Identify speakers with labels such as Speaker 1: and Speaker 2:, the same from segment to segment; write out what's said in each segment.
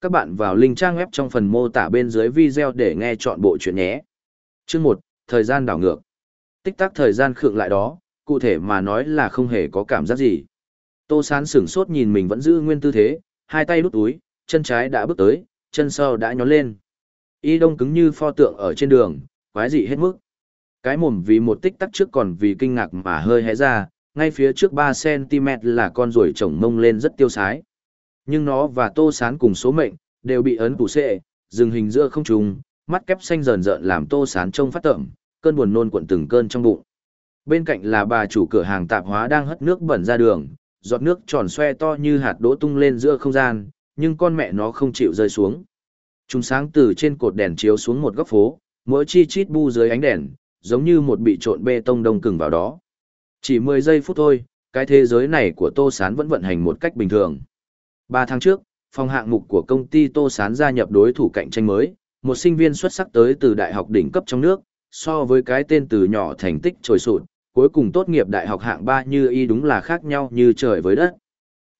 Speaker 1: Các bạn vào link trang web trong phần mô tả bên dưới video để nghe chọn bộ chuyện nhé. Chương 1, thời gian đảo ngược. Tích tắc thời gian khựng lại đó, cụ thể mà nói là không hề có cảm giác gì. Tô Sán sửng sốt nhìn mình vẫn giữ nguyên tư thế, hai tay đút túi, chân trái đã bước tới, chân sau đã nhón lên. Y đông cứng như pho tượng ở trên đường, quái dị hết mức. Cái mồm vì một tích tắc trước còn vì kinh ngạc mà hơi hé ra, ngay phía trước 3cm là con ruồi trồng mông lên rất tiêu sái. Nhưng nó và tô sán cùng số mệnh, đều bị ấn củ sệ dừng hình giữa không trùng, mắt kép xanh rờn rợn làm tô sán trông phát tởm, cơn buồn nôn cuộn từng cơn trong bụng. Bên cạnh là bà chủ cửa hàng tạp hóa đang hất nước bẩn ra đường, giọt nước tròn xoe to như hạt đỗ tung lên giữa không gian, nhưng con mẹ nó không chịu rơi xuống. Chúng sáng từ trên cột đèn chiếu xuống một góc phố, mỗi chi chít bu dưới ánh đèn, giống như một bị trộn bê tông đông cứng vào đó. Chỉ 10 giây phút thôi, cái thế giới này của Tô Sán vẫn vận hành một cách bình thường. 3 tháng trước, phòng hạng mục của công ty Tô Sán gia nhập đối thủ cạnh tranh mới, một sinh viên xuất sắc tới từ đại học đỉnh cấp trong nước, so với cái tên từ nhỏ thành tích trồi sụt, cuối cùng tốt nghiệp đại học hạng 3 như y đúng là khác nhau như trời với đất.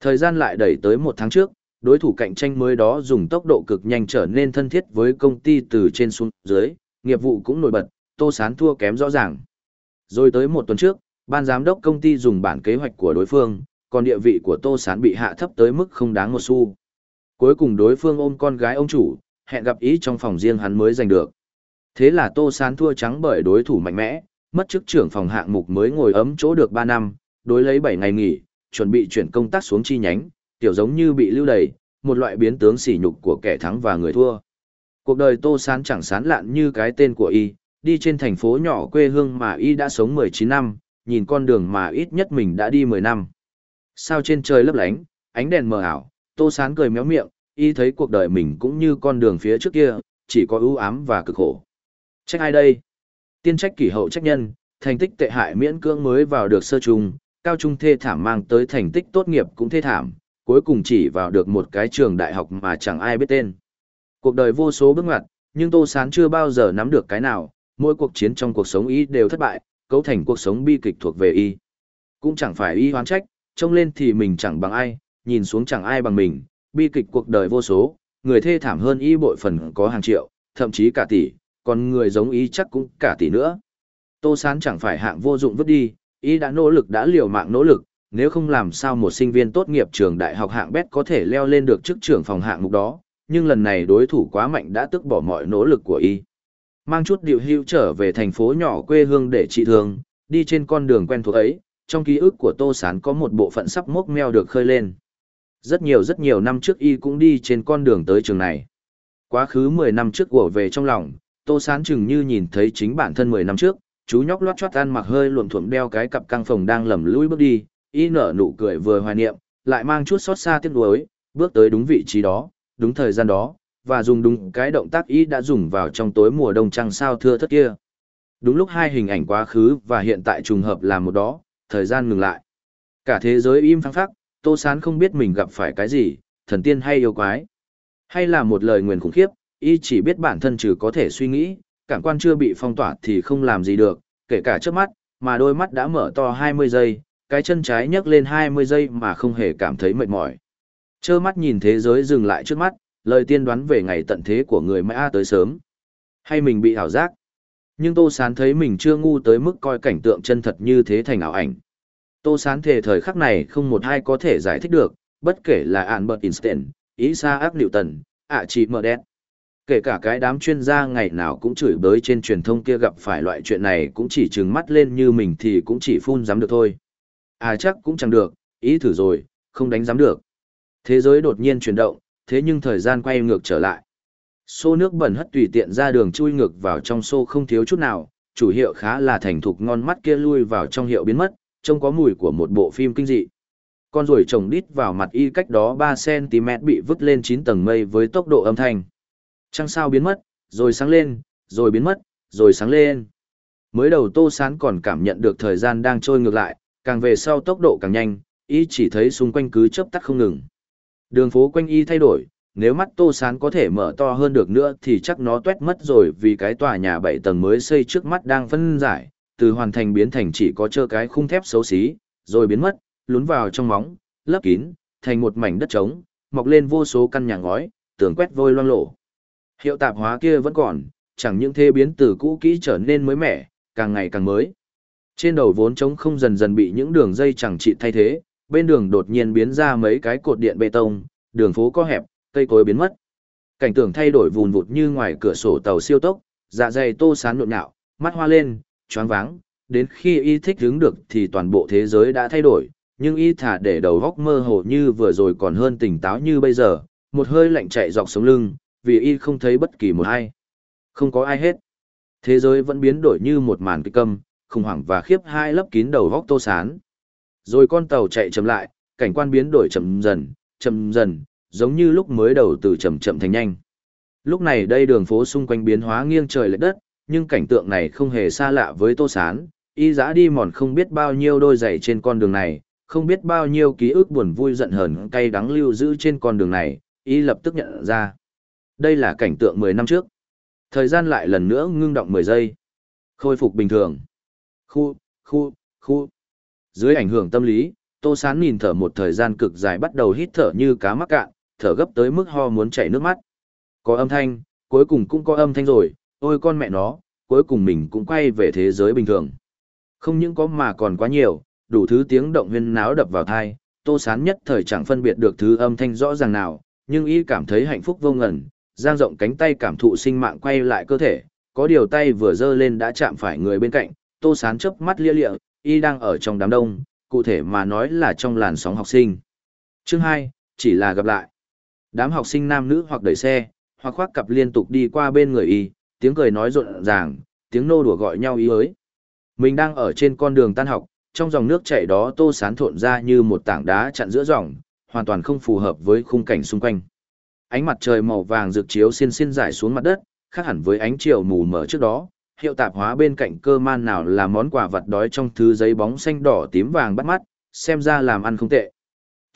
Speaker 1: Thời gian lại đẩy tới một tháng trước, đối thủ cạnh tranh mới đó dùng tốc độ cực nhanh trở nên thân thiết với công ty từ trên xuống dưới, nghiệp vụ cũng nổi bật, Tô Sán thua kém rõ ràng. Rồi tới một tuần trước, ban giám đốc công ty dùng bản kế hoạch của đối phương, còn địa vị của Tô Sán bị hạ thấp tới mức không đáng một xu. Cuối cùng đối phương ôm con gái ông chủ, hẹn gặp ý trong phòng riêng hắn mới giành được. Thế là Tô Sán thua trắng bởi đối thủ mạnh mẽ, mất chức trưởng phòng hạng mục mới ngồi ấm chỗ được 3 năm, đối lấy 7 ngày nghỉ, chuẩn bị chuyển công tác xuống chi nhánh, tiểu giống như bị lưu đày, một loại biến tướng sỉ nhục của kẻ thắng và người thua. Cuộc đời Tô Sán chẳng sán lạn như cái tên của y, đi trên thành phố nhỏ quê hương mà y đã sống 19 năm, nhìn con đường mà ít nhất mình đã đi 10 năm. Sao trên trời lấp lánh, ánh đèn mờ ảo, Tô Sán cười méo miệng, y thấy cuộc đời mình cũng như con đường phía trước kia, chỉ có ưu ám và cực khổ. Trách ai đây? Tiên trách kỷ hậu trách nhân, thành tích tệ hại miễn cưỡng mới vào được sơ trung, cao trung thê thảm mang tới thành tích tốt nghiệp cũng thê thảm, cuối cùng chỉ vào được một cái trường đại học mà chẳng ai biết tên. Cuộc đời vô số bước ngoặt, nhưng Tô Sán chưa bao giờ nắm được cái nào, mỗi cuộc chiến trong cuộc sống y đều thất bại, cấu thành cuộc sống bi kịch thuộc về y. Cũng chẳng phải y hoán trách, trông lên thì mình chẳng bằng ai, nhìn xuống chẳng ai bằng mình, bi kịch cuộc đời vô số, người thê thảm hơn y bội phần có hàng triệu, thậm chí cả tỷ, còn người giống y chắc cũng cả tỷ nữa. Tô Sán chẳng phải hạng vô dụng vứt đi, y đã nỗ lực đã liều mạng nỗ lực, nếu không làm sao một sinh viên tốt nghiệp trường đại học hạng bét có thể leo lên được chức trưởng phòng hạng mục đó, nhưng lần này đối thủ quá mạnh đã tức bỏ mọi nỗ lực của y. Mang chút điệu hưu trở về thành phố nhỏ quê hương để trị thương, đi trên con đường quen thuộc ấy, trong ký ức của Tô Sán có một bộ phận sắp mốc meo được khơi lên. Rất nhiều rất nhiều năm trước y cũng đi trên con đường tới trường này. Quá khứ 10 năm trước của về trong lòng, Tô Sán chừng như nhìn thấy chính bản thân 10 năm trước, chú nhóc loát choát ăn mặc hơi luộm thuộm đeo cái cặp căng phòng đang lầm lũi bước đi, y nở nụ cười vừa hoài niệm, lại mang chút xót xa tiếc nuối, bước tới đúng vị trí đó, đúng thời gian đó, và dùng đúng cái động tác y đã dùng vào trong tối mùa đông trăng sao thưa thất kia. Đúng lúc hai hình ảnh quá khứ và hiện tại trùng hợp làm một đó, thời gian ngừng lại. Cả thế giới im phăng phắc, Tô Sán không biết mình gặp phải cái gì, thần tiên hay yêu quái. Hay là một lời nguyền khủng khiếp, y chỉ biết bản thân trừ có thể suy nghĩ, cảm quan chưa bị phong tỏa thì không làm gì được, kể cả trước mắt, mà đôi mắt đã mở to 20 giây, cái chân trái nhấc lên 20 giây mà không hề cảm thấy mệt mỏi. Chơ mắt nhìn thế giới dừng lại trước mắt, lời tiên đoán về ngày tận thế của người Mã tới sớm. Hay mình bị ảo giác. Nhưng Tô Sán thấy mình chưa ngu tới mức coi cảnh tượng chân thật như thế thành ảo ảnh. Tô Sán thề thời khắc này không một ai có thể giải thích được, bất kể là Albert Einstein, Isaac Newton, ạ chỉ mờ đen. Kể cả cái đám chuyên gia ngày nào cũng chửi bới trên truyền thông kia gặp phải loại chuyện này cũng chỉ trừng mắt lên như mình thì cũng chỉ phun dám được thôi. À chắc cũng chẳng được, ý thử rồi, không đánh dám được. Thế giới đột nhiên chuyển động, thế nhưng thời gian quay ngược trở lại. Xô nước bẩn hất tùy tiện ra đường chui ngược vào trong xô không thiếu chút nào, chủ hiệu khá là thành thục ngon mắt kia lui vào trong hiệu biến mất, trông có mùi của một bộ phim kinh dị. Con ruồi trồng đít vào mặt y cách đó 3cm bị vứt lên 9 tầng mây với tốc độ âm thanh. Trăng sao biến mất, rồi sáng lên, rồi biến mất, rồi sáng lên. Mới đầu Tô Sán còn cảm nhận được thời gian đang trôi ngược lại, càng về sau tốc độ càng nhanh, y chỉ thấy xung quanh cứ chớp tắt không ngừng. Đường phố quanh y thay đổi, nếu mắt Tô Sán có thể mở to hơn được nữa thì chắc nó tuét mất rồi vì cái tòa nhà bảy tầng mới xây trước mắt đang phân giải, từ hoàn thành biến thành chỉ có trơ cái khung thép xấu xí, rồi biến mất, lún vào trong móng, lấp kín, thành một mảnh đất trống, mọc lên vô số căn nhà ngói, tường quét vôi loang lổ. Hiệu tạp hóa kia vẫn còn, chẳng những thế biến từ cũ kỹ trở nên mới mẻ, càng ngày càng mới. Trên đầu vốn trống không dần dần bị những đường dây chẳng trị thay thế, bên đường đột nhiên biến ra mấy cái cột điện bê tông, đường phố có hẹp, cây cối biến mất. Cảnh tượng thay đổi vùn vụt như ngoài cửa sổ tàu siêu tốc, dạ dày tô sán nhộn nhạo, mắt hoa lên, choáng váng, đến khi y thích đứng được thì toàn bộ thế giới đã thay đổi, nhưng y thả để đầu góc mơ hồ như vừa rồi còn hơn tỉnh táo như bây giờ, một hơi lạnh chạy dọc sống lưng, vì y không thấy bất kỳ một ai. Không có ai hết. Thế giới vẫn biến đổi như một màn kịch câm, khủng hoảng và khiếp hai lấp kín đầu góc tô sán. Rồi con tàu chạy chậm lại, cảnh quan biến đổi chậm dần, chậm dần, giống như lúc mới đầu từ chậm chậm thành nhanh. Lúc này đây đường phố xung quanh biến hóa nghiêng trời lệch đất, nhưng cảnh tượng này không hề xa lạ với Tô Sán, y dã đi mòn không biết bao nhiêu đôi giày trên con đường này, không biết bao nhiêu ký ức buồn vui giận hờn cay đắng lưu giữ trên con đường này, y lập tức nhận ra. Đây là cảnh tượng 10 năm trước. Thời gian lại lần nữa ngưng động 10 giây. Khôi phục bình thường. Khu, khu, khu. Dưới ảnh hưởng tâm lý, Tô Sán nhìn thở một thời gian cực dài bắt đầu hít thở như cá mắc cạn, thở gấp tới mức ho muốn chảy nước mắt. Có âm thanh, cuối cùng cũng có âm thanh rồi, ôi con mẹ nó, cuối cùng mình cũng quay về thế giới bình thường. Không những có mà còn quá nhiều, đủ thứ tiếng động huyên náo đập vào thai, Tô Sán nhất thời chẳng phân biệt được thứ âm thanh rõ ràng nào, nhưng y cảm thấy hạnh phúc vô ngần, giang rộng cánh tay cảm thụ sinh mạng quay lại cơ thể, có điều tay vừa dơ lên đã chạm phải người bên cạnh, Tô Sán chớp mắt lia lịa, y đang ở trong đám đông, cụ thể mà nói là trong làn sóng học sinh. Chương 2, chỉ là gặp lại. Đám học sinh nam nữ hoặc đẩy xe, hoặc khoác cặp liên tục đi qua bên người y, tiếng cười nói rộn ràng, tiếng nô đùa gọi nhau ý ới. Mình đang ở trên con đường tan học, trong dòng nước chảy đó tô sán thộn ra như một tảng đá chặn giữa dòng, hoàn toàn không phù hợp với khung cảnh xung quanh. Ánh mặt trời màu vàng rực chiếu xiên xiên rải xuống mặt đất, khác hẳn với ánh chiều mù mờ trước đó. Hiệu tạp hóa bên cạnh cơ man nào là món quà vật đói trong thứ giấy bóng xanh đỏ tím vàng bắt mắt, xem ra làm ăn không tệ.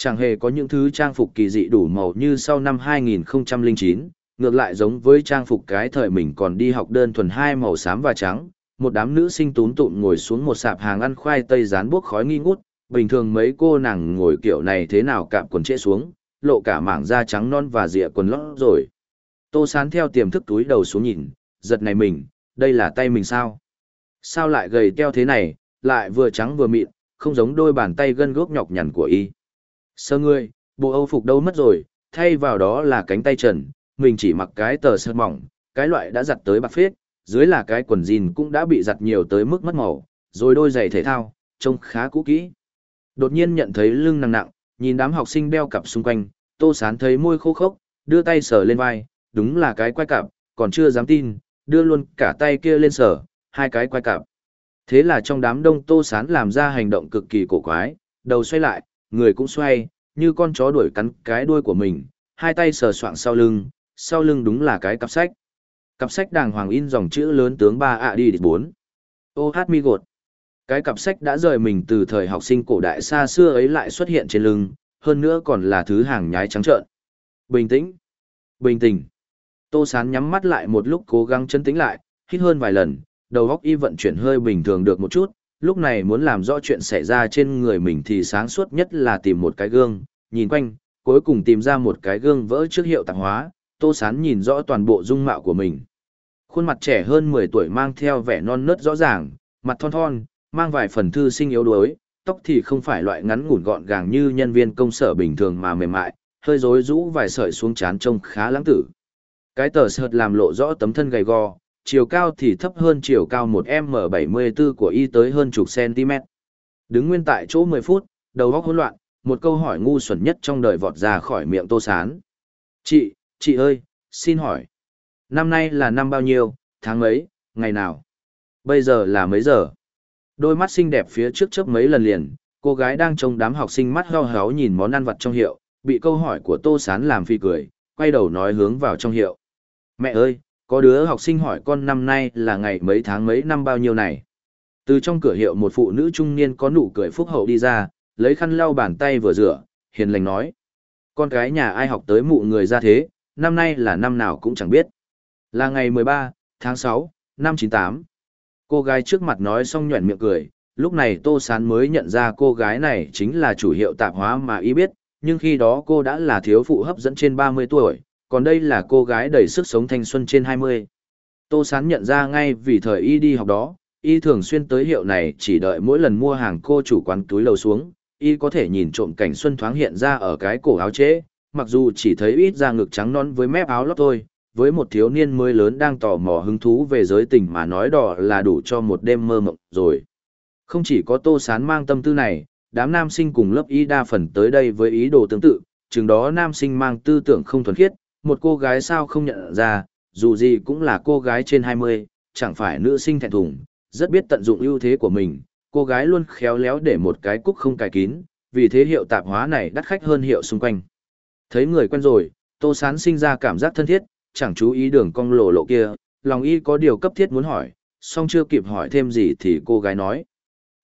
Speaker 1: Chẳng hề có những thứ trang phục kỳ dị đủ màu như sau năm 2009, ngược lại giống với trang phục cái thời mình còn đi học đơn thuần hai màu xám và trắng, một đám nữ sinh tún tụm ngồi xuống một sạp hàng ăn khoai tây rán bốc khói nghi ngút, bình thường mấy cô nàng ngồi kiểu này thế nào cạm quần trễ xuống, lộ cả mảng da trắng non và rịa quần lót rồi. Tô sán theo tiềm thức túi đầu xuống nhìn, giật này mình, đây là tay mình sao? Sao lại gầy teo thế này, lại vừa trắng vừa mịn, không giống đôi bàn tay gân gốc nhọc nhằn của y. Sơ ngươi, bộ âu phục đâu mất rồi, thay vào đó là cánh tay trần, mình chỉ mặc cái tờ sơ mỏng, cái loại đã giặt tới bạc phết, dưới là cái quần jean cũng đã bị giặt nhiều tới mức mất màu, rồi đôi giày thể thao, trông khá cũ kỹ. Đột nhiên nhận thấy lưng nặng nặng, nhìn đám học sinh đeo cặp xung quanh, Tô Sán thấy môi khô khốc, đưa tay sờ lên vai, đúng là cái quay cặp, còn chưa dám tin, đưa luôn cả tay kia lên sờ, hai cái quay cặp. Thế là trong đám đông Tô Sán làm ra hành động cực kỳ cổ quái, đầu xoay lại, người cũng xoay, như con chó đuổi cắn cái đuôi của mình, hai tay sờ soạng sau lưng, sau lưng đúng là cái cặp sách. Cặp sách đàng hoàng in dòng chữ lớn tướng ba ạ đi bốn. Ô hát mi gột. Cái cặp sách đã rời mình từ thời học sinh cổ đại xa xưa ấy lại xuất hiện trên lưng, hơn nữa còn là thứ hàng nhái trắng trợn. Bình tĩnh. Bình tĩnh. Tô Sán nhắm mắt lại một lúc cố gắng chân tĩnh lại, hít hơn vài lần, đầu óc y vận chuyển hơi bình thường được một chút, lúc này muốn làm rõ chuyện xảy ra trên người mình thì sáng suốt nhất là tìm một cái gương, nhìn quanh, cuối cùng tìm ra một cái gương vỡ trước hiệu tạp hóa, Tô Sán nhìn rõ toàn bộ dung mạo của mình. Khuôn mặt trẻ hơn 10 tuổi mang theo vẻ non nớt rõ ràng, mặt thon thon, mang vài phần thư sinh yếu đuối, tóc thì không phải loại ngắn ngủn gọn gàng như nhân viên công sở bình thường mà mềm mại, hơi rối rũ vài sợi xuống trán trông khá lãng tử. Cái tờ sợt làm lộ rõ tấm thân gầy gò, chiều cao thì thấp hơn chiều cao 1M74 của y tới hơn chục cm. Đứng nguyên tại chỗ 10 phút, đầu óc hỗn loạn, một câu hỏi ngu xuẩn nhất trong đời vọt ra khỏi miệng Tô Sán. Chị, chị ơi, xin hỏi. Năm nay là năm bao nhiêu, tháng mấy, ngày nào? Bây giờ là mấy giờ? Đôi mắt xinh đẹp phía trước chớp mấy lần liền, cô gái đang trông đám học sinh mắt heo héo nhìn món ăn vặt trong hiệu, bị câu hỏi của Tô Sán làm phi cười, quay đầu nói hướng vào trong hiệu. Mẹ ơi, có đứa học sinh hỏi con năm nay là ngày mấy tháng mấy năm bao nhiêu này? Từ trong cửa hiệu một phụ nữ trung niên có nụ cười phúc hậu đi ra, lấy khăn lau bàn tay vừa rửa, hiền lành nói. Con gái nhà ai học tới mụ người ra thế, năm nay là năm nào cũng chẳng biết. Là ngày 13, tháng 6, năm 98. Cô gái trước mặt nói xong nhuẩn miệng cười, lúc này Tô Sán mới nhận ra cô gái này chính là chủ hiệu tạp hóa mà y biết, nhưng khi đó cô đã là thiếu phụ hấp dẫn trên 30 tuổi, còn đây là cô gái đầy sức sống thanh xuân trên 20. Tô Sán nhận ra ngay vì thời y đi học đó, y thường xuyên tới hiệu này chỉ đợi mỗi lần mua hàng cô chủ quán túi lầu xuống, y có thể nhìn trộm cảnh xuân thoáng hiện ra ở cái cổ áo chế, mặc dù chỉ thấy ít da ngực trắng non với mép áo lót thôi, với một thiếu niên mới lớn đang tò mò hứng thú về giới tình mà nói đỏ là đủ cho một đêm mơ mộng rồi. Không chỉ có Tô Sán mang tâm tư này, đám nam sinh cùng lớp y đa phần tới đây với ý đồ tương tự, chừng đó nam sinh mang tư tưởng không thuần khiết, một cô gái sao không nhận ra, dù gì cũng là cô gái trên 20, chẳng phải nữ sinh thẹn thùng, rất biết tận dụng ưu thế của mình, cô gái luôn khéo léo để một cái cúc không cài kín, vì thế hiệu tạp hóa này đắt khách hơn hiệu xung quanh. Thấy người quen rồi, Tô Sán sinh ra cảm giác thân thiết, chẳng chú ý đường cong lộ lộ kia, lòng y có điều cấp thiết muốn hỏi, song chưa kịp hỏi thêm gì thì cô gái nói.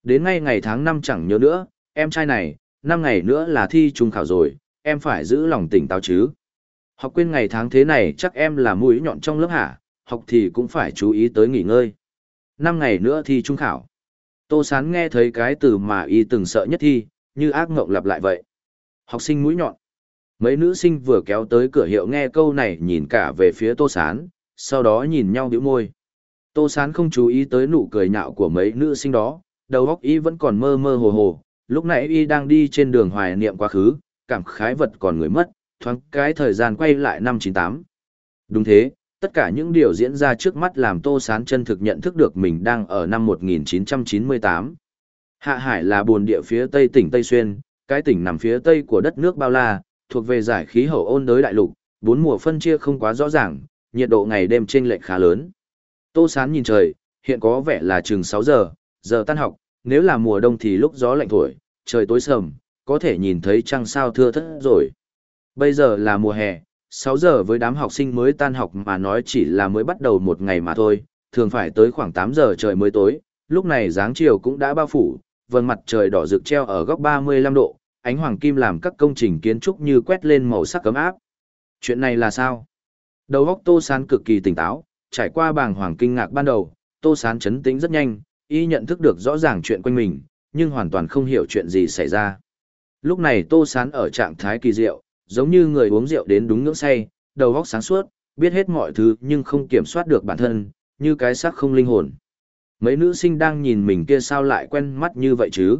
Speaker 1: Đến ngay ngày tháng 5 chẳng nhớ nữa, em trai này, 5 ngày nữa là thi trung khảo rồi, em phải giữ lòng tỉnh táo chứ. Học quên ngày tháng thế này chắc em là mũi nhọn trong lớp hả, học thì cũng phải chú ý tới nghỉ ngơi. Năm ngày nữa thi trung khảo. Tô Sán nghe thấy cái từ mà y từng sợ nhất thi, như ác ngộng lặp lại vậy. Học sinh mũi nhọn. Mấy nữ sinh vừa kéo tới cửa hiệu nghe câu này nhìn cả về phía Tô Sán, sau đó nhìn nhau bĩu môi. Tô Sán không chú ý tới nụ cười nhạo của mấy nữ sinh đó, đầu óc y vẫn còn mơ mơ hồ hồ, lúc nãy y đang đi trên đường hoài niệm quá khứ, cảm khái vật còn người mất, thoáng cái thời gian quay lại năm 98. Đúng thế, tất cả những điều diễn ra trước mắt làm Tô Sán chân thực nhận thức được mình đang ở năm 1998. Hạ Hải là buồn địa phía tây tỉnh Tây Xuyên, cái tỉnh nằm phía tây của đất nước bao la, thuộc về giải khí hậu ôn đới đại lục, bốn mùa phân chia không quá rõ ràng, nhiệt độ ngày đêm chênh lệch khá lớn. Tô Sán nhìn trời, hiện có vẻ là chừng 6 giờ, giờ tan học, nếu là mùa đông thì lúc gió lạnh thổi, trời tối sầm, có thể nhìn thấy trăng sao thưa thất rồi. Bây giờ là mùa hè, 6 giờ với đám học sinh mới tan học mà nói chỉ là mới bắt đầu một ngày mà thôi, thường phải tới khoảng 8 giờ trời mới tối, lúc này dáng chiều cũng đã bao phủ, vầng mặt trời đỏ rực treo ở góc 35 độ, ánh hoàng kim làm các công trình kiến trúc như quét lên màu sắc cấm áp. Chuyện này là sao? Đầu óc Tô Sán cực kỳ tỉnh táo, trải qua bàng hoàng kinh ngạc ban đầu, Tô Sán chấn tĩnh rất nhanh, y nhận thức được rõ ràng chuyện quanh mình, nhưng hoàn toàn không hiểu chuyện gì xảy ra. Lúc này Tô Sán ở trạng thái kỳ diệu, giống như người uống rượu đến đúng ngưỡng say, đầu óc sáng suốt, biết hết mọi thứ nhưng không kiểm soát được bản thân, như cái xác không linh hồn. Mấy nữ sinh đang nhìn mình kia sao lại quen mắt như vậy chứ?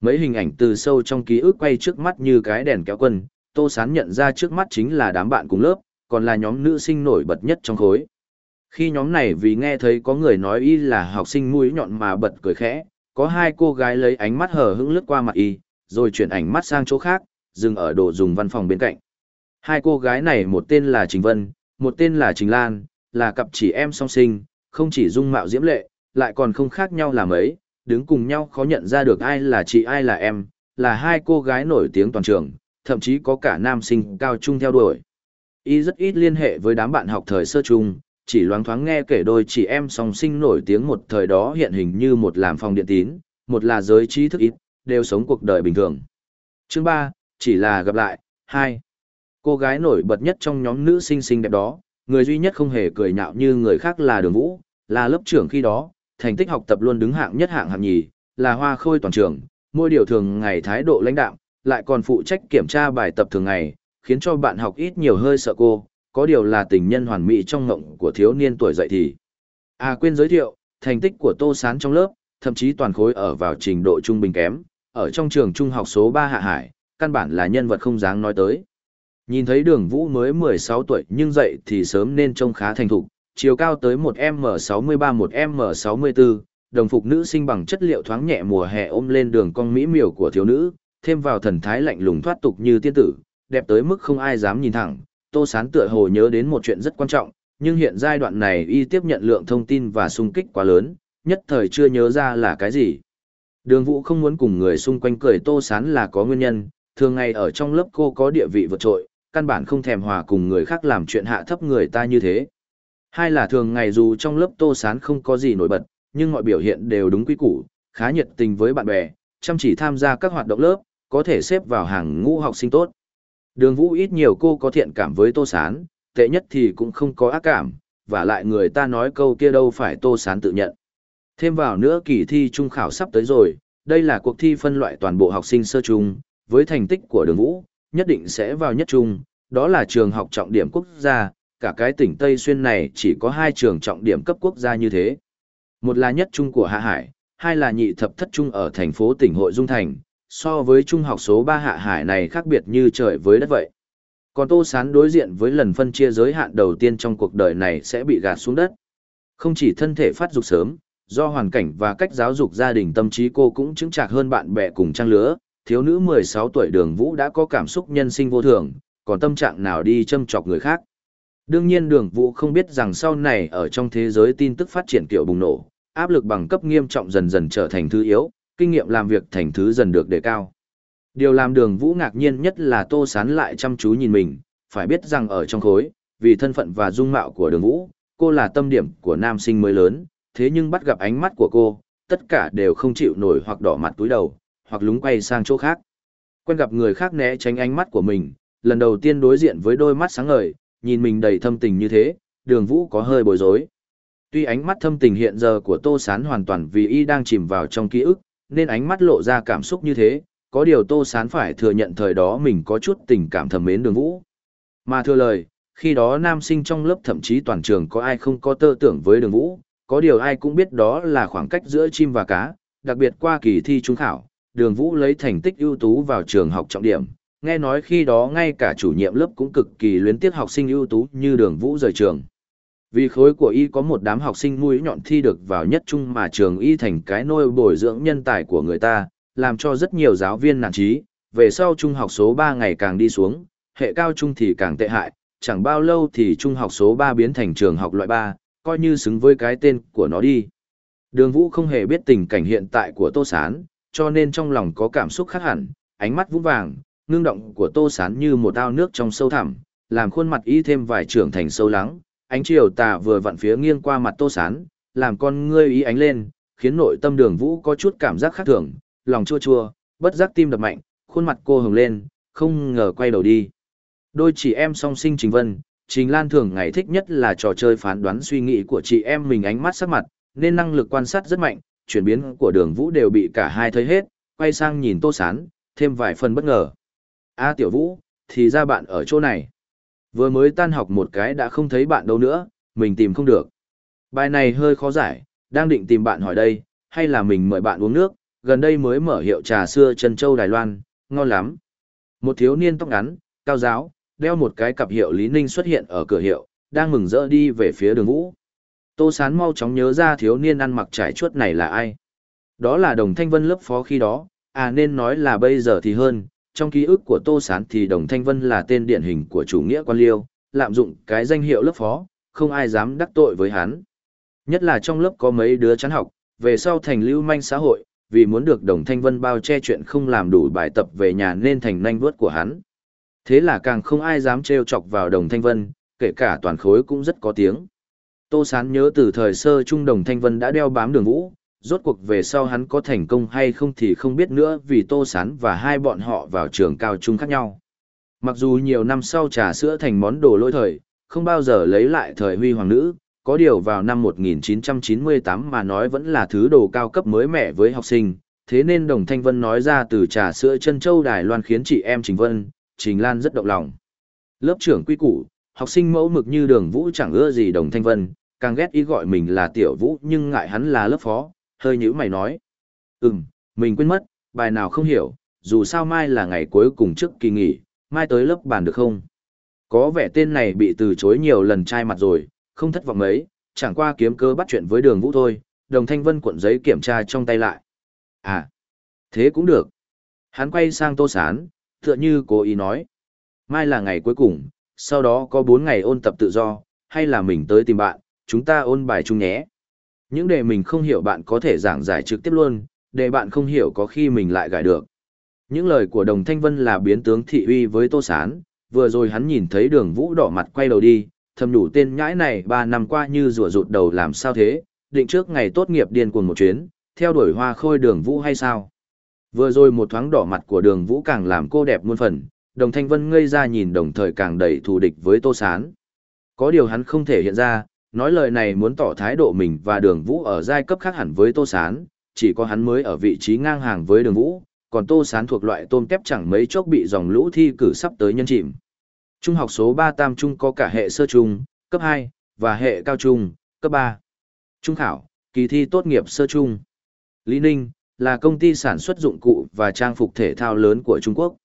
Speaker 1: Mấy hình ảnh từ sâu trong ký ức quay trước mắt như cái đèn kéo quân, Tô Sán nhận ra trước mắt chính là đám bạn cùng lớp, còn là nhóm nữ sinh nổi bật nhất trong khối. Khi nhóm này vì nghe thấy có người nói y là học sinh mũi nhọn mà bật cười khẽ, có hai cô gái lấy ánh mắt hờ hững lướt qua mặt y, rồi chuyển ảnh mắt sang chỗ khác, dừng ở đồ dùng văn phòng bên cạnh. Hai cô gái này một tên là Trình Vân, một tên là Trình Lan, là cặp chỉ em song sinh, không chỉ dung mạo diễm lệ, lại còn không khác nhau là mấy, đứng cùng nhau khó nhận ra được ai là chị ai là em, là hai cô gái nổi tiếng toàn trường, thậm chí có cả nam sinh cao trung theo đuổi. Y rất ít liên hệ với đám bạn học thời sơ trung, chỉ loáng thoáng nghe kể đôi chị em song sinh nổi tiếng một thời đó hiện hình như một làm phòng điện tín, một là giới trí thức ít, đều sống cuộc đời bình thường. Chương 3, chỉ là gặp lại, hai Cô gái nổi bật nhất trong nhóm nữ sinh xinh đẹp đó, người duy nhất không hề cười nhạo như người khác là Đường Vũ, là lớp trưởng khi đó, thành tích học tập luôn đứng hạng nhất hạng hạng nhì, là hoa khôi toàn trường, mỗi điều thường ngày thái độ lãnh đạo, lại còn phụ trách kiểm tra bài tập thường ngày, khiến cho bạn học ít nhiều hơi sợ cô, có điều là tình nhân hoàn mỹ trong ngộng của thiếu niên tuổi dậy thì. À quên giới thiệu, thành tích của Tô Sán trong lớp, thậm chí toàn khối ở vào trình độ trung bình kém, ở trong trường trung học số 3 Hạ Hải, căn bản là nhân vật không dáng nói tới. Nhìn thấy đường vũ mới 16 tuổi nhưng dậy thì sớm nên trông khá thành thục, chiều cao tới 1M63-1M64, đồng phục nữ sinh bằng chất liệu thoáng nhẹ mùa hè ôm lên đường cong mỹ miều của thiếu nữ, thêm vào thần thái lạnh lùng thoát tục như tiên tử, đẹp tới mức không ai dám nhìn thẳng. Tô Sán tựa hồ nhớ đến một chuyện rất quan trọng, nhưng hiện giai đoạn này y tiếp nhận lượng thông tin và xung kích quá lớn, nhất thời chưa nhớ ra là cái gì. Đường Vũ không muốn cùng người xung quanh cười Tô Sán là có nguyên nhân, thường ngày ở trong lớp cô có địa vị vượt trội, căn bản không thèm hòa cùng người khác làm chuyện hạ thấp người ta như thế. Hai là thường ngày dù trong lớp Tô Sán không có gì nổi bật, nhưng mọi biểu hiện đều đúng quy củ, khá nhiệt tình với bạn bè, chăm chỉ tham gia các hoạt động lớp, có thể xếp vào hàng ngũ học sinh tốt. Đường Vũ ít nhiều cô có thiện cảm với Tô Sán, tệ nhất thì cũng không có ác cảm, và lại người ta nói câu kia đâu phải Tô Sán tự nhận. Thêm vào nữa kỳ thi trung khảo sắp tới rồi, đây là cuộc thi phân loại toàn bộ học sinh sơ trung, với thành tích của đường Vũ, nhất định sẽ vào nhất trung, đó là trường học trọng điểm quốc gia, cả cái tỉnh Tây Xuyên này chỉ có hai trường trọng điểm cấp quốc gia như thế. Một là nhất trung của Hạ Hải, hai là nhị thập thất trung ở thành phố tỉnh Hội Dung Thành, so với trung học số 3 Hạ Hải này khác biệt như trời với đất vậy. Còn Tô Sán đối diện với lần phân chia giới hạn đầu tiên trong cuộc đời này sẽ bị gạt xuống đất. Không chỉ thân thể phát dục sớm, do hoàn cảnh và cách giáo dục gia đình tâm trí cô cũng chứng chạc hơn bạn bè cùng trang lứa, thiếu nữ 16 tuổi đường vũ đã có cảm xúc nhân sinh vô thường, còn tâm trạng nào đi châm chọc người khác. Đương nhiên đường vũ không biết rằng sau này ở trong thế giới tin tức phát triển kiểu bùng nổ, áp lực bằng cấp nghiêm trọng dần dần trở thành thứ yếu, kinh nghiệm làm việc thành thứ dần được đề cao. Điều làm đường vũ ngạc nhiên nhất là tô sán lại chăm chú nhìn mình, phải biết rằng ở trong khối, vì thân phận và dung mạo của đường vũ, cô là tâm điểm của nam sinh mới lớn, thế nhưng bắt gặp ánh mắt của cô, tất cả đều không chịu nổi hoặc đỏ mặt túi đầu, hoặc lúng quay sang chỗ khác. Quen gặp người khác né tránh ánh mắt của mình, lần đầu tiên đối diện với đôi mắt sáng ngời, nhìn mình đầy thâm tình như thế, đường vũ có hơi bối rối. Tuy ánh mắt thâm tình hiện giờ của Tô Sán hoàn toàn vì y đang chìm vào trong ký ức, nên ánh mắt lộ ra cảm xúc như thế, có điều Tô Sán phải thừa nhận thời đó mình có chút tình cảm thầm mến đường vũ. Mà thưa lời, khi đó nam sinh trong lớp thậm chí toàn trường có ai không có tơ tưởng với đường vũ, có điều ai cũng biết đó là khoảng cách giữa chim và cá, đặc biệt qua kỳ thi trung khảo, đường vũ lấy thành tích ưu tú vào trường học trọng điểm. Nghe nói khi đó ngay cả chủ nhiệm lớp cũng cực kỳ luyến tiếc học sinh ưu tú như đường vũ rời trường. Vì khối của y có một đám học sinh mũi nhọn thi được vào nhất trung mà trường y thành cái nôi bồi dưỡng nhân tài của người ta, làm cho rất nhiều giáo viên nản trí, về sau trung học số ba ngày càng đi xuống, hệ cao trung thì càng tệ hại, chẳng bao lâu thì trung học số ba biến thành trường học loại ba, coi như xứng với cái tên của nó đi. Đường Vũ không hề biết tình cảnh hiện tại của Tô Sán, cho nên trong lòng có cảm xúc khác hẳn, ánh mắt vũng vàng, ngưng động của Tô Sán như một ao nước trong sâu thẳm, làm khuôn mặt y thêm vài trưởng thành sâu lắng, ánh chiều tà vừa vặn phía nghiêng qua mặt Tô Sán, làm con ngươi ý ánh lên, khiến nội tâm Đường Vũ có chút cảm giác khác thường, lòng chua chua, bất giác tim đập mạnh, khuôn mặt cô hồng lên, không ngờ quay đầu đi. Đôi chị em song sinh Trình Vân, Trình Lan thường ngày thích nhất là trò chơi phán đoán suy nghĩ của chị em mình ánh mắt sắc mặt, nên năng lực quan sát rất mạnh, chuyển biến của đường vũ đều bị cả hai thấy hết, quay sang nhìn Tô Sán, thêm vài phần bất ngờ. A Tiểu Vũ, thì ra bạn ở chỗ này. Vừa mới tan học một cái đã không thấy bạn đâu nữa, mình tìm không được. Bài này hơi khó giải, đang định tìm bạn hỏi đây, hay là mình mời bạn uống nước, gần đây mới mở hiệu trà xưa Trân Châu Đài Loan, ngon lắm. Một thiếu niên tóc ngắn, cao giáo, đeo một cái cặp hiệu Lý Ninh xuất hiện ở cửa hiệu, đang mừng rỡ đi về phía đường vũ. Tô Sán mau chóng nhớ ra thiếu niên ăn mặc trải chuốt này là ai. Đó là đồng thanh vân lớp phó khi đó, à nên nói là bây giờ thì hơn, trong ký ức của Tô Sán thì đồng thanh vân là tên điển hình của chủ nghĩa quan liêu, lạm dụng cái danh hiệu lớp phó, không ai dám đắc tội với hắn. Nhất là trong lớp có mấy đứa chán học, về sau thành lưu manh xã hội, vì muốn được đồng thanh vân bao che chuyện không làm đủ bài tập về nhà nên thành nanh vớt của hắn. Thế là càng không ai dám trêu chọc vào đồng thanh vân, kể cả toàn khối cũng rất có tiếng. Tô Sán nhớ từ thời sơ trung đồng thanh vân đã đeo bám đường vũ, rốt cuộc về sau hắn có thành công hay không thì không biết nữa vì Tô Sán và hai bọn họ vào trường cao trung khác nhau. Mặc dù nhiều năm sau trà sữa thành món đồ lỗi thời, không bao giờ lấy lại thời huy hoàng nữ, có điều vào năm 1998 mà nói vẫn là thứ đồ cao cấp mới mẻ với học sinh, thế nên Đồng Thanh Vân nói ra từ trà sữa chân châu Đài Loan khiến chị em Trình Vân, Trình Lan rất động lòng. Lớp trưởng quy củ, học sinh mẫu mực như đường vũ chẳng ưa gì Đồng Thanh Vân, càng ghét ý gọi mình là tiểu vũ nhưng ngại hắn là lớp phó, hơi nhữ mày nói. Ừm, mình quên mất, bài nào không hiểu, dù sao mai là ngày cuối cùng trước kỳ nghỉ, mai tới lớp bàn được không? Có vẻ tên này bị từ chối nhiều lần trai mặt rồi, không thất vọng ấy chẳng qua kiếm cơ bắt chuyện với đường vũ thôi, đồng thanh vân cuộn giấy kiểm tra trong tay lại. À, thế cũng được. Hắn quay sang tô sán, tựa như cố ý nói. Mai là ngày cuối cùng, sau đó có 4 ngày ôn tập tự do, hay là mình tới tìm bạn, chúng ta ôn bài chung nhé. Những đề mình không hiểu bạn có thể giảng giải trực tiếp luôn, đề bạn không hiểu có khi mình lại gài được. Những lời của Đồng Thanh Vân là biến tướng thị uy với Tô Sán, vừa rồi hắn nhìn thấy đường vũ đỏ mặt quay đầu đi, thầm đủ tên nhãi này ba năm qua như rùa rụt đầu làm sao thế, định trước ngày tốt nghiệp điên cuồng một chuyến, theo đuổi hoa khôi đường vũ hay sao. Vừa rồi một thoáng đỏ mặt của đường vũ càng làm cô đẹp muôn phần, đồng thanh vân ngây ra nhìn đồng thời càng đầy thù địch với tô sán. Có điều hắn không thể hiện ra, nói lời này muốn tỏ thái độ mình và đường vũ ở giai cấp khác hẳn với tô sán, chỉ có hắn mới ở vị trí ngang hàng với đường vũ, còn tô sán thuộc loại tôm tép chẳng mấy chốc bị dòng lũ thi cử sắp tới nhân chìm. Trung học số ba tam trung có cả hệ sơ trung, cấp hai và hệ cao trung, cấp ba, Trung khảo, kỳ thi tốt nghiệp sơ trung. Lý Ninh, là công ty sản xuất dụng cụ và trang phục thể thao lớn của Trung Quốc.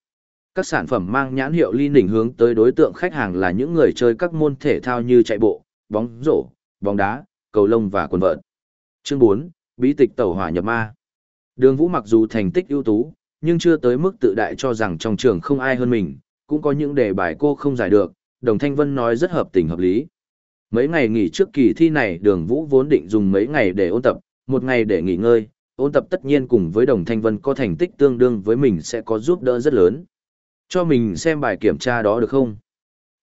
Speaker 1: Các sản phẩm mang nhãn hiệu Lý Ninh hướng tới đối tượng khách hàng là những người chơi các môn thể thao như chạy bộ, bóng rổ, bóng đá, cầu lông và quần vợt. Chương 4, Bí tịch tẩu hỏa nhập ma. Đường Vũ mặc dù thành tích ưu tú, nhưng chưa tới mức tự đại cho rằng trong trường không ai hơn mình, cũng có những đề bài cô không giải được, Đồng Thanh Vân nói rất hợp tình hợp lý. Mấy ngày nghỉ trước kỳ thi này Đường Vũ vốn định dùng mấy ngày để ôn tập, một ngày để nghỉ ngơi, ôn tập tất nhiên cùng với Đồng Thanh Vân có thành tích tương đương với mình sẽ có giúp đỡ rất lớn. Cho mình xem bài kiểm tra đó được không?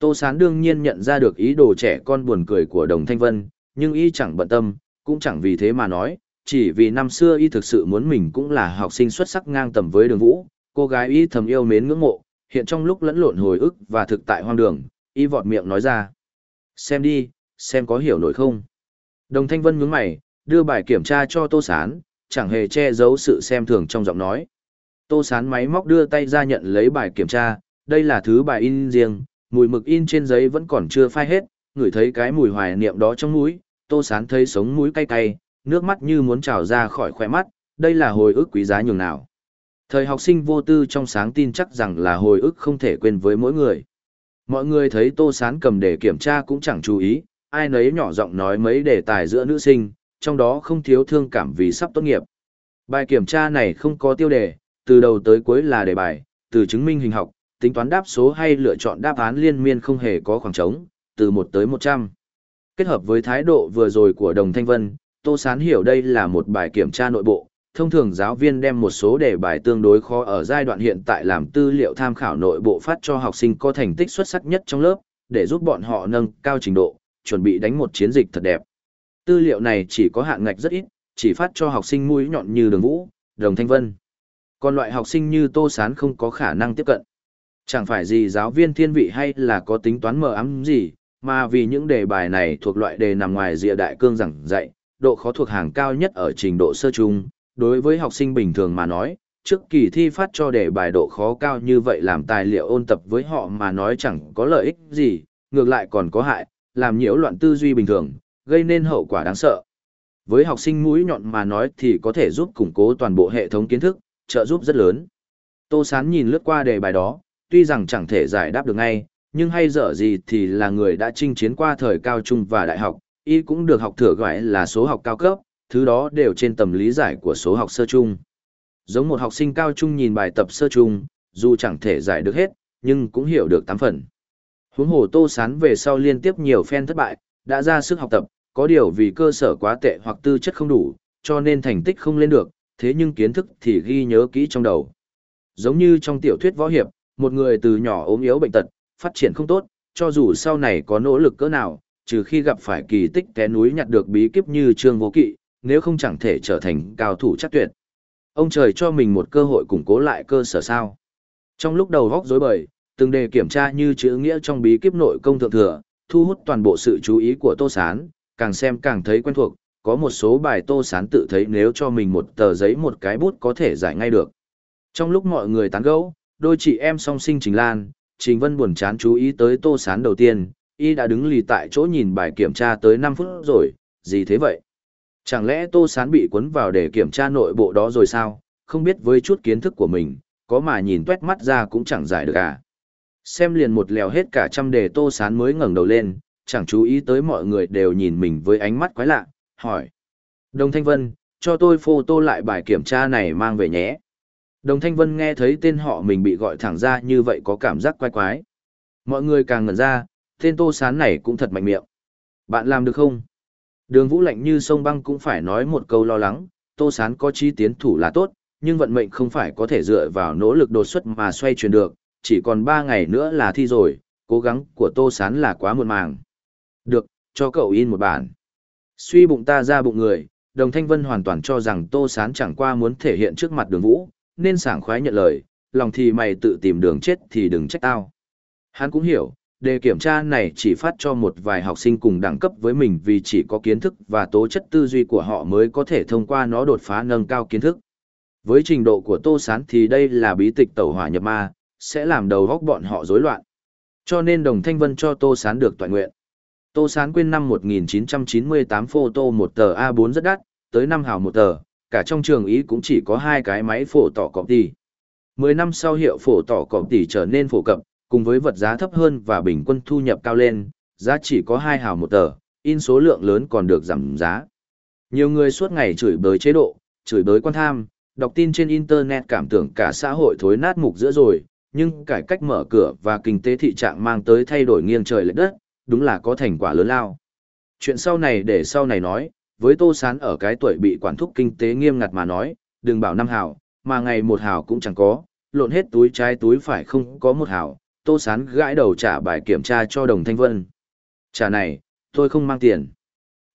Speaker 1: Tô Sán đương nhiên nhận ra được ý đồ trẻ con buồn cười của Đồng Thanh Vân, nhưng y chẳng bận tâm, cũng chẳng vì thế mà nói, chỉ vì năm xưa y thực sự muốn mình cũng là học sinh xuất sắc ngang tầm với đường vũ, cô gái y thầm yêu mến ngưỡng mộ, hiện trong lúc lẫn lộn hồi ức và thực tại hoang đường, y vọt miệng nói ra. Xem đi, xem có hiểu nổi không. Đồng Thanh Vân nhướng mày, đưa bài kiểm tra cho Tô Sán, chẳng hề che giấu sự xem thường trong giọng nói. Tô Sán máy móc đưa tay ra nhận lấy bài kiểm tra, đây là thứ bài in riêng, mùi mực in trên giấy vẫn còn chưa phai hết, ngửi thấy cái mùi hoài niệm đó trong mũi, Tô Sán thấy sống mũi cay cay, nước mắt như muốn trào ra khỏi khóe mắt, đây là hồi ức quý giá nhường nào. Thời học sinh vô tư trong sáng tin chắc rằng là hồi ức không thể quên với mỗi người. Mọi người thấy Tô Sán cầm để kiểm tra cũng chẳng chú ý, ai nấy nhỏ giọng nói mấy đề tài giữa nữ sinh, trong đó không thiếu thương cảm vì sắp tốt nghiệp. Bài kiểm tra này không có tiêu đề, từ đầu tới cuối là đề bài, từ chứng minh hình học, tính toán đáp số hay lựa chọn đáp án liên miên không hề có khoảng trống, từ 1 tới 100. Kết hợp với thái độ vừa rồi của Đồng Thanh Vân, Tô Sán hiểu đây là một bài kiểm tra nội bộ. Thông thường giáo viên đem một số đề bài tương đối khó ở giai đoạn hiện tại làm tư liệu tham khảo nội bộ phát cho học sinh có thành tích xuất sắc nhất trong lớp, để giúp bọn họ nâng cao trình độ, chuẩn bị đánh một chiến dịch thật đẹp. Tư liệu này chỉ có hạn ngạch rất ít, chỉ phát cho học sinh mũi nhọn như Đường Vũ, Đồng Thanh Vân. Còn loại học sinh như Tô Sán không có khả năng tiếp cận. Chẳng phải gì giáo viên thiên vị hay là có tính toán mờ ám gì, mà vì những đề bài này thuộc loại đề nằm ngoài rìa đại cương giảng dạy, độ khó thuộc hàng cao nhất ở trình độ sơ trung, đối với học sinh bình thường mà nói, trước kỳ thi phát cho đề bài độ khó cao như vậy làm tài liệu ôn tập với họ mà nói chẳng có lợi ích gì, ngược lại còn có hại, làm nhiễu loạn tư duy bình thường, gây nên hậu quả đáng sợ. Với học sinh mũi nhọn mà nói thì có thể giúp củng cố toàn bộ hệ thống kiến thức, trợ giúp rất lớn. Tô Sán nhìn lướt qua đề bài đó, tuy rằng chẳng thể giải đáp được ngay, nhưng hay dở gì thì là người đã chinh chiến qua thời cao trung và đại học, y cũng được học thừa gọi là số học cao cấp, thứ đó đều trên tầm lý giải của số học sơ trung. Giống một học sinh cao trung nhìn bài tập sơ trung, dù chẳng thể giải được hết, nhưng cũng hiểu được tám phần. Huống hồ Tô Sán về sau liên tiếp nhiều phen thất bại, đã ra sức học tập, có điều vì cơ sở quá tệ hoặc tư chất không đủ, cho nên thành tích không lên được, thế nhưng kiến thức thì ghi nhớ kỹ trong đầu. Giống như trong tiểu thuyết võ hiệp, một người từ nhỏ ốm yếu bệnh tật, phát triển không tốt, cho dù sau này có nỗ lực cỡ nào, trừ khi gặp phải kỳ tích té núi nhặt được bí kíp như Trương Vô Kỵ, nếu không chẳng thể trở thành cao thủ chắc tuyệt. Ông trời cho mình một cơ hội củng cố lại cơ sở sao. Trong lúc đầu góc rối bời, từng đề kiểm tra như chữ nghĩa trong bí kíp nội công thượng thừa, thu hút toàn bộ sự chú ý của Tô Sán, càng xem càng thấy quen thuộc, có một số bài Tô Sán tự thấy nếu cho mình một tờ giấy một cái bút có thể giải ngay được. Trong lúc mọi người tán gẫu, đôi chị em song sinh Trình Lan, Trình Vân buồn chán chú ý tới Tô Sán đầu tiên, y đã đứng lì tại chỗ nhìn bài kiểm tra tới 5 phút rồi, gì thế vậy? Chẳng lẽ Tô Sán bị cuốn vào để kiểm tra nội bộ đó rồi sao? Không biết với chút kiến thức của mình, có mà nhìn tuét mắt ra cũng chẳng giải được à? Xem liền một lèo hết cả trăm đề Tô Sán mới ngẩng đầu lên, chẳng chú ý tới mọi người đều nhìn mình với ánh mắt quái lạ, hỏi. Đồng Thanh Vân, cho tôi phô tô lại bài kiểm tra này mang về nhé. Đồng Thanh Vân nghe thấy tên họ mình bị gọi thẳng ra như vậy có cảm giác quái quái. Mọi người càng ngẩn ra, tên Tô Sán này cũng thật mạnh miệng. Bạn làm được không? Đường Vũ lạnh như sông băng cũng phải nói một câu lo lắng, Tô Sán có chi tiến thủ là tốt, nhưng vận mệnh không phải có thể dựa vào nỗ lực đột xuất mà xoay chuyển được, chỉ còn 3 ngày nữa là thi rồi, cố gắng của Tô Sán là quá muộn màng. Được, cho cậu in một bản. Suy bụng ta ra bụng người, Đồng Thanh Vân hoàn toàn cho rằng Tô Sán chẳng qua muốn thể hiện trước mặt đường Vũ, nên sảng khoái nhận lời, lòng thì mày tự tìm đường chết thì đừng trách tao. Hắn cũng hiểu, đề kiểm tra này chỉ phát cho một vài học sinh cùng đẳng cấp với mình vì chỉ có kiến thức và tố chất tư duy của họ mới có thể thông qua nó đột phá nâng cao kiến thức. Với trình độ của Tô Sán thì đây là bí tịch tẩu hỏa nhập ma, sẽ làm đầu góc bọn họ rối loạn. Cho nên Đồng Thanh Vân cho Tô Sán được toàn nguyện. Tô Sán quên năm 1998 photo một tờ A4 rất đắt, tới năm hào một tờ, cả trong trường ý cũng chỉ có hai cái máy phổ tỏ cọp tỷ. Mười năm sau hiệu phổ tỏ cọp tỷ trở nên phổ cập, cùng với vật giá thấp hơn và bình quân thu nhập cao lên, giá chỉ có hai hào một tờ, in số lượng lớn còn được giảm giá. Nhiều người suốt ngày chửi bới chế độ, chửi bới quan tham, đọc tin trên Internet cảm tưởng cả xã hội thối nát mục giữa rồi, nhưng cải cách mở cửa và kinh tế thị trạng mang tới thay đổi nghiêng trời lệch đất, đúng là có thành quả lớn lao. Chuyện sau này để sau này nói, với Tô Sán ở cái tuổi bị quản thúc kinh tế nghiêm ngặt mà nói, đừng bảo năm hào, mà ngày một hào cũng chẳng có, lộn hết túi trái túi phải không có một hào, Tô Sán gãi đầu trả bài kiểm tra cho Đồng Thanh Vân. Trả này, tôi không mang tiền.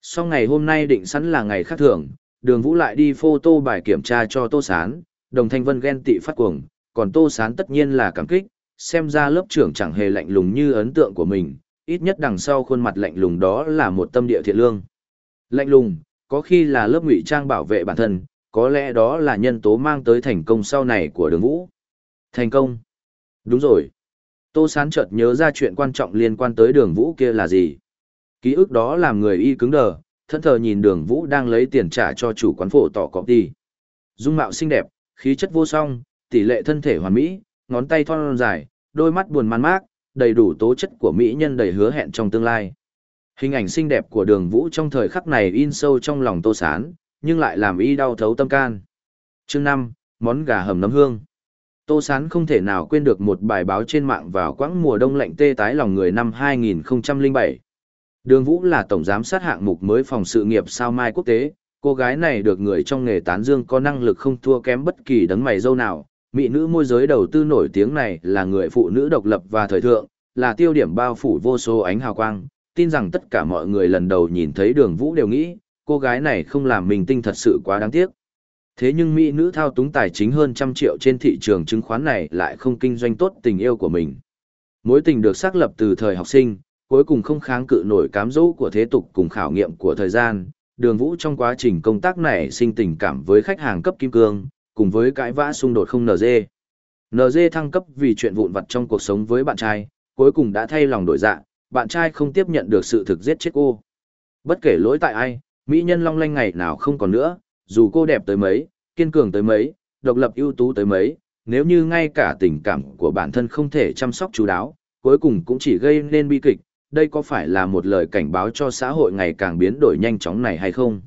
Speaker 1: Sau ngày hôm nay định sẵn là ngày khác thường, đường vũ lại đi phô tô bài kiểm tra cho Tô Sán, Đồng Thanh Vân ghen tị phát cuồng, còn Tô Sán tất nhiên là cảm kích, xem ra lớp trưởng chẳng hề lạnh lùng như ấn tượng của mình, ít nhất đằng sau khuôn mặt lạnh lùng đó là một tâm địa thiện lương. Lạnh lùng, có khi là lớp ngụy trang bảo vệ bản thân, có lẽ đó là nhân tố mang tới thành công sau này của đường vũ. Thành công. Đúng rồi. Tô Sán chợt nhớ ra chuyện quan trọng liên quan tới đường vũ kia là gì. Ký ức đó làm người y cứng đờ, thân thờ nhìn đường vũ đang lấy tiền trả cho chủ quán phổ tỏ cọp đi. Dung mạo xinh đẹp, khí chất vô song, tỷ lệ thân thể hoàn mỹ, ngón tay thon dài, đôi mắt buồn man mác, đầy đủ tố chất của mỹ nhân đầy hứa hẹn trong tương lai. Hình ảnh xinh đẹp của đường vũ trong thời khắc này in sâu trong lòng tô sán, nhưng lại làm y đau thấu tâm can. Chương năm món gà hầm nấm hương. Tô Sán không thể nào quên được một bài báo trên mạng vào quãng mùa đông lạnh tê tái lòng người năm 2007. Đường Vũ là tổng giám sát hạng mục mới phòng sự nghiệp sao mai quốc tế, cô gái này được người trong nghề tán dương có năng lực không thua kém bất kỳ đấng mày dâu nào. Mỹ nữ môi giới đầu tư nổi tiếng này là người phụ nữ độc lập và thời thượng, là tiêu điểm bao phủ vô số ánh hào quang, tin rằng tất cả mọi người lần đầu nhìn thấy đường Vũ đều nghĩ, cô gái này không làm mình tinh thật sự quá đáng tiếc. Thế nhưng Mỹ nữ thao túng tài chính hơn trăm triệu trên thị trường chứng khoán này lại không kinh doanh tốt tình yêu của mình. Mối tình được xác lập từ thời học sinh, cuối cùng không kháng cự nổi cám dỗ của thế tục cùng khảo nghiệm của thời gian. Đường Vũ trong quá trình công tác này sinh tình cảm với khách hàng cấp kim cương, cùng với cãi vã xung đột không NG. NG thăng cấp vì chuyện vụn vặt trong cuộc sống với bạn trai, cuối cùng đã thay lòng đổi dạ, bạn trai không tiếp nhận được sự thực giết chết cô. Bất kể lỗi tại ai, mỹ nhân long lanh ngày nào không còn nữa, dù cô đẹp tới mấy, kiên cường tới mấy, độc lập ưu tú tới mấy, nếu như ngay cả tình cảm của bản thân không thể chăm sóc chú đáo, cuối cùng cũng chỉ gây nên bi kịch, đây có phải là một lời cảnh báo cho xã hội ngày càng biến đổi nhanh chóng này hay không?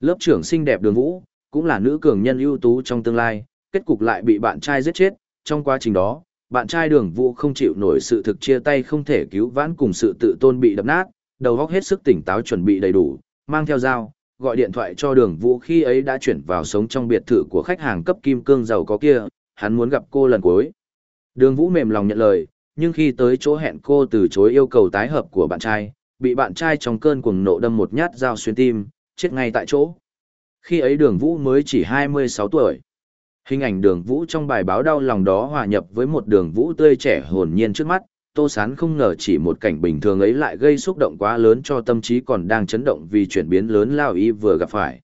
Speaker 1: Lớp trưởng xinh đẹp đường vũ, cũng là nữ cường nhân ưu tú trong tương lai, kết cục lại bị bạn trai giết chết, trong quá trình đó, bạn trai đường vũ không chịu nổi sự thực chia tay không thể cứu vãn cùng sự tự tôn bị đập nát, đầu óc hết sức tỉnh táo chuẩn bị đầy đủ, mang theo dao, gọi điện thoại cho đường vũ khi ấy đã chuyển vào sống trong biệt thự của khách hàng cấp kim cương giàu có kia, hắn muốn gặp cô lần cuối. Đường vũ mềm lòng nhận lời, nhưng khi tới chỗ hẹn cô từ chối yêu cầu tái hợp của bạn trai, bị bạn trai trong cơn cuồng nộ đâm một nhát dao xuyên tim, chết ngay tại chỗ. Khi ấy đường vũ mới chỉ 26 tuổi. Hình ảnh đường vũ trong bài báo đau lòng đó hòa nhập với một đường vũ tươi trẻ hồn nhiên trước mắt, Tô Sán không ngờ chỉ một cảnh bình thường ấy lại gây xúc động quá lớn cho tâm trí còn đang chấn động vì chuyển biến lớn lao y vừa gặp phải.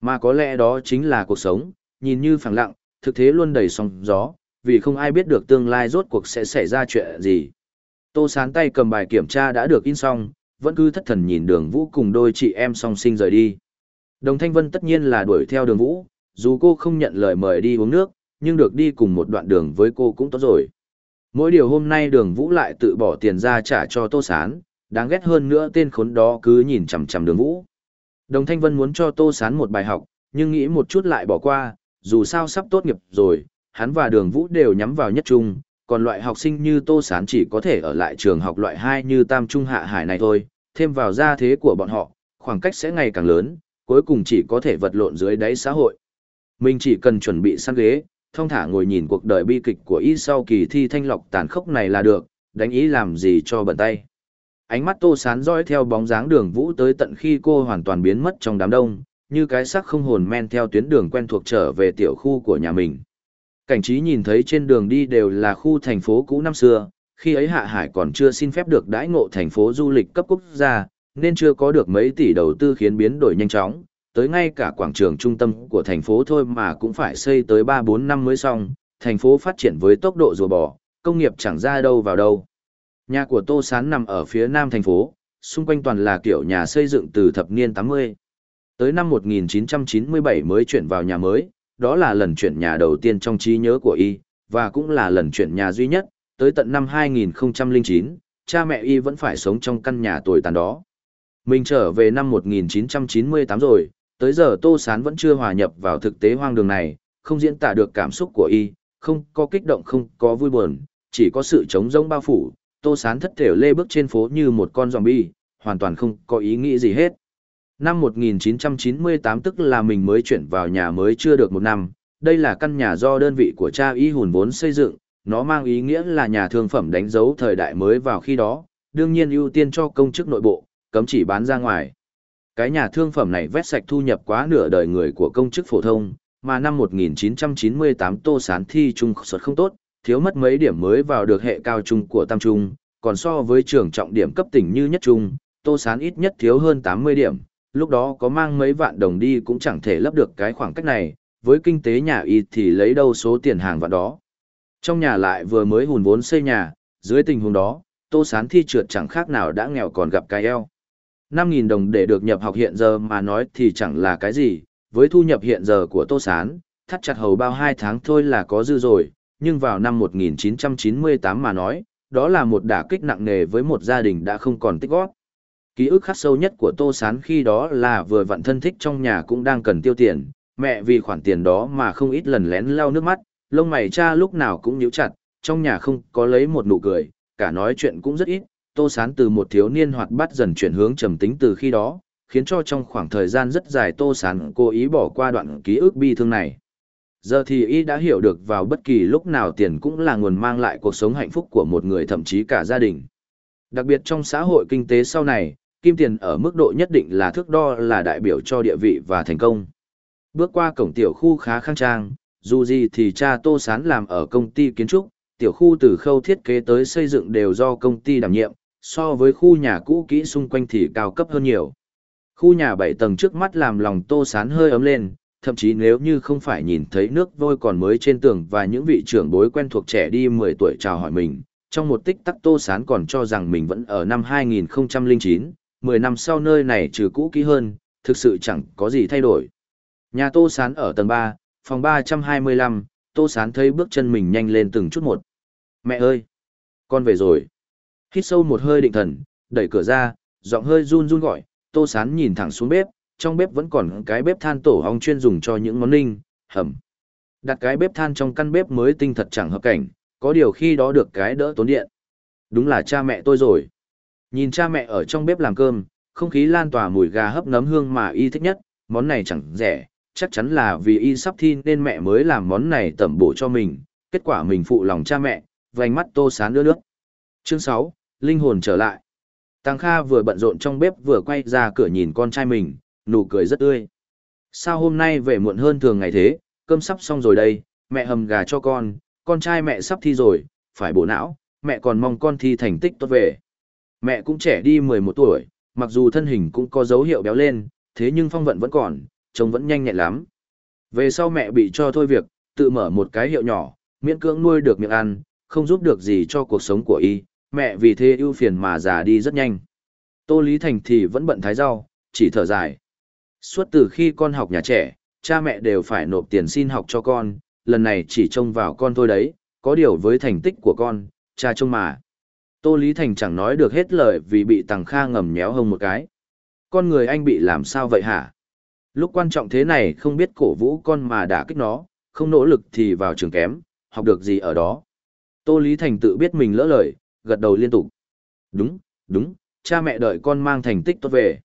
Speaker 1: Mà có lẽ đó chính là cuộc sống, nhìn như phẳng lặng, thực thế luôn đầy sóng gió, vì không ai biết được tương lai rốt cuộc sẽ xảy ra chuyện gì. Tô Sán tay cầm bài kiểm tra đã được in xong, vẫn cứ thất thần nhìn đường vũ cùng đôi chị em song sinh rời đi. Đồng Thanh Vân tất nhiên là đuổi theo đường vũ, dù cô không nhận lời mời đi uống nước, nhưng được đi cùng một đoạn đường với cô cũng tốt rồi. Mỗi điều hôm nay đường vũ lại tự bỏ tiền ra trả cho Tô Sán, đáng ghét hơn nữa tên khốn đó cứ nhìn chằm chằm đường vũ. Đồng Thanh Vân muốn cho Tô Sán một bài học, nhưng nghĩ một chút lại bỏ qua, dù sao sắp tốt nghiệp rồi, hắn và đường vũ đều nhắm vào nhất trung, còn loại học sinh như Tô Sán chỉ có thể ở lại trường học loại 2 như Tam Trung Hạ Hải này thôi, thêm vào gia thế của bọn họ, khoảng cách sẽ ngày càng lớn, cuối cùng chỉ có thể vật lộn dưới đáy xã hội. Mình chỉ cần chuẩn bị săn ghế, thông thả ngồi nhìn cuộc đời bi kịch của y sau kỳ thi thanh lọc tàn khốc này là được, đánh ý làm gì cho bận tay. Ánh mắt tô sán dõi theo bóng dáng đường vũ tới tận khi cô hoàn toàn biến mất trong đám đông, như cái sắc không hồn men theo tuyến đường quen thuộc trở về tiểu khu của nhà mình. Cảnh trí nhìn thấy trên đường đi đều là khu thành phố cũ năm xưa, khi ấy Hạ Hải còn chưa xin phép được đãi ngộ thành phố du lịch cấp quốc gia, nên chưa có được mấy tỷ đầu tư khiến biến đổi nhanh chóng, tới ngay cả quảng trường trung tâm của thành phố thôi mà cũng phải xây tới 3-4 năm mới xong, thành phố phát triển với tốc độ rùa bò, công nghiệp chẳng ra đâu vào đâu. Nhà của Tô Sán nằm ở phía nam thành phố, xung quanh toàn là kiểu nhà xây dựng từ thập niên 80. Tới năm 1997 mới chuyển vào nhà mới, đó là lần chuyển nhà đầu tiên trong trí nhớ của y, và cũng là lần chuyển nhà duy nhất, tới tận năm 2009, cha mẹ y vẫn phải sống trong căn nhà tồi tàn đó. Mình trở về năm 1998 rồi, tới giờ Tô Sán vẫn chưa hòa nhập vào thực tế hoang đường này, không diễn tả được cảm xúc của y, không có kích động không có vui buồn, chỉ có sự trống rỗng bao phủ, Tô Sán thất thể lê bước trên phố như một con zombie, hoàn toàn không có ý nghĩ gì hết. Năm 1998 tức là mình mới chuyển vào nhà mới chưa được một năm, đây là căn nhà do đơn vị của cha y hùn vốn xây dựng, nó mang ý nghĩa là nhà thương phẩm đánh dấu thời đại mới vào khi đó, đương nhiên ưu tiên cho công chức nội bộ, cấm chỉ bán ra ngoài. Cái nhà thương phẩm này vét sạch thu nhập quá nửa đời người của công chức phổ thông, mà năm 1998 Tô Sán thi trung xuất không tốt, thiếu mất mấy điểm mới vào được hệ cao trung của Tam Trung, còn so với trường trọng điểm cấp tỉnh như nhất trung, Tô Sán ít nhất thiếu hơn 80 điểm, lúc đó có mang mấy vạn đồng đi cũng chẳng thể lấp được cái khoảng cách này, với kinh tế nhà y thì lấy đâu số tiền hàng vạn đó. Trong nhà lại vừa mới hùn vốn xây nhà, dưới tình huống đó, Tô Sán thi trượt chẳng khác nào đã nghèo còn gặp cái eo. 5.000 đồng để được nhập học hiện giờ mà nói thì chẳng là cái gì, với thu nhập hiện giờ của Tô Sán, thắt chặt hầu bao 2 tháng thôi là có dư rồi, nhưng vào năm 1998 mà nói, đó là một đả kích nặng nề với một gia đình đã không còn tích góp. Ký ức khắc sâu nhất của Tô Sán khi đó là vừa vặn thân thích trong nhà cũng đang cần tiêu tiền, mẹ vì khoản tiền đó mà không ít lần lén lau nước mắt, lông mày cha lúc nào cũng nhíu chặt, trong nhà không có lấy một nụ cười, cả nói chuyện cũng rất ít, Tô Sán từ một thiếu niên hoạt bát dần chuyển hướng trầm tính từ khi đó, khiến cho trong khoảng thời gian rất dài Tô Sán cố ý bỏ qua đoạn ký ức bi thương này. Giờ thì y đã hiểu được vào bất kỳ lúc nào tiền cũng là nguồn mang lại cuộc sống hạnh phúc của một người thậm chí cả gia đình. Đặc biệt trong xã hội kinh tế sau này, kim tiền ở mức độ nhất định là thước đo là đại biểu cho địa vị và thành công. Bước qua cổng tiểu khu khá khang trang, dù gì thì cha Tô Sán làm ở công ty kiến trúc, tiểu khu từ khâu thiết kế tới xây dựng đều do công ty đảm nhiệm, so với khu nhà cũ kỹ xung quanh thì cao cấp hơn nhiều. Khu nhà 7 tầng trước mắt làm lòng Tô Sán hơi ấm lên, thậm chí nếu như không phải nhìn thấy nước vôi còn mới trên tường và những vị trưởng bối quen thuộc trẻ đi 10 tuổi chào hỏi mình, trong một tích tắc Tô Sán còn cho rằng mình vẫn ở năm 2009, 10 năm sau nơi này trừ cũ kỹ hơn, thực sự chẳng có gì thay đổi. Nhà Tô Sán ở tầng 3, phòng 325, Tô Sán thấy bước chân mình nhanh lên từng chút một. Mẹ ơi! Con về rồi. Hít sâu một hơi định thần, đẩy cửa ra, giọng hơi run run gọi, Tô Sán nhìn thẳng xuống bếp, trong bếp vẫn còn cái bếp than tổ ong chuyên dùng cho những món ninh, hầm. Đặt cái bếp than trong căn bếp mới tinh thật chẳng hợp cảnh, có điều khi đó được cái đỡ tốn điện. Đúng là cha mẹ tôi rồi. Nhìn cha mẹ ở trong bếp làm cơm, không khí lan tỏa mùi gà hấp nấm hương mà y thích nhất, món này chẳng rẻ, chắc chắn là vì y sắp thi nên mẹ mới làm món này tẩm bổ cho mình, kết quả mình phụ lòng cha mẹ, vành mắt tô sán đưa nước. Chương 6, Linh hồn trở lại. Tăng Kha vừa bận rộn trong bếp vừa quay ra cửa nhìn con trai mình, nụ cười rất tươi. Sao hôm nay về muộn hơn thường ngày thế, cơm sắp xong rồi đây, mẹ hầm gà cho con, con trai mẹ sắp thi rồi, phải bổ não, mẹ còn mong con thi thành tích tốt về. Mẹ cũng trẻ đi 11 tuổi, mặc dù thân hình cũng có dấu hiệu béo lên, thế nhưng phong vận vẫn còn, trông vẫn nhanh nhẹn lắm. Về sau mẹ bị cho thôi việc, tự mở một cái hiệu nhỏ, miễn cưỡng nuôi được miệng ăn, không giúp được gì cho cuộc sống của y, mẹ vì thế ưu phiền mà già đi rất nhanh. Tô Lý Thành thì vẫn bận thái rau, chỉ thở dài. Suốt từ khi con học nhà trẻ, cha mẹ đều phải nộp tiền xin học cho con, lần này chỉ trông vào con thôi đấy, có điều với thành tích của con, cha trông mà. Tô Lý Thành chẳng nói được hết lời vì bị Tằng Kha ngầm nhéo hông một cái. Con người anh bị làm sao vậy hả? Lúc quan trọng thế này không biết cổ vũ con mà đã kích nó, không nỗ lực thì vào trường kém, học được gì ở đó. Tô Lý Thành tự biết mình lỡ lời, gật đầu liên tục. Đúng, đúng, cha mẹ đợi con mang thành tích tốt về.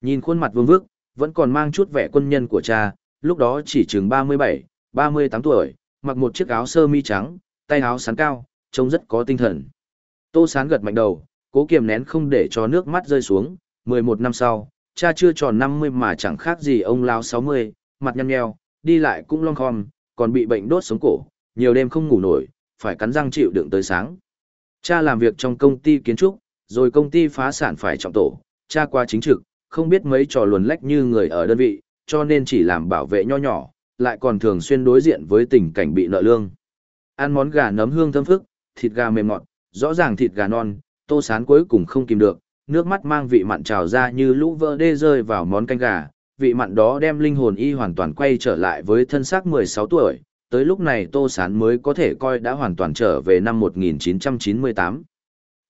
Speaker 1: Nhìn khuôn mặt vương vước, vẫn còn mang chút vẻ quân nhân của cha, lúc đó chỉ chừng 37, 38 tuổi, mặc một chiếc áo sơ mi trắng, tay áo sán cao, trông rất có tinh thần. Tô sán gật mạnh đầu, cố kiềm nén không để cho nước mắt rơi xuống, 11 năm sau, cha chưa tròn 50 mà chẳng khác gì ông lao 60, mặt nhăn nheo, đi lại cũng long khom, còn bị bệnh đốt sống cổ, nhiều đêm không ngủ nổi, phải cắn răng chịu đựng tới sáng. Cha làm việc trong công ty kiến trúc, rồi công ty phá sản phải trọng tổ, cha qua chính trực, không biết mấy trò luồn lách như người ở đơn vị, cho nên chỉ làm bảo vệ nho nhỏ, lại còn thường xuyên đối diện với tình cảnh bị nợ lương. Ăn món gà nấm hương thơm phức, thịt gà mềm ngọt, rõ ràng thịt gà non, tô sán cuối cùng không kìm được, nước mắt mang vị mặn trào ra như lũ vỡ đê rơi vào món canh gà, vị mặn đó đem linh hồn y hoàn toàn quay trở lại với thân xác 16 tuổi, tới lúc này Tô Sán mới có thể coi đã hoàn toàn trở về năm 1998.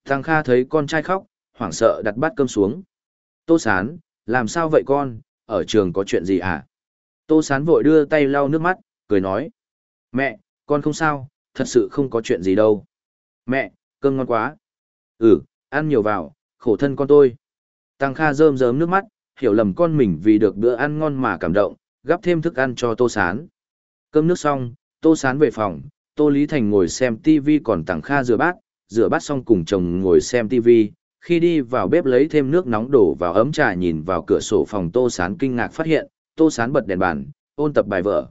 Speaker 1: Tăng Kha thấy con trai khóc, hoảng sợ đặt bát cơm xuống. Tô Sán, làm sao vậy con, ở trường có chuyện gì à? Tô Sán vội đưa tay lau nước mắt, cười nói. Mẹ, con không sao, thật sự không có chuyện gì đâu. Mẹ, cơm ngon quá. Ừ, ăn nhiều vào, khổ thân con tôi. Tăng Kha rơm rớm nước mắt, hiểu lầm con mình vì được bữa ăn ngon mà cảm động, gắp thêm thức ăn cho Tô Sán. Cơm nước xong, Tô Sán về phòng, Tô Lý Thành ngồi xem TV còn Tăng Kha rửa bát, rửa bát xong cùng chồng ngồi xem TV. Khi đi vào bếp lấy thêm nước nóng đổ vào ấm trà nhìn vào cửa sổ phòng Tô Sán kinh ngạc phát hiện, Tô Sán bật đèn bàn, ôn tập bài vở.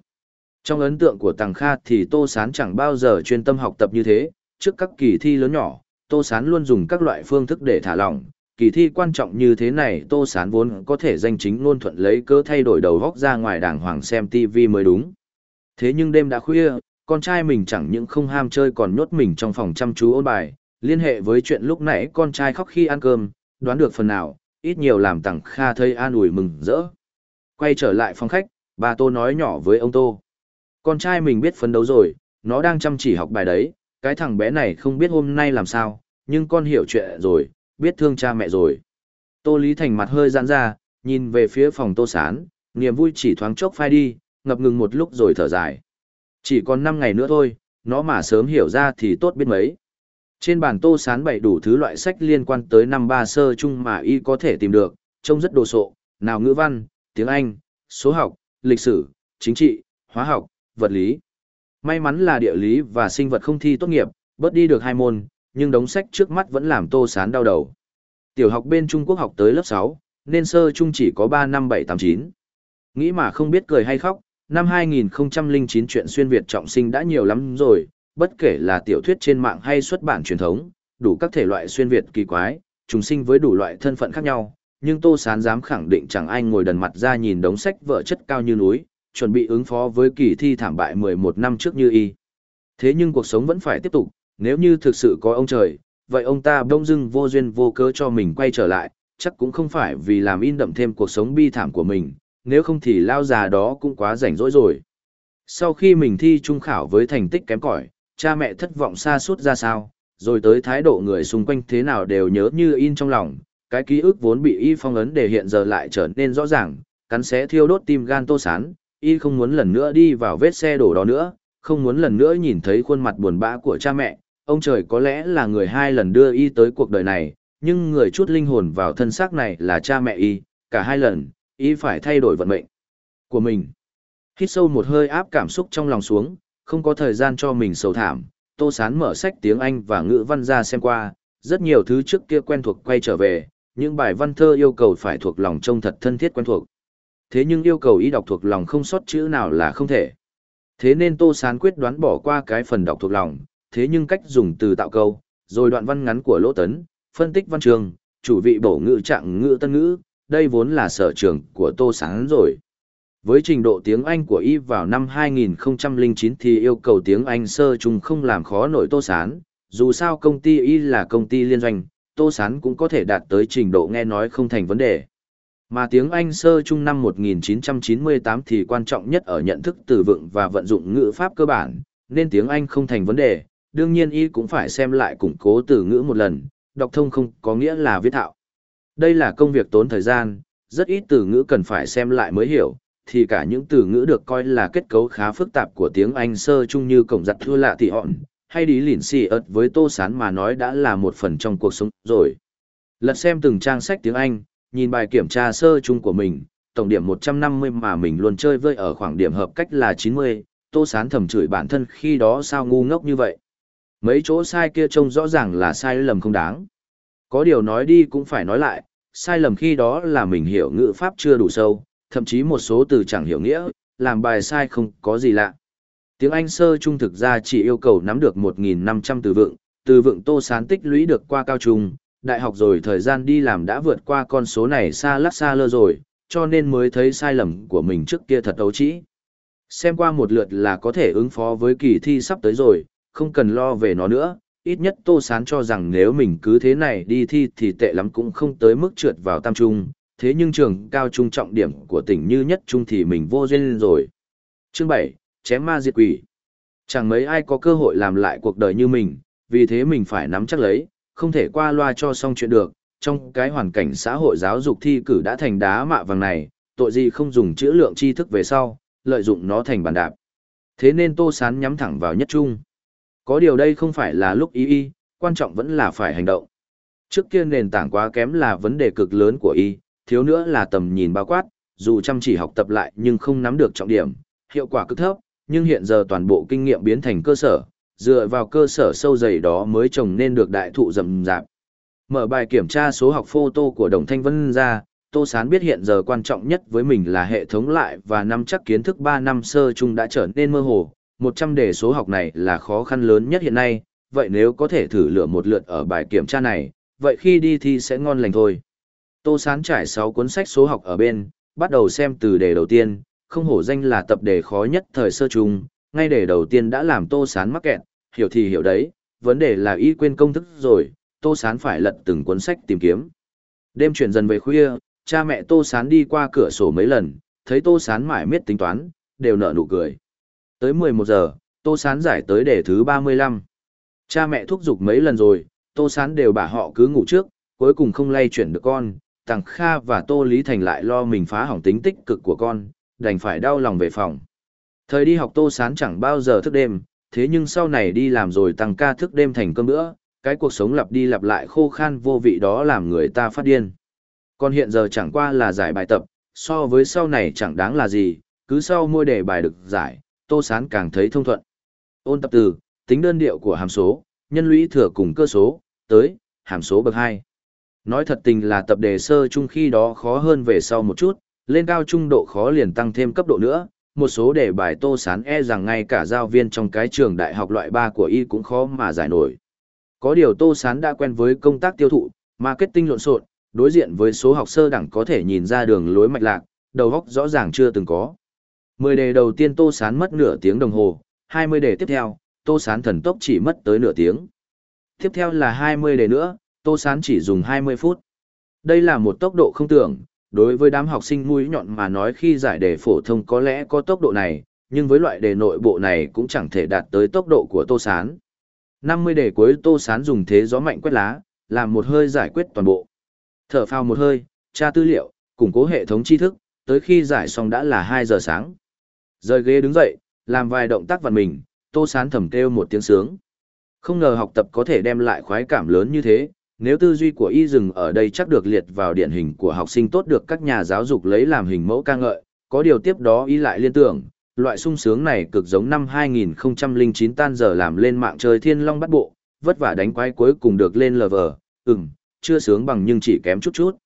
Speaker 1: Trong ấn tượng của Tăng Kha thì Tô Sán chẳng bao giờ chuyên tâm học tập như thế, trước các kỳ thi lớn nhỏ, Tô Sán luôn dùng các loại phương thức để thả lỏng, kỳ thi quan trọng như thế này Tô Sán vốn có thể danh chính ngôn thuận lấy cớ thay đổi đầu góc ra ngoài đàng hoàng xem TV mới đúng. Thế nhưng đêm đã khuya, con trai mình chẳng những không ham chơi còn nhốt mình trong phòng chăm chú ôn bài, liên hệ với chuyện lúc nãy con trai khóc khi ăn cơm, đoán được phần nào, ít nhiều làm tặng Kha thấy an ủi mừng rỡ. Quay trở lại phòng khách, bà Tô nói nhỏ với ông Tô. Con trai mình biết phấn đấu rồi, nó đang chăm chỉ học bài đấy, cái thằng bé này không biết hôm nay làm sao, nhưng con hiểu chuyện rồi, biết thương cha mẹ rồi. Tô Lý Thành mặt hơi giãn ra, nhìn về phía phòng Tô Sán, niềm vui chỉ thoáng chốc phai đi, ngập ngừng một lúc rồi thở dài. Chỉ còn 5 ngày nữa thôi, nó mà sớm hiểu ra thì tốt biết mấy. Trên bàn Tô Sán bày đủ thứ loại sách liên quan tới năm ba sơ chung mà y có thể tìm được, trông rất đồ sộ, nào ngữ văn, tiếng Anh, số học, lịch sử, chính trị, hóa học, vật lý. May mắn là địa lý và sinh vật không thi tốt nghiệp, bớt đi được hai môn, nhưng đống sách trước mắt vẫn làm tô sán đau đầu. Tiểu học bên Trung Quốc học tới lớp 6, nên sơ trung chỉ có 3 năm 7 8 9. Nghĩ mà không biết cười hay khóc, năm 2009 chuyện xuyên Việt trọng sinh đã nhiều lắm rồi, bất kể là tiểu thuyết trên mạng hay xuất bản truyền thống, đủ các thể loại xuyên Việt kỳ quái, trùng sinh với đủ loại thân phận khác nhau, nhưng Tô Sán dám khẳng định chẳng ai ngồi đần mặt ra nhìn đống sách vợ chất cao như núi, chuẩn bị ứng phó với kỳ thi thảm bại 11 năm trước như y. Thế nhưng cuộc sống vẫn phải tiếp tục, nếu như thực sự có ông trời, vậy ông ta bỗng dưng vô duyên vô cớ cho mình quay trở lại, chắc cũng không phải vì làm in đậm thêm cuộc sống bi thảm của mình, nếu không thì lao già đó cũng quá rảnh rỗi rồi. Sau khi mình thi trung khảo với thành tích kém cỏi, cha mẹ thất vọng xa suốt ra sao, rồi tới thái độ người xung quanh thế nào đều nhớ như in trong lòng, cái ký ức vốn bị y phong ấn để hiện giờ lại trở nên rõ ràng, cắn xé thiêu đốt tim gan tô sán, y không muốn lần nữa đi vào vết xe đổ đó nữa, không muốn lần nữa nhìn thấy khuôn mặt buồn bã của cha mẹ, ông trời có lẽ là người hai lần đưa y tới cuộc đời này, nhưng người chút linh hồn vào thân xác này là cha mẹ y, cả hai lần, y phải thay đổi vận mệnh của mình. Hít sâu một hơi áp cảm xúc trong lòng xuống, không có thời gian cho mình sầu thảm, Tô Sán mở sách tiếng Anh và ngữ văn ra xem qua, rất nhiều thứ trước kia quen thuộc quay trở về, những bài văn thơ yêu cầu phải thuộc lòng trông thật thân thiết quen thuộc. Thế nhưng yêu cầu y đọc thuộc lòng không sót chữ nào là không thể. Thế nên Tô Sán quyết đoán bỏ qua cái phần đọc thuộc lòng, thế nhưng cách dùng từ tạo câu, rồi đoạn văn ngắn của Lỗ Tấn, phân tích văn trường, chủ vị bổ ngữ trạng ngữ tân ngữ, đây vốn là sở trường của Tô Sáng rồi. Với trình độ tiếng Anh của y vào năm 2009 thì yêu cầu tiếng Anh sơ trung không làm khó nổi Tô Sán, dù sao công ty y là công ty liên doanh, Tô Sán cũng có thể đạt tới trình độ nghe nói không thành vấn đề. Mà tiếng Anh sơ trung năm 1998 thì quan trọng nhất ở nhận thức từ vựng và vận dụng ngữ pháp cơ bản, nên tiếng Anh không thành vấn đề, đương nhiên y cũng phải xem lại củng cố từ ngữ một lần, đọc thông không có nghĩa là viết thạo. Đây là công việc tốn thời gian, rất ít từ ngữ cần phải xem lại mới hiểu, thì cả những từ ngữ được coi là kết cấu khá phức tạp của tiếng Anh sơ chung như cổng giặt thua lạ thị họn, hay đi lỉn xì ớt với tô sán mà nói đã là một phần trong cuộc sống rồi. Lật xem từng trang sách tiếng Anh, nhìn bài kiểm tra sơ chung của mình, tổng điểm 150 mà mình luôn chơi vơi ở khoảng điểm hợp cách là 90, tô sán thầm chửi bản thân khi đó sao ngu ngốc như vậy. Mấy chỗ sai kia trông rõ ràng là sai lầm không đáng. Có điều nói đi cũng phải nói lại, sai lầm khi đó là mình hiểu ngữ pháp chưa đủ sâu, thậm chí một số từ chẳng hiểu nghĩa, làm bài sai không có gì lạ. Tiếng Anh sơ trung thực ra chỉ yêu cầu nắm được 1.500 từ vựng, từ vựng tô sán tích lũy được qua cao trung, đại học rồi thời gian đi làm đã vượt qua con số này xa lắc xa lơ rồi, cho nên mới thấy sai lầm của mình trước kia thật ấu trĩ. Xem qua một lượt là có thể ứng phó với kỳ thi sắp tới rồi, không cần lo về nó nữa, ít nhất Tô Sán cho rằng nếu mình cứ thế này đi thi thì tệ lắm cũng không tới mức trượt vào tam trung, thế nhưng trường cao trung trọng điểm của tỉnh như nhất trung thì mình vô duyên rồi. Chương bảy, chém ma diệt quỷ. Chẳng mấy ai có cơ hội làm lại cuộc đời như mình, vì thế mình phải nắm chắc lấy, không thể qua loa cho xong chuyện được. Trong cái hoàn cảnh xã hội giáo dục thi cử đã thành đá mạ vàng này, tội gì không dùng chữ lượng tri thức về sau, lợi dụng nó thành bàn đạp. Thế nên Tô Sán nhắm thẳng vào nhất trung. Có điều đây không phải là lúc y y, quan trọng vẫn là phải hành động. Trước kia nền tảng quá kém là vấn đề cực lớn của y, thiếu nữa là tầm nhìn bao quát, dù chăm chỉ học tập lại nhưng không nắm được trọng điểm, hiệu quả cực thấp, nhưng hiện giờ toàn bộ kinh nghiệm biến thành cơ sở, dựa vào cơ sở sâu dày đó mới trồng nên được đại thụ rậm rạp. Mở bài kiểm tra số học photo của Đồng Thanh Vân ra, Tô Sán biết hiện giờ quan trọng nhất với mình là hệ thống lại và nắm chắc kiến thức 3 năm sơ chung đã trở nên mơ hồ. 100 đề số học này là khó khăn lớn nhất hiện nay, vậy nếu có thể thử lựa một lượt ở bài kiểm tra này, vậy khi đi thi sẽ ngon lành thôi. Tô Sán trải 6 cuốn sách số học ở bên, bắt đầu xem từ đề đầu tiên, không hổ danh là tập đề khó nhất thời sơ trung. ngay đề đầu tiên đã làm Tô Sán mắc kẹt, hiểu thì hiểu đấy, vấn đề là y quên công thức rồi, Tô Sán phải lật từng cuốn sách tìm kiếm. Đêm chuyển dần về khuya, cha mẹ Tô Sán đi qua cửa sổ mấy lần, thấy Tô Sán mải miết tính toán, đều nở nụ cười. Tới 11 giờ, Tô Sán giải tới đề thứ 35. Cha mẹ thúc giục mấy lần rồi, Tô Sán đều bảo họ cứ ngủ trước, cuối cùng không lay chuyển được con, Tằng Kha và Tô Lý Thành lại lo mình phá hỏng tính tích cực của con, đành phải đau lòng về phòng. Thời đi học Tô Sán chẳng bao giờ thức đêm, thế nhưng sau này đi làm rồi tăng ca thức đêm thành cơm bữa, cái cuộc sống lặp đi lặp lại khô khan vô vị đó làm người ta phát điên. Còn hiện giờ chẳng qua là giải bài tập, so với sau này chẳng đáng là gì, cứ sau mua đề bài được giải, Tô Sán càng thấy thông thuận. Ôn tập từ, tính đơn điệu của hàm số, nhân lũy thừa cùng cơ số, tới, hàm số bậc 2. Nói thật tình là tập đề sơ chung khi đó khó hơn về sau một chút, lên cao trung độ khó liền tăng thêm cấp độ nữa, một số đề bài tô sán e rằng ngay cả giáo viên trong cái trường đại học loại 3 của y cũng khó mà giải nổi. Có điều tô sán đã quen với công tác tiêu thụ, marketing lộn xộn, đối diện với số học sơ đẳng có thể nhìn ra đường lối mạch lạc, đầu óc rõ ràng chưa từng có. 10 đề đầu tiên tô sán mất nửa tiếng đồng hồ, 20 đề tiếp theo, tô sán thần tốc chỉ mất tới nửa tiếng. Tiếp theo là 20 đề nữa, tô sán chỉ dùng 20 phút. Đây là một tốc độ không tưởng, đối với đám học sinh mũi nhọn mà nói khi giải đề phổ thông có lẽ có tốc độ này, nhưng với loại đề nội bộ này cũng chẳng thể đạt tới tốc độ của Tô Sán. 50 đề cuối Tô Sán dùng thế gió mạnh quét lá, làm một hơi giải quyết toàn bộ. Thở phào một hơi, tra tư liệu, củng cố hệ thống tri thức, tới khi giải xong đã là 2 giờ sáng. Rời ghế đứng dậy, làm vài động tác vặn mình, Tô Sán thầm kêu một tiếng sướng. Không ngờ học tập có thể đem lại khoái cảm lớn như thế, nếu tư duy của y dừng ở đây chắc được liệt vào điển hình của học sinh tốt được các nhà giáo dục lấy làm hình mẫu ca ngợi, có điều tiếp đó y lại liên tưởng, loại sung sướng này cực giống năm 2009 tan giờ làm lên mạng chơi thiên long bắt bộ, vất vả đánh quái cuối cùng được lên lờ vờ, ừm, chưa sướng bằng nhưng chỉ kém chút chút.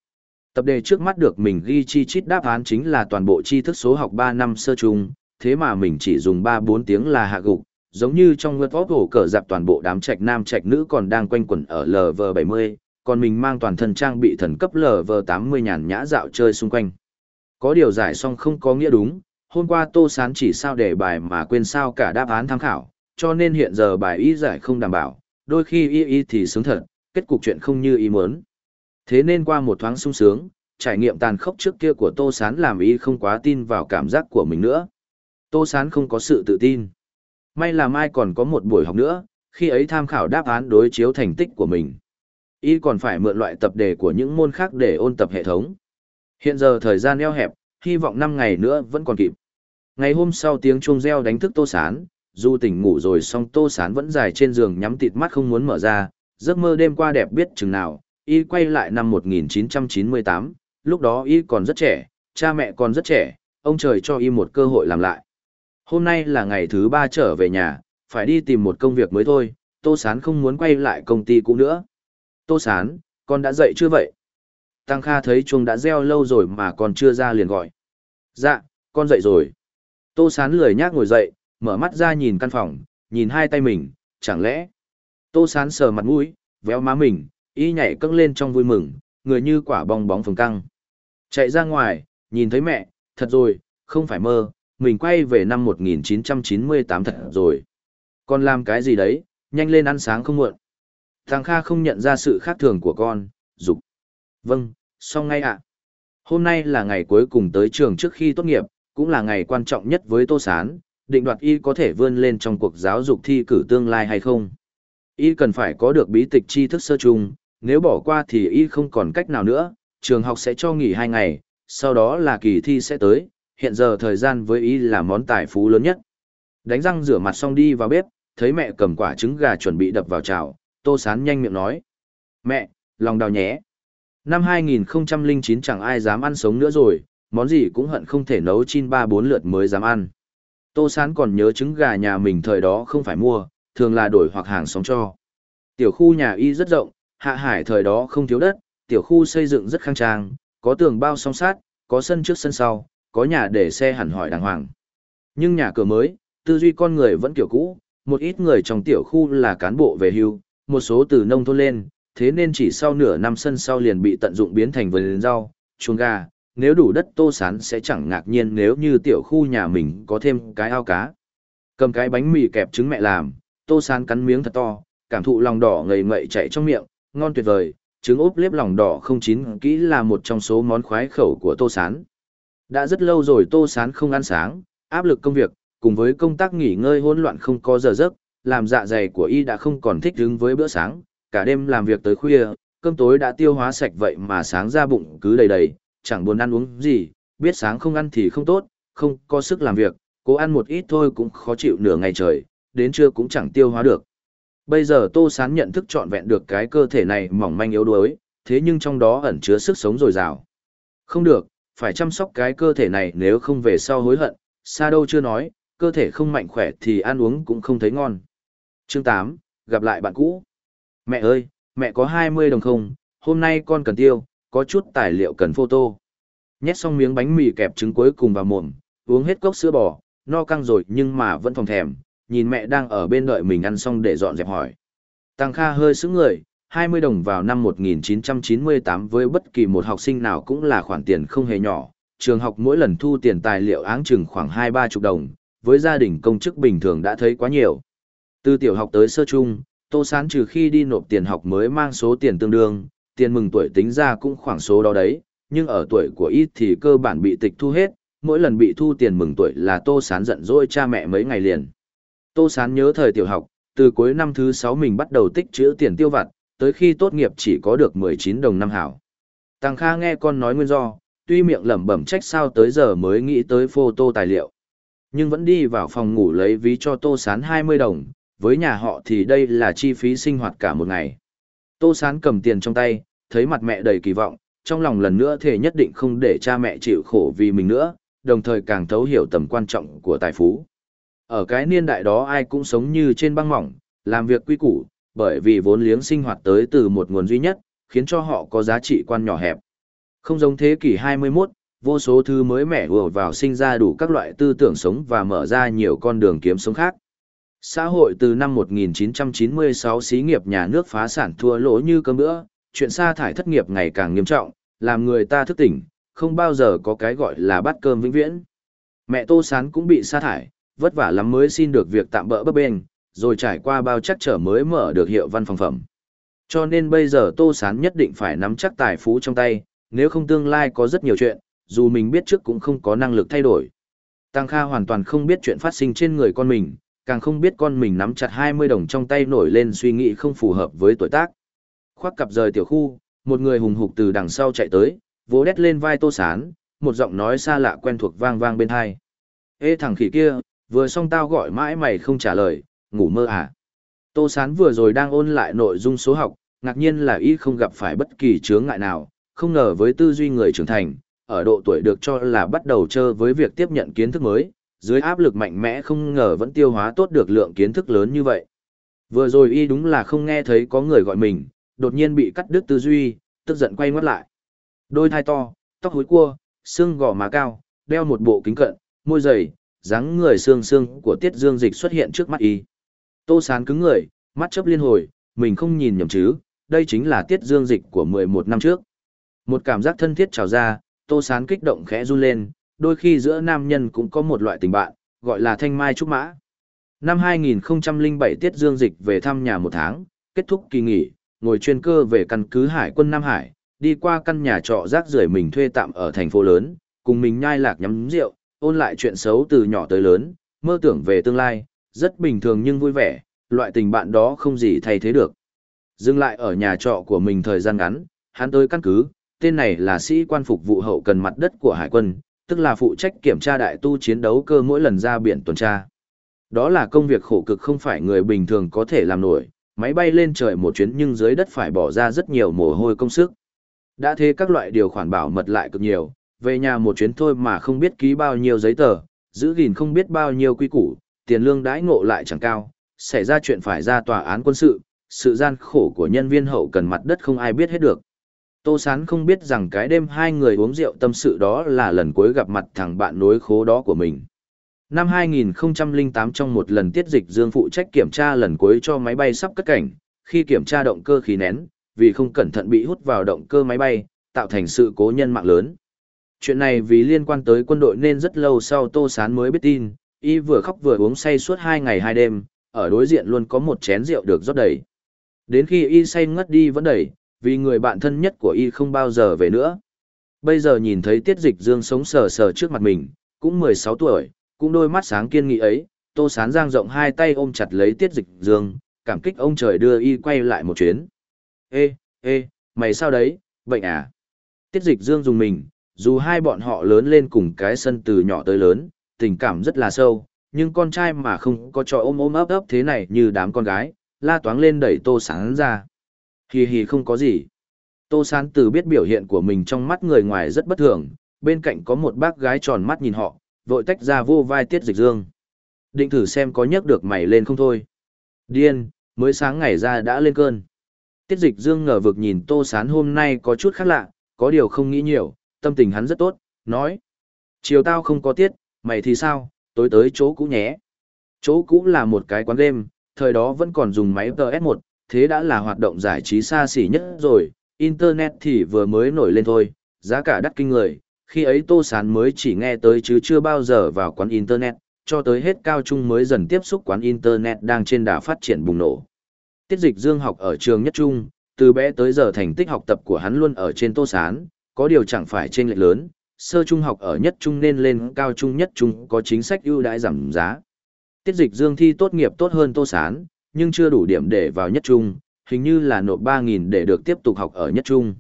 Speaker 1: Tập đề trước mắt được mình ghi chi chít đáp án chính là toàn bộ tri thức số học 3 năm sơ trung, thế mà mình chỉ dùng 3-4 tiếng là hạ gục, giống như trong ngươn vót hổ cờ dạp toàn bộ đám trạch nam trạch nữ còn đang quanh quẩn ở LV70, còn mình mang toàn thân trang bị thần cấp LV80 nhàn nhã dạo chơi xung quanh. Có điều giải xong không có nghĩa đúng, hôm qua Tô Sán chỉ sao để bài mà quên sao cả đáp án tham khảo, cho nên hiện giờ bài ý giải không đảm bảo, đôi khi y y thì sướng thật, kết cục chuyện không như ý muốn. Thế nên qua một thoáng sung sướng, trải nghiệm tàn khốc trước kia của Tô Sán làm y không quá tin vào cảm giác của mình nữa. Tô Sán không có sự tự tin. May là mai còn có một buổi học nữa, khi ấy tham khảo đáp án đối chiếu thành tích của mình. Y còn phải mượn loại tập đề của những môn khác để ôn tập hệ thống. Hiện giờ thời gian eo hẹp, hy vọng 5 ngày nữa vẫn còn kịp. Ngày hôm sau tiếng chuông reo đánh thức Tô Sán, dù tỉnh ngủ rồi song Tô Sán vẫn dài trên giường nhắm tịt mắt không muốn mở ra, giấc mơ đêm qua đẹp biết chừng nào, y quay lại năm 1998, lúc đó y còn rất trẻ, cha mẹ còn rất trẻ, ông trời cho y một cơ hội làm lại. Hôm nay là ngày thứ ba trở về nhà, phải đi tìm một công việc mới thôi, Tô Sán không muốn quay lại công ty cũ nữa. Tô Sán, con đã dậy chưa vậy? Tăng Kha thấy chuông đã reo lâu rồi mà còn chưa ra liền gọi. Dạ, con dậy rồi. Tô Sán lười nhác ngồi dậy, mở mắt ra nhìn căn phòng, nhìn hai tay mình, chẳng lẽ. Tô Sán sờ mặt mũi, véo má mình, y nhảy cất lên trong vui mừng, người như quả bong bóng phồng căng. Chạy ra ngoài, nhìn thấy mẹ, thật rồi, không phải mơ, mình quay về năm 1998 thật rồi. Còn làm cái gì đấy, nhanh lên ăn sáng không muộn, Thằng Kha không nhận ra sự khác thường của con, dục. Vâng, xong ngay ạ. Hôm nay là ngày cuối cùng tới trường trước khi tốt nghiệp, cũng là ngày quan trọng nhất với Tô Sán, định đoạt y có thể vươn lên trong cuộc giáo dục thi cử tương lai hay không. Y cần phải có được bí tịch tri thức sơ chung, nếu bỏ qua thì y không còn cách nào nữa, trường học sẽ cho nghỉ hai ngày, sau đó là kỳ thi sẽ tới, hiện giờ thời gian với y là món tài phú lớn nhất. Đánh răng rửa mặt xong đi vào bếp, thấy mẹ cầm quả trứng gà chuẩn bị đập vào chảo, Tô Sán nhanh miệng nói. Mẹ, lòng đào nhé. Năm 2009 chẳng ai dám ăn sống nữa rồi, món gì cũng hận không thể nấu chín ba bốn lượt mới dám ăn. Tô Sán còn nhớ trứng gà nhà mình thời đó không phải mua, thường là đổi hoặc hàng sống cho. Tiểu khu nhà y rất rộng, hạ hải thời đó không thiếu đất, tiểu khu xây dựng rất khang trang, có tường bao song sát, có sân trước sân sau, có nhà để xe hẳn hỏi đàng hoàng. Nhưng nhà cửa mới, tư duy con người vẫn kiểu cũ, một ít người trong tiểu khu là cán bộ về hưu, một số từ nông thôn lên, thế nên chỉ sau nửa năm sân sau liền bị tận dụng biến thành vườn rau, chuồng gà, nếu đủ đất tô sán sẽ chẳng ngạc nhiên nếu như tiểu khu nhà mình có thêm cái ao cá. Cầm cái bánh mì kẹp trứng mẹ làm, tô sán cắn miếng thật to, cảm thụ lòng đỏ ngầy ngậy chạy trong miệng, ngon tuyệt vời, trứng ốp liếp lòng đỏ không chín kỹ là một trong số món khoái khẩu của tô sán. Đã rất lâu rồi tô sán không ăn sáng, áp lực công việc, cùng với công tác nghỉ ngơi hỗn loạn không có giờ giấc, làm dạ dày của y đã không còn thích ứng với bữa sáng, cả đêm làm việc tới khuya, cơm tối đã tiêu hóa sạch vậy mà sáng ra bụng cứ đầy đầy, chẳng buồn ăn uống gì, biết sáng không ăn thì không tốt, không có sức làm việc, cố ăn một ít thôi cũng khó chịu nửa ngày trời, đến trưa cũng chẳng tiêu hóa được. Bây giờ Tô Sán nhận thức trọn vẹn được cái cơ thể này mỏng manh yếu đuối, thế nhưng trong đó ẩn chứa sức sống dồi dào. Không được, phải chăm sóc cái cơ thể này nếu không về sau hối hận, xa đâu chưa nói, cơ thể không mạnh khỏe thì ăn uống cũng không thấy ngon. Chương 8, gặp lại bạn cũ. Mẹ ơi, mẹ có 20 đồng không? Hôm nay con cần tiêu, có chút tài liệu cần photo. Nhét xong miếng bánh mì kẹp trứng cuối cùng vào mồm, uống hết cốc sữa bò, no căng rồi nhưng mà vẫn phòng thèm, nhìn mẹ đang ở bên đợi mình ăn xong để dọn dẹp hỏi. Tăng Kha hơi sững người, 20 đồng vào năm 1998 với bất kỳ một học sinh nào cũng là khoản tiền không hề nhỏ. Trường học mỗi lần thu tiền tài liệu áng chừng khoảng 2-3 chục đồng, với gia đình công chức bình thường đã thấy quá nhiều. Từ tiểu học tới sơ trung, Tô Sán trừ khi đi nộp tiền học mới mang số tiền tương đương, tiền mừng tuổi tính ra cũng khoảng số đó đấy, nhưng ở tuổi của ít thì cơ bản bị tịch thu hết, mỗi lần bị thu tiền mừng tuổi là Tô Sán giận dỗi cha mẹ mấy ngày liền. Tô Sán nhớ thời tiểu học, từ cuối năm thứ 6 mình bắt đầu tích trữ tiền tiêu vặt, tới khi tốt nghiệp chỉ có được 19 đồng năm hảo. Tăng Kha nghe con nói nguyên do, tuy miệng lẩm bẩm trách sao tới giờ mới nghĩ tới photo tài liệu. Nhưng vẫn đi vào phòng ngủ lấy ví cho Tô Sán 20 đồng, với nhà họ thì đây là chi phí sinh hoạt cả một ngày. Tô Sán cầm tiền trong tay, thấy mặt mẹ đầy kỳ vọng, trong lòng lần nữa thể nhất định không để cha mẹ chịu khổ vì mình nữa, đồng thời càng thấu hiểu tầm quan trọng của tài phú. Ở cái niên đại đó ai cũng sống như trên băng mỏng, làm việc quy củ, bởi vì vốn liếng sinh hoạt tới từ một nguồn duy nhất, khiến cho họ có giá trị quan nhỏ hẹp. Không giống thế kỷ 21, vô số thứ mới mẻ vừa vào sinh ra đủ các loại tư tưởng sống và mở ra nhiều con đường kiếm sống khác. Xã hội từ năm 1996 xí nghiệp nhà nước phá sản thua lỗ như cơm bữa, chuyện sa thải thất nghiệp ngày càng nghiêm trọng, làm người ta thức tỉnh, không bao giờ có cái gọi là bắt cơm vĩnh viễn. Mẹ Tô Sán cũng bị sa thải, vất vả lắm mới xin được việc tạm bỡ bấp bên, rồi trải qua bao chắc trở mới mở được hiệu văn phòng phẩm. Cho nên bây giờ Tô Sán nhất định phải nắm chắc tài phú trong tay, nếu không tương lai có rất nhiều chuyện, dù mình biết trước cũng không có năng lực thay đổi. Tăng Kha hoàn toàn không biết chuyện phát sinh trên người con mình, càng không biết con mình nắm chặt 20 đồng trong tay nổi lên suy nghĩ không phù hợp với tuổi tác. Khoác cặp rời tiểu khu, một người hùng hục từ đằng sau chạy tới, vỗ đét lên vai Tô Sán, một giọng nói xa lạ quen thuộc vang vang bên hai. Ê thằng khỉ kia, vừa xong tao gọi mãi mày không trả lời, ngủ mơ à? Tô Sán vừa rồi đang ôn lại nội dung số học, ngạc nhiên là y không gặp phải bất kỳ chướng ngại nào, không ngờ với tư duy người trưởng thành, ở độ tuổi được cho là bắt đầu chơi với việc tiếp nhận kiến thức mới, dưới áp lực mạnh mẽ không ngờ vẫn tiêu hóa tốt được lượng kiến thức lớn như vậy. Vừa rồi y đúng là không nghe thấy có người gọi mình, đột nhiên bị cắt đứt tư duy, tức giận quay ngoắt lại. Đôi thai to, tóc hối cua, xương gò má cao, đeo một bộ kính cận, môi dày, dáng người xương xương của Tiết Dương Dịch xuất hiện trước mắt y. Tô Sán cứng người, mắt chớp liên hồi, mình không nhìn nhầm chứ, đây chính là Tiết Dương Dịch của 11 năm trước. Một cảm giác thân thiết trào ra, Tô Sán kích động khẽ run lên, đôi khi giữa nam nhân cũng có một loại tình bạn, gọi là thanh mai trúc mã. Năm 2007 Tiết Dương Dịch về thăm nhà một tháng, kết thúc kỳ nghỉ, ngồi chuyên cơ về căn cứ hải quân Nam Hải, đi qua căn nhà trọ rác rưởi mình thuê tạm ở thành phố lớn, cùng mình nhai lạc nhắm rượu, ôn lại chuyện xấu từ nhỏ tới lớn, mơ tưởng về tương lai, rất bình thường nhưng vui vẻ, loại tình bạn đó không gì thay thế được. Dừng lại ở nhà trọ của mình thời gian ngắn, hắn tới căn cứ, tên này là sĩ quan phục vụ hậu cần mặt đất của hải quân, tức là phụ trách kiểm tra đại tu chiến đấu cơ mỗi lần ra biển tuần tra. Đó là công việc khổ cực không phải người bình thường có thể làm nổi, máy bay lên trời một chuyến nhưng dưới đất phải bỏ ra rất nhiều mồ hôi công sức. Đã thế các loại điều khoản bảo mật lại cực nhiều, về nhà một chuyến thôi mà không biết ký bao nhiêu giấy tờ, giữ gìn không biết bao nhiêu quy củ, tiền lương đãi ngộ lại chẳng cao, xảy ra chuyện phải ra tòa án quân sự, sự gian khổ của nhân viên hậu cần mặt đất không ai biết hết được. Tô Sán không biết rằng cái đêm hai người uống rượu tâm sự đó là lần cuối gặp mặt thằng bạn nối khố đó của mình. Năm 2008 trong một lần tiết dịch Dương phụ trách kiểm tra lần cuối cho máy bay sắp cất cảnh, khi kiểm tra động cơ khí nén, vì không cẩn thận bị hút vào động cơ máy bay, tạo thành sự cố nhân mạng lớn. Chuyện này vì liên quan tới quân đội nên rất lâu sau Tô Sán mới biết tin, y vừa khóc vừa uống say suốt hai ngày hai đêm, ở đối diện luôn có một chén rượu được rót đầy. Đến khi y say ngất đi vẫn đầy, vì người bạn thân nhất của y không bao giờ về nữa. Bây giờ nhìn thấy tiết dịch dương sống sờ sờ trước mặt mình, cũng 16 tuổi, cũng đôi mắt sáng kiên nghị ấy, tô sán giang rộng hai tay ôm chặt lấy tiết dịch dương, cảm kích ông trời đưa y quay lại một chuyến. Ê, ê, mày sao đấy, bệnh à? Tiết dịch dương dùng mình, dù hai bọn họ lớn lên cùng cái sân từ nhỏ tới lớn, tình cảm rất là sâu, nhưng con trai mà không có cho ôm ôm ấp ấp thế này như đám con gái, la toáng lên đẩy tô sán ra. Hì hì không có gì. Tô sán từ biết biểu hiện của mình trong mắt người ngoài rất bất thường, bên cạnh có một bác gái tròn mắt nhìn họ, vội tách ra vô vai tiết dịch dương. Định thử xem có nhấc được mày lên không thôi. Điên, mới sáng ngày ra đã lên cơn. Tiết dịch dương ngờ vực nhìn tô sán hôm nay có chút khác lạ, có điều không nghĩ nhiều, tâm tình hắn rất tốt, nói. Chiều tao không có tiết, mày thì sao, tối tới chỗ cũ nhé. Chỗ cũ là một cái quán game, thời đó vẫn còn dùng máy PS1, thế đã là hoạt động giải trí xa xỉ nhất rồi, Internet thì vừa mới nổi lên thôi, giá cả đắt kinh người, khi ấy Tô Sán mới chỉ nghe tới chứ chưa bao giờ vào quán Internet, cho tới hết cao trung mới dần tiếp xúc quán Internet đang trên đà phát triển bùng nổ. Tiết dịch dương học ở trường nhất trung, từ bé tới giờ thành tích học tập của hắn luôn ở trên Tô Sán, có điều chẳng phải trên lệch lớn, sơ trung học ở nhất trung nên lên cao trung nhất trung có chính sách ưu đãi giảm giá. Tiết dịch dương thi tốt nghiệp tốt hơn Tô Sán, nhưng chưa đủ điểm để vào nhất trung, hình như là nộp 3.000 để được tiếp tục học ở nhất trung.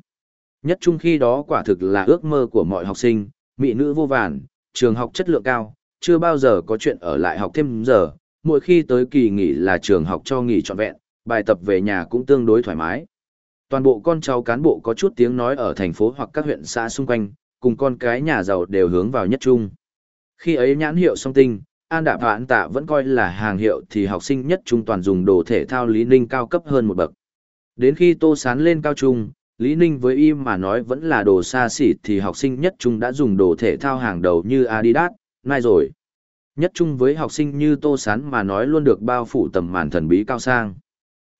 Speaker 1: Nhất trung khi đó quả thực là ước mơ của mọi học sinh, mỹ nữ vô vàn, trường học chất lượng cao, chưa bao giờ có chuyện ở lại học thêm giờ, mỗi khi tới kỳ nghỉ là trường học cho nghỉ trọn vẹn, bài tập về nhà cũng tương đối thoải mái. Toàn bộ con cháu cán bộ có chút tiếng nói ở thành phố hoặc các huyện xã xung quanh, cùng con cái nhà giàu đều hướng vào nhất trung. Khi ấy nhãn hiệu song tinh, An Đạp Vãn Tạ vẫn coi là hàng hiệu thì học sinh nhất trung toàn dùng đồ thể thao Lý Ninh cao cấp hơn một bậc. Đến khi Tô Sán lên cao trung, Lý Ninh với im mà nói vẫn là đồ xa xỉ thì học sinh nhất trung đã dùng đồ thể thao hàng đầu như Adidas, Nike rồi. Nhất trung với học sinh như Tô Sán mà nói luôn được bao phủ tầm màn thần bí cao sang.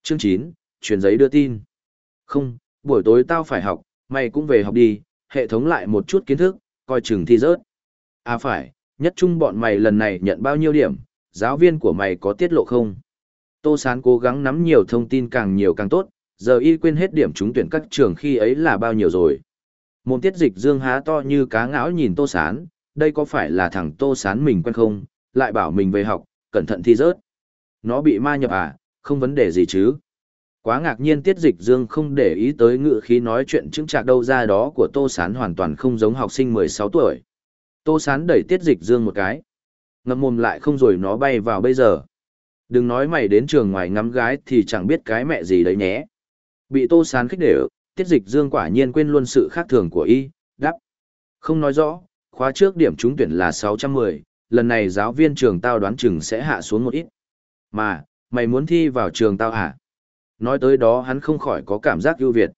Speaker 1: Chương 9, truyền giấy đưa tin. Không, buổi tối tao phải học, mày cũng về học đi, hệ thống lại một chút kiến thức, coi chừng thi rớt. À phải, nhất trung bọn mày lần này nhận bao nhiêu điểm, giáo viên của mày có tiết lộ không? Tô Sán cố gắng nắm nhiều thông tin càng nhiều càng tốt, giờ y quên hết điểm trúng tuyển các trường khi ấy là bao nhiêu rồi. Môn tiết dịch dương há to như cá ngão nhìn Tô Sán, đây có phải là thằng Tô Sán mình quen không, lại bảo mình về học, cẩn thận thi rớt. Nó bị ma nhập à, không vấn đề gì chứ. Quá ngạc nhiên tiết dịch dương không để ý tới ngự khí nói chuyện chứng trạc đâu ra đó của Tô Sán hoàn toàn không giống học sinh 16 tuổi. Tô Sán đẩy tiết dịch dương một cái. Ngậm mồm lại không rồi nó bay vào bây giờ. Đừng nói mày đến trường ngoài ngắm gái thì chẳng biết cái mẹ gì đấy nhé. Bị Tô Sán khích để tiết dịch dương quả nhiên quên luôn sự khác thường của y, đắp. Không nói rõ, khóa trước điểm trúng tuyển là 610, lần này giáo viên trường tao đoán chừng sẽ hạ xuống một ít. Mà, mày muốn thi vào trường tao hả? Nói tới đó hắn không khỏi có cảm giác ưu việt.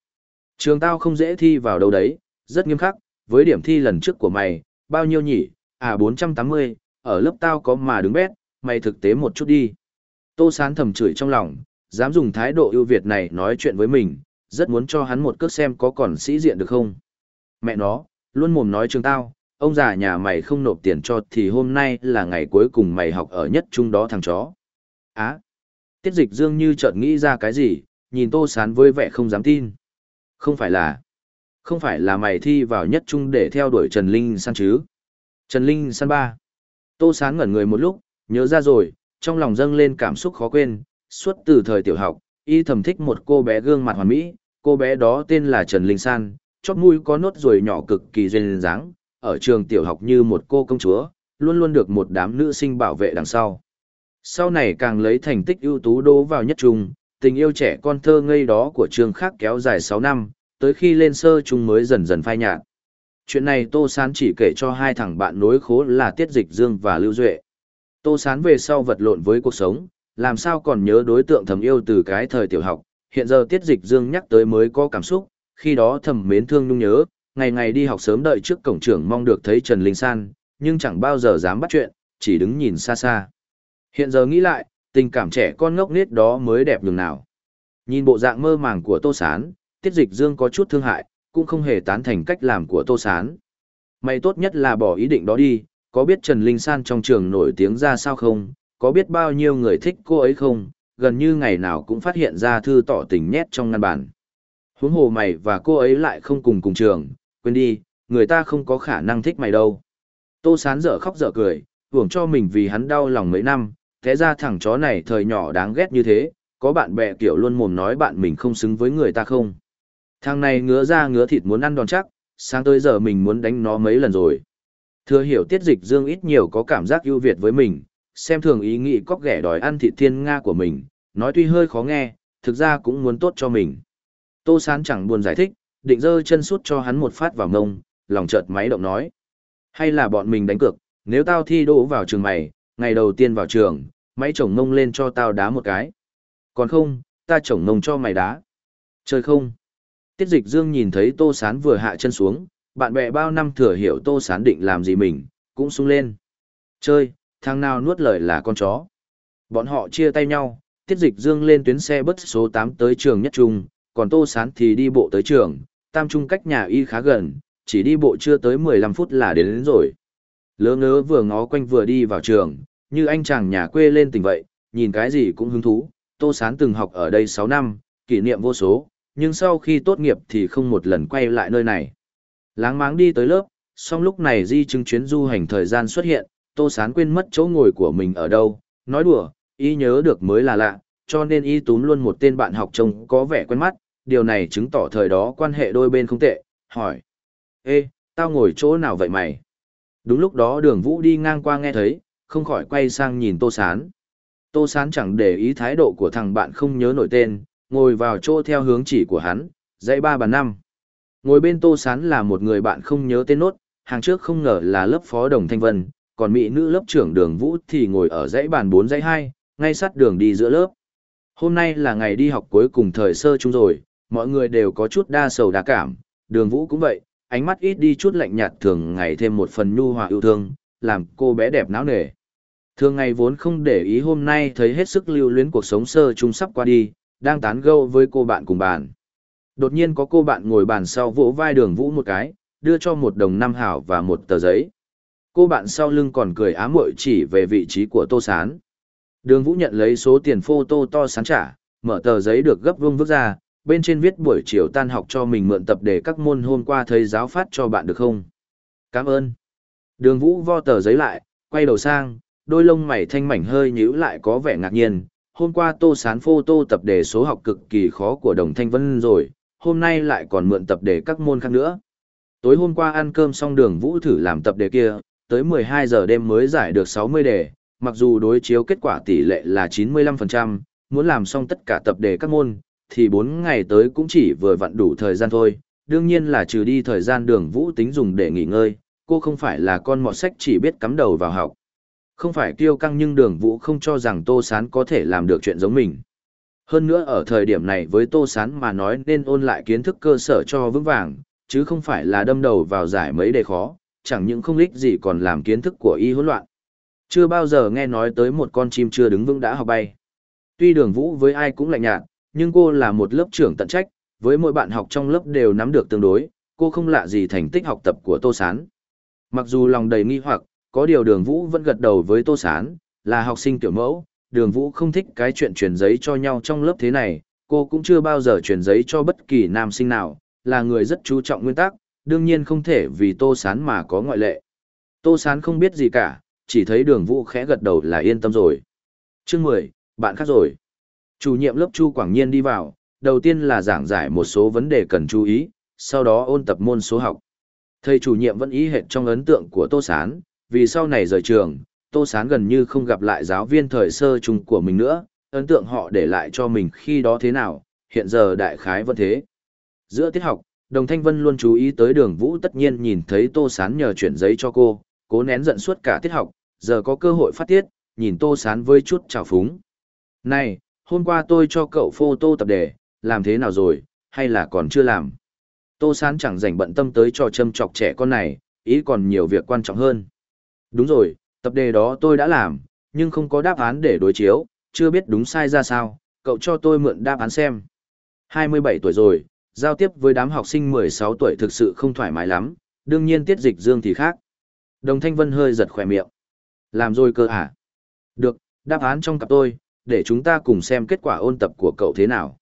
Speaker 1: Trường tao không dễ thi vào đâu đấy, rất nghiêm khắc, với điểm thi lần trước của mày, bao nhiêu nhỉ? À 480, ở lớp tao có mà đứng bét, mày thực tế một chút đi. Tô Sán thầm chửi trong lòng, dám dùng thái độ ưu việt này nói chuyện với mình, rất muốn cho hắn một cước xem có còn sĩ diện được không. Mẹ nó, luôn mồm nói trường tao, ông già nhà mày không nộp tiền cho thì hôm nay là ngày cuối cùng mày học ở nhất trung đó thằng chó. Á, tiết dịch dương như chợt nghĩ ra cái gì, nhìn Tô Sán với vẻ không dám tin. Không phải là, không phải là mày thi vào nhất trung để theo đuổi Trần Linh San chứ? Trần Linh San ba. Tô Sán ngẩn người một lúc, nhớ ra rồi, trong lòng dâng lên cảm xúc khó quên, suốt từ thời tiểu học, y thầm thích một cô bé gương mặt hoàn mỹ, cô bé đó tên là Trần Linh San, chóp mũi có nốt ruồi nhỏ cực kỳ duyên dáng, ở trường tiểu học như một cô công chúa, luôn luôn được một đám nữ sinh bảo vệ đằng sau. Sau này càng lấy thành tích ưu tú đỗ vào nhất trung, tình yêu trẻ con thơ ngây đó của trường khác kéo dài 6 năm, tới khi lên sơ trung mới dần dần phai nhạt. Chuyện này Tô Sán chỉ kể cho hai thằng bạn nối khố là Tiết Dịch Dương và Lưu Duệ. Tô Sán về sau vật lộn với cuộc sống, làm sao còn nhớ đối tượng thầm yêu từ cái thời tiểu học, hiện giờ Tiết Dịch Dương nhắc tới mới có cảm xúc, khi đó thầm mến thương nhung nhớ, ngày ngày đi học sớm đợi trước cổng trường mong được thấy Trần Linh San, nhưng chẳng bao giờ dám bắt chuyện, chỉ đứng nhìn xa xa. Hiện giờ nghĩ lại, tình cảm trẻ con ngốc nết đó mới đẹp nhường nào. Nhìn bộ dạng mơ màng của Tô Sán, Tiết Dịch Dương có chút thương hại, cũng không hề tán thành cách làm của Tô Sán. Mày tốt nhất là bỏ ý định đó đi, có biết Trần Linh San trong trường nổi tiếng ra sao không, có biết bao nhiêu người thích cô ấy không, gần như ngày nào cũng phát hiện ra thư tỏ tình nhét trong ngăn bàn. Huống hồ mày và cô ấy lại không cùng cùng trường, quên đi, người ta không có khả năng thích mày đâu. Tô Sán dở khóc dở cười, hưởng cho mình vì hắn đau lòng mấy năm, thế ra thằng chó này thời nhỏ đáng ghét như thế, có bạn bè kiểu luôn mồm nói bạn mình không xứng với người ta không. Thằng này ngứa ra ngứa thịt muốn ăn đòn chắc, sáng tới giờ mình muốn đánh nó mấy lần rồi. Thừa hiểu tiết dịch dương ít nhiều có cảm giác ưu việt với mình, xem thường ý nghĩ cóc ghẻ đòi ăn thịt thiên Nga của mình, nói tuy hơi khó nghe, thực ra cũng muốn tốt cho mình. Tô Sán chẳng buồn giải thích, định dơ chân sút cho hắn một phát vào ngông, lòng chợt máy động nói. Hay là bọn mình đánh cược, nếu tao thi đỗ vào trường mày, ngày đầu tiên vào trường, máy chồng ngông lên cho tao đá một cái. Còn không, ta chồng ngông cho mày đá. Chơi không? Tiết dịch dương nhìn thấy Tô Sán vừa hạ chân xuống, bạn bè bao năm thừa hiểu Tô Sán định làm gì mình, cũng sung lên. Chơi, thằng nào nuốt lời là con chó. Bọn họ chia tay nhau, Tiết dịch dương lên tuyến xe bus số 8 tới trường nhất trung, còn Tô Sán thì đi bộ tới trường, tam trung cách nhà y khá gần, chỉ đi bộ chưa tới 15 phút là đến, đến rồi. Lỡ ngớ vừa ngó quanh vừa đi vào trường, như anh chàng nhà quê lên tỉnh vậy, nhìn cái gì cũng hứng thú. Tô Sán từng học ở đây 6 năm, kỷ niệm vô số, nhưng sau khi tốt nghiệp thì không một lần quay lại nơi này. Láng máng đi tới lớp, song lúc này di chứng chuyến du hành thời gian xuất hiện, Tô Sán quên mất chỗ ngồi của mình ở đâu, nói đùa, y nhớ được mới là lạ, cho nên y túm luôn một tên bạn học trông có vẻ quen mắt, điều này chứng tỏ thời đó quan hệ đôi bên không tệ, hỏi. Ê, tao ngồi chỗ nào vậy mày? Đúng lúc đó đường vũ đi ngang qua nghe thấy, không khỏi quay sang nhìn Tô Sán. Tô Sán chẳng để ý thái độ của thằng bạn không nhớ nổi tên, ngồi vào chỗ theo hướng chỉ của hắn, dãy ba bàn năm. Ngồi bên Tô Sán là một người bạn không nhớ tên nốt, hàng trước không ngờ là lớp phó đồng thanh vân, còn mỹ nữ lớp trưởng đường vũ thì ngồi ở dãy bàn bốn dãy hai, ngay sát đường đi giữa lớp. Hôm nay là ngày đi học cuối cùng thời sơ chung rồi, mọi người đều có chút đa sầu đa cảm, đường vũ cũng vậy, ánh mắt ít đi chút lạnh nhạt thường ngày thêm một phần nhu hòa yêu thương, làm cô bé đẹp náo nề. Thường ngày vốn không để ý hôm nay thấy hết sức lưu luyến cuộc sống sơ chung sắp qua đi, đang tán gẫu với cô bạn cùng bàn. Đột nhiên có cô bạn ngồi bàn sau vỗ vai đường vũ một cái, đưa cho một đồng năm hảo và một tờ giấy. Cô bạn sau lưng còn cười ám muội chỉ về vị trí của tô sán. Đường vũ nhận lấy số tiền phô tô to sán trả, mở tờ giấy được gấp vương vứt ra, bên trên viết buổi chiều tan học cho mình mượn tập để các môn hôm qua thầy giáo phát cho bạn được không? Cảm ơn. Đường vũ vo tờ giấy lại, quay đầu sang, đôi lông mày thanh mảnh hơi nhíu lại có vẻ ngạc nhiên. Hôm qua tô sán phô tô tập đề số học cực kỳ khó của đồng thanh vân rồi, hôm nay lại còn mượn tập đề các môn khác nữa. Tối hôm qua ăn cơm xong đường vũ thử làm tập đề kia, tới 12 giờ đêm mới giải được 60 đề, mặc dù đối chiếu kết quả tỷ lệ là 95%, muốn làm xong tất cả tập đề các môn, thì 4 ngày tới cũng chỉ vừa vặn đủ thời gian thôi, đương nhiên là trừ đi thời gian đường vũ tính dùng để nghỉ ngơi, cô không phải là con mọt sách chỉ biết cắm đầu vào học. Không phải kiêu căng nhưng đường vũ không cho rằng Tô Sán có thể làm được chuyện giống mình. Hơn nữa ở thời điểm này với Tô Sán mà nói nên ôn lại kiến thức cơ sở cho vững vàng, chứ không phải là đâm đầu vào giải mấy đề khó, chẳng những không lích gì còn làm kiến thức của y hỗn loạn. Chưa bao giờ nghe nói tới một con chim chưa đứng vững đã học bay. Tuy đường vũ với ai cũng lạnh nhạt, nhưng cô là một lớp trưởng tận trách, với mỗi bạn học trong lớp đều nắm được tương đối, cô không lạ gì thành tích học tập của Tô Sán. Mặc dù lòng đầy nghi hoặc, có điều đường vũ vẫn gật đầu với Tô Sán, là học sinh tiểu mẫu, đường vũ không thích cái chuyện truyền giấy cho nhau trong lớp thế này, Cô cũng chưa bao giờ truyền giấy cho bất kỳ nam sinh nào, là người rất chú trọng nguyên tắc, đương nhiên không thể vì Tô Sán mà có ngoại lệ. Tô Sán không biết gì cả, chỉ thấy đường vũ khẽ gật đầu là yên tâm rồi. Chương mười, bạn khác rồi. Chủ nhiệm lớp Chu Quảng Nhiên đi vào, đầu tiên là giảng giải một số vấn đề cần chú ý, sau đó ôn tập môn số học. Thầy chủ nhiệm vẫn ý hệt trong ấn tượng của Tô Sán, vì sau này rời trường, Tô Sán gần như không gặp lại giáo viên thời sơ trung của mình nữa, ấn tượng họ để lại cho mình khi đó thế nào, hiện giờ đại khái vẫn thế. Giữa tiết học, Đồng Thanh Vân luôn chú ý tới đường vũ tất nhiên nhìn thấy Tô Sán nhờ chuyển giấy cho cô, cố nén giận suốt cả tiết học, giờ có cơ hội phát tiết, nhìn Tô Sán với chút trào phúng. Này, hôm qua tôi cho cậu photo tập đề, làm thế nào rồi, hay là còn chưa làm? Tô Sán chẳng rảnh bận tâm tới trò châm chọc trẻ con này, ý còn nhiều việc quan trọng hơn. Đúng rồi, tập đề đó tôi đã làm, nhưng không có đáp án để đối chiếu, chưa biết đúng sai ra sao, cậu cho tôi mượn đáp án xem. 27 tuổi rồi, giao tiếp với đám học sinh 16 tuổi thực sự không thoải mái lắm, đương nhiên tiết dịch dương thì khác. Đồng Thanh Vân hơi giật khỏe miệng. Làm rồi cơ à? Được, đáp án trong cặp tôi, để chúng ta cùng xem kết quả ôn tập của cậu thế nào.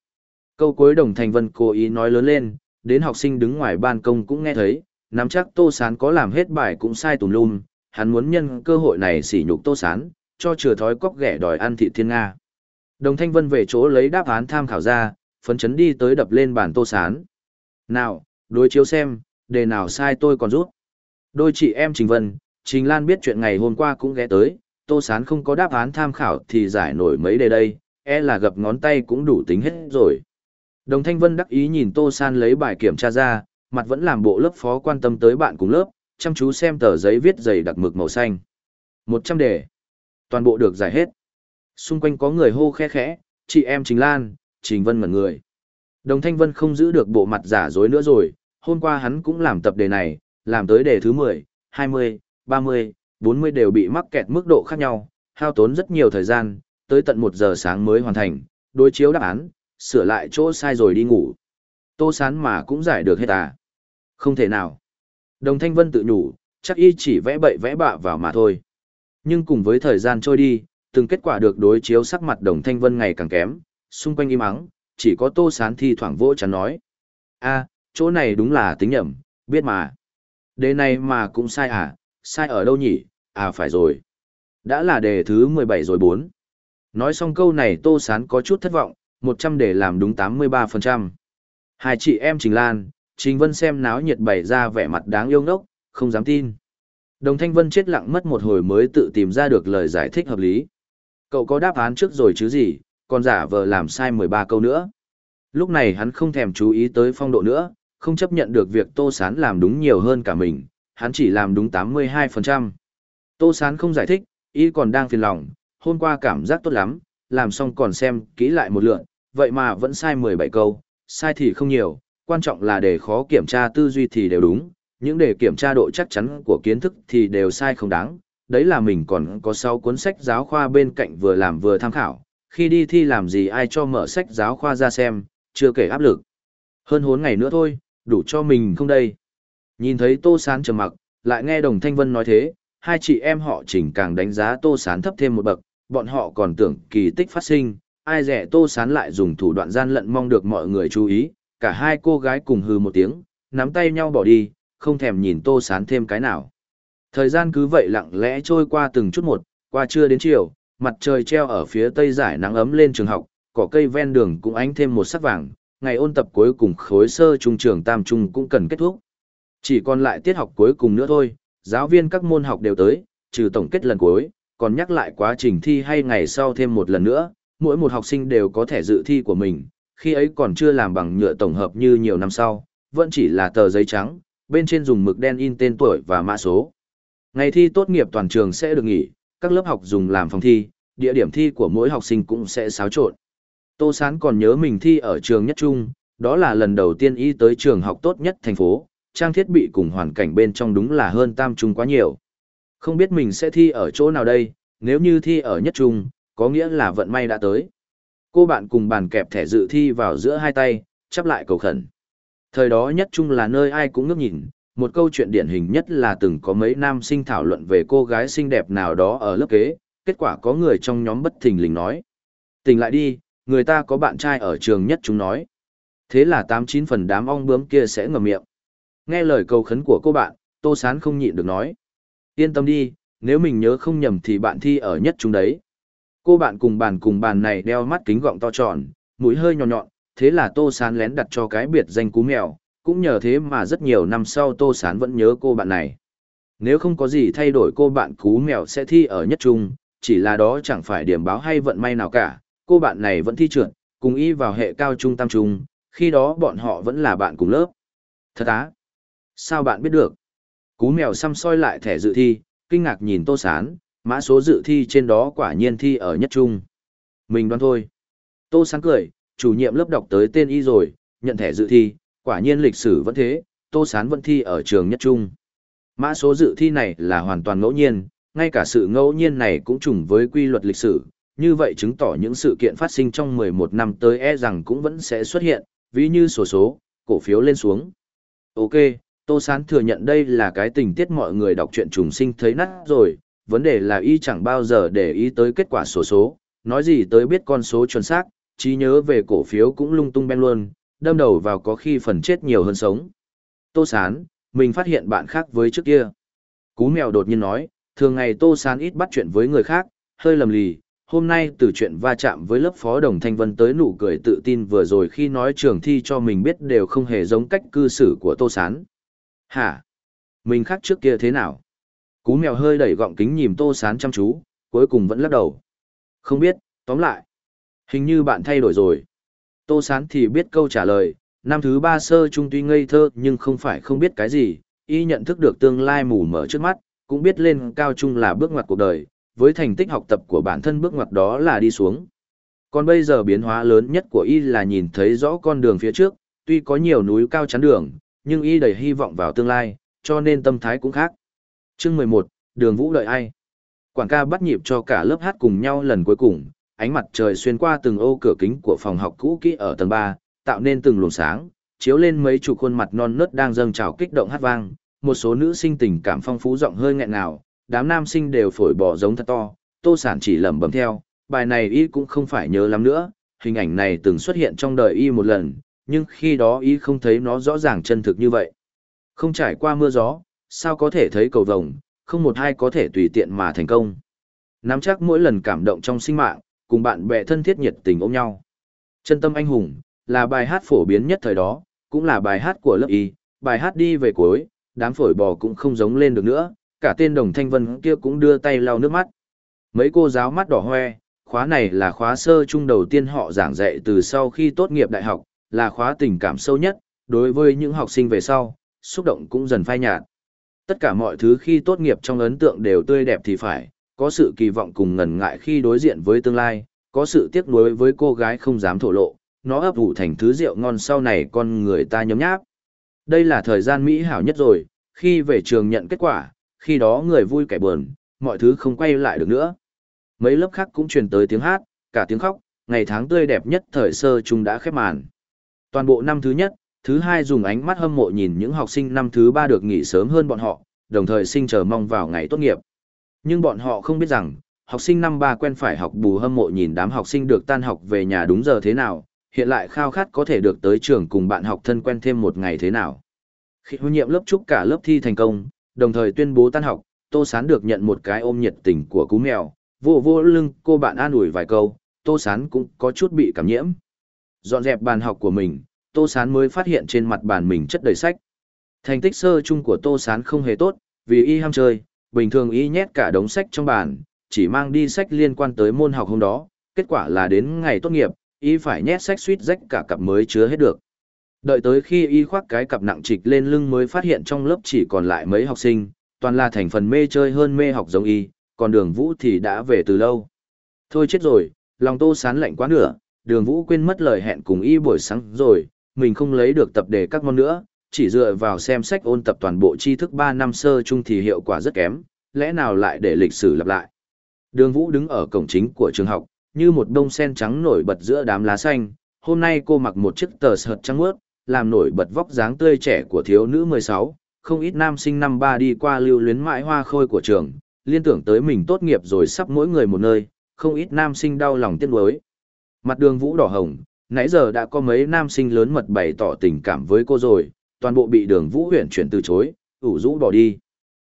Speaker 1: Câu cuối Đồng Thanh Vân cố ý nói lớn lên, đến học sinh đứng ngoài ban công cũng nghe thấy, nắm chắc Tô Sán có làm hết bài cũng sai tùm lum, hắn muốn nhân cơ hội này sỉ nhục Tô Sán, cho chừa thói cóc ghẻ đòi ăn thị thiên Nga. Đồng Thanh Vân về chỗ lấy đáp án tham khảo ra, phấn chấn đi tới đập lên bàn Tô Sán. Nào, đối chiếu xem, đề nào sai tôi còn rút. Đôi chị em Trình Vân, Trình Lan biết chuyện ngày hôm qua cũng ghé tới, Tô Sán không có đáp án tham khảo thì giải nổi mấy đề đây, e là gập ngón tay cũng đủ tính hết rồi. Đồng Thanh Vân đắc ý nhìn Tô San lấy bài kiểm tra ra, mặt vẫn làm bộ lớp phó quan tâm tới bạn cùng lớp, chăm chú xem tờ giấy viết dày đặc mực màu xanh. Một trăm đề. Toàn bộ được giải hết. Xung quanh có người hô khe khẽ, chị em Trình Lan, Trình Vân ngẩn người. Đồng Thanh Vân không giữ được bộ mặt giả dối nữa rồi, hôm qua hắn cũng làm tập đề này, làm tới đề thứ 10, 20, 30, 40 đều bị mắc kẹt mức độ khác nhau, hao tốn rất nhiều thời gian, tới tận 1 giờ sáng mới hoàn thành, đối chiếu đáp án, sửa lại chỗ sai rồi đi ngủ. Tô sán mà cũng giải được hết à? Không thể nào. Đồng Thanh Vân tự nhủ, chắc y chỉ vẽ bậy vẽ bạ vào mà thôi. Nhưng cùng với thời gian trôi đi, từng kết quả được đối chiếu sắc mặt Đồng Thanh Vân ngày càng kém, xung quanh im ắng, chỉ có Tô Sán thi thoảng vỗ chán nói. a chỗ này đúng là tính nhầm, biết mà. Đề này mà cũng sai à, sai ở đâu nhỉ, à phải rồi. Đã là đề thứ 17 rồi bốn. Nói xong câu này Tô Sán có chút thất vọng, 100 để làm đúng 83%. Hai chị em Trình Lan, Trình Vân xem náo nhiệt bày ra vẻ mặt đáng yêu ngốc, không dám tin. Đồng Thanh Vân chết lặng mất một hồi mới tự tìm ra được lời giải thích hợp lý. Cậu có đáp án trước rồi chứ gì, còn giả vờ làm sai 13 câu nữa. Lúc này hắn không thèm chú ý tới phong độ nữa, không chấp nhận được việc Tô Sán làm đúng nhiều hơn cả mình, hắn chỉ làm đúng 82%. Tô Sán không giải thích, ý còn đang phiền lòng, hôm qua cảm giác tốt lắm, làm xong còn xem kỹ lại một lượt, vậy mà vẫn sai 17 câu, sai thì không nhiều, quan trọng là để khó kiểm tra tư duy thì đều đúng, những đề kiểm tra độ chắc chắn của kiến thức thì đều sai không đáng. Đấy là mình còn có 6 cuốn sách giáo khoa bên cạnh vừa làm vừa tham khảo, khi đi thi làm gì ai cho mở sách giáo khoa ra xem, chưa kể áp lực. Hơn hốn ngày nữa thôi, đủ cho mình không đây. Nhìn thấy Tô Sán trầm mặc, lại nghe Đồng Thanh Vân nói thế, hai chị em họ chỉnh càng đánh giá Tô Sán thấp thêm một bậc, bọn họ còn tưởng kỳ tích phát sinh, ai rẻ tô sán lại dùng thủ đoạn gian lận mong được mọi người chú ý, cả hai cô gái cùng hừ một tiếng, nắm tay nhau bỏ đi, không thèm nhìn tô sán thêm cái nào. Thời gian cứ vậy lặng lẽ trôi qua từng chút một, qua trưa đến chiều, mặt trời treo ở phía tây giải nắng ấm lên trường học, cỏ cây ven đường cũng ánh thêm một sắc vàng, ngày ôn tập cuối cùng khối sơ trung trường tam trung cũng cần kết thúc. Chỉ còn lại tiết học cuối cùng nữa thôi, giáo viên các môn học đều tới, trừ tổng kết lần cuối, còn nhắc lại quá trình thi hay ngày sau thêm một lần nữa, mỗi một học sinh đều có thể dự thi của mình, khi ấy còn chưa làm bằng nhựa tổng hợp như nhiều năm sau, vẫn chỉ là tờ giấy trắng, bên trên dùng mực đen in tên tuổi và mã số. Ngày thi tốt nghiệp toàn trường sẽ được nghỉ, các lớp học dùng làm phòng thi, địa điểm thi của mỗi học sinh cũng sẽ xáo trộn. Tô Sán còn nhớ mình thi ở trường nhất trung, đó là lần đầu tiên y tới trường học tốt nhất thành phố, trang thiết bị cùng hoàn cảnh bên trong đúng là hơn tam trung quá nhiều. Không biết mình sẽ thi ở chỗ nào đây, nếu như thi ở nhất trung, có nghĩa là vận may đã tới. Cô bạn cùng bàn kẹp thẻ dự thi vào giữa hai tay, chắp lại cầu khẩn. Thời đó nhất Chung là nơi ai cũng ngước nhìn, một câu chuyện điển hình nhất là từng có mấy nam sinh thảo luận về cô gái xinh đẹp nào đó ở lớp kế, kết quả có người trong nhóm bất thình lình nói. Tỉnh lại đi, người ta có bạn trai ở trường nhất chúng nói. Thế là tám chín phần đám ong bướm kia sẽ ngậm miệng. Nghe lời cầu khấn của cô bạn, Tô Sán không nhịn được nói. Yên tâm đi, nếu mình nhớ không nhầm thì bạn thi ở nhất chúng đấy. Cô bạn cùng bàn cùng bàn này đeo mắt kính gọng to tròn, mũi hơi nhọn nhọn, thế là Tô Sán lén đặt cho cái biệt danh cú mèo, cũng nhờ thế mà rất nhiều năm sau Tô Sán vẫn nhớ cô bạn này. Nếu không có gì thay đổi cô bạn cú mèo sẽ thi ở nhất trung, chỉ là đó chẳng phải điểm báo hay vận may nào cả, cô bạn này vẫn thi trượt, cùng y vào hệ cao trung tam trung, khi đó bọn họ vẫn là bạn cùng lớp. Thật á? Sao bạn biết được? Cú mèo xăm soi lại thẻ dự thi, kinh ngạc nhìn Tô Sán, mã số dự thi trên đó quả nhiên thi ở nhất trung. Mình đoán thôi. Tô sáng cười, chủ nhiệm lớp đọc tới tên y rồi, nhận thẻ dự thi, quả nhiên lịch sử vẫn thế, Tô Sán vẫn thi ở trường nhất trung. Mã số dự thi này là hoàn toàn ngẫu nhiên, ngay cả sự ngẫu nhiên này cũng trùng với quy luật lịch sử, như vậy chứng tỏ những sự kiện phát sinh trong 11 năm tới e rằng cũng vẫn sẽ xuất hiện, ví như sổ số, cổ phiếu lên xuống. Ok, Tô Sán thừa nhận đây là cái tình tiết mọi người đọc truyện trùng sinh thấy nát rồi, vấn đề là y chẳng bao giờ để ý tới kết quả sổ số, nói gì tới biết con số chuẩn xác, trí nhớ về cổ phiếu cũng lung tung ben luôn, đâm đầu vào có khi phần chết nhiều hơn sống. Tô Sán, mình phát hiện bạn khác với trước kia. Cú mèo đột nhiên nói, thường ngày Tô Sán ít bắt chuyện với người khác, hơi lầm lì, hôm nay từ chuyện va chạm với lớp phó đồng thanh vân tới nụ cười tự tin vừa rồi khi nói trường thi cho mình biết đều không hề giống cách cư xử của Tô Sán. Hả? Mình khác trước kia thế nào? Cú mèo hơi đẩy gọng kính nhìn Tô Sán chăm chú, cuối cùng vẫn lắc đầu. Không biết, tóm lại. Hình như bạn thay đổi rồi. Tô Sán thì biết câu trả lời, năm thứ ba sơ trung tuy ngây thơ nhưng không phải không biết cái gì, y nhận thức được tương lai mù mở trước mắt, cũng biết lên cao trung là bước ngoặt cuộc đời, với thành tích học tập của bản thân bước ngoặt đó là đi xuống. Còn bây giờ biến hóa lớn nhất của y là nhìn thấy rõ con đường phía trước, tuy có nhiều núi cao chắn đường, nhưng y đầy hy vọng vào tương lai, cho nên tâm thái cũng khác. Chương 11, Đường Vũ đợi ai? Quảng ca bắt nhịp cho cả lớp hát cùng nhau lần cuối cùng, ánh mặt trời xuyên qua từng ô cửa kính của phòng học cũ kỹ ở tầng ba tạo nên từng luồng sáng, chiếu lên mấy chục khuôn mặt non nớt đang dâng trào kích động hát vang, một số nữ sinh tình cảm phong phú giọng hơi nghẹn ngào, đám nam sinh đều phổi bỏ giống thật to, Tô Sản chỉ lẩm bẩm theo, bài này y cũng không phải nhớ lắm nữa, hình ảnh này từng xuất hiện trong đời y một lần, nhưng khi đó y không thấy nó rõ ràng chân thực như vậy. Không trải qua mưa gió, sao có thể thấy cầu vồng, không một ai có thể tùy tiện mà thành công. Nắm chắc mỗi lần cảm động trong sinh mạng, cùng bạn bè thân thiết nhiệt tình ôm nhau. Chân tâm anh hùng, là bài hát phổ biến nhất thời đó, cũng là bài hát của lớp Y, bài hát đi về cuối, đám phổi bò cũng không giống lên được nữa, cả tên đồng thanh vân kia cũng đưa tay lau nước mắt. Mấy cô giáo mắt đỏ hoe, khóa này là khóa sơ trung đầu tiên họ giảng dạy từ sau khi tốt nghiệp đại học, là khóa tình cảm sâu nhất, đối với những học sinh về sau, xúc động cũng dần phai nhạt. Tất cả mọi thứ khi tốt nghiệp trong ấn tượng đều tươi đẹp thì phải, có sự kỳ vọng cùng ngần ngại khi đối diện với tương lai, có sự tiếc nuối với cô gái không dám thổ lộ, nó ấp ủ thành thứ rượu ngon sau này con người ta nhấm nháp. Đây là thời gian mỹ hảo nhất rồi, khi về trường nhận kết quả, khi đó người vui kẻ buồn, mọi thứ không quay lại được nữa. Mấy lớp khác cũng truyền tới tiếng hát, cả tiếng khóc, ngày tháng tươi đẹp nhất thời sơ chung đã khép màn. Toàn bộ năm thứ nhất, thứ hai dùng ánh mắt hâm mộ nhìn những học sinh năm thứ ba được nghỉ sớm hơn bọn họ, đồng thời sinh chờ mong vào ngày tốt nghiệp. Nhưng bọn họ không biết rằng, học sinh năm ba quen phải học bù hâm mộ nhìn đám học sinh được tan học về nhà đúng giờ thế nào, hiện lại khao khát có thể được tới trường cùng bạn học thân quen thêm một ngày thế nào. Khi huấn nhiệm lớp chúc cả lớp thi thành công, đồng thời tuyên bố tan học, Tô Sán được nhận một cái ôm nhiệt tình của cú mèo, vô vô lưng cô bạn an ủi vài câu, Tô Sán cũng có chút bị cảm nhiễm. Dọn dẹp bàn học của mình, Tô Sán mới phát hiện trên mặt bàn mình chất đầy sách. Thành tích sơ chung của Tô Sán không hề tốt, vì y ham chơi, bình thường y nhét cả đống sách trong bàn, chỉ mang đi sách liên quan tới môn học hôm đó, kết quả là đến ngày tốt nghiệp, y phải nhét sách suýt rách cả cặp mới chứa hết được. Đợi tới khi y khoác cái cặp nặng trịch lên lưng mới phát hiện trong lớp chỉ còn lại mấy học sinh, toàn là thành phần mê chơi hơn mê học giống y, còn đường vũ thì đã về từ lâu. Thôi chết rồi, lòng tô sán lạnh quá nửa, đường vũ quên mất lời hẹn cùng y buổi sáng rồi, mình không lấy được tập đề các môn nữa, chỉ dựa vào xem sách ôn tập toàn bộ tri thức 3 năm sơ chung thì hiệu quả rất kém, lẽ nào lại để lịch sử lặp lại. Đường vũ đứng ở cổng chính của trường học, như một bông sen trắng nổi bật giữa đám lá xanh, hôm nay cô mặc một chiếc tờ sợt trắng mướt, làm nổi bật vóc dáng tươi trẻ của thiếu nữ 16, không ít nam sinh năm ba đi qua lưu luyến mãi hoa khôi của trường, liên tưởng tới mình tốt nghiệp rồi sắp mỗi người một nơi, không ít nam sinh đau lòng tiếc nuối. Mặt đường vũ đỏ hồng, nãy giờ đã có mấy nam sinh lớn mật bày tỏ tình cảm với cô rồi, toàn bộ bị đường vũ huyện chuyển từ chối, ủ rũ bỏ đi.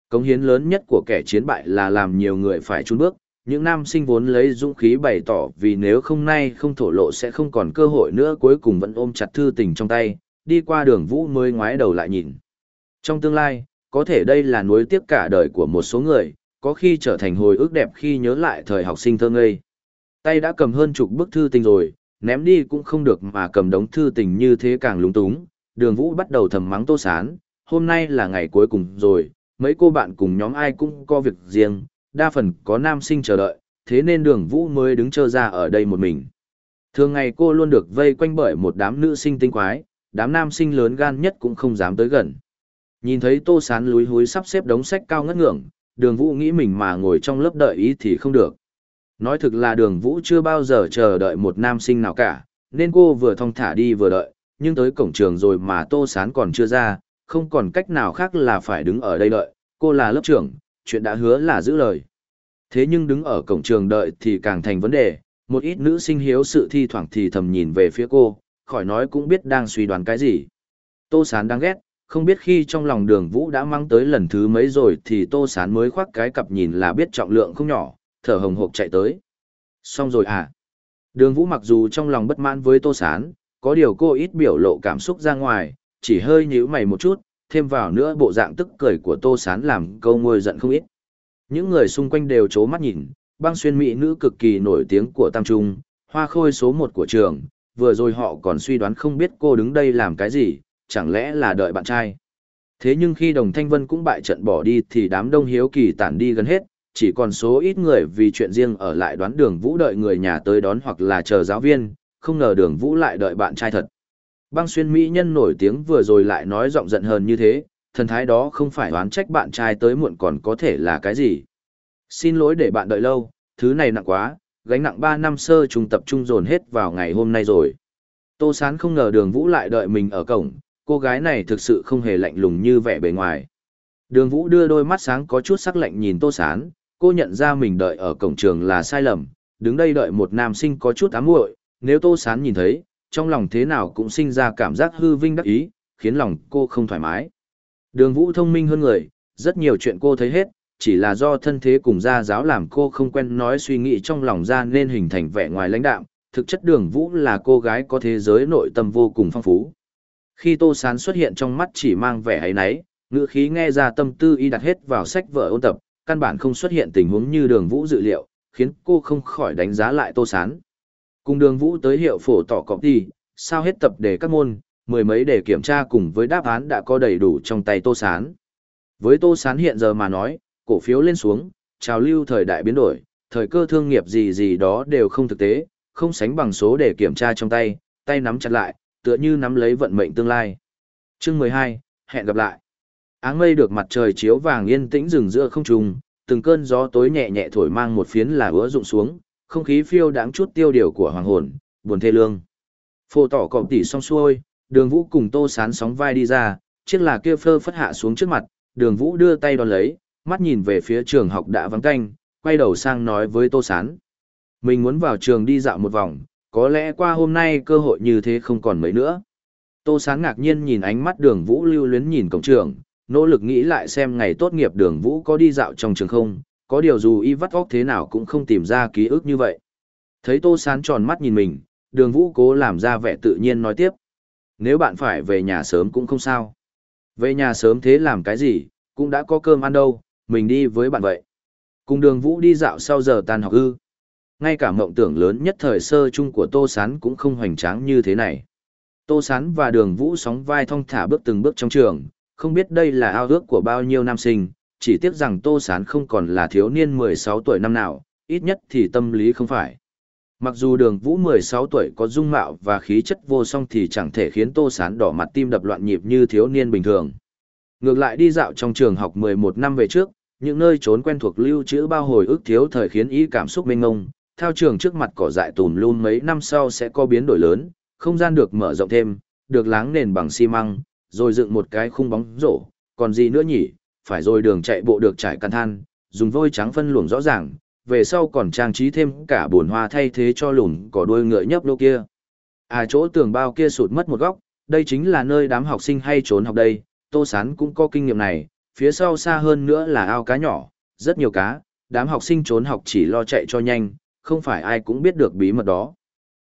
Speaker 1: Cống hiến lớn nhất của kẻ chiến bại là làm nhiều người phải trốn bước, những nam sinh vốn lấy dũng khí bày tỏ vì nếu không nay không thổ lộ sẽ không còn cơ hội nữa cuối cùng vẫn ôm chặt thư tình trong tay, đi qua đường vũ mới ngoái đầu lại nhìn. Trong tương lai, có thể đây là nối tiếp cả đời của một số người, có khi trở thành hồi ức đẹp khi nhớ lại thời học sinh thơ ngây. Tay đã cầm hơn chục bức thư tình rồi, ném đi cũng không được mà cầm đống thư tình như thế càng lúng túng. Đường Vũ bắt đầu thầm mắng Tô Sán, hôm nay là ngày cuối cùng rồi, mấy cô bạn cùng nhóm ai cũng có việc riêng, đa phần có nam sinh chờ đợi, thế nên đường Vũ mới đứng chờ ra ở đây một mình. Thường ngày cô luôn được vây quanh bởi một đám nữ sinh tinh quái, đám nam sinh lớn gan nhất cũng không dám tới gần. Nhìn thấy Tô Sán lúi húi sắp xếp đống sách cao ngất ngưỡng, đường Vũ nghĩ mình mà ngồi trong lớp đợi ý thì không được. Nói thực là đường Vũ chưa bao giờ chờ đợi một nam sinh nào cả, nên cô vừa thong thả đi vừa đợi, nhưng tới cổng trường rồi mà Tô Sán còn chưa ra, không còn cách nào khác là phải đứng ở đây đợi, cô là lớp trưởng, chuyện đã hứa là giữ lời. Thế nhưng đứng ở cổng trường đợi thì càng thành vấn đề, một ít nữ sinh hiếu sự thi thoảng thì thầm nhìn về phía cô, khỏi nói cũng biết đang suy đoán cái gì. Tô Sán đang ghét, không biết khi trong lòng đường vũ đã mang tới lần thứ mấy rồi thì Tô Sán mới khoác cái cặp nhìn là biết trọng lượng không nhỏ, thở hồng hộc chạy tới. Xong rồi à? Đường vũ mặc dù trong lòng bất mãn với Tô Sán, có điều cô ít biểu lộ cảm xúc ra ngoài, chỉ hơi nhíu mày một chút, thêm vào nữa bộ dạng tức cười của Tô Sán làm câu ngôi giận không ít. Những người xung quanh đều chố mắt nhìn, băng xuyên mỹ nữ cực kỳ nổi tiếng của Tam Trung, hoa khôi số một của trường, vừa rồi họ còn suy đoán không biết cô đứng đây làm cái gì, chẳng lẽ là đợi bạn trai. Thế nhưng khi Đồng Thanh Vân cũng bại trận bỏ đi thì đám đông hiếu kỳ tản đi gần hết, chỉ còn số ít người vì chuyện riêng ở lại đoán đường Vũ đợi người nhà tới đón hoặc là chờ giáo viên, không ngờ đường Vũ lại đợi bạn trai thật. Băng xuyên Mỹ nhân nổi tiếng vừa rồi lại nói giọng giận hờn như thế, thần thái đó không phải oán trách bạn trai tới muộn còn có thể là cái gì. Xin lỗi để bạn đợi lâu, thứ này nặng quá, gánh nặng 3 năm sơ trùng tập trung dồn hết vào ngày hôm nay rồi. Tô Sán không ngờ đường Vũ lại đợi mình ở cổng, cô gái này thực sự không hề lạnh lùng như vẻ bề ngoài. Đường Vũ đưa đôi mắt sáng có chút sắc lạnh nhìn Tô Sán, cô nhận ra mình đợi ở cổng trường là sai lầm, đứng đây đợi một nam sinh có chút ám muội, nếu Tô Sán nhìn thấy, trong lòng thế nào cũng sinh ra cảm giác hư vinh đắc ý, khiến lòng cô không thoải mái. Đường Vũ thông minh hơn người, rất nhiều chuyện cô thấy hết, chỉ là do thân thế cùng gia giáo làm cô không quen nói suy nghĩ trong lòng ra nên hình thành vẻ ngoài lãnh đạm. Thực chất đường Vũ là cô gái có thế giới nội tâm vô cùng phong phú. Khi Tô Sán xuất hiện trong mắt chỉ mang vẻ ấy nấy, ngữ khí nghe ra tâm tư y đặt hết vào sách vở ôn tập, căn bản không xuất hiện tình huống như đường Vũ dự liệu, khiến cô không khỏi đánh giá lại Tô Sán. Cùng đường Vũ tới hiệu phổ tỏ cọp đi, sao hết tập đề các môn, mười mấy đề kiểm tra cùng với đáp án đã có đầy đủ trong tay Tô Sán. Với Tô Sán hiện giờ mà nói, cổ phiếu lên xuống, trào lưu thời đại biến đổi, thời cơ thương nghiệp gì gì đó đều không thực tế, không sánh bằng số đề kiểm tra trong tay, tay nắm chặt lại, tựa như nắm lấy vận mệnh tương lai. Chương 12, hẹn gặp lại. Áng mây được mặt trời chiếu vàng yên tĩnh rừng giữa không trung, từng cơn gió tối nhẹ nhẹ thổi mang một phiến là ứa rụng xuống, không khí phiêu đáng chút tiêu điều của hoàng hồn, buồn thê lương. Phô tỏ cọp tỉ xong xuôi, đường vũ cùng tô sán sóng vai đi ra, chiếc là kia phơ phất hạ xuống trước mặt, đường vũ đưa tay đón lấy, mắt nhìn về phía trường học đã vắng canh, quay đầu sang nói với tô sán. Mình muốn vào trường đi dạo một vòng, có lẽ qua hôm nay cơ hội như thế không còn mấy nữa. Tô sán ngạc nhiên nhìn ánh mắt đường vũ lưu luyến nhìn cổng trường, nỗ lực nghĩ lại xem ngày tốt nghiệp đường vũ có đi dạo trong trường không, có điều dù y vắt óc thế nào cũng không tìm ra ký ức như vậy. Thấy tô sán tròn mắt nhìn mình, đường vũ cố làm ra vẻ tự nhiên nói tiếp. Nếu bạn phải về nhà sớm cũng không sao. Về nhà sớm thế làm cái gì, cũng đã có cơm ăn đâu, mình đi với bạn vậy. Cùng đường vũ đi dạo sau giờ tan học ư. Ngay cả mộng tưởng lớn nhất thời sơ chung của Tô Sán cũng không hoành tráng như thế này. Tô Sán và đường vũ sóng vai thong thả bước từng bước trong trường, không biết đây là ao ước của bao nhiêu nam sinh, chỉ tiếc rằng Tô Sán không còn là thiếu niên 16 tuổi năm nào, ít nhất thì tâm lý không phải. Mặc dù đường vũ 16 tuổi có dung mạo và khí chất vô song thì chẳng thể khiến Tô Sán đỏ mặt tim đập loạn nhịp như thiếu niên bình thường. Ngược lại đi dạo trong trường học 11 năm về trước, những nơi trốn quen thuộc lưu trữ bao hồi ức thiếu thời khiến ý cảm xúc mênh ngông, theo trường trước mặt cỏ dại tùm luôn mấy năm sau sẽ có biến đổi lớn, không gian được mở rộng thêm, được láng nền bằng xi măng, rồi dựng một cái khung bóng rổ, còn gì nữa nhỉ, phải rồi đường chạy bộ được trải căn than, dùng vôi trắng phân luồng rõ ràng, về sau còn trang trí thêm cả bồn hoa thay thế cho lùn cỏ đuôi ngựa nhấp lô kia. À chỗ tường bao kia sụt mất một góc, đây chính là nơi đám học sinh hay trốn học đây, Tô Sán cũng có kinh nghiệm này, phía sau xa hơn nữa là ao cá nhỏ, rất nhiều cá, đám học sinh trốn học chỉ lo chạy cho nhanh, không phải ai cũng biết được bí mật đó.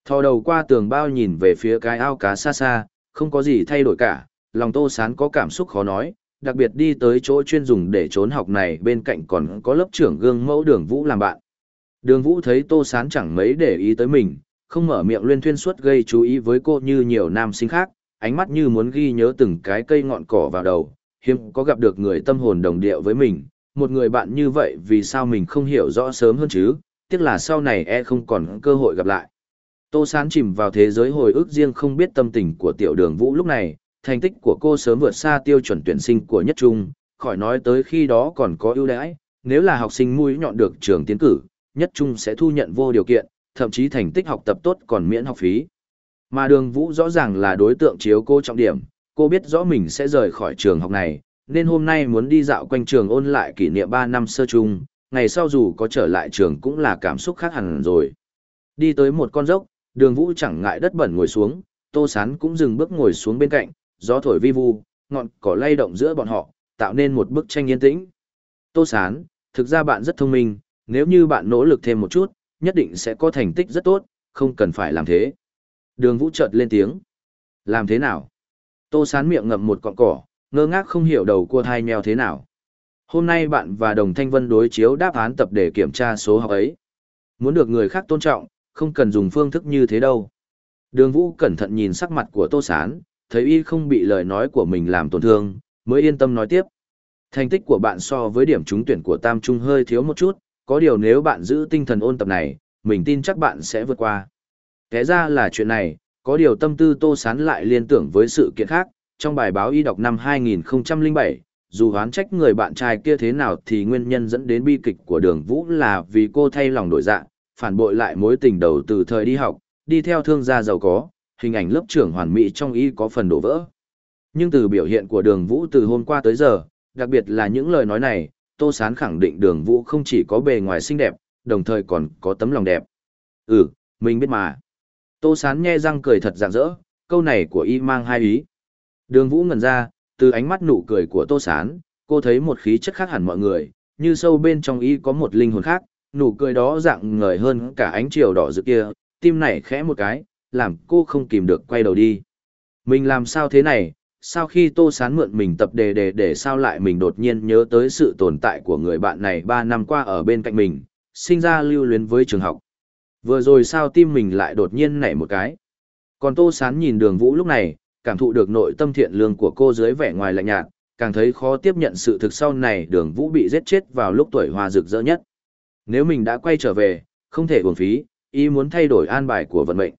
Speaker 1: Thò đầu qua tường bao nhìn về phía cái ao cá xa xa, không có gì thay đổi cả, lòng Tô Sán có cảm xúc khó nói, đặc biệt đi tới chỗ chuyên dùng để trốn học này bên cạnh còn có lớp trưởng gương mẫu đường vũ làm bạn. Đường vũ thấy Tô Sán chẳng mấy để ý tới mình, không mở miệng luyên thuyên suốt gây chú ý với cô như nhiều nam sinh khác, ánh mắt như muốn ghi nhớ từng cái cây ngọn cỏ vào đầu, hiếm có gặp được người tâm hồn đồng điệu với mình, một người bạn như vậy vì sao mình không hiểu rõ sớm hơn chứ, tiếc là sau này e không còn cơ hội gặp lại. Tô Sán chìm vào thế giới hồi ức riêng không biết tâm tình của tiểu đường vũ lúc này, thành tích của cô sớm vượt xa tiêu chuẩn tuyển sinh của nhất trung, khỏi nói tới khi đó còn có ưu đãi, nếu là học sinh mũi nhọn được trường tiến cử, nhất trung sẽ thu nhận vô điều kiện, thậm chí thành tích học tập tốt còn miễn học phí. Mà đường vũ rõ ràng là đối tượng chiếu cô trọng điểm, cô biết rõ mình sẽ rời khỏi trường học này, nên hôm nay muốn đi dạo quanh trường ôn lại kỷ niệm 3 năm sơ trung. ngày sau dù có trở lại trường cũng là cảm xúc khác hẳn rồi. Đi tới một con dốc, đường vũ chẳng ngại đất bẩn ngồi xuống, tô sán cũng dừng bước ngồi xuống bên cạnh, gió thổi vi vu, ngọn cỏ lay động giữa bọn họ, tạo nên một bức tranh yên tĩnh. Tô sán, thực ra bạn rất thông minh, nếu như bạn nỗ lực thêm một chút, nhất định sẽ có thành tích rất tốt, không cần phải làm thế. Đường vũ chợt lên tiếng. Làm thế nào? Tô sán miệng ngậm một cọng cỏ, ngơ ngác không hiểu đầu cua thai mèo thế nào. Hôm nay bạn và Đồng Thanh Vân đối chiếu đáp án tập để kiểm tra số học ấy. Muốn được người khác tôn trọng, không cần dùng phương thức như thế đâu. Đường Vũ cẩn thận nhìn sắc mặt của Tô Sán, thấy y không bị lời nói của mình làm tổn thương, mới yên tâm nói tiếp. Thành tích của bạn so với điểm trúng tuyển của Tam Trung hơi thiếu một chút, có điều nếu bạn giữ tinh thần ôn tập này, mình tin chắc bạn sẽ vượt qua. Thế ra là chuyện này, có điều tâm tư Tô Sán lại liên tưởng với sự kiện khác, trong bài báo y đọc năm 2007, dù hoán trách người bạn trai kia thế nào thì nguyên nhân dẫn đến bi kịch của đường vũ là vì cô thay lòng đổi dạ, phản bội lại mối tình đầu từ thời đi học, đi theo thương gia giàu có, hình ảnh lớp trưởng hoàn mỹ trong y có phần đổ vỡ. Nhưng từ biểu hiện của đường vũ từ hôm qua tới giờ, đặc biệt là những lời nói này, Tô Sán khẳng định đường vũ không chỉ có bề ngoài xinh đẹp, đồng thời còn có tấm lòng đẹp. Ừ, mình biết mà. Tô Sán nhe răng cười thật rạng rỡ, câu này của y mang hai ý. Đường vũ ngần ra, từ ánh mắt nụ cười của Tô Sán, cô thấy một khí chất khác hẳn mọi người, như sâu bên trong y có một linh hồn khác, nụ cười đó dạng ngời hơn cả ánh chiều đỏ rực kia, tim này khẽ một cái, làm cô không kìm được quay đầu đi. Mình làm sao thế này, sau khi Tô Sán mượn mình tập đề đề để sao lại mình đột nhiên nhớ tới sự tồn tại của người bạn này 3 năm qua ở bên cạnh mình, sinh ra lưu luyến với trường học. Vừa rồi sao tim mình lại đột nhiên nảy một cái. Còn Tô Sán nhìn đường vũ lúc này, cảm thụ được nội tâm thiện lương của cô dưới vẻ ngoài lạnh nhạt, càng thấy khó tiếp nhận sự thực sau này đường vũ bị giết chết vào lúc tuổi hoa rực rỡ nhất. Nếu mình đã quay trở về, không thể uổng phí, ý muốn thay đổi an bài của vận mệnh.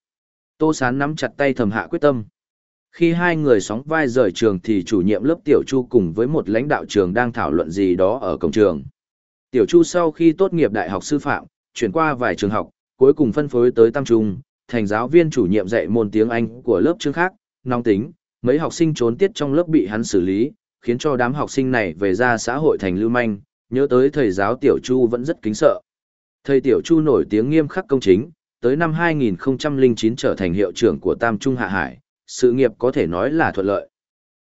Speaker 1: Tô Sán nắm chặt tay thầm hạ quyết tâm. Khi hai người sóng vai rời trường thì chủ nhiệm lớp Tiểu Chu cùng với một lãnh đạo trường đang thảo luận gì đó ở cổng trường. Tiểu Chu sau khi tốt nghiệp đại học sư phạm, chuyển qua vài trường học, cuối cùng phân phối tới Tam Trung, thành giáo viên chủ nhiệm dạy môn tiếng Anh của lớp trường khác, nóng tính, mấy học sinh trốn tiết trong lớp bị hắn xử lý, khiến cho đám học sinh này về ra xã hội thành lưu manh, nhớ tới thầy giáo Tiểu Chu vẫn rất kính sợ. Thầy Tiểu Chu nổi tiếng nghiêm khắc công chính, tới năm 2009 trở thành hiệu trưởng của Tam Trung Hạ Hải, sự nghiệp có thể nói là thuận lợi.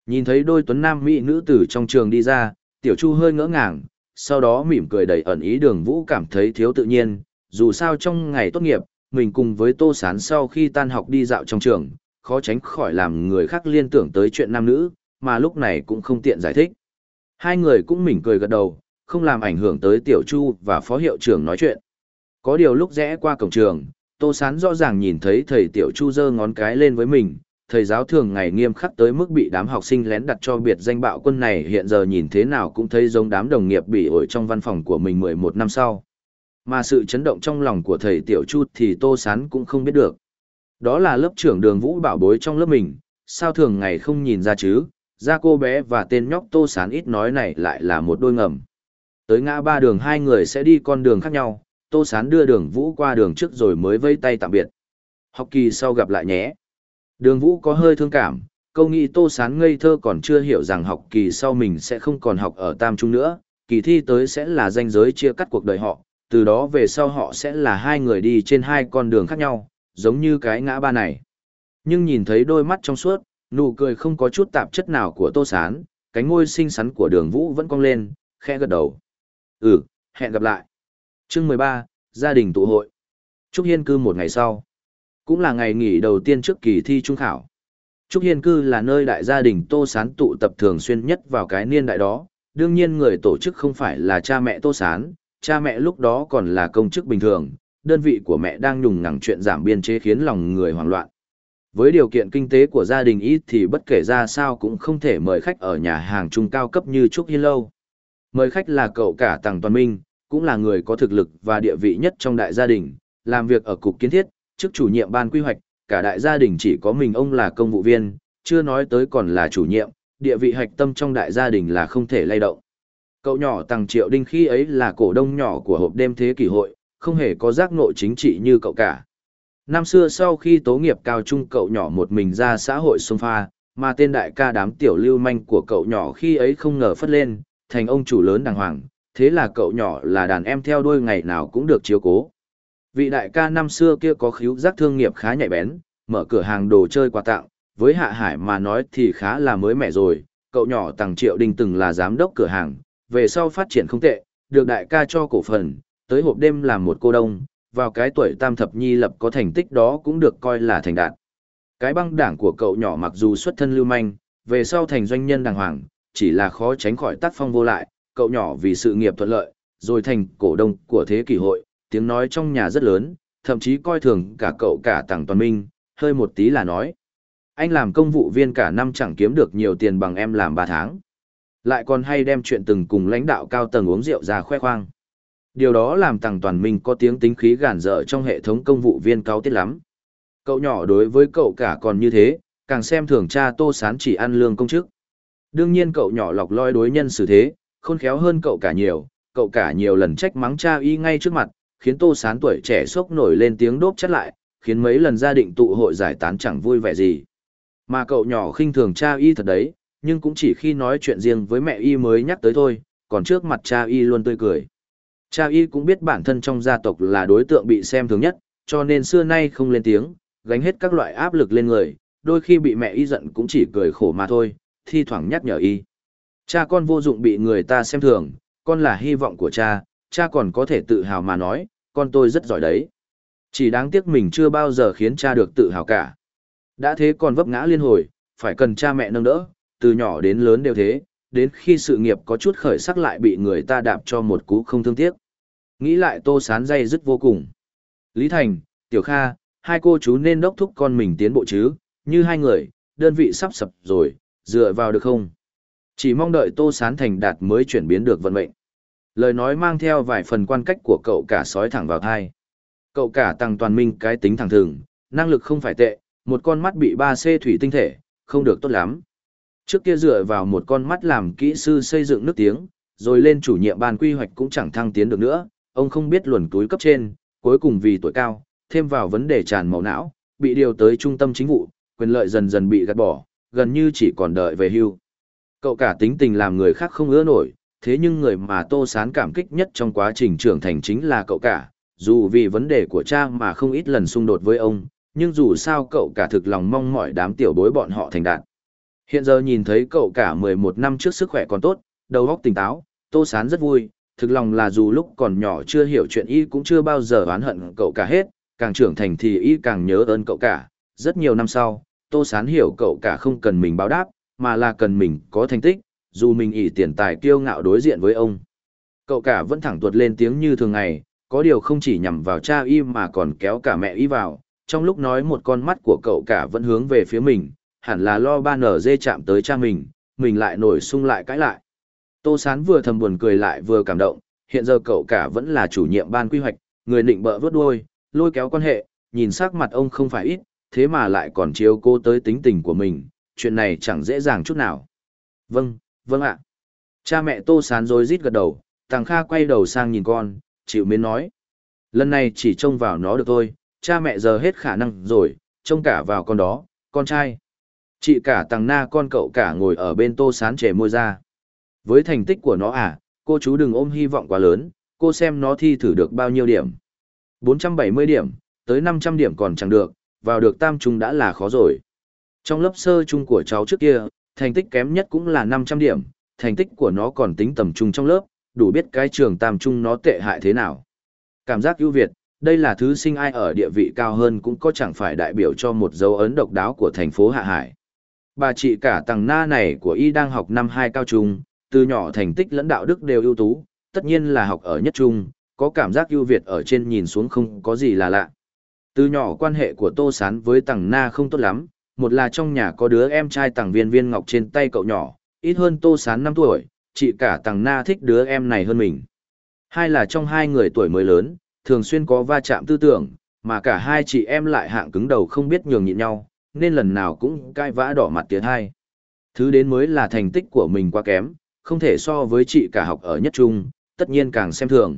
Speaker 1: Nhìn thấy đôi tuấn nam mỹ nữ tử trong trường đi ra, Tiểu Chu hơi ngỡ ngàng, sau đó mỉm cười đầy ẩn ý đường vũ cảm thấy thiếu tự nhiên, dù sao trong ngày tốt nghiệp, mình cùng với Tô Sán sau khi tan học đi dạo trong trường, khó tránh khỏi làm người khác liên tưởng tới chuyện nam nữ, mà lúc này cũng không tiện giải thích. Hai người cũng mỉm cười gật đầu, không làm ảnh hưởng tới Tiểu Chu và Phó Hiệu trưởng nói chuyện. Có điều lúc rẽ qua cổng trường, Tô Sán rõ ràng nhìn thấy thầy Tiểu Chu giơ ngón cái lên với mình, thầy giáo thường ngày nghiêm khắc tới mức bị đám học sinh lén đặt cho biệt danh bạo quân này hiện giờ nhìn thế nào cũng thấy giống đám đồng nghiệp bị ổi trong văn phòng của mình 11 năm sau. Mà sự chấn động trong lòng của thầy Tiểu Chu thì Tô Sán cũng không biết được. Đó là lớp trưởng đường vũ bảo bối trong lớp mình, sao thường ngày không nhìn ra chứ, ra cô bé và tên nhóc tô sán ít nói này lại là một đôi ngầm. Tới ngã ba đường hai người sẽ đi con đường khác nhau, tô sán đưa đường vũ qua đường trước rồi mới vây tay tạm biệt. Học kỳ sau gặp lại nhé. Đường vũ có hơi thương cảm, câu nghĩ tô sán ngây thơ còn chưa hiểu rằng học kỳ sau mình sẽ không còn học ở tam trung nữa, kỳ thi tới sẽ là danh giới chia cắt cuộc đời họ, từ đó về sau họ sẽ là hai người đi trên hai con đường khác nhau, giống như cái ngã ba này. Nhưng nhìn thấy đôi mắt trong suốt, nụ cười không có chút tạp chất nào của Tô Sán, cánh môi xinh xắn của đường vũ vẫn cong lên, khẽ gật đầu. Ừ, hẹn gặp lại chương 13, gia đình tụ hội. Trúc Hiên cư một ngày sau. Cũng là ngày nghỉ đầu tiên trước kỳ thi trung khảo. Trúc Hiên cư là nơi đại gia đình Tô Sán tụ tập thường xuyên nhất vào cái niên đại đó. Đương nhiên người tổ chức không phải là cha mẹ Tô Sán, cha mẹ lúc đó còn là công chức bình thường, đơn vị của mẹ đang nhùng ngẳng chuyện giảm biên chế khiến lòng người hoảng loạn. Với điều kiện kinh tế của gia đình ít thì bất kể ra sao cũng không thể mời khách ở nhà hàng trung cao cấp như Trúc Hiên Lâu. Mời khách là cậu cả Tằng Toàn Minh, cũng là người có thực lực và địa vị nhất trong đại gia đình, làm việc ở cục kiến thiết, chức chủ nhiệm ban quy hoạch, cả đại gia đình chỉ có mình ông là công vụ viên, chưa nói tới còn là chủ nhiệm, địa vị hạch tâm trong đại gia đình là không thể lay động. Cậu nhỏ Tằng Triệu Đinh khi ấy là cổ đông nhỏ của hộp đêm thế kỷ hội, không hề có giác ngộ chính trị như cậu cả. Năm xưa sau khi tố nghiệp cao trung cậu nhỏ một mình ra xã hội xung pha, mà tên đại ca đám tiểu lưu manh của cậu nhỏ khi ấy không ngờ phất lên, thành ông chủ lớn đàng hoàng, thế là cậu nhỏ là đàn em theo đuôi ngày nào cũng được chiếu cố. Vị đại ca năm xưa kia có khíu giác thương nghiệp khá nhạy bén, mở cửa hàng đồ chơi quà tặng, với Hạ Hải mà nói thì khá là mới mẻ rồi, cậu nhỏ Tằng Triệu đình từng là giám đốc cửa hàng, về sau phát triển không tệ, được đại ca cho cổ phần, tới hộp đêm làm một cô đông, vào cái tuổi tam thập nhi lập có thành tích đó cũng được coi là thành đạt. Cái băng đảng của cậu nhỏ mặc dù xuất thân lưu manh, về sau thành doanh nhân đàng hoàng, chỉ là khó tránh khỏi tác phong vô lại, cậu nhỏ vì sự nghiệp thuận lợi, rồi thành cổ đông của thế kỷ hội, tiếng nói trong nhà rất lớn, thậm chí coi thường cả cậu cả tàng toàn minh, hơi một tí là nói. Anh làm công vụ viên cả năm chẳng kiếm được nhiều tiền bằng em làm 3 tháng. Lại còn hay đem chuyện từng cùng lãnh đạo cao tầng uống rượu ra khoe khoang. Điều đó làm Tằng Toàn Minh có tiếng tính khí gàn dở trong hệ thống công vụ viên cao tiết lắm. Cậu nhỏ đối với cậu cả còn như thế, càng xem thường cha Tô Sán chỉ ăn lương công chức. Đương nhiên cậu nhỏ lọc loi đối nhân xử thế, khôn khéo hơn cậu cả nhiều, cậu cả nhiều lần trách mắng cha y ngay trước mặt, khiến Tô Sán tuổi trẻ sốc nổi lên tiếng đốp chất lại, khiến mấy lần gia định tụ hội giải tán chẳng vui vẻ gì. Mà cậu nhỏ khinh thường cha y thật đấy, nhưng cũng chỉ khi nói chuyện riêng với mẹ y mới nhắc tới thôi, còn trước mặt cha y luôn tươi cười. Cha y cũng biết bản thân trong gia tộc là đối tượng bị xem thường nhất, cho nên xưa nay không lên tiếng, gánh hết các loại áp lực lên người, đôi khi bị mẹ y giận cũng chỉ cười khổ mà thôi, thi thoảng nhắc nhở y. Cha con vô dụng bị người ta xem thường, con là hy vọng của cha, cha còn có thể tự hào mà nói, con tôi rất giỏi đấy. Chỉ đáng tiếc mình chưa bao giờ khiến cha được tự hào cả. Đã thế còn vấp ngã liên hồi, phải cần cha mẹ nâng đỡ, từ nhỏ đến lớn đều thế, đến khi sự nghiệp có chút khởi sắc lại bị người ta đạp cho một cú không thương tiếc. Nghĩ lại tô sán dây dứt vô cùng. Lý Thành, Tiểu Kha, hai cô chú nên đốc thúc con mình tiến bộ chứ, như hai người, đơn vị sắp sập rồi, dựa vào được không? Chỉ mong đợi tô sán thành đạt mới chuyển biến được vận mệnh. Lời nói mang theo vài phần quan cách của cậu cả sói thẳng vào thai. Cậu cả tăng toàn minh cái tính thẳng thường, năng lực không phải tệ, một con mắt bị ba c thủy tinh thể, không được tốt lắm. Trước kia dựa vào một con mắt làm kỹ sư xây dựng nước tiếng, rồi lên chủ nhiệm ban quy hoạch cũng chẳng thăng tiến được nữa, ông không biết luồn túi cấp trên, cuối cùng vì tuổi cao, thêm vào vấn đề tràn màu não, bị điều tới trung tâm chính vụ, quyền lợi dần dần bị gạt bỏ, gần như chỉ còn đợi về hưu. Cậu cả tính tình làm người khác không ưa nổi, thế nhưng người mà Tô Sán cảm kích nhất trong quá trình trưởng thành chính là cậu cả, dù vì vấn đề của cha mà không ít lần xung đột với ông, nhưng dù sao cậu cả thực lòng mong mỏi đám tiểu bối bọn họ thành đạt. Hiện giờ nhìn thấy cậu cả 11 năm trước sức khỏe còn tốt, đầu óc tỉnh táo, Tô Sán rất vui, thực lòng là dù lúc còn nhỏ chưa hiểu chuyện y cũng chưa bao giờ oán hận cậu cả hết, càng trưởng thành thì y càng nhớ ơn cậu cả. Rất nhiều năm sau, Tô Sán hiểu cậu cả không cần mình báo đáp, mà là cần mình có thành tích, dù mình ỷ tiền tài kiêu ngạo đối diện với ông. Cậu cả vẫn thẳng tuột lên tiếng như thường ngày, có điều không chỉ nhằm vào cha y mà còn kéo cả mẹ y vào, trong lúc nói một con mắt của cậu cả vẫn hướng về phía mình, hẳn là lo ba nở dê chạm tới cha mình, mình lại nổi sung lại cãi lại. Tô Sán vừa thầm buồn cười lại vừa cảm động, hiện giờ cậu cả vẫn là chủ nhiệm ban quy hoạch, người định bợ vớt đuôi, lôi kéo quan hệ, nhìn sắc mặt ông không phải ít, thế mà lại còn chiếu cô tới tính tình của mình, chuyện này chẳng dễ dàng chút nào. Vâng, vâng ạ. Cha mẹ Tô Sán rối rít gật đầu, Tàng Kha quay đầu sang nhìn con, chịu mến nói. Lần này chỉ trông vào nó được thôi, cha mẹ giờ hết khả năng rồi, trông cả vào con đó, con trai. Chị cả Tàng Na con cậu cả ngồi ở bên Tô Sán trẻ môi ra. Với thành tích của nó à, cô chú đừng ôm hy vọng quá lớn, cô xem nó thi thử được bao nhiêu điểm. 470 điểm, tới 500 điểm còn chẳng được, vào được tam trung đã là khó rồi. Trong lớp sơ trung của cháu trước kia, thành tích kém nhất cũng là 500 điểm, thành tích của nó còn tính tầm trung trong lớp, đủ biết cái trường tam trung nó tệ hại thế nào. Cảm giác ưu việt, đây là thứ sinh ai ở địa vị cao hơn cũng có chẳng phải đại biểu cho một dấu ấn độc đáo của thành phố Hạ Hải. Bà chị cả tầng na này của y đang học năm 2 cao trung, từ nhỏ thành tích lẫn đạo đức đều ưu tú, tất nhiên là học ở nhất trung, có cảm giác ưu việt ở trên nhìn xuống không có gì là lạ. Từ nhỏ quan hệ của Tô Sán với tầng na không tốt lắm, một là trong nhà có đứa em trai tàng viên viên ngọc trên tay cậu nhỏ, ít hơn Tô Sán 5 tuổi, chị cả tàng na thích đứa em này hơn mình. Hai là trong hai người tuổi mới lớn, thường xuyên có va chạm tư tưởng, mà cả hai chị em lại hạng cứng đầu không biết nhường nhịn nhau, nên lần nào cũng cãi vã đỏ mặt tiếng hai. Thứ đến mới là thành tích của mình quá kém, không thể so với chị cả học ở nhất trung, tất nhiên càng xem thường.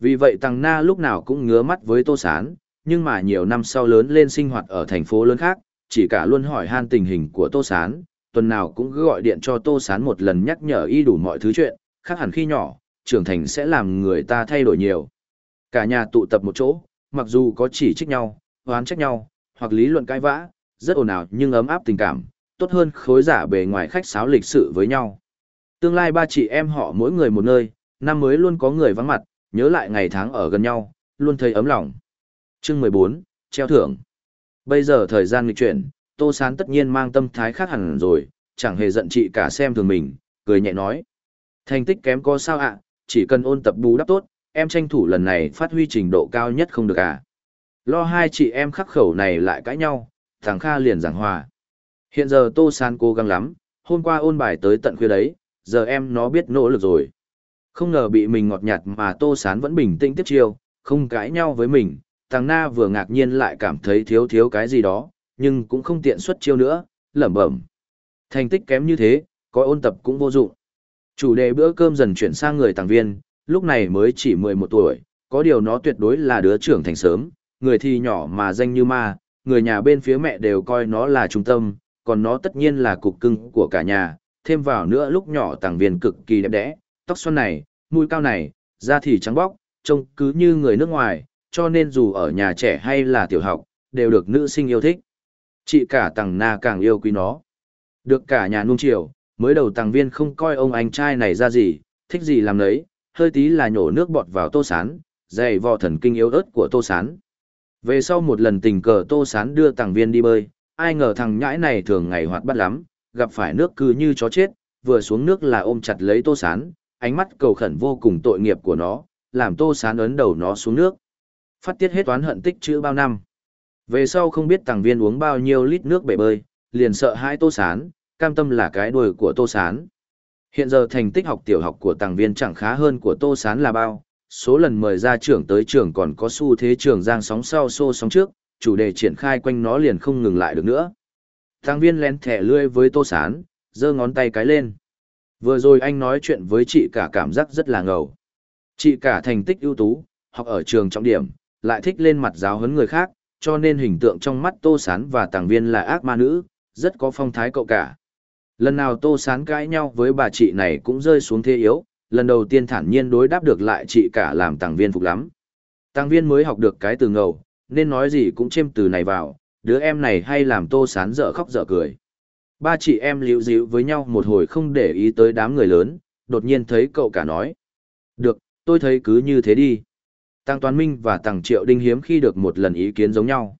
Speaker 1: Vì vậy Tăng Na lúc nào cũng ngứa mắt với Tô Sán, nhưng mà nhiều năm sau lớn lên sinh hoạt ở thành phố lớn khác, chỉ cả luôn hỏi han tình hình của Tô Sán, tuần nào cũng cứ gọi điện cho Tô Sán một lần nhắc nhở y đủ mọi thứ chuyện, khác hẳn khi nhỏ, trưởng thành sẽ làm người ta thay đổi nhiều. Cả nhà tụ tập một chỗ, mặc dù có chỉ trích nhau, oán trách nhau, hoặc lý luận cãi vã, rất ồn ào nhưng ấm áp tình cảm, tốt hơn khối giả bề ngoài khách sáo lịch sự với nhau. Tương lai ba chị em họ mỗi người một nơi, năm mới luôn có người vắng mặt, nhớ lại ngày tháng ở gần nhau, luôn thấy ấm lòng. Chương 14, treo thưởng. Bây giờ thời gian nghịch chuyển, Tô Sán tất nhiên mang tâm thái khác hẳn rồi, chẳng hề giận chị cả xem thường mình, cười nhẹ nói. Thành tích kém có sao ạ, chỉ cần ôn tập bù đắp tốt, em tranh thủ lần này phát huy trình độ cao nhất không được à. Lo hai chị em khắc khẩu này lại cãi nhau, thằng Kha liền giảng hòa. Hiện giờ Tô Sán cố gắng lắm, hôm qua ôn bài tới tận khuya đấy, giờ em nó biết nỗ lực rồi. Không ngờ bị mình ngọt nhạt mà Tô Sán vẫn bình tĩnh tiếp chiêu, không cãi nhau với mình, Tàng Na vừa ngạc nhiên lại cảm thấy thiếu thiếu cái gì đó, nhưng cũng không tiện xuất chiêu nữa, lẩm bẩm. Thành tích kém như thế, có ôn tập cũng vô dụng. Chủ đề bữa cơm dần chuyển sang người tàng viên, lúc này mới chỉ 11 tuổi, có điều nó tuyệt đối là đứa trưởng thành sớm, người thì nhỏ mà danh như ma, người nhà bên phía mẹ đều coi nó là trung tâm, còn nó tất nhiên là cục cưng của cả nhà, thêm vào nữa lúc nhỏ tàng viên cực kỳ đẹp đẽ, tóc xoăn này, mũi cao này, da thì trắng bóc, trông cứ như người nước ngoài, cho nên dù ở nhà trẻ hay là tiểu học, đều được nữ sinh yêu thích. Chị cả tàng na càng yêu quý nó. Được cả nhà nung chiều, mới đầu tàng viên không coi ông anh trai này ra gì, thích gì làm đấy, hơi tí là nhổ nước bọt vào tô sán, dày vò thần kinh yếu ớt của tô sán. Về sau một lần tình cờ tô sán đưa tàng viên đi bơi, ai ngờ thằng nhãi này thường ngày hoạt bát lắm, gặp phải nước cứ như chó chết, vừa xuống nước là ôm chặt lấy tô sán, ánh mắt cầu khẩn vô cùng tội nghiệp của nó, làm tô sán ấn đầu nó xuống nước. Phát tiết hết toán hận tích chữ bao năm. Về sau không biết tàng viên uống bao nhiêu lít nước bể bơi, liền sợ hai tô sán, cam tâm là cái đuôi của tô sán. Hiện giờ thành tích học tiểu học của tàng viên chẳng khá hơn của tô sán là bao, số lần mời ra trưởng tới trường còn có xu thế trường giang sóng sau xô sóng trước, chủ đề triển khai quanh nó liền không ngừng lại được nữa. Tàng viên lén thẻ lươi với tô sán, giơ ngón tay cái lên. Vừa rồi anh nói chuyện với chị cả cảm giác rất là ngầu. Chị cả thành tích ưu tú, học ở trường trọng điểm, lại thích lên mặt giáo huấn người khác, cho nên hình tượng trong mắt Tô Sán và tàng viên là ác ma nữ, rất có phong thái cậu cả. Lần nào Tô Sán cãi nhau với bà chị này cũng rơi xuống thế yếu, lần đầu tiên thản nhiên đối đáp được lại chị cả làm tàng viên phục lắm. Tàng viên mới học được cái từ ngầu, nên nói gì cũng chêm từ này vào, đứa em này hay làm Tô Sán dở khóc dở cười. Ba chị em liễu díu với nhau một hồi không để ý tới đám người lớn, đột nhiên thấy cậu cả nói. Được, tôi thấy cứ như thế đi. Tăng Toàn Minh và Tăng Triệu Đinh hiếm khi được một lần ý kiến giống nhau.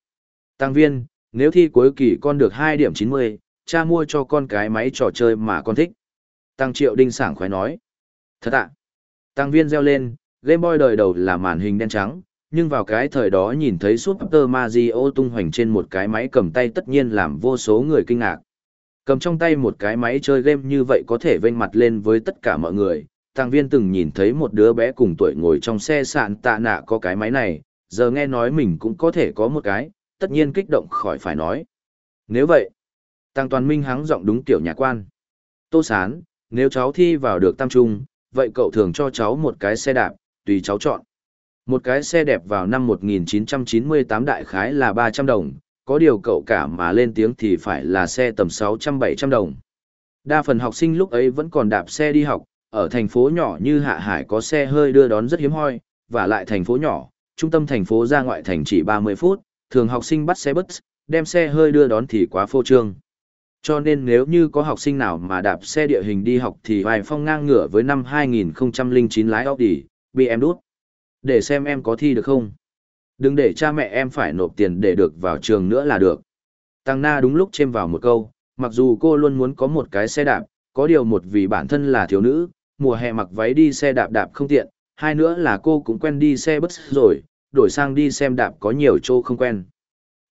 Speaker 1: Tăng Viên, nếu thi cuối kỳ con được 2 điểm 90, cha mua cho con cái máy trò chơi mà con thích. Tăng Triệu Đinh sảng khoái nói. Thật ạ. Tăng Viên reo lên, Game Boy đời đầu là màn hình đen trắng, nhưng vào cái thời đó nhìn thấy Super Mario tung hoành trên một cái máy cầm tay tất nhiên làm vô số người kinh ngạc. Cầm trong tay một cái máy chơi game như vậy có thể vênh mặt lên với tất cả mọi người. Tàng viên từng nhìn thấy một đứa bé cùng tuổi ngồi trong xe sạn tạ nạ có cái máy này, giờ nghe nói mình cũng có thể có một cái, tất nhiên kích động khỏi phải nói. Nếu vậy, Tàng Toàn Minh hắng giọng đúng tiểu nhà quan. Tô Sán, nếu cháu thi vào được tam trung, vậy cậu thường cho cháu một cái xe đạp, tùy cháu chọn. Một cái xe đẹp vào năm 1998 đại khái là 300 đồng, có điều cậu cả mà lên tiếng thì phải là xe tầm 600-700 đồng. Đa phần học sinh lúc ấy vẫn còn đạp xe đi học, ở thành phố nhỏ như Hạ Hải có xe hơi đưa đón rất hiếm hoi, và lại thành phố nhỏ, trung tâm thành phố ra ngoại thành chỉ 30 phút, thường học sinh bắt xe bus, đem xe hơi đưa đón thì quá phô trương. Cho nên nếu như có học sinh nào mà đạp xe địa hình đi học thì vài phong ngang ngửa với năm 2009 lái Audi, bị em đút. Để xem em có thi được không? Đừng để cha mẹ em phải nộp tiền để được vào trường nữa là được. Tăng Na đúng lúc chêm vào một câu, mặc dù cô luôn muốn có một cái xe đạp, có điều một vì bản thân là thiếu nữ, mùa hè mặc váy đi xe đạp đạp không tiện, hai nữa là cô cũng quen đi xe bus rồi, đổi sang đi xem đạp có nhiều chỗ không quen.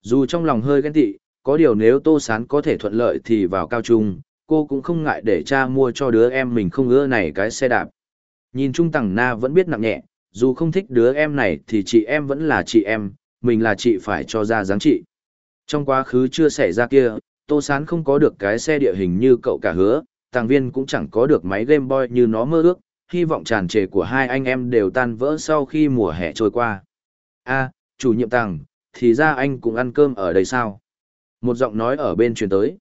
Speaker 1: Dù trong lòng hơi ghen tị, có điều nếu Tô Sán có thể thuận lợi thì vào cao trung, cô cũng không ngại để cha mua cho đứa em mình không ưa này cái xe đạp. Nhìn Trung Tằng Na vẫn biết nặng nhẹ, dù không thích đứa em này thì chị em vẫn là chị em, mình là chị phải cho ra dáng chị. Trong quá khứ chưa xảy ra kia, Tô Sán không có được cái xe địa hình như cậu cả hứa, tàng viên cũng chẳng có được máy Game Boy như nó mơ ước, hy vọng tràn trề của hai anh em đều tan vỡ sau khi mùa hè trôi qua. a chủ nhiệm tàng, thì ra anh cũng ăn cơm ở đây sao? Một giọng nói ở bên truyền tới.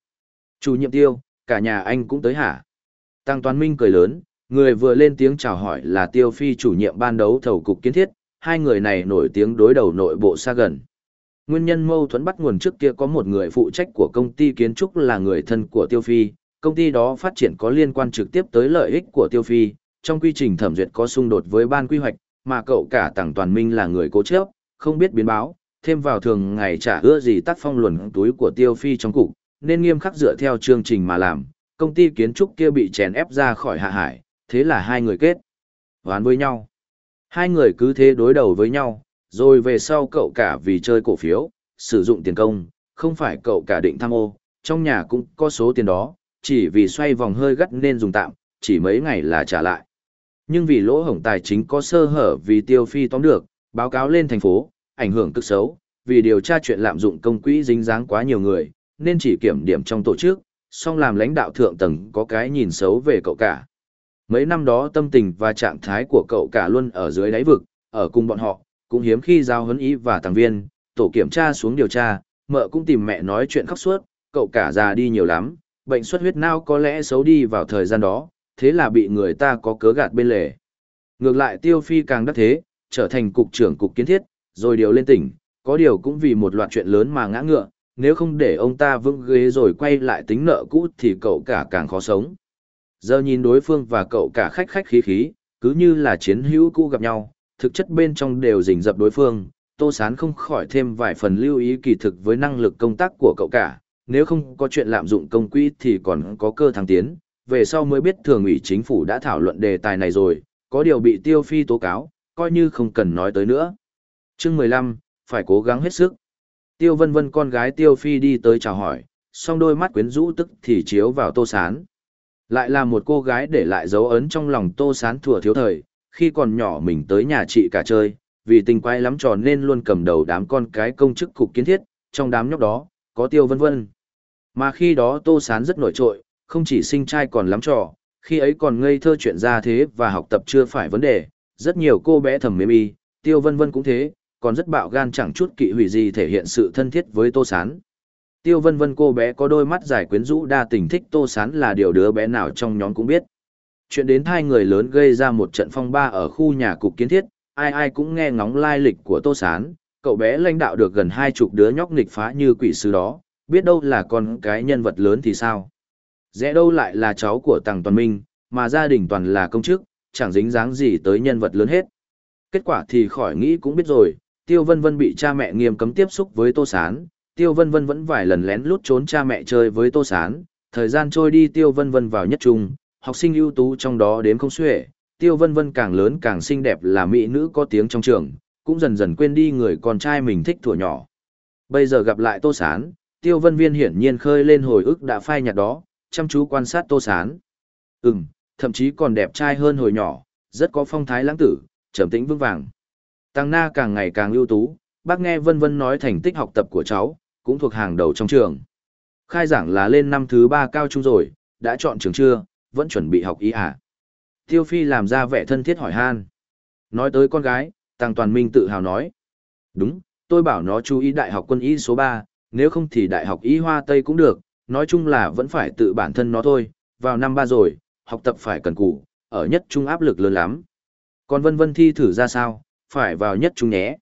Speaker 1: Chủ nhiệm tiêu, cả nhà anh cũng tới hả? Tăng Toàn Minh cười lớn, người vừa lên tiếng chào hỏi là tiêu phi chủ nhiệm ban đấu thầu cục kiến thiết, hai người này nổi tiếng đối đầu nội bộ xa gần. Nguyên nhân mâu thuẫn bắt nguồn trước kia có một người phụ trách của công ty kiến trúc là người thân của tiêu phi, công ty đó phát triển có liên quan trực tiếp tới lợi ích của tiêu phi, trong quy trình thẩm duyệt có xung đột với ban quy hoạch, mà cậu cả Tằng Toàn Minh là người cố chấp, không biết biến báo, thêm vào thường ngày trả ưa gì tác phong luẩn túi của tiêu phi trong cục, nên nghiêm khắc dựa theo chương trình mà làm, công ty kiến trúc kia bị chèn ép ra khỏi hạ hải, thế là hai người kết. oán với nhau. Hai người cứ thế đối đầu với nhau, rồi về sau cậu cả vì chơi cổ phiếu, sử dụng tiền công, không phải cậu cả định tham ô, trong nhà cũng có số tiền đó, chỉ vì xoay vòng hơi gắt nên dùng tạm, chỉ mấy ngày là trả lại. Nhưng vì lỗ hổng tài chính có sơ hở vì tiêu phi tóm được, báo cáo lên thành phố, ảnh hưởng cực xấu, vì điều tra chuyện lạm dụng công quỹ dính dáng quá nhiều người, nên chỉ kiểm điểm trong tổ chức, song làm lãnh đạo thượng tầng có cái nhìn xấu về cậu cả. Mấy năm đó tâm tình và trạng thái của cậu cả luôn ở dưới đáy vực, ở cùng bọn họ, cũng hiếm khi giao huấn ý và tàng viên, tổ kiểm tra xuống điều tra, mợ cũng tìm mẹ nói chuyện khóc suốt, cậu cả già đi nhiều lắm, bệnh xuất huyết não có lẽ xấu đi vào thời gian đó, thế là bị người ta có cớ gạt bên lề. Ngược lại Tiêu Phi càng đắc thế, trở thành cục trưởng cục kiến thiết, rồi điều lên tỉnh, có điều cũng vì một loạt chuyện lớn mà ngã ngựa, nếu không để ông ta vững ghế rồi quay lại tính nợ cũ thì cậu cả càng khó sống. Giờ nhìn đối phương và cậu cả khách khách khí khí, cứ như là chiến hữu cũ gặp nhau, thực chất bên trong đều rình dập đối phương, Tô Sán không khỏi thêm vài phần lưu ý kỳ thực với năng lực công tác của cậu cả, nếu không có chuyện lạm dụng công quỹ thì còn có cơ thăng tiến, về sau mới biết thường ủy chính phủ đã thảo luận đề tài này rồi, có điều bị tiêu phi tố cáo, coi như không cần nói tới nữa. chương 15, phải cố gắng hết sức. Tiêu vân vân con gái tiêu phi đi tới chào hỏi, song đôi mắt quyến rũ tức thì chiếu vào tô sán. Lại là một cô gái để lại dấu ấn trong lòng tô sán thủa thiếu thời, khi còn nhỏ mình tới nhà chị cả chơi, vì tình quái lắm tròn nên luôn cầm đầu đám con cái công chức cục kiến thiết, trong đám nhóc đó, có tiêu vân vân. Mà khi đó tô sán rất nổi trội, không chỉ sinh trai còn lắm trò, khi ấy còn ngây thơ chuyện ra thế và học tập chưa phải vấn đề, rất nhiều cô bé thầm mê y, tiêu vân vân cũng thế, còn rất bạo gan chẳng chút kỵ hủy gì thể hiện sự thân thiết với Tô Sán. Tiêu vân vân cô bé có đôi mắt dài quyến rũ đa tình thích Tô Sán là điều đứa bé nào trong nhóm cũng biết. Chuyện đến hai người lớn gây ra một trận phong ba ở khu nhà cục kiến thiết, ai ai cũng nghe ngóng lai lịch của Tô Sán, cậu bé lãnh đạo được gần hai chục đứa nhóc nghịch phá như quỷ sứ đó, biết đâu là con cái nhân vật lớn thì sao. Rẽ đâu lại là cháu của Tằng Toàn Minh, mà gia đình toàn là công chức, chẳng dính dáng gì tới nhân vật lớn hết. Kết quả thì khỏi nghĩ cũng biết rồi, Tiêu Vân Vân bị cha mẹ nghiêm cấm tiếp xúc với Tô Sán, Tiêu Vân Vân vẫn vài lần lén lút trốn cha mẹ chơi với Tô Sán, thời gian trôi đi Tiêu Vân Vân vào nhất trung, học sinh ưu tú trong đó đếm không xuể, Tiêu Vân Vân càng lớn càng xinh đẹp là mỹ nữ có tiếng trong trường, cũng dần dần quên đi người con trai mình thích thuở nhỏ. Bây giờ gặp lại Tô Sán, Tiêu Vân Viên hiển nhiên khơi lên hồi ức đã phai nhạt đó, chăm chú quan sát Tô Sán. Ừm, thậm chí còn đẹp trai hơn hồi nhỏ, rất có phong thái lãng tử, trầm tĩnh vững vàng. Tăng Na càng ngày càng ưu tú, bác nghe vân vân nói thành tích học tập của cháu, cũng thuộc hàng đầu trong trường. Khai giảng là lên năm thứ ba cao trung rồi, đã chọn trường chưa, vẫn chuẩn bị học ý à. Tiêu Phi làm ra vẻ thân thiết hỏi han. Nói tới con gái, Tăng Toàn Minh tự hào nói. Đúng, tôi bảo nó chú ý đại học quân y số 3, nếu không thì đại học y hoa Tây cũng được, nói chung là vẫn phải tự bản thân nó thôi, vào năm ba rồi, học tập phải cần cù, ở nhất trung áp lực lớn lắm. Còn vân vân thi thử ra sao, phải vào nhất trung nhé.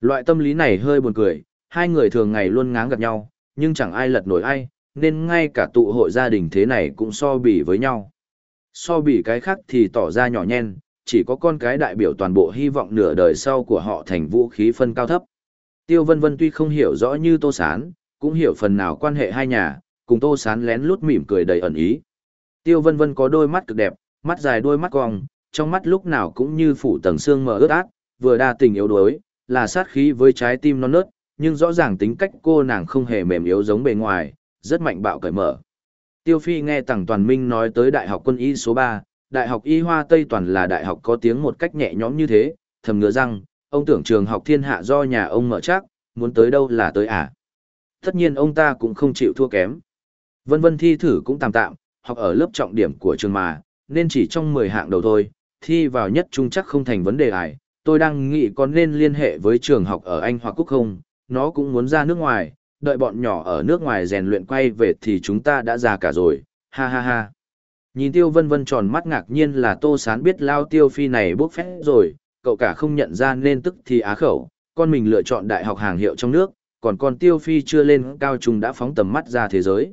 Speaker 1: Loại tâm lý này hơi buồn cười, hai người thường ngày luôn ngáng gặp nhau, nhưng chẳng ai lật nổi ai, nên ngay cả tụ hội gia đình thế này cũng so bì với nhau. So bì cái khác thì tỏ ra nhỏ nhen, chỉ có con cái đại biểu toàn bộ hy vọng nửa đời sau của họ thành vũ khí phân cao thấp. Tiêu Vân Vân tuy không hiểu rõ như Tô Sán, cũng hiểu phần nào quan hệ hai nhà, cùng Tô Sán lén lút mỉm cười đầy ẩn ý. Tiêu Vân Vân có đôi mắt cực đẹp, mắt dài đôi mắt cong, trong mắt lúc nào cũng như phủ tầng xương mờ ướt át, vừa đa tình yếu đuối, là sát khí với trái tim non nớt, nhưng rõ ràng tính cách cô nàng không hề mềm yếu giống bề ngoài, rất mạnh bạo cởi mở. Tiêu Phi nghe Tằng Toàn Minh nói tới Đại học quân y số 3, Đại học Y Hoa Tây Toàn là đại học có tiếng một cách nhẹ nhõm như thế, thầm ngựa rằng, ông tưởng trường học thiên hạ do nhà ông mở chắc, muốn tới đâu là tới à. Tất nhiên ông ta cũng không chịu thua kém. Vân vân thi thử cũng tạm tạm, học ở lớp trọng điểm của trường mà, nên chỉ trong 10 hạng đầu thôi, thi vào nhất trung chắc không thành vấn đề ải. Tôi đang nghĩ có nên liên hệ với trường học ở Anh hoặc Cúc không, nó cũng muốn ra nước ngoài, đợi bọn nhỏ ở nước ngoài rèn luyện quay về thì chúng ta đã già cả rồi, ha ha ha. Nhìn tiêu vân vân tròn mắt ngạc nhiên là tô sán biết lao tiêu phi này bốc phép rồi, cậu cả không nhận ra nên tức thì á khẩu, con mình lựa chọn đại học hàng hiệu trong nước, còn con tiêu phi chưa lên cao trung đã phóng tầm mắt ra thế giới.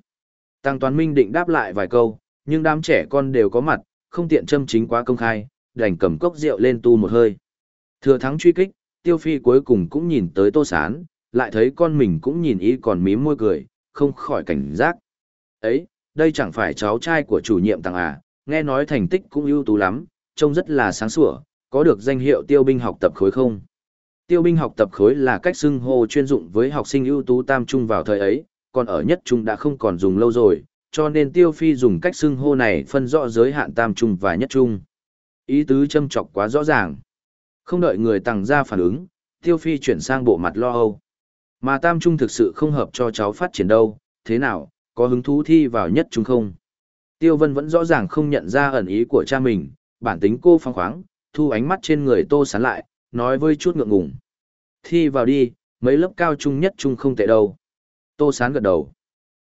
Speaker 1: Tăng Toàn Minh định đáp lại vài câu, nhưng đám trẻ con đều có mặt, không tiện châm chính quá công khai, đành cầm cốc rượu lên tu một hơi. Thừa thắng truy kích, tiêu phi cuối cùng cũng nhìn tới tô sán, lại thấy con mình cũng nhìn ý còn mím môi cười, không khỏi cảnh giác. Ấy, đây chẳng phải cháu trai của chủ nhiệm tăng à, nghe nói thành tích cũng ưu tú lắm, trông rất là sáng sủa, có được danh hiệu tiêu binh học tập khối không? Tiêu binh học tập khối là cách xưng hô chuyên dụng với học sinh ưu tú tam trung vào thời ấy, còn ở nhất trung đã không còn dùng lâu rồi, cho nên tiêu phi dùng cách xưng hô này phân rõ giới hạn tam trung và nhất trung. Ý tứ châm chọc quá rõ ràng. Không đợi người tăng ra phản ứng, tiêu phi chuyển sang bộ mặt lo âu. Mà tam trung thực sự không hợp cho cháu phát triển đâu, thế nào, có hứng thú thi vào nhất trung không? Tiêu vân vẫn rõ ràng không nhận ra ẩn ý của cha mình, bản tính cô phong khoáng, thu ánh mắt trên người tô sán lại, nói với chút ngượng ngùng. Thi vào đi, mấy lớp cao trung nhất trung không tệ đâu. Tô sán gật đầu.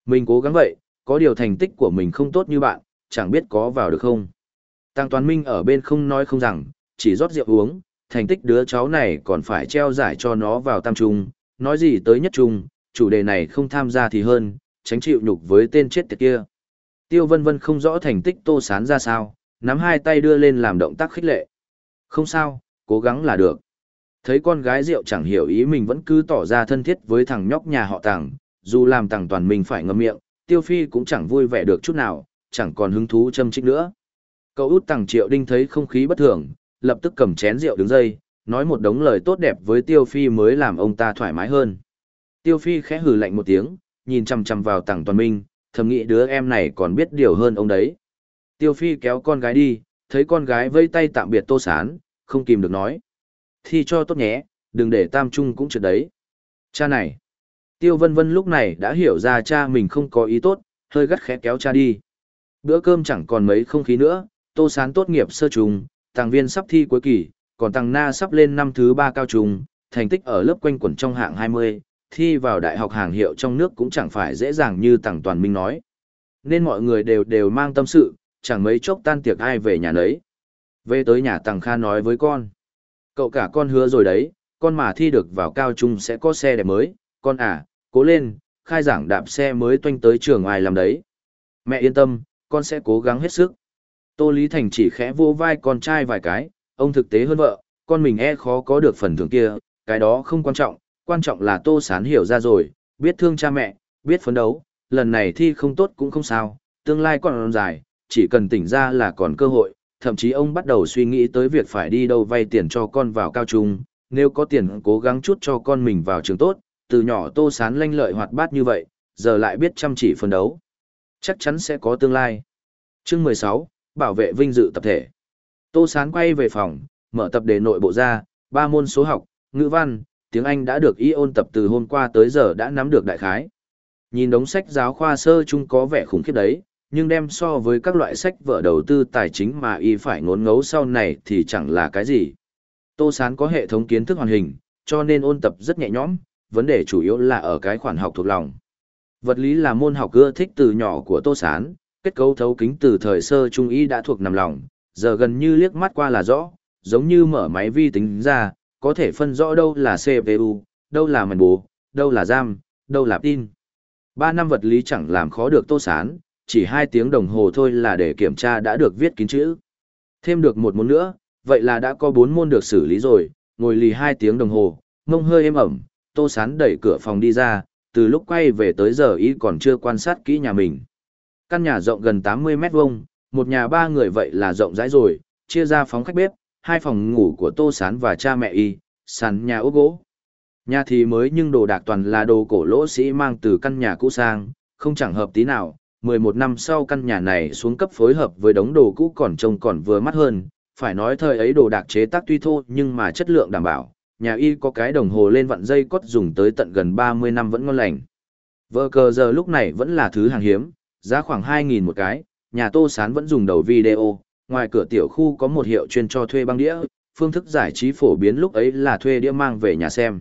Speaker 1: Mình cố gắng vậy, có điều thành tích của mình không tốt như bạn, chẳng biết có vào được không. Tăng Toàn Minh ở bên không nói không rằng, chỉ rót rượu uống, thành tích đứa cháu này còn phải treo giải cho nó vào tam trung, nói gì tới nhất trung, chủ đề này không tham gia thì hơn, tránh chịu nhục với tên chết tiệt kia. Tiêu vân vân không rõ thành tích tô sán ra sao, nắm hai tay đưa lên làm động tác khích lệ. Không sao, cố gắng là được. Thấy con gái rượu chẳng hiểu ý mình vẫn cứ tỏ ra thân thiết với thằng nhóc nhà họ tàng, dù làm tàng toàn mình phải ngậm miệng, tiêu phi cũng chẳng vui vẻ được chút nào, chẳng còn hứng thú châm trích nữa. Cậu út tàng triệu đinh thấy không khí bất thường, lập tức cầm chén rượu đứng dây, nói một đống lời tốt đẹp với tiêu phi mới làm ông ta thoải mái hơn. Tiêu phi khẽ hừ lạnh một tiếng, nhìn chằm chằm vào tàng toàn minh, thầm nghĩ đứa em này còn biết điều hơn ông đấy. Tiêu phi kéo con gái đi, thấy con gái vây tay tạm biệt tô sán, không kìm được nói. Thi cho tốt nhé, đừng để tam trung cũng trượt đấy. Cha này. Tiêu vân vân lúc này đã hiểu ra cha mình không có ý tốt, hơi gắt khẽ kéo cha đi. Bữa cơm chẳng còn mấy không khí nữa, tô sán tốt nghiệp sơ trùng, tàng viên sắp thi cuối kỳ, còn tàng na sắp lên năm thứ ba cao trùng, thành tích ở lớp quanh quẩn trong hạng 20, thi vào đại học hàng hiệu trong nước cũng chẳng phải dễ dàng như Tằng toàn minh nói. Nên mọi người đều đều mang tâm sự, chẳng mấy chốc tan tiệc ai về nhà nấy. Về tới nhà Tằng kha nói với con. Cậu cả con hứa rồi đấy, con mà thi được vào cao trung sẽ có xe đẹp mới, con à, cố lên, khai giảng đạp xe mới toanh tới trường ai làm đấy. Mẹ yên tâm, con sẽ cố gắng hết sức. Tô Lý Thành chỉ khẽ vô vai con trai vài cái, ông thực tế hơn vợ, con mình e khó có được phần thưởng kia, cái đó không quan trọng, quan trọng là Tô Sán hiểu ra rồi, biết thương cha mẹ, biết phấn đấu, lần này thi không tốt cũng không sao, tương lai còn dài, chỉ cần tỉnh ra là còn cơ hội, thậm chí ông bắt đầu suy nghĩ tới việc phải đi đâu vay tiền cho con vào cao trung, nếu có tiền cố gắng chút cho con mình vào trường tốt, từ nhỏ Tô Sán lanh lợi hoạt bát như vậy, giờ lại biết chăm chỉ phấn đấu. Chắc chắn sẽ có tương lai. Chương 16, Bảo vệ vinh dự tập thể. Tô Sán quay về phòng, mở tập đề nội bộ ra, ba môn số học, ngữ văn, tiếng Anh đã được y ôn tập từ hôm qua tới giờ đã nắm được đại khái. Nhìn đống sách giáo khoa sơ chung có vẻ khủng khiếp đấy, nhưng đem so với các loại sách vở đầu tư tài chính mà y phải ngốn ngấu sau này thì chẳng là cái gì. Tô Sán có hệ thống kiến thức hoàn hình, cho nên ôn tập rất nhẹ nhõm, vấn đề chủ yếu là ở cái khoản học thuộc lòng. Vật lý là môn học ưa thích từ nhỏ của Tô Sán, kết cấu thấu kính từ thời sơ trung y đã thuộc nằm lòng, giờ gần như liếc mắt qua là rõ, giống như mở máy vi tính ra, có thể phân rõ đâu là CPU, đâu là màn bố, đâu là RAM, đâu là tin. Ba năm vật lý chẳng làm khó được tô sán, chỉ hai tiếng đồng hồ thôi là để kiểm tra đã được viết kín chữ. Thêm được một môn nữa, vậy là đã có bốn môn được xử lý rồi, ngồi lì hai tiếng đồng hồ, mông hơi êm ẩm, tô sán đẩy cửa phòng đi ra, từ lúc quay về tới giờ ý còn chưa quan sát kỹ nhà mình. Căn nhà rộng gần 80 mét vuông, một nhà ba người vậy là rộng rãi rồi, chia ra phóng khách bếp, hai phòng ngủ của tô sán và cha mẹ y, sàn nhà ốp gỗ. Nhà thì mới nhưng đồ đạc toàn là đồ cổ lỗ sĩ mang từ căn nhà cũ sang, không chẳng hợp tí nào. 11 năm sau căn nhà này xuống cấp phối hợp với đống đồ cũ còn trông còn vừa mắt hơn, phải nói thời ấy đồ đạc chế tác tuy thô nhưng mà chất lượng đảm bảo, nhà y có cái đồng hồ lên vặn dây cốt dùng tới tận gần 30 năm vẫn ngon lành. Vợ cờ giờ lúc này vẫn là thứ hàng hiếm, giá khoảng 2.000 một cái, nhà tô sán vẫn dùng đầu video, ngoài cửa tiểu khu có một hiệu chuyên cho thuê băng đĩa, phương thức giải trí phổ biến lúc ấy là thuê đĩa mang về nhà xem.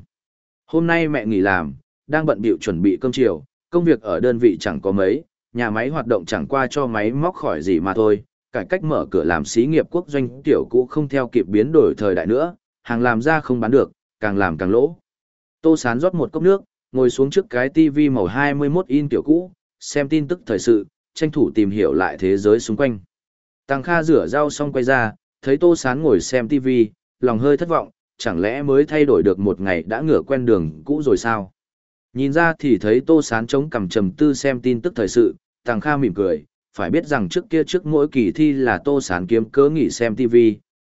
Speaker 1: Hôm nay mẹ nghỉ làm, đang bận bịu chuẩn bị cơm chiều, công việc ở đơn vị chẳng có mấy, nhà máy hoạt động chẳng qua cho máy móc khỏi gì mà thôi, cải cách mở cửa làm xí nghiệp quốc doanh tiểu cũ không theo kịp biến đổi thời đại nữa, hàng làm ra không bán được, càng làm càng lỗ. Tô Sán rót một cốc nước, ngồi xuống trước cái TV màu 21 in tiểu cũ, xem tin tức thời sự, tranh thủ tìm hiểu lại thế giới xung quanh. Tăng Kha rửa rau xong quay ra, thấy Tô Sán ngồi xem TV, lòng hơi thất vọng, chẳng lẽ mới thay đổi được một ngày đã ngửa quen đường cũ rồi sao? Nhìn ra thì thấy Tô Sán chống cằm trầm tư xem tin tức thời sự, Tăng Kha mỉm cười, phải biết rằng trước kia trước mỗi kỳ thi là Tô Sán kiếm cớ nghỉ xem TV,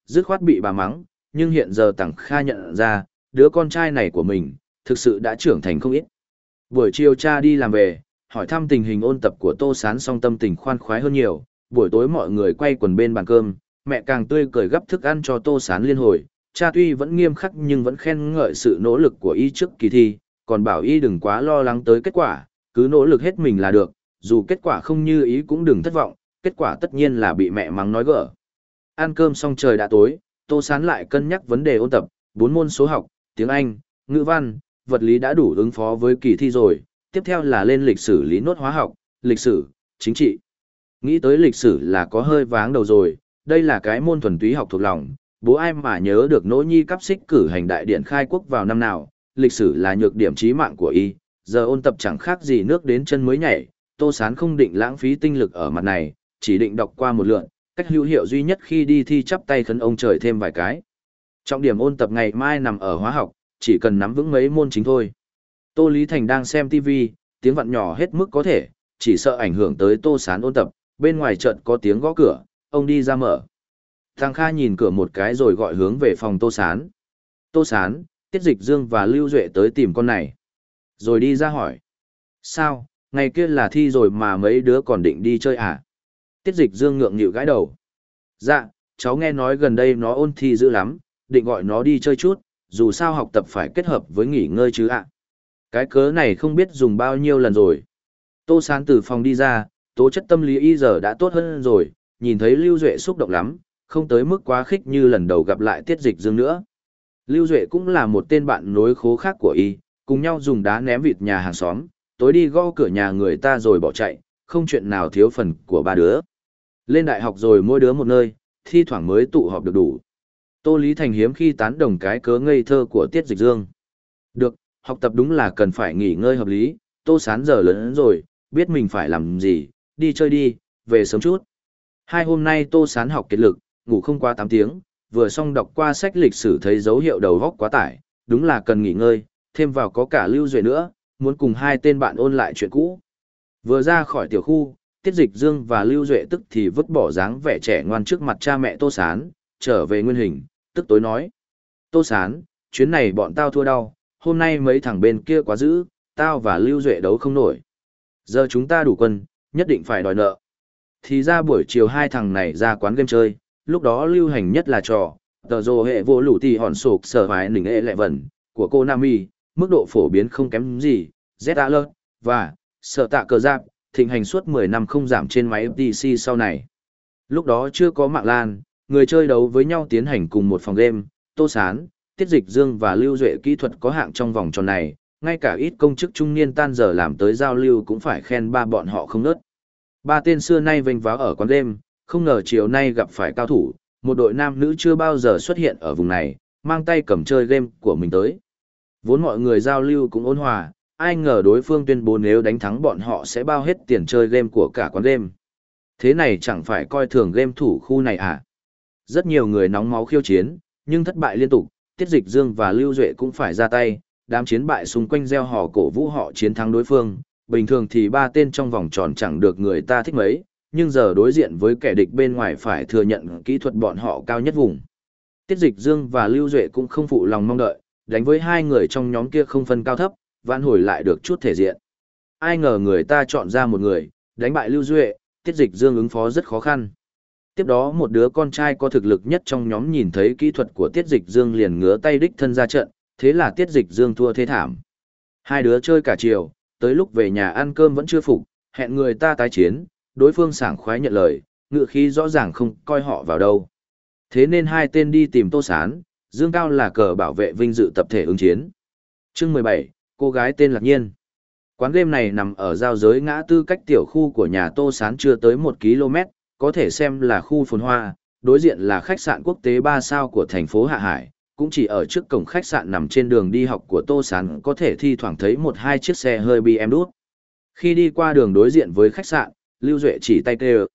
Speaker 1: dứt khoát bị bà mắng, nhưng hiện giờ Tăng Kha nhận ra, đứa con trai này của mình, thực sự đã trưởng thành không ít. Buổi chiều cha đi làm về, hỏi thăm tình hình ôn tập của Tô Sán song tâm tình khoan khoái hơn nhiều, buổi tối mọi người quay quần bên bàn cơm, mẹ càng tươi cười gấp thức ăn cho Tô Sán liên hồi, cha tuy vẫn nghiêm khắc nhưng vẫn khen ngợi sự nỗ lực của y trước kỳ thi, còn bảo y đừng quá lo lắng tới kết quả, cứ nỗ lực hết mình là được, dù kết quả không như ý cũng đừng thất vọng, kết quả tất nhiên là bị mẹ mắng nói gỡ. Ăn cơm xong trời đã tối, Tô Sán lại cân nhắc vấn đề ôn tập, bốn môn số học, tiếng Anh, ngữ văn, vật lý đã đủ ứng phó với kỳ thi rồi, tiếp theo là lên lịch sử lý nốt hóa học, lịch sử, chính trị. Nghĩ tới lịch sử là có hơi váng đầu rồi, đây là cái môn thuần túy học thuộc lòng, bố ai mà nhớ được nỗ nhi cắp xích cử hành đại điện khai quốc vào năm nào, lịch sử là nhược điểm trí mạng của y, giờ ôn tập chẳng khác gì nước đến chân mới nhảy, Tô Sán không định lãng phí tinh lực ở mặt này, chỉ định đọc qua một lượt, cách hữu hiệu duy nhất khi đi thi chắp tay khấn ông trời thêm vài cái. Trọng điểm ôn tập ngày mai nằm ở hóa học, chỉ cần nắm vững mấy môn chính thôi. Tô Lý Thành đang xem TV, tiếng vặn nhỏ hết mức có thể, chỉ sợ ảnh hưởng tới Tô Sán ôn tập, bên ngoài trận có tiếng gõ cửa, ông đi ra mở. Thằng Kha nhìn cửa một cái rồi gọi hướng về phòng Tô Sán. Tô Sán, Tiết Dịch Dương và Lưu Duệ tới tìm con này. Rồi đi ra hỏi. Sao, ngày kia là thi rồi mà mấy đứa còn định đi chơi à? Tiết Dịch Dương ngượng nghịu gãi đầu. Dạ, cháu nghe nói gần đây nó ôn thi dữ lắm, định gọi nó đi chơi chút, dù sao học tập phải kết hợp với nghỉ ngơi chứ ạ. Cái cớ này không biết dùng bao nhiêu lần rồi. Tô Sán từ phòng đi ra, tố chất tâm lý y giờ đã tốt hơn rồi, nhìn thấy Lưu Duệ xúc động lắm, không tới mức quá khích như lần đầu gặp lại tiết dịch dương nữa. Lưu Duệ cũng là một tên bạn nối khố khác của y, cùng nhau dùng đá ném vịt nhà hàng xóm, tối đi gõ cửa nhà người ta rồi bỏ chạy, không chuyện nào thiếu phần của ba đứa. Lên đại học rồi mỗi đứa một nơi, thi thoảng mới tụ họp được đủ. Tô Lý Thành hiếm khi tán đồng cái cớ ngây thơ của Tiết Dịch Dương. Được, học tập đúng là cần phải nghỉ ngơi hợp lý, Tô Sán giờ lớn rồi, biết mình phải làm gì, đi chơi đi, về sớm chút. Hai hôm nay Tô Sán học kiệt lực, ngủ không qua 8 tiếng, vừa xong đọc qua sách lịch sử thấy dấu hiệu đầu góc quá tải, đúng là cần nghỉ ngơi, thêm vào có cả Lưu Duệ nữa, muốn cùng hai tên bạn ôn lại chuyện cũ. Vừa ra khỏi tiểu khu, Tiết Dịch Dương và Lưu Duệ tức thì vứt bỏ dáng vẻ trẻ ngoan trước mặt cha mẹ Tô Sán, trở về nguyên hình, tức tối nói. Tô Sán, chuyến này bọn tao thua đau, hôm nay mấy thằng bên kia quá dữ, tao và Lưu Duệ đấu không nổi. Giờ chúng ta đủ quân, nhất định phải đòi nợ. Thì ra buổi chiều hai thằng này ra quán game chơi, lúc đó lưu hành nhất là trò, tờ rồ hệ vô lũ tì hòn sụp sở hái nỉnh ệ lệ vẩn, của cô Nami, mức độ phổ biến không kém gì, Z Alert, và, sở tạ cờ giáp, thịnh hành suốt 10 năm không giảm trên máy FTC sau này. Lúc đó chưa có mạng lan, người chơi đấu với nhau tiến hành cùng một phòng game, Tô Sán, Tiết Dịch Dương và Lưu Duệ kỹ thuật có hạng trong vòng tròn này, ngay cả ít công chức trung niên tan giờ làm tới giao lưu cũng phải khen ba bọn họ không nớt. Ba tên xưa nay vênh váo ở quán đêm, không ngờ chiều nay gặp phải cao thủ, một đội nam nữ chưa bao giờ xuất hiện ở vùng này, mang tay cầm chơi game của mình tới. Vốn mọi người giao lưu cũng ôn hòa, ai ngờ đối phương tuyên bố nếu đánh thắng bọn họ sẽ bao hết tiền chơi game của cả quán game. Thế này chẳng phải coi thường game thủ khu này à? Rất nhiều người nóng máu khiêu chiến, nhưng thất bại liên tục, Tiết Dịch Dương và Lưu Duệ cũng phải ra tay, đám chiến bại xung quanh gieo hò cổ vũ họ chiến thắng đối phương. Bình thường thì ba tên trong vòng tròn chẳng được người ta thích mấy, nhưng giờ đối diện với kẻ địch bên ngoài phải thừa nhận kỹ thuật bọn họ cao nhất vùng. Tiết Dịch Dương và Lưu Duệ cũng không phụ lòng mong đợi, đánh với hai người trong nhóm kia không phân cao thấp, vãn hồi lại được chút thể diện. Ai ngờ người ta chọn ra một người, đánh bại Lưu Duệ, Tiết Dịch Dương ứng phó rất khó khăn. Tiếp đó một đứa con trai có thực lực nhất trong nhóm nhìn thấy kỹ thuật của Tiết Dịch Dương liền ngứa tay đích thân ra trận, thế là Tiết Dịch Dương thua thế thảm. Hai đứa chơi cả chiều, tới lúc về nhà ăn cơm vẫn chưa phục, hẹn người ta tái chiến, đối phương sảng khoái nhận lời, ngựa khí rõ ràng không coi họ vào đâu. Thế nên hai tên đi tìm Tô Sán, Dương Cao là cờ bảo vệ vinh dự tập thể ứng chiến. Chương 17, cô gái tên Lạc Nhiên. Quán game này nằm ở giao giới ngã tư cách tiểu khu của nhà Tô Sán chưa tới 1 km, có thể xem là khu phồn hoa, đối diện là khách sạn quốc tế 3 sao của thành phố Hạ Hải, cũng chỉ ở trước cổng khách sạn nằm trên đường đi học của Tô Sán có thể thi thoảng thấy một hai chiếc xe hơi BM đút. Khi đi qua đường đối diện với khách sạn, Lưu Duệ chỉ tay kêu.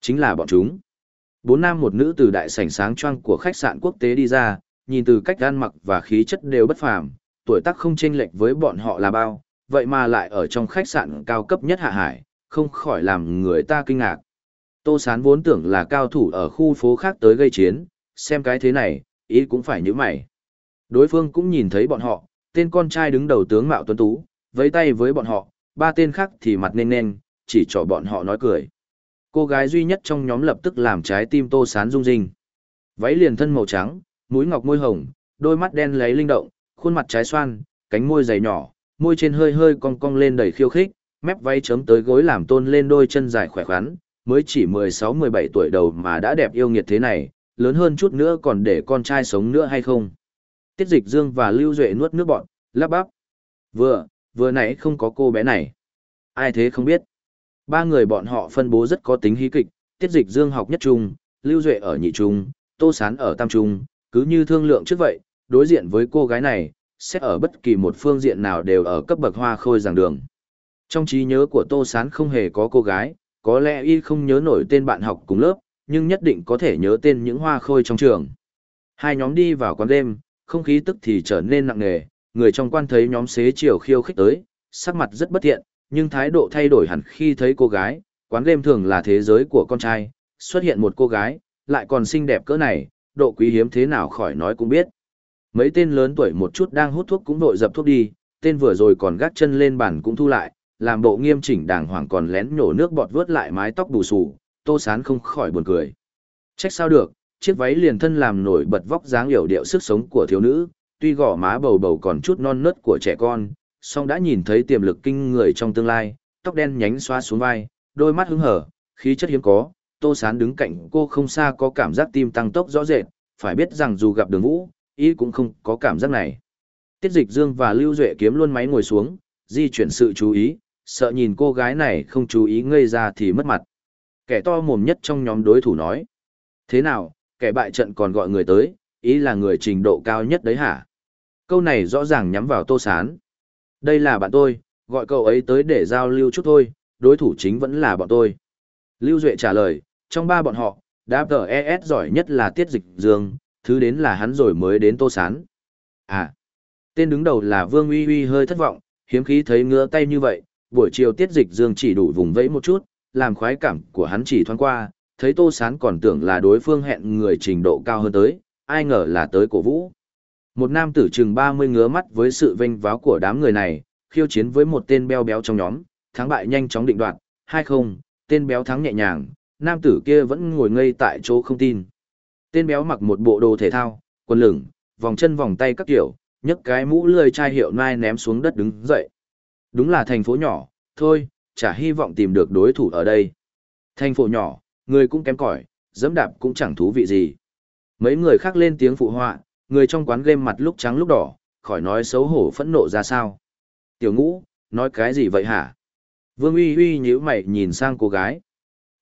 Speaker 1: Chính là bọn chúng. Bốn nam một nữ từ đại sảnh sáng choang của khách sạn quốc tế đi ra, nhìn từ cách ăn mặc và khí chất đều bất phàm, tuổi tác không chênh lệch với bọn họ là bao, vậy mà lại ở trong khách sạn cao cấp nhất hạ hải, không khỏi làm người ta kinh ngạc. Tô Sán vốn tưởng là cao thủ ở khu phố khác tới gây chiến, xem cái thế này, ý cũng phải như mày. Đối phương cũng nhìn thấy bọn họ, tên con trai đứng đầu tướng Mạo Tuấn Tú, vẫy tay với bọn họ, ba tên khác thì mặt nên nên, chỉ cho bọn họ nói cười. Cô gái duy nhất trong nhóm lập tức làm trái tim Tô Sán rung rinh. Váy liền thân màu trắng, mũi ngọc môi hồng, đôi mắt đen lấy linh động, khuôn mặt trái xoan, cánh môi dày nhỏ, môi trên hơi hơi cong cong lên đầy khiêu khích, mép váy chấm tới gối làm tôn lên đôi chân dài khỏe khoắn, mới chỉ 16-17 tuổi đầu mà đã đẹp yêu nghiệt thế này, lớn hơn chút nữa còn để con trai sống nữa hay không. Tiết dịch dương và Lưu Duệ nuốt nước bọn, lắp bắp. Vừa, vừa nãy không có cô bé này. Ai thế không biết. Ba người bọn họ phân bố rất có tính hí kịch, tiết dịch dương học nhất trung, Lưu Duệ ở nhị trung, Tô Sán ở tam trung, cứ như thương lượng trước vậy, đối diện với cô gái này, sẽ ở bất kỳ một phương diện nào đều ở cấp bậc hoa khôi giảng đường. Trong trí nhớ của Tô Sán không hề có cô gái, có lẽ y không nhớ nổi tên bạn học cùng lớp, nhưng nhất định có thể nhớ tên những hoa khôi trong trường. Hai nhóm đi vào quán đêm, không khí tức thì trở nên nặng nề, người trong quan thấy nhóm xế chiều khiêu khích tới, sắc mặt rất bất thiện, nhưng thái độ thay đổi hẳn khi thấy cô gái, quán game thường là thế giới của con trai, xuất hiện một cô gái, lại còn xinh đẹp cỡ này, độ quý hiếm thế nào khỏi nói cũng biết. Mấy tên lớn tuổi một chút đang hút thuốc cũng đội dập thuốc đi, tên vừa rồi còn gác chân lên bàn cũng thu lại, làm bộ nghiêm chỉnh đàng hoàng còn lén nhổ nước bọt vớt lại mái tóc bù xù, tô sán không khỏi buồn cười. Trách sao được, chiếc váy liền thân làm nổi bật vóc dáng yểu điệu sức sống của thiếu nữ, tuy gò má bầu bầu còn chút non nớt của trẻ con, song đã nhìn thấy tiềm lực kinh người trong tương lai, tóc đen nhánh xoa xuống vai, đôi mắt hứng hở, khí chất hiếm có, Tô Sán đứng cạnh cô không xa có cảm giác tim tăng tốc rõ rệt, phải biết rằng dù gặp đường vũ, ý cũng không có cảm giác này. Tiết dịch Dương và Lưu Duệ kiếm luôn máy ngồi xuống, di chuyển sự chú ý, sợ nhìn cô gái này không chú ý ngây ra thì mất mặt. Kẻ to mồm nhất trong nhóm đối thủ nói. Thế nào, kẻ bại trận còn gọi người tới, ý là người trình độ cao nhất đấy hả? Câu này rõ ràng nhắm vào Tô Sán. Đây là bạn tôi, gọi cậu ấy tới để giao lưu chút thôi, đối thủ chính vẫn là bọn tôi. Lưu Duệ trả lời, trong ba bọn họ, đáp tờ ES giỏi nhất là Tiết Dịch Dương, thứ đến là hắn rồi mới đến Tô Sán. À, tên đứng đầu là Vương Uy Uy hơi thất vọng, hiếm khí thấy ngứa tay như vậy, buổi chiều Tiết Dịch Dương chỉ đủ vùng vẫy một chút, làm khoái cảm của hắn chỉ thoáng qua, thấy Tô Sán còn tưởng là đối phương hẹn người trình độ cao hơn tới, ai ngờ là tới cổ vũ. Một nam tử chừng 30 ngứa mắt với sự vênh váo của đám người này, khiêu chiến với một tên béo béo trong nhóm, thắng bại nhanh chóng định đoạt, hai không, tên béo thắng nhẹ nhàng, nam tử kia vẫn ngồi ngây tại chỗ không tin. Tên béo mặc một bộ đồ thể thao, quần lửng, vòng chân vòng tay các kiểu, nhấc cái mũ lười chai hiệu nai ném xuống đất đứng dậy. Đúng là thành phố nhỏ, thôi, chả hy vọng tìm được đối thủ ở đây. Thành phố nhỏ, người cũng kém cỏi, dẫm đạp cũng chẳng thú vị gì. Mấy người khác lên tiếng phụ họa, người trong quán game mặt lúc trắng lúc đỏ, khỏi nói xấu hổ phẫn nộ ra sao. Tiểu ngũ, nói cái gì vậy hả? Vương uy uy nhíu mày nhìn sang cô gái.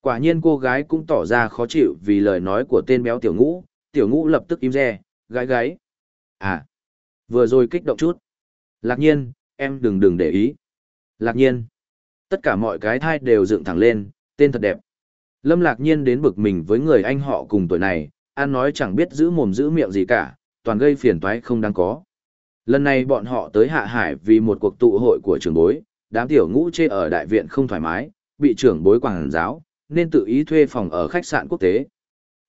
Speaker 1: Quả nhiên cô gái cũng tỏ ra khó chịu vì lời nói của tên béo tiểu ngũ, tiểu ngũ lập tức im re, gái gái. À, vừa rồi kích động chút. Lạc nhiên, em đừng đừng để ý. Lạc nhiên. Tất cả mọi cái thai đều dựng thẳng lên, tên thật đẹp. Lâm lạc nhiên đến bực mình với người anh họ cùng tuổi này, an nói chẳng biết giữ mồm giữ miệng gì cả, toàn gây phiền toái không đáng có. Lần này bọn họ tới Hạ Hải vì một cuộc tụ hội của trưởng bối, đám tiểu ngũ chê ở đại viện không thoải mái, bị trưởng bối quảng giáo, nên tự ý thuê phòng ở khách sạn quốc tế.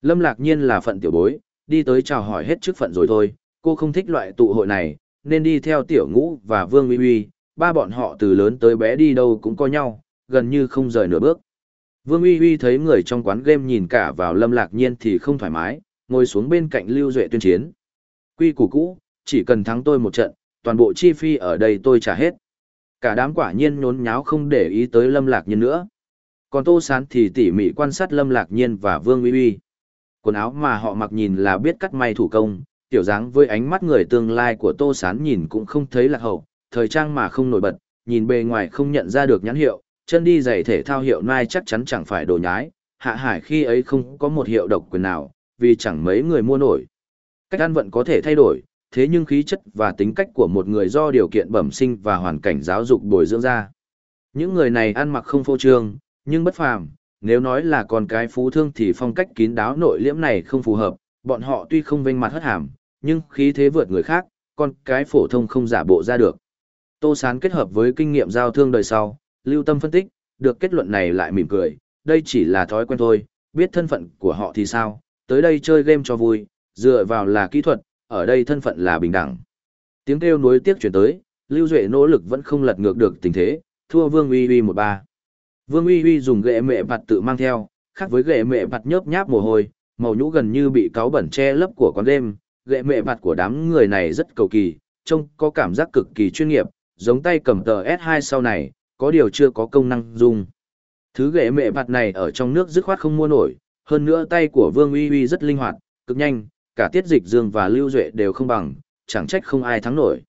Speaker 1: Lâm lạc nhiên là phận tiểu bối, đi tới chào hỏi hết chức phận rồi thôi, cô không thích loại tụ hội này, nên đi theo tiểu ngũ và vương uy uy, ba bọn họ từ lớn tới bé đi đâu cũng có nhau, gần như không rời nửa bước. Vương uy uy thấy người trong quán game nhìn cả vào lâm lạc nhiên thì không thoải mái, ngồi xuống bên cạnh Lưu Duệ tuyên chiến. Quy củ cũ, chỉ cần thắng tôi một trận, toàn bộ chi phí ở đây tôi trả hết. Cả đám quả nhiên nhốn nháo không để ý tới lâm lạc nhiên nữa. Còn Tô Sán thì tỉ mỉ quan sát lâm lạc nhiên và Vương uy uy. Quần áo mà họ mặc nhìn là biết cắt may thủ công, tiểu dáng với ánh mắt người tương lai của Tô Sán nhìn cũng không thấy lạc hậu, thời trang mà không nổi bật, nhìn bề ngoài không nhận ra được nhãn hiệu, chân đi giày thể thao hiệu nai chắc chắn chẳng phải đồ nhái, hạ hải khi ấy không có một hiệu độc quyền nào, vì chẳng mấy người mua nổi. Cách ăn vận có thể thay đổi, thế nhưng khí chất và tính cách của một người do điều kiện bẩm sinh và hoàn cảnh giáo dục bồi dưỡng ra. Những người này ăn mặc không phô trương, nhưng bất phàm, nếu nói là con cái phú thương thì phong cách kín đáo nội liễm này không phù hợp, bọn họ tuy không vênh mặt hất hàm, nhưng khí thế vượt người khác, con cái phổ thông không giả bộ ra được. Tô Sán kết hợp với kinh nghiệm giao thương đời sau, lưu tâm phân tích, được kết luận này lại mỉm cười, đây chỉ là thói quen thôi, biết thân phận của họ thì sao, tới đây chơi game cho vui, dựa vào là kỹ thuật, ở đây thân phận là bình đẳng. Tiếng kêu nối tiếc chuyển tới, Lưu Duệ nỗ lực vẫn không lật ngược được tình thế, thua Vương Uy Uy một ba. Vương Uy Uy dùng gậy mẹ bạt tự mang theo, khác với gậy mẹ bạt nhớp nháp mồ hôi, màu nhũ gần như bị cáo bẩn che lấp của con đêm, gậy mẹ bạt của đám người này rất cầu kỳ, trông có cảm giác cực kỳ chuyên nghiệp, giống tay cầm tờ S2 sau này, có điều chưa có công năng dùng. Thứ ghế mẹ bạt này ở trong nước dứt khoát không mua nổi, hơn nữa tay của Vương Uy Uy rất linh hoạt, cực nhanh, cả Tiết Dịch Dương và Lưu Duệ đều không bằng, chẳng trách không ai thắng nổi.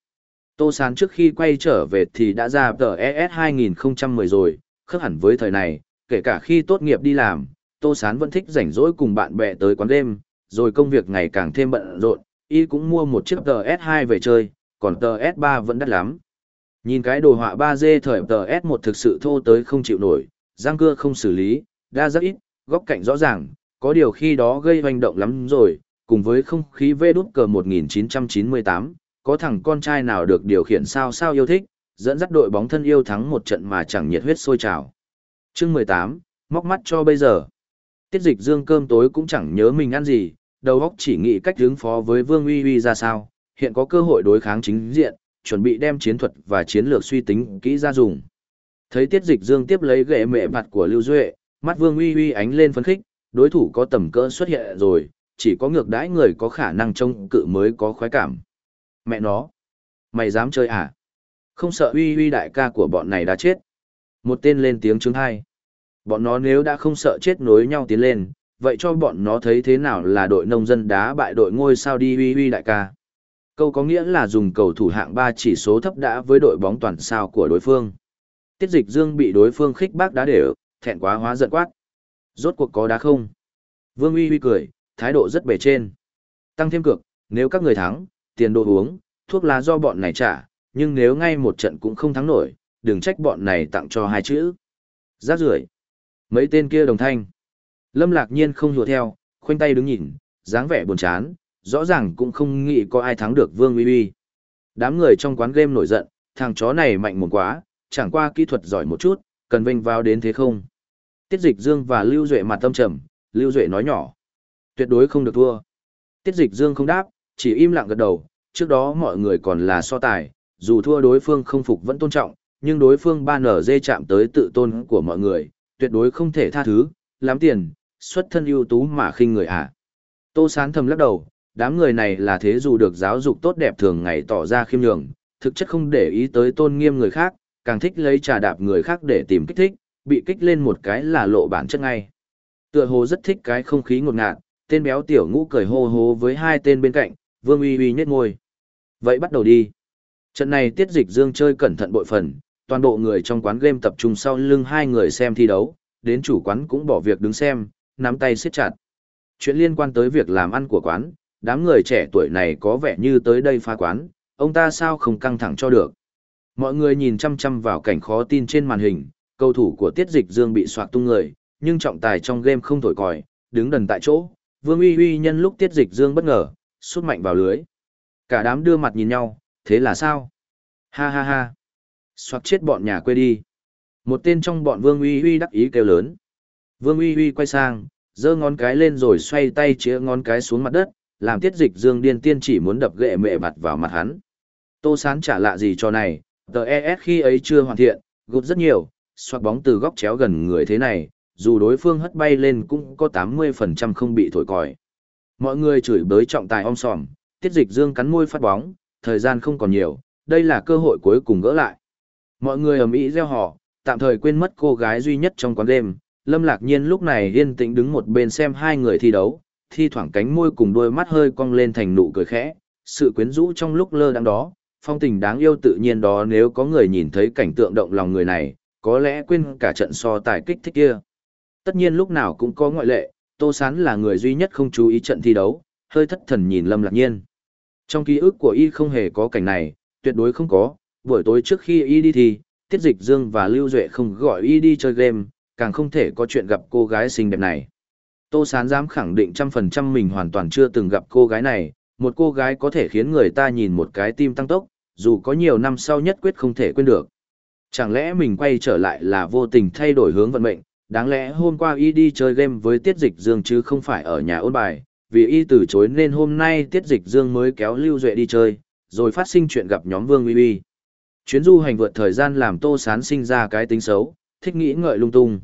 Speaker 1: Tô Sán trước khi quay trở về thì đã ra tờ ES 2010 rồi, khớp hẳn với thời này, kể cả khi tốt nghiệp đi làm, Tô Sán vẫn thích rảnh rỗi cùng bạn bè tới quán đêm, rồi công việc ngày càng thêm bận rộn, y cũng mua một chiếc tờ S2 về chơi, còn tờ S3 vẫn đắt lắm. Nhìn cái đồ họa 3D thời tờ S1 thực sự thô tới không chịu nổi, răng cưa không xử lý, đa rất ít, góc cạnh rõ ràng, có điều khi đó gây hoành động lắm rồi, cùng với không khí vê đút cờ 1998, có thằng con trai nào được điều khiển sao sao yêu thích, dẫn dắt đội bóng thân yêu thắng một trận mà chẳng nhiệt huyết sôi trào. Chương 18, móc mắt cho bây giờ. Tiết dịch dương cơm tối cũng chẳng nhớ mình ăn gì, đầu óc chỉ nghĩ cách hướng phó với Vương Uy Uy ra sao, hiện có cơ hội đối kháng chính diện, chuẩn bị đem chiến thuật và chiến lược suy tính kỹ ra dùng. Thấy Tiết Dịch Dương tiếp lấy gậy mẹ mặt của Lưu Duệ, mắt Vương Uy Uy ánh lên phấn khích, đối thủ có tầm cỡ xuất hiện rồi, chỉ có ngược đãi người có khả năng trông cự mới có khoái cảm. Mẹ nó, mày dám chơi à? Không sợ Uy Uy đại ca của bọn này đã chết. Một tên lên tiếng chứng hai. Bọn nó nếu đã không sợ chết nối nhau tiến lên, vậy cho bọn nó thấy thế nào là đội nông dân đá bại đội ngôi sao đi Uy Uy đại ca. Câu có nghĩa là dùng cầu thủ hạng 3 chỉ số thấp đã với đội bóng toàn sao của đối phương. Tiết dịch dương bị đối phương khích bác đá đều, thẹn quá hóa giận quát. Rốt cuộc có đá không? Vương uy uy cười, thái độ rất bề trên. Tăng thêm cược, nếu các người thắng, tiền đồ uống, thuốc lá do bọn này trả, nhưng nếu ngay một trận cũng không thắng nổi, đừng trách bọn này tặng cho hai chữ. Giác rưỡi. Mấy tên kia đồng thanh. Lâm lạc nhiên không hùa theo, khoanh tay đứng nhìn, dáng vẻ buồn chán, rõ ràng cũng không nghĩ có ai thắng được Vương Uy Uy. Đám người trong quán game nổi giận, thằng chó này mạnh mồm quá, chẳng qua kỹ thuật giỏi một chút, cần vênh vào đến thế không. Tiết Dịch Dương và Lưu Duệ mặt tâm trầm, Lưu Duệ nói nhỏ. Tuyệt đối không được thua. Tiết Dịch Dương không đáp, chỉ im lặng gật đầu, trước đó mọi người còn là so tài, dù thua đối phương không phục vẫn tôn trọng, nhưng đối phương ba nở dê chạm tới tự tôn của mọi người, tuyệt đối không thể tha thứ, lắm tiền, xuất thân ưu tú mà khinh người à. Tô Sán thầm lắc đầu, đám người này là thế dù được giáo dục tốt đẹp thường ngày tỏ ra khiêm nhường, thực chất không để ý tới tôn nghiêm người khác, càng thích lấy trà đạp người khác để tìm kích thích, bị kích lên một cái là lộ bản chất ngay. Tựa hồ rất thích cái không khí ngột ngạt, tên béo tiểu ngũ cười hô hô với hai tên bên cạnh, vương uy uy nhếch môi Vậy bắt đầu đi. Trận này tiết dịch dương chơi cẩn thận bội phần, toàn bộ người trong quán game tập trung sau lưng hai người xem thi đấu, đến chủ quán cũng bỏ việc đứng xem, nắm tay siết chặt. Chuyện liên quan tới việc làm ăn của quán, đám người trẻ tuổi này có vẻ như tới đây phá quán, ông ta sao không căng thẳng cho được. Mọi người nhìn chăm chăm vào cảnh khó tin trên màn hình, cầu thủ của Tiết Dịch Dương bị soạt tung người, nhưng trọng tài trong game không thổi còi, đứng đần tại chỗ, Vương Uy Uy nhân lúc Tiết Dịch Dương bất ngờ, sút mạnh vào lưới. Cả đám đưa mặt nhìn nhau, thế là sao? Ha ha ha. Soạt chết bọn nhà quê đi. Một tên trong bọn Vương Uy Uy đắc ý kêu lớn. Vương Uy Uy quay sang, giơ ngón cái lên rồi xoay tay chĩa ngón cái xuống mặt đất, làm Tiết Dịch Dương điên tiên chỉ muốn đập gệ mẹ mặt vào mặt hắn. Tô Sán trả lạ gì cho này, tờ ES khi ấy chưa hoàn thiện, gục rất nhiều, xoạc bóng từ góc chéo gần người thế này, dù đối phương hất bay lên cũng có 80% không bị thổi còi. Mọi người chửi bới trọng tài om sòm, tiết dịch dương cắn môi phát bóng, thời gian không còn nhiều, đây là cơ hội cuối cùng gỡ lại. Mọi người ầm ĩ reo hò, tạm thời quên mất cô gái duy nhất trong quán đêm. Lâm Lạc Nhiên lúc này yên tĩnh đứng một bên xem hai người thi đấu, thi thoảng cánh môi cùng đôi mắt hơi cong lên thành nụ cười khẽ, sự quyến rũ trong lúc lơ đang đó, phong tình đáng yêu tự nhiên đó nếu có người nhìn thấy cảnh tượng động lòng người này, có lẽ quên cả trận so tài kích thích kia. Tất nhiên lúc nào cũng có ngoại lệ, Tô Sán là người duy nhất không chú ý trận thi đấu, hơi thất thần nhìn Lâm Lạc Nhiên. Trong ký ức của y không hề có cảnh này, tuyệt đối không có, buổi tối trước khi y đi thì Tiết Dịch Dương và Lưu Duệ không gọi y đi chơi game, càng không thể có chuyện gặp cô gái xinh đẹp này. Tô Sán dám khẳng định trăm phần trăm mình hoàn toàn chưa từng gặp cô gái này, một cô gái có thể khiến người ta nhìn một cái tim tăng tốc, dù có nhiều năm sau nhất quyết không thể quên được. Chẳng lẽ mình quay trở lại là vô tình thay đổi hướng vận mệnh, đáng lẽ hôm qua y đi chơi game với Tiết Dịch Dương chứ không phải ở nhà ôn bài, vì y từ chối nên hôm nay Tiết Dịch Dương mới kéo Lưu Duệ đi chơi, rồi phát sinh chuyện gặp nhóm Vương Uy Uy. Chuyến du hành vượt thời gian làm Tô Sán sinh ra cái tính xấu, thích nghĩ ngợi lung tung.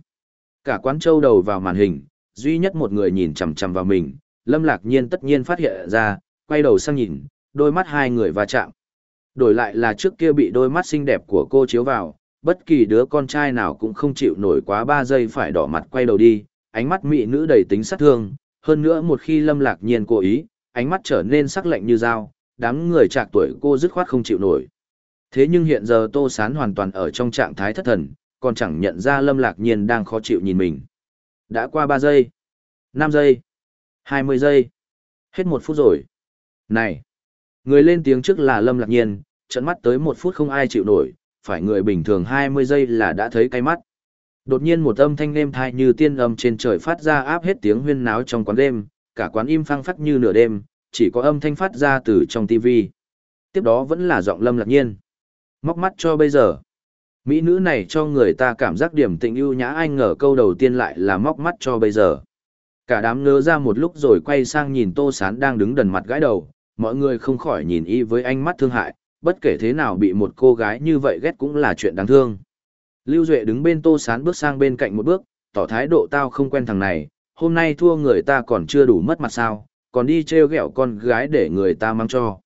Speaker 1: Cả quán châu đầu vào màn hình, duy nhất một người nhìn chằm chằm vào mình, Lâm Lạc Nhiên tất nhiên phát hiện ra, quay đầu sang nhìn, đôi mắt hai người va chạm. Đổi lại là trước kia bị đôi mắt xinh đẹp của cô chiếu vào, bất kỳ đứa con trai nào cũng không chịu nổi quá 3 giây phải đỏ mặt quay đầu đi, ánh mắt mỹ nữ đầy tính sát thương, hơn nữa một khi lâm lạc nhiên cố ý, ánh mắt trở nên sắc lạnh như dao, đám người trạc tuổi cô dứt khoát không chịu nổi. Thế nhưng hiện giờ Tô Sán hoàn toàn ở trong trạng thái thất thần, còn chẳng nhận ra lâm lạc nhiên đang khó chịu nhìn mình. Đã qua 3 giây, 5 giây, 20 giây, hết một phút rồi. Này! Người lên tiếng trước là Lâm Lạc Nhiên, trận mắt tới một phút không ai chịu nổi, phải người bình thường 20 giây là đã thấy cay mắt. Đột nhiên một âm thanh êm thai như tiên âm trên trời phát ra áp hết tiếng huyên náo trong quán đêm, cả quán im phăng phắc như nửa đêm, chỉ có âm thanh phát ra từ trong TV. Tiếp đó vẫn là giọng Lâm Lạc Nhiên. Móc mắt cho bây giờ. Mỹ nữ này cho người ta cảm giác điểm tình ưu nhã anh ngờ câu đầu tiên lại là móc mắt cho bây giờ. Cả đám ngớ ra một lúc rồi quay sang nhìn Tô Sán đang đứng đần mặt gãi đầu, mọi người không khỏi nhìn y với ánh mắt thương hại, bất kể thế nào bị một cô gái như vậy ghét cũng là chuyện đáng thương. Lưu Duệ đứng bên Tô Sán bước sang bên cạnh một bước, tỏ thái độ tao không quen thằng này, hôm nay thua người ta còn chưa đủ mất mặt sao, còn đi trêu ghẹo con gái để người ta mang cho.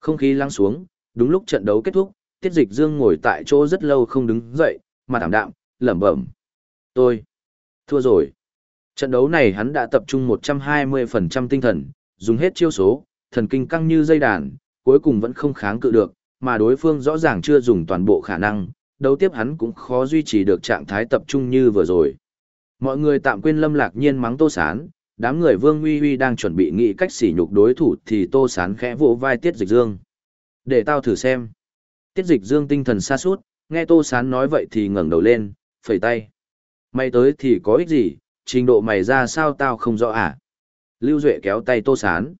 Speaker 1: Không khí lắng xuống, đúng lúc trận đấu kết thúc, Tiết Dịch Dương ngồi tại chỗ rất lâu không đứng dậy, mà thảm đạm, lẩm bẩm. Tôi, thua rồi. Trận đấu này hắn đã tập trung 120% tinh thần, dùng hết chiêu số, thần kinh căng như dây đàn, cuối cùng vẫn không kháng cự được, mà đối phương rõ ràng chưa dùng toàn bộ khả năng, đấu tiếp hắn cũng khó duy trì được trạng thái tập trung như vừa rồi. Mọi người tạm quên lâm lạc nhiên mắng tô sán, đám người vương uy uy đang chuẩn bị nghĩ cách sỉ nhục đối thủ thì tô sán khẽ vỗ vai tiết dịch dương. Để tao thử xem. Tiết dịch dương tinh thần xa suốt, nghe tô sán nói vậy thì ngẩng đầu lên, phẩy tay. Mày tới thì có ích gì, trình độ mày ra sao tao không rõ à? Lưu Duệ kéo tay tô sán.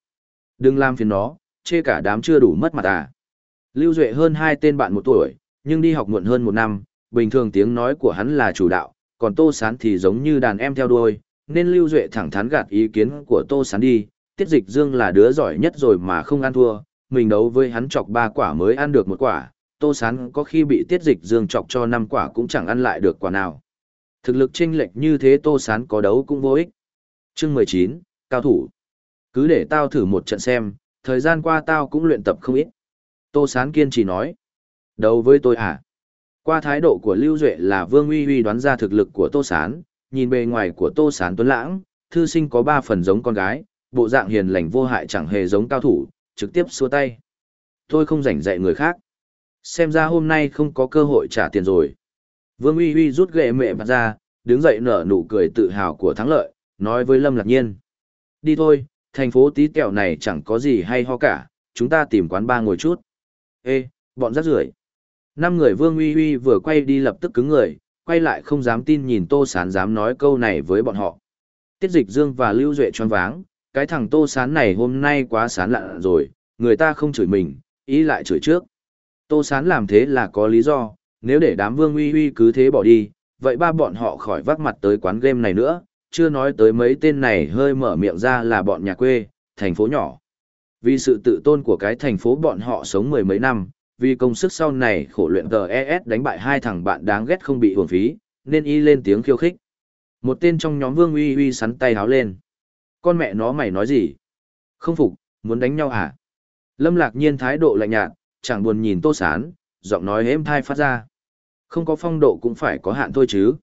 Speaker 1: Đừng làm phiền nó, chê cả đám chưa đủ mất mặt à. Lưu Duệ hơn hai tên bạn một tuổi, nhưng đi học muộn hơn một năm, bình thường tiếng nói của hắn là chủ đạo, còn Tô Sán thì giống như đàn em theo đuôi, nên Lưu Duệ thẳng thắn gạt ý kiến của Tô Sán đi, Tiết Dịch Dương là đứa giỏi nhất rồi mà không ăn thua, mình đấu với hắn chọc ba quả mới ăn được một quả, Tô Sán có khi bị Tiết Dịch Dương chọc cho năm quả cũng chẳng ăn lại được quả nào. Thực lực chênh lệch như thế Tô Sán có đấu cũng vô ích. Chương mười chín Cao thủ cứ để tao thử một trận xem, thời gian qua tao cũng luyện tập không ít. Tô Sán kiên trì nói. Đấu với tôi à? Qua thái độ của Lưu Duệ là Vương Uy Uy đoán ra thực lực của Tô Sán, nhìn bề ngoài của Tô Sán tuấn lãng, thư sinh có ba phần giống con gái, bộ dạng hiền lành vô hại chẳng hề giống cao thủ, trực tiếp xua tay. Tôi không rảnh dạy người khác. Xem ra hôm nay không có cơ hội trả tiền rồi. Vương Uy Uy rút ghệ mẹ mặt ra, đứng dậy nở nụ cười tự hào của thắng lợi, nói với Lâm Lạc Nhiên. Đi thôi, thành phố tí kẹo này chẳng có gì hay ho cả, chúng ta tìm quán ba ngồi chút. Ê, bọn rác rưởi Năm người Vương Uy Uy vừa quay đi lập tức cứng người, quay lại không dám tin nhìn Tô Sán dám nói câu này với bọn họ. Tiết Dịch Dương và Lưu Duệ choáng váng, cái thằng Tô Sán này hôm nay quá sán lạ rồi, người ta không chửi mình, ý lại chửi trước. Tô Sán làm thế là có lý do, nếu để đám Vương Uy Uy cứ thế bỏ đi, vậy ba bọn họ khỏi vác mặt tới quán game này nữa, chưa nói tới mấy tên này hơi mở miệng ra là bọn nhà quê, thành phố nhỏ. Vì sự tự tôn của cái thành phố bọn họ sống mười mấy năm, vì công sức sau này khổ luyện TES đánh bại hai thằng bạn đáng ghét không bị hưởng phí, nên y lên tiếng khiêu khích. Một tên trong nhóm Vương Uy Uy sắn tay háo lên. Con mẹ nó mày nói gì? Không phục, muốn đánh nhau hả? Lâm Lạc Nhiên thái độ lạnh nhạt, chẳng buồn nhìn Tô Sán, giọng nói êm thai phát ra. Không có phong độ cũng phải có hạn thôi chứ.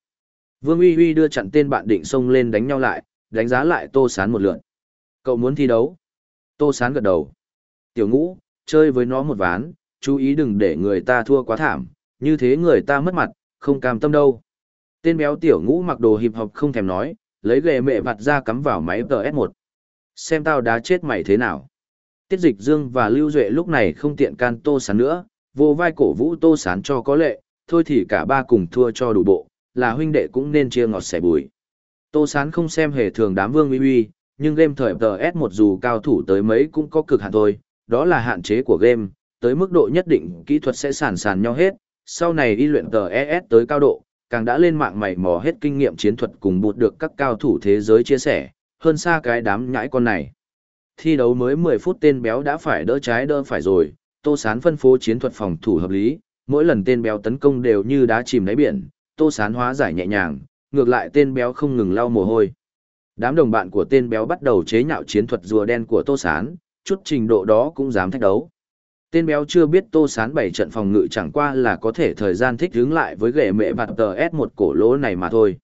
Speaker 1: Vương Uy Uy đưa chặn tên bạn định xông lên đánh nhau lại, đánh giá lại Tô Sán một lượt. Cậu muốn thi đấu? Tô Sán gật đầu. Tiểu ngũ, chơi với nó một ván, chú ý đừng để người ta thua quá thảm, như thế người ta mất mặt, không cam tâm đâu. Tên béo tiểu ngũ mặc đồ hiệp học không thèm nói, lấy ghệ mẹ vặt ra cắm vào máy PS1. Xem tao đá chết mày thế nào. Tiết dịch dương và lưu duệ lúc này không tiện can tô sán nữa, vô vai cổ vũ tô sán cho có lệ, thôi thì cả ba cùng thua cho đủ bộ, là huynh đệ cũng nên chia ngọt sẻ bùi. Tô sán không xem hề thường đám vương uy uy, nhưng game thời PS1 dù cao thủ tới mấy cũng có cực hạn thôi, đó là hạn chế của game, tới mức độ nhất định kỹ thuật sẽ sàn sàn nhau hết, sau này y luyện TES tới cao độ, càng đã lên mạng mày mò hết kinh nghiệm chiến thuật cùng bụt được các cao thủ thế giới chia sẻ, hơn xa cái đám nhãi con này. Thi đấu mới 10 phút tên béo đã phải đỡ trái đỡ phải rồi, Tô Sán phân phố chiến thuật phòng thủ hợp lý, mỗi lần tên béo tấn công đều như đá chìm đáy biển, Tô Sán hóa giải nhẹ nhàng, ngược lại tên béo không ngừng lau mồ hôi. Đám đồng bạn của tên béo bắt đầu chế nhạo chiến thuật rùa đen của Tô Sán, chút trình độ đó cũng dám thách đấu. Tên béo chưa biết Tô Sán bảy trận phòng ngự chẳng qua là có thể thời gian thích hướng lại với ghệ mẹ bạt tờ S1 cổ lỗ này mà thôi.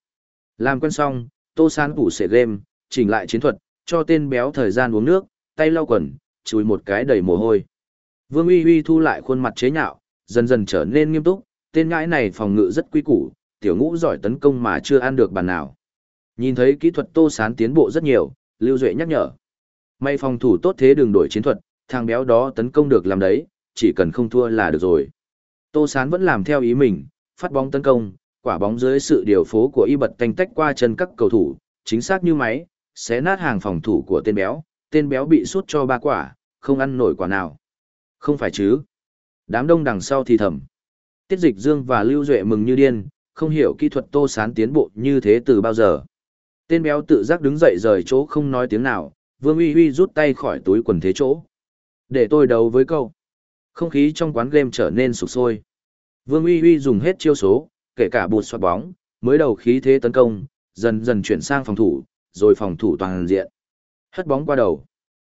Speaker 1: Làm quen xong, Tô Sán phủ sệ game, chỉnh lại chiến thuật, cho tên béo thời gian uống nước, tay lau quần, chùi một cái đầy mồ hôi. Vương Uy Uy thu lại khuôn mặt chế nhạo, dần dần trở nên nghiêm túc, tên ngãi này phòng ngự rất quý củ, tiểu ngũ giỏi tấn công mà chưa ăn được bàn nào. Nhìn thấy kỹ thuật Tô Sán tiến bộ rất nhiều, Lưu Duệ nhắc nhở. May phòng thủ tốt thế đừng đổi chiến thuật, thằng béo đó tấn công được làm đấy, chỉ cần không thua là được rồi. Tô Sán vẫn làm theo ý mình, phát bóng tấn công, quả bóng dưới sự điều phố của y bật tanh tách qua chân các cầu thủ, chính xác như máy, xé nát hàng phòng thủ của tên béo, tên béo bị sút cho ba quả, không ăn nổi quả nào. Không phải chứ. Đám đông đằng sau thì thầm. Tiết dịch Dương và Lưu Duệ mừng như điên, không hiểu kỹ thuật Tô Sán tiến bộ như thế từ bao giờ. Tên béo tự giác đứng dậy rời chỗ không nói tiếng nào, Vương Uy Uy rút tay khỏi túi quần thế chỗ. Để tôi đấu với cậu. Không khí trong quán game trở nên sụp sôi. Vương Uy Uy dùng hết chiêu số, kể cả bụt xoạt bóng, mới đầu khí thế tấn công, dần dần chuyển sang phòng thủ, rồi phòng thủ toàn diện. Hất bóng qua đầu.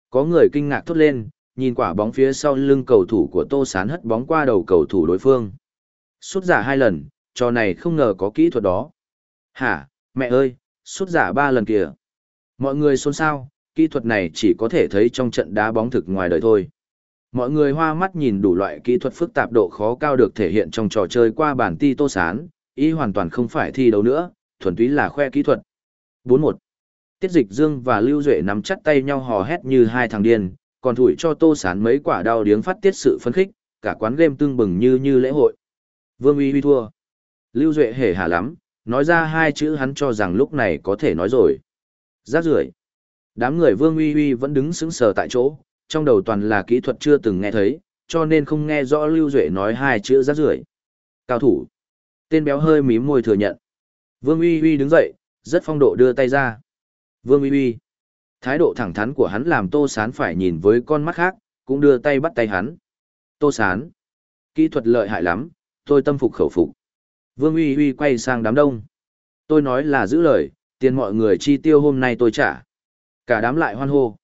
Speaker 1: Có người kinh ngạc thốt lên, nhìn quả bóng phía sau lưng cầu thủ của Tô Sán hất bóng qua đầu cầu thủ đối phương. Sút giả hai lần, trò này không ngờ có kỹ thuật đó. Hả, mẹ ơi, sút giả ba lần kìa. Mọi người xôn xao, kỹ thuật này chỉ có thể thấy trong trận đá bóng thực ngoài đời thôi. Mọi người hoa mắt nhìn đủ loại kỹ thuật phức tạp độ khó cao được thể hiện trong trò chơi qua bản ti tô sán, ý hoàn toàn không phải thi đấu nữa, thuần túy là khoe kỹ thuật. 4-1 Tiết dịch Dương và Lưu Duệ nắm chặt tay nhau hò hét như hai thằng điên, còn thủi cho tô sán mấy quả đau điếng phát tiết sự phấn khích, cả quán game tương bừng như như lễ hội. Vương uy uy thua. Lưu Duệ hề hà lắm, nói ra hai chữ hắn cho rằng lúc này có thể nói rồi. Rác rưởi Đám người Vương Uy Uy vẫn đứng sững sờ tại chỗ, trong đầu toàn là kỹ thuật chưa từng nghe thấy, cho nên không nghe rõ Lưu Duệ nói hai chữ rác rưởi. Cao thủ. Tên béo hơi mím môi thừa nhận. Vương Uy Uy đứng dậy, rất phong độ đưa tay ra. Vương Uy Uy. Thái độ thẳng thắn của hắn làm Tô Sán phải nhìn với con mắt khác, cũng đưa tay bắt tay hắn. Tô Sán. Kỹ thuật lợi hại lắm, tôi tâm phục khẩu phục. Vương Uy Uy quay sang đám đông. Tôi nói là giữ lời, tiền mọi người chi tiêu hôm nay tôi trả. Cả đám lại hoan hô.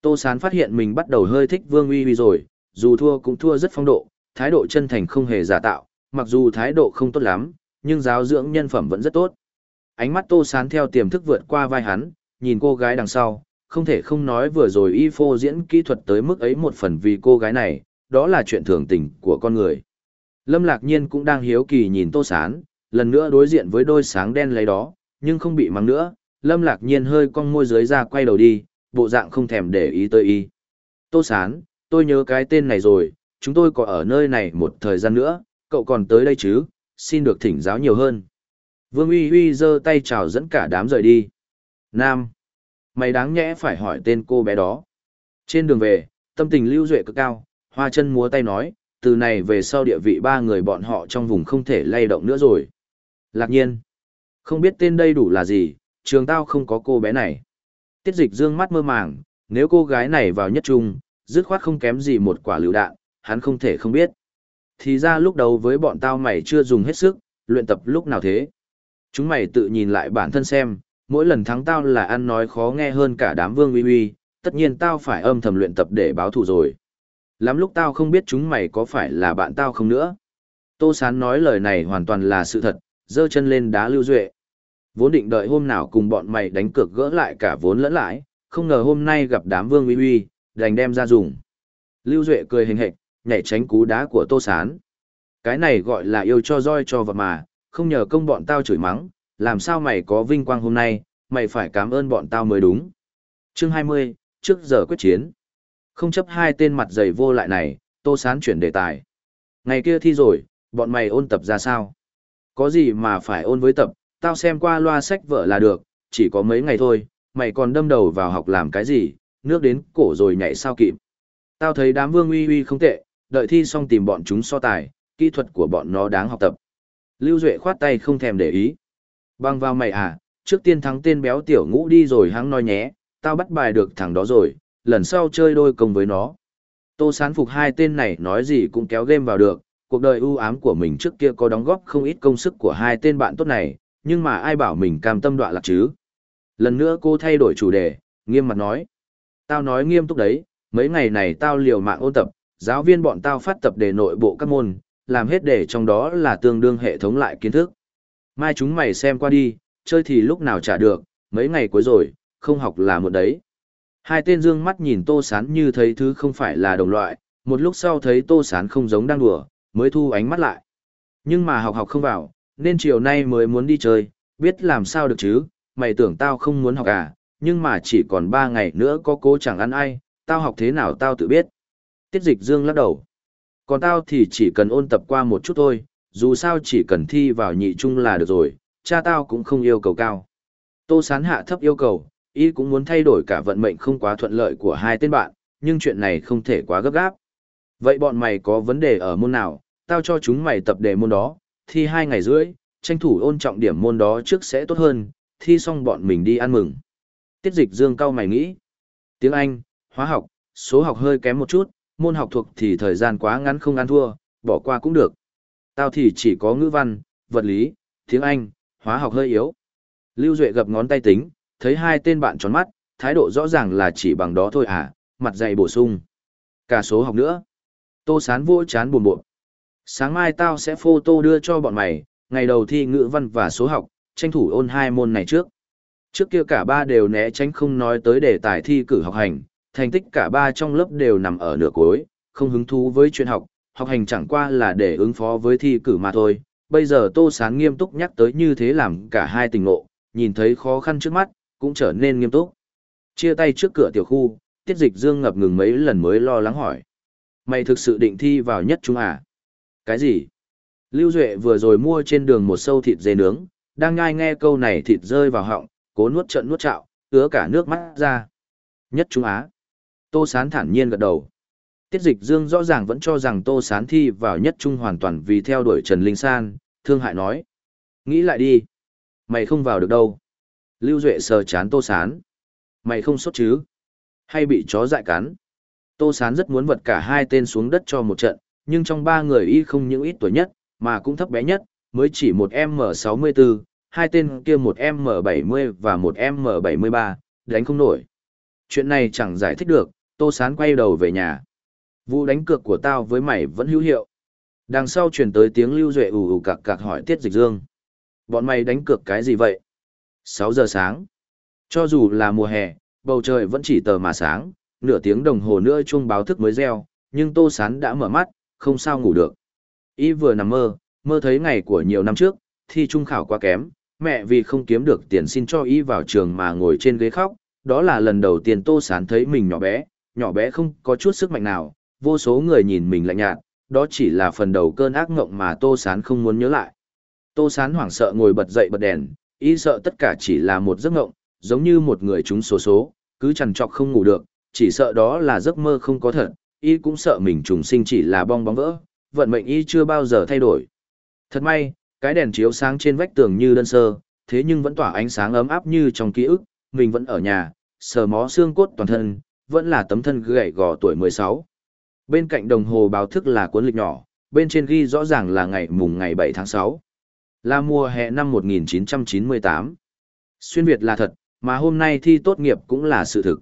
Speaker 1: Tô Sán phát hiện mình bắt đầu hơi thích Vương Uy Uy rồi, dù thua cũng thua rất phong độ, thái độ chân thành không hề giả tạo, mặc dù thái độ không tốt lắm, nhưng giáo dưỡng nhân phẩm vẫn rất tốt. Ánh mắt Tô Sán theo tiềm thức vượt qua vai hắn, nhìn cô gái đằng sau, không thể không nói vừa rồi y phô diễn kỹ thuật tới mức ấy một phần vì cô gái này, đó là chuyện thường tình của con người. Lâm Lạc Nhiên cũng đang hiếu kỳ nhìn Tô Sán, lần nữa đối diện với đôi sáng đen lấy đó, nhưng không bị mắng nữa, Lâm Lạc Nhiên hơi cong môi dưới ra quay đầu đi, bộ dạng không thèm để ý tới y. Tô Sán, tôi nhớ cái tên này rồi, chúng tôi có ở nơi này một thời gian nữa, cậu còn tới đây chứ, xin được thỉnh giáo nhiều hơn. Vương Uy Uy giơ tay chào dẫn cả đám rời đi. Nam, mày đáng nhẽ phải hỏi tên cô bé đó. Trên đường về, tâm tình lưu duệ cực cao, hoa chân múa tay nói, từ này về sau địa vị ba người bọn họ trong vùng không thể lay động nữa rồi. Lạc nhiên, không biết tên đây đủ là gì, trường tao không có cô bé này. Tiết dịch dương mắt mơ màng, nếu cô gái này vào nhất trung, dứt khoát không kém gì một quả lựu đạn, hắn không thể không biết. Thì ra lúc đầu với bọn tao mày chưa dùng hết sức, luyện tập lúc nào thế. Chúng mày tự nhìn lại bản thân xem, mỗi lần thắng tao là ăn nói khó nghe hơn cả đám vương uy uy, tất nhiên tao phải âm thầm luyện tập để báo thù rồi. Lắm lúc tao không biết chúng mày có phải là bạn tao không nữa. Tô Sán nói lời này hoàn toàn là sự thật, giơ chân lên đá lưu duệ. Vốn định đợi hôm nào cùng bọn mày đánh cược gỡ lại cả vốn lẫn lãi, không ngờ hôm nay gặp đám vương uy uy, đành đem ra dùng. Lưu Duệ cười hình hệch, nhảy tránh cú đá của Tô Sán. Cái này gọi là yêu cho roi cho vật mà, không nhờ công bọn tao chửi mắng, làm sao mày có vinh quang hôm nay, mày phải cảm ơn bọn tao mới đúng. Chương 20, trước giờ quyết chiến. Không chấp hai tên mặt dày vô lại này, Tô Sán chuyển đề tài. Ngày kia thi rồi, bọn mày ôn tập ra sao? Có gì mà phải ôn với tập, tao xem qua loa sách vợ là được, chỉ có mấy ngày thôi, mày còn đâm đầu vào học làm cái gì, nước đến cổ rồi nhảy sao kịp. Tao thấy đám vương uy uy không tệ, đợi thi xong tìm bọn chúng so tài, kỹ thuật của bọn nó đáng học tập. Lưu Duệ khoát tay không thèm để ý. Bằng vào mày à, trước tiên thắng tên béo tiểu ngũ đi rồi hắn nói nhé, tao bắt bài được thằng đó rồi, lần sau chơi đôi công với nó. Tô sán phục hai tên này nói gì cũng kéo game vào được, cuộc đời ưu ám của mình trước kia có đóng góp không ít công sức của hai tên bạn tốt này, nhưng mà ai bảo mình cam tâm đọa lạc chứ. Lần nữa cô thay đổi chủ đề, nghiêm mặt nói. Tao nói nghiêm túc đấy, mấy ngày này tao liều mạng ôn tập, giáo viên bọn tao phát tập đề nội bộ các môn, làm hết để trong đó là tương đương hệ thống lại kiến thức. Mai chúng mày xem qua đi, chơi thì lúc nào trả được, mấy ngày cuối rồi, không học là một đấy. Hai tên dương mắt nhìn tô sán như thấy thứ không phải là đồng loại, một lúc sau thấy tô sán không giống đang đùa, mới thu ánh mắt lại. Nhưng mà học học không vào, nên chiều nay mới muốn đi chơi, biết làm sao được chứ, mày tưởng tao không muốn học à, nhưng mà chỉ còn ba ngày nữa có cố chẳng ăn ai, tao học thế nào tao tự biết. Tiết dịch dương lắc đầu. Còn tao thì chỉ cần ôn tập qua một chút thôi, dù sao chỉ cần thi vào nhị trung là được rồi, cha tao cũng không yêu cầu cao. Tô sán hạ thấp yêu cầu, y cũng muốn thay đổi cả vận mệnh không quá thuận lợi của hai tên bạn, nhưng chuyện này không thể quá gấp gáp. Vậy bọn mày có vấn đề ở môn nào, tao cho chúng mày tập đề môn đó, thi hai ngày rưỡi, tranh thủ ôn trọng điểm môn đó trước sẽ tốt hơn, thi xong bọn mình đi ăn mừng. Tiết dịch dương cao mày nghĩ. Tiếng Anh, hóa học, số học hơi kém một chút, môn học thuộc thì thời gian quá ngắn không ăn thua, bỏ qua cũng được. Tao thì chỉ có ngữ văn, vật lý, tiếng Anh, hóa học hơi yếu. Lưu Duệ gập ngón tay tính, thấy hai tên bạn tròn mắt, thái độ rõ ràng là chỉ bằng đó thôi à, mặt dày bổ sung. Cả số học nữa. Tô sán vô chán buồn buồn. Sáng mai tao sẽ photo đưa cho bọn mày, ngày đầu thi ngữ văn và số học, tranh thủ ôn hai môn này trước. Trước kia cả ba đều né tránh không nói tới đề tài thi cử học hành, thành tích cả ba trong lớp đều nằm ở nửa cuối, không hứng thú với chuyện học, học hành chẳng qua là để ứng phó với thi cử mà thôi. Bây giờ Tô Sán nghiêm túc nhắc tới như thế làm cả hai tình ngộ, nhìn thấy khó khăn trước mắt, cũng trở nên nghiêm túc. Chia tay trước cửa tiểu khu, tiết dịch dương ngập ngừng mấy lần mới lo lắng hỏi. Mày thực sự định thi vào nhất chúng à? Cái gì? Lưu Duệ vừa rồi mua trên đường một sâu thịt dê nướng, đang ngai nghe câu này thịt rơi vào họng, cố nuốt trận nuốt trạo, ứa cả nước mắt ra. Nhất Trung Á. Tô Sán thản nhiên gật đầu. Tiết Dịch Dương rõ ràng vẫn cho rằng Tô Sán thi vào nhất trung hoàn toàn vì theo đuổi Trần Linh San, thương hại nói. Nghĩ lại đi. Mày không vào được đâu. Lưu Duệ sờ chán Tô Sán. Mày không sốt chứ? Hay bị chó dại cắn? Tô Sán rất muốn vật cả hai tên xuống đất cho một trận, nhưng trong ba người y không những ít tuổi nhất, mà cũng thấp bé nhất, mới chỉ một M64, hai tên kia một M70 và một M73, đánh không nổi. Chuyện này chẳng giải thích được, Tô Sán quay đầu về nhà. Vụ đánh cược của tao với mày vẫn hữu hiệu. Đằng sau truyền tới tiếng Lưu Duệ ù ù cạc cạc hỏi Tiết Dịch Dương. Bọn mày đánh cược cái gì vậy? 6 giờ sáng. Cho dù là mùa hè, bầu trời vẫn chỉ tờ mà sáng, nửa tiếng đồng hồ nữa chuông báo thức mới reo, nhưng Tô Sán đã mở mắt, không sao ngủ được. Y vừa nằm mơ, mơ thấy ngày của nhiều năm trước, thi trung khảo quá kém, mẹ vì không kiếm được tiền xin cho y vào trường mà ngồi trên ghế khóc, đó là lần đầu tiên Tô Sán thấy mình nhỏ bé, nhỏ bé không có chút sức mạnh nào, vô số người nhìn mình lạnh nhạt, đó chỉ là phần đầu cơn ác ngộng mà Tô Sán không muốn nhớ lại. Tô Sán hoảng sợ ngồi bật dậy bật đèn, y sợ tất cả chỉ là một giấc ngộng, giống như một người trúng số số, cứ chằn trọc không ngủ được, chỉ sợ đó là giấc mơ không có thật, y cũng sợ mình trùng sinh chỉ là bong bóng vỡ, vận mệnh y chưa bao giờ thay đổi. Thật may, cái đèn chiếu sáng trên vách tường như đơn sơ, thế nhưng vẫn tỏa ánh sáng ấm áp như trong ký ức, mình vẫn ở nhà, sờ mó xương cốt toàn thân, vẫn là tấm thân gầy gò tuổi 16. Bên cạnh đồng hồ báo thức là cuốn lịch nhỏ, bên trên ghi rõ ràng là ngày mùng ngày 7 tháng 6. Là mùa hè năm 1998. Xuyên Việt là thật, mà hôm nay thi tốt nghiệp cũng là sự thực.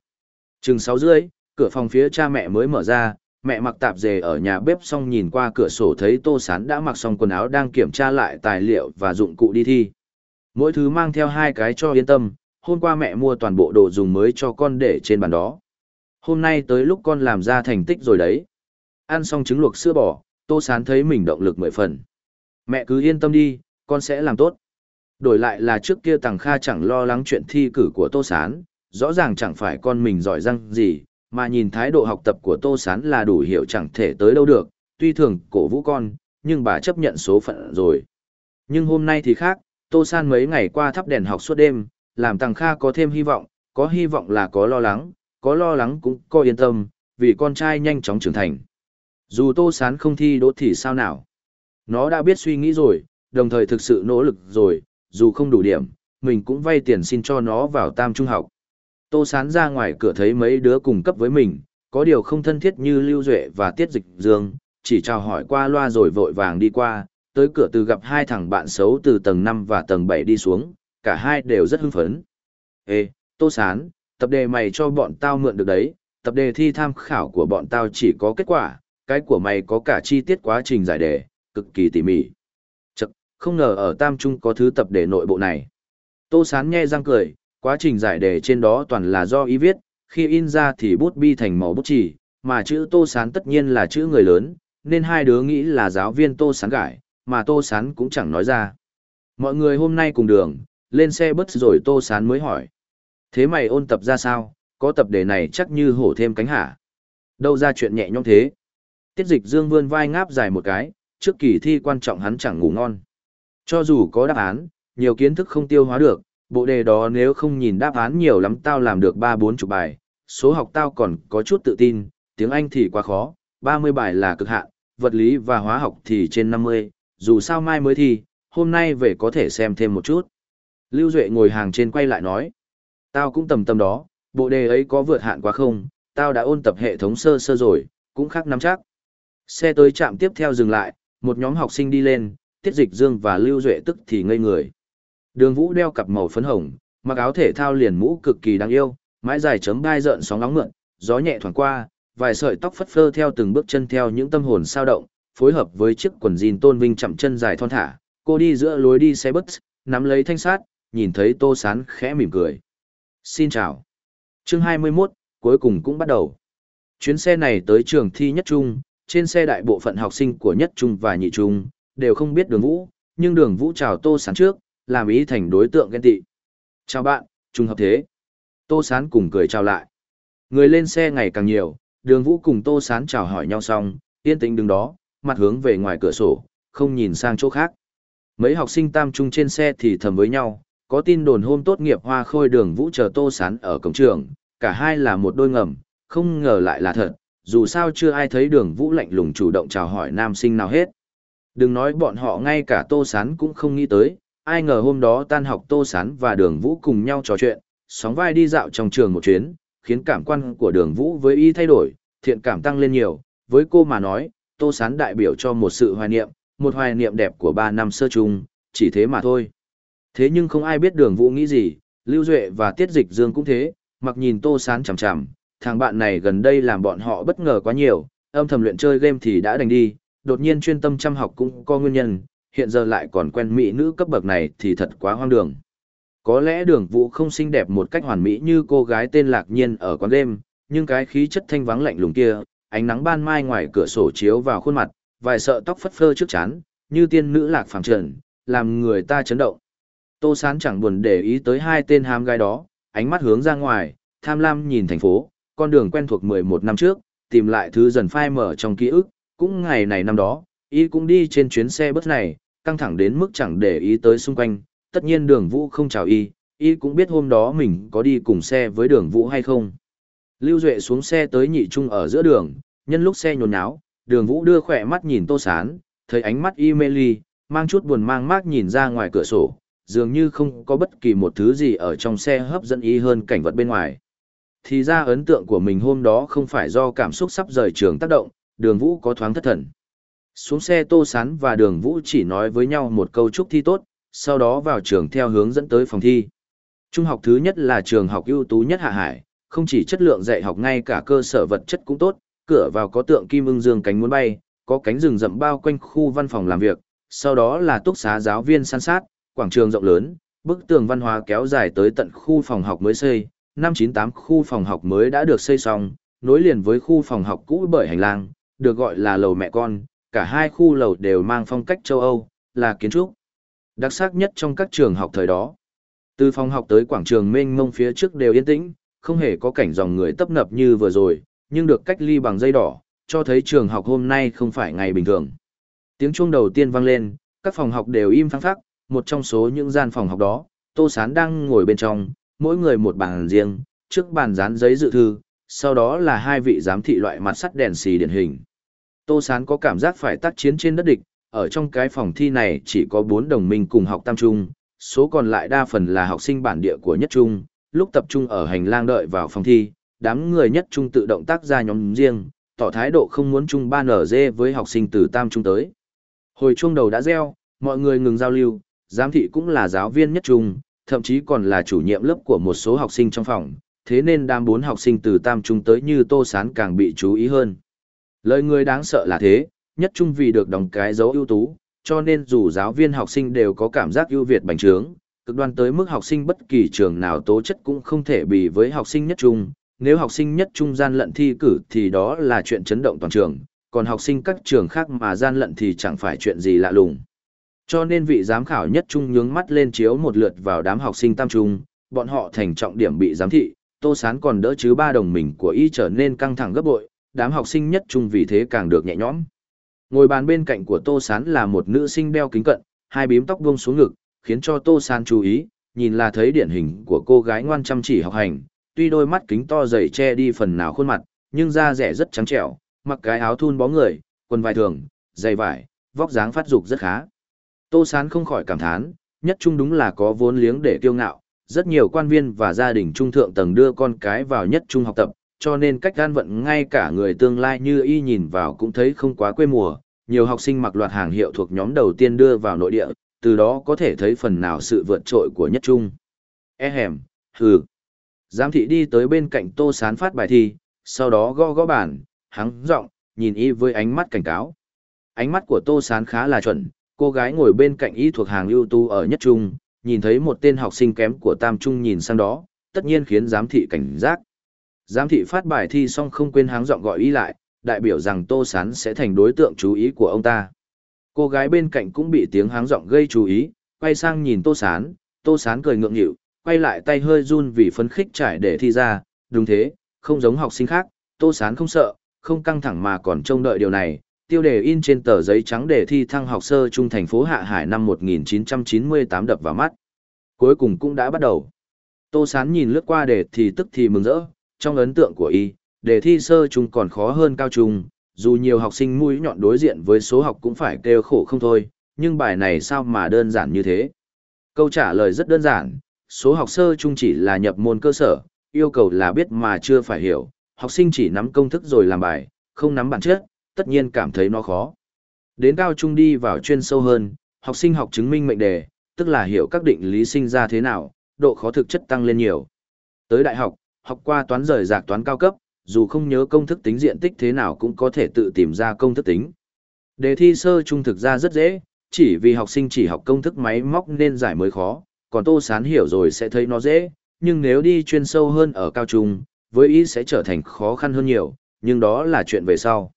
Speaker 1: Chừng 6 rưỡi, cửa phòng phía cha mẹ mới mở ra, mẹ mặc tạp dề ở nhà bếp xong nhìn qua cửa sổ thấy Tô Sán đã mặc xong quần áo đang kiểm tra lại tài liệu và dụng cụ đi thi. Mỗi thứ mang theo hai cái cho yên tâm, hôm qua mẹ mua toàn bộ đồ dùng mới cho con để trên bàn đó. Hôm nay tới lúc con làm ra thành tích rồi đấy. Ăn xong trứng luộc sữa bò, Tô Sán thấy mình động lực mười phần. Mẹ cứ yên tâm đi, con sẽ làm tốt. Đổi lại là trước kia Tằng Kha chẳng lo lắng chuyện thi cử của Tô Sán, rõ ràng chẳng phải con mình giỏi răng gì, mà nhìn thái độ học tập của Tô Sán là đủ hiểu chẳng thể tới đâu được, tuy thường cổ vũ con, nhưng bà chấp nhận số phận rồi. Nhưng hôm nay thì khác, Tô San mấy ngày qua thắp đèn học suốt đêm, làm Tằng Kha có thêm hy vọng, có hy vọng là có lo lắng, có lo lắng cũng có yên tâm, vì con trai nhanh chóng trưởng thành. Dù Tô Sán không thi đỗ thì sao nào? Nó đã biết suy nghĩ rồi, đồng thời thực sự nỗ lực rồi, dù không đủ điểm, mình cũng vay tiền xin cho nó vào tam trung học. Tô Sán ra ngoài cửa thấy mấy đứa cùng cấp với mình, có điều không thân thiết như Lưu Duệ và Tiết Dịch Dương, chỉ chào hỏi qua loa rồi vội vàng đi qua, tới cửa từ gặp hai thằng bạn xấu từ tầng 5 và tầng 7 đi xuống, cả hai đều rất hưng phấn. Ê, Tô Sán, tập đề mày cho bọn tao mượn được đấy, tập đề thi tham khảo của bọn tao chỉ có kết quả, cái của mày có cả chi tiết quá trình giải đề, cực kỳ tỉ mỉ. Chậc, không ngờ ở Tam Trung có thứ tập đề nội bộ này. Tô Sán nghe răng cười, quá trình giải đề trên đó toàn là do ý viết, khi in ra thì bút bi thành màu bút chỉ, mà chữ Tô Sán tất nhiên là chữ người lớn, nên hai đứa nghĩ là giáo viên Tô Sán gải, mà Tô Sán cũng chẳng nói ra. Mọi người hôm nay cùng đường, lên xe bus rồi Tô Sán mới hỏi. Thế mày ôn tập ra sao, có tập đề này chắc như hổ thêm cánh hả? Đâu ra chuyện nhẹ nhõm thế? Tiết dịch dương vươn vai ngáp dài một cái, trước kỳ thi quan trọng hắn chẳng ngủ ngon. Cho dù có đáp án, nhiều kiến thức không tiêu hóa được, bộ đề đó nếu không nhìn đáp án nhiều lắm tao làm được ba bốn chục bài, số học tao còn có chút tự tin, tiếng Anh thì quá khó, 30 bài là cực hạn, vật lý và hóa học thì trên 50, dù sao mai mới thi, hôm nay về có thể xem thêm một chút. Lưu Duệ ngồi hàng trên quay lại nói, tao cũng tầm tầm đó, bộ đề ấy có vượt hạn quá không, tao đã ôn tập hệ thống sơ sơ rồi, cũng khác nắm chắc. Xe tới trạm tiếp theo dừng lại, một nhóm học sinh đi lên, Tiết Dịch Dương và Lưu Duệ tức thì ngây người. Đường Vũ đeo cặp màu phấn hồng, mặc áo thể thao liền mũ cực kỳ đáng yêu, mái dài chấm gai rợn sóng nóng mượn, gió nhẹ thoảng qua, vài sợi tóc phất phơ theo từng bước chân theo những tâm hồn sao động, phối hợp với chiếc quần jean tôn vinh chậm chân dài thon thả, cô đi giữa lối đi xe bus, nắm lấy thanh sát, nhìn thấy Tô Sán khẽ mỉm cười. Xin chào. Chương 21, cuối cùng cũng bắt đầu. Chuyến xe này tới trường thi nhất trung, trên xe đại bộ phận học sinh của nhất trung và nhị trung, đều không biết đường vũ, nhưng đường vũ chào Tô Sán trước, làm ý thành đối tượng ghen tị. Chào bạn, trung hợp thế. Tô Sán cùng cười chào lại. Người lên xe ngày càng nhiều, đường vũ cùng Tô Sán chào hỏi nhau xong, yên tĩnh đứng đó, mặt hướng về ngoài cửa sổ, không nhìn sang chỗ khác. Mấy học sinh tam trung trên xe thì thầm với nhau, có tin đồn hôm tốt nghiệp hoa khôi đường vũ chờ Tô Sán ở cổng trường, cả hai là một đôi ngầm, không ngờ lại là thật, dù sao chưa ai thấy đường vũ lạnh lùng chủ động chào hỏi nam sinh nào hết. Đừng nói bọn họ ngay cả Tô Sán cũng không nghĩ tới, ai ngờ hôm đó tan học Tô Sán và đường vũ cùng nhau trò chuyện, sóng vai đi dạo trong trường một chuyến, khiến cảm quan của đường vũ với y thay đổi, thiện cảm tăng lên nhiều, với cô mà nói, Tô Sán đại biểu cho một sự hoài niệm, một hoài niệm đẹp của ba năm sơ chung, chỉ thế mà thôi. Thế nhưng không ai biết đường vũ nghĩ gì, Lưu Duệ và Tiết Dịch Dương cũng thế, mặc nhìn Tô Sán chằm chằm, thằng bạn này gần đây làm bọn họ bất ngờ quá nhiều, âm thầm luyện chơi game thì đã đành đi, đột nhiên chuyên tâm chăm học cũng có nguyên nhân, hiện giờ lại còn quen mỹ nữ cấp bậc này thì thật quá hoang đường. Có lẽ đường vũ không xinh đẹp một cách hoàn mỹ như cô gái tên lạc nhiên ở quán game, nhưng cái khí chất thanh vắng lạnh lùng kia, ánh nắng ban mai ngoài cửa sổ chiếu vào khuôn mặt, vài sợ tóc phất phơ trước chán, như tiên nữ lạc phàng trần, làm người ta chấn động. Tô Sán chẳng buồn để ý tới hai tên ham gai đó, ánh mắt hướng ra ngoài, tham lam nhìn thành phố, con đường quen thuộc 11 năm trước, tìm lại thứ dần phai mở trong ký ức, cũng ngày này năm đó, y cũng đi trên chuyến xe bus này, căng thẳng đến mức chẳng để ý tới xung quanh, tất nhiên đường vũ không chào y, y cũng biết hôm đó mình có đi cùng xe với đường vũ hay không. Lưu Duệ xuống xe tới nhị trung ở giữa đường, nhân lúc xe nhốn nháo, đường vũ đưa khỏe mắt nhìn tô sán, thấy ánh mắt y mê ly, mang chút buồn mang mát nhìn ra ngoài cửa sổ, dường như không có bất kỳ một thứ gì ở trong xe hấp dẫn y hơn cảnh vật bên ngoài. Thì ra ấn tượng của mình hôm đó không phải do cảm xúc sắp rời trường tác động, đường vũ có thoáng thất thần. Xuống xe tô sán và đường vũ chỉ nói với nhau một câu chúc thi tốt, sau đó vào trường theo hướng dẫn tới phòng thi. Trung học thứ nhất là trường học ưu tú nhất Hạ Hải, không chỉ chất lượng dạy học ngay cả cơ sở vật chất cũng tốt, cửa vào có tượng kim ưng dương cánh muốn bay, có cánh rừng rậm bao quanh khu văn phòng làm việc, sau đó là túc xá giáo viên san sát, quảng trường rộng lớn, bức tường văn hóa kéo dài tới tận khu phòng học mới xây, 598 khu phòng học mới đã được xây xong, nối liền với khu phòng học cũ bởi hành lang, được gọi là lầu mẹ con, cả hai khu lầu đều mang phong cách châu Âu, là kiến trúc đặc sắc nhất trong các trường học thời đó. Từ phòng học tới quảng trường mênh mông phía trước đều yên tĩnh, không hề có cảnh dòng người tấp nập như vừa rồi, nhưng được cách ly bằng dây đỏ, cho thấy trường học hôm nay không phải ngày bình thường. Tiếng chuông đầu tiên vang lên, các phòng học đều im phăng phắc, một trong số những gian phòng học đó, Tô Sán đang ngồi bên trong, mỗi người một bàn riêng, trước bàn dán giấy dự thư, sau đó là hai vị giám thị loại mặt sắt đèn xì điển hình. Tô Sán có cảm giác phải tác chiến trên đất địch, ở trong cái phòng thi này chỉ có bốn đồng minh cùng học tam trung, số còn lại đa phần là học sinh bản địa của nhất trung, lúc tập trung ở hành lang đợi vào phòng thi, đám người nhất trung tự động tác ra nhóm riêng, tỏ thái độ không muốn chung ban ở dê với học sinh từ tam trung tới. Hồi chuông đầu đã reo, mọi người ngừng giao lưu, giám thị cũng là giáo viên nhất trung, thậm chí còn là chủ nhiệm lớp của một số học sinh trong phòng, thế nên đám bốn học sinh từ tam trung tới như tô sán càng bị chú ý hơn. Lời người đáng sợ là thế, nhất trung vì được đóng cái dấu ưu tú, cho nên dù giáo viên học sinh đều có cảm giác ưu việt bành trướng, cực đoan tới mức học sinh bất kỳ trường nào tố chất cũng không thể bị với học sinh nhất trung, nếu học sinh nhất trung gian lận thi cử thì đó là chuyện chấn động toàn trường, còn học sinh các trường khác mà gian lận thì chẳng phải chuyện gì lạ lùng. Cho nên vị giám khảo nhất trung nhướng mắt lên chiếu một lượt vào đám học sinh tam trung, bọn họ thành trọng điểm bị giám thị, Tô Sán còn đỡ chứ ba đồng mình của y trở nên căng thẳng gấp bội, đám học sinh nhất trung vì thế càng được nhẹ nhõm. Ngồi bàn bên cạnh của Tô Sán là một nữ sinh đeo kính cận, hai bím tóc buông xuống ngực, khiến cho Tô Sán chú ý, nhìn là thấy điển hình của cô gái ngoan chăm chỉ học hành, tuy đôi mắt kính to dày che đi phần nào khuôn mặt, nhưng da rẻ rất trắng trẻo, mặc cái áo thun bó người, quần vải thường, dày vải, vóc dáng phát dục rất khá. Tô Sán không khỏi cảm thán, nhất trung đúng là có vốn liếng để kiêu ngạo, rất nhiều quan viên và gia đình trung thượng tầng đưa con cái vào nhất trung học tập, cho nên cách gan vận ngay cả người tương lai như y nhìn vào cũng thấy không quá quê mùa, nhiều học sinh mặc loạt hàng hiệu thuộc nhóm đầu tiên đưa vào nội địa, từ đó có thể thấy phần nào sự vượt trội của nhất trung. E hẻm, hừ. Giám thị đi tới bên cạnh tô sán phát bài thi, sau đó gõ gõ bàn, hắng giọng nhìn y với ánh mắt cảnh cáo. Ánh mắt của tô sán khá là chuẩn, cô gái ngồi bên cạnh y thuộc hàng ưu tú ở nhất trung, nhìn thấy một tên học sinh kém của tam trung nhìn sang đó, tất nhiên khiến giám thị cảnh giác. Giám thị phát bài thi xong không quên háng giọng gọi y lại, đại biểu rằng Tô Sán sẽ thành đối tượng chú ý của ông ta. Cô gái bên cạnh cũng bị tiếng háng giọng gây chú ý, quay sang nhìn Tô Sán, Tô Sán cười ngượng nghịu, quay lại tay hơi run vì phấn khích trải để thi ra, đúng thế, không giống học sinh khác, Tô Sán không sợ, không căng thẳng mà còn trông đợi điều này. Tiêu đề in trên tờ giấy trắng để thi thăng học sơ trung thành phố Hạ Hải năm 1998 đập vào mắt. Cuối cùng cũng đã bắt đầu. Tô Sán nhìn lướt qua đề thì tức thì mừng rỡ, trong ấn tượng của y, đề thi sơ trung còn khó hơn cao trung, dù nhiều học sinh mũi nhọn đối diện với số học cũng phải kêu khổ không thôi, nhưng bài này sao mà đơn giản như thế? Câu trả lời rất đơn giản, số học sơ trung chỉ là nhập môn cơ sở, yêu cầu là biết mà chưa phải hiểu, học sinh chỉ nắm công thức rồi làm bài, không nắm bản chất, tất nhiên cảm thấy nó khó. Đến cao trung đi vào chuyên sâu hơn, học sinh học chứng minh mệnh đề, tức là hiểu các định lý sinh ra thế nào, độ khó thực chất tăng lên nhiều. Tới đại học, học qua toán rời rạc toán cao cấp, dù không nhớ công thức tính diện tích thế nào cũng có thể tự tìm ra công thức tính. Đề thi sơ trung thực ra rất dễ, chỉ vì học sinh chỉ học công thức máy móc nên giải mới khó, còn Tô Sán hiểu rồi sẽ thấy nó dễ, nhưng nếu đi chuyên sâu hơn ở cao trung, với ý sẽ trở thành khó khăn hơn nhiều, nhưng đó là chuyện về sau.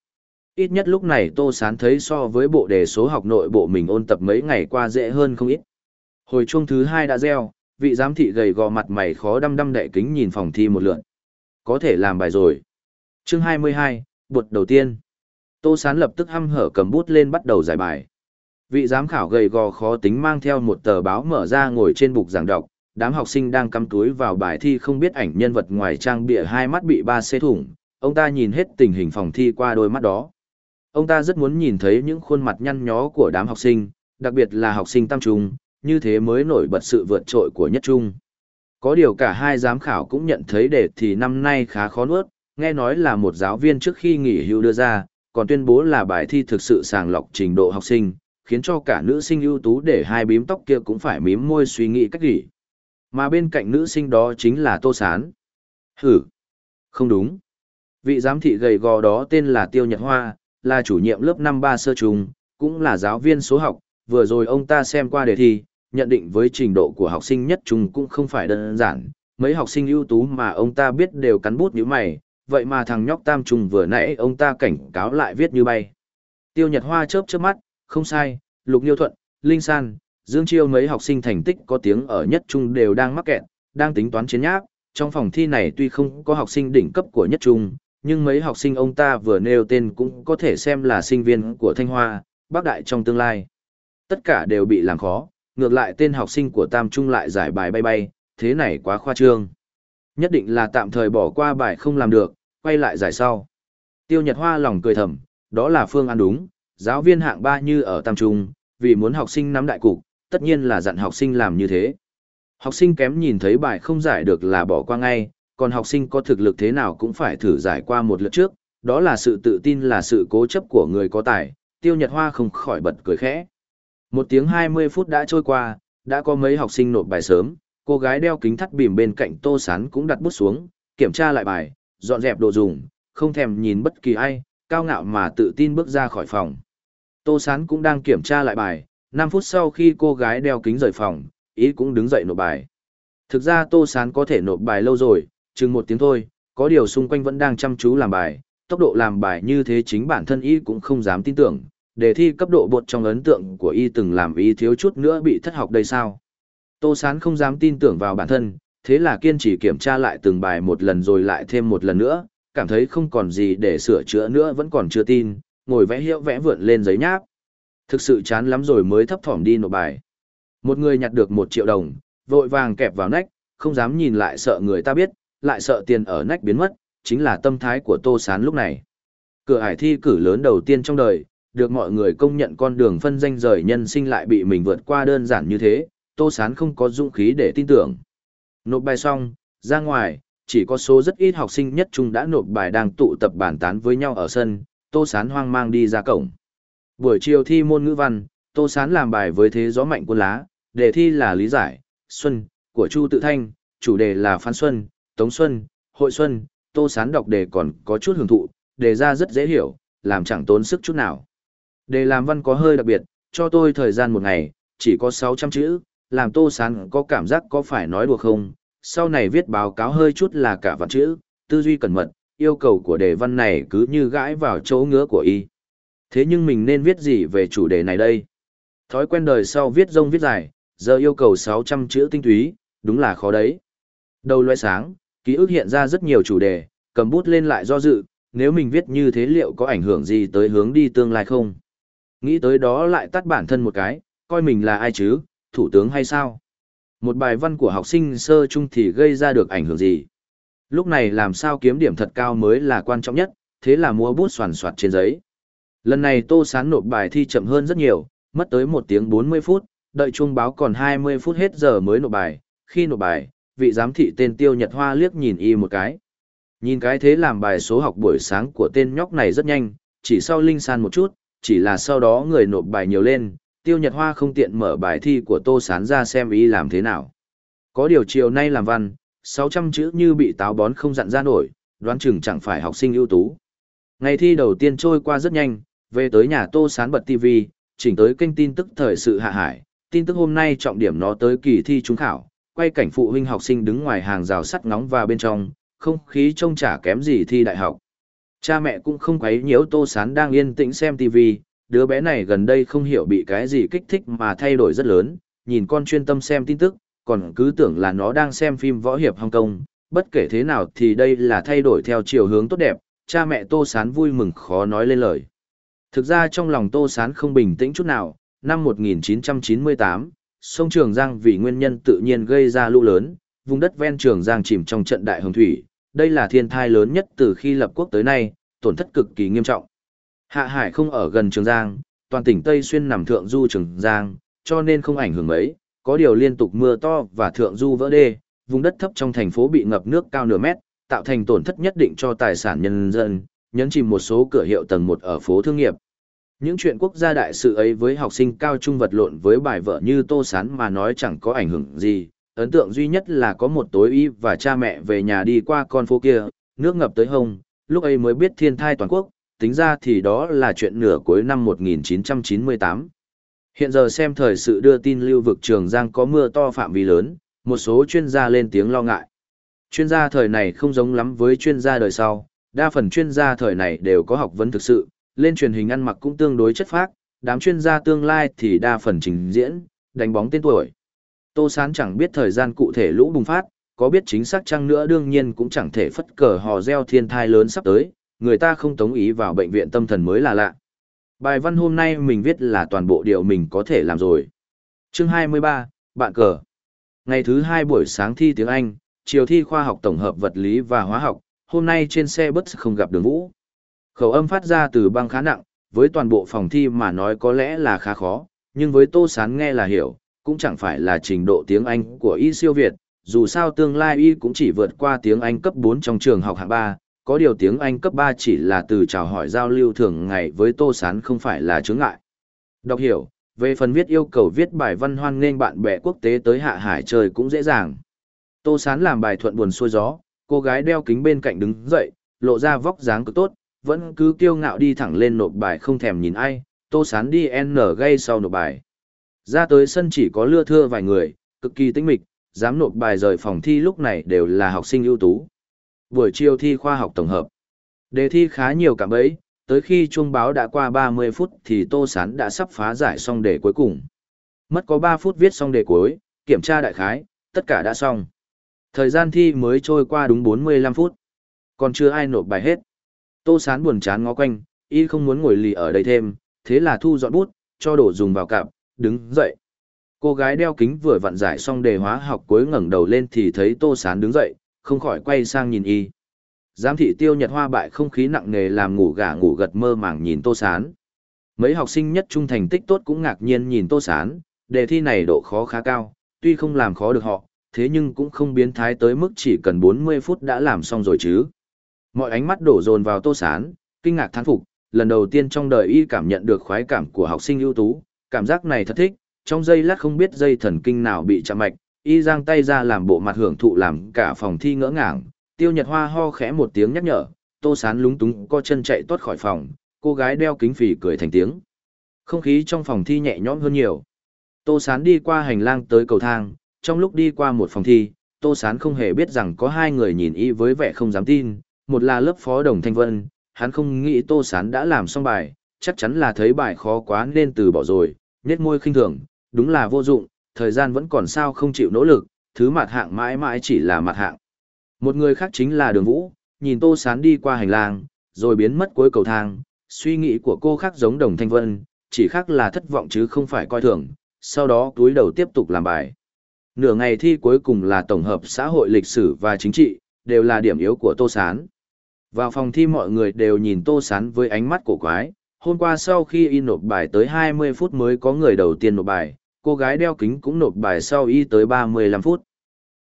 Speaker 1: Ít nhất lúc này Tô Sán thấy so với bộ đề số học nội bộ mình ôn tập mấy ngày qua dễ hơn không ít. Hồi chuông thứ hai đã reo, vị giám thị gầy gò mặt mày khó đăm đăm đệ kính nhìn phòng thi một lượn. Có thể làm bài rồi. Chương 22, bột đầu tiên. Tô Sán lập tức hăm hở cầm bút lên bắt đầu giải bài. Vị giám khảo gầy gò khó tính mang theo một tờ báo mở ra ngồi trên bục giảng đọc, đám học sinh đang cắm túi vào bài thi không biết ảnh nhân vật ngoài trang bịa hai mắt bị ba xê thủng, ông ta nhìn hết tình hình phòng thi qua đôi mắt đó. Ông ta rất muốn nhìn thấy những khuôn mặt nhăn nhó của đám học sinh, đặc biệt là học sinh tam trung, như thế mới nổi bật sự vượt trội của nhất trung. Có điều cả hai giám khảo cũng nhận thấy đề thì năm nay khá khó nuốt, nghe nói là một giáo viên trước khi nghỉ hưu đưa ra, còn tuyên bố là bài thi thực sự sàng lọc trình độ học sinh, khiến cho cả nữ sinh ưu tú để hai bím tóc kia cũng phải mím môi suy nghĩ cách nghỉ. Mà bên cạnh nữ sinh đó chính là Tô Sán. Hử! Không đúng. Vị giám thị gầy gò đó tên là Tiêu Nhật Hoa, là chủ nhiệm lớp năm ba sơ trung, cũng là giáo viên số học. Vừa rồi ông ta xem qua đề thi, nhận định với trình độ của học sinh nhất trung cũng không phải đơn giản. Mấy học sinh ưu tú mà ông ta biết đều cắn bút như mày, vậy mà thằng nhóc tam trung vừa nãy ông ta cảnh cáo lại viết như bay. Tiêu Nhật Hoa chớp chớp mắt, không sai, Lục Nhiêu Thuận, Linh San, Dương Chiêu mấy học sinh thành tích có tiếng ở nhất trung đều đang mắc kẹt, đang tính toán chiến nháp. Trong phòng thi này tuy không có học sinh đỉnh cấp của nhất trung, nhưng mấy học sinh ông ta vừa nêu tên cũng có thể xem là sinh viên của Thanh Hoa, Bắc Đại trong tương lai. Tất cả đều bị làm khó, ngược lại tên học sinh của Tam Trung lại giải bài bay bay, thế này quá khoa trương. Nhất định là tạm thời bỏ qua bài không làm được, quay lại giải sau. Tiêu Nhật Hoa lòng cười thầm, đó là phương án đúng, giáo viên hạng ba như ở Tam Trung, vì muốn học sinh nắm đại cục, tất nhiên là dặn học sinh làm như thế. Học sinh kém nhìn thấy bài không giải được là bỏ qua ngay, còn học sinh có thực lực thế nào cũng phải thử giải qua một lượt trước, đó là sự tự tin là sự cố chấp của người có tài, tiêu nhật hoa không khỏi bật cười khẽ. Một tiếng 20 phút đã trôi qua, đã có mấy học sinh nộp bài sớm, cô gái đeo kính thắt bìm bên cạnh tô sán cũng đặt bút xuống, kiểm tra lại bài, dọn dẹp đồ dùng, không thèm nhìn bất kỳ ai, cao ngạo mà tự tin bước ra khỏi phòng. Tô sán cũng đang kiểm tra lại bài, 5 phút sau khi cô gái đeo kính rời phòng, ý cũng đứng dậy nộp bài. Thực ra Tô Sán có thể nộp bài lâu rồi, chừng một tiếng thôi, có điều xung quanh vẫn đang chăm chú làm bài, tốc độ làm bài như thế chính bản thân y cũng không dám tin tưởng, đề thi cấp độ bột trong ấn tượng của y từng làm y thiếu chút nữa bị thất học đây sao. Tô Sán không dám tin tưởng vào bản thân, thế là kiên trì kiểm tra lại từng bài một lần rồi lại thêm một lần nữa, cảm thấy không còn gì để sửa chữa nữa vẫn còn chưa tin, ngồi vẽ hiệu vẽ vượn lên giấy nháp. Thực sự chán lắm rồi mới thấp thỏm đi nộp bài. Một người nhặt được một triệu đồng, vội vàng kẹp vào nách, không dám nhìn lại sợ người ta biết, lại sợ tiền ở nách biến mất, chính là tâm thái của Tô Sán lúc này. Cửa hải thi cử lớn đầu tiên trong đời, được mọi người công nhận con đường phân danh rời nhân sinh lại bị mình vượt qua đơn giản như thế, Tô Sán không có dũng khí để tin tưởng. Nộp bài xong, ra ngoài, chỉ có số rất ít học sinh nhất trung đã nộp bài đang tụ tập bàn tán với nhau ở sân, Tô Sán hoang mang đi ra cổng. Buổi chiều thi môn ngữ văn, Tô Sán làm bài với thế gió mạnh quân lá, đề thi là lý giải, Xuân, của Chu Tự Thanh, chủ đề là Phan Xuân, Tống Xuân, Hội Xuân, Tô Sán đọc đề còn có chút hưởng thụ, đề ra rất dễ hiểu, làm chẳng tốn sức chút nào. Đề làm văn có hơi đặc biệt, cho tôi thời gian một ngày, chỉ có 600 chữ, làm Tô Sán có cảm giác có phải nói đùa không, sau này viết báo cáo hơi chút là cả vạn chữ, tư duy cẩn mật, yêu cầu của đề văn này cứ như gãi vào chỗ ngứa của y. Thế nhưng mình nên viết gì về chủ đề này đây? Thói quen đời sau viết rông viết dài, giờ yêu cầu 600 chữ tinh túy, đúng là khó đấy. Đầu loại sáng, ký ức hiện ra rất nhiều chủ đề, cầm bút lên lại do dự, nếu mình viết như thế liệu có ảnh hưởng gì tới hướng đi tương lai không? Nghĩ tới đó lại tắt bản thân một cái, coi mình là ai chứ, thủ tướng hay sao? Một bài văn của học sinh sơ trung thì gây ra được ảnh hưởng gì? Lúc này làm sao kiếm điểm thật cao mới là quan trọng nhất, thế là mua bút soàn soạt trên giấy. Lần này Tô Sán nộp bài thi chậm hơn rất nhiều, mất tới 1 tiếng 40 phút, đợi chuông báo còn 20 phút hết giờ mới nộp bài. Khi nộp bài, vị giám thị tên Tiêu Nhật Hoa liếc nhìn y một cái. Nhìn cái thế làm bài số học buổi sáng của tên nhóc này rất nhanh, chỉ sau linh san một chút, chỉ là sau đó người nộp bài nhiều lên, Tiêu Nhật Hoa không tiện mở bài thi của Tô Sán ra xem y làm thế nào. Có điều chiều nay làm văn, 600 chữ như bị táo bón không dặn ra nổi, đoán chừng chẳng phải học sinh ưu tú. Ngày thi đầu tiên trôi qua rất nhanh, về tới nhà Tô Sán bật TV, chỉnh tới kênh tin tức thời sự hạ hải, tin tức hôm nay trọng điểm nó tới kỳ thi trung khảo, quay cảnh phụ huynh học sinh đứng ngoài hàng rào sắt ngóng và bên trong, không khí trông chả kém gì thi đại học. Cha mẹ cũng không quấy nhiễu Tô Sán đang yên tĩnh xem TV, đứa bé này gần đây không hiểu bị cái gì kích thích mà thay đổi rất lớn, nhìn con chuyên tâm xem tin tức, còn cứ tưởng là nó đang xem phim võ hiệp Hong Kong, bất kể thế nào thì đây là thay đổi theo chiều hướng tốt đẹp, cha mẹ Tô Sán vui mừng khó nói lên lời. Thực ra trong lòng Tô Sán không bình tĩnh chút nào, năm 1998, sông Trường Giang vì nguyên nhân tự nhiên gây ra lũ lớn, vùng đất ven Trường Giang chìm trong trận đại hồng thủy, đây là thiên tai lớn nhất từ khi lập quốc tới nay, tổn thất cực kỳ nghiêm trọng. Hạ Hải không ở gần Trường Giang, toàn tỉnh Tây Xuyên nằm thượng du Trường Giang, cho nên không ảnh hưởng mấy, có điều liên tục mưa to và thượng du vỡ đê, vùng đất thấp trong thành phố bị ngập nước cao nửa mét, tạo thành tổn thất nhất định cho tài sản nhân dân, nhấn chìm một số cửa hiệu tầng 1 ở phố thương nghiệp. Những chuyện quốc gia đại sự ấy với học sinh cao trung vật lộn với bài vợ như Tô Sán mà nói chẳng có ảnh hưởng gì, ấn tượng duy nhất là có một tối y và cha mẹ về nhà đi qua con phố kia, nước ngập tới hông, lúc ấy mới biết thiên thai toàn quốc, tính ra thì đó là chuyện nửa cuối năm 1998. Hiện giờ xem thời sự đưa tin lưu vực Trường Giang có mưa to phạm vi lớn, một số chuyên gia lên tiếng lo ngại. Chuyên gia thời này không giống lắm với chuyên gia đời sau, đa phần chuyên gia thời này đều có học vấn thực sự, lên truyền hình ăn mặc cũng tương đối chất phác, đám chuyên gia tương lai thì đa phần trình diễn, đánh bóng tên tuổi. Tô Sán chẳng biết thời gian cụ thể lũ bùng phát, có biết chính xác chăng nữa đương nhiên cũng chẳng thể phất cờ hò reo thiên thai lớn sắp tới, người ta không tống ý vào bệnh viện tâm thần mới là lạ. Bài văn hôm nay mình viết là toàn bộ điều mình có thể làm rồi. Chương 23, Bạn cờ. Ngày thứ hai buổi sáng thi tiếng Anh, chiều thi khoa học tổng hợp vật lý và hóa học, hôm nay trên xe bus không gặp đường vũ. Khẩu âm phát ra từ băng khá nặng, với toàn bộ phòng thi mà nói có lẽ là khá khó, nhưng với Tô Sán nghe là hiểu, cũng chẳng phải là trình độ tiếng Anh của y siêu Việt, dù sao tương lai y cũng chỉ vượt qua tiếng Anh cấp 4 trong trường học hạng 3, có điều tiếng Anh cấp 3 chỉ là từ chào hỏi giao lưu thường ngày với Tô Sán không phải là chướng ngại. Đọc hiểu, về phần viết yêu cầu viết bài văn hoan nên bạn bè quốc tế tới hạ hải chơi cũng dễ dàng. Tô Sán làm bài thuận buồn xuôi gió, cô gái đeo kính bên cạnh đứng dậy, lộ ra vóc dáng cực tốt, vẫn cứ kiêu ngạo đi thẳng lên nộp bài không thèm nhìn ai, Tô Sán đi N gây sau nộp bài. Ra tới sân chỉ có lưa thưa vài người, cực kỳ tinh mịch, dám nộp bài rời phòng thi lúc này đều là học sinh ưu tú. Buổi chiều thi khoa học tổng hợp. Đề thi khá nhiều cả ấy, tới khi chuông báo đã qua 30 phút thì Tô Sán đã sắp phá giải xong đề cuối cùng. Mất có 3 phút viết xong đề cuối, kiểm tra đại khái, tất cả đã xong. Thời gian thi mới trôi qua đúng 45 phút. Còn chưa ai nộp bài hết. Tô Sán buồn chán ngó quanh, y không muốn ngồi lì ở đây thêm, thế là thu dọn bút, cho đổ dùng vào cặp, đứng dậy. Cô gái đeo kính vừa vặn giải xong đề hóa học cuối ngẩng đầu lên thì thấy Tô Sán đứng dậy, không khỏi quay sang nhìn y. Giám thị tiêu nhật hoa bại không khí nặng nề làm ngủ gà ngủ gật mơ màng nhìn Tô Sán. Mấy học sinh nhất trung thành tích tốt cũng ngạc nhiên nhìn Tô Sán, đề thi này độ khó khá cao, tuy không làm khó được họ, thế nhưng cũng không biến thái tới mức chỉ cần 40 phút đã làm xong rồi chứ. Mọi ánh mắt đổ dồn vào Tô Sán, kinh ngạc thán phục, lần đầu tiên trong đời y cảm nhận được khoái cảm của học sinh ưu tú, cảm giác này thật thích, trong giây lát không biết dây thần kinh nào bị chạm mạch, y giang tay ra làm bộ mặt hưởng thụ làm cả phòng thi ngỡ ngàng, tiêu nhật hoa ho khẽ một tiếng nhắc nhở, Tô Sán lúng túng co chân chạy tuốt khỏi phòng, cô gái đeo kính phì cười thành tiếng. Không khí trong phòng thi nhẹ nhõm hơn nhiều. Tô Sán đi qua hành lang tới cầu thang, trong lúc đi qua một phòng thi, Tô Sán không hề biết rằng có hai người nhìn y với vẻ không dám tin, một là lớp phó đồng thanh vân, hắn không nghĩ Tô Sán đã làm xong bài, chắc chắn là thấy bài khó quá nên từ bỏ rồi, nhét môi khinh thường, đúng là vô dụng, thời gian vẫn còn sao không chịu nỗ lực, thứ mặt hạng mãi mãi chỉ là mặt hạng. Một người khác chính là đường vũ, nhìn Tô Sán đi qua hành lang, rồi biến mất cuối cầu thang, suy nghĩ của cô khác giống đồng thanh vân, chỉ khác là thất vọng chứ không phải coi thường, sau đó túi đầu tiếp tục làm bài. Nửa ngày thi cuối cùng là tổng hợp xã hội lịch sử và chính trị, đều là điểm yếu của Tô Sán. Vào phòng thi mọi người đều nhìn Tô Sán với ánh mắt cổ quái, hôm qua sau khi y nộp bài tới 20 phút mới có người đầu tiên nộp bài, cô gái đeo kính cũng nộp bài sau y tới 35 phút.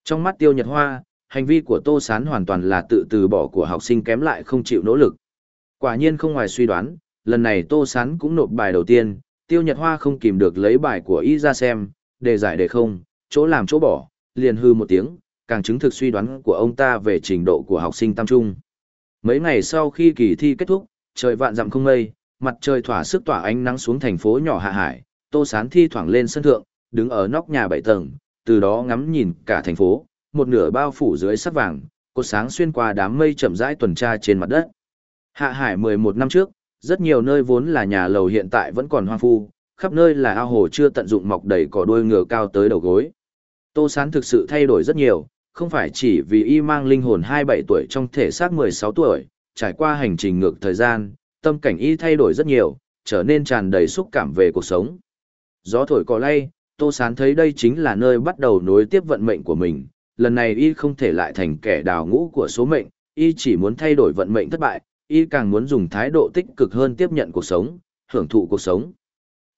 Speaker 1: Trong mắt tiêu nhật hoa, hành vi của Tô Sán hoàn toàn là tự từ bỏ của học sinh kém lại không chịu nỗ lực. Quả nhiên không ngoài suy đoán, lần này Tô Sán cũng nộp bài đầu tiên, tiêu nhật hoa không kìm được lấy bài của y ra xem, đề giải đề không, chỗ làm chỗ bỏ, liền hư một tiếng, càng chứng thực suy đoán của ông ta về trình độ của học sinh tam trung. Mấy ngày sau khi kỳ thi kết thúc, trời vạn dặm không mây, mặt trời thỏa sức tỏa ánh nắng xuống thành phố nhỏ Hạ Hải, Tô Sán thi thoảng lên sân thượng, đứng ở nóc nhà bảy tầng, từ đó ngắm nhìn cả thành phố, một nửa bao phủ dưới sắc vàng, cột sáng xuyên qua đám mây chậm rãi tuần tra trên mặt đất. Hạ Hải 11 năm trước, rất nhiều nơi vốn là nhà lầu hiện tại vẫn còn hoang phu, khắp nơi là ao hồ chưa tận dụng mọc đầy cỏ đuôi ngựa cao tới đầu gối. Tô Sán thực sự thay đổi rất nhiều, không phải chỉ vì y mang linh hồn 27 tuổi trong thể xác 16 tuổi, trải qua hành trình ngược thời gian, tâm cảnh y thay đổi rất nhiều, trở nên tràn đầy xúc cảm về cuộc sống. Gió thổi cỏ lay, Tô Sán thấy đây chính là nơi bắt đầu nối tiếp vận mệnh của mình, lần này y không thể lại thành kẻ đào ngũ của số mệnh, y chỉ muốn thay đổi vận mệnh thất bại, y càng muốn dùng thái độ tích cực hơn tiếp nhận cuộc sống, hưởng thụ cuộc sống.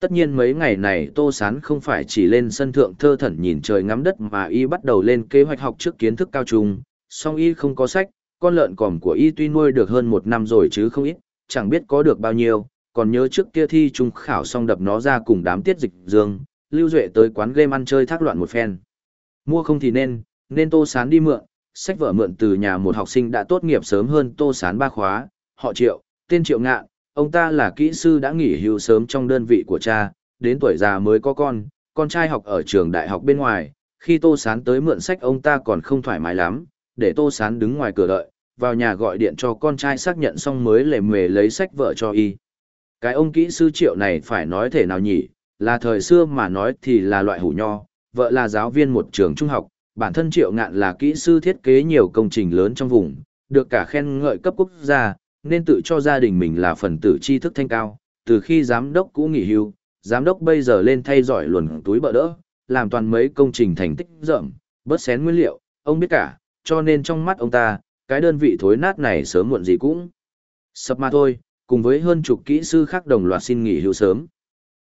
Speaker 1: Tất nhiên mấy ngày này Tô Sán không phải chỉ lên sân thượng thơ thẩn nhìn trời ngắm đất mà y bắt đầu lên kế hoạch học trước kiến thức cao trung, song y không có sách, con lợn còm của y tuy nuôi được hơn một năm rồi chứ không ít, chẳng biết có được bao nhiêu, còn nhớ trước kia thi trung khảo xong đập nó ra cùng đám tiết dịch dương, lưu duệ tới quán game ăn chơi thác loạn một phen. Mua không thì nên, nên Tô Sán đi mượn, sách vở mượn từ nhà một học sinh đã tốt nghiệp sớm hơn Tô Sán ba khóa, họ Triệu, tên Triệu Ngạn, ông ta là kỹ sư đã nghỉ hưu sớm trong đơn vị của cha, đến tuổi già mới có con, con trai học ở trường đại học bên ngoài, khi Tô Sán tới mượn sách ông ta còn không thoải mái lắm, để Tô Sán đứng ngoài cửa đợi, vào nhà gọi điện cho con trai xác nhận xong mới lề mề lấy sách vợ cho y. Cái ông kỹ sư triệu này phải nói thể nào nhỉ, là thời xưa mà nói thì là loại hủ nho, vợ là giáo viên một trường trung học, bản thân triệu ngạn là kỹ sư thiết kế nhiều công trình lớn trong vùng, được cả khen ngợi cấp quốc gia, nên tự cho gia đình mình là phần tử tri thức thanh cao. Từ khi giám đốc cũ nghỉ hưu, giám đốc bây giờ lên thay giỏi luồn túi bợ đỡ, làm toàn mấy công trình thành tích rộng, bớt xén nguyên liệu, ông biết cả, cho nên trong mắt ông ta, cái đơn vị thối nát này sớm muộn gì cũng sập mà thôi, cùng với hơn chục kỹ sư khác đồng loạt xin nghỉ hưu sớm.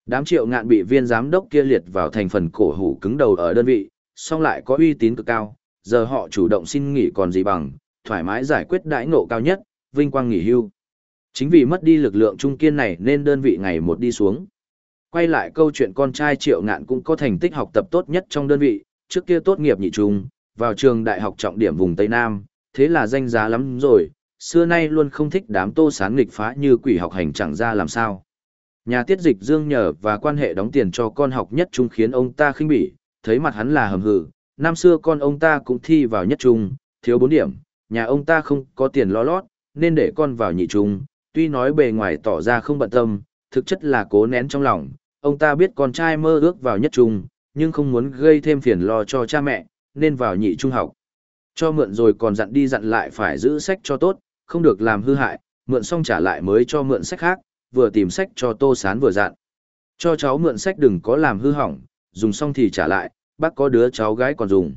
Speaker 1: Đám triệu ngạn bị viên giám đốc kia liệt vào thành phần cổ hủ cứng đầu ở đơn vị, song lại có uy tín cực cao, giờ họ chủ động xin nghỉ còn gì bằng, thoải mái giải quyết đãi ngộ cao nhất, vinh quang nghỉ hưu. Chính vì mất đi lực lượng trung kiên này nên đơn vị ngày một đi xuống. Quay lại câu chuyện con trai triệu ngạn cũng có thành tích học tập tốt nhất trong đơn vị, trước kia tốt nghiệp nhị trung, vào trường đại học trọng điểm vùng Tây Nam, thế là danh giá lắm rồi, xưa nay luôn không thích đám tô sán nghịch phá như quỷ học hành chẳng ra làm sao. Nhà tiết dịch dương nhờ và quan hệ đóng tiền cho con học nhất trung khiến ông ta khinh bỉ, thấy mặt hắn là hầm hử, năm xưa con ông ta cũng thi vào nhất trung, thiếu 4 điểm, nhà ông ta không có tiền lo lót, nên để con vào nhị trung, tuy nói bề ngoài tỏ ra không bận tâm, thực chất là cố nén trong lòng, ông ta biết con trai mơ ước vào nhất trung, nhưng không muốn gây thêm phiền lo cho cha mẹ, nên vào nhị trung học. Cho mượn rồi còn dặn đi dặn lại phải giữ sách cho tốt, không được làm hư hại, mượn xong trả lại mới cho mượn sách khác, vừa tìm sách cho Tô Sán vừa dặn. Cho cháu mượn sách đừng có làm hư hỏng, dùng xong thì trả lại, bác có đứa cháu gái còn dùng.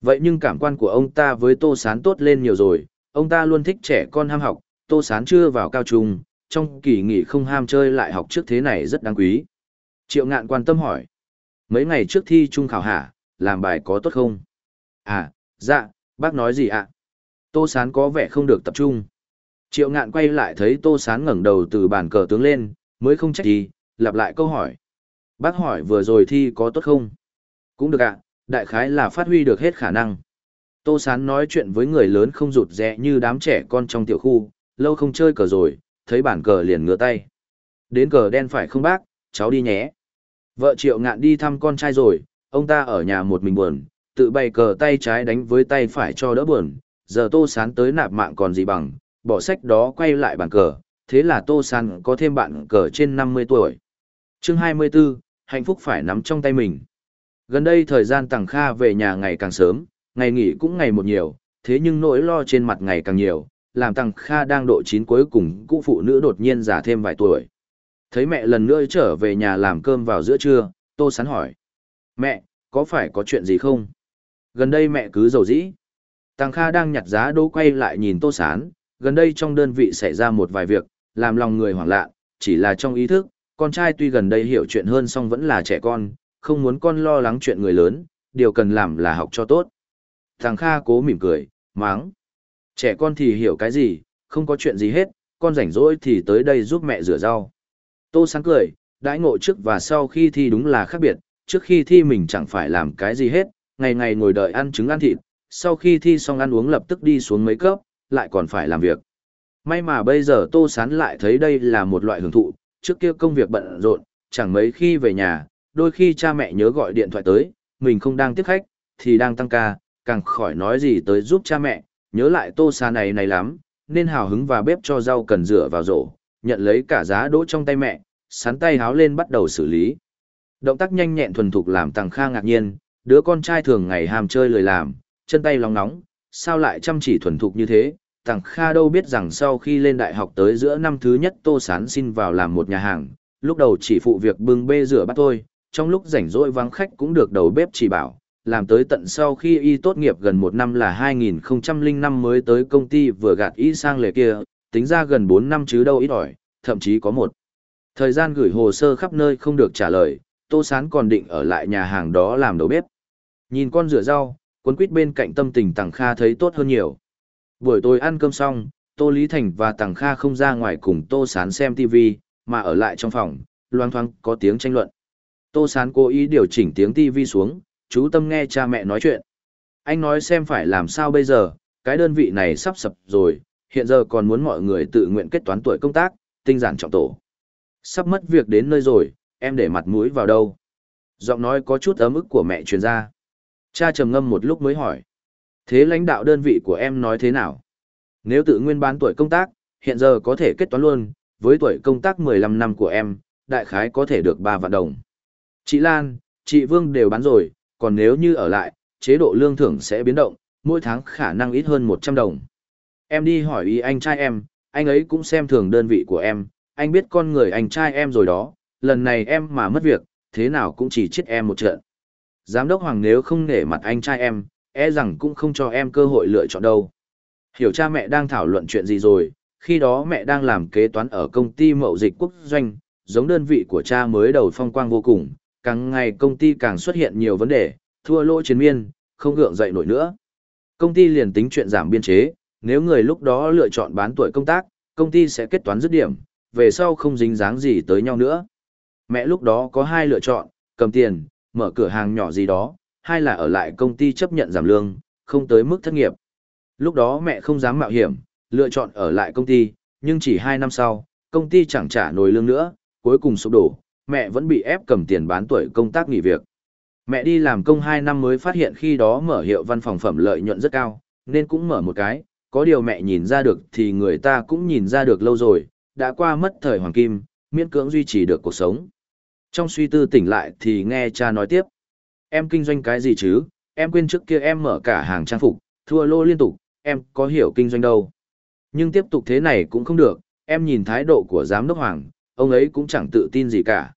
Speaker 1: Vậy nhưng cảm quan của ông ta với Tô Sán tốt lên nhiều rồi, ông ta luôn thích trẻ con ham học, Tô Sán chưa vào cao trung, trong kỳ nghỉ không ham chơi lại học trước thế này rất đáng quý. Triệu ngạn quan tâm hỏi. Mấy ngày trước thi trung khảo hả, làm bài có tốt không? À, dạ, bác nói gì ạ? Tô Sán có vẻ không được tập trung. Triệu ngạn quay lại thấy Tô Sán ngẩng đầu từ bàn cờ tướng lên, mới không trách gì, lặp lại câu hỏi. Bác hỏi vừa rồi thi có tốt không? Cũng được ạ, đại khái là phát huy được hết khả năng. Tô Sán nói chuyện với người lớn không rụt rẽ như đám trẻ con trong tiểu khu, lâu không chơi cờ rồi, thấy bản cờ liền ngửa tay. Đến cờ đen phải không bác, cháu đi nhé. Vợ triệu ngạn đi thăm con trai rồi, ông ta ở nhà một mình buồn, tự bày cờ tay trái đánh với tay phải cho đỡ buồn. Giờ Tô Sán tới nạp mạng còn gì bằng, bỏ sách đó quay lại bàn cờ, thế là Tô Sán có thêm bạn cờ trên 50 tuổi. chương 24, hạnh phúc phải nắm trong tay mình. Gần đây thời gian Tằng Kha về nhà ngày càng sớm, ngày nghỉ cũng ngày một nhiều, thế nhưng nỗi lo trên mặt ngày càng nhiều, làm Tăng Kha đang độ chín cuối cùng cụ phụ nữ đột nhiên già thêm vài tuổi. Thấy mẹ lần nữa trở về nhà làm cơm vào giữa trưa, Tô Sán hỏi. Mẹ, có phải có chuyện gì không? Gần đây mẹ cứ dầu dĩ. Tăng Kha đang nhặt giá đỗ quay lại nhìn Tô Sán, gần đây trong đơn vị xảy ra một vài việc, làm lòng người hoảng lạ, chỉ là trong ý thức, con trai tuy gần đây hiểu chuyện hơn song vẫn là trẻ con, không muốn con lo lắng chuyện người lớn, điều cần làm là học cho tốt. Thằng Kha cố mỉm cười, máng. Trẻ con thì hiểu cái gì, không có chuyện gì hết, con rảnh rỗi thì tới đây giúp mẹ rửa rau. Tô sáng cười, đãi ngộ trước và sau khi thi đúng là khác biệt, trước khi thi mình chẳng phải làm cái gì hết, ngày ngày ngồi đợi ăn trứng ăn thịt, sau khi thi xong ăn uống lập tức đi xuống mấy cấp, lại còn phải làm việc. May mà bây giờ Tô Sán lại thấy đây là một loại hưởng thụ, trước kia công việc bận rộn, chẳng mấy khi về nhà, đôi khi cha mẹ nhớ gọi điện thoại tới, mình không đang tiếp khách, thì đang tăng ca, càng khỏi nói gì tới giúp cha mẹ, nhớ lại tô xa này này lắm, nên hào hứng và bếp cho rau cần rửa vào rổ, nhận lấy cả giá đỗ trong tay mẹ, sắn tay háo lên bắt đầu xử lý. Động tác nhanh nhẹn thuần thục làm Tằng Kha ngạc nhiên, đứa con trai thường ngày ham chơi lười làm, chân tay lóng nóng, sao lại chăm chỉ thuần thục như thế. Tằng Kha đâu biết rằng sau khi lên đại học tới giữa năm thứ nhất Tô Sán xin vào làm một nhà hàng, lúc đầu chỉ phụ việc bưng bê rửa bát thôi, trong lúc rảnh rỗi vắng khách cũng được đầu bếp chỉ bảo, làm tới tận sau khi y tốt nghiệp gần một năm là 2005 mới tới công ty vừa gạt y sang lề kia, tính ra gần 4 năm chứ đâu ít ỏi, thậm chí có một. Thời gian gửi hồ sơ khắp nơi không được trả lời, Tô Sán còn định ở lại nhà hàng đó làm đầu bếp. Nhìn con rửa rau, cuốn quýt bên cạnh tâm tình Tằng Kha thấy tốt hơn nhiều. Buổi tối ăn cơm xong, Tô Lý Thành và Tằng Kha không ra ngoài cùng Tô Sán xem TV, mà ở lại trong phòng, loang thoáng có tiếng tranh luận. Tô Sán cố ý điều chỉnh tiếng TV xuống, chú tâm nghe cha mẹ nói chuyện. Anh nói xem phải làm sao bây giờ, cái đơn vị này sắp sập rồi, hiện giờ còn muốn mọi người tự nguyện kết toán tuổi công tác, tinh giản trọng tổ. Sắp mất việc đến nơi rồi, em để mặt mũi vào đâu? Giọng nói có chút ấm ức của mẹ truyền ra. Cha trầm ngâm một lúc mới hỏi. Thế lãnh đạo đơn vị của em nói thế nào? Nếu tự nguyên bán tuổi công tác, hiện giờ có thể kết toán luôn, với tuổi công tác 15 năm của em, đại khái có thể được 3 vạn đồng. Chị Lan, chị Vương đều bán rồi, còn nếu như ở lại, chế độ lương thưởng sẽ biến động, mỗi tháng khả năng ít hơn 100 đồng. Em đi hỏi ý anh trai em, anh ấy cũng xem thường đơn vị của em, anh biết con người anh trai em rồi đó, lần này em mà mất việc, thế nào cũng chỉ chết em một trận. Giám đốc Hoàng nếu không nể mặt anh trai em, e rằng cũng không cho em cơ hội lựa chọn đâu. Hiểu cha mẹ đang thảo luận chuyện gì rồi, khi đó mẹ đang làm kế toán ở công ty mậu dịch quốc doanh, giống đơn vị của cha mới đầu phong quang vô cùng, càng ngày công ty càng xuất hiện nhiều vấn đề, thua lỗ chiến miên, không gượng dậy nổi nữa. Công ty liền tính chuyện giảm biên chế, nếu người lúc đó lựa chọn bán tuổi công tác, công ty sẽ kết toán dứt điểm, về sau không dính dáng gì tới nhau nữa. Mẹ lúc đó có hai lựa chọn, cầm tiền, mở cửa hàng nhỏ gì đó, hay là ở lại công ty chấp nhận giảm lương, không tới mức thất nghiệp. Lúc đó mẹ không dám mạo hiểm, lựa chọn ở lại công ty, nhưng chỉ hai năm sau, công ty chẳng trả nổi lương nữa, cuối cùng sụp đổ, mẹ vẫn bị ép cầm tiền bán tuổi công tác nghỉ việc. Mẹ đi làm công 2 năm mới phát hiện khi đó mở hiệu văn phòng phẩm lợi nhuận rất cao, nên cũng mở một cái, có điều mẹ nhìn ra được thì người ta cũng nhìn ra được lâu rồi, đã qua mất thời hoàng kim, miễn cưỡng duy trì được cuộc sống. Trong suy tư tỉnh lại thì nghe cha nói tiếp. Em kinh doanh cái gì chứ, em quên trước kia em mở cả hàng trang phục, thua lô liên tục, em có hiểu kinh doanh đâu. Nhưng tiếp tục thế này cũng không được, em nhìn thái độ của giám đốc Hoàng, ông ấy cũng chẳng tự tin gì cả.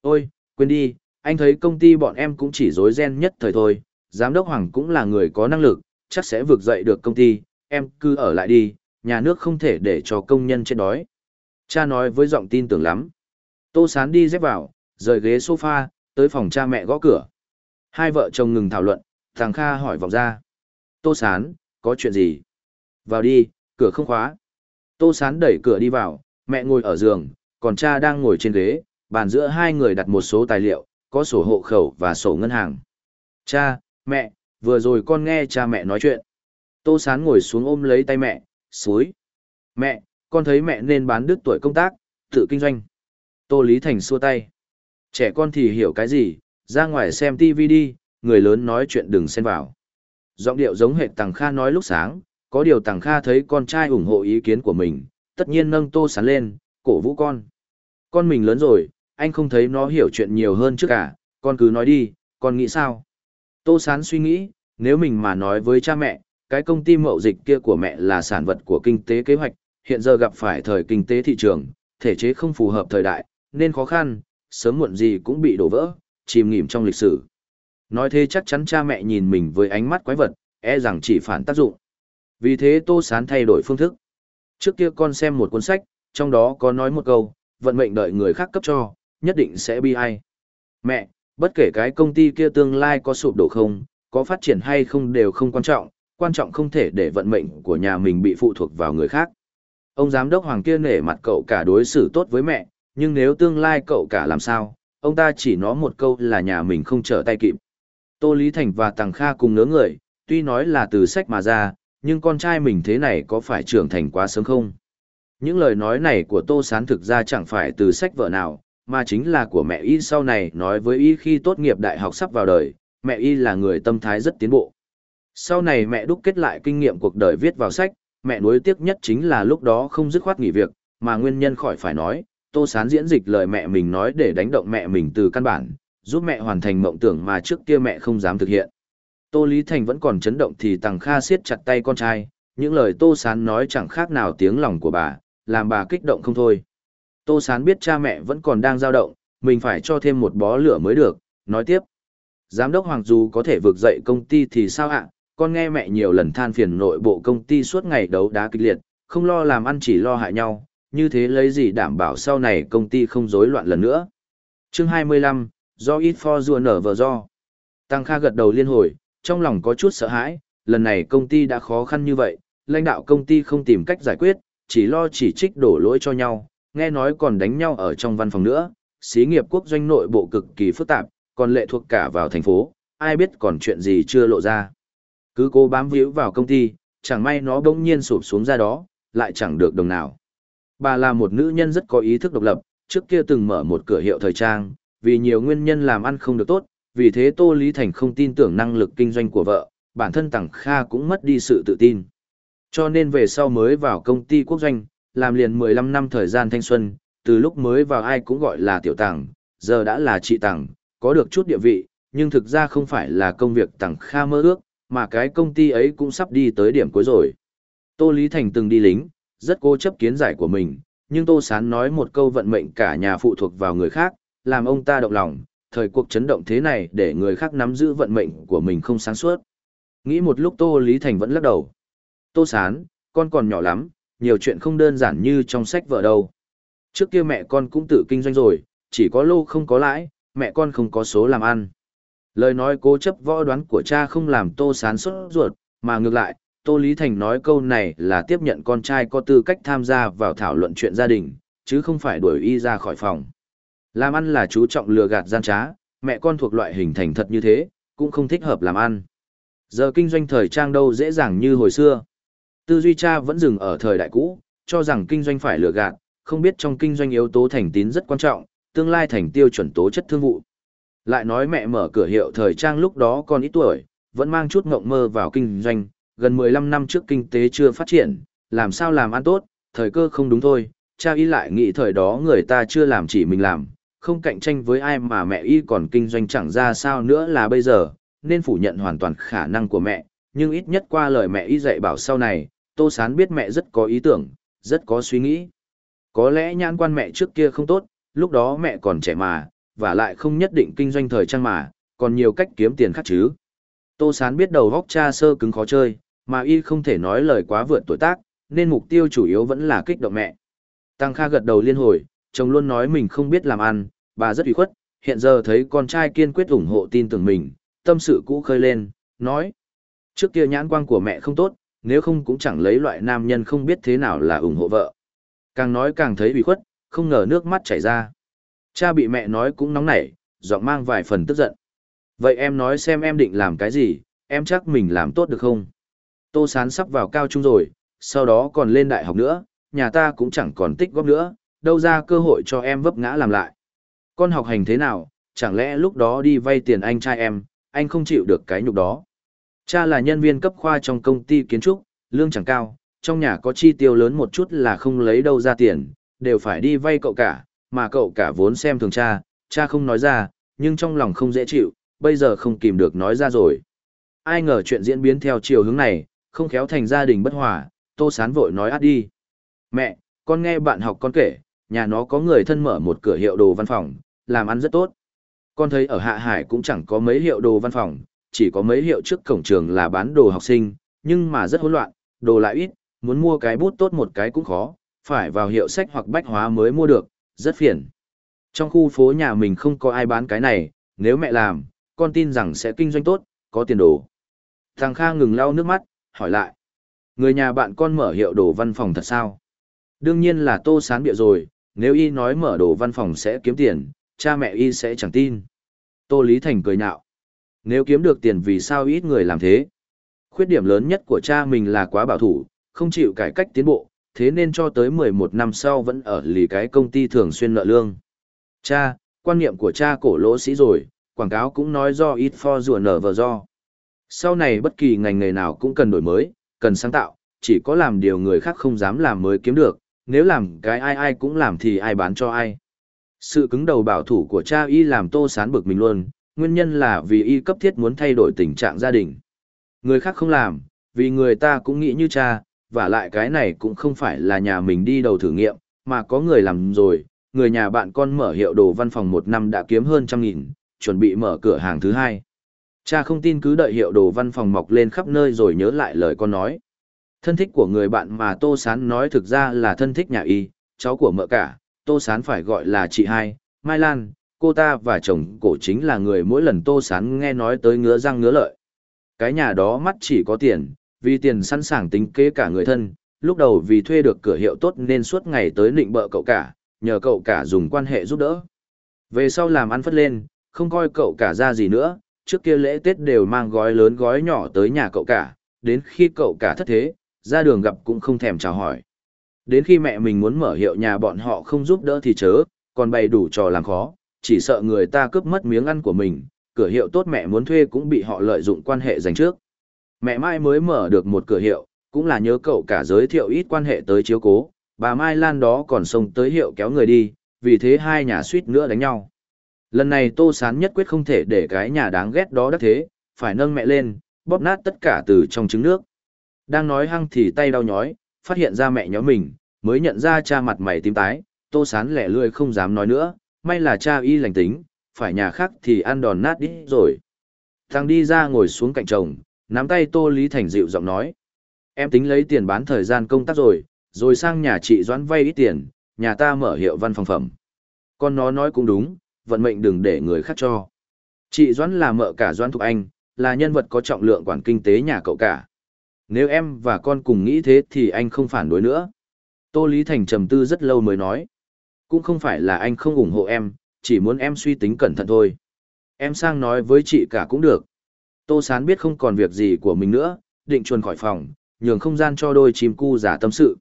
Speaker 1: Ôi, quên đi, anh thấy công ty bọn em cũng chỉ dối ren nhất thời thôi, giám đốc Hoàng cũng là người có năng lực, chắc sẽ vực dậy được công ty, em cứ ở lại đi, nhà nước không thể để cho công nhân chết đói. Cha nói với giọng tin tưởng lắm. Tô Sán đi dép vào, rời ghế sofa, tới phòng cha mẹ gõ cửa. Hai vợ chồng ngừng thảo luận, thằng Kha hỏi vòng ra. Tô Sán, có chuyện gì? Vào đi, cửa không khóa. Tô Sán đẩy cửa đi vào, mẹ ngồi ở giường, còn cha đang ngồi trên ghế, bàn giữa hai người đặt một số tài liệu, có sổ hộ khẩu và sổ ngân hàng. Cha, mẹ, vừa rồi con nghe cha mẹ nói chuyện. Tô Sán ngồi xuống ôm lấy tay mẹ, suối. Mẹ, con thấy mẹ nên bán đứt tuổi công tác, tự kinh doanh. Tô Lý Thành xua tay. Trẻ con thì hiểu cái gì, ra ngoài xem TV đi, người lớn nói chuyện đừng xen vào. Giọng điệu giống hệ Tằng Kha nói lúc sáng, có điều Tằng Kha thấy con trai ủng hộ ý kiến của mình, tất nhiên nâng Tô Sán lên, cổ vũ con. Con mình lớn rồi, anh không thấy nó hiểu chuyện nhiều hơn trước cả, con cứ nói đi, con nghĩ sao? Tô Sán suy nghĩ, nếu mình mà nói với cha mẹ, cái công ty mậu dịch kia của mẹ là sản vật của kinh tế kế hoạch, hiện giờ gặp phải thời kinh tế thị trường, thể chế không phù hợp thời đại, nên khó khăn, sớm muộn gì cũng bị đổ vỡ, chìm nghỉm trong lịch sử. Nói thế chắc chắn cha mẹ nhìn mình với ánh mắt quái vật, e rằng chỉ phản tác dụng. Vì thế Tô Sán thay đổi phương thức. Trước kia con xem một cuốn sách, trong đó có nói một câu, vận mệnh đợi người khác cấp cho, nhất định sẽ bi ai. Mẹ, bất kể cái công ty kia tương lai có sụp đổ không, có phát triển hay không đều không quan trọng, quan trọng không thể để vận mệnh của nhà mình bị phụ thuộc vào người khác. Ông giám đốc Hoàng kia nể mặt cậu cả đối xử tốt với mẹ, nhưng nếu tương lai cậu cả làm sao, ông ta chỉ nói một câu là nhà mình không trở tay kịp. Tô Lý Thành và Tằng Kha cùng ngớ người, tuy nói là từ sách mà ra, nhưng con trai mình thế này có phải trưởng thành quá sớm không? Những lời nói này của Tô Sán thực ra chẳng phải từ sách vợ nào, mà chính là của mẹ y sau này nói với y khi tốt nghiệp đại học sắp vào đời, mẹ y là người tâm thái rất tiến bộ. Sau này mẹ đúc kết lại kinh nghiệm cuộc đời viết vào sách, mẹ nuối tiếc nhất chính là lúc đó không dứt khoát nghỉ việc, mà nguyên nhân khỏi phải nói, Tô Sán diễn dịch lời mẹ mình nói để đánh động mẹ mình từ căn bản, giúp mẹ hoàn thành mộng tưởng mà trước kia mẹ không dám thực hiện. Tô Lý Thành vẫn còn chấn động thì Tằng Kha siết chặt tay con trai, những lời Tô Sán nói chẳng khác nào tiếng lòng của bà, làm bà kích động không thôi. Tô Sán biết cha mẹ vẫn còn đang dao động, mình phải cho thêm một bó lửa mới được, nói tiếp. Giám đốc Hoàng dù có thể vực dậy công ty thì sao ạ, con nghe mẹ nhiều lần than phiền nội bộ công ty suốt ngày đấu đá kịch liệt, không lo làm ăn chỉ lo hại nhau, như thế lấy gì đảm bảo sau này công ty không rối loạn lần nữa. chương 25, do ít for rùa nở vờ do. Tăng Kha gật đầu liên hồi, trong lòng có chút sợ hãi, lần này công ty đã khó khăn như vậy, lãnh đạo công ty không tìm cách giải quyết, chỉ lo chỉ trích đổ lỗi cho nhau, nghe nói còn đánh nhau ở trong văn phòng nữa, xí nghiệp quốc doanh nội bộ cực kỳ phức tạp, còn lệ thuộc cả vào thành phố, ai biết còn chuyện gì chưa lộ ra. Cứ cố bám víu vào công ty, chẳng may nó bỗng nhiên sụp xuống ra đó, lại chẳng được đồng nào. Bà là một nữ nhân rất có ý thức độc lập, trước kia từng mở một cửa hiệu thời trang, vì nhiều nguyên nhân làm ăn không được tốt, vì thế Tô Lý Thành không tin tưởng năng lực kinh doanh của vợ, bản thân Tằng Kha cũng mất đi sự tự tin. Cho nên về sau mới vào công ty quốc doanh, làm liền 15 năm thời gian thanh xuân, từ lúc mới vào ai cũng gọi là tiểu tàng, giờ đã là chị tàng, có được chút địa vị, nhưng thực ra không phải là công việc tàng Kha mơ ước, mà cái công ty ấy cũng sắp đi tới điểm cuối rồi. Tô Lý Thành từng đi lính, rất cố chấp kiến giải của mình, nhưng Tô Sán nói một câu vận mệnh cả nhà phụ thuộc vào người khác, làm ông ta động lòng, thời cuộc chấn động thế này để người khác nắm giữ vận mệnh của mình không sáng suốt. Nghĩ một lúc Tô Lý Thành vẫn lắc đầu. Tô Sán, con còn nhỏ lắm, nhiều chuyện không đơn giản như trong sách vợ đâu. Trước kia mẹ con cũng tự kinh doanh rồi, chỉ có lô không có lãi, mẹ con không có số làm ăn. Lời nói cố chấp võ đoán của cha không làm Tô Sán sốt ruột, mà ngược lại, Tô Lý Thành nói câu này là tiếp nhận con trai có tư cách tham gia vào thảo luận chuyện gia đình, chứ không phải đuổi y ra khỏi phòng. Làm ăn là chú trọng lừa gạt gian trá, mẹ con thuộc loại hình thành thật như thế, cũng không thích hợp làm ăn. Giờ kinh doanh thời trang đâu dễ dàng như hồi xưa. Tư duy cha vẫn dừng ở thời đại cũ, cho rằng kinh doanh phải lừa gạt, không biết trong kinh doanh yếu tố thành tín rất quan trọng, tương lai thành tiêu chuẩn tố chất thương vụ. Lại nói mẹ mở cửa hiệu thời trang lúc đó còn ít tuổi, vẫn mang chút ngộng mơ vào kinh doanh, gần 15 năm trước kinh tế chưa phát triển, làm sao làm ăn tốt, thời cơ không đúng thôi, cha y lại nghĩ thời đó người ta chưa làm chỉ mình làm, không cạnh tranh với ai mà mẹ y còn kinh doanh chẳng ra sao nữa là bây giờ, nên phủ nhận hoàn toàn khả năng của mẹ, nhưng ít nhất qua lời mẹ y dạy bảo sau này, Tô Sán biết mẹ rất có ý tưởng, rất có suy nghĩ. Có lẽ nhãn quan mẹ trước kia không tốt, lúc đó mẹ còn trẻ mà, và lại không nhất định kinh doanh thời trang mà, còn nhiều cách kiếm tiền khác chứ. Tô Sán biết đầu góc cha sơ cứng khó chơi, mà y không thể nói lời quá vượt tuổi tác, nên mục tiêu chủ yếu vẫn là kích động mẹ. Tăng Kha gật đầu liên hồi, chồng luôn nói mình không biết làm ăn, bà rất ủy khuất, hiện giờ thấy con trai kiên quyết ủng hộ tin tưởng mình, tâm sự cũ khơi lên, nói. Trước kia nhãn quang của mẹ không tốt, nếu không cũng chẳng lấy loại nam nhân không biết thế nào là ủng hộ vợ. Càng nói càng thấy bị khuất, không ngờ nước mắt chảy ra. Cha bị mẹ nói cũng nóng nảy, giọng mang vài phần tức giận. Vậy em nói xem em định làm cái gì, em chắc mình làm tốt được không? Tô Sán sắp vào cao trung rồi, sau đó còn lên đại học nữa, nhà ta cũng chẳng còn tích góp nữa, đâu ra cơ hội cho em vấp ngã làm lại. Con học hành thế nào, chẳng lẽ lúc đó đi vay tiền anh trai em, anh không chịu được cái nhục đó. Cha là nhân viên cấp khoa trong công ty kiến trúc, lương chẳng cao, trong nhà có chi tiêu lớn một chút là không lấy đâu ra tiền, đều phải đi vay cậu cả, mà cậu cả vốn xem thường cha, cha không nói ra, nhưng trong lòng không dễ chịu, bây giờ không kìm được nói ra rồi. Ai ngờ chuyện diễn biến theo chiều hướng này, không khéo thành gia đình bất hòa, tô sán vội nói át đi. Mẹ, con nghe bạn học con kể, nhà nó có người thân mở một cửa hiệu đồ văn phòng, làm ăn rất tốt. Con thấy ở Hạ Hải cũng chẳng có mấy hiệu đồ văn phòng, chỉ có mấy hiệu trước cổng trường là bán đồ học sinh, nhưng mà rất hỗn loạn, đồ lại ít, muốn mua cái bút tốt một cái cũng khó, phải vào hiệu sách hoặc bách hóa mới mua được, rất phiền. Trong khu phố nhà mình không có ai bán cái này, nếu mẹ làm, con tin rằng sẽ kinh doanh tốt, có tiền đồ. Thằng Kha ngừng lau nước mắt, hỏi lại. Người nhà bạn con mở hiệu đồ văn phòng thật sao? Đương nhiên là tô sán bịa rồi, nếu y nói mở đồ văn phòng sẽ kiếm tiền, cha mẹ y sẽ chẳng tin. Tô Lý Thành cười nhạo. Nếu kiếm được tiền vì sao ít người làm thế? Khuyết điểm lớn nhất của cha mình là quá bảo thủ, không chịu cải cách tiến bộ, thế nên cho tới 11 năm sau vẫn ở lì cái công ty thường xuyên nợ lương. Cha, quan niệm của cha cổ lỗ sĩ rồi, quảng cáo cũng nói do ít for rùa nở vờ do. Sau này bất kỳ ngành nghề nào cũng cần đổi mới, cần sáng tạo, chỉ có làm điều người khác không dám làm mới kiếm được, nếu làm cái ai ai cũng làm thì ai bán cho ai. Sự cứng đầu bảo thủ của cha y làm tô sán bực mình luôn, nguyên nhân là vì y cấp thiết muốn thay đổi tình trạng gia đình. Người khác không làm, vì người ta cũng nghĩ như cha, và lại cái này cũng không phải là nhà mình đi đầu thử nghiệm, mà có người làm rồi, người nhà bạn con mở hiệu đồ văn phòng một năm đã kiếm hơn trăm nghìn, chuẩn bị mở cửa hàng thứ hai. Cha không tin cứ đợi hiệu đồ văn phòng mọc lên khắp nơi rồi nhớ lại lời con nói. Thân thích của người bạn mà Tô Sán nói thực ra là thân thích nhà y, cháu của mợ cả, Tô Sán phải gọi là chị hai, Mai Lan, cô ta và chồng cổ chính là người mỗi lần Tô Sán nghe nói tới ngứa răng ngứa lợi. Cái nhà đó mắt chỉ có tiền, vì tiền sẵn sàng tính kế cả người thân, lúc đầu vì thuê được cửa hiệu tốt nên suốt ngày tới nịnh bợ cậu cả, nhờ cậu cả dùng quan hệ giúp đỡ. Về sau làm ăn phất lên, không coi cậu cả ra gì nữa, trước kia lễ Tết đều mang gói lớn gói nhỏ tới nhà cậu cả, đến khi cậu cả thất thế, ra đường gặp cũng không thèm chào hỏi. Đến khi mẹ mình muốn mở hiệu nhà bọn họ không giúp đỡ thì chớ, còn bày đủ trò làm khó, chỉ sợ người ta cướp mất miếng ăn của mình, cửa hiệu tốt mẹ muốn thuê cũng bị họ lợi dụng quan hệ dành trước. Mẹ Mai mới mở được một cửa hiệu, cũng là nhớ cậu cả giới thiệu ít quan hệ tới chiếu cố, bà Mai Lan đó còn xông tới hiệu kéo người đi, vì thế hai nhà suýt nữa đánh nhau. Lần này Tô Sán nhất quyết không thể để cái nhà đáng ghét đó đắc thế, phải nâng mẹ lên, bóp nát tất cả từ trong trứng nước. Đang nói hăng thì tay đau nhói, phát hiện ra mẹ nhó mình, mới nhận ra cha mặt mày tím tái, Tô Sán lẻ lươi không dám nói nữa, may là cha y lành tính, phải nhà khác thì ăn đòn nát đi rồi. Thằng đi ra ngồi xuống cạnh chồng, nắm tay Tô Lý Thành dịu giọng nói. Em tính lấy tiền bán thời gian công tác rồi, rồi sang nhà chị Doãn vay ít tiền, nhà ta mở hiệu văn phòng phẩm. Con nó nói cũng đúng, vận mệnh đừng để người khác cho. Chị Doãn là mợ cả Doãn Thục Anh, là nhân vật có trọng lượng quản kinh tế nhà cậu cả. Nếu em và con cùng nghĩ thế thì anh không phản đối nữa. Tô Lý Thành trầm tư rất lâu mới nói. Cũng không phải là anh không ủng hộ em, chỉ muốn em suy tính cẩn thận thôi. Em sang nói với chị cả cũng được. Tô Sán biết không còn việc gì của mình nữa, định chuồn khỏi phòng, nhường không gian cho đôi chim cu giả tâm sự.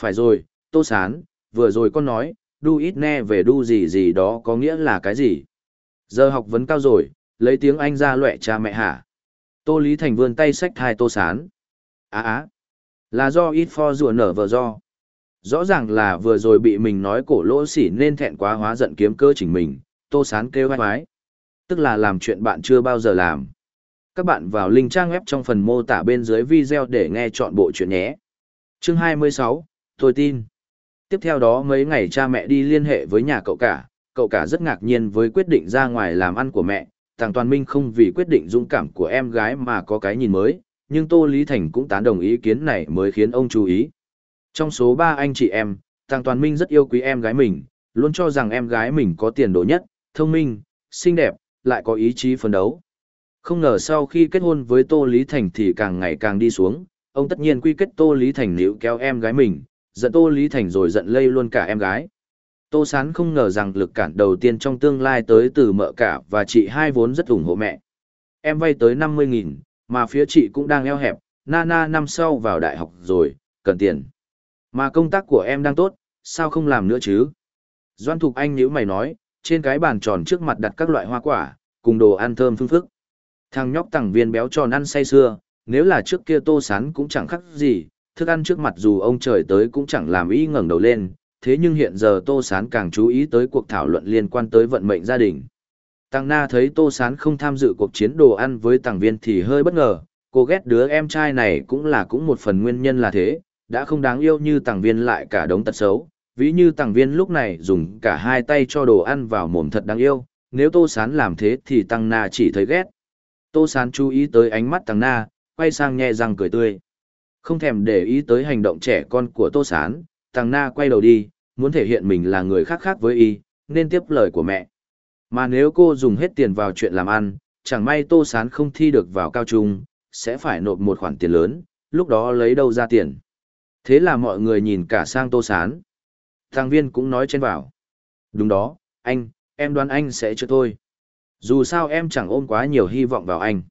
Speaker 1: Phải rồi, Tô Sán, vừa rồi con nói, đu ít ne về đu gì gì đó có nghĩa là cái gì. Giờ học vấn cao rồi, lấy tiếng Anh ra loẹ cha mẹ hả. Tô Lý Thành vươn tay xách hai Tô Sán. Á á, là do ít for rùa nở vờ do. Rõ ràng là vừa rồi bị mình nói cổ lỗ xỉ nên thẹn quá hóa giận kiếm cơ chỉnh mình, Tô Sán kêu vai hoái. Tức là làm chuyện bạn chưa bao giờ làm. Các bạn vào link trang web trong phần mô tả bên dưới video để nghe chọn bộ chuyện nhé. Chương 26, tôi tin. Tiếp theo đó mấy ngày cha mẹ đi liên hệ với nhà cậu cả, cậu cả rất ngạc nhiên với quyết định ra ngoài làm ăn của mẹ, Tàng Toàn Minh không vì quyết định dũng cảm của em gái mà có cái nhìn mới, nhưng Tô Lý Thành cũng tán đồng ý kiến này mới khiến ông chú ý. Trong số ba anh chị em, Tàng Toàn Minh rất yêu quý em gái mình, luôn cho rằng em gái mình có tiền đồ nhất, thông minh, xinh đẹp, lại có ý chí phấn đấu. Không ngờ sau khi kết hôn với Tô Lý Thành thì càng ngày càng đi xuống, ông tất nhiên quy kết Tô Lý Thành níu kéo em gái mình, giận Tô Lý Thành rồi giận lây luôn cả em gái. Tô Sán không ngờ rằng lực cản đầu tiên trong tương lai tới từ mợ cả và chị hai vốn rất ủng hộ mẹ. Em vay tới 50.000, mà phía chị cũng đang eo hẹp, Nana năm sau vào đại học rồi, cần tiền. Mà công tác của em đang tốt, sao không làm nữa chứ? Doan Thục Anh nhíu mày nói, trên cái bàn tròn trước mặt đặt các loại hoa quả, cùng đồ ăn thơm phương phức. Thằng nhóc tặng viên béo tròn ăn say sưa, nếu là trước kia tô sán cũng chẳng khác gì, thức ăn trước mặt dù ông trời tới cũng chẳng làm ý ngẩng đầu lên, thế nhưng hiện giờ tô sán càng chú ý tới cuộc thảo luận liên quan tới vận mệnh gia đình. Tăng Na thấy Tô Sán không tham dự cuộc chiến đồ ăn với Tăng Viên thì hơi bất ngờ, cô ghét đứa em trai này cũng là cũng một phần nguyên nhân là thế, đã không đáng yêu như Tàng Viên lại cả đống tật xấu, ví như Tàng Viên lúc này dùng cả hai tay cho đồ ăn vào mồm thật đáng yêu, nếu Tô Sán làm thế thì Tăng Na chỉ thấy ghét. Tô Sán chú ý tới ánh mắt Tăng Na, quay sang nhẹ răng cười tươi. Không thèm để ý tới hành động trẻ con của Tô Sán, Tăng Na quay đầu đi, muốn thể hiện mình là người khác khác với y, nên tiếp lời của mẹ. Mà nếu cô dùng hết tiền vào chuyện làm ăn, chẳng may Tô Sán không thi được vào cao trung, sẽ phải nộp một khoản tiền lớn, lúc đó lấy đâu ra tiền. Thế là mọi người nhìn cả sang Tô Sán. Thằng viên cũng nói trên vào. Đúng đó, anh, em đoán anh sẽ chưa thôi. Dù sao em chẳng ôm quá nhiều hy vọng vào anh.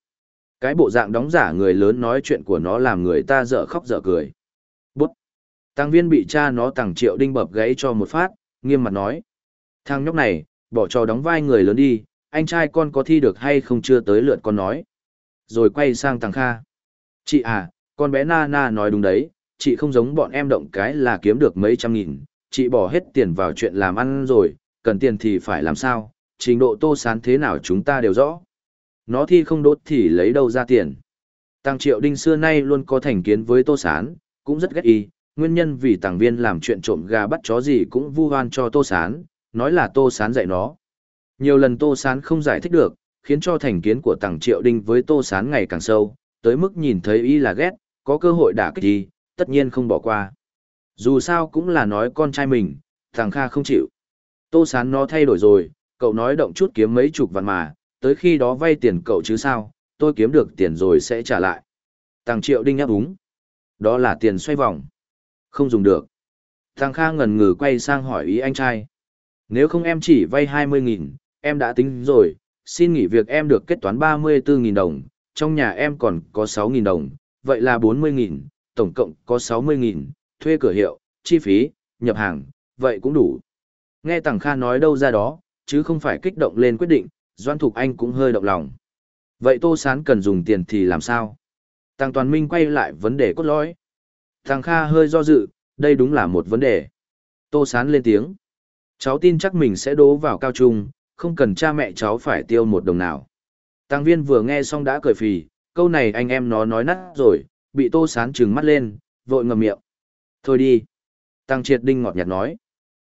Speaker 1: Cái bộ dạng đóng giả người lớn nói chuyện của nó làm người ta dở khóc dở cười. Bút. Tăng viên bị cha nó tặng triệu đinh bập gãy cho một phát, nghiêm mặt nói. Thằng nhóc này, bỏ trò đóng vai người lớn đi, anh trai con có thi được hay không chưa tới lượt con nói. Rồi quay sang Tăng Kha. Chị à, con bé Na Na nói đúng đấy, chị không giống bọn em động cái là kiếm được mấy trăm nghìn, chị bỏ hết tiền vào chuyện làm ăn rồi, cần tiền thì phải làm sao, trình độ tô sán thế nào chúng ta đều rõ. Nó thi không đốt thì lấy đâu ra tiền. Tăng Triệu Đinh xưa nay luôn có thành kiến với Tô Sán, cũng rất ghét y, nguyên nhân vì tàng viên làm chuyện trộm gà bắt chó gì cũng vu oan cho Tô Sán, nói là Tô Sán dạy nó. Nhiều lần Tô Sán không giải thích được, khiến cho thành kiến của Tàng Triệu Đinh với Tô Sán ngày càng sâu, tới mức nhìn thấy y là ghét, có cơ hội đả kích y, tất nhiên không bỏ qua. Dù sao cũng là nói con trai mình, thằng Kha không chịu. Tô Sán nó thay đổi rồi, cậu nói động chút kiếm mấy chục vạn mà, tới khi đó vay tiền cậu chứ sao, tôi kiếm được tiền rồi sẽ trả lại. Thằng Triệu Đinh áp úng. Đó là tiền xoay vòng. Không dùng được. Thằng Kha ngần ngừ quay sang hỏi ý anh trai. Nếu không em chỉ vay 20.000, em đã tính rồi, xin nghỉ việc em được kết toán 34.000 đồng, trong nhà em còn có 6.000 đồng, vậy là 40.000, tổng cộng có 60.000, thuê cửa hiệu, chi phí, nhập hàng, vậy cũng đủ. Nghe Tằng Kha nói đâu ra đó, chứ không phải kích động lên quyết định, Doan Thục Anh cũng hơi động lòng. Vậy Tô Sán cần dùng tiền thì làm sao? Tăng Toàn Minh quay lại vấn đề cốt lõi. Tăng Kha hơi do dự, đây đúng là một vấn đề. Tô Sán lên tiếng. Cháu tin chắc mình sẽ đố vào cao trung, không cần cha mẹ cháu phải tiêu một đồng nào. Tăng viên vừa nghe xong đã cười phì, câu này anh em nó nói nát rồi, bị Tô Sán trừng mắt lên, vội ngậm miệng. Thôi đi. Tăng Triệt Đinh ngọt nhạt nói.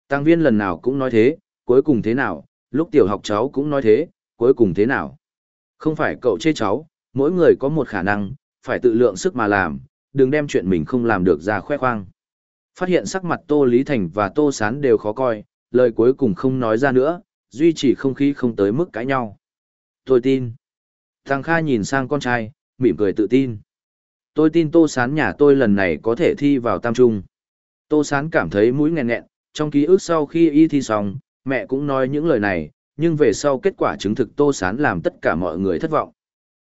Speaker 1: Tăng viên lần nào cũng nói thế, cuối cùng thế nào, lúc tiểu học cháu cũng nói thế, cuối cùng thế nào. Không phải cậu chê cháu, mỗi người có một khả năng, phải tự lượng sức mà làm, đừng đem chuyện mình không làm được ra khoe khoang. Phát hiện sắc mặt Tô Lý Thành và Tô Sán đều khó coi, lời cuối cùng không nói ra nữa, duy trì không khí không tới mức cãi nhau. Tôi tin. Thằng Kha nhìn sang con trai, mỉm cười tự tin. Tôi tin Tô Sán nhà tôi lần này có thể thi vào tam trung. Tô Sán cảm thấy mũi nghẹn nghẹn, trong ký ức sau khi y thi xong, mẹ cũng nói những lời này, nhưng về sau kết quả chứng thực Tô Sán làm tất cả mọi người thất vọng.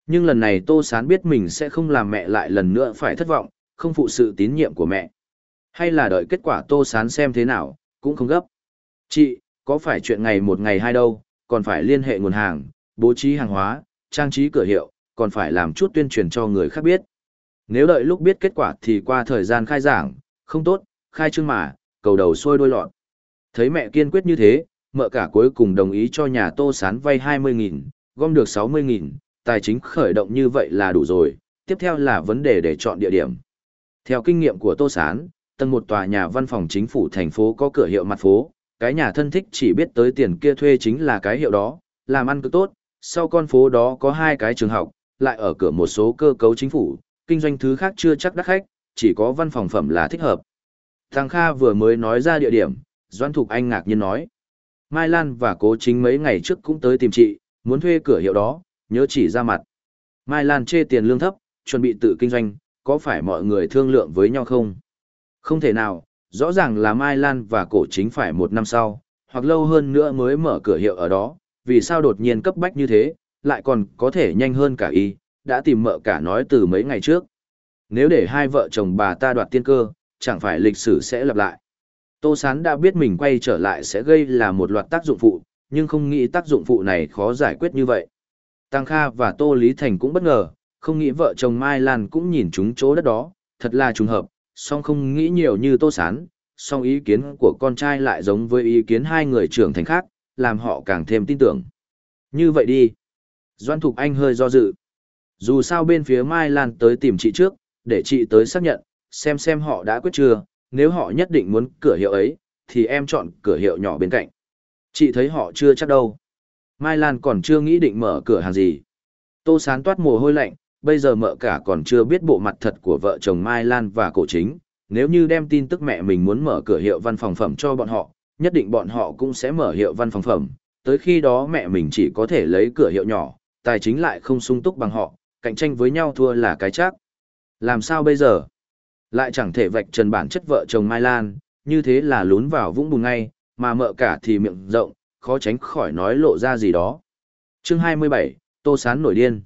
Speaker 1: Nhưng lần này Tô Sán biết mình sẽ không làm mẹ lại lần nữa phải thất vọng, không phụ sự tín nhiệm của mẹ. Hay là đợi kết quả Tô Sán xem thế nào, cũng không gấp. Chị, có phải chuyện ngày một ngày hai đâu, còn phải liên hệ nguồn hàng, bố trí hàng hóa, trang trí cửa hiệu, còn phải làm chút tuyên truyền cho người khác biết. Nếu đợi lúc biết kết quả thì qua thời gian khai giảng, không tốt, khai trương mà, cầu đầu sôi đôi lọt. Thấy mẹ kiên quyết như thế, mợ cả cuối cùng đồng ý cho nhà Tô Sán vay 20.000, gom được 60.000, tài chính khởi động như vậy là đủ rồi, tiếp theo là vấn đề để chọn địa điểm. Theo kinh nghiệm của Tô Sán, tầng một tòa nhà văn phòng chính phủ thành phố có cửa hiệu mặt phố, cái nhà thân thích chỉ biết tới tiền kia thuê chính là cái hiệu đó, làm ăn cứ tốt, sau con phố đó có hai cái trường học, lại ở cửa một số cơ cấu chính phủ, kinh doanh thứ khác chưa chắc đắt khách, chỉ có văn phòng phẩm là thích hợp. Thằng Kha vừa mới nói ra địa điểm, Doan Thục Anh ngạc nhiên nói. Mai Lan và cố chính mấy ngày trước cũng tới tìm chị, muốn thuê cửa hiệu đó, nhớ chỉ ra mặt. Mai Lan chê tiền lương thấp, chuẩn bị tự kinh doanh, có phải mọi người thương lượng với nhau không? Không thể nào, rõ ràng là Mai Lan và cổ chính phải một năm sau, hoặc lâu hơn nữa mới mở cửa hiệu ở đó, vì sao đột nhiên cấp bách như thế, lại còn có thể nhanh hơn cả y, đã tìm mợ cả nói từ mấy ngày trước. Nếu để hai vợ chồng bà ta đoạt tiên cơ, chẳng phải lịch sử sẽ lặp lại. Tô Sán đã biết mình quay trở lại sẽ gây là một loạt tác dụng phụ, nhưng không nghĩ tác dụng phụ này khó giải quyết như vậy. Tăng Kha và Tô Lý Thành cũng bất ngờ, không nghĩ vợ chồng Mai Lan cũng nhìn chúng chỗ đất đó, thật là trùng hợp, song không nghĩ nhiều như Tô Sán, song ý kiến của con trai lại giống với ý kiến hai người trưởng thành khác, làm họ càng thêm tin tưởng. Như vậy đi. Doan Thục Anh hơi do dự. Dù sao bên phía Mai Lan tới tìm chị trước, để chị tới xác nhận, xem xem họ đã quyết chưa, nếu họ nhất định muốn cửa hiệu ấy, thì em chọn cửa hiệu nhỏ bên cạnh. Chị thấy họ chưa chắc đâu. Mai Lan còn chưa nghĩ định mở cửa hàng gì. Tô Sán toát mồ hôi lạnh, bây giờ mợ cả còn chưa biết bộ mặt thật của vợ chồng Mai Lan và cổ chính. Nếu như đem tin tức mẹ mình muốn mở cửa hiệu văn phòng phẩm cho bọn họ, nhất định bọn họ cũng sẽ mở hiệu văn phòng phẩm. Tới khi đó mẹ mình chỉ có thể lấy cửa hiệu nhỏ, tài chính lại không sung túc bằng họ, cạnh tranh với nhau thua là cái chắc. Làm sao bây giờ? Lại chẳng thể vạch trần bản chất vợ chồng Mai Lan, như thế là lún vào vũng bùn ngay, mà mợ cả thì miệng rộng, khó tránh khỏi nói lộ ra gì đó. chương 27, Tô Sán nổi điên.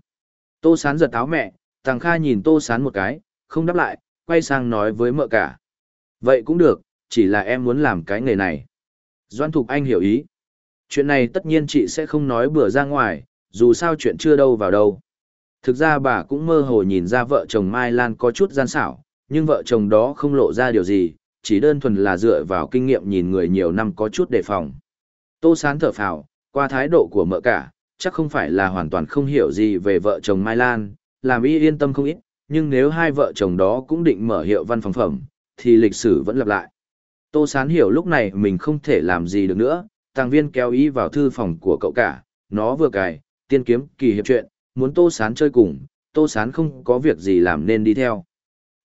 Speaker 1: Tô Sán giật áo mẹ, Tàng Kha nhìn Tô Sán một cái, không đáp lại, quay sang nói với mợ cả. Vậy cũng được, chỉ là em muốn làm cái nghề này. Doan Thục Anh hiểu ý. Chuyện này tất nhiên chị sẽ không nói bừa ra ngoài, dù sao chuyện chưa đâu vào đâu. Thực ra bà cũng mơ hồ nhìn ra vợ chồng Mai Lan có chút gian xảo, nhưng vợ chồng đó không lộ ra điều gì, chỉ đơn thuần là dựa vào kinh nghiệm nhìn người nhiều năm có chút đề phòng. Tô Sán thở phào, qua thái độ của mợ cả, chắc không phải là hoàn toàn không hiểu gì về vợ chồng Mai Lan, làm y yên tâm không ít, nhưng nếu hai vợ chồng đó cũng định mở hiệu văn phòng phẩm, thì lịch sử vẫn lặp lại. Tô Sán hiểu lúc này mình không thể làm gì được nữa, tàng viên kéo ý vào thư phòng của cậu cả, nó vừa cài, tiên kiếm kỳ hiệp chuyện, muốn Tô Sán chơi cùng, Tô Sán không có việc gì làm nên đi theo.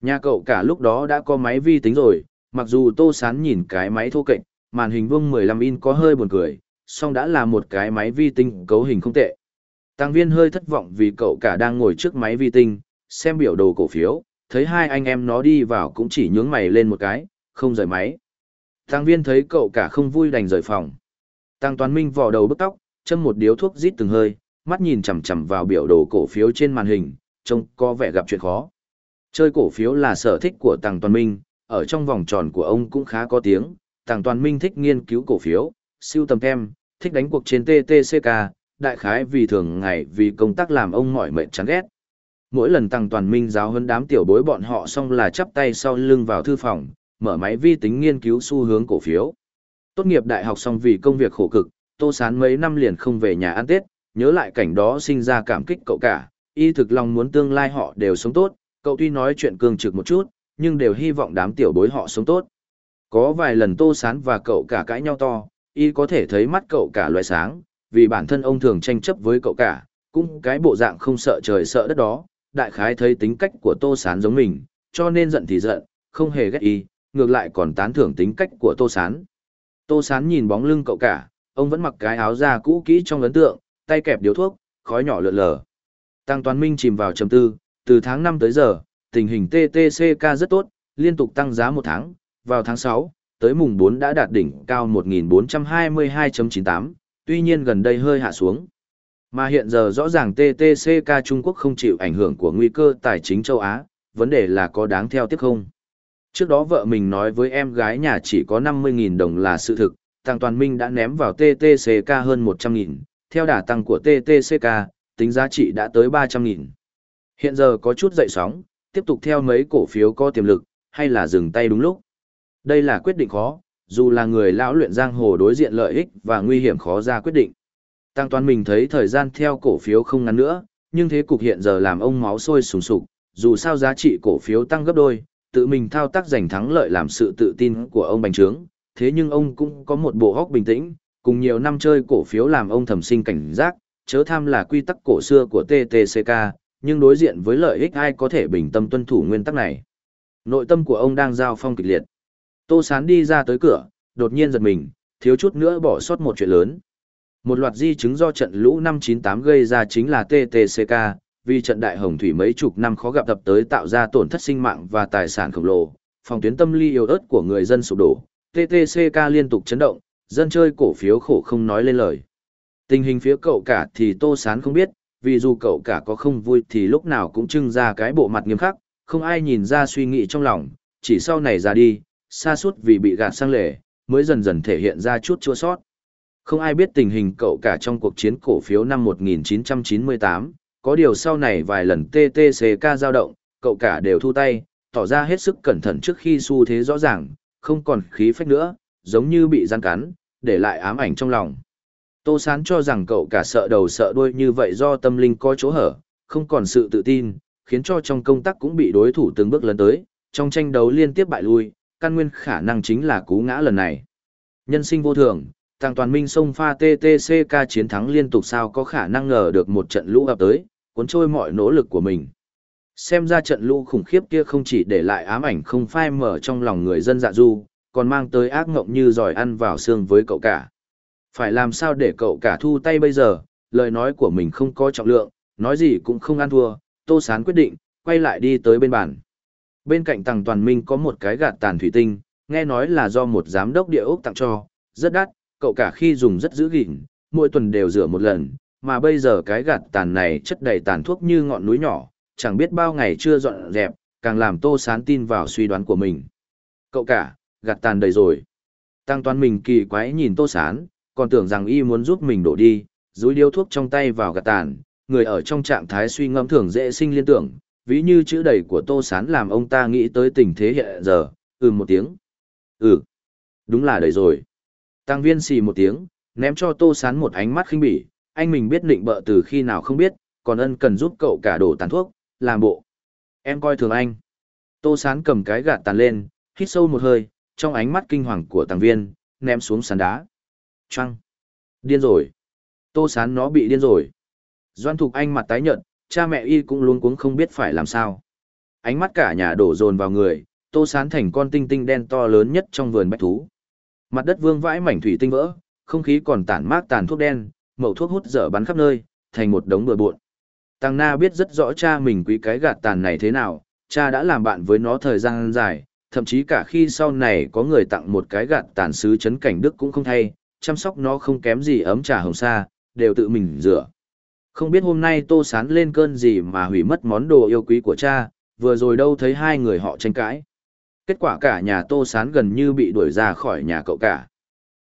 Speaker 1: Nhà cậu cả lúc đó đã có máy vi tính rồi, mặc dù Tô Sán nhìn cái máy thô kệch, màn hình vuông 15 in có hơi buồn cười, song đã là một cái máy vi tinh cấu hình không tệ. Tăng viên hơi thất vọng vì cậu cả đang ngồi trước máy vi tinh, xem biểu đồ cổ phiếu, thấy hai anh em nó đi vào cũng chỉ nhướng mày lên một cái, không rời máy. Tăng viên thấy cậu cả không vui đành rời phòng. Tăng Toàn Minh vò đầu bức tóc, châm một điếu thuốc rít từng hơi, mắt nhìn chằm chằm vào biểu đồ cổ phiếu trên màn hình, trông có vẻ gặp chuyện khó. Chơi cổ phiếu là sở thích của Tàng Toàn Minh, ở trong vòng tròn của ông cũng khá có tiếng. Tàng Toàn Minh thích nghiên cứu cổ phiếu, siêu tầm tem, thích đánh cuộc trên TTCK, đại khái vì thường ngày vì công tác làm ông mỏi mệt chán ghét. Mỗi lần Tàng Toàn Minh giáo hơn đám tiểu bối bọn họ xong là chắp tay sau lưng vào thư phòng, mở máy vi tính nghiên cứu xu hướng cổ phiếu. Tốt nghiệp đại học xong vì công việc khổ cực, Tô Sán mấy năm liền không về nhà ăn Tết, nhớ lại cảnh đó sinh ra cảm kích cậu cả, y thực lòng muốn tương lai họ đều sống tốt, cậu tuy nói chuyện cương trực một chút, nhưng đều hy vọng đám tiểu bối họ sống tốt. Có vài lần Tô Sán và cậu cả cãi nhau to, y có thể thấy mắt cậu cả loại sáng, vì bản thân ông thường tranh chấp với cậu cả, cũng cái bộ dạng không sợ trời sợ đất đó, đại khái thấy tính cách của Tô Sán giống mình, cho nên giận thì giận, không hề ghét y, ngược lại còn tán thưởng tính cách của Tô Sán. Tô Sán nhìn bóng lưng cậu cả, ông vẫn mặc cái áo da cũ kỹ trong ấn tượng, tay kẹp điếu thuốc, khói nhỏ lượn lờ. Tăng Toàn Minh chìm vào trầm tư, từ tháng 5 tới giờ, tình hình TTCK rất tốt, liên tục tăng giá một tháng, vào tháng 6, tới mùng 4 đã đạt đỉnh cao 1422.98, tuy nhiên gần đây hơi hạ xuống. Mà hiện giờ rõ ràng TTCK Trung Quốc không chịu ảnh hưởng của nguy cơ tài chính châu Á, vấn đề là có đáng theo tiếp không? Trước đó vợ mình nói với em gái nhà chỉ có 50.000 đồng là sự thực, Tăng Toàn Minh đã ném vào TTCK hơn 100.000, theo đà tăng của TTCK, tính giá trị đã tới 300.000. Hiện giờ có chút dậy sóng, tiếp tục theo mấy cổ phiếu có tiềm lực, hay là dừng tay đúng lúc. Đây là quyết định khó, dù là người lão luyện giang hồ đối diện lợi ích và nguy hiểm khó ra quyết định. Tăng Toàn mình thấy thời gian theo cổ phiếu không ngắn nữa, nhưng thế cục hiện giờ làm ông máu sôi sùng sục, dù sao giá trị cổ phiếu tăng gấp đôi, tự mình thao tác giành thắng lợi làm sự tự tin của ông bành trướng, thế nhưng ông cũng có một bộ hóc bình tĩnh, cùng nhiều năm chơi cổ phiếu làm ông thầm sinh cảnh giác, chớ tham là quy tắc cổ xưa của TTCK, nhưng đối diện với lợi ích ai có thể bình tâm tuân thủ nguyên tắc này. Nội tâm của ông đang giao phong kịch liệt. Tô Sán đi ra tới cửa, đột nhiên giật mình, thiếu chút nữa bỏ sót một chuyện lớn. Một loạt di chứng do trận lũ năm 98 gây ra chính là TTCK, vì trận đại hồng thủy mấy chục năm khó gặp tập tới tạo ra tổn thất sinh mạng và tài sản khổng lồ, phòng tuyến tâm lý yếu ớt của người dân sụp đổ, TTCK liên tục chấn động, dân chơi cổ phiếu khổ không nói lên lời. Tình hình phía cậu cả thì Tô Sán không biết, vì dù cậu cả có không vui thì lúc nào cũng trưng ra cái bộ mặt nghiêm khắc, không ai nhìn ra suy nghĩ trong lòng, chỉ sau này ra đi, xa suốt vì bị gạt sang lề, mới dần dần thể hiện ra chút chua sót. Không ai biết tình hình cậu cả trong cuộc chiến cổ phiếu năm 1998, có điều sau này vài lần TTCK dao động, cậu cả đều thu tay, tỏ ra hết sức cẩn thận trước khi xu thế rõ ràng, không còn khí phách nữa, giống như bị gian cắn, để lại ám ảnh trong lòng. Tô Sán cho rằng cậu cả sợ đầu sợ đuôi như vậy do tâm linh có chỗ hở, không còn sự tự tin, khiến cho trong công tác cũng bị đối thủ từng bước lớn tới, trong tranh đấu liên tiếp bại lui, căn nguyên khả năng chính là cú ngã lần này. Nhân sinh vô thường, Tàng Toàn Minh sông pha TTCK chiến thắng liên tục sao có khả năng ngờ được một trận lũ ập tới, cuốn trôi mọi nỗ lực của mình. Xem ra trận lũ khủng khiếp kia không chỉ để lại ám ảnh không phai mở trong lòng người dân dạ du, còn mang tới ác ngộng như giỏi ăn vào xương với cậu cả. Phải làm sao để cậu cả thu tay bây giờ, lời nói của mình không có trọng lượng, nói gì cũng không ăn thua, Tô Sán quyết định, quay lại đi tới bên bàn. Bên cạnh Tàng Toàn Minh có một cái gạt tàn thủy tinh, nghe nói là do một giám đốc địa ốc tặng cho, rất đắt, cậu cả khi dùng rất giữ gìn, mỗi tuần đều rửa một lần, mà bây giờ cái gạt tàn này chất đầy tàn thuốc như ngọn núi nhỏ, chẳng biết bao ngày chưa dọn dẹp, càng làm Tô Sán tin vào suy đoán của mình. Cậu cả, gạt tàn đầy rồi. Tăng Toàn mình kỳ quái nhìn Tô Sán, còn tưởng rằng y muốn giúp mình đổ đi, dúi điếu thuốc trong tay vào gạt tàn, người ở trong trạng thái suy ngẫm thường dễ sinh liên tưởng, ví như chữ đầy của Tô Sán làm ông ta nghĩ tới tình thế hiện giờ, ừ một tiếng. Ừ, đúng là đầy rồi. Tăng viên xì một tiếng, ném cho Tô Sán một ánh mắt khinh bỉ, anh mình biết định bợ từ khi nào không biết, còn ân cần giúp cậu cả đổ tàn thuốc, làm bộ. Em coi thường anh. Tô Sán cầm cái gạt tàn lên, hít sâu một hơi, trong ánh mắt kinh hoàng của tăng viên, ném xuống sàn đá. Trăng. Điên rồi. Tô Sán nó bị điên rồi. Doan Thục Anh mặt tái nhợt, cha mẹ y cũng luôn cuống không biết phải làm sao. Ánh mắt cả nhà đổ dồn vào người, Tô Sán thành con tinh tinh đen to lớn nhất trong vườn bách thú. Mặt đất vương vãi mảnh thủy tinh vỡ, không khí còn tản mát tàn thuốc đen, mẩu thuốc hút dở bắn khắp nơi, thành một đống bừa bộn. Tăng Na biết rất rõ cha mình quý cái gạt tàn này thế nào, cha đã làm bạn với nó thời gian dài, thậm chí cả khi sau này có người tặng một cái gạt tàn sứ chấn cảnh đức cũng không thay, chăm sóc nó không kém gì ấm trà hồng sa, đều tự mình rửa. Không biết hôm nay Tô Sán lên cơn gì mà hủy mất món đồ yêu quý của cha, vừa rồi đâu thấy hai người họ tranh cãi. Kết quả cả nhà Tô Sán gần như bị đuổi ra khỏi nhà cậu cả.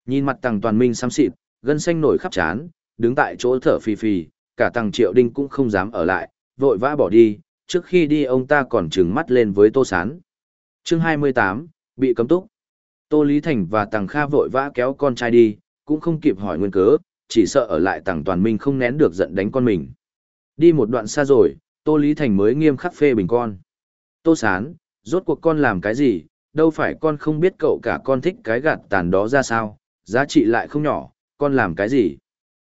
Speaker 1: Nhìn mặt tàng toàn minh xăm xịt, gân xanh nổi khắp trán, đứng tại chỗ thở phì phì, cả tàng triệu đinh cũng không dám ở lại, vội vã bỏ đi, trước khi đi ông ta còn trừng mắt lên với Tô Sán chương 28, bị cấm túc. Tô Lý Thành và Tằng Kha vội vã kéo con trai đi, cũng không kịp hỏi nguyên cớ, chỉ sợ ở lại Tằng Toàn Minh không nén được giận đánh con mình. Đi một đoạn xa rồi, Tô Lý Thành mới nghiêm khắc phê bình con. Tô Sán, rốt cuộc con làm cái gì, đâu phải con không biết cậu cả con thích cái gạt tàn đó ra sao, giá trị lại không nhỏ, con làm cái gì.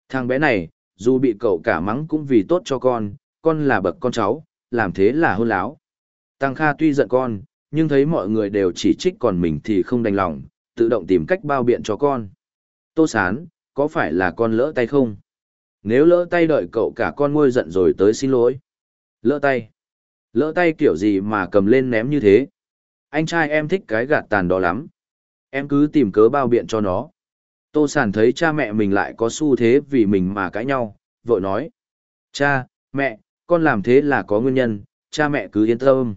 Speaker 1: Thằng bé này, dù bị cậu cả mắng cũng vì tốt cho con, con là bậc con cháu, làm thế là hôn láo. Tăng Kha tuy giận con, nhưng thấy mọi người đều chỉ trích còn mình thì không đành lòng, tự động tìm cách bao biện cho con. Tô Sán, có phải là con lỡ tay không? Nếu lỡ tay đợi cậu cả con ngôi giận rồi tới xin lỗi. Lỡ tay. Lỡ tay kiểu gì mà cầm lên ném như thế? Anh trai em thích cái gạt tàn đó lắm. Em cứ tìm cớ bao biện cho nó. Tô Sán thấy cha mẹ mình lại có xu thế vì mình mà cãi nhau, vội nói. Cha, mẹ, con làm thế là có nguyên nhân, cha mẹ cứ yên tâm.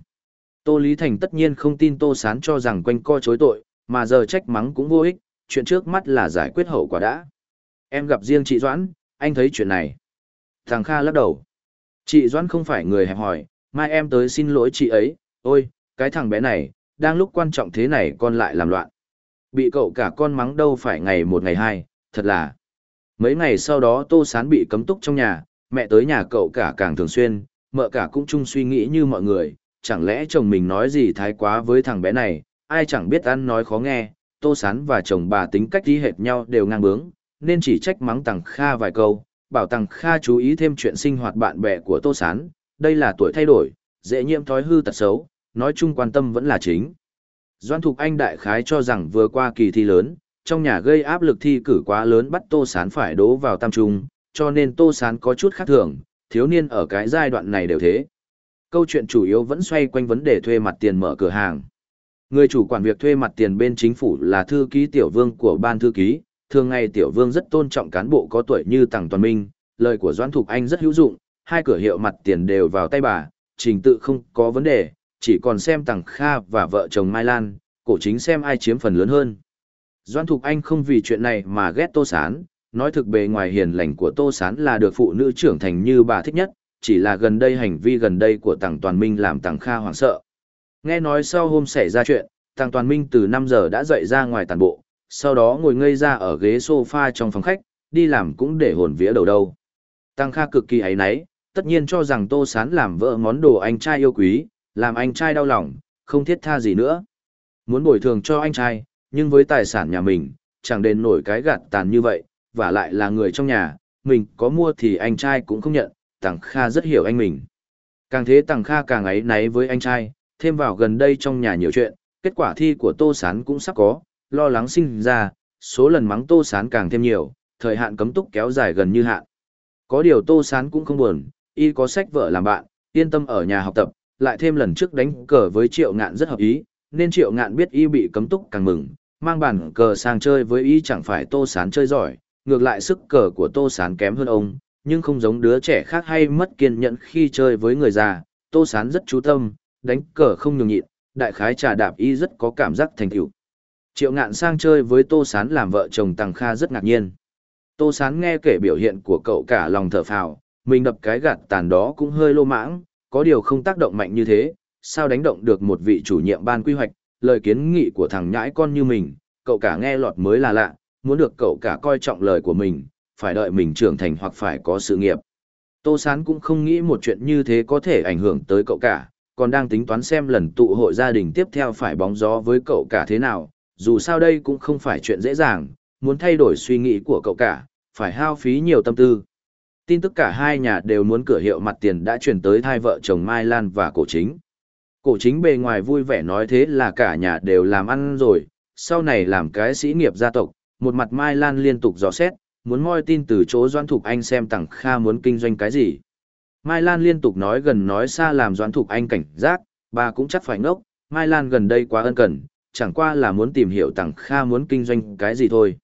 Speaker 1: Tô Lý Thành tất nhiên không tin Tô Sán cho rằng quanh co chối tội, mà giờ trách mắng cũng vô ích, chuyện trước mắt là giải quyết hậu quả đã. Em gặp riêng chị Doãn, anh thấy chuyện này. Thằng Kha lắc đầu. Chị Doãn không phải người hẹp hỏi, mai em tới xin lỗi chị ấy, ôi, cái thằng bé này, đang lúc quan trọng thế này con lại làm loạn. Bị cậu cả con mắng đâu phải ngày một ngày hai, thật là. Mấy ngày sau đó Tô Sán bị cấm túc trong nhà, mẹ tới nhà cậu cả càng thường xuyên, mợ cả cũng chung suy nghĩ như mọi người, chẳng lẽ chồng mình nói gì thái quá với thằng bé này, ai chẳng biết ăn nói khó nghe, Tô Sán và chồng bà tính cách đi hệt nhau đều ngang bướng, nên chỉ trách mắng Tằng Kha vài câu, bảo Tằng Kha chú ý thêm chuyện sinh hoạt bạn bè của Tô Sán, đây là tuổi thay đổi, dễ nhiễm thói hư tật xấu, nói chung quan tâm vẫn là chính. Doan Thục Anh đại khái cho rằng vừa qua kỳ thi lớn, trong nhà gây áp lực thi cử quá lớn bắt Tô Sán phải đố vào tam trung, cho nên Tô Sán có chút khác thường, thiếu niên ở cái giai đoạn này đều thế. Câu chuyện chủ yếu vẫn xoay quanh vấn đề thuê mặt tiền mở cửa hàng. Người chủ quản việc thuê mặt tiền bên chính phủ là thư ký tiểu vương của ban thư ký, thường ngày tiểu vương rất tôn trọng cán bộ có tuổi như Tằng Toàn Minh, lời của Doãn Thục Anh rất hữu dụng, hai cửa hiệu mặt tiền đều vào tay bà, trình tự không có vấn đề, chỉ còn xem Tằng Kha và vợ chồng Mai Lan, cổ chính xem ai chiếm phần lớn hơn. Doãn Thục Anh không vì chuyện này mà ghét Tô Sán, nói thực bề ngoài hiền lành của Tô Sán là được phụ nữ trưởng thành như bà thích nhất, chỉ là gần đây hành vi gần đây của Tằng Toàn Minh làm Tằng Kha hoảng sợ. Nghe nói sau hôm xảy ra chuyện, Tằng Toàn Minh từ 5 giờ đã dậy ra ngoài tàn bộ, sau đó ngồi ngây ra ở ghế sofa trong phòng khách, đi làm cũng để hồn vía đầu đâu. Tăng Kha cực kỳ ấy náy, tất nhiên cho rằng Tô Sán làm vợ món đồ anh trai yêu quý, làm anh trai đau lòng, không thiết tha gì nữa. Muốn bồi thường cho anh trai, nhưng với tài sản nhà mình, chẳng đền nổi cái gạt tàn như vậy, và lại là người trong nhà, mình có mua thì anh trai cũng không nhận, Tăng Kha rất hiểu anh mình. Càng thế Tăng Kha càng ấy náy với anh trai, thêm vào gần đây trong nhà nhiều chuyện, kết quả thi của Tô Sán cũng sắp có, lo lắng sinh ra, số lần mắng Tô Sán càng thêm nhiều, thời hạn cấm túc kéo dài gần như hạn. Có điều Tô Sán cũng không buồn, y có sách vợ làm bạn, yên tâm ở nhà học tập, lại thêm lần trước đánh cờ với Triệu Ngạn rất hợp ý, nên Triệu Ngạn biết y bị cấm túc càng mừng, mang bản cờ sang chơi với y chẳng phải Tô Sán chơi giỏi, ngược lại sức cờ của Tô Sán kém hơn ông, nhưng không giống đứa trẻ khác hay mất kiên nhẫn khi chơi với người già, Tô Sán rất chú tâm, đánh cờ không nhường nhịn, đại khái trà đạp y rất có cảm giác thành tựu. Triệu ngạn sang chơi với Tô Sán làm vợ chồng Tăng Kha rất ngạc nhiên. Tô Sán nghe kể biểu hiện của cậu cả lòng thở phào, mình đập cái gạt tàn đó cũng hơi lô mãng, có điều không tác động mạnh như thế, sao đánh động được một vị chủ nhiệm ban quy hoạch, lời kiến nghị của thằng nhãi con như mình, cậu cả nghe lọt mới là lạ, muốn được cậu cả coi trọng lời của mình, phải đợi mình trưởng thành hoặc phải có sự nghiệp. Tô Sán cũng không nghĩ một chuyện như thế có thể ảnh hưởng tới cậu cả, còn đang tính toán xem lần tụ hội gia đình tiếp theo phải bóng gió với cậu cả thế nào, dù sao đây cũng không phải chuyện dễ dàng, muốn thay đổi suy nghĩ của cậu cả, phải hao phí nhiều tâm tư. Tin tức cả hai nhà đều muốn cửa hiệu mặt tiền đã chuyển tới hai vợ chồng Mai Lan và Cổ Chính. Cổ Chính bề ngoài vui vẻ nói thế là cả nhà đều làm ăn rồi, sau này làm cái sĩ nghiệp gia tộc, một mặt Mai Lan liên tục dò xét, muốn moi tin từ chỗ Doan Thục Anh xem Tằng Kha muốn kinh doanh cái gì. Mai Lan liên tục nói gần nói xa làm Doan Thục Anh cảnh giác, bà cũng chắc phải ngốc, Mai Lan gần đây quá ân cần, chẳng qua là muốn tìm hiểu Tằng Kha muốn kinh doanh cái gì thôi.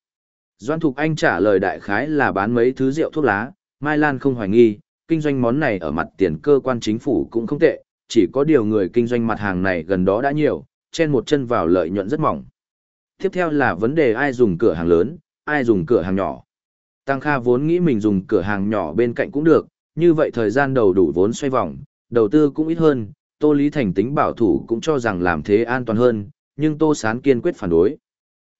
Speaker 1: Doan Thục Anh trả lời đại khái là bán mấy thứ rượu thuốc lá, Mai Lan không hoài nghi, kinh doanh món này ở mặt tiền cơ quan chính phủ cũng không tệ, chỉ có điều người kinh doanh mặt hàng này gần đó đã nhiều, chen một chân vào lợi nhuận rất mỏng. Tiếp theo là vấn đề ai dùng cửa hàng lớn, ai dùng cửa hàng nhỏ. Tăng Kha vốn nghĩ mình dùng cửa hàng nhỏ bên cạnh cũng được, như vậy thời gian đầu đủ vốn xoay vòng, đầu tư cũng ít hơn, Tô Lý Thành tính bảo thủ cũng cho rằng làm thế an toàn hơn, nhưng Tô Sán kiên quyết phản đối.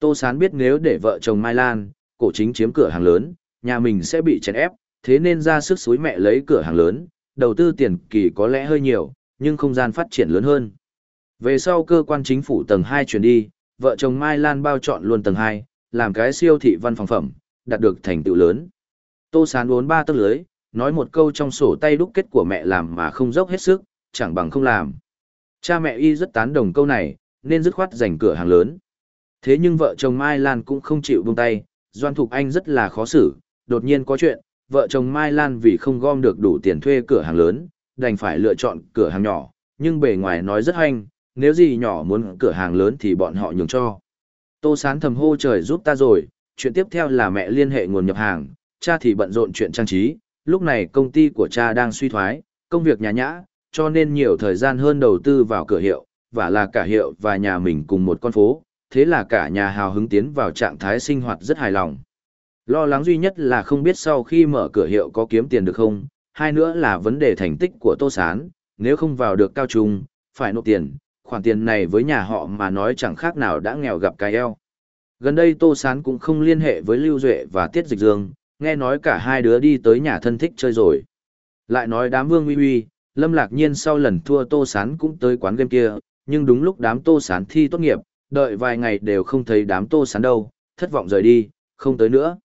Speaker 1: Tô Sán biết nếu để vợ chồng Mai Lan, cổ chính chiếm cửa hàng lớn, nhà mình sẽ bị chèn ép, thế nên ra sức suối mẹ lấy cửa hàng lớn, đầu tư tiền kỳ có lẽ hơi nhiều, nhưng không gian phát triển lớn hơn. Về sau cơ quan chính phủ tầng 2 chuyển đi, vợ chồng Mai Lan bao chọn luôn tầng 2, làm cái siêu thị văn phòng phẩm, đạt được thành tựu lớn. Tô Sán uốn ba tấc lưới, nói một câu trong sổ tay đúc kết của mẹ làm mà không dốc hết sức, chẳng bằng không làm. Cha mẹ y rất tán đồng câu này, nên dứt khoát giành cửa hàng lớn. Thế nhưng vợ chồng Mai Lan cũng không chịu buông tay, Doan Thục Anh rất là khó xử, đột nhiên có chuyện, vợ chồng Mai Lan vì không gom được đủ tiền thuê cửa hàng lớn, đành phải lựa chọn cửa hàng nhỏ, nhưng bề ngoài nói rất hoanh, nếu gì nhỏ muốn cửa hàng lớn thì bọn họ nhường cho. Tô Sán thầm hô trời giúp ta rồi, chuyện tiếp theo là mẹ liên hệ nguồn nhập hàng, cha thì bận rộn chuyện trang trí, lúc này công ty của cha đang suy thoái, công việc nhà nhã, cho nên nhiều thời gian hơn đầu tư vào cửa hiệu, và là cả hiệu và nhà mình cùng một con phố, thế là cả nhà hào hứng tiến vào trạng thái sinh hoạt rất hài lòng. Lo lắng duy nhất là không biết sau khi mở cửa hiệu có kiếm tiền được không, hai nữa là vấn đề thành tích của Tô Sán, nếu không vào được cao trung, phải nộp tiền, khoản tiền này với nhà họ mà nói chẳng khác nào đã nghèo gặp cái eo. Gần đây Tô Sán cũng không liên hệ với Lưu Duệ và Tiết Dịch Dương, nghe nói cả hai đứa đi tới nhà thân thích chơi rồi. Lại nói đám Vương Uy Uy, Lâm Lạc Nhiên sau lần thua Tô Sán cũng tới quán game kia, nhưng đúng lúc đám Tô Sán thi tốt nghiệp, đợi vài ngày đều không thấy đám Tô Sán đâu, thất vọng rời đi, không tới nữa.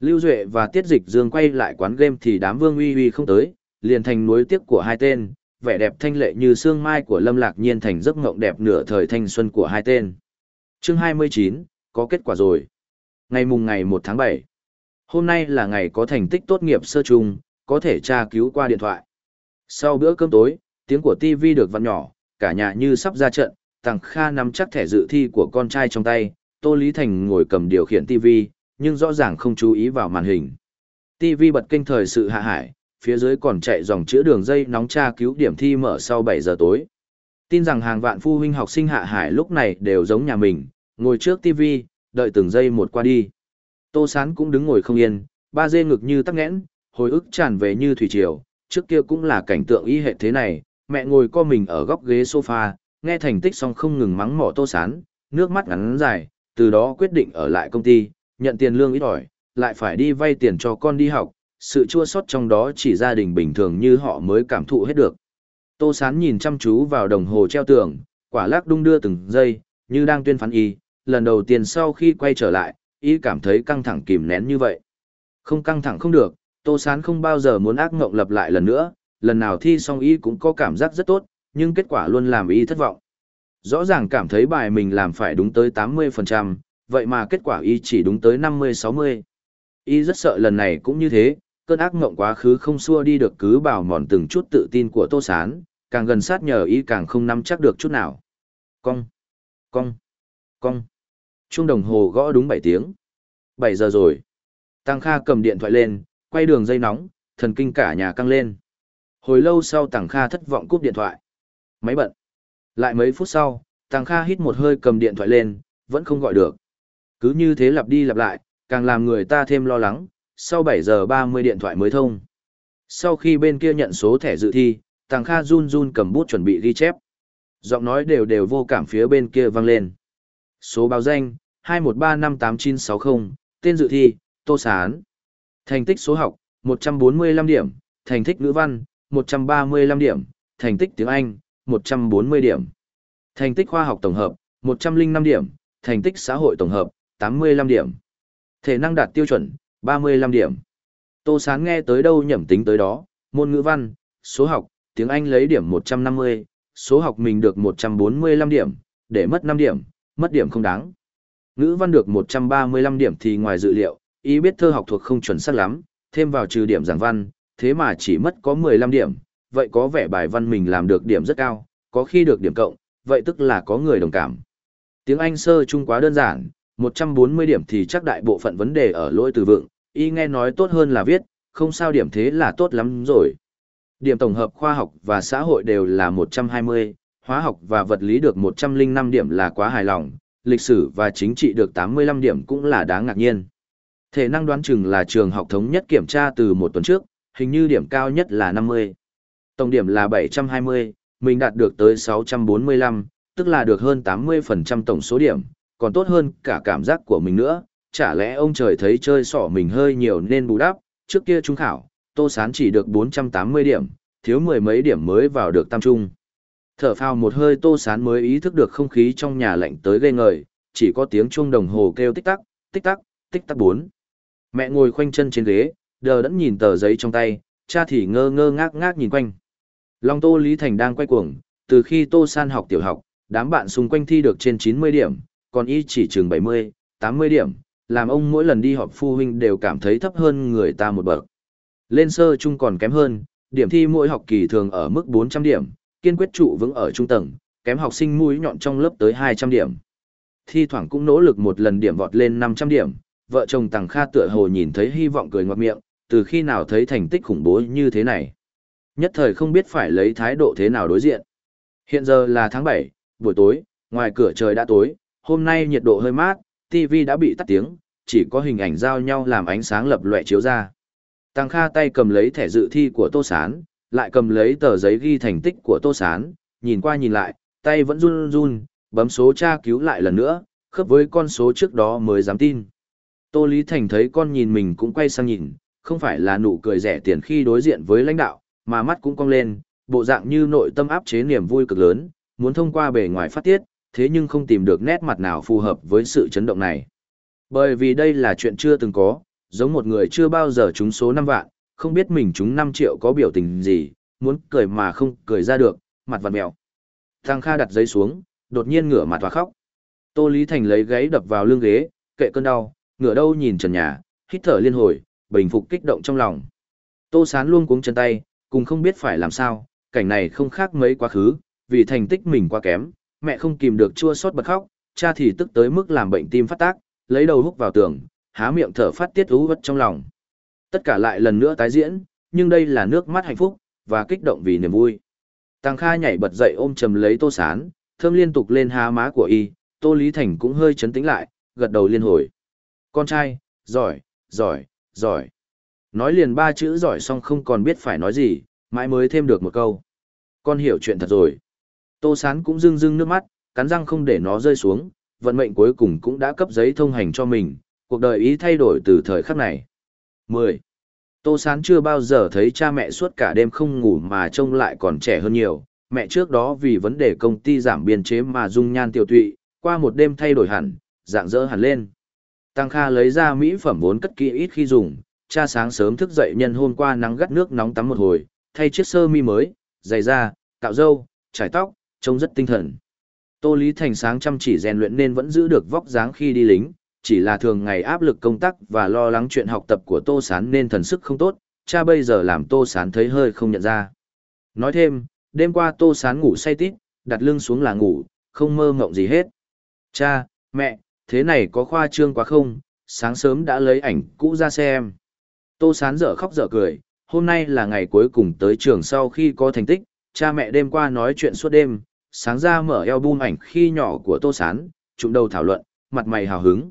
Speaker 1: Lưu Duệ và Tiết Dịch Dương quay lại quán game thì đám Vương Uy Uy không tới, liền thành nối tiếc của hai tên, vẻ đẹp thanh lệ như sương mai của Lâm Lạc Nhiên thành giấc ngộng đẹp nửa thời thanh xuân của hai tên. Chương 29, có kết quả rồi. Ngày mùng ngày 1 tháng 7. Hôm nay là ngày có thành tích tốt nghiệp sơ trung, có thể tra cứu qua điện thoại. Sau bữa cơm tối, tiếng của TV được vặn nhỏ, cả nhà như sắp ra trận, Tằng Kha nắm chắc thẻ dự thi của con trai trong tay, Tô Lý Thành ngồi cầm điều khiển TV, nhưng rõ ràng không chú ý vào màn hình. TV bật kênh thời sự hạ hải, phía dưới còn chạy dòng chữa đường dây nóng tra cứu điểm thi mở sau 7 giờ tối. Tin rằng hàng vạn phụ huynh học sinh hạ hải lúc này đều giống nhà mình, ngồi trước TV, đợi từng giây một qua đi. Tô Sán cũng đứng ngồi không yên, ba dê ngực như tắc nghẽn, hồi ức tràn về như thủy triều, trước kia cũng là cảnh tượng y hệ thế này, mẹ ngồi co mình ở góc ghế sofa, nghe thành tích xong không ngừng mắng mỏ Tô Sán, nước mắt ngắn dài, từ đó quyết định ở lại công ty, nhận tiền lương ít ỏi, lại phải đi vay tiền cho con đi học, sự chua sót trong đó chỉ gia đình bình thường như họ mới cảm thụ hết được. Tô Sán nhìn chăm chú vào đồng hồ treo tường, quả lắc đung đưa từng giây, như đang tuyên phán y, lần đầu tiên sau khi quay trở lại, y cảm thấy căng thẳng kìm nén như vậy. Không căng thẳng không được, Tô Sán không bao giờ muốn ác ngộng lập lại lần nữa, lần nào thi xong y cũng có cảm giác rất tốt, nhưng kết quả luôn làm y thất vọng. Rõ ràng cảm thấy bài mình làm phải đúng tới 80%, vậy mà kết quả y chỉ đúng tới 50-60. Y rất sợ lần này cũng như thế, cơn ác mộng quá khứ không xua đi được cứ bảo mòn từng chút tự tin của Tô Sán, càng gần sát nhờ y càng không nắm chắc được chút nào. Cong, cong, cong chuông đồng hồ gõ đúng 7 tiếng. 7 giờ rồi. Tăng Kha cầm điện thoại lên, quay đường dây nóng, thần kinh cả nhà căng lên. Hồi lâu sau Tăng Kha thất vọng cúp điện thoại. Máy bận. Lại mấy phút sau, Tăng Kha hít một hơi cầm điện thoại lên, vẫn không gọi được. Cứ như thế lặp đi lặp lại, càng làm người ta thêm lo lắng, sau 7 giờ 30 điện thoại mới thông. Sau khi bên kia nhận số thẻ dự thi, Tàng Kha run run cầm bút chuẩn bị ghi chép. Giọng nói đều đều vô cảm phía bên kia vang lên. Số báo danh, 21358960, tên dự thi, Tô Sán. Thành tích số học, 145 điểm, thành tích ngữ văn, 135 điểm, thành tích tiếng Anh, 140 điểm. Thành tích khoa học tổng hợp, 105 điểm, thành tích xã hội tổng hợp, 85 điểm. Thể năng đạt tiêu chuẩn, 35 điểm. Tô Sán nghe tới đâu nhẩm tính tới đó, môn ngữ văn, số học, tiếng Anh lấy điểm 150, số học mình được 145 điểm, để mất 5 điểm, mất điểm không đáng. Ngữ văn được 135 điểm thì ngoài dự liệu, ý biết thơ học thuộc không chuẩn xác lắm, thêm vào trừ điểm giảng văn, thế mà chỉ mất có 15 điểm, vậy có vẻ bài văn mình làm được điểm rất cao, có khi được điểm cộng, vậy tức là có người đồng cảm. Tiếng Anh sơ trung quá đơn giản, 140 điểm thì chắc đại bộ phận vấn đề ở lỗi từ vựng, y nghe nói tốt hơn là viết, không sao điểm thế là tốt lắm rồi. Điểm tổng hợp khoa học và xã hội đều là 120, hóa học và vật lý được 105 điểm là quá hài lòng, lịch sử và chính trị được 85 điểm cũng là đáng ngạc nhiên. Thể năng đoán chừng là trường học thống nhất kiểm tra từ một tuần trước, hình như điểm cao nhất là 50. Tổng điểm là 720, mình đạt được tới 645, tức là được hơn 80% tổng số điểm, còn tốt hơn cả cảm giác của mình nữa. Chả lẽ ông trời thấy chơi sỏ mình hơi nhiều nên bù đắp, trước kia trung khảo, Tô Sán chỉ được 480 điểm, thiếu mười mấy điểm mới vào được tam trung. Thở phào một hơi Tô Sán mới ý thức được không khí trong nhà lạnh tới gây ngời, chỉ có tiếng chuông đồng hồ kêu tích tắc, tích tắc, tích tắc bốn. Mẹ ngồi khoanh chân trên ghế, đờ đẫn nhìn tờ giấy trong tay, cha thì ngơ ngơ ngác ngác nhìn quanh. Long Tô Lý Thành đang quay cuồng, từ khi Tô San học tiểu học, đám bạn xung quanh thi được trên 90 điểm, còn y chỉ chừng 70, 80 điểm, làm ông mỗi lần đi họp phụ huynh đều cảm thấy thấp hơn người ta một bậc. Lên sơ trung còn kém hơn, điểm thi mỗi học kỳ thường ở mức 400 điểm, kiên quyết trụ vững ở trung tầng, kém học sinh mũi nhọn trong lớp tới 200 điểm. Thi thoảng cũng nỗ lực một lần điểm vọt lên 500 điểm, vợ chồng Tằng Kha tựa hồ nhìn thấy hy vọng cười ngoạc miệng, từ khi nào thấy thành tích khủng bố như thế này. Nhất thời không biết phải lấy thái độ thế nào đối diện. Hiện giờ là tháng 7, buổi tối, ngoài cửa trời đã tối, hôm nay nhiệt độ hơi mát, TV đã bị tắt tiếng, chỉ có hình ảnh giao nhau làm ánh sáng lập lòe chiếu ra. Tăng Kha tay cầm lấy thẻ dự thi của Tô Sán, lại cầm lấy tờ giấy ghi thành tích của Tô Sán, nhìn qua nhìn lại, tay vẫn run run, bấm số tra cứu lại lần nữa, khớp với con số trước đó mới dám tin. Tô Lý Thành thấy con nhìn mình cũng quay sang nhìn, không phải là nụ cười rẻ tiền khi đối diện với lãnh đạo, mà mắt cũng cong lên, bộ dạng như nội tâm áp chế niềm vui cực lớn, muốn thông qua bề ngoài phát tiết, thế nhưng không tìm được nét mặt nào phù hợp với sự chấn động này. Bởi vì đây là chuyện chưa từng có, giống một người chưa bao giờ trúng số 5 vạn, không biết mình chúng 5 triệu có biểu tình gì, muốn cười mà không cười ra được, mặt vặn mèo. Thằng Kha đặt giấy xuống, đột nhiên ngửa mặt và khóc. Tô Lý Thành lấy gáy đập vào lưng ghế, kệ cơn đau, ngửa đâu nhìn trần nhà, hít thở liên hồi, bình phục kích động trong lòng. Tô Sán luôn cuống chân tay, cùng không biết phải làm sao, cảnh này không khác mấy quá khứ, vì thành tích mình quá kém, mẹ không kìm được chua xót bật khóc, cha thì tức tới mức làm bệnh tim phát tác, lấy đầu húc vào tường, há miệng thở phát tiết ú vất trong lòng. Tất cả lại lần nữa tái diễn, nhưng đây là nước mắt hạnh phúc, và kích động vì niềm vui. Tăng Kha nhảy bật dậy ôm chầm lấy Tô Sán, thơm liên tục lên há má của y, Tô Lý Thành cũng hơi chấn tĩnh lại, gật đầu liên hồi. Con trai, giỏi, giỏi, giỏi. Nói liền ba chữ giỏi xong không còn biết phải nói gì, mãi mới thêm được một câu. Con hiểu chuyện thật rồi. Tô Sán cũng rưng rưng nước mắt, cắn răng không để nó rơi xuống, vận mệnh cuối cùng cũng đã cấp giấy thông hành cho mình, cuộc đời ý thay đổi từ thời khắc này. 10. Tô Sán chưa bao giờ thấy cha mẹ suốt cả đêm không ngủ mà trông lại còn trẻ hơn nhiều, mẹ trước đó vì vấn đề công ty giảm biên chế mà dung nhan tiểu tụy, qua một đêm thay đổi hẳn, dạng dỡ hẳn lên. Tăng Kha lấy ra mỹ phẩm vốn cất kỹ ít khi dùng, cha sáng sớm thức dậy nhân hôm qua nắng gắt nước nóng tắm một hồi, thay chiếc sơ mi mới, giày da, cạo râu, trải tóc, trông rất tinh thần. Tô Lý Thành sáng chăm chỉ rèn luyện nên vẫn giữ được vóc dáng khi đi lính, chỉ là thường ngày áp lực công tác và lo lắng chuyện học tập của Tô Sán nên thần sức không tốt, cha bây giờ làm Tô Sán thấy hơi không nhận ra. Nói thêm, đêm qua Tô Sán ngủ say tít, đặt lưng xuống là ngủ, không mơ ngộng gì hết. Cha, mẹ, thế này có khoa trương quá không, sáng sớm đã lấy ảnh cũ ra xem. Tô Sán dở khóc dở cười, hôm nay là ngày cuối cùng tới trường sau khi có thành tích, cha mẹ đêm qua nói chuyện suốt đêm, sáng ra mở album ảnh khi nhỏ của Tô Sán, trụng đầu thảo luận, mặt mày hào hứng.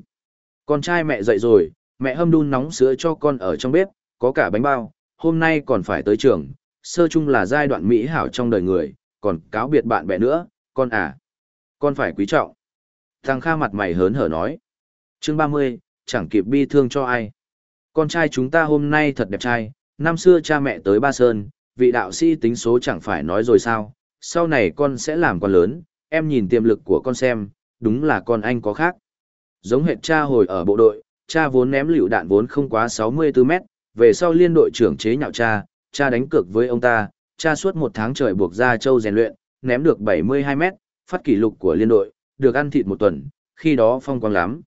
Speaker 1: Con trai mẹ dậy rồi, mẹ hâm đun nóng sữa cho con ở trong bếp, có cả bánh bao, hôm nay còn phải tới trường, sơ chung là giai đoạn mỹ hảo trong đời người, còn cáo biệt bạn bè nữa, con à. Con phải quý trọng. Thằng Kha mặt mày hớn hở nói. chương 30, chẳng kịp bi thương cho ai. Con trai chúng ta hôm nay thật đẹp trai, năm xưa cha mẹ tới Ba Sơn, vị đạo sĩ tính số chẳng phải nói rồi sao, sau này con sẽ làm con lớn, em nhìn tiềm lực của con xem, đúng là con anh có khác. Giống hệt cha hồi ở bộ đội, cha vốn ném lựu đạn vốn không quá 64 mét, về sau liên đội trưởng chế nhạo cha, cha đánh cược với ông ta, cha suốt một tháng trời buộc ra châu rèn luyện, ném được 72 mét, phát kỷ lục của liên đội, được ăn thịt một tuần, khi đó phong quang lắm.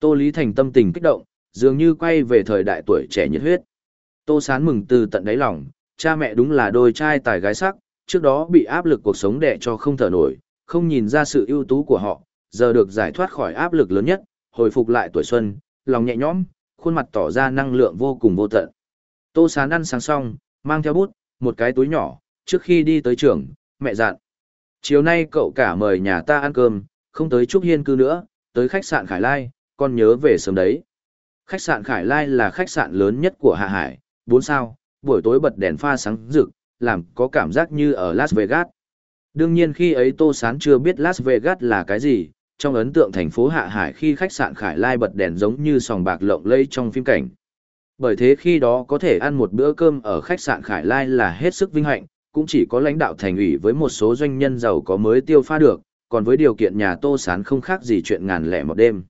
Speaker 1: Tô Lý Thành tâm tình kích động, dường như quay về thời đại tuổi trẻ nhiệt huyết. Tô Sán mừng từ tận đáy lòng, cha mẹ đúng là đôi trai tài gái sắc, trước đó bị áp lực cuộc sống đè cho không thở nổi, không nhìn ra sự ưu tú của họ, giờ được giải thoát khỏi áp lực lớn nhất, hồi phục lại tuổi xuân, lòng nhẹ nhõm, khuôn mặt tỏ ra năng lượng vô cùng vô tận. Tô Sán ăn sáng xong, mang theo bút, một cái túi nhỏ, trước khi đi tới trường, mẹ dặn. Chiều nay cậu cả mời nhà ta ăn cơm, không tới Trúc Hiên cư nữa, tới khách sạn Khải Lai, con nhớ về sớm đấy. Khách sạn Khải Lai là khách sạn lớn nhất của Hạ Hải, 4 sao, buổi tối bật đèn pha sáng rực, làm có cảm giác như ở Las Vegas. Đương nhiên khi ấy Tô Sán chưa biết Las Vegas là cái gì, trong ấn tượng thành phố Hạ Hải khi khách sạn Khải Lai bật đèn giống như sòng bạc lộng lẫy trong phim cảnh. Bởi thế khi đó có thể ăn một bữa cơm ở khách sạn Khải Lai là hết sức vinh hạnh, cũng chỉ có lãnh đạo thành ủy với một số doanh nhân giàu có mới tiêu pha được, còn với điều kiện nhà Tô Sán không khác gì chuyện ngàn lẻ một đêm.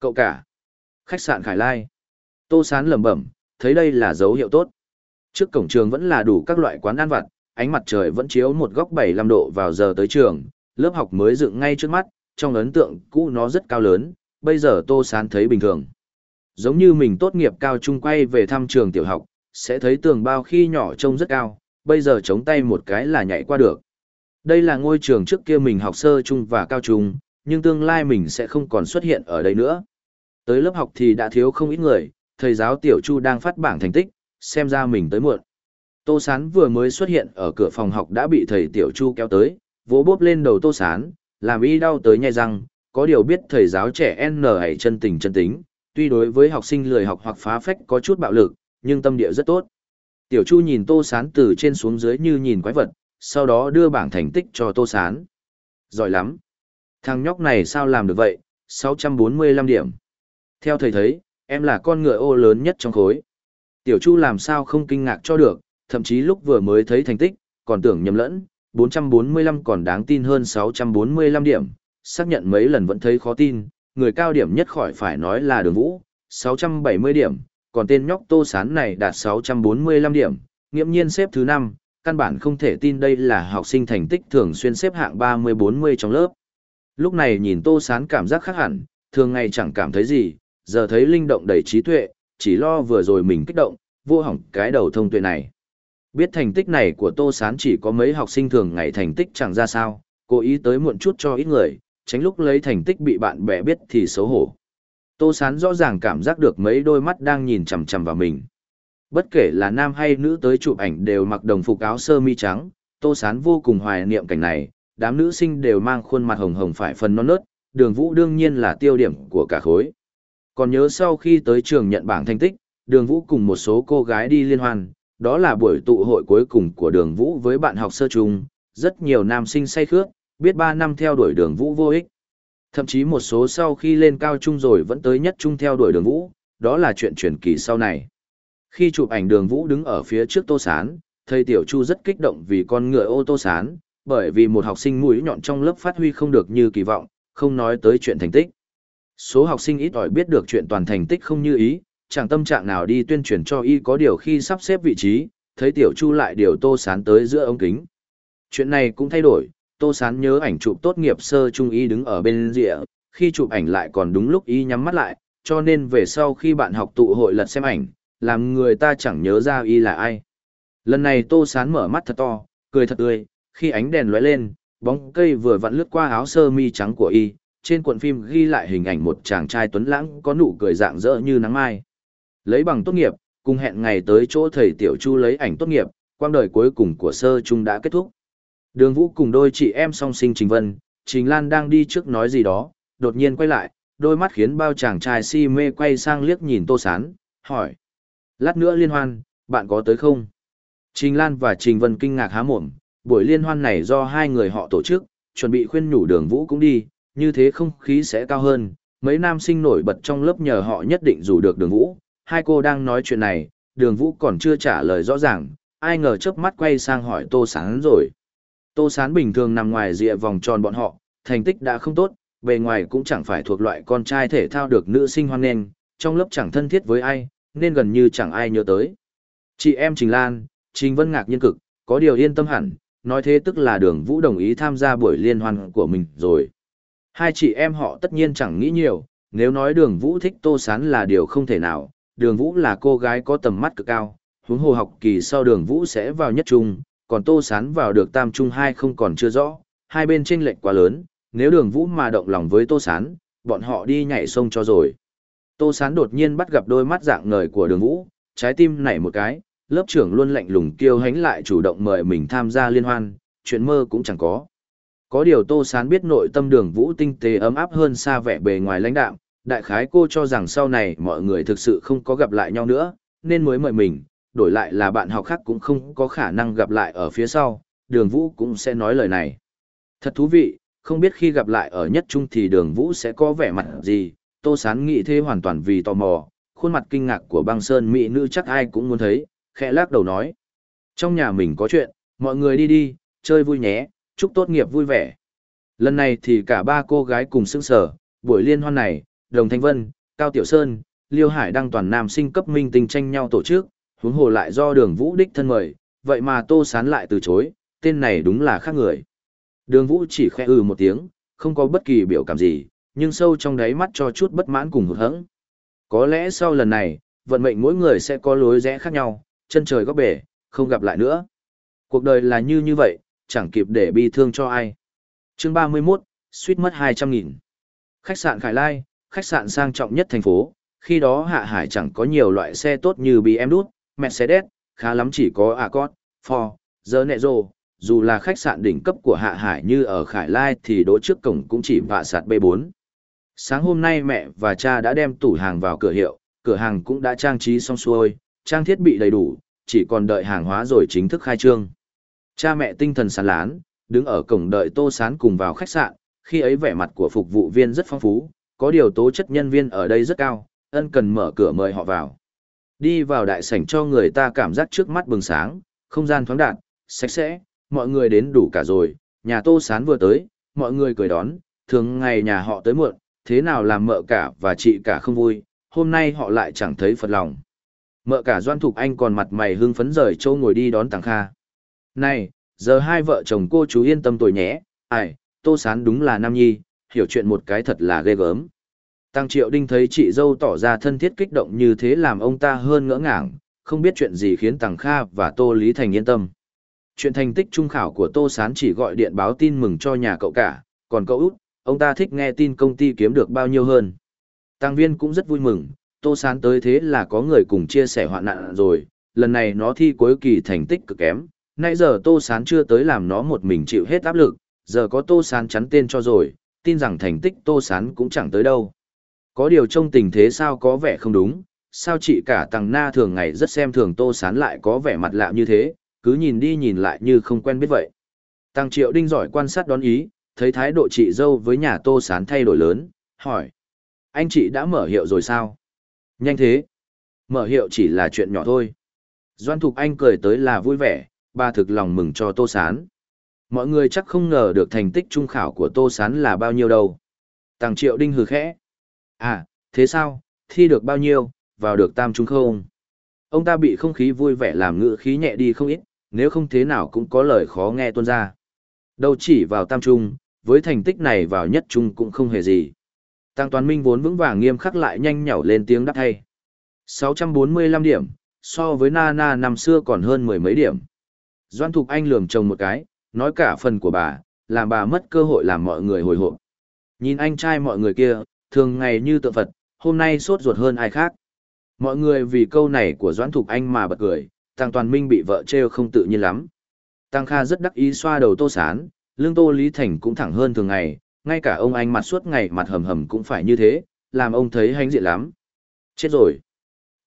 Speaker 1: Cậu cả. Khách sạn Khải Lai. Tô Sán lẩm bẩm, thấy đây là dấu hiệu tốt. Trước cổng trường vẫn là đủ các loại quán ăn vặt, ánh mặt trời vẫn chiếu một góc 75 độ vào giờ tới trường, lớp học mới dựng ngay trước mắt, trong ấn tượng cũ nó rất cao lớn, bây giờ Tô Sán thấy bình thường. Giống như mình tốt nghiệp cao trung quay về thăm trường tiểu học, sẽ thấy tường bao khi nhỏ trông rất cao, bây giờ chống tay một cái là nhảy qua được. Đây là ngôi trường trước kia mình học sơ trung và cao trung, nhưng tương lai mình sẽ không còn xuất hiện ở đây nữa. Tới lớp học thì đã thiếu không ít người, thầy giáo tiểu chu đang phát bảng thành tích, xem ra mình tới muộn. Tô Sán vừa mới xuất hiện ở cửa phòng học đã bị thầy tiểu chu kéo tới, vỗ bốp lên đầu Tô Sán, làm y đau tới nhai răng, có điều biết thầy giáo trẻ N hãy chân tình chân tính, tuy đối với học sinh lười học hoặc phá phách có chút bạo lực, nhưng tâm địa rất tốt. Tiểu Chu nhìn Tô Sán từ trên xuống dưới như nhìn quái vật, sau đó đưa bảng thành tích cho Tô Sán. Giỏi lắm. Thằng nhóc này sao làm được vậy, 645 điểm. Theo thầy thấy, em là con ngựa ô lớn nhất trong khối. Tiểu Chu làm sao không kinh ngạc cho được, thậm chí lúc vừa mới thấy thành tích, còn tưởng nhầm lẫn, 445 còn đáng tin hơn 645 điểm, xác nhận mấy lần vẫn thấy khó tin, người cao điểm nhất khỏi phải nói là đường vũ, 670 điểm, còn tên nhóc tô sán này đạt 645 điểm, nghiễm nhiên xếp thứ 5, căn bản không thể tin đây là học sinh thành tích thường xuyên xếp hạng 30-40 trong lớp. Lúc này nhìn tô sán cảm giác khác hẳn, thường ngày chẳng cảm thấy gì, giờ thấy linh động đầy trí tuệ, chỉ lo vừa rồi mình kích động, vô hỏng cái đầu thông tuệ này. Biết thành tích này của Tô Sán chỉ có mấy học sinh thường ngày thành tích chẳng ra sao, cố ý tới muộn chút cho ít người, tránh lúc lấy thành tích bị bạn bè biết thì xấu hổ. Tô Sán rõ ràng cảm giác được mấy đôi mắt đang nhìn chằm chằm vào mình. Bất kể là nam hay nữ tới chụp ảnh đều mặc đồng phục áo sơ mi trắng, Tô Sán vô cùng hoài niệm cảnh này, đám nữ sinh đều mang khuôn mặt hồng hồng phải phần non nớt, đường vũ đương nhiên là tiêu điểm của cả khối. Còn nhớ sau khi tới trường nhận bảng thành tích, đường vũ cùng một số cô gái đi liên hoan, đó là buổi tụ hội cuối cùng của đường vũ với bạn học sơ trung, rất nhiều nam sinh say khước, biết 3 năm theo đuổi đường vũ vô ích. Thậm chí một số sau khi lên cao trung rồi vẫn tới nhất trung theo đuổi đường vũ, đó là chuyện truyền kỳ sau này. Khi chụp ảnh đường vũ đứng ở phía trước tô sán, thầy Tiểu Chu rất kích động vì con ngựa ô tô sán, bởi vì một học sinh mũi nhọn trong lớp phát huy không được như kỳ vọng, không nói tới chuyện thành tích. Số học sinh ít ỏi biết được chuyện toàn thành tích không như ý, chẳng tâm trạng nào đi tuyên truyền cho y có điều khi sắp xếp vị trí, thấy Tiểu Chu lại điều tô sán tới giữa ống kính. Chuyện này cũng thay đổi, Tô Sán nhớ ảnh chụp tốt nghiệp sơ trung y đứng ở bên rìa, khi chụp ảnh lại còn đúng lúc y nhắm mắt lại, cho nên về sau khi bạn học tụ hội lật xem ảnh, làm người ta chẳng nhớ ra y là ai. Lần này Tô Sán mở mắt thật to, cười thật tươi, khi ánh đèn lóe lên, bóng cây vừa vặn lướt qua áo sơ mi trắng của y, trên cuộn phim ghi lại hình ảnh một chàng trai tuấn lãng có nụ cười dạng dỡ như nắng mai. Lấy bằng tốt nghiệp, cùng hẹn ngày tới chỗ thầy Tiểu Chu lấy ảnh tốt nghiệp, quang đời cuối cùng của sơ trung đã kết thúc. Đường Vũ cùng đôi chị em song sinh Trình Vân, Trình Lan đang đi trước nói gì đó, đột nhiên quay lại, đôi mắt khiến bao chàng trai si mê quay sang liếc nhìn Tô Sán, hỏi. Lát nữa liên hoan, bạn có tới không? Trình Lan và Trình Vân kinh ngạc há mồm, buổi liên hoan này do hai người họ tổ chức, chuẩn bị khuyên nhủ đường vũ cũng đi, như thế không khí sẽ cao hơn. Mấy nam sinh nổi bật trong lớp nhờ họ nhất định rủ được đường vũ. Hai cô đang nói chuyện này, đường vũ còn chưa trả lời rõ ràng, ai ngờ chớp mắt quay sang hỏi Tô Sán rồi. Tô Sán bình thường nằm ngoài rìa vòng tròn bọn họ, thành tích đã không tốt, bề ngoài cũng chẳng phải thuộc loại con trai thể thao được nữ sinh hoan nghênh, trong lớp chẳng thân thiết với ai, nên gần như chẳng ai nhớ tới. Chị em Trình Lan, Trình Vân ngạc nhiên cực, có điều yên tâm hẳn, nói thế tức là đường Vũ đồng ý tham gia buổi liên hoan của mình rồi. Hai chị em họ tất nhiên chẳng nghĩ nhiều, nếu nói đường Vũ thích Tô Sán là điều không thể nào, đường Vũ là cô gái có tầm mắt cực cao, huống hồ học kỳ sau đường Vũ sẽ vào nhất trung, còn Tô Sán vào được tam trung hai không còn chưa rõ, hai bên tranh lệch quá lớn, nếu đường Vũ mà động lòng với Tô Sán, bọn họ đi nhảy sông cho rồi. Tô Sán đột nhiên bắt gặp đôi mắt dạng ngời của đường Vũ, trái tim nảy một cái, lớp trưởng luôn lạnh lùng kêu hãnh lại chủ động mời mình tham gia liên hoan, chuyện mơ cũng chẳng có. Có điều Tô Sán biết nội tâm đường Vũ tinh tế ấm áp hơn xa vẻ bề ngoài lãnh đạm, đại khái cô cho rằng sau này mọi người thực sự không có gặp lại nhau nữa, nên mới mời mình, đổi lại là bạn học khác cũng không có khả năng gặp lại ở phía sau, đường Vũ cũng sẽ nói lời này. Thật thú vị, không biết khi gặp lại ở nhất trung thì đường Vũ sẽ có vẻ mặt gì, Tô Sán nghĩ thế hoàn toàn vì tò mò, khuôn mặt kinh ngạc của băng sơn mỹ nữ chắc ai cũng muốn thấy, khẽ lắc đầu nói. Trong nhà mình có chuyện, mọi người đi đi, chơi vui nhé, chúc tốt nghiệp vui vẻ. Lần này thì cả ba cô gái cùng sững sở, buổi liên hoan này, Đồng Thanh Vân, Cao Tiểu Sơn, Liêu Hải đăng toàn nam sinh cấp minh Tinh tranh nhau tổ chức, huống hồ lại do đường vũ đích thân mời, vậy mà Tô Sán lại từ chối, tên này đúng là khác người. Đường vũ chỉ khẽ ừ một tiếng, không có bất kỳ biểu cảm gì, nhưng sâu trong đáy mắt cho chút bất mãn cùng hụt hẫng. Có lẽ sau lần này, vận mệnh mỗi người sẽ có lối rẽ khác nhau, chân trời góc bể, không gặp lại nữa. Cuộc đời là như như vậy, chẳng kịp để bi thương cho ai. chương 31, suýt mất 200.000. Khách sạn Khải Lai, khách sạn sang trọng nhất thành phố, khi đó Hạ Hải chẳng có nhiều loại xe tốt như BMW, Mercedes, khá lắm chỉ có Accord, Ford, Zenezo, dù là khách sạn đỉnh cấp của Hạ Hải như ở Khải Lai thì đỗ trước cổng cũng chỉ vạ sạt B4. Sáng hôm nay mẹ và cha đã đem tủ hàng vào cửa hiệu, cửa hàng cũng đã trang trí xong xuôi, trang thiết bị đầy đủ, chỉ còn đợi hàng hóa rồi chính thức khai trương. Cha mẹ tinh thần sán lán, đứng ở cổng đợi Tô Sán cùng vào khách sạn, khi ấy vẻ mặt của phục vụ viên rất phong phú, có điều tố chất nhân viên ở đây rất cao, ân cần mở cửa mời họ vào. Đi vào đại sảnh cho người ta cảm giác trước mắt bừng sáng, không gian thoáng đạt, sạch sẽ, mọi người đến đủ cả rồi, nhà Tô Sán vừa tới, mọi người cười đón, thường ngày nhà họ tới muộn, thế nào làm mợ cả và chị cả không vui, hôm nay họ lại chẳng thấy phật lòng. Mợ cả Doan Thục Anh còn mặt mày hưng phấn rời châu ngồi đi đón Tàng Kha. Này, giờ hai vợ chồng cô chú yên tâm tuổi nhé, ai, Tô Sán đúng là Nam Nhi, hiểu chuyện một cái thật là ghê gớm. Tăng Triệu Đinh thấy chị dâu tỏ ra thân thiết kích động như thế làm ông ta hơn ngỡ ngàng, không biết chuyện gì khiến Tăng Kha và Tô Lý Thành yên tâm. Chuyện thành tích trung khảo của Tô Sán chỉ gọi điện báo tin mừng cho nhà cậu cả, còn cậu út, ông ta thích nghe tin công ty kiếm được bao nhiêu hơn. Tăng viên cũng rất vui mừng, Tô Sán tới thế là có người cùng chia sẻ hoạn nạn rồi, lần này nó thi cuối kỳ thành tích cực kém, nãy giờ Tô Sán chưa tới làm nó một mình chịu hết áp lực, giờ có Tô Sán chắn tên cho rồi, tin rằng thành tích Tô Sán cũng chẳng tới đâu. Có điều trong tình thế sao có vẻ không đúng, sao chị cả Tăng Na thường ngày rất xem thường Tô Sán lại có vẻ mặt lạ như thế, cứ nhìn đi nhìn lại như không quen biết vậy. Tăng Triệu Đinh giỏi quan sát đón ý, thấy thái độ chị dâu với nhà Tô Sán thay đổi lớn, hỏi. Anh chị đã mở hiệu rồi sao? Nhanh thế. Mở hiệu chỉ là chuyện nhỏ thôi. Doan Thục Anh cười tới là vui vẻ, bà thực lòng mừng cho Tô Sán. Mọi người chắc không ngờ được thành tích trung khảo của Tô Sán là bao nhiêu đâu. Tăng Triệu Đinh hừ khẽ. À, thế sao, thi được bao nhiêu, vào được tam trung không? Ông ta bị không khí vui vẻ làm ngự khí nhẹ đi không ít, nếu không thế nào cũng có lời khó nghe tuôn ra. Đâu chỉ vào tam trung, với thành tích này vào nhất trung cũng không hề gì. Tăng Toàn Minh vốn vững vàng nghiêm khắc lại nhanh nhảu lên tiếng đáp thay. 645 điểm, so với Na Na năm xưa còn hơn mười mấy điểm. Doan Thục Anh lường chồng một cái, nói cả phần của bà, làm bà mất cơ hội làm mọi người hồi hộp. Nhìn anh trai mọi người kia, thường ngày như tượng Phật, hôm nay sốt ruột hơn ai khác. Mọi người vì câu này của Doãn Thục Anh mà bật cười, Tăng Toàn Minh bị vợ trêu không tự nhiên lắm. Tăng Kha rất đắc ý xoa đầu Tô Sán, lương Tô Lý Thành cũng thẳng hơn thường ngày, ngay cả ông anh mặt suốt ngày mặt hầm hầm cũng phải như thế, làm ông thấy hãnh diện lắm. Chết rồi.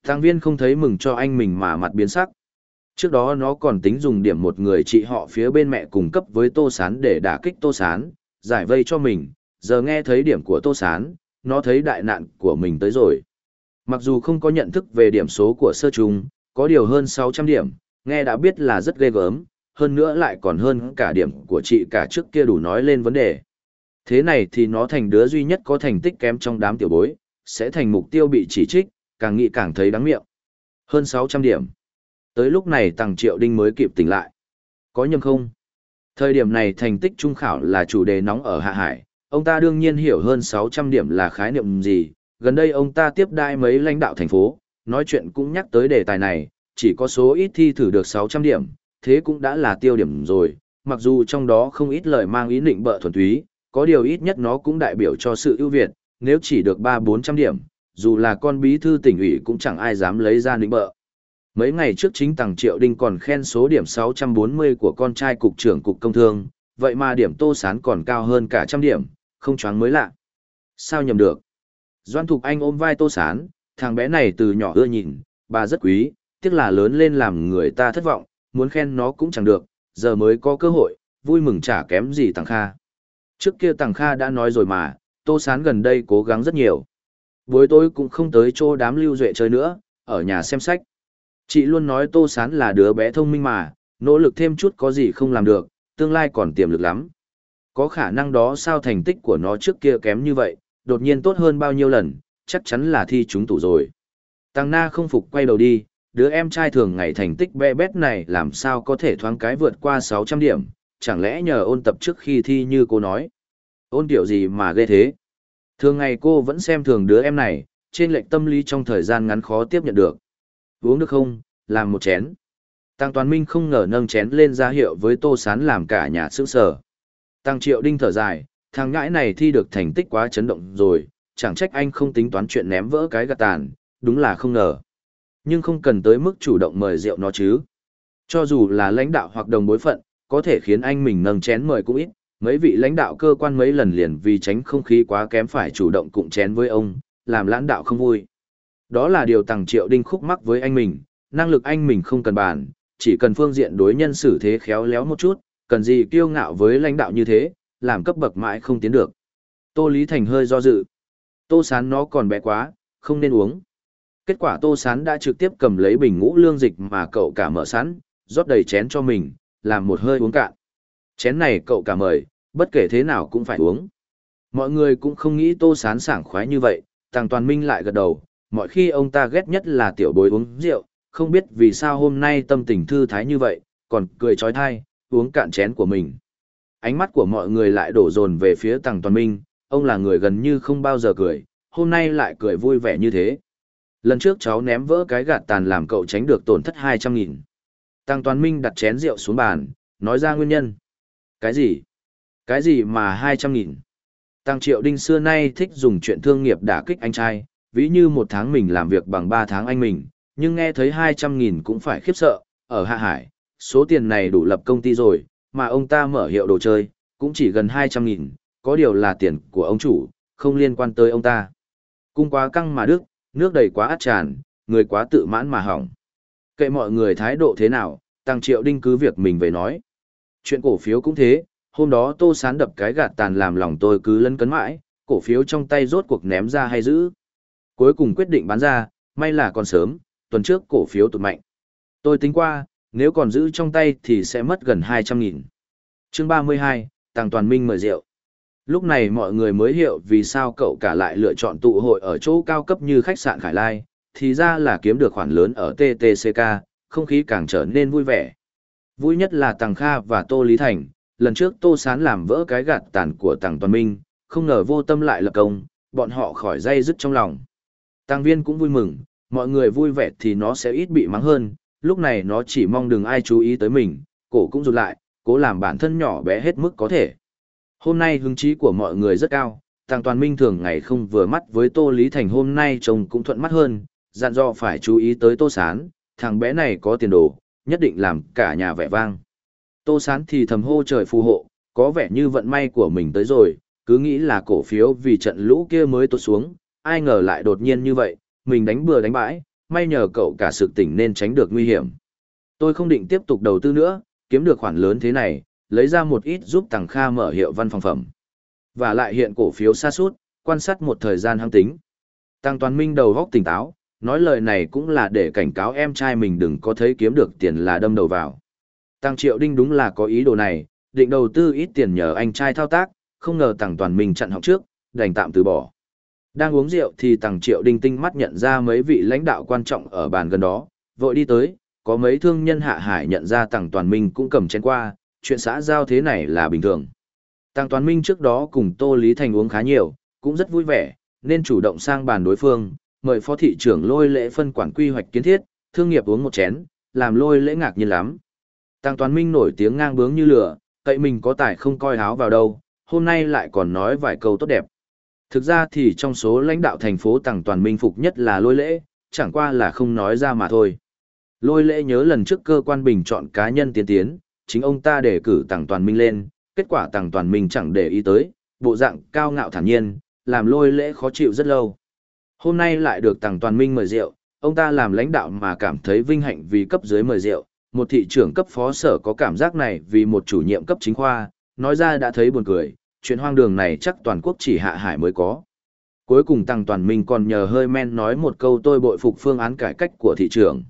Speaker 1: Tăng viên không thấy mừng cho anh mình mà mặt biến sắc. Trước đó nó còn tính dùng điểm một người chị họ phía bên mẹ cùng cấp với Tô Sán để đả kích Tô Sán, giải vây cho mình, giờ nghe thấy điểm của Tô Sán, nó thấy đại nạn của mình tới rồi. Mặc dù không có nhận thức về điểm số của sơ trung, có điều hơn 600 điểm, nghe đã biết là rất ghê gớm, hơn nữa lại còn hơn cả điểm của chị cả trước kia đủ nói lên vấn đề. Thế này thì nó thành đứa duy nhất có thành tích kém trong đám tiểu bối, sẽ thành mục tiêu bị chỉ trích, càng nghĩ càng thấy đáng miệng. Hơn 600 điểm. Tới lúc này Tăng Triệu Đinh mới kịp tỉnh lại. Có nhầm không? Thời điểm này thành tích trung khảo là chủ đề nóng ở Hạ Hải, ông ta đương nhiên hiểu hơn 600 điểm là khái niệm gì, gần đây ông ta tiếp đai mấy lãnh đạo thành phố, nói chuyện cũng nhắc tới đề tài này, chỉ có số ít thi thử được 600 điểm, thế cũng đã là tiêu điểm rồi, mặc dù trong đó không ít lời mang ý định bợ thuần túy, có điều ít nhất nó cũng đại biểu cho sự ưu việt, nếu chỉ được 3-400 điểm, dù là con bí thư tỉnh ủy cũng chẳng ai dám lấy ra định bợ. Mấy ngày trước chính Tằng Triệu Đinh còn khen số điểm 640 của con trai cục trưởng cục công thương, vậy mà điểm Tô Sán còn cao hơn cả trăm điểm, không choáng mới lạ. Sao nhầm được? Doan Thục Anh ôm vai Tô Sán, thằng bé này từ nhỏ ưa nhìn, bà rất quý, tiếc là lớn lên làm người ta thất vọng, muốn khen nó cũng chẳng được, giờ mới có cơ hội, vui mừng chả kém gì Tằng Kha. Trước kia Tằng Kha đã nói rồi mà, Tô Sán gần đây cố gắng rất nhiều. Buổi tối cũng không tới chỗ đám lưu duệ chơi nữa, ở nhà xem sách. Chị luôn nói Tô Sán là đứa bé thông minh mà, nỗ lực thêm chút có gì không làm được, tương lai còn tiềm lực lắm. Có khả năng đó sao thành tích của nó trước kia kém như vậy, đột nhiên tốt hơn bao nhiêu lần, chắc chắn là thi chúng tủ rồi. Tăng Na không phục quay đầu đi, đứa em trai thường ngày thành tích bé bét này làm sao có thể thoáng cái vượt qua 600 điểm, chẳng lẽ nhờ ôn tập trước khi thi như cô nói. Ôn tiểu gì mà ghê thế. Thường ngày cô vẫn xem thường đứa em này, trên lệnh tâm lý trong thời gian ngắn khó tiếp nhận được. Uống được không, làm một chén. Tăng Toàn Minh không ngờ nâng chén lên ra hiệu với Tô Sán làm cả nhà sững sờ. Tăng Triệu Đinh thở dài, thằng ngãi này thi được thành tích quá chấn động rồi, chẳng trách anh không tính toán chuyện ném vỡ cái gạt tàn, đúng là không ngờ. Nhưng không cần tới mức chủ động mời rượu nó chứ. Cho dù là lãnh đạo hoặc đồng bối phận, có thể khiến anh mình nâng chén mời cũng ít, mấy vị lãnh đạo cơ quan mấy lần liền vì tránh không khí quá kém phải chủ động cụng chén với ông, làm lãnh đạo không vui. Đó là điều Tằng Triệu Đinh khúc mắc với anh mình, năng lực anh mình không cần bàn, chỉ cần phương diện đối nhân xử thế khéo léo một chút, cần gì kiêu ngạo với lãnh đạo như thế, làm cấp bậc mãi không tiến được. Tô Lý Thành hơi do dự. Tô Sán nó còn bé quá, không nên uống. Kết quả Tô Sán đã trực tiếp cầm lấy bình ngũ lương dịch mà cậu cả mở sẵn, rót đầy chén cho mình, làm một hơi uống cạn. Chén này cậu cả mời, bất kể thế nào cũng phải uống. Mọi người cũng không nghĩ Tô Sán sảng khoái như vậy, Tàng Toàn Minh lại gật đầu, mọi khi ông ta ghét nhất là tiểu bối uống rượu, không biết vì sao hôm nay tâm tình thư thái như vậy, còn cười trói thai, uống cạn chén của mình. Ánh mắt của mọi người lại đổ dồn về phía Tằng Toàn Minh, ông là người gần như không bao giờ cười, hôm nay lại cười vui vẻ như thế. Lần trước cháu ném vỡ cái gạt tàn làm cậu tránh được tổn thất 200 nghìn. Tăng Toàn Minh đặt chén rượu xuống bàn, nói ra nguyên nhân. Cái gì? Cái gì mà 200 nghìn? Tăng Triệu Đinh xưa nay thích dùng chuyện thương nghiệp đả kích anh trai, ví như một tháng mình làm việc bằng ba tháng anh mình, nhưng nghe thấy 200 nghìn cũng phải khiếp sợ, ở Hạ Hải, số tiền này đủ lập công ty rồi, mà ông ta mở hiệu đồ chơi, cũng chỉ gần 200 nghìn, có điều là tiền của ông chủ, không liên quan tới ông ta. Cung quá căng mà đức, nước đầy quá át tràn, người quá tự mãn mà hỏng. Kệ mọi người thái độ thế nào, Tăng Triệu Đinh cứ việc mình về nói. Chuyện cổ phiếu cũng thế, hôm đó Tô Sán đập cái gạt tàn làm lòng tôi cứ lấn cấn mãi, cổ phiếu trong tay rốt cuộc ném ra hay giữ. Cuối cùng quyết định bán ra, may là còn sớm, tuần trước cổ phiếu tụt mạnh. Tôi tính qua, nếu còn giữ trong tay thì sẽ mất gần 200.000. Chương 32, Tàng Toàn Minh mời rượu. Lúc này mọi người mới hiểu vì sao cậu cả lại lựa chọn tụ hội ở chỗ cao cấp như khách sạn Khải Lai, thì ra là kiếm được khoản lớn ở TTCK, không khí càng trở nên vui vẻ. Vui nhất là Tàng Kha và Tô Lý Thành, lần trước Tô Sán làm vỡ cái gạt tàn của Tàng Toàn Minh, không ngờ vô tâm lại lập công, bọn họ khỏi dây dứt trong lòng. Tăng Viên cũng vui mừng, mọi người vui vẻ thì nó sẽ ít bị mắng hơn, lúc này nó chỉ mong đừng ai chú ý tới mình, cổ cũng rụt lại, cố làm bản thân nhỏ bé hết mức có thể. Hôm nay hứng chí của mọi người rất cao, Tăng Toàn Minh thường ngày không vừa mắt với Tô Lý Thành hôm nay trông cũng thuận mắt hơn, dặn dò phải chú ý tới Tô Sán, thằng bé này có tiền đồ, nhất định làm cả nhà vẻ vang. Tô Sán thì thầm hô trời phù hộ, có vẻ như vận may của mình tới rồi, cứ nghĩ là cổ phiếu vì trận lũ kia mới tốt xuống, ai ngờ lại đột nhiên như vậy, mình đánh bừa đánh bãi, may nhờ cậu cả sự tỉnh nên tránh được nguy hiểm. Tôi không định tiếp tục đầu tư nữa, kiếm được khoản lớn thế này, lấy ra một ít giúp Tằng Kha mở hiệu văn phòng phẩm. Và lại hiện cổ phiếu xa sút quan sát một thời gian hăng tính. Tăng Toàn Minh đầu góc tỉnh táo, nói lời này cũng là để cảnh cáo em trai mình đừng có thấy kiếm được tiền là đâm đầu vào. Tăng Triệu Đinh đúng là có ý đồ này, định đầu tư ít tiền nhờ anh trai thao tác, không ngờ Tăng Toàn Minh chặn học trước, đành tạm từ bỏ. Đang uống rượu thì Tằng Triệu Đinh tinh mắt nhận ra mấy vị lãnh đạo quan trọng ở bàn gần đó, vội đi tới, có mấy thương nhân hạ hải nhận ra Tằng Toàn Minh cũng cầm chén qua, chuyện xã giao thế này là bình thường. Tàng Toàn Minh trước đó cùng Tô Lý Thành uống khá nhiều, cũng rất vui vẻ, nên chủ động sang bàn đối phương, mời phó thị trưởng lôi lễ phân quản quy hoạch kiến thiết, thương nghiệp uống một chén, làm lôi lễ ngạc nhiên lắm. Tàng Toàn Minh nổi tiếng ngang bướng như lửa, cậy mình có tài không coi háo vào đâu, hôm nay lại còn nói vài câu tốt đẹp. Thực ra thì trong số lãnh đạo thành phố Tàng Toàn Minh phục nhất là lôi lễ, chẳng qua là không nói ra mà thôi. Lôi lễ nhớ lần trước cơ quan bình chọn cá nhân tiến tiến, chính ông ta đề cử Tàng Toàn Minh lên, kết quả Tàng Toàn Minh chẳng để ý tới, bộ dạng cao ngạo thản nhiên, làm lôi lễ khó chịu rất lâu. Hôm nay lại được Tàng Toàn Minh mời rượu, ông ta làm lãnh đạo mà cảm thấy vinh hạnh vì cấp dưới mời rượu, một thị trưởng cấp phó sở có cảm giác này vì một chủ nhiệm cấp chính khoa, nói ra đã thấy buồn cười, chuyện hoang đường này chắc toàn quốc chỉ hạ hải mới có. Cuối cùng Tăng Toàn Minh còn nhờ hơi men nói một câu tôi bội phục phương án cải cách của thị trưởng.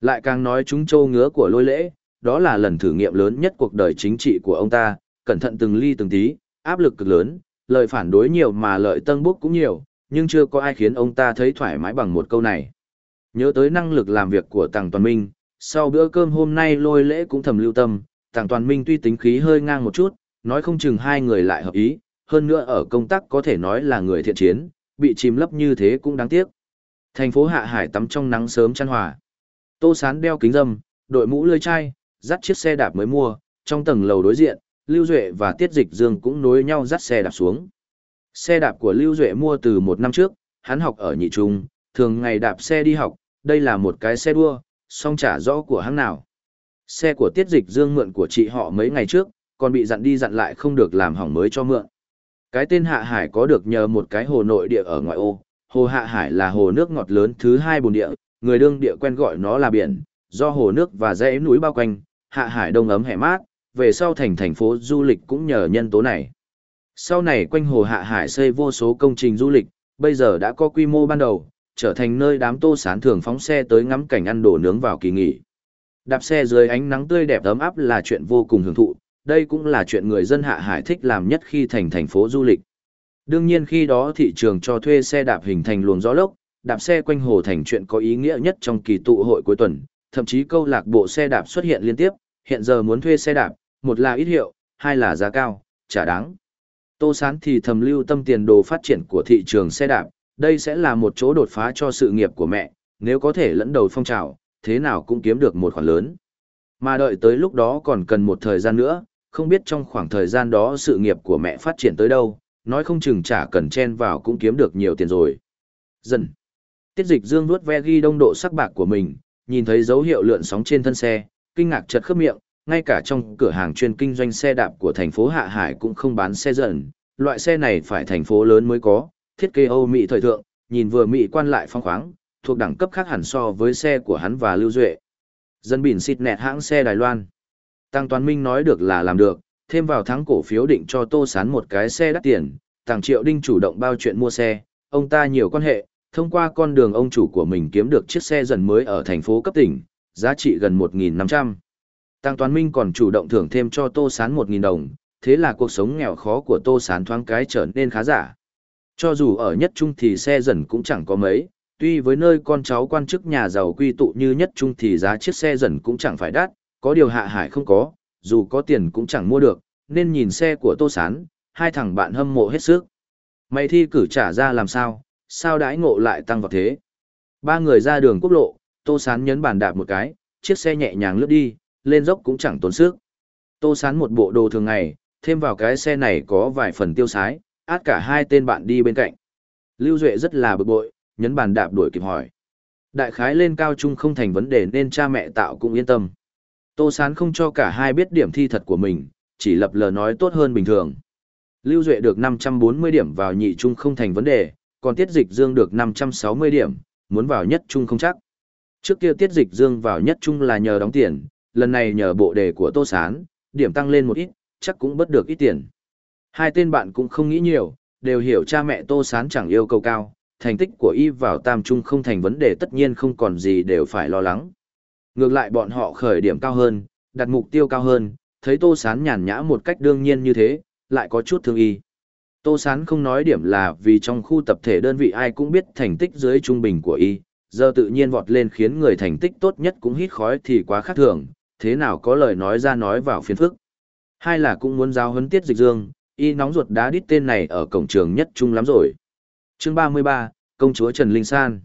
Speaker 1: Lại càng nói chúng châu ngứa của lôi lễ, đó là lần thử nghiệm lớn nhất cuộc đời chính trị của ông ta, cẩn thận từng ly từng tí, áp lực cực lớn, lời phản đối nhiều mà lợi tân bốc cũng nhiều, nhưng chưa có ai khiến ông ta thấy thoải mái bằng một câu này. Nhớ tới năng lực làm việc của Tàng Toàn Minh, sau bữa cơm hôm nay lôi lễ cũng thầm lưu tâm, Tàng Toàn Minh tuy tính khí hơi ngang một chút, nói không chừng hai người lại hợp ý, hơn nữa ở công tác có thể nói là người thiện chiến, bị chìm lấp như thế cũng đáng tiếc. Thành phố Hạ Hải tắm trong nắng sớm chăn hòa. Tô Sán đeo kính dâm, đội mũ lươi chai, dắt chiếc xe đạp mới mua, trong tầng lầu đối diện, Lưu Duệ và Tiết Dịch Dương cũng nối nhau dắt xe đạp xuống. Xe đạp của Lưu Duệ mua từ một năm trước, hắn học ở nhị trung, thường ngày đạp xe đi học, đây là một cái xe đua, song trả rõ của hắn nào. Xe của Tiết Dịch Dương mượn của chị họ mấy ngày trước, còn bị dặn đi dặn lại không được làm hỏng mới cho mượn. Cái tên Hạ Hải có được nhờ một cái hồ nội địa ở ngoại ô, hồ Hạ Hải là hồ nước ngọt lớn thứ hai bồn địa, người đương địa quen gọi nó là biển, do hồ nước và dãy núi bao quanh, Hạ Hải đông ấm hẻ mát, về sau thành thành phố du lịch cũng nhờ nhân tố này. Sau này quanh hồ Hạ Hải xây vô số công trình du lịch, bây giờ đã có quy mô ban đầu, trở thành nơi đám tô sán thường phóng xe tới ngắm cảnh ăn đồ nướng vào kỳ nghỉ. Đạp xe dưới ánh nắng tươi đẹp ấm áp là chuyện vô cùng hưởng thụ, đây cũng là chuyện người dân Hạ Hải thích làm nhất khi thành thành phố du lịch. Đương nhiên khi đó thị trường cho thuê xe đạp hình thành luồng gió lốc, đạp xe quanh hồ thành chuyện có ý nghĩa nhất trong kỳ tụ hội cuối tuần, thậm chí câu lạc bộ xe đạp xuất hiện liên tiếp, hiện giờ muốn thuê xe đạp, một là ít hiệu, hai là giá cao, trả đáng. Tô Sán thì thầm lưu tâm tiền đồ phát triển của thị trường xe đạp, đây sẽ là một chỗ đột phá cho sự nghiệp của mẹ, nếu có thể lẫn đầu phong trào, thế nào cũng kiếm được một khoản lớn. Mà đợi tới lúc đó còn cần một thời gian nữa, không biết trong khoảng thời gian đó sự nghiệp của mẹ phát triển tới đâu, nói không chừng chả cần chen vào cũng kiếm được nhiều tiền rồi. Dần. Tiết dịch dương vuốt ve ghi đông độ sắc bạc của mình, nhìn thấy dấu hiệu lượn sóng trên thân xe, kinh ngạc chật khớp miệng, ngay cả trong cửa hàng chuyên kinh doanh xe đạp của thành phố Hạ Hải cũng không bán xe dần, loại xe này phải thành phố lớn mới có, thiết kế Âu Mỹ thời thượng, nhìn vừa Mỹ quan lại phong khoáng, thuộc đẳng cấp khác hẳn so với xe của hắn và Lưu Duệ. Dân bỉn xịt nẹt hãng xe Đài Loan. Tăng Toàn Minh nói được là làm được, thêm vào thắng cổ phiếu định cho Tô Sán một cái xe đắt tiền, Tăng Triệu Đinh chủ động bao chuyện mua xe, ông ta nhiều quan hệ, thông qua con đường ông chủ của mình kiếm được chiếc xe dần mới ở thành phố cấp tỉnh, giá trị gần 1.500. Tăng Toàn Minh còn chủ động thưởng thêm cho Tô Sán 1.000 đồng, thế là cuộc sống nghèo khó của Tô Sán thoáng cái trở nên khá giả. Cho dù ở nhất trung thì xe dần cũng chẳng có mấy, tuy với nơi con cháu quan chức nhà giàu quy tụ như nhất trung thì giá chiếc xe dần cũng chẳng phải đắt, có điều hạ hải không có, dù có tiền cũng chẳng mua được, nên nhìn xe của Tô Sán, hai thằng bạn hâm mộ hết sức. Mày thi cử trả ra làm sao, sao đãi ngộ lại tăng vào thế? Ba người ra đường quốc lộ, Tô Sán nhấn bàn đạp một cái, chiếc xe nhẹ nhàng lướt đi, lên dốc cũng chẳng tốn sức. Tô Sán một bộ đồ thường ngày, thêm vào cái xe này có vài phần tiêu sái, át cả hai tên bạn đi bên cạnh. Lưu Duệ rất là bực bội, nhấn bàn đạp đuổi kịp hỏi. Đại khái lên cao trung không thành vấn đề nên cha mẹ tạo cũng yên tâm. Tô Sán không cho cả hai biết điểm thi thật của mình, chỉ lập lờ nói tốt hơn bình thường. Lưu Duệ được 540 điểm vào nhị trung không thành vấn đề, còn Tiết Dịch Dương được 560 điểm, muốn vào nhất trung không chắc. Trước kia tiết dịch dương vào nhất trung là nhờ đóng tiền, lần này nhờ bộ đề của Tô Sán, điểm tăng lên một ít, chắc cũng bất được ít tiền. Hai tên bạn cũng không nghĩ nhiều, đều hiểu cha mẹ Tô Sán chẳng yêu cầu cao, thành tích của y vào tam trung không thành vấn đề tất nhiên không còn gì đều phải lo lắng. Ngược lại bọn họ khởi điểm cao hơn, đặt mục tiêu cao hơn, thấy Tô Sán nhàn nhã một cách đương nhiên như thế, lại có chút thương y. Tô Sán không nói điểm là vì trong khu tập thể đơn vị ai cũng biết thành tích dưới trung bình của y, giờ tự nhiên vọt lên khiến người thành tích tốt nhất cũng hít khói thì quá khác thường, thế nào có lời nói ra nói vào phiền phức. Hai là cũng muốn giao huấn tiết dịch dương, y nóng ruột đá đít tên này ở cổng trường nhất trung lắm rồi. chương 33, Công chúa Trần Linh San.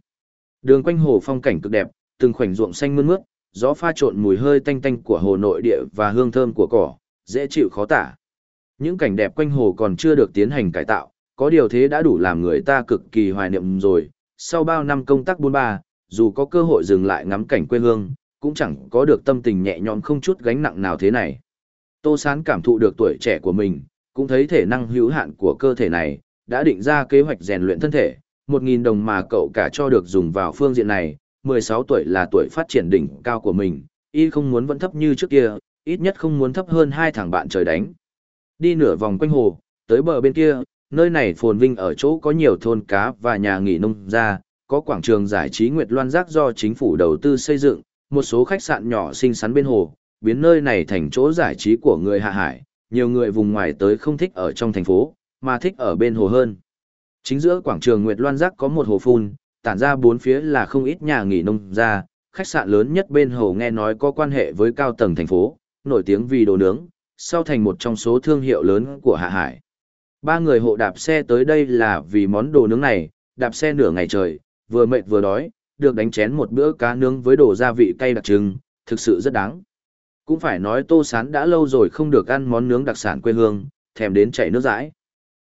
Speaker 1: Đường quanh hồ phong cảnh cực đẹp, từng khoảnh ruộng xanh mơn mướt, gió pha trộn mùi hơi tanh tanh của hồ nội địa và hương thơm của cỏ, dễ chịu khó tả. Những cảnh đẹp quanh hồ còn chưa được tiến hành cải tạo, có điều thế đã đủ làm người ta cực kỳ hoài niệm rồi. Sau bao năm công tác buôn ba, dù có cơ hội dừng lại ngắm cảnh quê hương, cũng chẳng có được tâm tình nhẹ nhõm không chút gánh nặng nào thế này. Tô Sán cảm thụ được tuổi trẻ của mình, cũng thấy thể năng hữu hạn của cơ thể này, đã định ra kế hoạch rèn luyện thân thể, 1.000 đồng mà cậu cả cho được dùng vào phương diện này, 16 tuổi là tuổi phát triển đỉnh cao của mình, y không muốn vẫn thấp như trước kia, ít nhất không muốn thấp hơn hai thằng bạn trời đánh. Đi nửa vòng quanh hồ, tới bờ bên kia, nơi này phồn vinh ở chỗ có nhiều thôn cá và nhà nghỉ nông gia, có quảng trường giải trí Nguyệt Loan Giác do chính phủ đầu tư xây dựng, một số khách sạn nhỏ xinh xắn bên hồ, biến nơi này thành chỗ giải trí của người hạ hải, nhiều người vùng ngoài tới không thích ở trong thành phố, mà thích ở bên hồ hơn. Chính giữa quảng trường Nguyệt Loan Giác có một hồ phun, tản ra bốn phía là không ít nhà nghỉ nông gia, khách sạn lớn nhất bên hồ nghe nói có quan hệ với cao tầng thành phố, nổi tiếng vì đồ nướng, sau thành một trong số thương hiệu lớn của Hạ Hải. Ba người hộ đạp xe tới đây là vì món đồ nướng này, đạp xe nửa ngày trời, vừa mệt vừa đói, được đánh chén một bữa cá nướng với đồ gia vị cay đặc trưng, thực sự rất đáng. Cũng phải nói Tô Sán đã lâu rồi không được ăn món nướng đặc sản quê hương, thèm đến chảy nước dãi.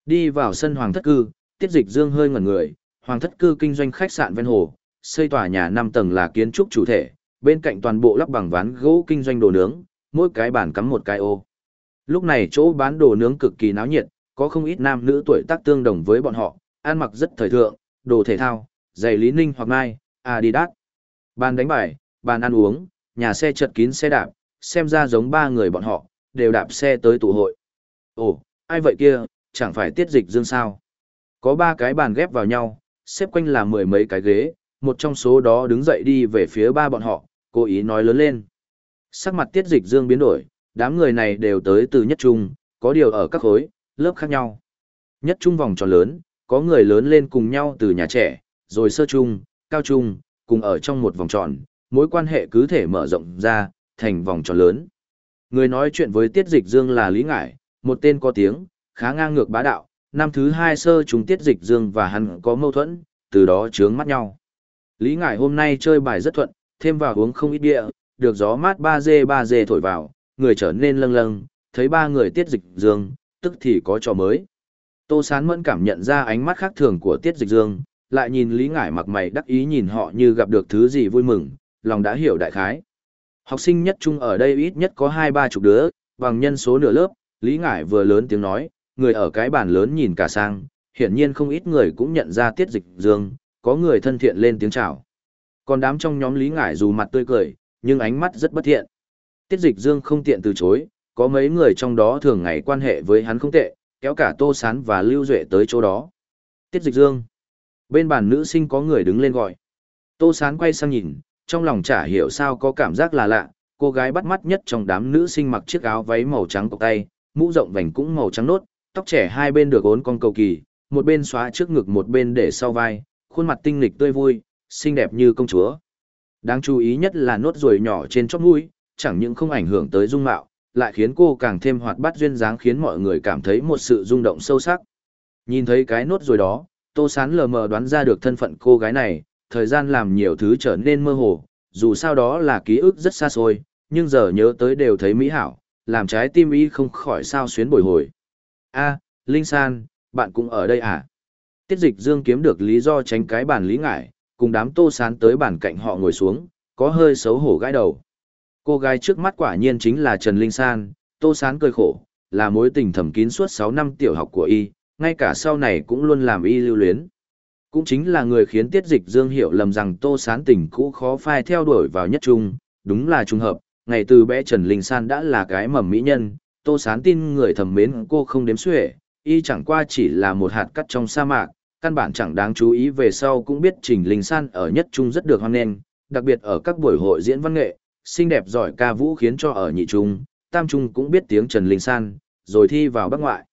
Speaker 1: Đi vào sân Hoàng Thất Cư, Tiết Dịch Dương hơi ngẩn người, Hoàng Thất Cư kinh doanh khách sạn ven hồ, xây tòa nhà 5 tầng là kiến trúc chủ thể, bên cạnh toàn bộ lắp bằng ván gỗ kinh doanh đồ nướng, mỗi cái bàn cắm một cái ô. Lúc này chỗ bán đồ nướng cực kỳ náo nhiệt, có không ít nam nữ tuổi tác tương đồng với bọn họ, ăn mặc rất thời thượng, đồ thể thao, giày Lý Ninh hoặc Mai, Adidas. Bàn đánh bài, bàn ăn uống, nhà xe chật kín xe đạp, xem ra giống ba người bọn họ, đều đạp xe tới tụ hội. Ồ, ai vậy kia, chẳng phải tiết dịch dương sao? Có ba cái bàn ghép vào nhau, xếp quanh là mười mấy cái ghế, một trong số đó đứng dậy đi về phía ba bọn họ, cố ý nói lớn lên. Sắc mặt tiết dịch dương biến đổi, đám người này đều tới từ nhất trung, có điều ở các khối, lớp khác nhau. Nhất trung vòng tròn lớn, có người lớn lên cùng nhau từ nhà trẻ, rồi sơ trung, cao trung, cùng ở trong một vòng tròn, mối quan hệ cứ thể mở rộng ra, thành vòng tròn lớn. Người nói chuyện với Tiết Dịch Dương là Lý Ngải, một tên có tiếng, khá ngang ngược bá đạo, năm thứ hai sơ chúng Tiết Dịch Dương và hắn có mâu thuẫn, từ đó chướng mắt nhau. Lý Ngải hôm nay chơi bài rất thuận, thêm vào uống không ít địa, được gió mát ba dê ba dê thổi vào, người trở nên lâng lâng, thấy ba người Tiết Dịch Dương, tức thì có trò mới. Tô Sán Mẫn cảm nhận ra ánh mắt khác thường của Tiết Dịch Dương, lại nhìn Lý Ngải mặc mày đắc ý nhìn họ như gặp được thứ gì vui mừng, lòng đã hiểu đại khái. Học sinh nhất trung ở đây ít nhất có hai ba chục đứa, bằng nhân số nửa lớp, Lý Ngải vừa lớn tiếng nói, người ở cái bàn lớn nhìn cả sang, hiển nhiên không ít người cũng nhận ra Tiết Dịch Dương, có người thân thiện lên tiếng chào. Còn đám trong nhóm Lý Ngải dù mặt tươi cười, nhưng ánh mắt rất bất thiện. Tiết Dịch Dương không tiện từ chối, có mấy người trong đó thường ngày quan hệ với hắn không tệ, kéo cả Tô Sán và Lưu Duệ tới chỗ đó. Tiết Dịch Dương. Bên bàn nữ sinh có người đứng lên gọi. Tô Sán quay sang nhìn, trong lòng chả hiểu sao có cảm giác là lạ, cô gái bắt mắt nhất trong đám nữ sinh mặc chiếc áo váy màu trắng cộc tay, mũ rộng vành cũng màu trắng nốt, tóc trẻ hai bên được ốn con cầu kỳ, một bên xóa trước ngực một bên để sau vai, khuôn mặt tinh nghịch tươi vui, xinh đẹp như công chúa. Đáng chú ý nhất là nốt ruồi nhỏ trên chóp mũi, chẳng những không ảnh hưởng tới dung mạo, lại khiến cô càng thêm hoạt bát duyên dáng khiến mọi người cảm thấy một sự rung động sâu sắc. Nhìn thấy cái nốt ruồi đó, Tô Sán lờ mờ đoán ra được thân phận cô gái này, thời gian làm nhiều thứ trở nên mơ hồ, dù sao đó là ký ức rất xa xôi, nhưng giờ nhớ tới đều thấy mỹ hảo, làm trái tim y không khỏi sao xuyến bồi hồi a Linh San, bạn cũng ở đây à? Tiết dịch dương kiếm được lý do tránh cái bàn lý ngại, cùng đám tô sán tới bàn cạnh họ ngồi xuống, có hơi xấu hổ gãi đầu. Cô gái trước mắt quả nhiên chính là Trần Linh San, tô sán cười khổ, là mối tình thầm kín suốt 6 năm tiểu học của y, ngay cả sau này cũng luôn làm y lưu luyến. Cũng chính là người khiến Tiết Dịch Dương hiểu lầm rằng Tô Sán tình cũ khó phai theo đuổi vào nhất trung, đúng là trùng hợp, ngày từ bé Trần Linh San đã là cái mầm mỹ nhân, Tô Sán tin người thầm mến cô không đếm xuể, y chẳng qua chỉ là một hạt cắt trong sa mạc, căn bản chẳng đáng chú ý về sau cũng biết Trình Linh San ở nhất trung rất được hoan nghênh, đặc biệt ở các buổi hội diễn văn nghệ, xinh đẹp giỏi ca vũ khiến cho ở nhị trung, tam trung cũng biết tiếng Trần Linh San, rồi thi vào bắc ngoại.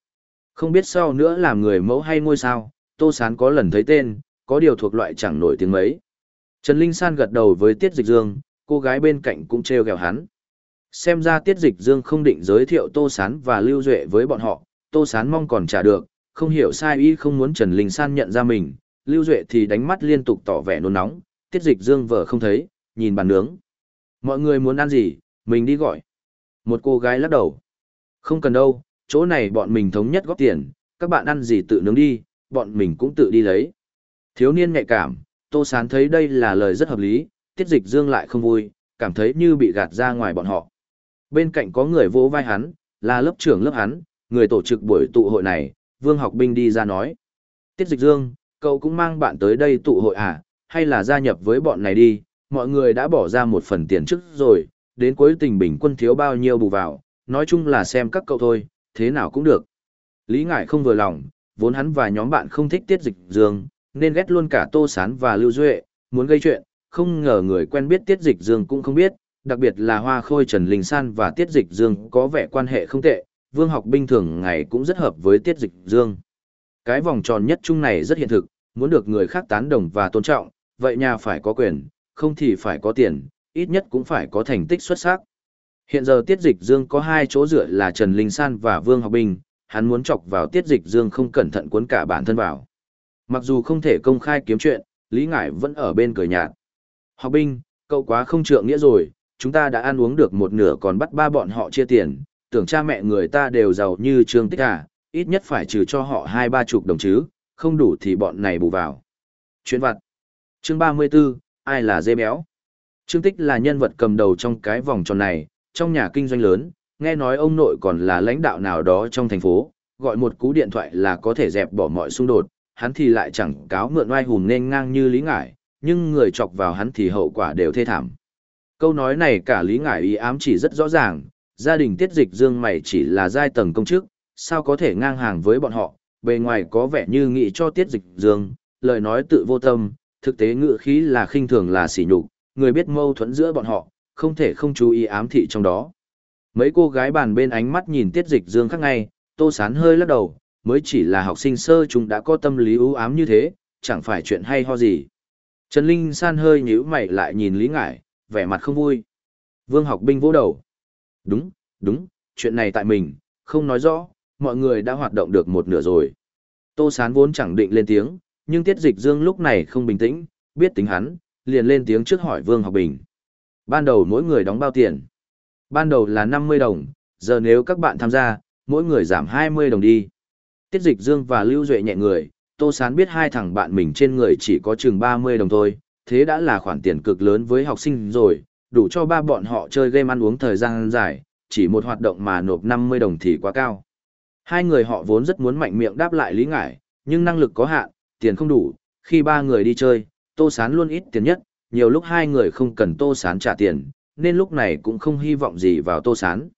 Speaker 1: Không biết sau nữa làm người mẫu hay ngôi sao, Tô Sán có lần thấy tên, có điều thuộc loại chẳng nổi tiếng mấy. Trần Linh San gật đầu với Tiết Dịch Dương, cô gái bên cạnh cũng treo gẹo hắn. Xem ra Tiết Dịch Dương không định giới thiệu Tô Sán và Lưu Duệ với bọn họ, Tô Sán mong còn trả được, không hiểu sai y không muốn Trần Linh San nhận ra mình, Lưu Duệ thì đánh mắt liên tục tỏ vẻ nôn nóng, Tiết Dịch Dương vợ không thấy, nhìn bàn nướng. Mọi người muốn ăn gì, mình đi gọi. Một cô gái lắc đầu. Không cần đâu, chỗ này bọn mình thống nhất góp tiền, các bạn ăn gì tự nướng đi, bọn mình cũng tự đi lấy. Thiếu niên nhạy cảm, Tô Sán thấy đây là lời rất hợp lý, tiết dịch dương lại không vui, cảm thấy như bị gạt ra ngoài bọn họ. Bên cạnh có người vỗ vai hắn, là lớp trưởng lớp hắn, người tổ chức buổi tụ hội này, Vương Học Binh đi ra nói. Tiết dịch dương, cậu cũng mang bạn tới đây tụ hội à, hay là gia nhập với bọn này đi, mọi người đã bỏ ra một phần tiền trước rồi, đến cuối tình bình quân thiếu bao nhiêu bù vào, nói chung là xem các cậu thôi, thế nào cũng được. Lý Ngải không vừa lòng, vốn hắn và nhóm bạn không thích tiết dịch dương, nên ghét luôn cả Tô Sán và Lưu Duệ, muốn gây chuyện, không ngờ người quen biết tiết dịch dương cũng không biết, đặc biệt là Hoa Khôi Trần Linh San và tiết dịch dương có vẻ quan hệ không tệ, vương học binh thường ngày cũng rất hợp với tiết dịch dương. Cái vòng tròn nhất chung này rất hiện thực, muốn được người khác tán đồng và tôn trọng, vậy nhà phải có quyền, không thì phải có tiền, ít nhất cũng phải có thành tích xuất sắc. Hiện giờ Tiết Dịch Dương có hai chỗ dựa là Trần Linh San và Vương Học Bình, hắn muốn chọc vào Tiết Dịch Dương không cẩn thận cuốn cả bản thân vào. Mặc dù không thể công khai kiếm chuyện, Lý Ngải vẫn ở bên cười nhạt. Học Bình, cậu quá không trượng nghĩa rồi, chúng ta đã ăn uống được một nửa còn bắt ba bọn họ chia tiền, tưởng cha mẹ người ta đều giàu như Trương Tích à, ít nhất phải trừ cho họ hai ba chục đồng chứ, không đủ thì bọn này bù vào. Chuyện vặt. Chương 34, ai là dê béo? Trương Tích là nhân vật cầm đầu trong cái vòng tròn này, trong nhà kinh doanh lớn, nghe nói ông nội còn là lãnh đạo nào đó trong thành phố, gọi một cú điện thoại là có thể dẹp bỏ mọi xung đột, hắn thì lại chẳng cáo mượn oai hùng nên ngang như Lý Ngải, nhưng người chọc vào hắn thì hậu quả đều thê thảm. Câu nói này cả Lý Ngải ý ám chỉ rất rõ ràng, gia đình tiết dịch dương mày chỉ là giai tầng công chức, sao có thể ngang hàng với bọn họ, bề ngoài có vẻ như nghĩ cho tiết dịch dương, lời nói tự vô tâm, thực tế ngựa khí là khinh thường là sỉ nhục, người biết mâu thuẫn giữa bọn họ, không thể không chú ý ám thị trong đó. Mấy cô gái bàn bên ánh mắt nhìn tiết dịch dương khác ngay, tô sán hơi lắc đầu, mới chỉ là học sinh sơ chúng đã có tâm lý ưu ám như thế, chẳng phải chuyện hay ho gì. Trần Linh San hơi nhíu mày lại nhìn Lý Ngải, vẻ mặt không vui. Vương học binh vỗ đầu. Đúng, đúng, chuyện này tại mình, không nói rõ, mọi người đã hoạt động được một nửa rồi. Tô Sán vốn chẳng định lên tiếng, nhưng Tiết Dịch Dương lúc này không bình tĩnh, biết tính hắn, liền lên tiếng trước hỏi Vương Học Bình. Ban đầu mỗi người đóng bao tiền? Ban đầu là 50 đồng, giờ nếu các bạn tham gia, mỗi người giảm 20 đồng đi. Tiết Dịch Dương và Lưu Duệ nhẹ người, Tô Sán biết hai thằng bạn mình trên người chỉ có chừng 30 đồng thôi, thế đã là khoản tiền cực lớn với học sinh rồi, đủ cho ba bọn họ chơi game ăn uống thời gian dài, chỉ một hoạt động mà nộp 50 đồng thì quá cao. Hai người họ vốn rất muốn mạnh miệng đáp lại lý ngải, nhưng năng lực có hạn, tiền không đủ, khi ba người đi chơi, Tô Sán luôn ít tiền nhất, nhiều lúc hai người không cần Tô Sán trả tiền, nên lúc này cũng không hy vọng gì vào Tô Sán.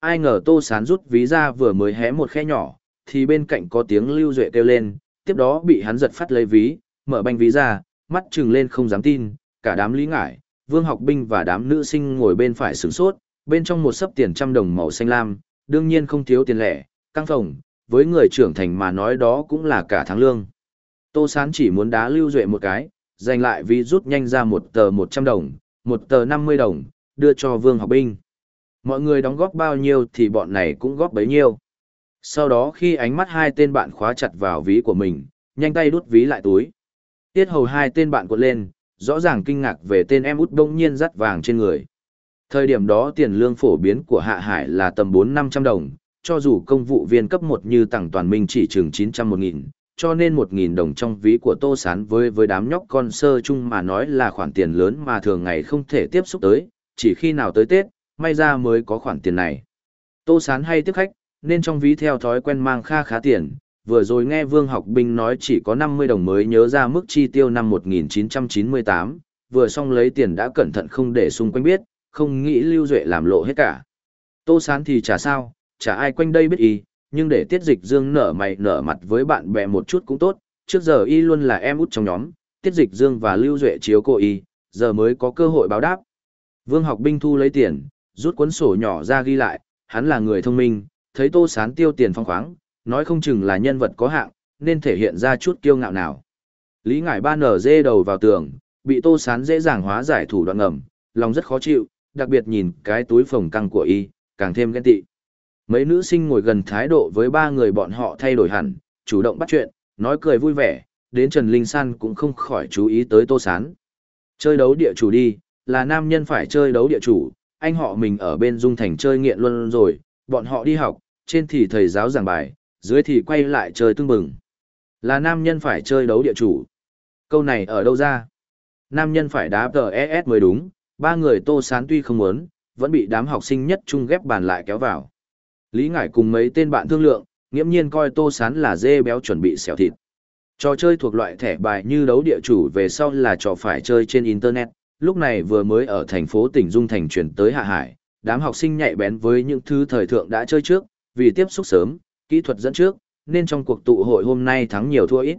Speaker 1: Ai ngờ Tô Sán rút ví ra vừa mới hé một khe nhỏ, thì bên cạnh có tiếng lưu duệ kêu lên, tiếp đó bị hắn giật phát lấy ví, mở banh ví ra, mắt trừng lên không dám tin, cả đám lý ngải, vương học binh và đám nữ sinh ngồi bên phải sửng sốt, bên trong một sấp tiền trăm đồng màu xanh lam, đương nhiên không thiếu tiền lẻ, căng phòng, với người trưởng thành mà nói đó cũng là cả tháng lương. Tô Sán chỉ muốn đá lưu duệ một cái, giành lại ví rút nhanh ra một tờ 100 đồng, một tờ 50 đồng, đưa cho Vương học binh. Mọi người đóng góp bao nhiêu thì bọn này cũng góp bấy nhiêu. Sau đó khi ánh mắt hai tên bạn khóa chặt vào ví của mình, nhanh tay đút ví lại túi. Tiết hầu hai tên bạn cuộn lên, rõ ràng kinh ngạc về tên em út đông nhiên dắt vàng trên người. Thời điểm đó tiền lương phổ biến của Hạ Hải là tầm 4-500 đồng, cho dù công vụ viên cấp 1 như Tặng Toàn Minh chỉ chừng 900-1.000, cho nên 1.000 đồng trong ví của Tô Sán với với đám nhóc con sơ chung mà nói là khoản tiền lớn mà thường ngày không thể tiếp xúc tới, chỉ khi nào tới Tết, may ra mới có khoản tiền này. Tô Sán hay tiếp khách, nên trong ví theo thói quen mang kha khá tiền, vừa rồi nghe Vương Học Binh nói chỉ có 50 đồng mới nhớ ra mức chi tiêu năm 1998, vừa xong lấy tiền đã cẩn thận không để xung quanh biết, không nghĩ Lưu Duệ làm lộ hết cả. Tô Sán thì chả sao, chả ai quanh đây biết y, nhưng để tiết dịch dương nở mày nở mặt với bạn bè một chút cũng tốt, trước giờ y luôn là em út trong nhóm, tiết dịch dương và Lưu Duệ chiếu cô y, giờ mới có cơ hội báo đáp. Vương học binh thu lấy tiền, rút cuốn sổ nhỏ ra ghi lại, hắn là người thông minh, thấy Tô Sán tiêu tiền phong khoáng, nói không chừng là nhân vật có hạng, nên thể hiện ra chút kiêu ngạo nào. Lý Ngải ba nở dê đầu vào tường, bị Tô Sán dễ dàng hóa giải thủ đoạn ngầm, lòng rất khó chịu, đặc biệt nhìn cái túi phồng căng của y, càng thêm ghen tị. Mấy nữ sinh ngồi gần thái độ với ba người bọn họ thay đổi hẳn, chủ động bắt chuyện, nói cười vui vẻ, đến Trần Linh San cũng không khỏi chú ý tới Tô Sán. Chơi đấu địa chủ đi, là nam nhân phải chơi đấu địa chủ, anh họ mình ở bên Dung Thành chơi nghiện luôn rồi, bọn họ đi học, trên thì thầy giáo giảng bài, dưới thì quay lại chơi tương bừng. Là nam nhân phải chơi đấu địa chủ. Câu này ở đâu ra? Nam nhân phải đá TES mới đúng, ba người Tô Sán tuy không muốn, vẫn bị đám học sinh nhất chung ghép bàn lại kéo vào. Lý Ngải cùng mấy tên bạn thương lượng, nghiễm nhiên coi Tô Sán là dê béo chuẩn bị xẻo thịt. Trò chơi thuộc loại thẻ bài như đấu địa chủ về sau là trò phải chơi trên Internet, lúc này vừa mới ở thành phố tỉnh Dung Thành chuyển tới Hạ Hải, đám học sinh nhạy bén với những thứ thời thượng đã chơi trước, vì tiếp xúc sớm, kỹ thuật dẫn trước, nên trong cuộc tụ hội hôm nay thắng nhiều thua ít.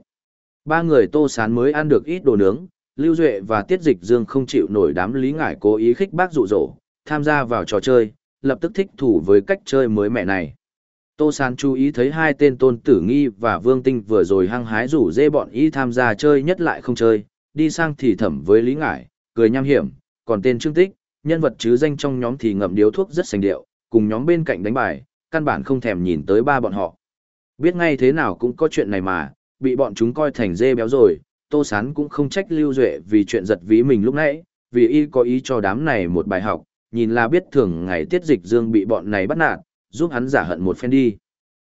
Speaker 1: Ba người Tô Sán mới ăn được ít đồ nướng, Lưu Duệ và Tiết Dịch Dương không chịu nổi đám lý ngải cố ý khích bác dụ dỗ, tham gia vào trò chơi, lập tức thích thủ với cách chơi mới mẹ này. Tô Sán chú ý thấy hai tên tôn tử nghi và vương tinh vừa rồi hăng hái rủ dê bọn y tham gia chơi nhất lại không chơi, đi sang thì thẩm với lý ngải, cười nham hiểm, còn tên trương tích, nhân vật chứ danh trong nhóm thì ngậm điếu thuốc rất sành điệu, cùng nhóm bên cạnh đánh bài, căn bản không thèm nhìn tới ba bọn họ. Biết ngay thế nào cũng có chuyện này mà, bị bọn chúng coi thành dê béo rồi, Tô Sán cũng không trách Lưu Duệ vì chuyện giật ví mình lúc nãy, vì y có ý cho đám này một bài học, nhìn là biết thường ngày tiết dịch dương bị bọn này bắt nạt, giúp hắn giả hận một phen đi.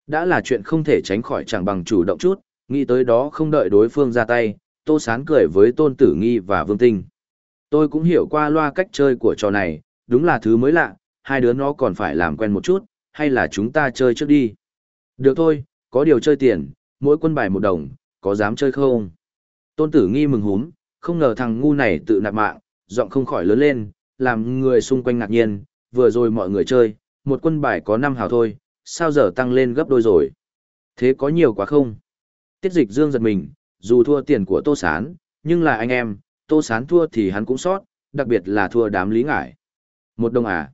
Speaker 1: Đã là chuyện không thể tránh khỏi chẳng bằng chủ động chút, nghĩ tới đó không đợi đối phương ra tay, Tô Sán cười với Tôn Tử Nghi và Vương Tinh. Tôi cũng hiểu qua loa cách chơi của trò này, đúng là thứ mới lạ, hai đứa nó còn phải làm quen một chút, hay là chúng ta chơi trước đi. Được thôi, có điều chơi tiền, mỗi quân bài một đồng, có dám chơi không? Tôn tử nghi mừng húm, không ngờ thằng ngu này tự nạp mạng, giọng không khỏi lớn lên, làm người xung quanh ngạc nhiên, vừa rồi mọi người chơi, một quân bài có 5 hào thôi, sao giờ tăng lên gấp đôi rồi? Thế có nhiều quá không? Tiết dịch dương giật mình, dù thua tiền của Tô Sán, nhưng là anh em, Tô Sán thua thì hắn cũng sót, đặc biệt là thua đám lý ngải. Một đồng à?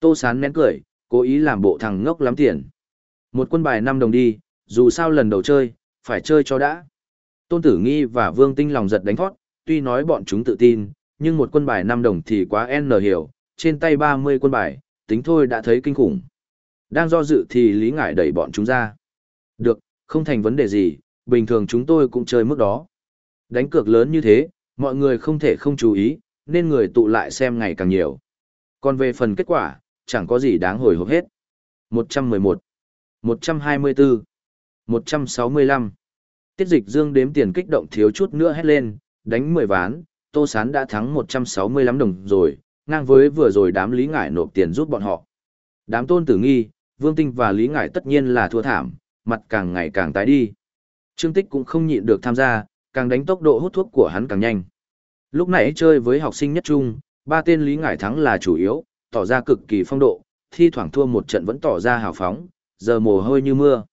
Speaker 1: Tô Sán nén cười, cố ý làm bộ thằng ngốc lắm tiền. Một quân bài 5 đồng đi, dù sao lần đầu chơi, phải chơi cho đã. Tôn Tử Nghi và Vương Tinh lòng giật đánh thoát, tuy nói bọn chúng tự tin, nhưng một quân bài 5 đồng thì quá n hiểu, trên tay 30 quân bài, tính thôi đã thấy kinh khủng. Đang do dự thì Lý Ngải đẩy bọn chúng ra. Được, không thành vấn đề gì, bình thường chúng tôi cũng chơi mức đó. Đánh cược lớn như thế, mọi người không thể không chú ý, nên người tụ lại xem ngày càng nhiều. Còn về phần kết quả, chẳng có gì đáng hồi hộp hết. 111, 124, 165. Tiết dịch dương đếm tiền kích động thiếu chút nữa hét lên, đánh 10 ván, Tô Sán đã thắng 165 đồng rồi, ngang với vừa rồi đám Lý Ngải nộp tiền giúp bọn họ. Đám tôn tử nghi, Vương Tinh và Lý Ngải tất nhiên là thua thảm, mặt càng ngày càng tái đi. Trương Tích cũng không nhịn được tham gia, càng đánh tốc độ hút thuốc của hắn càng nhanh. Lúc nãy chơi với học sinh nhất trung, ba tên Lý Ngải thắng là chủ yếu, tỏ ra cực kỳ phong độ, thi thoảng thua một trận vẫn tỏ ra hào phóng, giờ mồ hôi như mưa.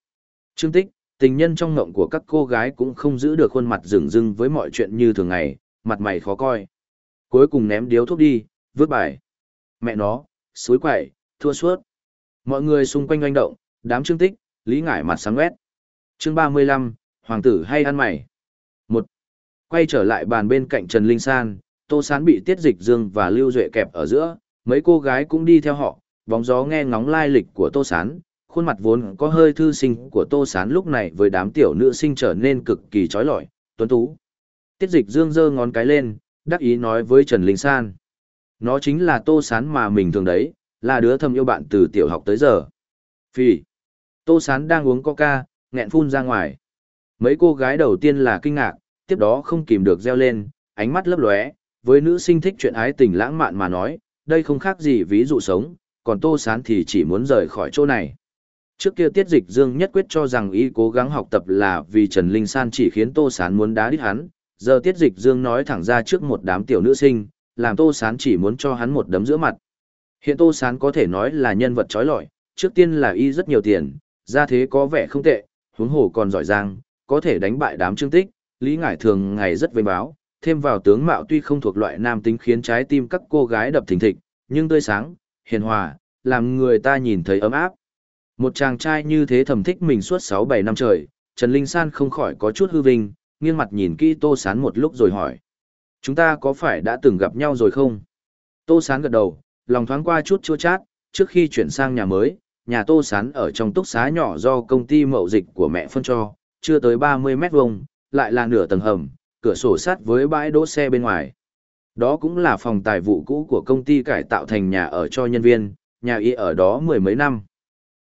Speaker 1: Trương Tích, tình nhân trong ngộng của các cô gái cũng không giữ được khuôn mặt rừng rưng với mọi chuyện như thường ngày, mặt mày khó coi. Cuối cùng ném điếu thuốc đi, vứt bài. Mẹ nó, suối quậy, thua suốt. Mọi người xung quanh oanh động, đám trương tích, lý ngải mặt sáng quét. Chương 35, Hoàng tử hay ăn mày? Một. Quay trở lại bàn bên cạnh Trần Linh San, Tô Sán bị Tiết Dịch Dương và Lưu Duệ kẹp ở giữa, mấy cô gái cũng đi theo họ, bóng gió nghe ngóng lai lịch của Tô Sán, khuôn mặt vốn có hơi thư sinh của Tô Sán lúc này với đám tiểu nữ sinh trở nên cực kỳ trói lọi, tuấn tú. Tiết dịch dương giơ ngón cái lên, đắc ý nói với Trần Linh San. Nó chính là Tô Sán mà mình thường đấy, là đứa thầm yêu bạn từ tiểu học tới giờ. Phi. Tô Sán đang uống coca, nghẹn phun ra ngoài. Mấy cô gái đầu tiên là kinh ngạc, tiếp đó không kìm được reo lên, ánh mắt lấp lóe, với nữ sinh thích chuyện ái tình lãng mạn mà nói, đây không khác gì ví dụ sống, còn Tô Sán thì chỉ muốn rời khỏi chỗ này. Trước kia Tiết Dịch Dương nhất quyết cho rằng y cố gắng học tập là vì Trần Linh San chỉ khiến Tô Sán muốn đá đít hắn, giờ Tiết Dịch Dương nói thẳng ra trước một đám tiểu nữ sinh, làm Tô Sán chỉ muốn cho hắn một đấm giữa mặt. Hiện Tô Sán có thể nói là nhân vật trói lọi, trước tiên là y rất nhiều tiền, ra thế có vẻ không tệ, huống hồ còn giỏi giang, có thể đánh bại đám trương tích, Lý Ngải thường ngày rất vinh báo, thêm vào tướng mạo tuy không thuộc loại nam tính khiến trái tim các cô gái đập thình thịch, nhưng tươi sáng, hiền hòa, làm người ta nhìn thấy ấm áp. Một chàng trai như thế thầm thích mình suốt 6-7 năm trời, Trần Linh San không khỏi có chút hư vinh, nghiêng mặt nhìn kỹ Tô Sán một lúc rồi hỏi. Chúng ta có phải đã từng gặp nhau rồi không? Tô Sán gật đầu, lòng thoáng qua chút chua chát, trước khi chuyển sang nhà mới, nhà Tô Sán ở trong túc xá nhỏ do công ty mậu dịch của mẹ phân cho, chưa tới 30 mét vuông, lại là nửa tầng hầm, cửa sổ sát với bãi đỗ xe bên ngoài. Đó cũng là phòng tài vụ cũ của công ty cải tạo thành nhà ở cho nhân viên, nhà y ở đó mười mấy năm.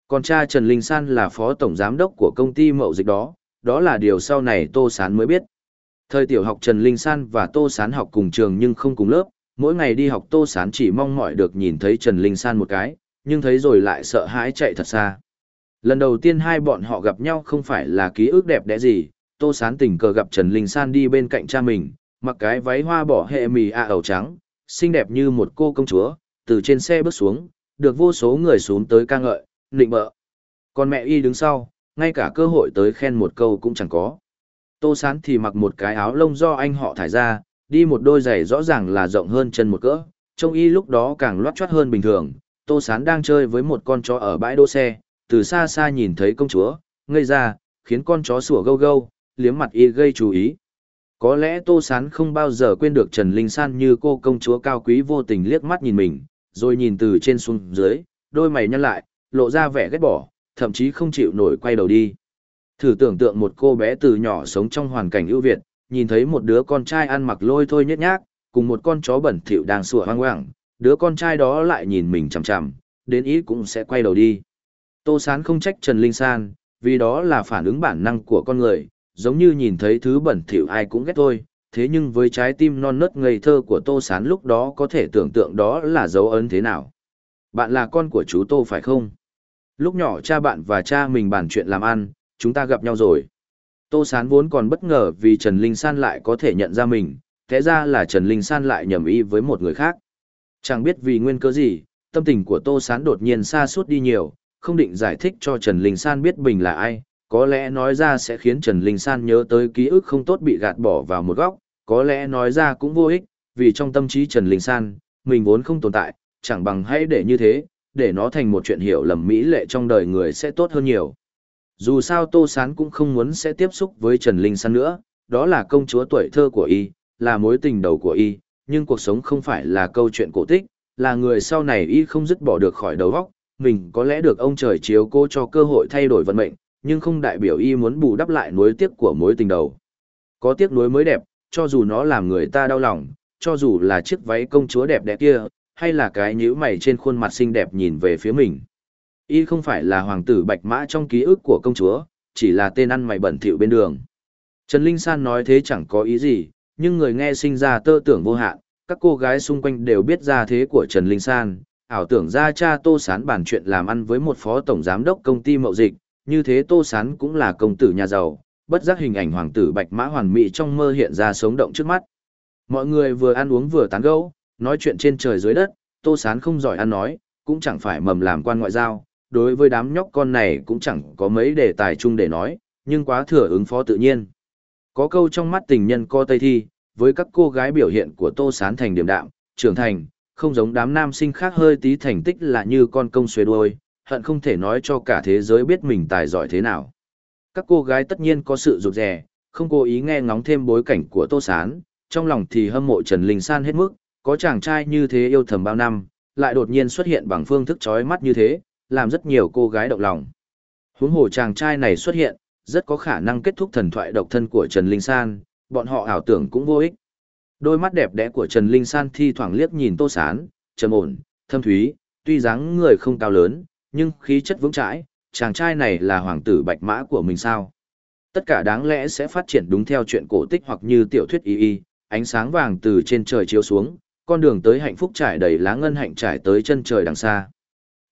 Speaker 1: Còn cha Trần Linh San là phó tổng giám đốc của công ty mậu dịch đó, đó là điều sau này Tô Sán mới biết. Thời tiểu học Trần Linh San và Tô Sán học cùng trường nhưng không cùng lớp, mỗi ngày đi học Tô Sán chỉ mong mỏi được nhìn thấy Trần Linh San một cái, nhưng thấy rồi lại sợ hãi chạy thật xa. Lần đầu tiên hai bọn họ gặp nhau không phải là ký ức đẹp đẽ gì, Tô Sán tình cờ gặp Trần Linh San đi bên cạnh cha mình, mặc cái váy hoa bỏ hệ mì a à ẩu trắng, xinh đẹp như một cô công chúa, từ trên xe bước xuống, được vô số người xuống tới ca ngợi, nịnh bợ. Còn mẹ y đứng sau, ngay cả cơ hội tới khen một câu cũng chẳng có. Tô Sán thì mặc một cái áo lông do anh họ thải ra, đi một đôi giày rõ ràng là rộng hơn chân một cỡ, trông y lúc đó càng loắt choắt hơn bình thường. Tô Sán đang chơi với một con chó ở bãi đỗ xe, từ xa xa nhìn thấy công chúa, ngây ra, khiến con chó sủa gâu gâu, liếm mặt y gây chú ý. Có lẽ Tô Sán không bao giờ quên được Trần Linh San như cô công chúa cao quý vô tình liếc mắt nhìn mình, rồi nhìn từ trên xuống dưới, đôi mày nhăn lại, lộ ra vẻ ghét bỏ, thậm chí không chịu nổi quay đầu đi. Thử tưởng tượng một cô bé từ nhỏ sống trong hoàn cảnh ưu việt, nhìn thấy một đứa con trai ăn mặc lôi thôi nhét nhác, cùng một con chó bẩn thỉu đang sủa hoang hoang, đứa con trai đó lại nhìn mình chằm chằm, đến ý cũng sẽ quay đầu đi. Tô Sán không trách Trần Linh San, vì đó là phản ứng bản năng của con người, giống như nhìn thấy thứ bẩn thỉu ai cũng ghét thôi, thế nhưng với trái tim non nớt ngây thơ của Tô Sán lúc đó có thể tưởng tượng đó là dấu ấn thế nào. Bạn là con của chú Tô phải không? Lúc nhỏ cha bạn và cha mình bàn chuyện làm ăn, chúng ta gặp nhau rồi. Tô Sán vốn còn bất ngờ vì Trần Linh San lại có thể nhận ra mình, thế ra là Trần Linh San lại nhầm ý với một người khác. Chẳng biết vì nguyên cớ gì, tâm tình của Tô Sán đột nhiên xa suốt đi nhiều, không định giải thích cho Trần Linh San biết Bình là ai, có lẽ nói ra sẽ khiến Trần Linh San nhớ tới ký ức không tốt bị gạt bỏ vào một góc, có lẽ nói ra cũng vô ích, vì trong tâm trí Trần Linh San, mình vốn không tồn tại, chẳng bằng hãy để như thế, để nó thành một chuyện hiểu lầm mỹ lệ trong đời người sẽ tốt hơn nhiều. Dù sao Tô Sán cũng không muốn sẽ tiếp xúc với Trần Linh San nữa, đó là công chúa tuổi thơ của y, là mối tình đầu của y, nhưng cuộc sống không phải là câu chuyện cổ tích, là người sau này y không dứt bỏ được khỏi đầu óc, mình có lẽ được ông trời chiếu cố cho cơ hội thay đổi vận mệnh, nhưng không đại biểu y muốn bù đắp lại nuối tiếc của mối tình đầu. Có tiếc nuối mới đẹp, cho dù nó làm người ta đau lòng, cho dù là chiếc váy công chúa đẹp đẽ kia, hay là cái nhíu mày trên khuôn mặt xinh đẹp nhìn về phía mình. Y không phải là hoàng tử bạch mã trong ký ức của công chúa, chỉ là tên ăn mày bẩn thỉu bên đường. Trần Linh San nói thế chẳng có ý gì, nhưng người nghe sinh ra tơ tưởng vô hạn, các cô gái xung quanh đều biết ra thế của Trần Linh San, ảo tưởng ra cha Tô Sán bàn chuyện làm ăn với một phó tổng giám đốc công ty mậu dịch, như thế Tô Sán cũng là công tử nhà giàu, bất giác hình ảnh hoàng tử bạch mã hoàn mỹ trong mơ hiện ra sống động trước mắt. Mọi người vừa ăn uống vừa tán gẫu, nói chuyện trên trời dưới đất, Tô Sán không giỏi ăn nói, cũng chẳng phải mầm làm quan ngoại giao, đối với đám nhóc con này cũng chẳng có mấy đề tài chung để nói, nhưng quá thừa ứng phó tự nhiên. Có câu trong mắt tình nhân co tây thi, với các cô gái biểu hiện của Tô Sán thành điểm đạm, trưởng thành, không giống đám nam sinh khác hơi tí thành tích là như con công xuế đuôi, hận không thể nói cho cả thế giới biết mình tài giỏi thế nào. Các cô gái tất nhiên có sự rụt rè, không cố ý nghe ngóng thêm bối cảnh của Tô Sán, trong lòng thì hâm mộ Trần Linh San hết mức, có chàng trai như thế yêu thầm bao năm, lại đột nhiên xuất hiện bằng phương thức chói mắt như thế, làm rất nhiều cô gái động lòng. Huống hồ chàng trai này xuất hiện, rất có khả năng kết thúc thần thoại độc thân của Trần Linh San, bọn họ ảo tưởng cũng vô ích. Đôi mắt đẹp đẽ của Trần Linh San thi thoảng liếc nhìn Tô Sán, trầm ổn, thâm thúy, tuy dáng người không cao lớn, nhưng khí chất vững chãi, chàng trai này là hoàng tử bạch mã của mình sao? Tất cả đáng lẽ sẽ phát triển đúng theo chuyện cổ tích hoặc như tiểu thuyết y y, ánh sáng vàng từ trên trời chiếu xuống, con đường tới hạnh phúc trải đầy lá ngân hạnh trải tới chân trời đằng xa.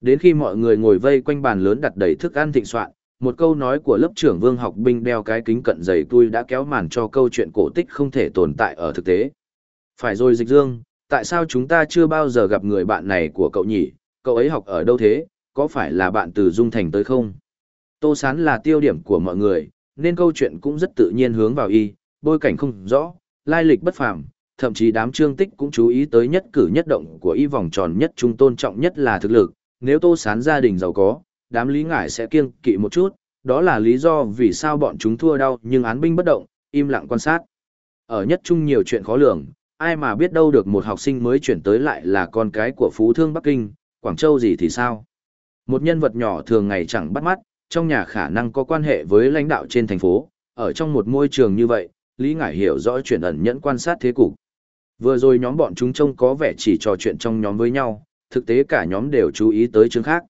Speaker 1: Đến khi mọi người ngồi vây quanh bàn lớn đặt đầy thức ăn thịnh soạn, một câu nói của lớp trưởng Vương học binh đeo cái kính cận dày tôi đã kéo màn cho câu chuyện cổ tích không thể tồn tại ở thực tế. Phải rồi dịch dương, tại sao chúng ta chưa bao giờ gặp người bạn này của cậu nhỉ, cậu ấy học ở đâu thế, có phải là bạn từ Dung Thành tới không? Tô Sán là tiêu điểm của mọi người, nên câu chuyện cũng rất tự nhiên hướng vào y, bối cảnh không rõ, lai lịch bất phàm, thậm chí đám trương tích cũng chú ý tới nhất cử nhất động của y vòng tròn nhất trung tôn trọng nhất là thực lực, nếu Tô Sán gia đình giàu có, đám lý ngải sẽ kiêng kỵ một chút, đó là lý do vì sao bọn chúng thua đau nhưng án binh bất động, im lặng quan sát. Ở nhất trung nhiều chuyện khó lường, ai mà biết đâu được một học sinh mới chuyển tới lại là con cái của Phú Thương Bắc Kinh, Quảng Châu gì thì sao. Một nhân vật nhỏ thường ngày chẳng bắt mắt, trong nhà khả năng có quan hệ với lãnh đạo trên thành phố, ở trong một môi trường như vậy, Lý Ngải hiểu rõ chuyện ẩn nhẫn quan sát thế cục. Vừa rồi nhóm bọn chúng trông có vẻ chỉ trò chuyện trong nhóm với nhau, thực tế cả nhóm đều chú ý tới chương khác.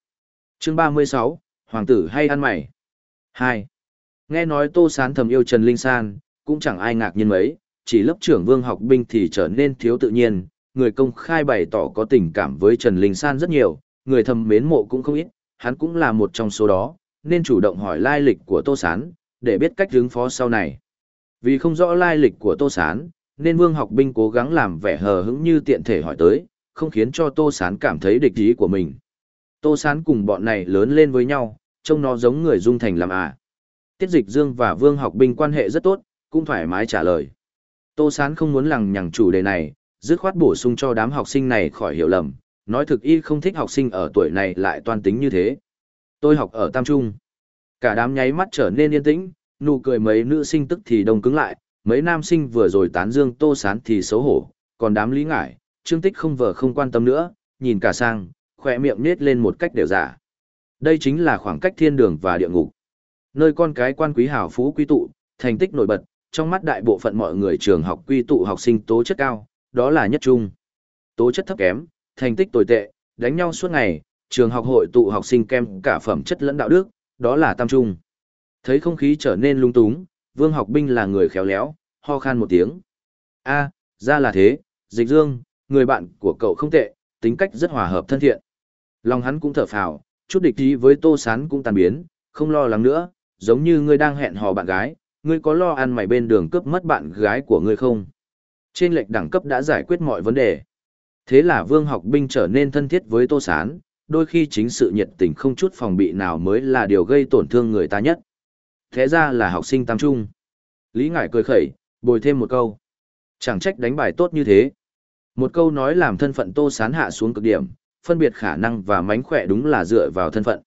Speaker 1: Chương 36, Hoàng tử hay ăn mày? 2. Nghe nói Tô Sán thầm yêu Trần Linh San, cũng chẳng ai ngạc nhiên mấy, chỉ lớp trưởng vương học binh thì trở nên thiếu tự nhiên, người công khai bày tỏ có tình cảm với Trần Linh San rất nhiều, người thầm mến mộ cũng không ít, hắn cũng là một trong số đó, nên chủ động hỏi lai lịch của Tô Sán, để biết cách ứng phó sau này. Vì không rõ lai lịch của Tô Sán, nên Vương học binh cố gắng làm vẻ hờ hững như tiện thể hỏi tới, không khiến cho Tô Sán cảm thấy địch ý của mình. Tô Sán cùng bọn này lớn lên với nhau, trông nó giống người dung thành làm à. Tiết dịch Dương và Vương học binh quan hệ rất tốt, cũng thoải mái trả lời. Tô Sán không muốn lằng nhằng chủ đề này, dứt khoát bổ sung cho đám học sinh này khỏi hiểu lầm, nói thực y không thích học sinh ở tuổi này lại toan tính như thế. Tôi học ở Tam Trung. Cả đám nháy mắt trở nên yên tĩnh, nụ cười mấy nữ sinh tức thì đông cứng lại, mấy nam sinh vừa rồi tán dương Tô Sán thì xấu hổ, còn đám lý ngải, Trương Tích không vờ không quan tâm nữa, nhìn cả sang, khỏe miệng nết lên một cách đều giả. Đây chính là khoảng cách thiên đường và địa ngục. Nơi con cái quan quý hào phú quý tụ, thành tích nổi bật, trong mắt đại bộ phận mọi người trường học quy tụ học sinh tố chất cao, đó là nhất trung. Tố chất thấp kém, thành tích tồi tệ, đánh nhau suốt ngày, trường học hội tụ học sinh kem cả phẩm chất lẫn đạo đức, đó là tam trung. Thấy không khí trở nên lung túng, Vương học binh là người khéo léo, ho khan một tiếng. a ra là thế, dịch dương, người bạn của cậu không tệ, tính cách rất hòa hợp thân thiện. Lòng hắn cũng thở phào, chút địch ý với tô sán cũng tàn biến, không lo lắng nữa, giống như ngươi đang hẹn hò bạn gái, ngươi có lo ăn mày bên đường cướp mất bạn gái của ngươi không? Trên lệch đẳng cấp đã giải quyết mọi vấn đề. Thế là vương học binh trở nên thân thiết với tô sán, đôi khi chính sự nhiệt tình không chút phòng bị nào mới là điều gây tổn thương người ta nhất. Thế ra là học sinh tam trung. Lý Ngải cười khẩy, bồi thêm một câu. Chẳng trách đánh bài tốt như thế. Một câu nói làm thân phận Tô Sán hạ xuống cực điểm, phân biệt khả năng và mánh khỏe đúng là dựa vào thân phận.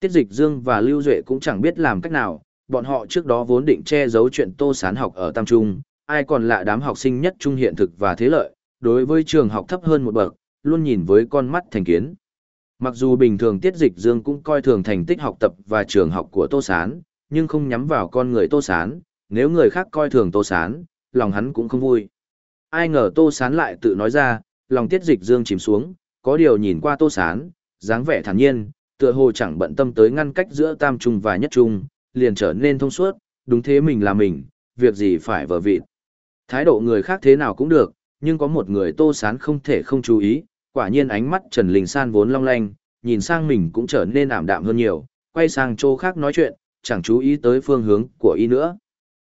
Speaker 1: Tiết Dịch Dương và Lưu Duệ cũng chẳng biết làm cách nào, bọn họ trước đó vốn định che giấu chuyện Tô Sán học ở Tam Trung, ai còn lạ đám học sinh nhất trung hiện thực và thế lợi, đối với trường học thấp hơn một bậc, luôn nhìn với con mắt thành kiến. Mặc dù bình thường Tiết Dịch Dương cũng coi thường thành tích học tập và trường học của Tô Sán, nhưng không nhắm vào con người Tô Sán, nếu người khác coi thường Tô Sán, lòng hắn cũng không vui. Ai ngờ Tô Sán lại tự nói ra, lòng Tiết Dịch Dương chìm xuống, có điều nhìn qua Tô Sán, dáng vẻ thản nhiên, tựa hồ chẳng bận tâm tới ngăn cách giữa Tam Trung và Nhất Trung, liền trở nên thông suốt, đúng thế mình là mình, việc gì phải vờ vịt. Thái độ người khác thế nào cũng được, nhưng có một người Tô Sán không thể không chú ý, quả nhiên ánh mắt Trần Linh San vốn long lanh, nhìn sang mình cũng trở nên ảm đạm hơn nhiều, quay sang chỗ khác nói chuyện, chẳng chú ý tới phương hướng của y nữa.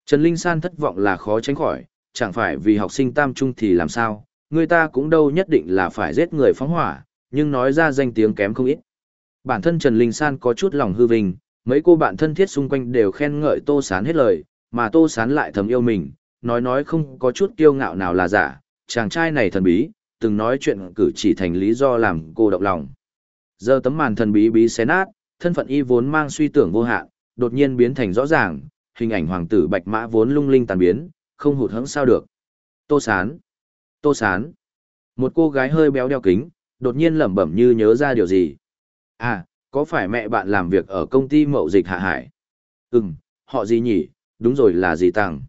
Speaker 1: Trần Linh San thất vọng là khó tránh khỏi, chẳng phải vì học sinh tam trung thì làm sao, người ta cũng đâu nhất định là phải giết người phóng hỏa, nhưng nói ra danh tiếng kém không ít. Bản thân Trần Linh San có chút lòng hư vinh, mấy cô bạn thân thiết xung quanh đều khen ngợi Tô Sán hết lời, mà Tô Sán lại thầm yêu mình, nói nói không có chút kiêu ngạo nào là giả, chàng trai này thần bí, từng nói chuyện cử chỉ thành lý do làm cô động lòng. Giờ tấm màn thần bí bí xé nát, thân phận y vốn mang suy tưởng vô hạn, đột nhiên biến thành rõ ràng, hình ảnh hoàng tử bạch mã vốn lung linh tàn biến, không hụt hẫng sao được. Tô Sán, Tô Sán. Một cô gái hơi béo đeo kính, đột nhiên lẩm bẩm như nhớ ra điều gì. À, có phải mẹ bạn làm việc ở công ty mậu dịch hạ hải? Ừm, họ gì nhỉ, đúng rồi là gì tặng?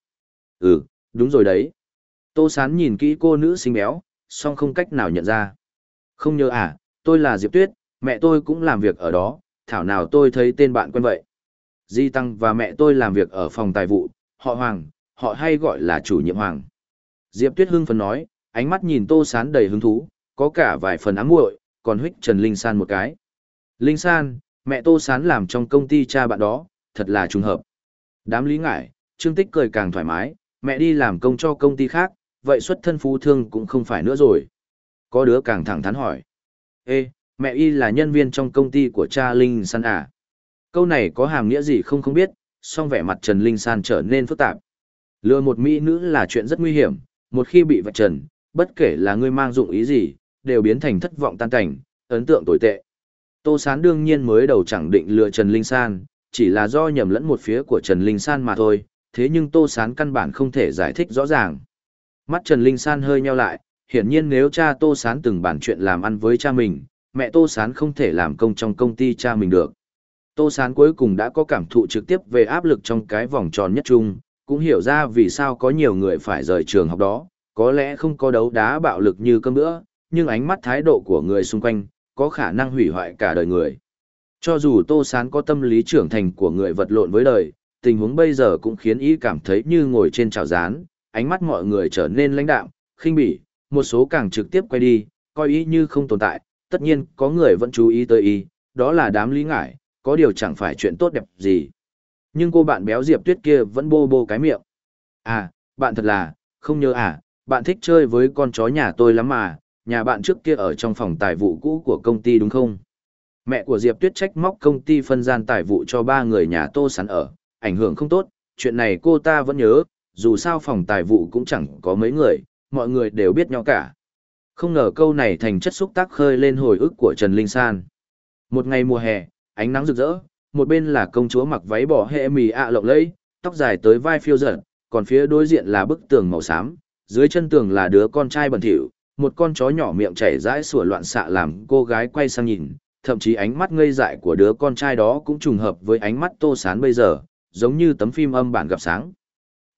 Speaker 1: Ừ, đúng rồi đấy. Tô Sán nhìn kỹ cô nữ xinh béo, song không cách nào nhận ra. Không nhớ à, tôi là Diệp Tuyết, mẹ tôi cũng làm việc ở đó, thảo nào tôi thấy tên bạn quen vậy. Di Tăng và mẹ tôi làm việc ở phòng tài vụ, họ Hoàng, họ hay gọi là chủ nhiệm Hoàng. Diệp Tuyết hưng phấn nói, ánh mắt nhìn Tô Sán đầy hứng thú, có cả vài phần ám muội, còn huých Trần Linh San một cái. Linh San, mẹ Tô Sán làm trong công ty cha bạn đó, thật là trùng hợp. Đám lý ngại, Trương Tích cười càng thoải mái, mẹ đi làm công cho công ty khác, vậy xuất thân phú thương cũng không phải nữa rồi. Có đứa càng thẳng thắn hỏi. Ê, mẹ y là nhân viên trong công ty của cha Linh San à? Câu này có hàm nghĩa gì không không biết, song vẻ mặt Trần Linh San trở nên phức tạp. Lừa một mỹ nữ là chuyện rất nguy hiểm, một khi bị vạch trần, bất kể là ngươi mang dụng ý gì, đều biến thành thất vọng tan cảnh, ấn tượng tồi tệ. Tô Sán đương nhiên mới đầu chẳng định lừa Trần Linh San, chỉ là do nhầm lẫn một phía của Trần Linh San mà thôi, thế nhưng Tô Sán căn bản không thể giải thích rõ ràng. Mắt Trần Linh San hơi nheo lại, hiển nhiên nếu cha Tô Sán từng bản chuyện làm ăn với cha mình, mẹ Tô Sán không thể làm công trong công ty cha mình được. Tô Sán cuối cùng đã có cảm thụ trực tiếp về áp lực trong cái vòng tròn nhất chung, cũng hiểu ra vì sao có nhiều người phải rời trường học đó, có lẽ không có đấu đá bạo lực như cơm bữa, nhưng ánh mắt thái độ của người xung quanh, có khả năng hủy hoại cả đời người. Cho dù Tô Sán có tâm lý trưởng thành của người vật lộn với đời, tình huống bây giờ cũng khiến ý cảm thấy như ngồi trên chảo rán, ánh mắt mọi người trở nên lãnh đạm, khinh bỉ, một số càng trực tiếp quay đi, coi ý như không tồn tại, tất nhiên có người vẫn chú ý tới ý, đó là đám lý Ngải. có điều chẳng phải chuyện tốt đẹp gì. Nhưng cô bạn béo Diệp Tuyết kia vẫn bô bô cái miệng. À, bạn thật là, không nhớ à, bạn thích chơi với con chó nhà tôi lắm mà, nhà bạn trước kia ở trong phòng tài vụ cũ của công ty đúng không? Mẹ của Diệp Tuyết trách móc công ty phân gian tài vụ cho ba người nhà tô sắn ở, ảnh hưởng không tốt, chuyện này cô ta vẫn nhớ, dù sao phòng tài vụ cũng chẳng có mấy người, mọi người đều biết nhau cả. Không ngờ câu này thành chất xúc tác khơi lên hồi ức của Trần Linh San. Một ngày mùa hè, ánh nắng rực rỡ, một bên là công chúa mặc váy bỏ hệ mì ạ lộng lẫy, tóc dài tới vai phiêu dở, còn phía đối diện là bức tường màu xám, dưới chân tường là đứa con trai bẩn thỉu, một con chó nhỏ miệng chảy rãi sủa loạn xạ làm cô gái quay sang nhìn, thậm chí ánh mắt ngây dại của đứa con trai đó cũng trùng hợp với ánh mắt Tô Sán bây giờ, giống như tấm phim âm bản gặp sáng.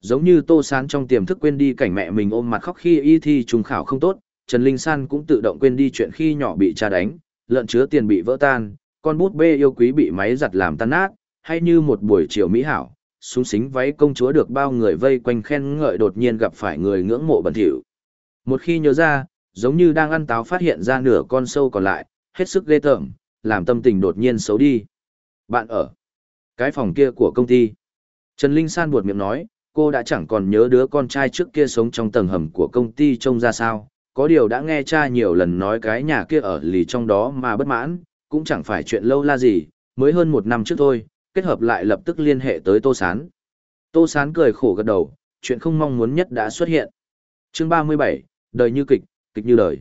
Speaker 1: Giống như Tô Sán trong tiềm thức quên đi cảnh mẹ mình ôm mặt khóc khi y thi trùng khảo không tốt, Trần Linh San cũng tự động quên đi chuyện khi nhỏ bị cha đánh, lợn chứa tiền bị vỡ tan, con bút bê yêu quý bị máy giặt làm tan nát, hay như một buổi chiều mỹ hảo, súng xính váy công chúa được bao người vây quanh khen ngợi đột nhiên gặp phải người ngưỡng mộ bẩn thỉu. Một khi nhớ ra, giống như đang ăn táo phát hiện ra nửa con sâu còn lại, hết sức ghê tởm, làm tâm tình đột nhiên xấu đi. Bạn ở cái phòng kia của công ty. Trần Linh San buột miệng nói, cô đã chẳng còn nhớ đứa con trai trước kia sống trong tầng hầm của công ty trông ra sao, có điều đã nghe cha nhiều lần nói cái nhà kia ở lì trong đó mà bất mãn, cũng chẳng phải chuyện lâu la gì, mới hơn một năm trước thôi, kết hợp lại lập tức liên hệ tới Tô Sán. Tô Sán cười khổ gật đầu, chuyện không mong muốn nhất đã xuất hiện. chương 37, đời như kịch, kịch như đời.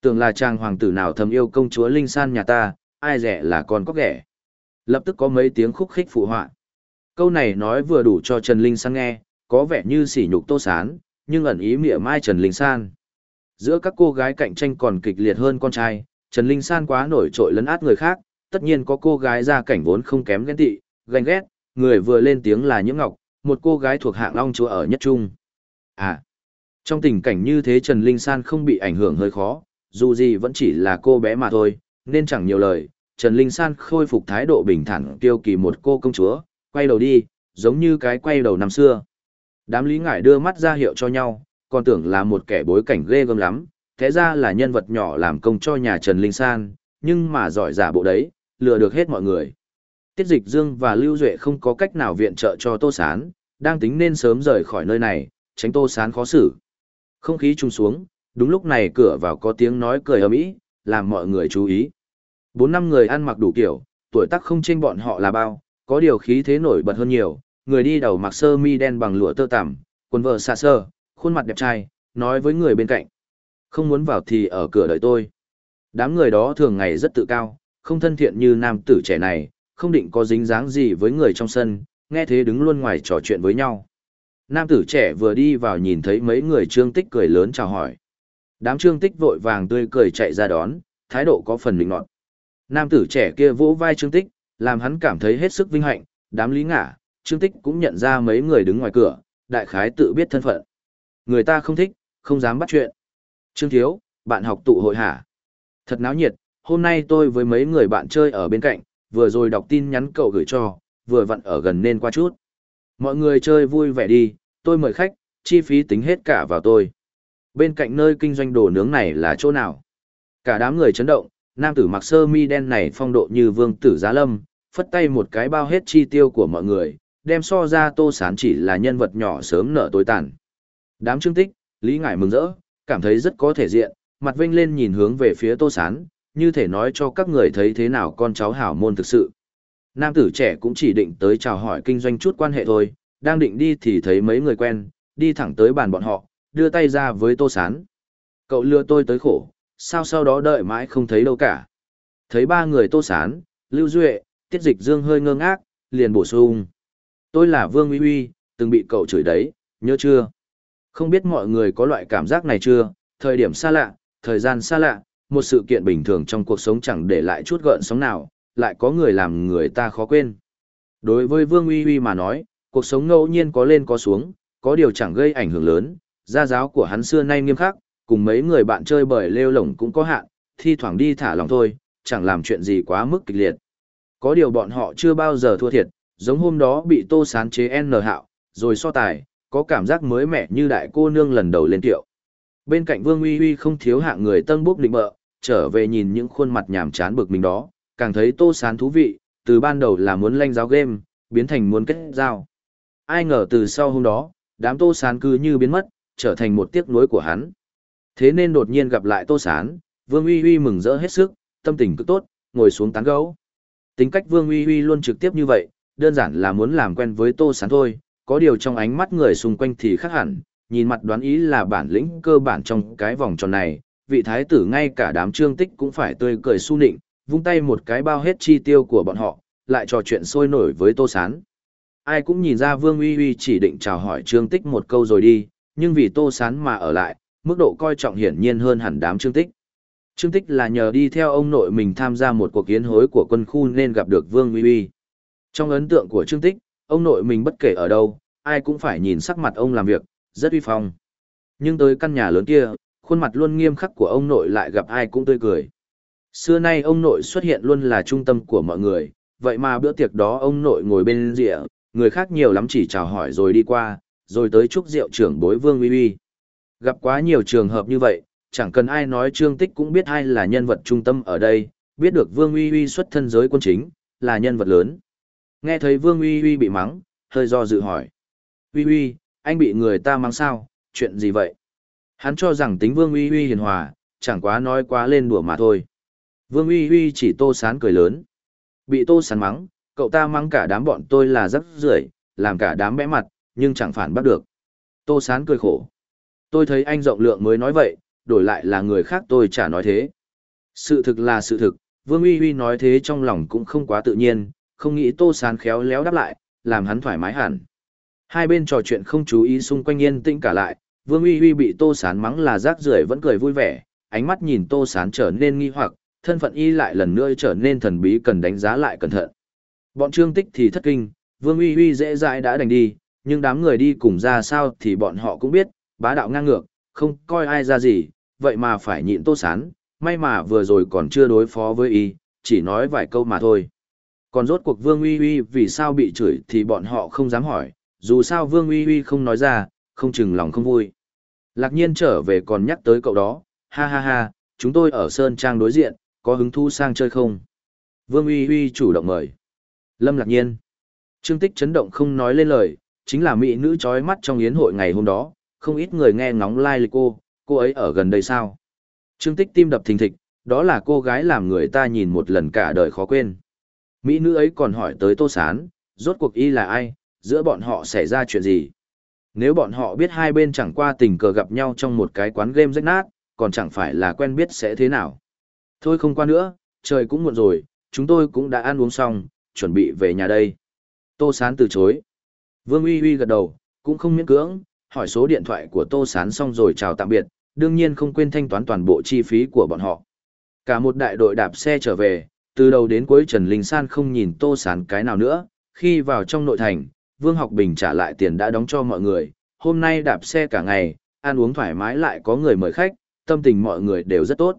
Speaker 1: Tưởng là chàng hoàng tử nào thầm yêu công chúa Linh San nhà ta, ai rẻ là con có ghẻ. Lập tức có mấy tiếng khúc khích phụ họa. Câu này nói vừa đủ cho Trần Linh San nghe, có vẻ như sỉ nhục Tô Sán, nhưng ẩn ý mỉa mai Trần Linh San. Giữa các cô gái cạnh tranh còn kịch liệt hơn con trai, Trần Linh San quá nổi trội lấn át người khác, tất nhiên có cô gái ra cảnh vốn không kém ghen tị, ganh ghét, người vừa lên tiếng là Nhiễm Ngọc, một cô gái thuộc hạng long chúa ở nhất trung. À, trong tình cảnh như thế Trần Linh San không bị ảnh hưởng hơi khó, dù gì vẫn chỉ là cô bé mà thôi, nên chẳng nhiều lời. Trần Linh San khôi phục thái độ bình thản tiêu kỳ một cô công chúa, quay đầu đi, giống như cái quay đầu năm xưa. Đám lý ngải đưa mắt ra hiệu cho nhau, còn tưởng là một kẻ bối cảnh ghê gớm lắm, thế ra là nhân vật nhỏ làm công cho nhà Trần Linh San, nhưng mà giỏi giả bộ đấy, lừa được hết mọi người. Tiết Dịch Dương và Lưu Duệ không có cách nào viện trợ cho Tô Sán, đang tính nên sớm rời khỏi nơi này, tránh Tô Sán khó xử. Không khí trùng xuống, đúng lúc này cửa vào có tiếng nói cười ầm ĩ, làm mọi người chú ý. Bốn năm người ăn mặc đủ kiểu, tuổi tác không chênh bọn họ là bao, có điều khí thế nổi bật hơn nhiều, người đi đầu mặc sơ mi đen bằng lụa tơ tằm, quần vợ xạ sơ, khuôn mặt đẹp trai, nói với người bên cạnh. Không muốn vào thì ở cửa đợi tôi. Đám người đó thường ngày rất tự cao, không thân thiện như nam tử trẻ này, không định có dính dáng gì với người trong sân, nghe thế đứng luôn ngoài trò chuyện với nhau. Nam tử trẻ vừa đi vào nhìn thấy mấy người trương tích cười lớn chào hỏi. Đám trương tích vội vàng tươi cười chạy ra đón, thái độ có phần định nọt. Nam tử trẻ kia vỗ vai trương tích, làm hắn cảm thấy hết sức vinh hạnh, đám lý ngả, trương tích cũng nhận ra mấy người đứng ngoài cửa, đại khái tự biết thân phận. Người ta không thích, không dám bắt chuyện. Trương Thiếu, bạn học tụ hội hả? Thật náo nhiệt, hôm nay tôi với mấy người bạn chơi ở bên cạnh, vừa rồi đọc tin nhắn cậu gửi cho, vừa vặn ở gần nên qua chút. Mọi người chơi vui vẻ đi, tôi mời khách, chi phí tính hết cả vào tôi. Bên cạnh nơi kinh doanh đồ nướng này là chỗ nào? Cả đám người chấn động, nam tử mặc sơ mi đen này phong độ như vương tử giá lâm, phất tay một cái bao hết chi tiêu của mọi người, đem so ra tô sán chỉ là nhân vật nhỏ sớm nở tối tàn. Đám trương tích, Lý Ngải mừng rỡ, cảm thấy rất có thể diện, mặt vinh lên nhìn hướng về phía tô sán, như thể nói cho các người thấy thế nào con cháu hảo môn thực sự. Nam tử trẻ cũng chỉ định tới chào hỏi kinh doanh chút quan hệ thôi, đang định đi thì thấy mấy người quen, đi thẳng tới bàn bọn họ, đưa tay ra với tô sán. Cậu lừa tôi tới khổ, sao sau đó đợi mãi không thấy đâu cả. Thấy ba người tô sán, lưu duệ, tiết dịch dương hơi ngơ ngác, liền bổ sung. Tôi là Vương Uy Uy, từng bị cậu chửi đấy, nhớ chưa? Không biết mọi người có loại cảm giác này chưa? Thời điểm xa lạ, thời gian xa lạ, một sự kiện bình thường trong cuộc sống chẳng để lại chút gợn sóng nào, lại có người làm người ta khó quên. Đối với Vương Uy Uy mà nói, cuộc sống ngẫu nhiên có lên có xuống, có điều chẳng gây ảnh hưởng lớn, gia giáo của hắn xưa nay nghiêm khắc, cùng mấy người bạn chơi bời lêu lổng cũng có hạn, thi thoảng đi thả lòng thôi, chẳng làm chuyện gì quá mức kịch liệt. Có điều bọn họ chưa bao giờ thua thiệt, giống hôm đó bị tô sán chế N hạo, rồi so tài, có cảm giác mới mẻ như đại cô nương lần đầu lên tiệu. Bên cạnh Vương Uy Uy không thiếu hạng người tân bốc định bợ, trở về nhìn những khuôn mặt nhàm chán bực mình đó, càng thấy tô sán thú vị, từ ban đầu là muốn lanh giáo game, biến thành muốn kết giao. Ai ngờ từ sau hôm đó, đám tô sán cứ như biến mất, trở thành một tiếc nuối của hắn. Thế nên đột nhiên gặp lại tô sán, Vương Uy Uy mừng rỡ hết sức, tâm tình cứ tốt, ngồi xuống tán gấu. Tính cách Vương Uy Uy luôn trực tiếp như vậy, đơn giản là muốn làm quen với Tô Sán thôi, có điều trong ánh mắt người xung quanh thì khác hẳn, nhìn mặt đoán ý là bản lĩnh cơ bản trong cái vòng tròn này, vị thái tử ngay cả đám trương tích cũng phải tươi cười su nịnh, vung tay một cái bao hết chi tiêu của bọn họ, lại trò chuyện sôi nổi với Tô Sán. Ai cũng nhìn ra Vương Uy Uy chỉ định chào hỏi trương tích một câu rồi đi, nhưng vì Tô Sán mà ở lại, mức độ coi trọng hiển nhiên hơn hẳn đám trương tích. Trương Tích là nhờ đi theo ông nội mình tham gia một cuộc kiến hối của quân khu nên gặp được Vương Uy Uy. Trong ấn tượng của Trương Tích, ông nội mình bất kể ở đâu, ai cũng phải nhìn sắc mặt ông làm việc, rất uy phong. Nhưng tới căn nhà lớn kia, khuôn mặt luôn nghiêm khắc của ông nội lại gặp ai cũng tươi cười. Xưa nay ông nội xuất hiện luôn là trung tâm của mọi người, vậy mà bữa tiệc đó ông nội ngồi bên rìa, người khác nhiều lắm chỉ chào hỏi rồi đi qua, rồi tới chúc rượu trưởng bối Vương Uy Uy. Gặp quá nhiều trường hợp như vậy, chẳng cần ai nói Trương Tích cũng biết ai là nhân vật trung tâm ở đây, biết được Vương Uy Uy xuất thân giới quân chính, là nhân vật lớn. Nghe thấy Vương Uy Uy bị mắng, hơi do dự hỏi. Uy Uy, anh bị người ta mắng sao, chuyện gì vậy? Hắn cho rằng tính Vương Uy Uy hiền hòa, chẳng quá nói quá lên đùa mà thôi. Vương Uy Uy chỉ tô sán cười lớn. Bị tô sán mắng, cậu ta mắng cả đám bọn tôi là rất rưởi, làm cả đám bẽ mặt, nhưng chẳng phản bắt được. Tô sán cười khổ. Tôi thấy anh rộng lượng mới nói vậy, đổi lại là người khác tôi chả nói thế. Sự thực là sự thực, Vương Uy Uy nói thế trong lòng cũng không quá tự nhiên, không nghĩ Tô Sán khéo léo đáp lại, làm hắn thoải mái hẳn. Hai bên trò chuyện không chú ý xung quanh yên tĩnh cả lại, Vương Uy Uy bị Tô Sán mắng là rác rưởi vẫn cười vui vẻ, ánh mắt nhìn Tô Sán trở nên nghi hoặc, thân phận y lại lần nữa trở nên thần bí cần đánh giá lại cẩn thận. Bọn Trương Tích thì thất kinh, Vương Uy Uy dễ dãi đã đành đi, nhưng đám người đi cùng ra sao thì bọn họ cũng biết, bá đạo ngang ngược, không coi ai ra gì, vậy mà phải nhịn tô sán, may mà vừa rồi còn chưa đối phó với y, chỉ nói vài câu mà thôi. Còn rốt cuộc Vương Uy Uy vì sao bị chửi thì bọn họ không dám hỏi, dù sao Vương Uy Uy không nói ra, không chừng lòng không vui. Lạc nhiên trở về còn nhắc tới cậu đó, ha ha ha, chúng tôi ở Sơn Trang đối diện, có hứng thu sang chơi không? Vương Uy Uy chủ động mời. Lâm Lạc nhiên. Trương Tích chấn động không nói lên lời, chính là mỹ nữ trói mắt trong yến hội ngày hôm đó, không ít người nghe ngóng lai like lịch cô, cô ấy ở gần đây sao? Trương Tích tim đập thình thịch, đó là cô gái làm người ta nhìn một lần cả đời khó quên. Mỹ nữ ấy còn hỏi tới Tô Sán, rốt cuộc y là ai, giữa bọn họ xảy ra chuyện gì? Nếu bọn họ biết hai bên chẳng qua tình cờ gặp nhau trong một cái quán game rách nát, còn chẳng phải là quen biết sẽ thế nào. Thôi không qua nữa, trời cũng muộn rồi, chúng tôi cũng đã ăn uống xong, chuẩn bị về nhà đây. Tô Sán từ chối. Vương Uy Uy gật đầu, cũng không miễn cưỡng, hỏi số điện thoại của Tô Sán xong rồi chào tạm biệt, đương nhiên không quên thanh toán toàn bộ chi phí của bọn họ. Cả một đại đội đạp xe trở về, từ đầu đến cuối Trần Linh San không nhìn Tô Sán cái nào nữa, khi vào trong nội thành, Vương Học Bình trả lại tiền đã đóng cho mọi người, hôm nay đạp xe cả ngày, ăn uống thoải mái lại có người mời khách, tâm tình mọi người đều rất tốt.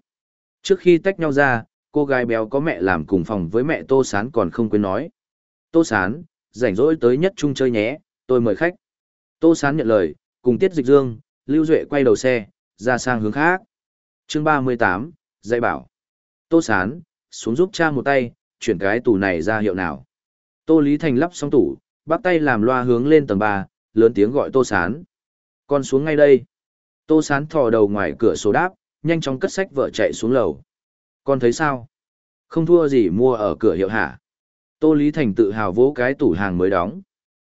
Speaker 1: Trước khi tách nhau ra, cô gái béo có mẹ làm cùng phòng với mẹ Tô Sán còn không quên nói. Tô Sán, rảnh rỗi tới nhất trung chơi nhé, tôi mời khách. Tô Sán nhận lời, cùng Tiết Dịch Dương, Lưu Duệ quay đầu xe, ra sang hướng khác. chương 38, dạy bảo. Tô Sán, xuống giúp cha một tay, chuyển cái tủ này ra hiệu nào. Tô Lý Thành lắp xong tủ, bắt tay làm loa hướng lên tầng 3, lớn tiếng gọi Tô Sán. Con xuống ngay đây. Tô Sán thò đầu ngoài cửa sổ đáp, nhanh chóng cất sách vợ chạy xuống lầu. Con thấy sao? Không thua gì mua ở cửa hiệu hả? Tô Lý Thành tự hào vỗ cái tủ hàng mới đóng.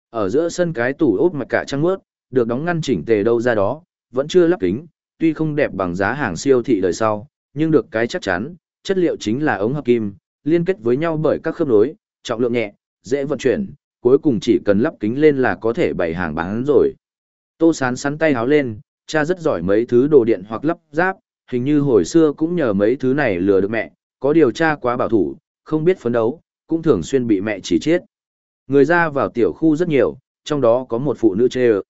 Speaker 1: Ở giữa sân cái tủ ốp mặt cả trăng mướt, được đóng ngăn chỉnh tề đâu ra đó, vẫn chưa lắp kính, tuy không đẹp bằng giá hàng siêu thị đời sau, nhưng được cái chắc chắn, chất liệu chính là ống hợp kim, liên kết với nhau bởi các khớp nối, trọng lượng nhẹ, dễ vận chuyển, cuối cùng chỉ cần lắp kính lên là có thể bày hàng bán rồi. Tô sán sắn tay háo lên, cha rất giỏi mấy thứ đồ điện hoặc lắp ráp, hình như hồi xưa cũng nhờ mấy thứ này lừa được mẹ, có điều cha quá bảo thủ, không biết phấn đấu, cũng thường xuyên bị mẹ chỉ chết. Người ra vào tiểu khu rất nhiều, trong đó có một phụ nữ chê ợ.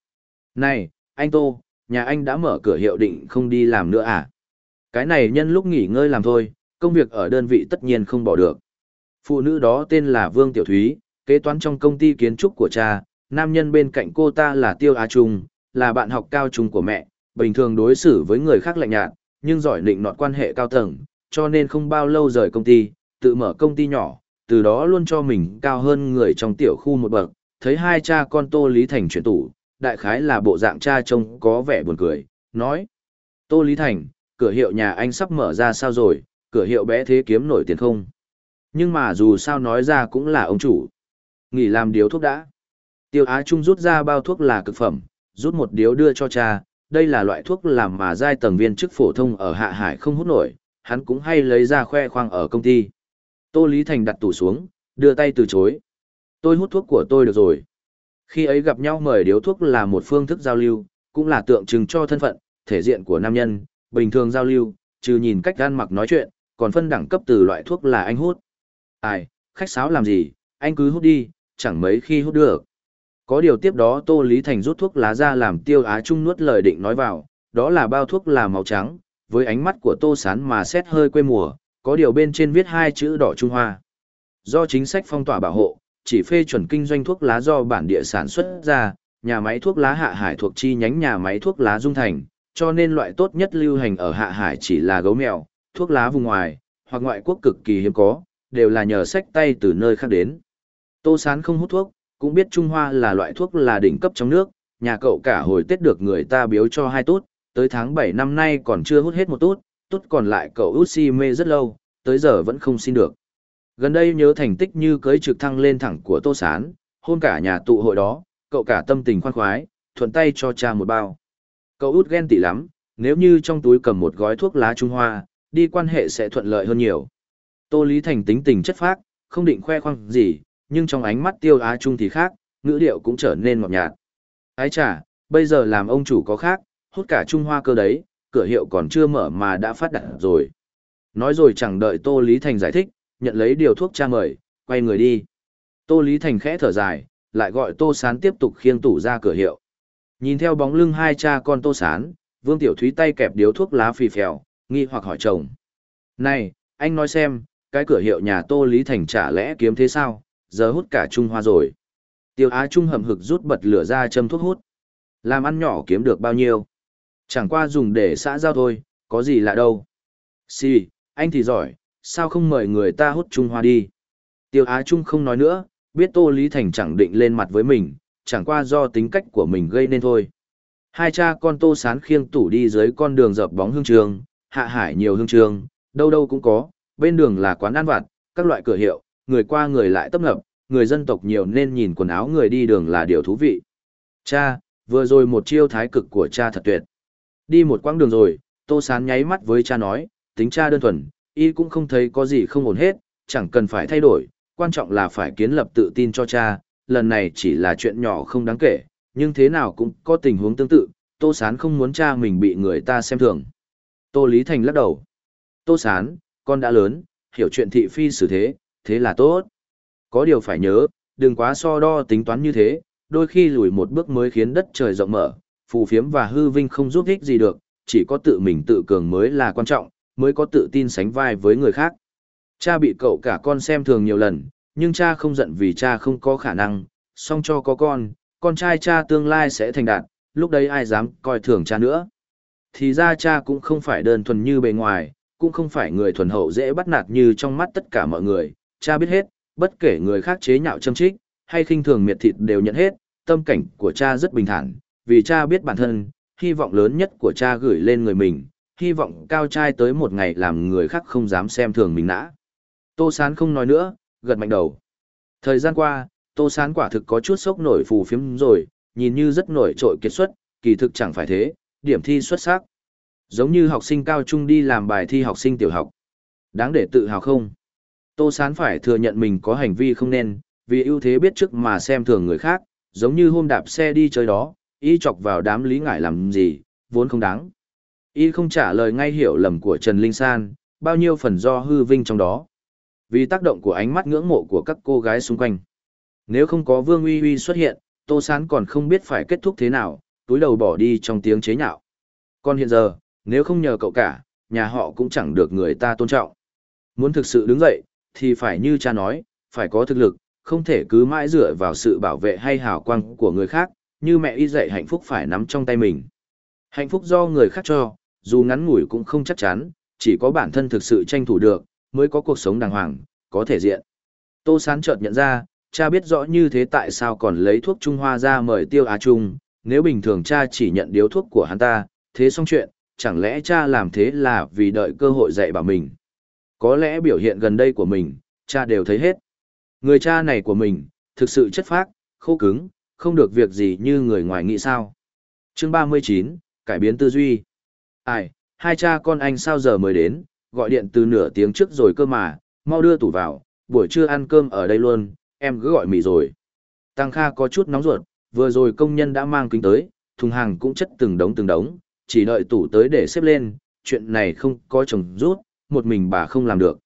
Speaker 1: Này, anh Tô, nhà anh đã mở cửa hiệu định không đi làm nữa à? Cái này nhân lúc nghỉ ngơi làm thôi, công việc ở đơn vị tất nhiên không bỏ được. Phụ nữ đó tên là Vương Tiểu Thúy, kế toán trong công ty kiến trúc của cha, nam nhân bên cạnh cô ta là Tiêu Á Trung, là bạn học cao trung của mẹ, bình thường đối xử với người khác lạnh nhạt, nhưng giỏi định nọt quan hệ cao tầng, cho nên không bao lâu rời công ty, tự mở công ty nhỏ, từ đó luôn cho mình cao hơn người trong tiểu khu một bậc, thấy hai cha con Tô Lý Thành chuyển tủ, đại khái là bộ dạng cha trông có vẻ buồn cười, nói. Tô Lý Thành, cửa hiệu nhà anh sắp mở ra sao rồi, cửa hiệu bé thế kiếm nổi tiền không? Nhưng mà dù sao nói ra cũng là ông chủ. Nghỉ làm điếu thuốc đã. Tiêu Á Trung rút ra bao thuốc là cực phẩm, rút một điếu đưa cho cha, đây là loại thuốc làm mà giai tầng viên chức phổ thông ở Hạ Hải không hút nổi, hắn cũng hay lấy ra khoe khoang ở công ty. Tô Lý Thành đặt tủ xuống, đưa tay từ chối. Tôi hút thuốc của tôi được rồi. Khi ấy gặp nhau mời điếu thuốc là một phương thức giao lưu, cũng là tượng trưng cho thân phận, thể diện của nam nhân, bình thường giao lưu, trừ nhìn cách gan mặc nói chuyện, còn phân đẳng cấp từ loại thuốc là anh hút. Ai, khách sáo làm gì, anh cứ hút đi, chẳng mấy khi hút được. Có điều tiếp đó Tô Lý Thành rút thuốc lá ra làm tiêu á trung nuốt lời định nói vào, đó là bao thuốc là màu trắng, với ánh mắt của Tô Sán mà xét hơi quê mùa, có điều bên trên viết hai chữ đỏ Trung Hoa. Do chính sách phong tỏa bảo hộ, chỉ phê chuẩn kinh doanh thuốc lá do bản địa sản xuất ra, nhà máy thuốc lá Hạ Hải thuộc chi nhánh nhà máy thuốc lá Dung Thành, cho nên loại tốt nhất lưu hành ở Hạ Hải chỉ là gấu mèo, thuốc lá vùng ngoài, hoặc ngoại quốc cực kỳ hiếm có, đều là nhờ sách tay từ nơi khác đến. Tô Sán không hút thuốc, cũng biết Trung Hoa là loại thuốc là đỉnh cấp trong nước, nhà cậu cả hồi Tết được người ta biếu cho hai tốt, tới tháng 7 năm nay còn chưa hút hết một tốt, tốt còn lại cậu út si mê rất lâu, tới giờ vẫn không xin được. Gần đây nhớ thành tích như cưới trực thăng lên thẳng của Tô Sán, hôn cả nhà tụ hội đó, cậu cả tâm tình khoan khoái, thuận tay cho cha một bao. Cậu út ghen tị lắm, nếu như trong túi cầm một gói thuốc lá Trung Hoa, đi quan hệ sẽ thuận lợi hơn nhiều. Tô Lý Thành tính tình chất phác, không định khoe khoang gì, nhưng trong ánh mắt tiêu á trung thì khác, ngữ điệu cũng trở nên ngọt nhạt. Ái chà, bây giờ làm ông chủ có khác, hút cả Trung Hoa cơ đấy, cửa hiệu còn chưa mở mà đã phát đặt rồi. Nói rồi chẳng đợi Tô Lý Thành giải thích, nhận lấy điều thuốc cha mời, quay người đi. Tô Lý Thành khẽ thở dài, lại gọi Tô Sán tiếp tục khiêng tủ ra cửa hiệu. Nhìn theo bóng lưng hai cha con Tô Sán, Vương Tiểu Thúy tay kẹp điếu thuốc lá phì phèo, nghi hoặc hỏi chồng. Này, anh nói xem, cái cửa hiệu nhà Tô Lý Thành chả lẽ kiếm thế sao, giờ hút cả Trung Hoa rồi. Tiêu Á Trung hầm hực rút bật lửa ra châm thuốc hút. Làm ăn nhỏ kiếm được bao nhiêu? Chẳng qua dùng để xã giao thôi, có gì lạ đâu. Xì, anh thì giỏi, sao không mời người ta hút Trung Hoa đi? Tiêu Á Trung không nói nữa, biết Tô Lý Thành chẳng định lên mặt với mình, chẳng qua do tính cách của mình gây nên thôi. Hai cha con Tô Sán khiêng tủ đi dưới con đường dập bóng hương trường, hạ hải nhiều hương trường, đâu đâu cũng có, bên đường là quán ăn vặt, các loại cửa hiệu, người qua người lại tấp nập, người dân tộc nhiều nên nhìn quần áo người đi đường là điều thú vị. Cha, vừa rồi một chiêu thái cực của cha thật tuyệt. Đi một quãng đường rồi, Tô Sán nháy mắt với cha nói, tính cha đơn thuần, y cũng không thấy có gì không ổn hết, chẳng cần phải thay đổi, quan trọng là phải kiến lập tự tin cho cha, lần này chỉ là chuyện nhỏ không đáng kể, nhưng thế nào cũng có tình huống tương tự, Tô Sán không muốn cha mình bị người ta xem thường. Tô Lý Thành lắc đầu. Tô Sán, con đã lớn, hiểu chuyện thị phi xử thế, thế là tốt. Có điều phải nhớ, đừng quá so đo tính toán như thế, đôi khi lùi một bước mới khiến đất trời rộng mở, phù phiếm và hư vinh không giúp ích gì được, chỉ có tự mình tự cường mới là quan trọng, mới có tự tin sánh vai với người khác. Cha bị cậu cả con xem thường nhiều lần, nhưng cha không giận vì cha không có khả năng, song cho có con, con trai cha tương lai sẽ thành đạt, lúc đấy ai dám coi thường cha nữa. Thì ra cha cũng không phải đơn thuần như bề ngoài, cũng không phải người thuần hậu dễ bắt nạt như trong mắt tất cả mọi người, cha biết hết, bất kể người khác chế nhạo châm trích, hay khinh thường miệt thịt đều nhận hết, tâm cảnh của cha rất bình thản, vì cha biết bản thân, hy vọng lớn nhất của cha gửi lên người mình, hy vọng cao trai tới một ngày làm người khác không dám xem thường mình nã. Tô Sán không nói nữa, gật mạnh đầu. Thời gian qua, Tô Sán quả thực có chút sốc nổi phù phiếm rồi, nhìn như rất nổi trội kết xuất, kỳ thực chẳng phải thế, điểm thi xuất sắc. Giống như học sinh cao trung đi làm bài thi học sinh tiểu học. Đáng để tự hào không? Tô Sán phải thừa nhận mình có hành vi không nên, vì ưu thế biết trước mà xem thường người khác, giống như hôm đạp xe đi chơi đó, y chọc vào đám lý ngại làm gì, vốn không đáng. Y không trả lời ngay hiểu lầm của Trần Linh San, bao nhiêu phần do hư vinh trong đó. Vì tác động của ánh mắt ngưỡng mộ của các cô gái xung quanh. Nếu không có Vương Uy Uy xuất hiện, Tô Sán còn không biết phải kết thúc thế nào, túi đầu bỏ đi trong tiếng chế nhạo. Còn hiện giờ, nếu không nhờ cậu cả, nhà họ cũng chẳng được người ta tôn trọng. Muốn thực sự đứng dậy, thì phải như cha nói, phải có thực lực, không thể cứ mãi dựa vào sự bảo vệ hay hào quang của người khác, như mẹ y dạy hạnh phúc phải nắm trong tay mình. Hạnh phúc do người khác cho, dù ngắn ngủi cũng không chắc chắn, chỉ có bản thân thực sự tranh thủ được, mới có cuộc sống đàng hoàng, có thể diện. Tô Sán chợt nhận ra, cha biết rõ như thế tại sao còn lấy thuốc Trung Hoa ra mời Tiêu Á Trung, nếu bình thường cha chỉ nhận điếu thuốc của hắn ta, thế xong chuyện, chẳng lẽ cha làm thế là vì đợi cơ hội dạy bảo mình. Có lẽ biểu hiện gần đây của mình, cha đều thấy hết. Người cha này của mình, thực sự chất phác, khô cứng, không được việc gì như người ngoài nghĩ sao. Chương 39, cải biến tư duy. Ai, hai cha con anh sao giờ mới đến, gọi điện từ nửa tiếng trước rồi cơ mà, mau đưa tủ vào, buổi trưa ăn cơm ở đây luôn, em cứ gọi mì rồi. Tăng Kha có chút nóng ruột, vừa rồi công nhân đã mang kính tới, thùng hàng cũng chất từng đống từng đống, chỉ đợi tủ tới để xếp lên, chuyện này không có chồng rút, một mình bà không làm được.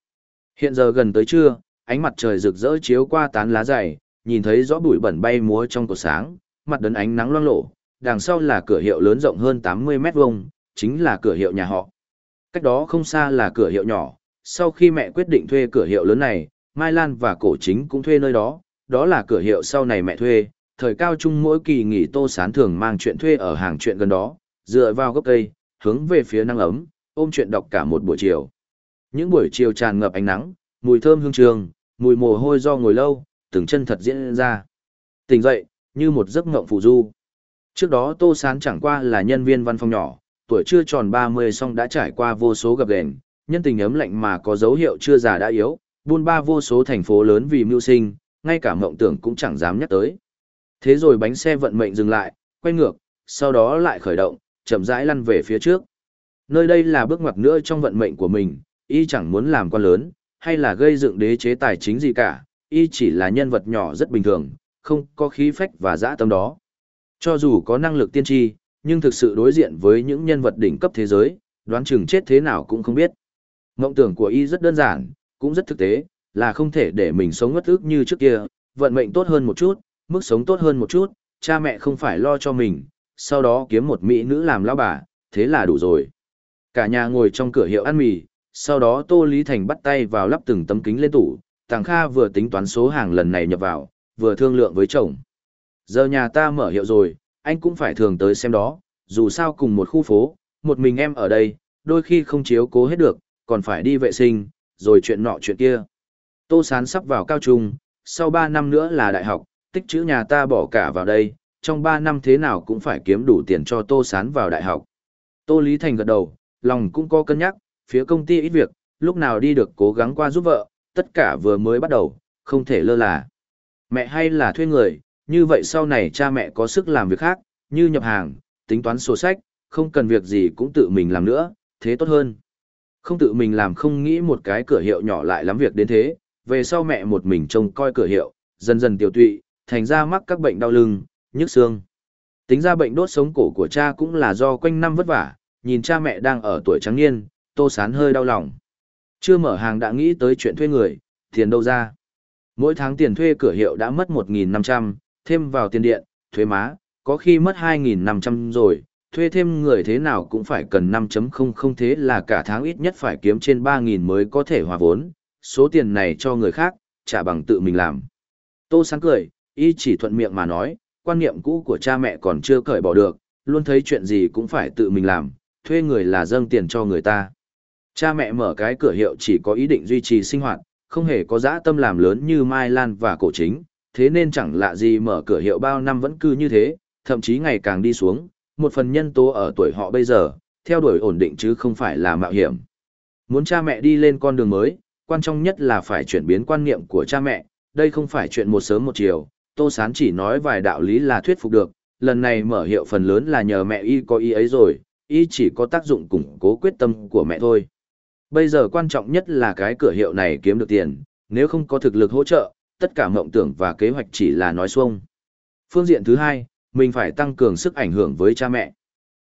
Speaker 1: Hiện giờ gần tới trưa, ánh mặt trời rực rỡ chiếu qua tán lá dày, nhìn thấy rõ bụi bẩn bay múa trong cột sáng, mặt đấn ánh nắng loang lộ, đằng sau là cửa hiệu lớn rộng hơn 80 mét vuông, chính là cửa hiệu nhà họ. Cách đó không xa là cửa hiệu nhỏ, sau khi mẹ quyết định thuê cửa hiệu lớn này, Mai Lan và Cổ Chính cũng thuê nơi đó, đó là cửa hiệu sau này mẹ thuê, thời cao trung mỗi kỳ nghỉ Tô Sán thường mang chuyện thuê ở hàng chuyện gần đó, dựa vào gốc cây, hướng về phía nắng ấm, ôm chuyện đọc cả một buổi chiều. Những buổi chiều tràn ngập ánh nắng, mùi thơm hương trường, mùi mồ hôi do ngồi lâu, từng chân thật diễn ra. Tỉnh dậy, như một giấc mộng phù du. Trước đó Tô Sán chẳng qua là nhân viên văn phòng nhỏ, tuổi chưa tròn 30 song đã trải qua vô số gặp gền, nhân tình ấm lạnh mà có dấu hiệu chưa già đã yếu, buôn ba vô số thành phố lớn vì mưu sinh, ngay cả mộng tưởng cũng chẳng dám nhắc tới. Thế rồi bánh xe vận mệnh dừng lại, quay ngược, sau đó lại khởi động, chậm rãi lăn về phía trước. Nơi đây là bước ngoặt nữa trong vận mệnh của mình, y chẳng muốn làm quan lớn, hay là gây dựng đế chế tài chính gì cả, y chỉ là nhân vật nhỏ rất bình thường, không có khí phách và dã tâm đó. Cho dù có năng lực tiên tri, nhưng thực sự đối diện với những nhân vật đỉnh cấp thế giới, đoán chừng chết thế nào cũng không biết. Mộng tưởng của y rất đơn giản, cũng rất thực tế, là không thể để mình sống ngất ức như trước kia, vận mệnh tốt hơn một chút, mức sống tốt hơn một chút, cha mẹ không phải lo cho mình, sau đó kiếm một mỹ nữ làm lão bà, thế là đủ rồi. Cả nhà ngồi trong cửa hiệu ăn mì, sau đó Tô Lý Thành bắt tay vào lắp từng tấm kính lên tủ, Tàng Kha vừa tính toán số hàng lần này nhập vào, vừa thương lượng với chồng. Giờ nhà ta mở hiệu rồi, anh cũng phải thường tới xem đó, dù sao cùng một khu phố, một mình em ở đây, đôi khi không chiếu cố hết được, còn phải đi vệ sinh, rồi chuyện nọ chuyện kia. Tô Sán sắp vào cao trung, sau 3 năm nữa là đại học, tích chữ nhà ta bỏ cả vào đây, trong 3 năm thế nào cũng phải kiếm đủ tiền cho Tô Sán vào đại học. Tô Lý Thành gật đầu, lòng cũng có cân nhắc, phía công ty ít việc, lúc nào đi được cố gắng qua giúp vợ, tất cả vừa mới bắt đầu, không thể lơ là. Mẹ hay là thuê người, như vậy sau này cha mẹ có sức làm việc khác, như nhập hàng, tính toán sổ sách, không cần việc gì cũng tự mình làm nữa, thế tốt hơn. Không tự mình làm không nghĩ một cái cửa hiệu nhỏ lại lắm việc đến thế, về sau mẹ một mình trông coi cửa hiệu, dần dần tiểu tụy, thành ra mắc các bệnh đau lưng, nhức xương. Tính ra bệnh đốt sống cổ của cha cũng là do quanh năm vất vả, nhìn cha mẹ đang ở tuổi trắng niên, tô sán hơi đau lòng. Chưa mở hàng đã nghĩ tới chuyện thuê người, tiền đâu ra. Mỗi tháng tiền thuê cửa hiệu đã mất 1.500, thêm vào tiền điện, thuế má, có khi mất 2.500 rồi, thuê thêm người thế nào cũng phải cần 5.00 thế là cả tháng ít nhất phải kiếm trên 3.000 mới có thể hòa vốn, số tiền này cho người khác, trả bằng tự mình làm. Tô sáng cười, y chỉ thuận miệng mà nói, quan niệm cũ của cha mẹ còn chưa cởi bỏ được, luôn thấy chuyện gì cũng phải tự mình làm, thuê người là dâng tiền cho người ta. Cha mẹ mở cái cửa hiệu chỉ có ý định duy trì sinh hoạt, không hề có dã tâm làm lớn như Mai Lan và cổ chính, thế nên chẳng lạ gì mở cửa hiệu bao năm vẫn cứ như thế, thậm chí ngày càng đi xuống, một phần nhân tố ở tuổi họ bây giờ, theo đuổi ổn định chứ không phải là mạo hiểm. Muốn cha mẹ đi lên con đường mới, quan trọng nhất là phải chuyển biến quan niệm của cha mẹ, đây không phải chuyện một sớm một chiều, Tô Sán chỉ nói vài đạo lý là thuyết phục được, lần này mở hiệu phần lớn là nhờ mẹ y có ý ấy rồi, y chỉ có tác dụng củng cố quyết tâm của mẹ thôi. Bây giờ quan trọng nhất là cái cửa hiệu này kiếm được tiền, nếu không có thực lực hỗ trợ, tất cả mộng tưởng và kế hoạch chỉ là nói xuông. Phương diện thứ hai, mình phải tăng cường sức ảnh hưởng với cha mẹ.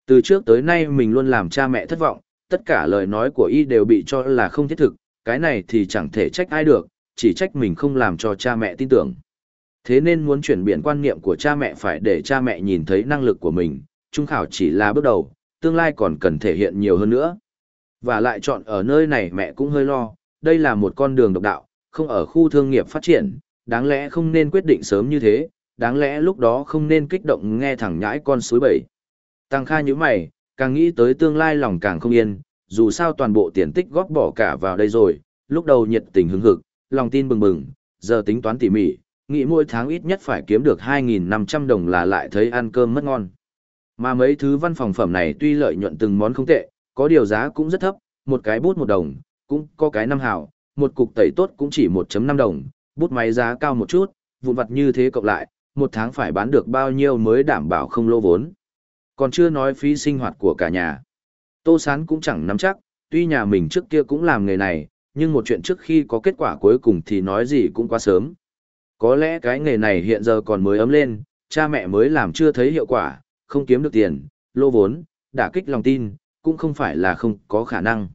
Speaker 1: Từ trước tới nay mình luôn làm cha mẹ thất vọng, tất cả lời nói của y đều bị cho là không thiết thực, cái này thì chẳng thể trách ai được, chỉ trách mình không làm cho cha mẹ tin tưởng. Thế nên muốn chuyển biến quan niệm của cha mẹ phải để cha mẹ nhìn thấy năng lực của mình, trung khảo chỉ là bước đầu, tương lai còn cần thể hiện nhiều hơn nữa. Và lại chọn ở nơi này mẹ cũng hơi lo, đây là một con đường độc đạo, không ở khu thương nghiệp phát triển, đáng lẽ không nên quyết định sớm như thế, đáng lẽ lúc đó không nên kích động nghe thẳng nhãi con suối bảy. Tăng Kha như mày, càng nghĩ tới tương lai lòng càng không yên, dù sao toàn bộ tiền tích góp bỏ cả vào đây rồi, lúc đầu nhiệt tình hứng hực, lòng tin bừng bừng, giờ tính toán tỉ mỉ, nghĩ mỗi tháng ít nhất phải kiếm được 2.500 đồng là lại thấy ăn cơm mất ngon. Mà mấy thứ văn phòng phẩm này tuy lợi nhuận từng món không tệ, có điều giá cũng rất thấp, một cái bút một đồng, cũng có cái năm hào, một cục tẩy tốt cũng chỉ 1.5 đồng, bút máy giá cao một chút, vụn vặt như thế cộng lại, một tháng phải bán được bao nhiêu mới đảm bảo không lỗ vốn. Còn chưa nói phí sinh hoạt của cả nhà. Tô Sán cũng chẳng nắm chắc, tuy nhà mình trước kia cũng làm nghề này, nhưng một chuyện trước khi có kết quả cuối cùng thì nói gì cũng quá sớm. Có lẽ cái nghề này hiện giờ còn mới ấm lên, cha mẹ mới làm chưa thấy hiệu quả, không kiếm được tiền, lô vốn, đả kích lòng tin, cũng không phải là không có khả năng.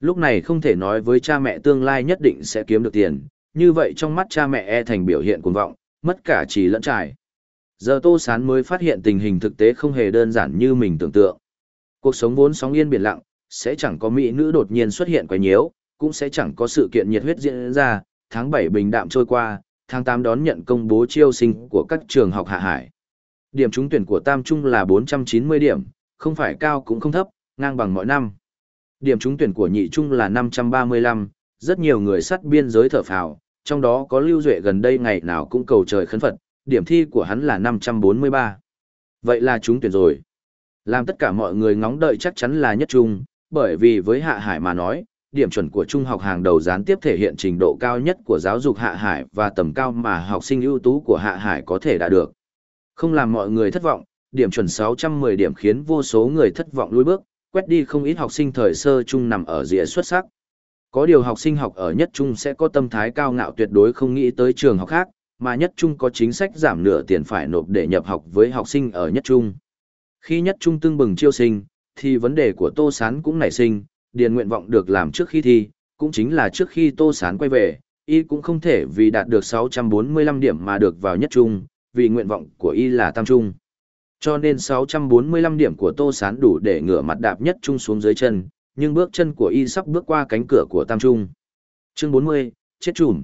Speaker 1: Lúc này không thể nói với cha mẹ tương lai nhất định sẽ kiếm được tiền, như vậy trong mắt cha mẹ e thành biểu hiện cuồng vọng, mất cả trí lẫn trải. Giờ Tô Sán mới phát hiện tình hình thực tế không hề đơn giản như mình tưởng tượng. Cuộc sống vốn sóng yên biển lặng, sẽ chẳng có mỹ nữ đột nhiên xuất hiện quấy nhiễu, cũng sẽ chẳng có sự kiện nhiệt huyết diễn ra, tháng 7 bình đạm trôi qua, tháng 8 đón nhận công bố chiêu sinh của các trường học hạ hải. Điểm trúng tuyển của Tam Trung là 490 điểm, không phải cao cũng không thấp, ngang bằng mọi năm. Điểm trúng tuyển của Nhị Trung là 535, rất nhiều người sắt biên giới thở phào, trong đó có Lưu Duệ gần đây ngày nào cũng cầu trời khấn Phật, điểm thi của hắn là 543. Vậy là chúng tuyển rồi. Làm tất cả mọi người ngóng đợi chắc chắn là nhất trung, bởi vì với Hạ Hải mà nói, điểm chuẩn của trung học hàng đầu gián tiếp thể hiện trình độ cao nhất của giáo dục Hạ Hải và tầm cao mà học sinh ưu tú của Hạ Hải có thể đạt được. Không làm mọi người thất vọng, điểm chuẩn 610 điểm khiến vô số người thất vọng lùi bước, quét đi không ít học sinh thời sơ trung nằm ở rìa xuất sắc. Có điều học sinh học ở nhất trung sẽ có tâm thái cao ngạo tuyệt đối không nghĩ tới trường học khác, mà nhất trung có chính sách giảm nửa tiền phải nộp để nhập học với học sinh ở nhất trung. Khi nhất trung tương bừng chiêu sinh, thì vấn đề của Tô Sán cũng nảy sinh, điền nguyện vọng được làm trước khi thi, cũng chính là trước khi Tô Sán quay về, y cũng không thể vì đạt được 645 điểm mà được vào nhất trung, vì nguyện vọng của y là tam trung. Cho nên 645 điểm của Tô Sán đủ để ngửa mặt đạp nhất trung xuống dưới chân, nhưng bước chân của y sắp bước qua cánh cửa của tam trung. Chương 40, chết chùm.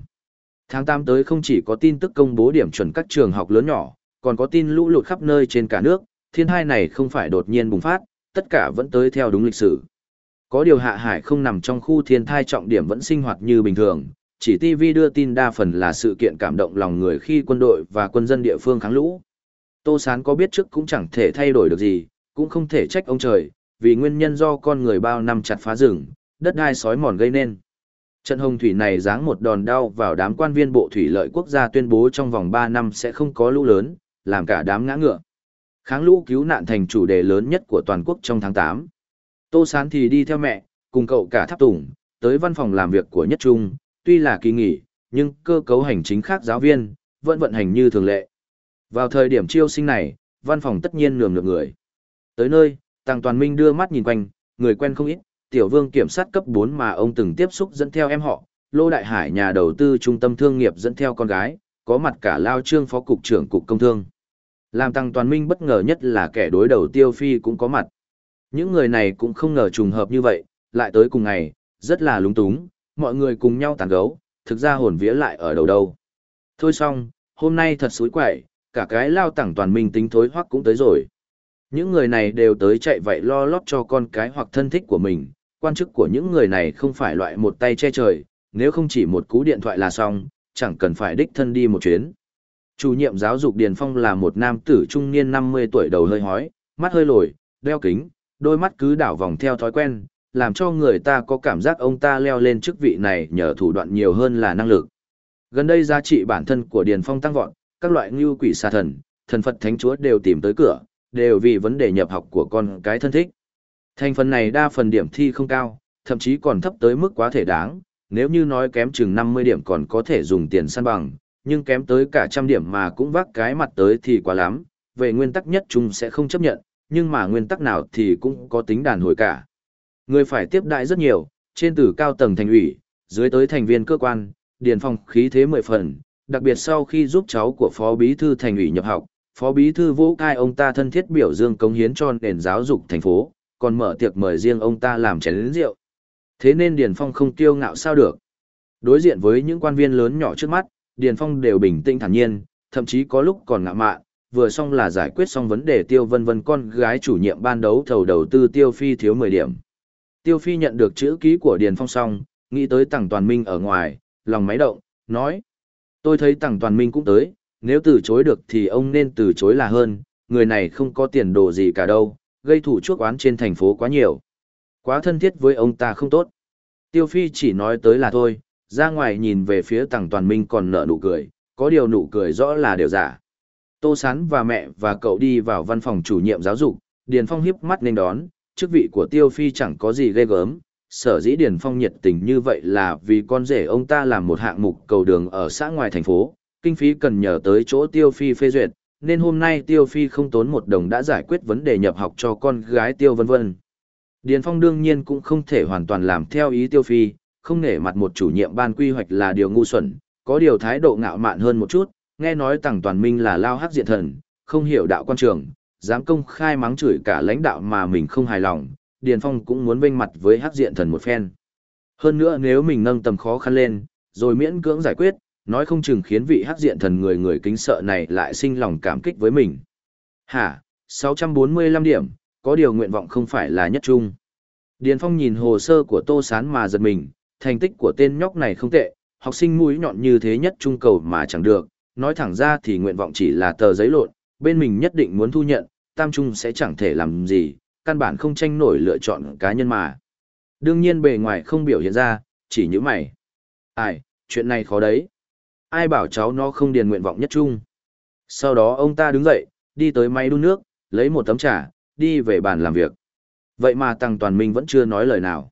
Speaker 1: Tháng 8 tới không chỉ có tin tức công bố điểm chuẩn các trường học lớn nhỏ, còn có tin lũ lụt khắp nơi trên cả nước, thiên hai này không phải đột nhiên bùng phát, tất cả vẫn tới theo đúng lịch sử. Có điều hạ hải không nằm trong khu thiên thai trọng điểm vẫn sinh hoạt như bình thường, chỉ TV đưa tin đa phần là sự kiện cảm động lòng người khi quân đội và quân dân địa phương kháng lũ. Tô Sán có biết trước cũng chẳng thể thay đổi được gì, cũng không thể trách ông trời, vì nguyên nhân do con người bao năm chặt phá rừng, đất đai sói mòn gây nên. Trận hồng thủy này giáng một đòn đau vào đám quan viên bộ thủy lợi quốc gia tuyên bố trong vòng 3 năm sẽ không có lũ lớn, làm cả đám ngã ngựa. Kháng lũ cứu nạn thành chủ đề lớn nhất của toàn quốc trong tháng 8. Tô Sán thì đi theo mẹ, cùng cậu cả tháp tùng, tới văn phòng làm việc của Nhất Trung, tuy là kỳ nghỉ, nhưng cơ cấu hành chính khác giáo viên, vẫn vận hành như thường lệ. Vào thời điểm chiêu sinh này, văn phòng tất nhiên nườm nượp người. Tới nơi, Tăng Toàn Minh đưa mắt nhìn quanh, người quen không ít, tiểu vương kiểm sát cấp 4 mà ông từng tiếp xúc dẫn theo em họ, Lô Đại Hải nhà đầu tư trung tâm thương nghiệp dẫn theo con gái, có mặt cả Lao Trương phó cục trưởng cục công thương. Làm Tăng Toàn Minh bất ngờ nhất là kẻ đối đầu Tiêu Phi cũng có mặt. Những người này cũng không ngờ trùng hợp như vậy, lại tới cùng ngày, rất là lúng túng, mọi người cùng nhau tàn gấu, thực ra hồn vía lại ở đầu đâu. Thôi xong, hôm nay thật suối quậy, cả cái lao Tăng toàn minh tính thối hoắc cũng tới rồi. Những người này đều tới chạy vậy lo lót cho con cái hoặc thân thích của mình, quan chức của những người này không phải loại một tay che trời, nếu không chỉ một cú điện thoại là xong, chẳng cần phải đích thân đi một chuyến. Chủ nhiệm giáo dục Điền Phong là một nam tử trung niên 50 tuổi đầu hơi hói, mắt hơi lồi, đeo kính, đôi mắt cứ đảo vòng theo thói quen, làm cho người ta có cảm giác ông ta leo lên chức vị này nhờ thủ đoạn nhiều hơn là năng lực. Gần đây giá trị bản thân của Điền Phong tăng vọt, các loại ngưu quỷ xà thần, thần Phật thánh chúa đều tìm tới cửa, đều vì vấn đề nhập học của con cái thân thích. Thành phần này đa phần điểm thi không cao, thậm chí còn thấp tới mức quá thể đáng, nếu như nói kém chừng 50 điểm còn có thể dùng tiền săn bằng, nhưng kém tới cả trăm điểm mà cũng vác cái mặt tới thì quá lắm, về nguyên tắc nhất chúng sẽ không chấp nhận, nhưng mà nguyên tắc nào thì cũng có tính đàn hồi cả. Người phải tiếp đại rất nhiều, trên từ cao tầng thành ủy, dưới tới thành viên cơ quan, điền phong khí thế mười phần, đặc biệt sau khi giúp cháu của phó bí thư thành ủy nhập học, phó bí thư vũ cai ông ta thân thiết biểu dương cống hiến cho nền giáo dục thành phố, còn mở tiệc mời riêng ông ta làm chén lĩnh rượu. Thế nên Điền Phong không tiêu ngạo sao được. Đối diện với những quan viên lớn nhỏ trước mắt, Điền Phong đều bình tĩnh thản nhiên, thậm chí có lúc còn ngạo mạn, vừa xong là giải quyết xong vấn đề tiêu vân vân con gái chủ nhiệm ban đấu thầu đầu tư tiêu phi thiếu 10 điểm. Tiêu phi nhận được chữ ký của Điền Phong xong, nghĩ tới tặng toàn minh ở ngoài, lòng máy động, nói. Tôi thấy tặng toàn minh cũng tới, nếu từ chối được thì ông nên từ chối là hơn, người này không có tiền đồ gì cả đâu, gây thủ chuốc oán trên thành phố quá nhiều. Quá thân thiết với ông ta không tốt. Tiêu Phi chỉ nói tới là thôi, ra ngoài nhìn về phía tàng toàn minh còn nở nụ cười, có điều nụ cười rõ là điều giả. Tô Sán và mẹ và cậu đi vào văn phòng chủ nhiệm giáo dục, Điền Phong hiếp mắt nên đón, chức vị của Tiêu Phi chẳng có gì ghê gớm, sở dĩ Điền Phong nhiệt tình như vậy là vì con rể ông ta làm một hạng mục cầu đường ở xã ngoài thành phố, kinh phí cần nhờ tới chỗ Tiêu Phi phê duyệt, nên hôm nay Tiêu Phi không tốn một đồng đã giải quyết vấn đề nhập học cho con gái Tiêu vân vân. Điền Phong đương nhiên cũng không thể hoàn toàn làm theo ý Tiêu Phi, không nể mặt một chủ nhiệm ban quy hoạch là điều ngu xuẩn, có điều thái độ ngạo mạn hơn một chút, nghe nói Tằng Toàn Minh là lao hắc diện thần, không hiểu đạo quan trường, dám công khai mắng chửi cả lãnh đạo mà mình không hài lòng, Điền Phong cũng muốn vênh mặt với hắc diện thần một phen. Hơn nữa nếu mình nâng tầm khó khăn lên, rồi miễn cưỡng giải quyết, nói không chừng khiến vị hắc diện thần người người kính sợ này lại sinh lòng cảm kích với mình. Hả, 645 điểm, có điều nguyện vọng không phải là nhất trung. Điền Phong nhìn hồ sơ của Tô Sán mà giật mình, thành tích của tên nhóc này không tệ, học sinh mũi nhọn như thế nhất trung cầu mà chẳng được, nói thẳng ra thì nguyện vọng chỉ là tờ giấy lộn, bên mình nhất định muốn thu nhận, tam trung sẽ chẳng thể làm gì, căn bản không tranh nổi lựa chọn cá nhân mà. Đương nhiên bề ngoài không biểu hiện ra, chỉ như mày. Ai, chuyện này khó đấy. Ai bảo cháu nó không điền nguyện vọng nhất Chung? Sau đó ông ta đứng dậy, đi tới máy đun nước, lấy một tấm trà, đi về bàn làm việc. Vậy mà Tăng Toàn Minh vẫn chưa nói lời nào.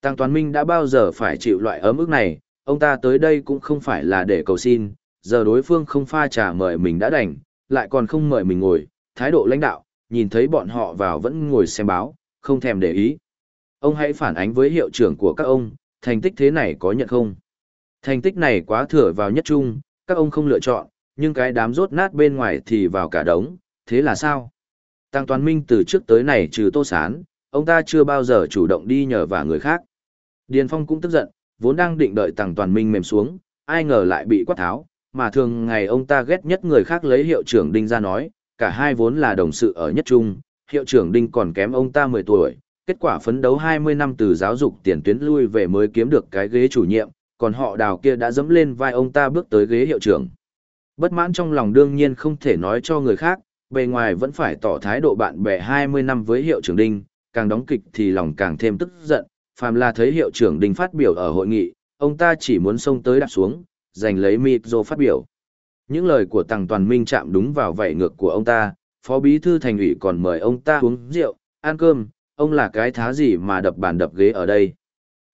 Speaker 1: Tăng Toàn Minh đã bao giờ phải chịu loại ấm ức này, ông ta tới đây cũng không phải là để cầu xin, giờ đối phương không pha trà mời mình đã đành, lại còn không mời mình ngồi, thái độ lãnh đạo, nhìn thấy bọn họ vào vẫn ngồi xem báo, không thèm để ý. Ông hãy phản ánh với hiệu trưởng của các ông, thành tích thế này có nhận không? Thành tích này quá thừa vào nhất trung, các ông không lựa chọn, nhưng cái đám rốt nát bên ngoài thì vào cả đống, thế là sao? Tăng Toàn Minh từ trước tới này trừ Tô Sán, ông ta chưa bao giờ chủ động đi nhờ vả người khác. Điền Phong cũng tức giận, vốn đang định đợi Tăng Toàn Minh mềm xuống, ai ngờ lại bị quát tháo, mà thường ngày ông ta ghét nhất người khác lấy hiệu trưởng Đinh ra nói, cả hai vốn là đồng sự ở nhất trung, hiệu trưởng Đinh còn kém ông ta 10 tuổi, kết quả phấn đấu 20 năm từ giáo dục tiền tuyến lui về mới kiếm được cái ghế chủ nhiệm, còn họ đào kia đã dẫm lên vai ông ta bước tới ghế hiệu trưởng. Bất mãn trong lòng đương nhiên không thể nói cho người khác, bề ngoài vẫn phải tỏ thái độ bạn bè 20 năm với hiệu trưởng Đinh, càng đóng kịch thì lòng càng thêm tức giận, phàm là thấy hiệu trưởng Đinh phát biểu ở hội nghị, ông ta chỉ muốn xông tới đạp xuống, giành lấy micro phát biểu. Những lời của Tăng Toàn Minh chạm đúng vào vảy ngược của ông ta, phó bí thư thành ủy còn mời ông ta uống rượu, ăn cơm, ông là cái thá gì mà đập bàn đập ghế ở đây.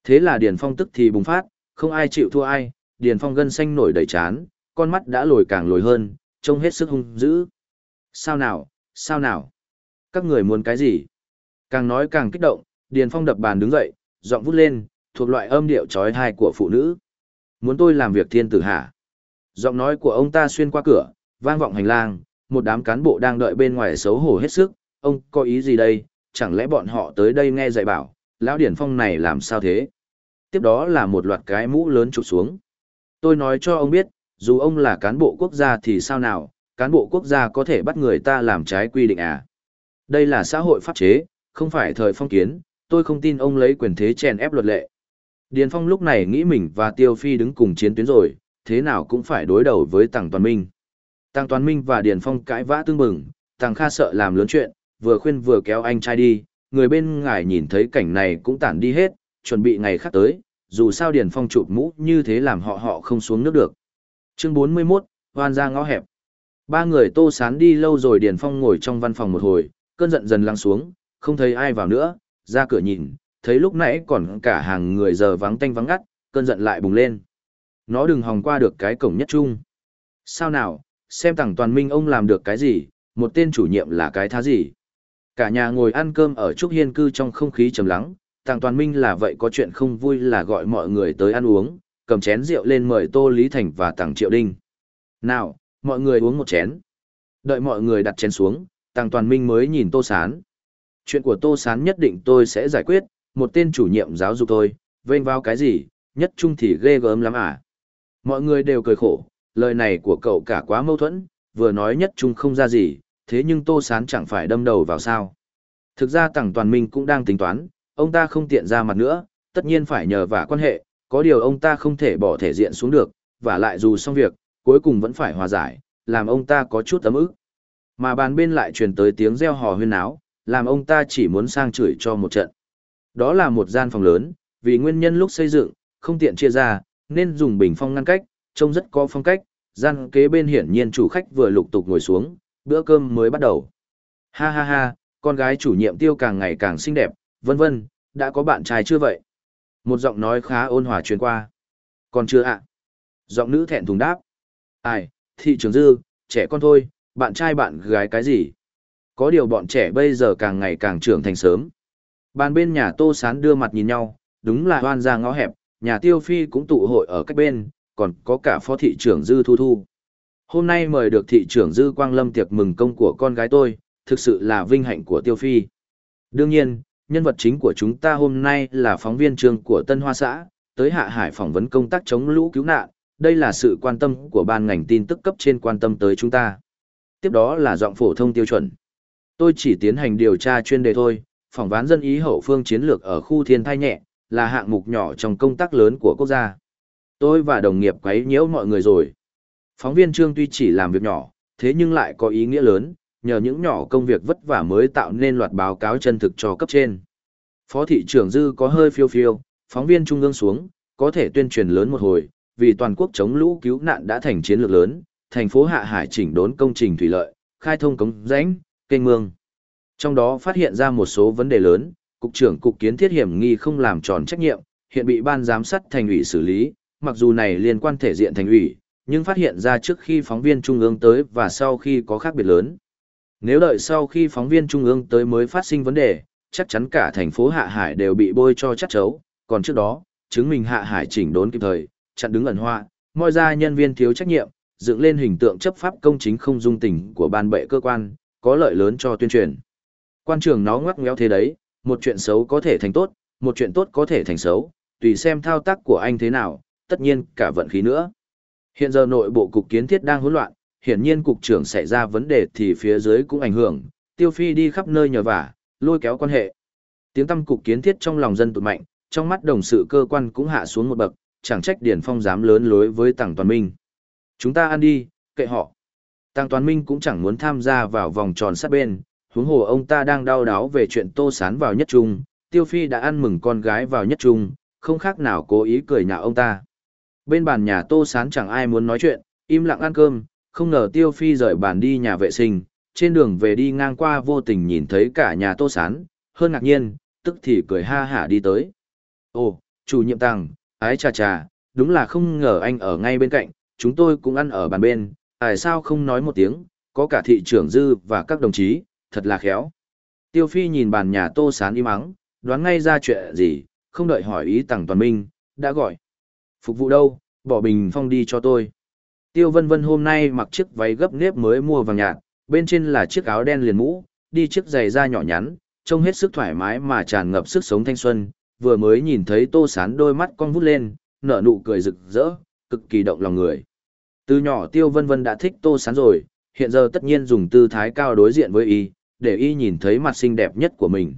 Speaker 1: Thế là Điền Phong tức thì bùng phát, không ai chịu thua ai, Điền Phong gân xanh nổi đầy chán, con mắt đã lồi càng lồi hơn, trông hết sức hung dữ. Sao nào, sao nào? Các người muốn cái gì? Càng nói càng kích động, Điền Phong đập bàn đứng dậy, giọng vút lên, thuộc loại âm điệu trói thai của phụ nữ. Muốn tôi làm việc thiên tử hả? Giọng nói của ông ta xuyên qua cửa, vang vọng hành lang, một đám cán bộ đang đợi bên ngoài xấu hổ hết sức. Ông có ý gì đây? Chẳng lẽ bọn họ tới đây nghe dạy bảo, lão Điền Phong này làm sao thế? Tiếp đó là một loạt cái mũ lớn chụp xuống. Tôi nói cho ông biết, dù ông là cán bộ quốc gia thì sao nào, cán bộ quốc gia có thể bắt người ta làm trái quy định à. Đây là xã hội pháp chế, không phải thời phong kiến, tôi không tin ông lấy quyền thế chèn ép luật lệ. Điền Phong lúc này nghĩ mình và Tiêu Phi đứng cùng chiến tuyến rồi, thế nào cũng phải đối đầu với Tăng Toàn Minh. Tăng Toàn Minh và Điền Phong cãi vã tương bừng, Tăng Kha sợ làm lớn chuyện, vừa khuyên vừa kéo anh trai đi, người bên ngài nhìn thấy cảnh này cũng tản đi hết, chuẩn bị ngày khác tới, dù sao Điền Phong chụp mũ như thế làm họ họ không xuống nước được. Chương 41, hoan ra ngõ hẹp. Ba người tô sán đi lâu rồi Điền Phong ngồi trong văn phòng một hồi, cơn giận dần lắng xuống, không thấy ai vào nữa, ra cửa nhìn, thấy lúc nãy còn cả hàng người giờ vắng tanh vắng ngắt, cơn giận lại bùng lên. Nó đừng hòng qua được cái cổng nhất trung. Sao nào, xem thằng toàn minh ông làm được cái gì, một tên chủ nhiệm là cái thá gì. Cả nhà ngồi ăn cơm ở Trúc Hiên cư trong không khí trầm lắng, tàng toàn minh là vậy có chuyện không vui là gọi mọi người tới ăn uống, cầm chén rượu lên mời Tô Lý Thành và tàng triệu đinh. Nào, mọi người uống một chén. Đợi mọi người đặt chén xuống, tàng toàn minh mới nhìn Tô Sán. Chuyện của Tô Sán nhất định tôi sẽ giải quyết, một tên chủ nhiệm giáo dục tôi, vênh vào cái gì, nhất trung thì ghê gớm lắm à. Mọi người đều cười khổ, lời này của cậu cả quá mâu thuẫn, vừa nói nhất trung không ra gì, thế nhưng Tô Sán chẳng phải đâm đầu vào sao. Thực ra Tàng Toàn Minh cũng đang tính toán, ông ta không tiện ra mặt nữa, tất nhiên phải nhờ vả quan hệ, có điều ông ta không thể bỏ thể diện xuống được, và lại dù xong việc, cuối cùng vẫn phải hòa giải, làm ông ta có chút ấm ức. Mà bàn bên lại truyền tới tiếng reo hò huyên náo, làm ông ta chỉ muốn sang chửi cho một trận. Đó là một gian phòng lớn, vì nguyên nhân lúc xây dựng, không tiện chia ra, nên dùng bình phong ngăn cách, trông rất có phong cách, gian kế bên hiển nhiên chủ khách vừa lục tục ngồi xuống, bữa cơm mới bắt đầu. Ha ha ha, con gái chủ nhiệm tiêu càng ngày càng xinh đẹp, vân vân, đã có bạn trai chưa vậy? Một giọng nói khá ôn hòa truyền qua. Còn chưa ạ? Giọng nữ thẹn thùng đáp. Ai, thị trường dư, trẻ con thôi, bạn trai bạn gái cái gì? Có điều bọn trẻ bây giờ càng ngày càng trưởng thành sớm. Bàn bên nhà Tô Sán đưa mặt nhìn nhau, đúng là hoan ra ngõ hẹp, nhà Tiêu Phi cũng tụ hội ở cách bên, còn có cả phó thị trưởng Dư Thu Thu. Hôm nay mời được thị trưởng Dư Quang Lâm tiệc mừng công của con gái tôi, thực sự là vinh hạnh của Tiêu Phi. Đương nhiên, nhân vật chính của chúng ta hôm nay là phóng viên trường của Tân Hoa xã, tới Hạ Hải phỏng vấn công tác chống lũ cứu nạn, đây là sự quan tâm của ban ngành tin tức cấp trên quan tâm tới chúng ta. Tiếp đó là giọng phổ thông tiêu chuẩn. Tôi chỉ tiến hành điều tra chuyên đề thôi, phỏng vấn dân ý hậu phương chiến lược ở khu thiên thai nhẹ, là hạng mục nhỏ trong công tác lớn của quốc gia. Tôi và đồng nghiệp quấy nhiễu mọi người rồi. Phóng viên Trương tuy chỉ làm việc nhỏ, thế nhưng lại có ý nghĩa lớn, nhờ những nhỏ công việc vất vả mới tạo nên loạt báo cáo chân thực cho cấp trên. Phó thị trưởng Dư có hơi phiêu phiêu, phóng viên trung ương xuống, có thể tuyên truyền lớn một hồi, vì toàn quốc chống lũ cứu nạn đã thành chiến lược lớn, thành phố Hạ Hải chỉnh đốn công trình thủy lợi, khai thông cống rãnh, kênh mương. Trong đó phát hiện ra một số vấn đề lớn, cục trưởng cục kiến thiết hiểm nghi không làm tròn trách nhiệm, hiện bị ban giám sát thành ủy xử lý, mặc dù này liên quan thể diện thành ủy, nhưng phát hiện ra trước khi phóng viên trung ương tới và sau khi có khác biệt lớn. Nếu đợi sau khi phóng viên trung ương tới mới phát sinh vấn đề, chắc chắn cả thành phố Hạ Hải đều bị bôi cho chắc chấu, còn trước đó, chứng minh Hạ Hải chỉnh đốn kịp thời, chặn đứng ẩn hoa, mọi ra nhân viên thiếu trách nhiệm, dựng lên hình tượng chấp pháp công chính không dung tình của ban bệ cơ quan, có lợi lớn cho tuyên truyền. Quan trường nó ngoắc ngoéo thế đấy, một chuyện xấu có thể thành tốt, một chuyện tốt có thể thành xấu, tùy xem thao tác của anh thế nào, tất nhiên cả vận khí nữa. Hiện giờ nội bộ cục kiến thiết đang hỗn loạn, hiển nhiên cục trưởng xảy ra vấn đề thì phía dưới cũng ảnh hưởng, tiêu phi đi khắp nơi nhờ vả, lôi kéo quan hệ. Tiếng tâm cục kiến thiết trong lòng dân tụt mạnh, trong mắt đồng sự cơ quan cũng hạ xuống một bậc, chẳng trách Điển Phong dám lớn lối với Tằng Toàn Minh. Chúng ta ăn đi, kệ họ. Tằng Toàn Minh cũng chẳng muốn tham gia vào vòng tròn sát bên, huống hồ ông ta đang đau đáu về chuyện Tô Sán vào nhất trung, Tiêu Phi đã ăn mừng con gái vào nhất trung, không khác nào cố ý cười nhạo ông ta. Bên bàn nhà Tô Sán chẳng ai muốn nói chuyện, im lặng ăn cơm, không ngờ Tiêu Phi rời bàn đi nhà vệ sinh, trên đường về đi ngang qua vô tình nhìn thấy cả nhà Tô Sán, hơn ngạc nhiên, tức thì cười ha hả đi tới. Ồ, chủ nhiệm tàng, ái chà chà, đúng là không ngờ anh ở ngay bên cạnh, chúng tôi cũng ăn ở bàn bên, tại sao không nói một tiếng, có cả thị trưởng dư và các đồng chí, thật là khéo. Tiêu Phi nhìn bàn nhà Tô Sán im ắng, đoán ngay ra chuyện gì, không đợi hỏi ý tàng toàn minh, đã gọi. Phục vụ đâu, bỏ bình phong đi cho tôi. Tiêu Vân Vân hôm nay mặc chiếc váy gấp nếp mới mua vàng nhạt, bên trên là chiếc áo đen liền mũ, đi chiếc giày da nhỏ nhắn, trông hết sức thoải mái mà tràn ngập sức sống thanh xuân, vừa mới nhìn thấy Tô Sán đôi mắt con vút lên, nở nụ cười rực rỡ, cực kỳ động lòng người. Từ nhỏ Tiêu Vân Vân đã thích Tô Sán rồi, hiện giờ tất nhiên dùng tư thái cao đối diện với y, để y nhìn thấy mặt xinh đẹp nhất của mình.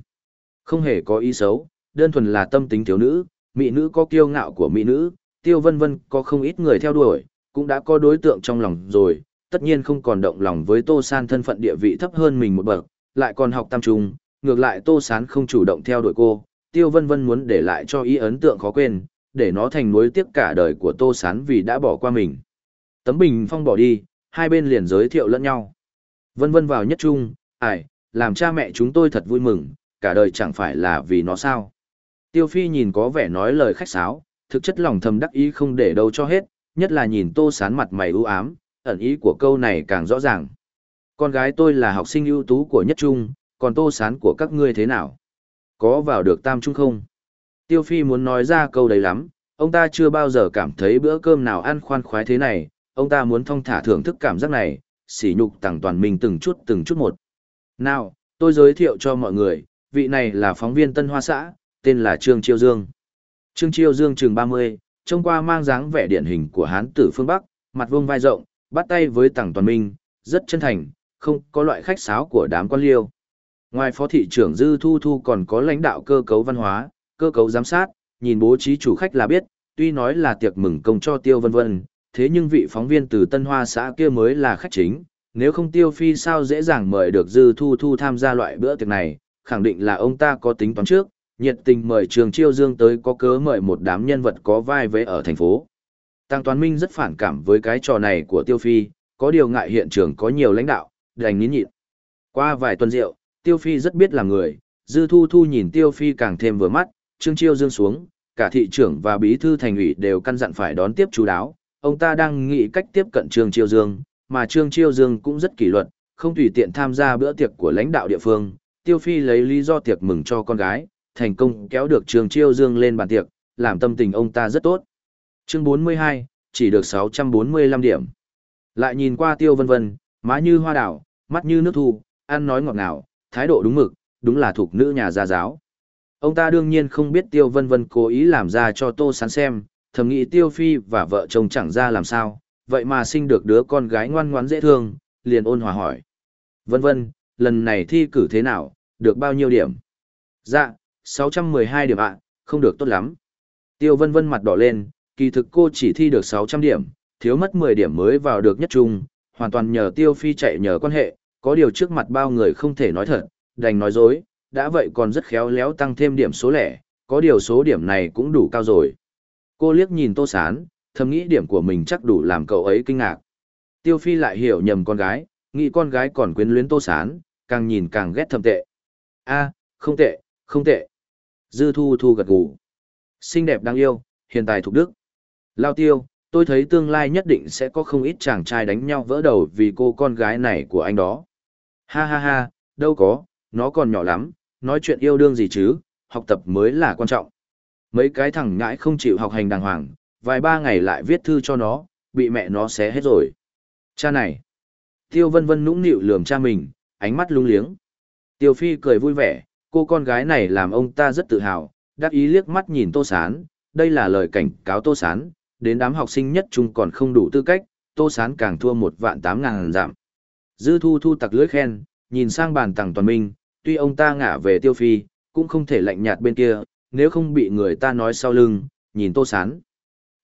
Speaker 1: Không hề có ý xấu, đơn thuần là tâm tính thiếu nữ, mỹ nữ có kiêu ngạo của mỹ nữ, tiêu vân vân có không ít người theo đuổi, cũng đã có đối tượng trong lòng rồi, tất nhiên không còn động lòng với Tô San thân phận địa vị thấp hơn mình một bậc, lại còn học tam trung, ngược lại Tô Sán không chủ động theo đuổi cô, Tiêu Vân Vân muốn để lại cho ý ấn tượng khó quên, để nó thành nối tiếc cả đời của Tô Sán vì đã bỏ qua mình. Tấm bình phong bỏ đi, hai bên liền giới thiệu lẫn nhau. Vân Vân vào nhất trung, ải, làm cha mẹ chúng tôi thật vui mừng, cả đời chẳng phải là vì nó sao. Tiêu Phi nhìn có vẻ nói lời khách sáo, thực chất lòng thầm đắc ý không để đâu cho hết, nhất là nhìn Tô Sán mặt mày u ám, ẩn ý của câu này càng rõ ràng. Con gái tôi là học sinh ưu tú của nhất trung, còn Tô Sán của các ngươi thế nào? Có vào được tam trung không? Tiêu Phi muốn nói ra câu đấy lắm, ông ta chưa bao giờ cảm thấy bữa cơm nào ăn khoan khoái thế này, ông ta muốn thong thả thưởng thức cảm giác này, sỉ nhục tặng toàn mình từng chút từng chút một. Nào, tôi giới thiệu cho mọi người, vị này là phóng viên Tân Hoa xã, tên là Trương Chiêu Dương. Trương Chiêu Dương chừng 30, trông qua mang dáng vẻ điển hình của hán tử phương Bắc, mặt vuông vai rộng, bắt tay với Tằng toàn minh, rất chân thành, không có loại khách sáo của đám quan liêu. Ngoài phó thị trưởng Dư Thu Thu còn có lãnh đạo cơ cấu văn hóa, cơ cấu giám sát, nhìn bố trí chủ khách là biết, tuy nói là tiệc mừng công cho tiêu vân vân, thế nhưng vị phóng viên từ Tân Hoa xã kia mới là khách chính, nếu không tiêu phi sao dễ dàng mời được Dư Thu Thu tham gia loại bữa tiệc này, khẳng định là ông ta có tính toán trước, nhiệt tình mời Trường Chiêu Dương tới có cớ mời một đám nhân vật có vai vế ở thành phố. Tăng Toán Minh rất phản cảm với cái trò này của Tiêu Phi, có điều ngại hiện trường có nhiều lãnh đạo, đành nín nhịn. Qua vài tuần rượu, Tiêu Phi rất biết là người, Dư Thu Thu nhìn Tiêu Phi càng thêm vừa mắt, Trương Chiêu dương xuống, cả thị trưởng và bí thư thành ủy đều căn dặn phải đón tiếp chú đáo. Ông ta đang nghĩ cách tiếp cận Trương Chiêu Dương, mà Trương Chiêu Dương cũng rất kỷ luật, không tùy tiện tham gia bữa tiệc của lãnh đạo địa phương. Tiêu Phi lấy lý do tiệc mừng cho con gái, thành công kéo được trường Chiêu Dương lên bàn tiệc, làm tâm tình ông ta rất tốt. Chương 42, chỉ được 645 điểm. Lại nhìn qua Tiêu Vân Vân, má như hoa đảo, mắt như nước thu, ăn nói ngọt ngào, thái độ đúng mực, đúng là thuộc nữ nhà gia giáo. Ông ta đương nhiên không biết Tiêu Vân Vân cố ý làm ra cho Tô Sán xem, thầm nghĩ Tiêu Phi và vợ chồng chẳng ra làm sao, vậy mà sinh được đứa con gái ngoan ngoãn dễ thương, liền ôn hòa hỏi. Vân Vân, lần này thi cử thế nào, được bao nhiêu điểm? Dạ, 612 điểm ạ, không được tốt lắm. Tiêu Vân Vân mặt đỏ lên, kỳ thực cô chỉ thi được 600 điểm, thiếu mất 10 điểm mới vào được nhất trung, hoàn toàn nhờ Tiêu Phi chạy nhờ quan hệ, có điều trước mặt bao người không thể nói thật, đành nói dối, đã vậy còn rất khéo léo tăng thêm điểm số lẻ, có điều số điểm này cũng đủ cao rồi. Cô liếc nhìn Tô Sán, thầm nghĩ điểm của mình chắc đủ làm cậu ấy kinh ngạc. Tiêu Phi lại hiểu nhầm con gái, nghĩ con gái còn quyến luyến Tô Sán, càng nhìn càng ghét thầm tệ. a không tệ, không tệ. Dư Thu Thu gật gù. Xinh đẹp đáng yêu, hiện tài thục đức. Lao Tiêu, tôi thấy tương lai nhất định sẽ có không ít chàng trai đánh nhau vỡ đầu vì cô con gái này của anh đó. Ha ha ha, đâu có, nó còn nhỏ lắm, nói chuyện yêu đương gì chứ, học tập mới là quan trọng. Mấy cái thằng ngãi không chịu học hành đàng hoàng, vài ba ngày lại viết thư cho nó, bị mẹ nó xé hết rồi. Cha này. Tiêu vân vân nũng nịu lườm cha mình, ánh mắt lung liếng. Tiêu phi cười vui vẻ, cô con gái này làm ông ta rất tự hào, đắc ý liếc mắt nhìn tô sán, đây là lời cảnh cáo tô sán, đến đám học sinh nhất trung còn không đủ tư cách, tô sán càng thua một vạn tám ngàn giảm. Dư thu thu tặc lưỡi khen, nhìn sang bàn tặng toàn minh, tuy ông ta ngả về tiêu phi, cũng không thể lạnh nhạt bên kia, nếu không bị người ta nói sau lưng, nhìn tô sán.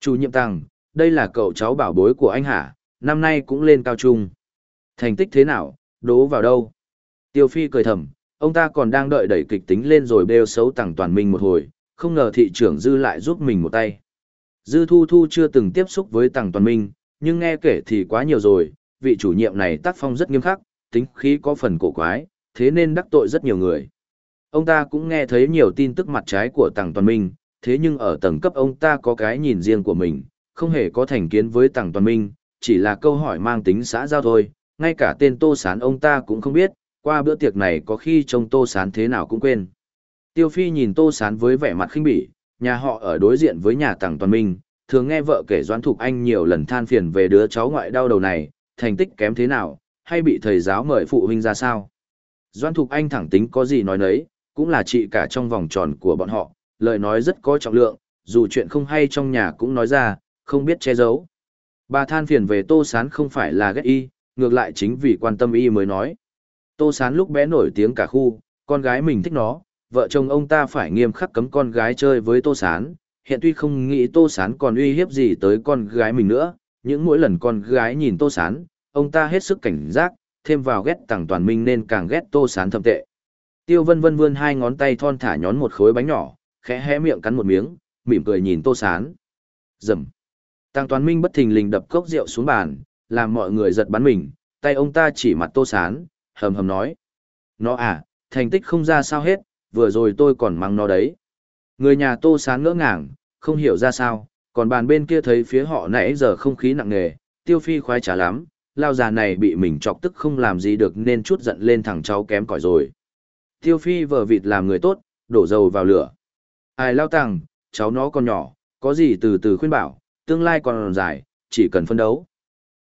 Speaker 1: Chủ nhiệm tặng, đây là cậu cháu bảo bối của anh hả, năm nay cũng lên cao trung. Thành tích thế nào, đố vào đâu? Tiêu phi cười thầm, ông ta còn đang đợi đẩy kịch tính lên rồi bêu xấu tặng toàn minh một hồi, không ngờ thị trưởng Dư lại giúp mình một tay. Dư Thu Thu chưa từng tiếp xúc với tặng toàn minh, nhưng nghe kể thì quá nhiều rồi, vị chủ nhiệm này tác phong rất nghiêm khắc, tính khí có phần cổ quái, thế nên đắc tội rất nhiều người. Ông ta cũng nghe thấy nhiều tin tức mặt trái của Tằng Toàn Minh, thế nhưng ở tầng cấp ông ta có cái nhìn riêng của mình, không hề có thành kiến với Tằng Toàn Minh, chỉ là câu hỏi mang tính xã giao thôi, ngay cả tên Tô Sán ông ta cũng không biết, qua bữa tiệc này có khi trông Tô Sán thế nào cũng quên. Tiêu Phi nhìn Tô Sán với vẻ mặt khinh bỉ, nhà họ ở đối diện với nhà Tằng Toàn Minh, thường nghe vợ kể Doãn Thục Anh nhiều lần than phiền về đứa cháu ngoại đau đầu này, thành tích kém thế nào, hay bị thầy giáo mời phụ huynh ra sao. Doan Thục Anh thẳng tính có gì nói nấy, cũng là chị cả trong vòng tròn của bọn họ, lời nói rất có trọng lượng, dù chuyện không hay trong nhà cũng nói ra, không biết che giấu. Bà than phiền về Tô Sán không phải là ghét y, ngược lại chính vì quan tâm y mới nói. Tô Sán lúc bé nổi tiếng cả khu, con gái mình thích nó, vợ chồng ông ta phải nghiêm khắc cấm con gái chơi với Tô Sán, hiện tuy không nghĩ Tô Sán còn uy hiếp gì tới con gái mình nữa, những mỗi lần con gái nhìn Tô Sán, ông ta hết sức cảnh giác, thêm vào ghét Tằng Toàn Minh nên càng ghét Tô Sán thậm tệ. Tiêu Vân Vân vươn hai ngón tay thon thả nhón một khối bánh nhỏ, khẽ hé miệng cắn một miếng, mỉm cười nhìn Tô Sán. Rầm. Tàng Toàn Minh bất thình lình đập cốc rượu xuống bàn, làm mọi người giật bắn mình, tay ông ta chỉ mặt Tô Sán, hầm hầm nói: "Nó à, thành tích không ra sao hết, vừa rồi tôi còn mắng nó đấy." Người nhà Tô Sán ngỡ ngàng, không hiểu ra sao, còn bàn bên kia thấy phía họ nãy giờ không khí nặng nề, Tiêu Phi khoái trả lắm, lao già này bị mình chọc tức không làm gì được nên chút giận lên thằng cháu kém cỏi rồi. Tiêu Phi vờ vịt làm người tốt, đổ dầu vào lửa. Ai lao tàng, cháu nó còn nhỏ, có gì từ từ khuyên bảo, tương lai còn dài, chỉ cần phân đấu.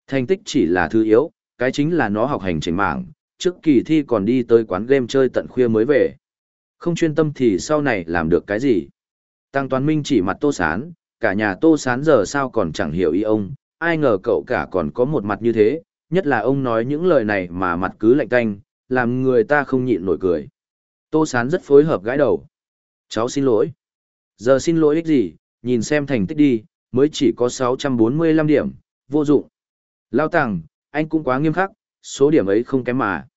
Speaker 1: Thành tích chỉ là thứ yếu, cái chính là nó học hành chỉnh mạng, trước kỳ thi còn đi tới quán game chơi tận khuya mới về. Không chuyên tâm thì sau này làm được cái gì. Tăng Toàn Minh chỉ mặt Tô Sán, cả nhà Tô Sán giờ sao còn chẳng hiểu ý ông, ai ngờ cậu cả còn có một mặt như thế, nhất là ông nói những lời này mà mặt cứ lạnh canh, làm người ta không nhịn nổi cười. Tô Sán rất phối hợp gãi đầu. Cháu xin lỗi. Giờ xin lỗi ích gì, nhìn xem thành tích đi, mới chỉ có 645 điểm, vô dụng. Lao tàng, anh cũng quá nghiêm khắc, số điểm ấy không kém mà.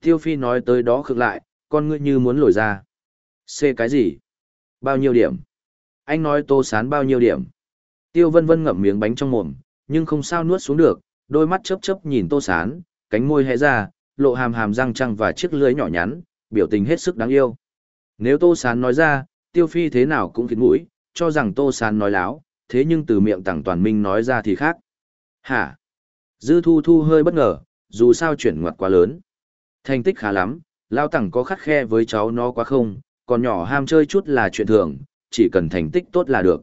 Speaker 1: Tiêu Phi nói tới đó khực lại, con ngươi như muốn lồi ra. C cái gì? Bao nhiêu điểm? Anh nói tô sán bao nhiêu điểm? Tiêu vân vân ngậm miếng bánh trong mồm, nhưng không sao nuốt xuống được, đôi mắt chớp chớp nhìn tô sán, cánh môi hé ra, lộ hàm hàm răng trăng và chiếc lưới nhỏ nhắn, biểu tình hết sức đáng yêu. Nếu tô sán nói ra, tiêu phi thế nào cũng khiến mũi, cho rằng tô sán nói láo, thế nhưng từ miệng tặng toàn minh nói ra thì khác. Hả? Dư thu thu hơi bất ngờ, dù sao chuyển ngoặt quá lớn. Thành tích khá lắm, lao tẳng có khắt khe với cháu nó quá không, còn nhỏ ham chơi chút là chuyện thường, chỉ cần thành tích tốt là được.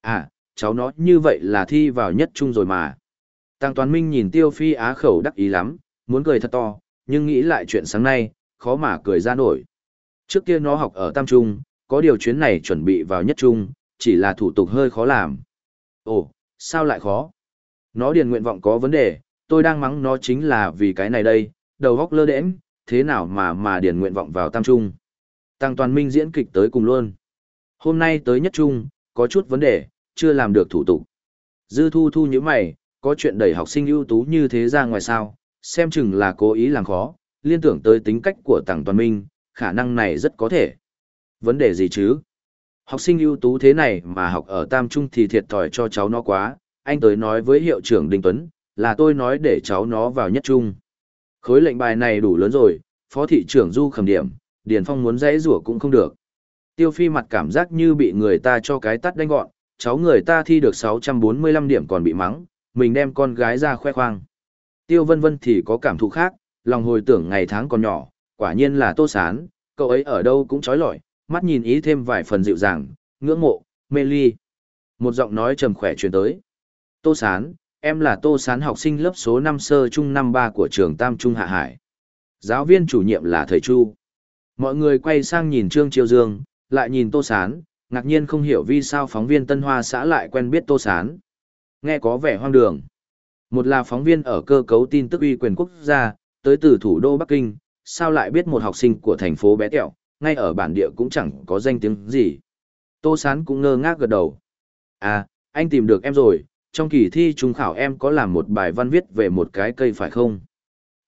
Speaker 1: À, cháu nó như vậy là thi vào nhất trung rồi mà. Tăng Toàn Minh nhìn Tiêu Phi á khẩu đắc ý lắm, muốn cười thật to, nhưng nghĩ lại chuyện sáng nay, khó mà cười ra nổi. Trước kia nó học ở Tam Trung, có điều chuyến này chuẩn bị vào nhất trung, chỉ là thủ tục hơi khó làm. Ồ, sao lại khó? Nó điền nguyện vọng có vấn đề, tôi đang mắng nó chính là vì cái này đây, đầu góc lơ đễnh, thế nào mà mà điền nguyện vọng vào Tam Trung. Tăng Toàn Minh diễn kịch tới cùng luôn. Hôm nay tới nhất trung, có chút vấn đề, chưa làm được thủ tục. Dư thu thu như mày, có chuyện đẩy học sinh ưu tú như thế ra ngoài sao, xem chừng là cố ý làm khó, liên tưởng tới tính cách của Tăng Toàn Minh, khả năng này rất có thể. Vấn đề gì chứ? Học sinh ưu tú thế này mà học ở Tam Trung thì thiệt thòi cho cháu nó quá, anh tới nói với hiệu trưởng Đinh Tuấn, là tôi nói để cháu nó vào nhất trung. Khối lệnh bài này đủ lớn rồi, phó thị trưởng du khẩm điểm, Điền Phong muốn dãy rủa cũng không được. Tiêu Phi mặt cảm giác như bị người ta cho cái tắt đánh gọn, cháu người ta thi được 645 điểm còn bị mắng, mình đem con gái ra khoe khoang. Tiêu Vân Vân thì có cảm thụ khác, lòng hồi tưởng ngày tháng còn nhỏ, quả nhiên là Tô Sán, cậu ấy ở đâu cũng trói lọi, mắt nhìn ý thêm vài phần dịu dàng, ngưỡng mộ, mê ly. Một giọng nói trầm khỏe truyền tới. Tô Sán, em là Tô Sán học sinh lớp số 5 sơ trung năm 3 của trường Tam Trung Hạ Hải. Giáo viên chủ nhiệm là thầy Chu. Mọi người quay sang nhìn Trương Triều Dương, lại nhìn Tô Sán, ngạc nhiên không hiểu vì sao phóng viên Tân Hoa xã lại quen biết Tô Sán. Nghe có vẻ hoang đường. Một là phóng viên ở cơ cấu tin tức uy quyền quốc gia, tới từ thủ đô Bắc Kinh, sao lại biết một học sinh của thành phố bé tẹo, ngay ở bản địa cũng chẳng có danh tiếng gì. Tô Sán cũng ngơ ngác gật đầu. À, anh tìm được em rồi, trong kỳ thi trung khảo em có làm một bài văn viết về một cái cây phải không?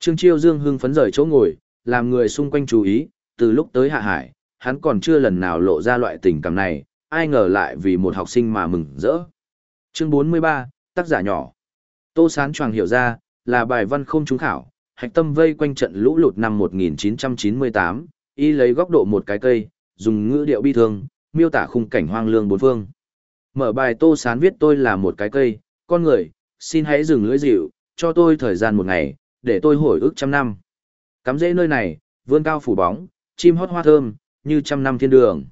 Speaker 1: Trương Chiêu Dương hưng phấn rời chỗ ngồi, làm người xung quanh chú ý, từ lúc tới Hạ Hải, hắn còn chưa lần nào lộ ra loại tình cảm này, ai ngờ lại vì một học sinh mà mừng rỡ. Chương 43, tác giả nhỏ. Tô Sán choàng hiểu ra, là bài văn không trúng khảo, hạch tâm vây quanh trận lũ lụt năm 1998, y lấy góc độ một cái cây, dùng ngữ điệu bi thương, miêu tả khung cảnh hoang lương bốn phương. Mở bài Tô Sán viết tôi là một cái cây, con người, xin hãy dừng lưỡi dịu, cho tôi thời gian một ngày, để tôi hồi ức trăm năm. Cắm rễ nơi này, vươn cao phủ bóng, chim hót hoa thơm, như trăm năm thiên đường.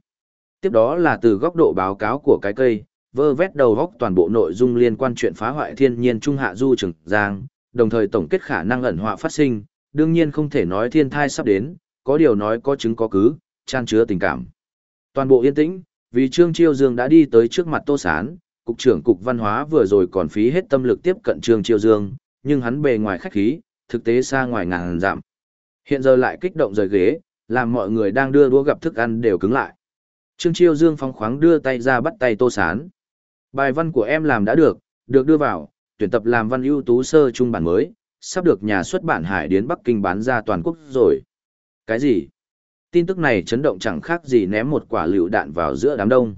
Speaker 1: Tiếp đó là từ góc độ báo cáo của cái cây, vơ vét đầu góc toàn bộ nội dung liên quan chuyện phá hoại thiên nhiên trung hạ du trường giang, đồng thời tổng kết khả năng ẩn họa phát sinh, đương nhiên không thể nói thiên thai sắp đến, có điều nói có chứng có cứ, tràn chứa tình cảm. Toàn bộ yên tĩnh, vì Trương Chiêu Dương đã đi tới trước mặt Tô Sán, cục trưởng cục văn hóa vừa rồi còn phí hết tâm lực tiếp cận Trương Chiêu Dương, nhưng hắn bề ngoài khách khí, thực tế xa ngoài ngàn giảm. Hiện giờ lại kích động rời ghế, làm mọi người đang đưa đũa gặp thức ăn đều cứng lại. Trương Chiêu Dương phong khoáng đưa tay ra bắt tay Tô Sán. Bài văn của em làm đã được, được đưa vào, tuyển tập làm văn ưu tú sơ trung bản mới, sắp được nhà xuất bản Hải Điến Bắc Kinh bán ra toàn quốc rồi. Cái gì? Tin tức này chấn động chẳng khác gì ném một quả lựu đạn vào giữa đám đông.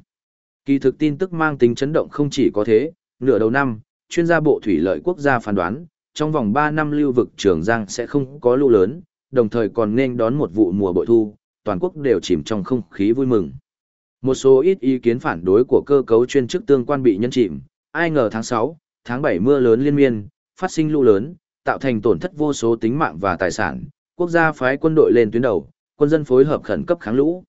Speaker 1: Kỳ thực tin tức mang tính chấn động không chỉ có thế, nửa đầu năm, chuyên gia Bộ Thủy lợi Quốc gia phán đoán, trong vòng 3 năm lưu vực Trường Giang sẽ không có lũ lớn, đồng thời còn nên đón một vụ mùa bội thu, toàn quốc đều chìm trong không khí vui mừng. Một số ít ý kiến phản đối của cơ cấu chuyên chức tương quan bị nhân chìm, ai ngờ tháng 6, tháng 7 mưa lớn liên miên, phát sinh lũ lớn, tạo thành tổn thất vô số tính mạng và tài sản, quốc gia phái quân đội lên tuyến đầu, quân dân phối hợp khẩn cấp kháng lũ.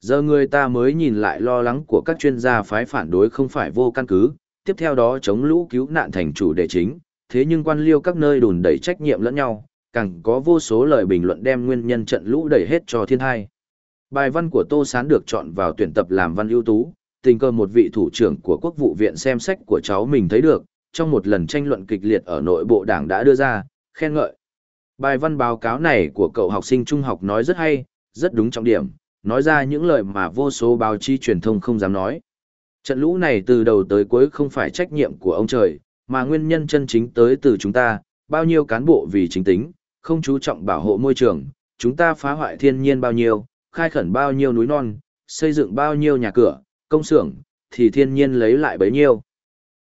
Speaker 1: Giờ người ta mới nhìn lại lo lắng của các chuyên gia phái phản đối không phải vô căn cứ, tiếp theo đó chống lũ cứu nạn thành chủ đề chính, thế nhưng quan liêu các nơi đùn đẩy trách nhiệm lẫn nhau, càng có vô số lời bình luận đem nguyên nhân trận lũ đẩy hết cho thiên hai. Bài văn của Tô Sán được chọn vào tuyển tập làm văn ưu tú, tình cờ một vị thủ trưởng của quốc vụ viện xem sách của cháu mình thấy được, trong một lần tranh luận kịch liệt ở nội bộ đảng đã đưa ra, khen ngợi. Bài văn báo cáo này của cậu học sinh trung học nói rất hay, rất đúng trọng điểm, nói ra những lời mà vô số báo chí truyền thông không dám nói. Trận lũ này từ đầu tới cuối không phải trách nhiệm của ông trời, mà nguyên nhân chân chính tới từ chúng ta, bao nhiêu cán bộ vì chính tính, không chú trọng bảo hộ môi trường, chúng ta phá hoại thiên nhiên bao nhiêu, khai khẩn bao nhiêu núi non, xây dựng bao nhiêu nhà cửa, công xưởng, thì thiên nhiên lấy lại bấy nhiêu.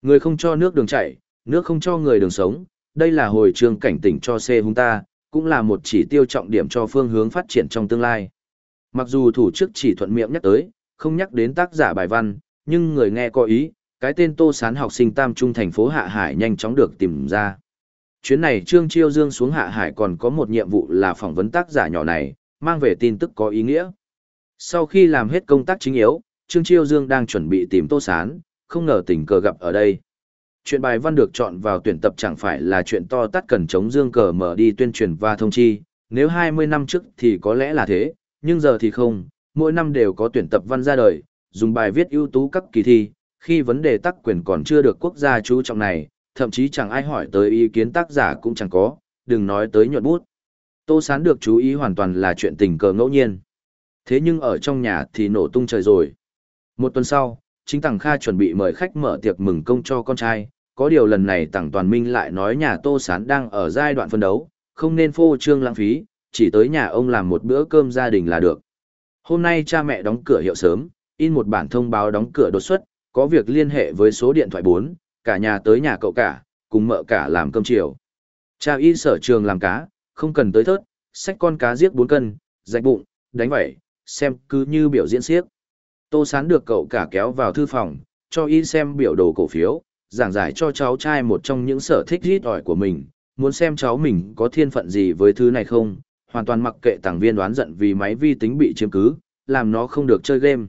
Speaker 1: Người không cho nước đường chảy, nước không cho người đường sống, đây là hồi trường cảnh tỉnh cho xe hung ta, cũng là một chỉ tiêu trọng điểm cho phương hướng phát triển trong tương lai. Mặc dù thủ chức chỉ thuận miệng nhắc tới, không nhắc đến tác giả bài văn, nhưng người nghe có ý, cái tên Tô Sán học sinh tam trung thành phố Hạ Hải nhanh chóng được tìm ra. Chuyến này Trương Chiêu Dương xuống Hạ Hải còn có một nhiệm vụ là phỏng vấn tác giả nhỏ này, mang về tin tức có ý nghĩa. Sau khi làm hết công tác chính yếu, Trương Chiêu Dương đang chuẩn bị tìm Tô Sán, không ngờ tình cờ gặp ở đây. Chuyện bài văn được chọn vào tuyển tập chẳng phải là chuyện to tắt cần chống dương cờ mở đi tuyên truyền và thông chi, nếu 20 năm trước thì có lẽ là thế, nhưng giờ thì không, mỗi năm đều có tuyển tập văn ra đời, dùng bài viết ưu tú các kỳ thi, khi vấn đề tác quyền còn chưa được quốc gia chú trọng này, thậm chí chẳng ai hỏi tới ý kiến tác giả cũng chẳng có, đừng nói tới nhuận bút. Tô Sán được chú ý hoàn toàn là chuyện tình cờ ngẫu nhiên. Thế nhưng ở trong nhà thì nổ tung trời rồi. Một tuần sau, chính Tằng Kha chuẩn bị mời khách mở tiệc mừng công cho con trai, có điều lần này Tằng Toàn Minh lại nói nhà Tô Sán đang ở giai đoạn phân đấu, không nên phô trương lãng phí, chỉ tới nhà ông làm một bữa cơm gia đình là được. Hôm nay cha mẹ đóng cửa hiệu sớm, in một bản thông báo đóng cửa đột xuất, có việc liên hệ với số điện thoại 4, cả nhà tới nhà cậu cả, cùng mợ cả làm cơm chiều. Cha y sở trường làm cá, không cần tới thớt, xách con cá giết 4 cân, rạch bụng, đánh vẩy, xem cứ như biểu diễn siếc. Tô Sán được cậu cả kéo vào thư phòng, cho y xem biểu đồ cổ phiếu, giảng giải cho cháu trai một trong những sở thích rít ỏi của mình, muốn xem cháu mình có thiên phận gì với thứ này không, hoàn toàn mặc kệ tàng viên đoán giận vì máy vi tính bị chiếm cứ, làm nó không được chơi game.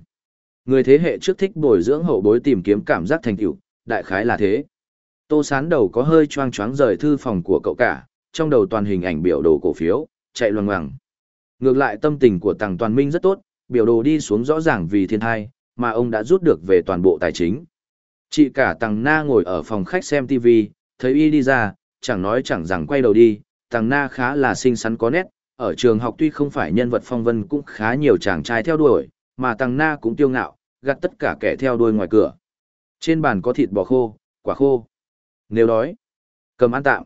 Speaker 1: Người thế hệ trước thích bồi dưỡng hậu bối tìm kiếm cảm giác thành tựu, đại khái là thế. Tô sán đầu có hơi choang choáng rời thư phòng của cậu cả, trong đầu toàn hình ảnh biểu đồ cổ phiếu, chạy loằng ngoằng. Ngược lại tâm tình của Tằng Toàn Minh rất tốt, biểu đồ đi xuống rõ ràng vì thiên thai, mà ông đã rút được về toàn bộ tài chính. Chị cả Tằng Na ngồi ở phòng khách xem TV, thấy y đi ra, chẳng nói chẳng rằng quay đầu đi, Tằng Na khá là xinh xắn có nét, ở trường học tuy không phải nhân vật phong vân cũng khá nhiều chàng trai theo đuổi, mà Tằng Na cũng tiêu ngạo, gạt tất cả kẻ theo đuôi ngoài cửa. Trên bàn có thịt bò khô, quả khô. Nếu đói, cầm ăn tạm.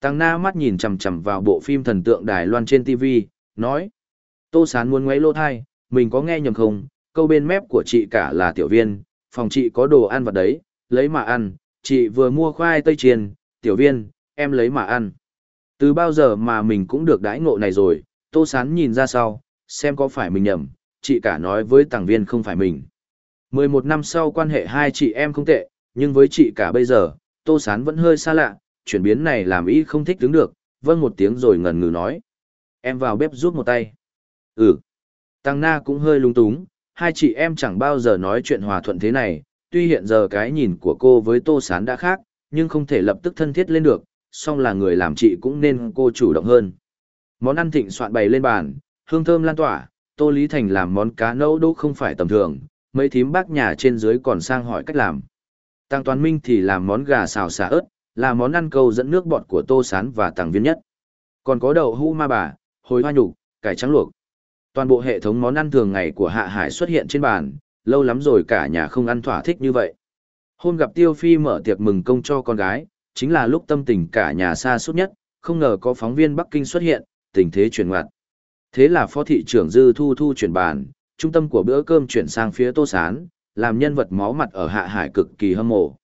Speaker 1: tằng Na mắt nhìn chằm chằm vào bộ phim thần tượng Đài Loan trên TV, nói. Tô Sán muốn ngoáy lô thai, mình có nghe nhầm không, câu bên mép của chị cả là tiểu viên, phòng chị có đồ ăn vật đấy, lấy mà ăn, chị vừa mua khoai tây chiên, tiểu viên, em lấy mà ăn. Từ bao giờ mà mình cũng được đãi ngộ này rồi, Tô Sán nhìn ra sau, xem có phải mình nhầm, chị cả nói với tàng viên không phải mình. 11 năm sau quan hệ hai chị em không tệ, nhưng với chị cả bây giờ, Tô Sán vẫn hơi xa lạ, chuyển biến này làm ý không thích đứng được, vâng một tiếng rồi ngần ngừ nói. Em vào bếp giúp một tay. Ừ. Tăng Na cũng hơi lung túng, hai chị em chẳng bao giờ nói chuyện hòa thuận thế này, tuy hiện giờ cái nhìn của cô với Tô Sán đã khác, nhưng không thể lập tức thân thiết lên được, song là người làm chị cũng nên cô chủ động hơn. Món ăn thịnh soạn bày lên bàn, hương thơm lan tỏa, Tô Lý Thành làm món cá nấu đỗ không phải tầm thường, mấy thím bác nhà trên dưới còn sang hỏi cách làm. Tăng Toàn Minh thì làm món gà xào xả ớt, là món ăn câu dẫn nước bọt của Tô Sán và Tăng Viên Nhất. Còn có đậu hũ ma bà, hồi hoa nhục, cải trắng luộc. Toàn bộ hệ thống món ăn thường ngày của Hạ Hải xuất hiện trên bàn, lâu lắm rồi cả nhà không ăn thỏa thích như vậy. Hôm gặp Tiêu Phi mở tiệc mừng công cho con gái, chính là lúc tâm tình cả nhà xa suốt nhất, không ngờ có phóng viên Bắc Kinh xuất hiện, tình thế chuyển ngoặt. Thế là phó thị trưởng Dư Thu Thu chuyển bàn, trung tâm của bữa cơm chuyển sang phía Tô Sán, làm nhân vật máu mặt ở Hạ Hải cực kỳ hâm mộ.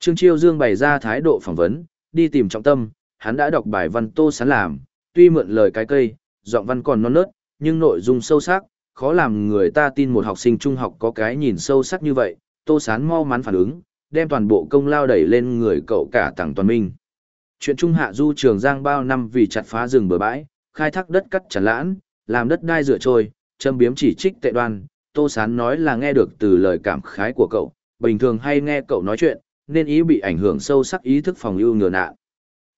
Speaker 1: Trương Chiêu Dương bày ra thái độ phỏng vấn, đi tìm trọng tâm, hắn đã đọc bài văn Tô Sán làm, tuy mượn lời cái cây, giọng văn còn non nớt, nhưng nội dung sâu sắc, khó làm người ta tin một học sinh trung học có cái nhìn sâu sắc như vậy. Tô Sán mau mắn phản ứng, đem toàn bộ công lao đẩy lên người cậu cả Tằng Toàn Minh. Chuyện Trung Hạ Du Trường Giang bao năm vì chặt phá rừng bờ bãi, khai thác đất cắt chặt lãn, làm đất đai rửa trôi, châm biếm chỉ trích tệ đoan, Tô Sán nói là nghe được từ lời cảm khái của cậu, bình thường hay nghe cậu nói chuyện, nên ý bị ảnh hưởng sâu sắc ý thức phòng ưu ngừa nạn.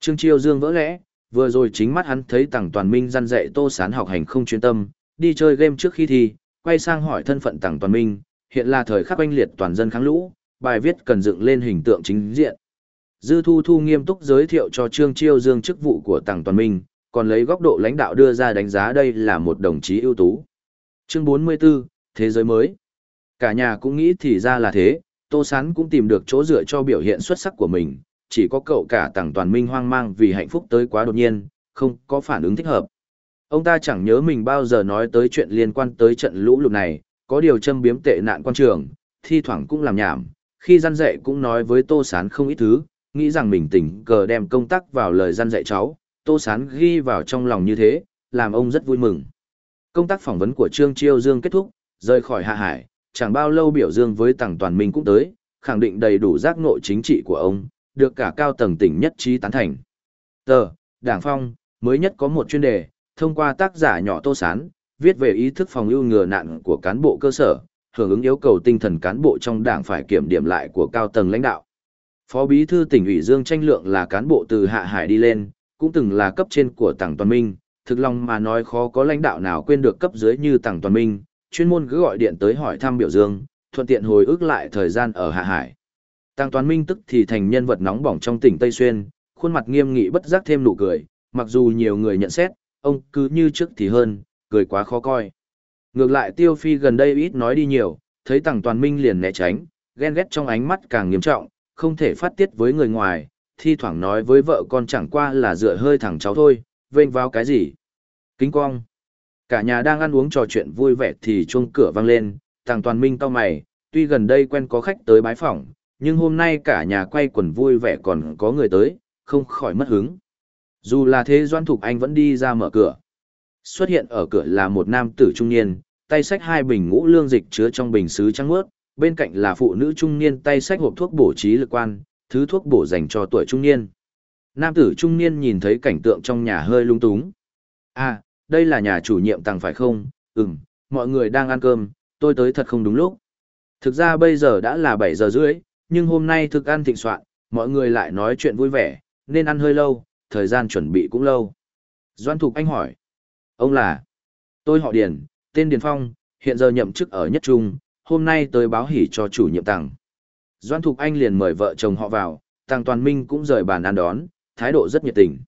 Speaker 1: Trương Chiêu Dương vỡ lẽ, vừa rồi chính mắt hắn thấy Tằng Toàn Minh răn dạy Tô Sán học hành không chuyên tâm, đi chơi game trước khi thi, quay sang hỏi thân phận Tằng Toàn Minh, hiện là thời khắc oanh liệt toàn dân kháng lũ, bài viết cần dựng lên hình tượng chính diện. Dư Thu Thu nghiêm túc giới thiệu cho Trương Chiêu Dương chức vụ của Tằng Toàn Minh, còn lấy góc độ lãnh đạo đưa ra đánh giá đây là một đồng chí ưu tú. Chương 44, Thế giới mới. Cả nhà cũng nghĩ thì ra là thế, Tô Sán cũng tìm được chỗ dựa cho biểu hiện xuất sắc của mình, chỉ có cậu cả tàng Toàn Minh hoang mang vì hạnh phúc tới quá đột nhiên, không có phản ứng thích hợp. Ông ta chẳng nhớ mình bao giờ nói tới chuyện liên quan tới trận lũ lụt này, có điều châm biếm tệ nạn quan trường, thi thoảng cũng làm nhảm, khi gian dạy cũng nói với Tô Sán không ít thứ, nghĩ rằng mình tình cờ đem công tác vào lời gian dạy cháu, Tô Sán ghi vào trong lòng như thế, làm ông rất vui mừng. Công tác phỏng vấn của Trương Chiêu Dương kết thúc, rời khỏi Hạ Hải, chẳng bao lâu biểu dương với Tằng Toàn Minh cũng tới, khẳng định đầy đủ giác ngộ chính trị của ông, được cả cao tầng tỉnh nhất trí tán thành. Tờ, Đảng Phong, mới nhất có một chuyên đề, thông qua tác giả nhỏ Tô Sán, viết về ý thức phòng ưu ngừa nạn của cán bộ cơ sở, hưởng ứng yêu cầu tinh thần cán bộ trong đảng phải kiểm điểm lại của cao tầng lãnh đạo. Phó Bí thư tỉnh ủy Dương Tranh Lượng là cán bộ từ Hạ Hải đi lên, cũng từng là cấp trên của Tàng Toàn Minh, thực lòng mà nói khó có lãnh đạo nào quên được cấp dưới như Tàng Toàn Minh, chuyên môn cứ gọi điện tới hỏi thăm biểu dương, thuận tiện hồi ức lại thời gian ở Hạ Hải. Tăng Toàn Minh tức thì thành nhân vật nóng bỏng trong tỉnh Tây Xuyên, khuôn mặt nghiêm nghị bất giác thêm nụ cười, mặc dù nhiều người nhận xét, ông cứ như trước thì hơn, cười quá khó coi. Ngược lại Tiêu Phi gần đây ít nói đi nhiều, thấy Tăng Toàn Minh liền né tránh, ghen ghét trong ánh mắt càng nghiêm trọng, không thể phát tiết với người ngoài, thi thoảng nói với vợ con chẳng qua là dựa hơi thẳng cháu thôi, vênh vào cái gì. Kính cong. Cả nhà đang ăn uống trò chuyện vui vẻ thì chuông cửa vang lên, Tăng Toàn Minh cau mày, tuy gần đây quen có khách tới bái phỏng, nhưng hôm nay cả nhà quay quần vui vẻ còn có người tới, không khỏi mất hứng. Dù là thế Doan Thục Anh vẫn đi ra mở cửa. Xuất hiện ở cửa là một nam tử trung niên, tay xách hai bình ngũ lương dịch chứa trong bình sứ trắng mướt, bên cạnh là phụ nữ trung niên tay xách hộp thuốc bổ trí lực quan, thứ thuốc bổ dành cho tuổi trung niên. Nam tử trung niên nhìn thấy cảnh tượng trong nhà hơi lung túng. À, đây là nhà chủ nhiệm tàng phải không? Ừm, mọi người đang ăn cơm, tôi tới thật không đúng lúc. Thực ra bây giờ đã là 7 giờ rưỡi, nhưng hôm nay thức ăn thịnh soạn, mọi người lại nói chuyện vui vẻ, nên ăn hơi lâu, thời gian chuẩn bị cũng lâu. Doan Thục Anh hỏi. Ông là? Tôi họ Điền, tên Điền Phong, hiện giờ nhậm chức ở Nhất Trung, hôm nay tới báo hỉ cho chủ nhiệm tặng. Doan Thục Anh liền mời vợ chồng họ vào, Tăng Toàn Minh cũng rời bàn ăn đón, thái độ rất nhiệt tình.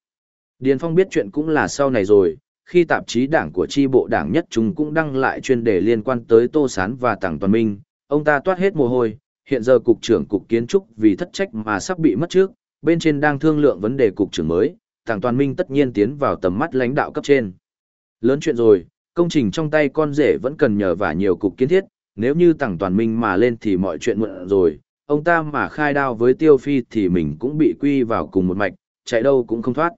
Speaker 1: Điền Phong biết chuyện cũng là sau này rồi, khi tạp chí đảng của tri bộ đảng nhất Trung cũng đăng lại chuyên đề liên quan tới Tô Sán và Tăng Toàn Minh, ông ta toát hết mồ hôi, hiện giờ cục trưởng cục kiến trúc vì thất trách mà sắp bị mất trước, bên trên đang thương lượng vấn đề cục trưởng mới, Tàng Toàn Minh tất nhiên tiến vào tầm mắt lãnh đạo cấp trên. Lớn chuyện rồi, công trình trong tay con rể vẫn cần nhờ vả nhiều cục kiến thiết, nếu như Tàng Toàn Minh mà lên thì mọi chuyện muộn rồi, ông ta mà khai đao với tiêu phi thì mình cũng bị quy vào cùng một mạch, chạy đâu cũng không thoát.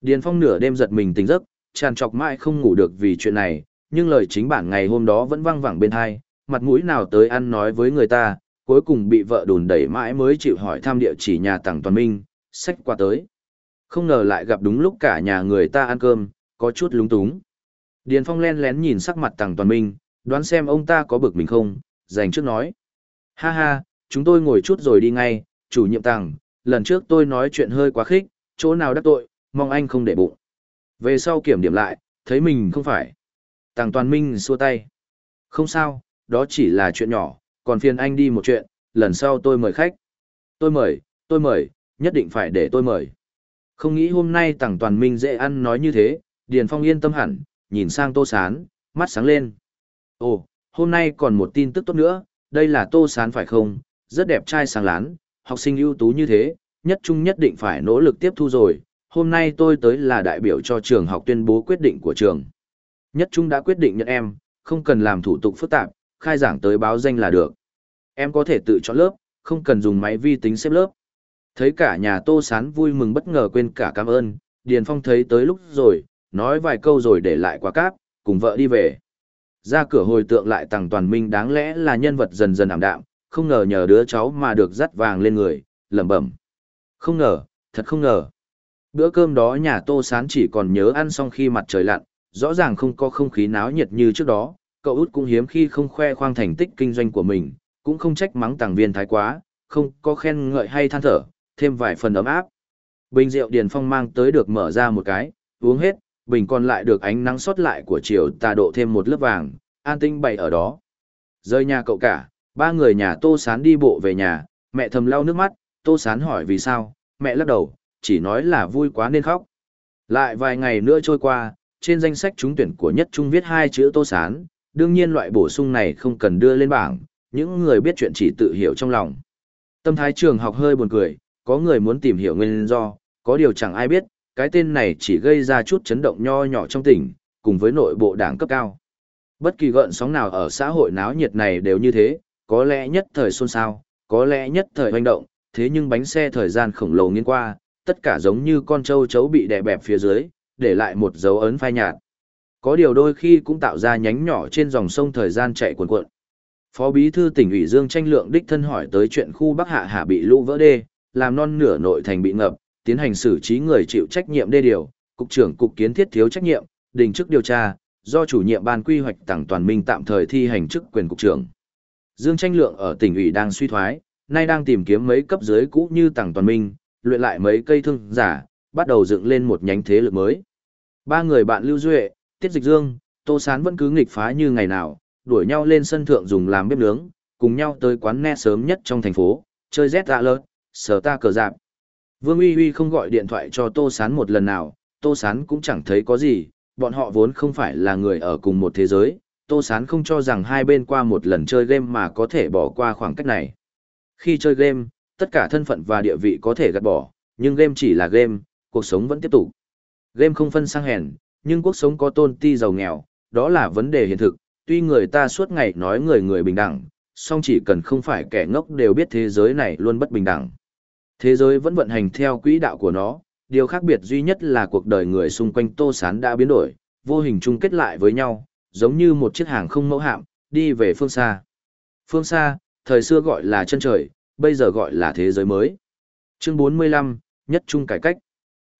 Speaker 1: Điền Phong nửa đêm giật mình tỉnh giấc, tràn trọc mãi không ngủ được vì chuyện này, nhưng lời chính bản ngày hôm đó vẫn vang vẳng bên tai, mặt mũi nào tới ăn nói với người ta, cuối cùng bị vợ đùn đẩy mãi mới chịu hỏi thăm địa chỉ nhà Tằng Toàn Minh, sách qua tới. Không ngờ lại gặp đúng lúc cả nhà người ta ăn cơm, có chút lúng túng. Điền Phong len lén nhìn sắc mặt Tằng Toàn Minh, đoán xem ông ta có bực mình không, dành trước nói. Ha ha, chúng tôi ngồi chút rồi đi ngay, chủ nhiệm tàng, lần trước tôi nói chuyện hơi quá khích, chỗ nào đắc tội, mong anh không để bụng. Về sau kiểm điểm lại, thấy mình không phải. Tàng toàn minh xua tay. Không sao, đó chỉ là chuyện nhỏ, còn phiền anh đi một chuyện, lần sau tôi mời khách. Tôi mời, tôi mời, nhất định phải để tôi mời. Không nghĩ hôm nay tàng toàn minh dễ ăn nói như thế, Điền Phong yên tâm hẳn, nhìn sang Tô Sán, mắt sáng lên. Ồ, hôm nay còn một tin tức tốt nữa, đây là Tô Sán phải không? Rất đẹp trai sáng lán, học sinh ưu tú như thế, nhất trung nhất định phải nỗ lực tiếp thu rồi. Hôm nay tôi tới là đại biểu cho trường học tuyên bố quyết định của trường. Nhất trung đã quyết định nhận em, không cần làm thủ tục phức tạp, khai giảng tới báo danh là được. Em có thể tự chọn lớp, không cần dùng máy vi tính xếp lớp. Thấy cả nhà Tô Sán vui mừng bất ngờ quên cả cảm ơn, Điền Phong thấy tới lúc rồi, nói vài câu rồi để lại quà cáp, cùng vợ đi về. Ra cửa hồi tượng lại Tằng Toàn Minh đáng lẽ là nhân vật dần dần ảm đạm, không ngờ nhờ đứa cháu mà được dắt vàng lên người, lẩm bẩm. Không ngờ, thật không ngờ. Bữa cơm đó nhà Tô Sán chỉ còn nhớ ăn xong khi mặt trời lặn, rõ ràng không có không khí náo nhiệt như trước đó, cậu út cũng hiếm khi không khoe khoang thành tích kinh doanh của mình, cũng không trách mắng tàng viên thái quá, không có khen ngợi hay than thở, thêm vài phần ấm áp. Bình rượu Điền Phong mang tới được mở ra một cái, uống hết, bình còn lại được ánh nắng sót lại của chiều tà độ thêm một lớp vàng, an tinh bày ở đó. Rơi nhà cậu cả, ba người nhà Tô Sán đi bộ về nhà, mẹ thầm lau nước mắt, Tô Sán hỏi vì sao, mẹ lắc đầu, chỉ nói là vui quá nên khóc. Lại vài ngày nữa trôi qua, trên danh sách trúng tuyển của nhất trung viết hai chữ Tô Sán, đương nhiên loại bổ sung này không cần đưa lên bảng, những người biết chuyện chỉ tự hiểu trong lòng. Tâm thái trường học hơi buồn cười, có người muốn tìm hiểu nguyên do, có điều chẳng ai biết, cái tên này chỉ gây ra chút chấn động nho nhỏ trong tỉnh, cùng với nội bộ đảng cấp cao. Bất kỳ gợn sóng nào ở xã hội náo nhiệt này đều như thế, có lẽ nhất thời xôn xao, có lẽ nhất thời hoành động, thế nhưng bánh xe thời gian khổng lồ nghiêng qua, tất cả giống như con trâu chấu bị đè bẹp phía dưới, để lại một dấu ấn phai nhạt. Có điều đôi khi cũng tạo ra nhánh nhỏ trên dòng sông thời gian chạy cuồn cuộn. Phó Bí thư tỉnh ủy Dương Tranh Lượng đích thân hỏi tới chuyện khu Bắc Hạ Hà bị lũ vỡ đê, làm non nửa nội thành bị ngập, tiến hành xử trí người chịu trách nhiệm đê điều, cục trưởng cục kiến thiết thiếu trách nhiệm, đình chức điều tra, do chủ nhiệm ban quy hoạch Tặng Toàn Minh tạm thời thi hành chức quyền cục trưởng. Dương Tranh Lượng ở tỉnh ủy đang suy thoái, nay đang tìm kiếm mấy cấp dưới cũ như Tặng Toàn Minh, luyện lại mấy cây thương giả, bắt đầu dựng lên một nhánh thế lực mới. Ba người bạn Lưu Duệ, Tiết Dịch Dương, Tô Sán vẫn cứ nghịch phá như ngày nào, đuổi nhau lên sân thượng dùng làm bếp nướng, cùng nhau tới quán net sớm nhất trong thành phố, chơi Z dạ lợt, sở ta cờ dạp. Vương Uy Uy không gọi điện thoại cho Tô Sán một lần nào, Tô Sán cũng chẳng thấy có gì, bọn họ vốn không phải là người ở cùng một thế giới, Tô Sán không cho rằng hai bên qua một lần chơi game mà có thể bỏ qua khoảng cách này. Khi chơi game, tất cả thân phận và địa vị có thể gạt bỏ, nhưng game chỉ là game, cuộc sống vẫn tiếp tục. Game không phân sang hèn, nhưng cuộc sống có tôn ti giàu nghèo, đó là vấn đề hiện thực, tuy người ta suốt ngày nói người người bình đẳng, song chỉ cần không phải kẻ ngốc đều biết thế giới này luôn bất bình đẳng. Thế giới vẫn vận hành theo quỹ đạo của nó, điều khác biệt duy nhất là cuộc đời người xung quanh Tô Sán đã biến đổi, vô hình chung kết lại với nhau, giống như một chiếc hàng không mẫu hạm, đi về phương xa. Phương xa, thời xưa gọi là chân trời, bây giờ gọi là thế giới mới. Chương 45, Nhất Trung Cải Cách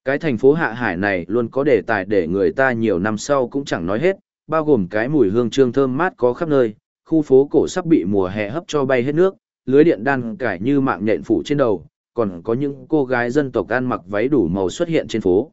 Speaker 1: cái thành phố Hạ Hải này luôn có đề tài để người ta nhiều năm sau cũng chẳng nói hết, bao gồm cái mùi hương trương thơm mát có khắp nơi, khu phố cổ sắp bị mùa hè hấp cho bay hết nước, lưới điện đan cải như mạng nhện phủ trên đầu, còn có những cô gái dân tộc ăn mặc váy đủ màu xuất hiện trên phố.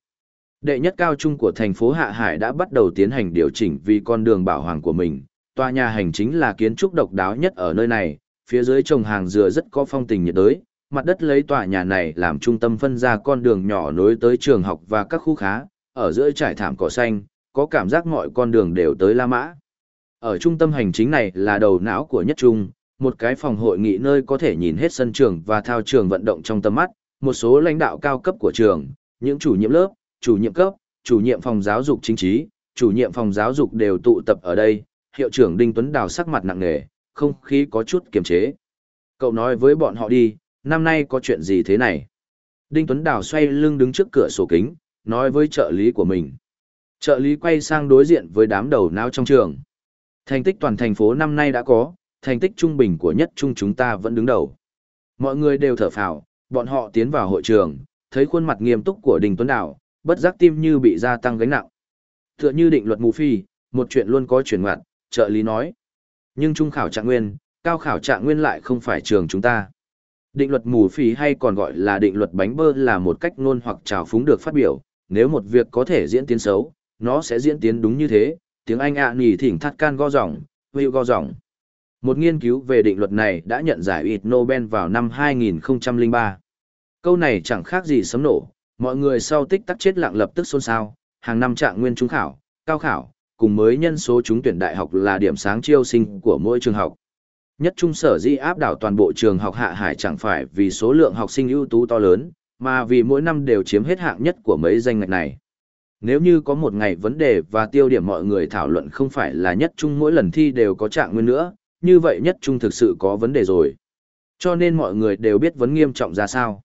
Speaker 1: Đệ nhất cao trung của thành phố Hạ Hải đã bắt đầu tiến hành điều chỉnh vì con đường bảo hoàng của mình. Tòa nhà hành chính là kiến trúc độc đáo nhất ở nơi này, phía dưới trồng hàng dừa rất có phong tình nhiệt đới. Mặt đất lấy tòa nhà này làm trung tâm phân ra con đường nhỏ nối tới trường học và các khu khá, ở giữa trải thảm cỏ xanh, có cảm giác mọi con đường đều tới La Mã. Ở trung tâm hành chính này là đầu não của nhất trung, một cái phòng hội nghị nơi có thể nhìn hết sân trường và thao trường vận động trong tầm mắt, một số lãnh đạo cao cấp của trường, những chủ nhiệm lớp, chủ nhiệm cấp, chủ nhiệm phòng giáo dục chính trí, chủ nhiệm phòng giáo dục đều tụ tập ở đây, hiệu trưởng Đinh Tuấn Đào sắc mặt nặng nề, không khí có chút kiềm chế. Cậu nói với bọn họ đi, năm nay có chuyện gì thế này? Đinh Tuấn Đào xoay lưng đứng trước cửa sổ kính, nói với trợ lý của mình. Trợ lý quay sang đối diện với đám đầu não trong trường. Thành tích toàn thành phố năm nay đã có, thành tích trung bình của nhất trung chúng ta vẫn đứng đầu. Mọi người đều thở phào, bọn họ tiến vào hội trường, thấy khuôn mặt nghiêm túc của Đinh Tuấn Đào, bất giác tim như bị gia tăng gánh nặng. Tựa như định luật mù phi, một chuyện luôn có chuyển ngoặt, trợ lý nói. Nhưng trung khảo trạng nguyên, cao khảo trạng nguyên lại không phải trường chúng ta. Định luật mù phi hay còn gọi là định luật bánh bơ là một cách nôn hoặc trào phúng được phát biểu, nếu một việc có thể diễn tiến xấu, nó sẽ diễn tiến đúng như thế, tiếng Anh ạ à thỉnh thắt can go rỏng, hữu go rỏng. Một nghiên cứu về định luật này đã nhận giải Ig Nobel vào năm 2003. Câu này chẳng khác gì sấm nổ, mọi người sau tích tắc chết lặng lập tức xôn xao, hàng năm trạng nguyên trung khảo, cao khảo, cùng mới nhân số trúng tuyển đại học là điểm sáng chiêu sinh của mỗi trường học. Nhất trung sở di áp đảo toàn bộ trường học hạ hải chẳng phải vì số lượng học sinh ưu tú to lớn, mà vì mỗi năm đều chiếm hết hạng nhất của mấy danh ngạch này. Nếu như có một ngày vấn đề và tiêu điểm mọi người thảo luận không phải là nhất trung mỗi lần thi đều có trạng nguyên nữa, như vậy nhất trung thực sự có vấn đề rồi. Cho nên mọi người đều biết vấn nghiêm trọng ra sao.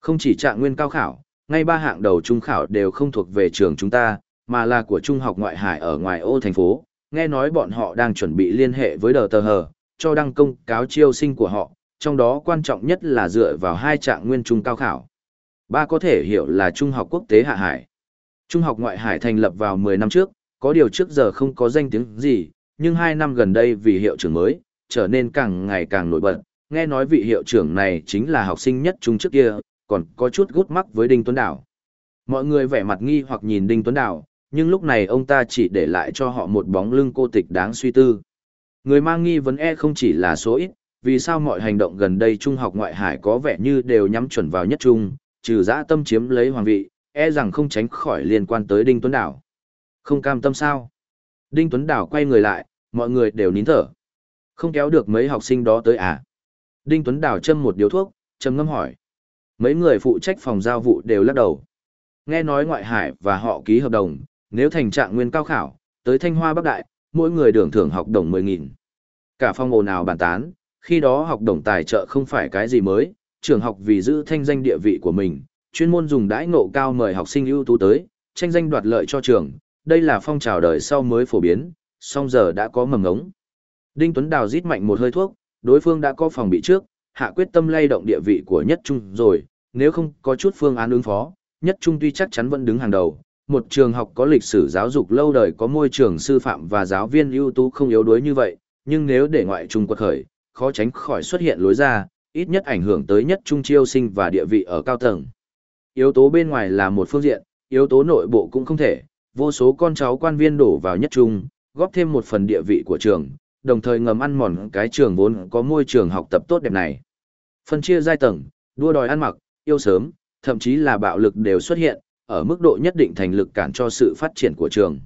Speaker 1: Không chỉ trạng nguyên cao khảo, ngay ba hạng đầu trung khảo đều không thuộc về trường chúng ta, mà là của trung học ngoại hải ở ngoài ô thành phố. Nghe nói bọn họ đang chuẩn bị liên hệ với đờ tờ hờ, cho đăng công cáo chiêu sinh của họ, trong đó quan trọng nhất là dựa vào hai trạng nguyên trung cao khảo. Ba có thể hiểu là trung học quốc tế hạ hải. Trung học ngoại hải thành lập vào 10 năm trước, có điều trước giờ không có danh tiếng gì, nhưng hai năm gần đây vì hiệu trưởng mới, trở nên càng ngày càng nổi bật. Nghe nói vị hiệu trưởng này chính là học sinh nhất trung trước kia, còn có chút gút mắc với Đinh Tuấn Đảo. Mọi người vẻ mặt nghi hoặc nhìn Đinh Tuấn Đảo, nhưng lúc này ông ta chỉ để lại cho họ một bóng lưng cô tịch đáng suy tư. Người mang nghi vấn e không chỉ là số ít, vì sao mọi hành động gần đây trung học ngoại hải có vẻ như đều nhắm chuẩn vào nhất trung, trừ dã tâm chiếm lấy hoàng vị, e rằng không tránh khỏi liên quan tới Đinh Tuấn Đảo. Không cam tâm sao? Đinh Tuấn Đảo quay người lại, mọi người đều nín thở. Không kéo được mấy học sinh đó tới à? Đinh Tuấn Đảo châm một điếu thuốc, trầm ngâm hỏi. Mấy người phụ trách phòng giao vụ đều lắc đầu. Nghe nói ngoại hải và họ ký hợp đồng, nếu thành trạng nguyên cao khảo, tới Thanh Hoa Bắc Đại, mỗi người được thưởng học đồng 10.000. Cả phong ồn nào bàn tán, khi đó học đồng tài trợ không phải cái gì mới, trường học vì giữ thanh danh địa vị của mình, chuyên môn dùng đãi ngộ cao mời học sinh ưu tú tới, tranh danh đoạt lợi cho trường, đây là phong trào đời sau mới phổ biến, song giờ đã có mầm ngống. Đinh Tuấn Đào rít mạnh một hơi thuốc, đối phương đã có phòng bị trước, hạ quyết tâm lay động địa vị của nhất trung rồi, nếu không có chút phương án ứng phó, nhất trung tuy chắc chắn vẫn đứng hàng đầu. Một trường học có lịch sử giáo dục lâu đời có môi trường sư phạm và giáo viên ưu tú không yếu đuối như vậy, nhưng nếu để ngoại trung quật khởi, khó tránh khỏi xuất hiện lối ra, ít nhất ảnh hưởng tới nhất trung chiêu sinh và địa vị ở cao tầng. Yếu tố bên ngoài là một phương diện, yếu tố nội bộ cũng không thể, vô số con cháu quan viên đổ vào nhất trung, góp thêm một phần địa vị của trường, đồng thời ngầm ăn mòn cái trường vốn có môi trường học tập tốt đẹp này. Phân chia giai tầng, đua đòi ăn mặc, yêu sớm, thậm chí là bạo lực đều xuất hiện, ở mức độ nhất định thành lực cản cho sự phát triển của trường.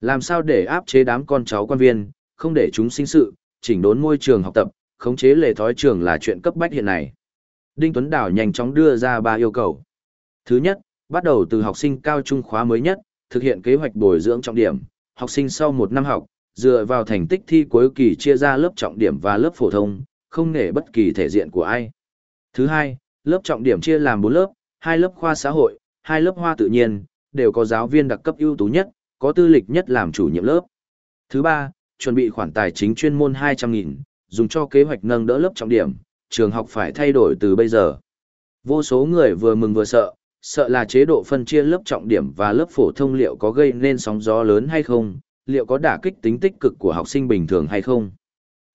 Speaker 1: Làm sao để áp chế đám con cháu quan viên, không để chúng sinh sự, chỉnh đốn môi trường học tập, khống chế lề thói trường là chuyện cấp bách hiện nay. Đinh Tuấn Đảo nhanh chóng đưa ra ba yêu cầu. Thứ nhất, bắt đầu từ học sinh cao trung khóa mới nhất, thực hiện kế hoạch bồi dưỡng trọng điểm, học sinh sau một năm học, dựa vào thành tích thi cuối kỳ chia ra lớp trọng điểm và lớp phổ thông, không nể bất kỳ thể diện của ai. Thứ hai, lớp trọng điểm chia làm 4 lớp, hai lớp khoa xã hội, hai lớp hoa tự nhiên, đều có giáo viên đặc cấp ưu tú nhất, có tư lịch nhất làm chủ nhiệm lớp. Thứ ba, chuẩn bị khoản tài chính chuyên môn 200.000, dùng cho kế hoạch nâng đỡ lớp trọng điểm, trường học phải thay đổi từ bây giờ. Vô số người vừa mừng vừa sợ, sợ là chế độ phân chia lớp trọng điểm và lớp phổ thông liệu có gây nên sóng gió lớn hay không, liệu có đả kích tính tích cực của học sinh bình thường hay không.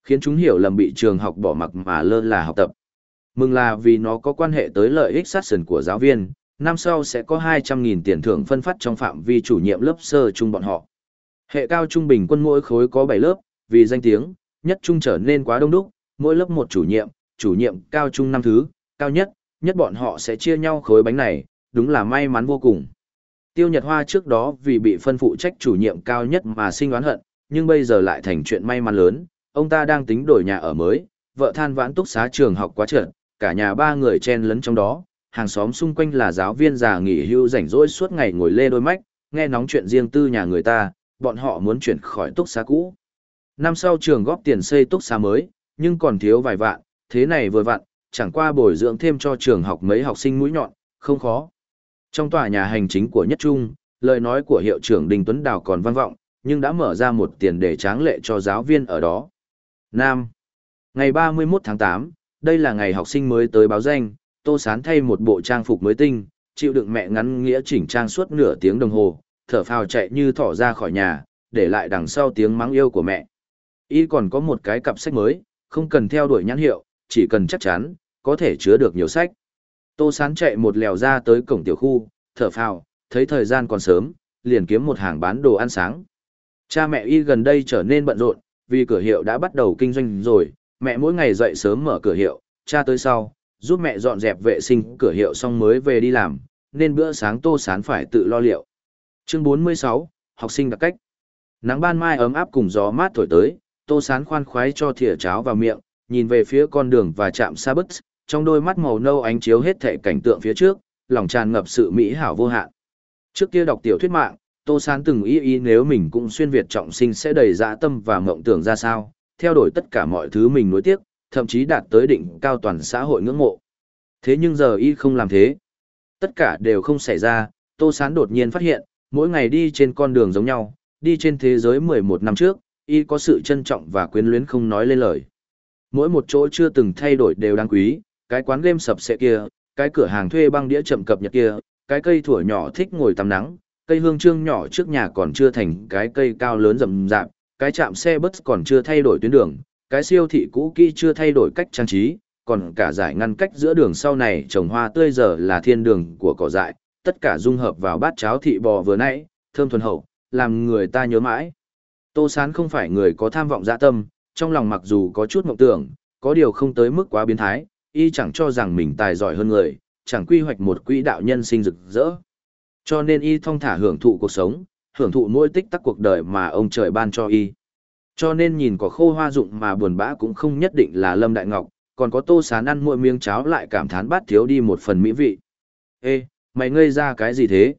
Speaker 1: Khiến chúng hiểu lầm bị trường học bỏ mặc mà lơ là học tập. Mừng là vì nó có quan hệ tới lợi ích sát sần của giáo viên, năm sau sẽ có 200.000 tiền thưởng phân phát trong phạm vi chủ nhiệm lớp sơ chung bọn họ. Hệ cao trung bình quân mỗi khối có 7 lớp, vì danh tiếng, nhất trung trở nên quá đông đúc, mỗi lớp một chủ nhiệm, chủ nhiệm cao trung năm thứ, cao nhất, nhất bọn họ sẽ chia nhau khối bánh này, đúng là may mắn vô cùng. Tiêu Nhật Hoa trước đó vì bị phân phụ trách chủ nhiệm cao nhất mà sinh oán hận, nhưng bây giờ lại thành chuyện may mắn lớn, ông ta đang tính đổi nhà ở mới, vợ than vãn túc xá trường học quá trượt, cả nhà ba người chen lấn trong đó, hàng xóm xung quanh là giáo viên già nghỉ hưu rảnh rỗi suốt ngày ngồi lê đôi mách, nghe nóng chuyện riêng tư nhà người ta, bọn họ muốn chuyển khỏi túc xá cũ. Năm sau trường góp tiền xây túc xá mới, nhưng còn thiếu vài vạn, thế này vừa vặn, chẳng qua bồi dưỡng thêm cho trường học mấy học sinh mũi nhọn, không khó. Trong tòa nhà hành chính của Nhất Trung, lời nói của hiệu trưởng Đinh Tuấn Đào còn vang vọng, nhưng đã mở ra một tiền đề tráng lệ cho giáo viên ở đó. Nam. Ngày 31 tháng 8, đây là ngày học sinh mới tới báo danh, Tô Sán thay một bộ trang phục mới tinh, chịu đựng mẹ ngắn nghĩa chỉnh trang suốt nửa tiếng đồng hồ, thở phào chạy như thỏ ra khỏi nhà, để lại đằng sau tiếng mắng yêu của mẹ. Y còn có một cái cặp sách mới, không cần theo đuổi nhãn hiệu, chỉ cần chắc chắn, có thể chứa được nhiều sách. Tô Sán chạy một lèo ra tới cổng tiểu khu, thở phào, thấy thời gian còn sớm, liền kiếm một hàng bán đồ ăn sáng. Cha mẹ y gần đây trở nên bận rộn, vì cửa hiệu đã bắt đầu kinh doanh rồi, mẹ mỗi ngày dậy sớm mở cửa hiệu, cha tới sau, giúp mẹ dọn dẹp vệ sinh cửa hiệu xong mới về đi làm, nên bữa sáng Tô Sán phải tự lo liệu. Chương 46, học sinh đặc cách. Nắng ban mai ấm áp cùng gió mát thổi tới, Tô Sán khoan khoái cho thìa cháo vào miệng, nhìn về phía con đường và chạm xa bứt trong đôi mắt màu nâu ánh chiếu hết thệ cảnh tượng phía trước, lòng tràn ngập sự mỹ hảo vô hạn. Trước kia đọc tiểu thuyết mạng, Tô Sán từng ý ý nếu mình cũng xuyên Việt trọng sinh sẽ đầy dã tâm và mộng tưởng ra sao, theo đuổi tất cả mọi thứ mình nuối tiếc, thậm chí đạt tới đỉnh cao toàn xã hội ngưỡng mộ. Thế nhưng giờ y không làm thế. Tất cả đều không xảy ra, Tô Sán đột nhiên phát hiện, mỗi ngày đi trên con đường giống nhau, đi trên thế giới 11 năm trước, y có sự trân trọng và quyến luyến không nói lên lời. Mỗi một chỗ chưa từng thay đổi đều đáng quý, cái quán game sập sệ kia, cái cửa hàng thuê băng đĩa chậm cập nhật kia, cái cây thủa nhỏ thích ngồi tắm nắng, cây hương trương nhỏ trước nhà còn chưa thành cái cây cao lớn rậm rạp, cái trạm xe bus còn chưa thay đổi tuyến đường, cái siêu thị cũ kỹ chưa thay đổi cách trang trí, còn cả giải ngăn cách giữa đường sau này trồng hoa tươi giờ là thiên đường của cỏ dại, tất cả dung hợp vào bát cháo thị bò vừa nãy, thơm thuần hậu, làm người ta nhớ mãi. Tô Sán không phải người có tham vọng dạ tâm, trong lòng mặc dù có chút mộng tưởng, có điều không tới mức quá biến thái, y chẳng cho rằng mình tài giỏi hơn người, chẳng quy hoạch một quỹ đạo nhân sinh rực rỡ. Cho nên y thong thả hưởng thụ cuộc sống, hưởng thụ mỗi tích tắc cuộc đời mà ông trời ban cho y. Cho nên nhìn có khô hoa dụng mà buồn bã cũng không nhất định là Lâm Đại Ngọc, còn có tô sán ăn mỗi miếng cháo lại cảm thán bát thiếu đi một phần mỹ vị. Ê, mày ngây ra cái gì thế?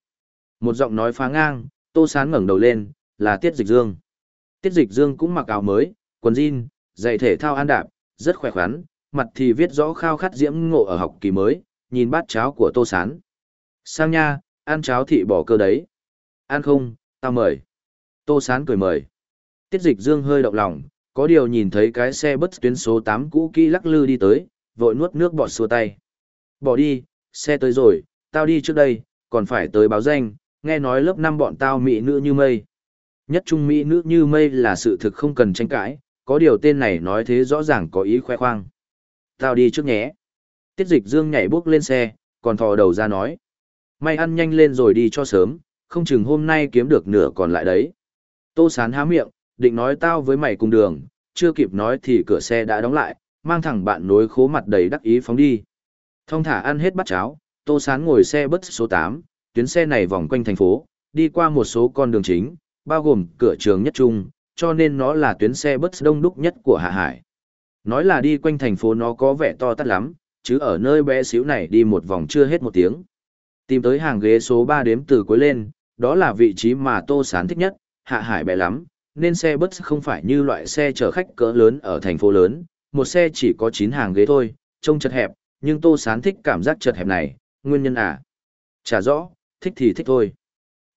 Speaker 1: Một giọng nói phá ngang, tô sán ngẩng đầu lên, là Tiết Dịch Dương. Tiết Dịch Dương cũng mặc áo mới, quần jean, giày thể thao an đạp, rất khỏe khoắn, mặt thì viết rõ khao khát diễm ngộ ở học kỳ mới, nhìn bát cháo của tô sán. Sang nha, ăn cháo thị bỏ cơ đấy. Ăn không, tao mời. Tô sán cười mời. Tiết Dịch Dương hơi động lòng, có điều nhìn thấy cái xe bất tuyến số 8 cũ kỹ lắc lư đi tới, vội nuốt nước bọt xua tay. Bỏ đi, xe tới rồi, tao đi trước đây, còn phải tới báo danh, nghe nói lớp 5 bọn tao mỹ nữ như mây. Nhất trung mỹ nữ như mây là sự thực không cần tranh cãi, có điều tên này nói thế rõ ràng có ý khoe khoang. Tao đi trước nhé. Tiết dịch dương nhảy bước lên xe, còn thò đầu ra nói. May ăn nhanh lên rồi đi cho sớm, không chừng hôm nay kiếm được nửa còn lại đấy. Tô sán há miệng, định nói tao với mày cùng đường, chưa kịp nói thì cửa xe đã đóng lại, mang thẳng bạn nối khố mặt đầy đắc ý phóng đi. Thông thả ăn hết bát cháo, Tô Sán ngồi xe bus số 8, tuyến xe này vòng quanh thành phố, đi qua một số con đường chính, bao gồm cửa trường nhất trung, cho nên nó là tuyến xe bus đông đúc nhất của Hạ Hải. Nói là đi quanh thành phố nó có vẻ to tắt lắm, chứ ở nơi bé xíu này đi một vòng chưa hết một tiếng. Tìm tới hàng ghế số 3 đếm từ cuối lên, đó là vị trí mà Tô Sán thích nhất, Hạ Hải bé lắm, nên xe bus không phải như loại xe chở khách cỡ lớn ở thành phố lớn, một xe chỉ có 9 hàng ghế thôi, trông chật hẹp, nhưng Tô Sán thích cảm giác chật hẹp này, nguyên nhân à? Chả rõ, thích thì thích thôi.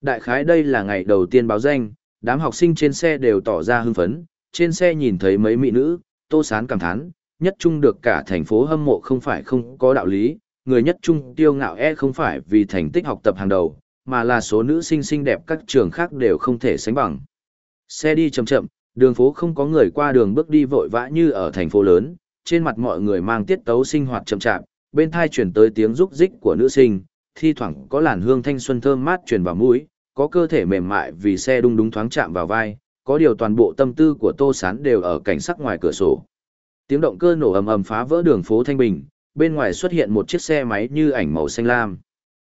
Speaker 1: Đại khái đây là ngày đầu tiên báo danh, đám học sinh trên xe đều tỏ ra hưng phấn, trên xe nhìn thấy mấy mỹ nữ, Tô Sán cảm thán, nhất trung được cả thành phố hâm mộ không phải không có đạo lý, người nhất trung tiêu ngạo e không phải vì thành tích học tập hàng đầu, mà là số nữ sinh xinh đẹp các trường khác đều không thể sánh bằng. Xe đi chậm chậm, đường phố không có người qua đường bước đi vội vã như ở thành phố lớn, trên mặt mọi người mang tiết tấu sinh hoạt chậm chạp, bên thai chuyển tới tiếng rúc rích của nữ sinh, thi thoảng có làn hương thanh xuân thơm mát truyền vào mũi, có cơ thể mềm mại vì xe đung đúng thoáng chạm vào vai, có điều toàn bộ tâm tư của Tô Sán đều ở cảnh sắc ngoài cửa sổ. Tiếng động cơ nổ ầm ầm phá vỡ đường phố Thanh Bình, bên ngoài xuất hiện một chiếc xe máy như ảnh màu xanh lam.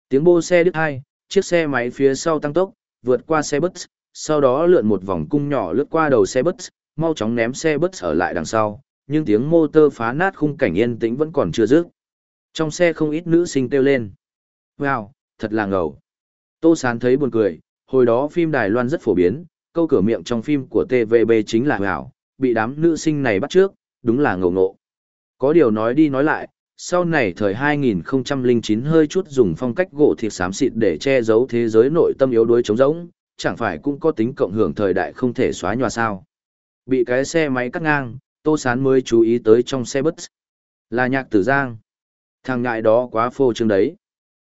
Speaker 1: Tiếng bô xe đứt hai, chiếc xe máy phía sau tăng tốc, vượt qua xe bus, sau đó lượn một vòng cung nhỏ lướt qua đầu xe bus, mau chóng ném xe bus ở lại đằng sau, nhưng tiếng motor phá nát khung cảnh yên tĩnh vẫn còn chưa dứt. Trong xe không ít nữ sinh kêu lên. Wow, thật là ngầu. Tô Sán thấy buồn cười, hồi đó phim Đài Loan rất phổ biến, câu cửa miệng trong phim của TVB chính là wow, bị đám nữ sinh này bắt trước, đúng là ngầu ngộ. Có điều nói đi nói lại, sau này thời 2009 hơi chút dùng phong cách gỗ thiệt xám xịt để che giấu thế giới nội tâm yếu đuối trống rỗng, chẳng phải cũng có tính cộng hưởng thời đại không thể xóa nhòa sao. Bị cái xe máy cắt ngang, Tô Sán mới chú ý tới trong xe bus. Là nhạc tử giang. Thằng ngại đó quá phô trương đấy.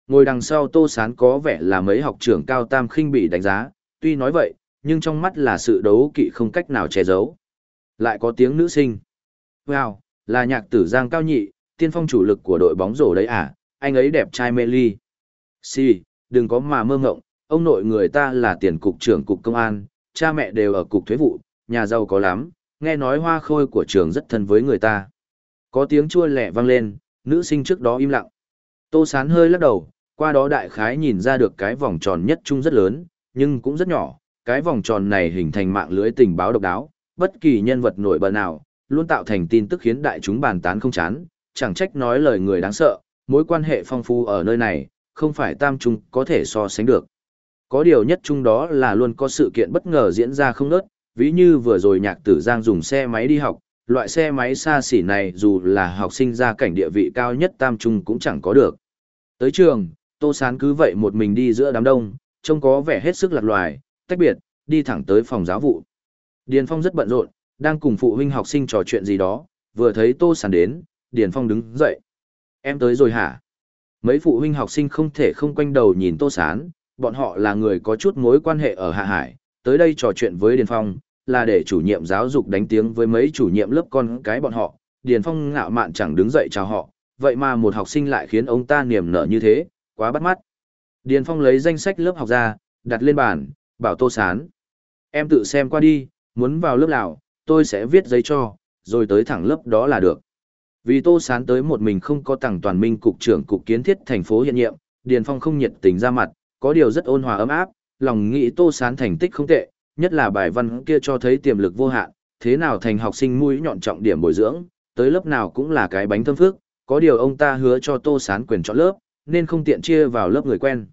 Speaker 1: Ngồi đằng sau Tô Sán có vẻ là mấy học trưởng cao tam khinh bị đánh giá, tuy nói vậy, nhưng trong mắt là sự đấu kỵ không cách nào che giấu. Lại có tiếng nữ sinh. Wow, là nhạc tử giang cao nhị, tiên phong chủ lực của đội bóng rổ đấy à, anh ấy đẹp trai mê ly. Si, đừng có mà mơ ngộng, ông nội người ta là tiền cục trưởng cục công an, cha mẹ đều ở cục thuế vụ, nhà giàu có lắm, nghe nói hoa khôi của trường rất thân với người ta. Có tiếng chua lẹ vang lên, nữ sinh trước đó im lặng. Tô sán hơi lắc đầu, qua đó đại khái nhìn ra được cái vòng tròn nhất trung rất lớn, nhưng cũng rất nhỏ, cái vòng tròn này hình thành mạng lưới tình báo độc đáo, bất kỳ nhân vật nổi bật nào, luôn tạo thành tin tức khiến đại chúng bàn tán không chán, chẳng trách nói lời người đáng sợ, mối quan hệ phong phú ở nơi này, không phải tam trung có thể so sánh được. Có điều nhất chung đó là luôn có sự kiện bất ngờ diễn ra không nớt, ví như vừa rồi nhạc tử giang dùng xe máy đi học, loại xe máy xa xỉ này dù là học sinh ra cảnh địa vị cao nhất tam trung cũng chẳng có được. Tới trường, Tô Sán cứ vậy một mình đi giữa đám đông, trông có vẻ hết sức lạc loài, tách biệt, đi thẳng tới phòng giáo vụ. Điền Phong rất bận rộn, đang cùng phụ huynh học sinh trò chuyện gì đó, vừa thấy Tô Sán đến, Điền Phong đứng dậy. Em tới rồi hả? Mấy phụ huynh học sinh không thể không quanh đầu nhìn Tô Sán, bọn họ là người có chút mối quan hệ ở Hạ Hải, tới đây trò chuyện với Điền Phong, là để chủ nhiệm giáo dục đánh tiếng với mấy chủ nhiệm lớp con cái bọn họ. Điền Phong ngạo mạn chẳng đứng dậy chào họ, vậy mà một học sinh lại khiến ông ta niềm nở như thế, quá bắt mắt. Điền Phong lấy danh sách lớp học ra, đặt lên bàn, bảo Tô Sán. Em tự xem qua đi, muốn vào lớp nào, tôi sẽ viết giấy cho, rồi tới thẳng lớp đó là được. Vì Tô Sán tới một mình không có tặng toàn minh cục trưởng cục kiến thiết thành phố hiện nhiệm, Điền Phong không nhiệt tình ra mặt, có điều rất ôn hòa ấm áp, lòng nghĩ Tô Sán thành tích không tệ, nhất là bài văn kia cho thấy tiềm lực vô hạn, thế nào thành học sinh mũi nhọn trọng điểm bồi dưỡng, tới lớp nào cũng là cái bánh thơm phước, có điều ông ta hứa cho Tô Sán quyền chọn lớp, nên không tiện chia vào lớp người quen.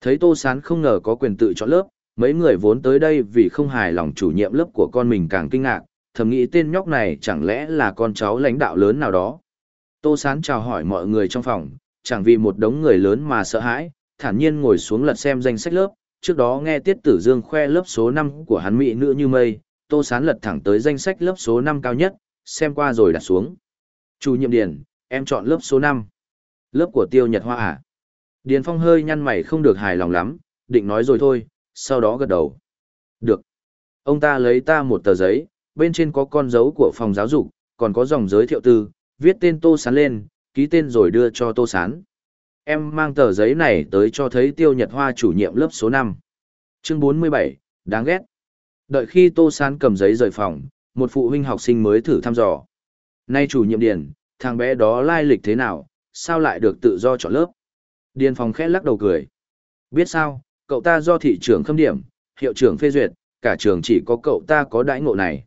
Speaker 1: Thấy Tô Sán không ngờ có quyền tự chọn lớp, mấy người vốn tới đây vì không hài lòng chủ nhiệm lớp của con mình càng kinh ngạc, thầm nghĩ tên nhóc này chẳng lẽ là con cháu lãnh đạo lớn nào đó. Tô Sán chào hỏi mọi người trong phòng, chẳng vì một đống người lớn mà sợ hãi, thản nhiên ngồi xuống lật xem danh sách lớp, trước đó nghe Tiết Tử Dương khoe lớp số 5 của hắn mỹ nữ như mây, Tô Sán lật thẳng tới danh sách lớp số 5 cao nhất, xem qua rồi đặt xuống. Chủ nhiệm Điền, em chọn lớp số 5. Lớp của Tiêu Nhật Hoa à? Điền Phong hơi nhăn mày không được hài lòng lắm, định nói rồi thôi, sau đó gật đầu. Được. Ông ta lấy ta một tờ giấy, bên trên có con dấu của phòng giáo dục, còn có dòng giới thiệu tư, viết tên Tô Sán lên, ký tên rồi đưa cho Tô Sán. Em mang tờ giấy này tới cho thấy Tiêu Nhật Hoa chủ nhiệm lớp số 5. Chương 47, đáng ghét. Đợi khi Tô Sán cầm giấy rời phòng, một phụ huynh học sinh mới thử thăm dò. Nay chủ nhiệm điền, thằng bé đó lai lịch thế nào, sao lại được tự do chọn lớp? Điền phòng khẽ lắc đầu cười. Biết sao, cậu ta do thị trưởng khâm điểm, hiệu trưởng phê duyệt, cả trường chỉ có cậu ta có đãi ngộ này.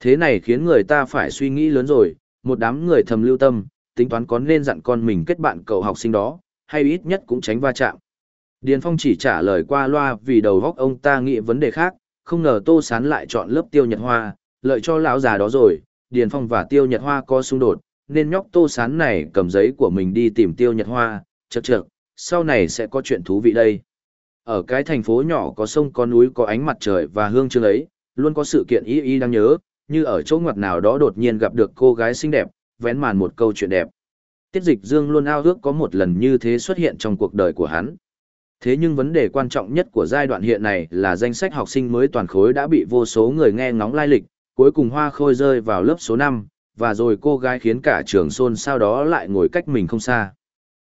Speaker 1: Thế này khiến người ta phải suy nghĩ lớn rồi, một đám người thầm lưu tâm, tính toán có nên dặn con mình kết bạn cậu học sinh đó, hay ít nhất cũng tránh va chạm. Điền Phong chỉ trả lời qua loa vì đầu góc ông ta nghĩ vấn đề khác, không ngờ Tô Sán lại chọn lớp Tiêu Nhật Hoa, lợi cho lão già đó rồi, Điền Phong và Tiêu Nhật Hoa có xung đột, nên nhóc Tô Sán này cầm giấy của mình đi tìm Tiêu Nhật Hoa, chật chật, sau này sẽ có chuyện thú vị đây. Ở cái thành phố nhỏ có sông có núi có ánh mặt trời và hương chương ấy, luôn có sự kiện y y đang nhớ, như ở chỗ ngoặt nào đó đột nhiên gặp được cô gái xinh đẹp, vén màn một câu chuyện đẹp. Tiết dịch dương luôn ao ước có một lần như thế xuất hiện trong cuộc đời của hắn. Thế nhưng vấn đề quan trọng nhất của giai đoạn hiện này là danh sách học sinh mới toàn khối đã bị vô số người nghe ngóng lai lịch, cuối cùng hoa khôi rơi vào lớp số 5, và rồi cô gái khiến cả trường xôn sau đó lại ngồi cách mình không xa.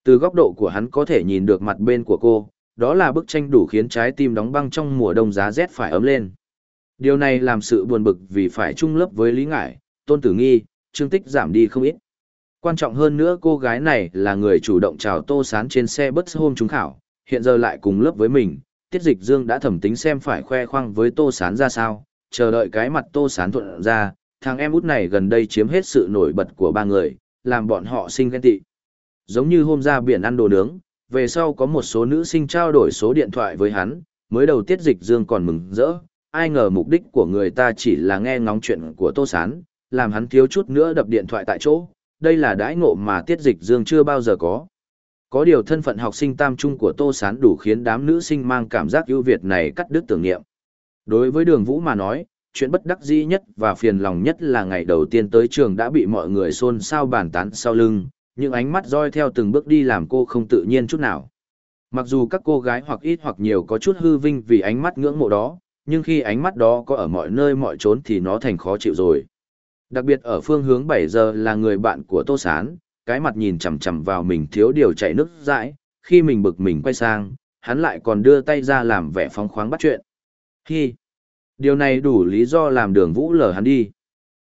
Speaker 1: Từ góc độ của hắn có thể nhìn được mặt bên của cô, đó là bức tranh đủ khiến trái tim đóng băng trong mùa đông giá rét phải ấm lên. Điều này làm sự buồn bực vì phải chung lớp với Lý Ngải, Tôn Tử Nghi, Trương Tích giảm đi không ít. Quan trọng hơn nữa cô gái này là người chủ động chào Tô Sán trên xe bus hôm trúng khảo, hiện giờ lại cùng lớp với mình. Tiết Dịch Dương đã thẩm tính xem phải khoe khoang với Tô Sán ra sao, chờ đợi cái mặt Tô Sán thuận ra, thằng em út này gần đây chiếm hết sự nổi bật của ba người, làm bọn họ sinh ghen tị. Giống như hôm ra biển ăn đồ nướng, về sau có một số nữ sinh trao đổi số điện thoại với hắn, mới đầu Tiết Dịch Dương còn mừng rỡ, ai ngờ mục đích của người ta chỉ là nghe ngóng chuyện của Tô Sán, làm hắn thiếu chút nữa đập điện thoại tại chỗ, đây là đãi ngộ mà Tiết Dịch Dương chưa bao giờ có. Có điều thân phận học sinh tam trung của Tô Sán đủ khiến đám nữ sinh mang cảm giác ưu việt này cắt đứt tưởng niệm. Đối với đường Vũ mà nói, chuyện bất đắc dĩ nhất và phiền lòng nhất là ngày đầu tiên tới trường đã bị mọi người xôn xao bàn tán sau lưng, những ánh mắt roi theo từng bước đi làm cô không tự nhiên chút nào. Mặc dù các cô gái hoặc ít hoặc nhiều có chút hư vinh vì ánh mắt ngưỡng mộ đó, nhưng khi ánh mắt đó có ở mọi nơi mọi chốn thì nó thành khó chịu rồi. Đặc biệt ở phương hướng 7 giờ là người bạn của Tô Sán, cái mặt nhìn chằm chằm vào mình thiếu điều chảy nước dãi, khi mình bực mình quay sang, hắn lại còn đưa tay ra làm vẻ phóng khoáng bắt chuyện. Hi! Điều này đủ lý do làm đường vũ lờ hắn đi.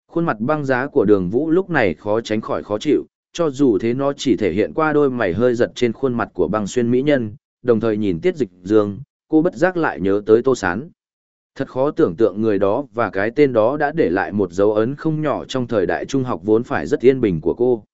Speaker 1: Khuôn mặt băng giá của đường vũ lúc này khó tránh khỏi khó chịu, cho dù thế nó chỉ thể hiện qua đôi mày hơi giật trên khuôn mặt của băng xuyên mỹ nhân, đồng thời nhìn tiết dịch dương, cô bất giác lại nhớ tới tô sán. Thật khó tưởng tượng người đó và cái tên đó đã để lại một dấu ấn không nhỏ trong thời đại trung học vốn phải rất yên bình của cô.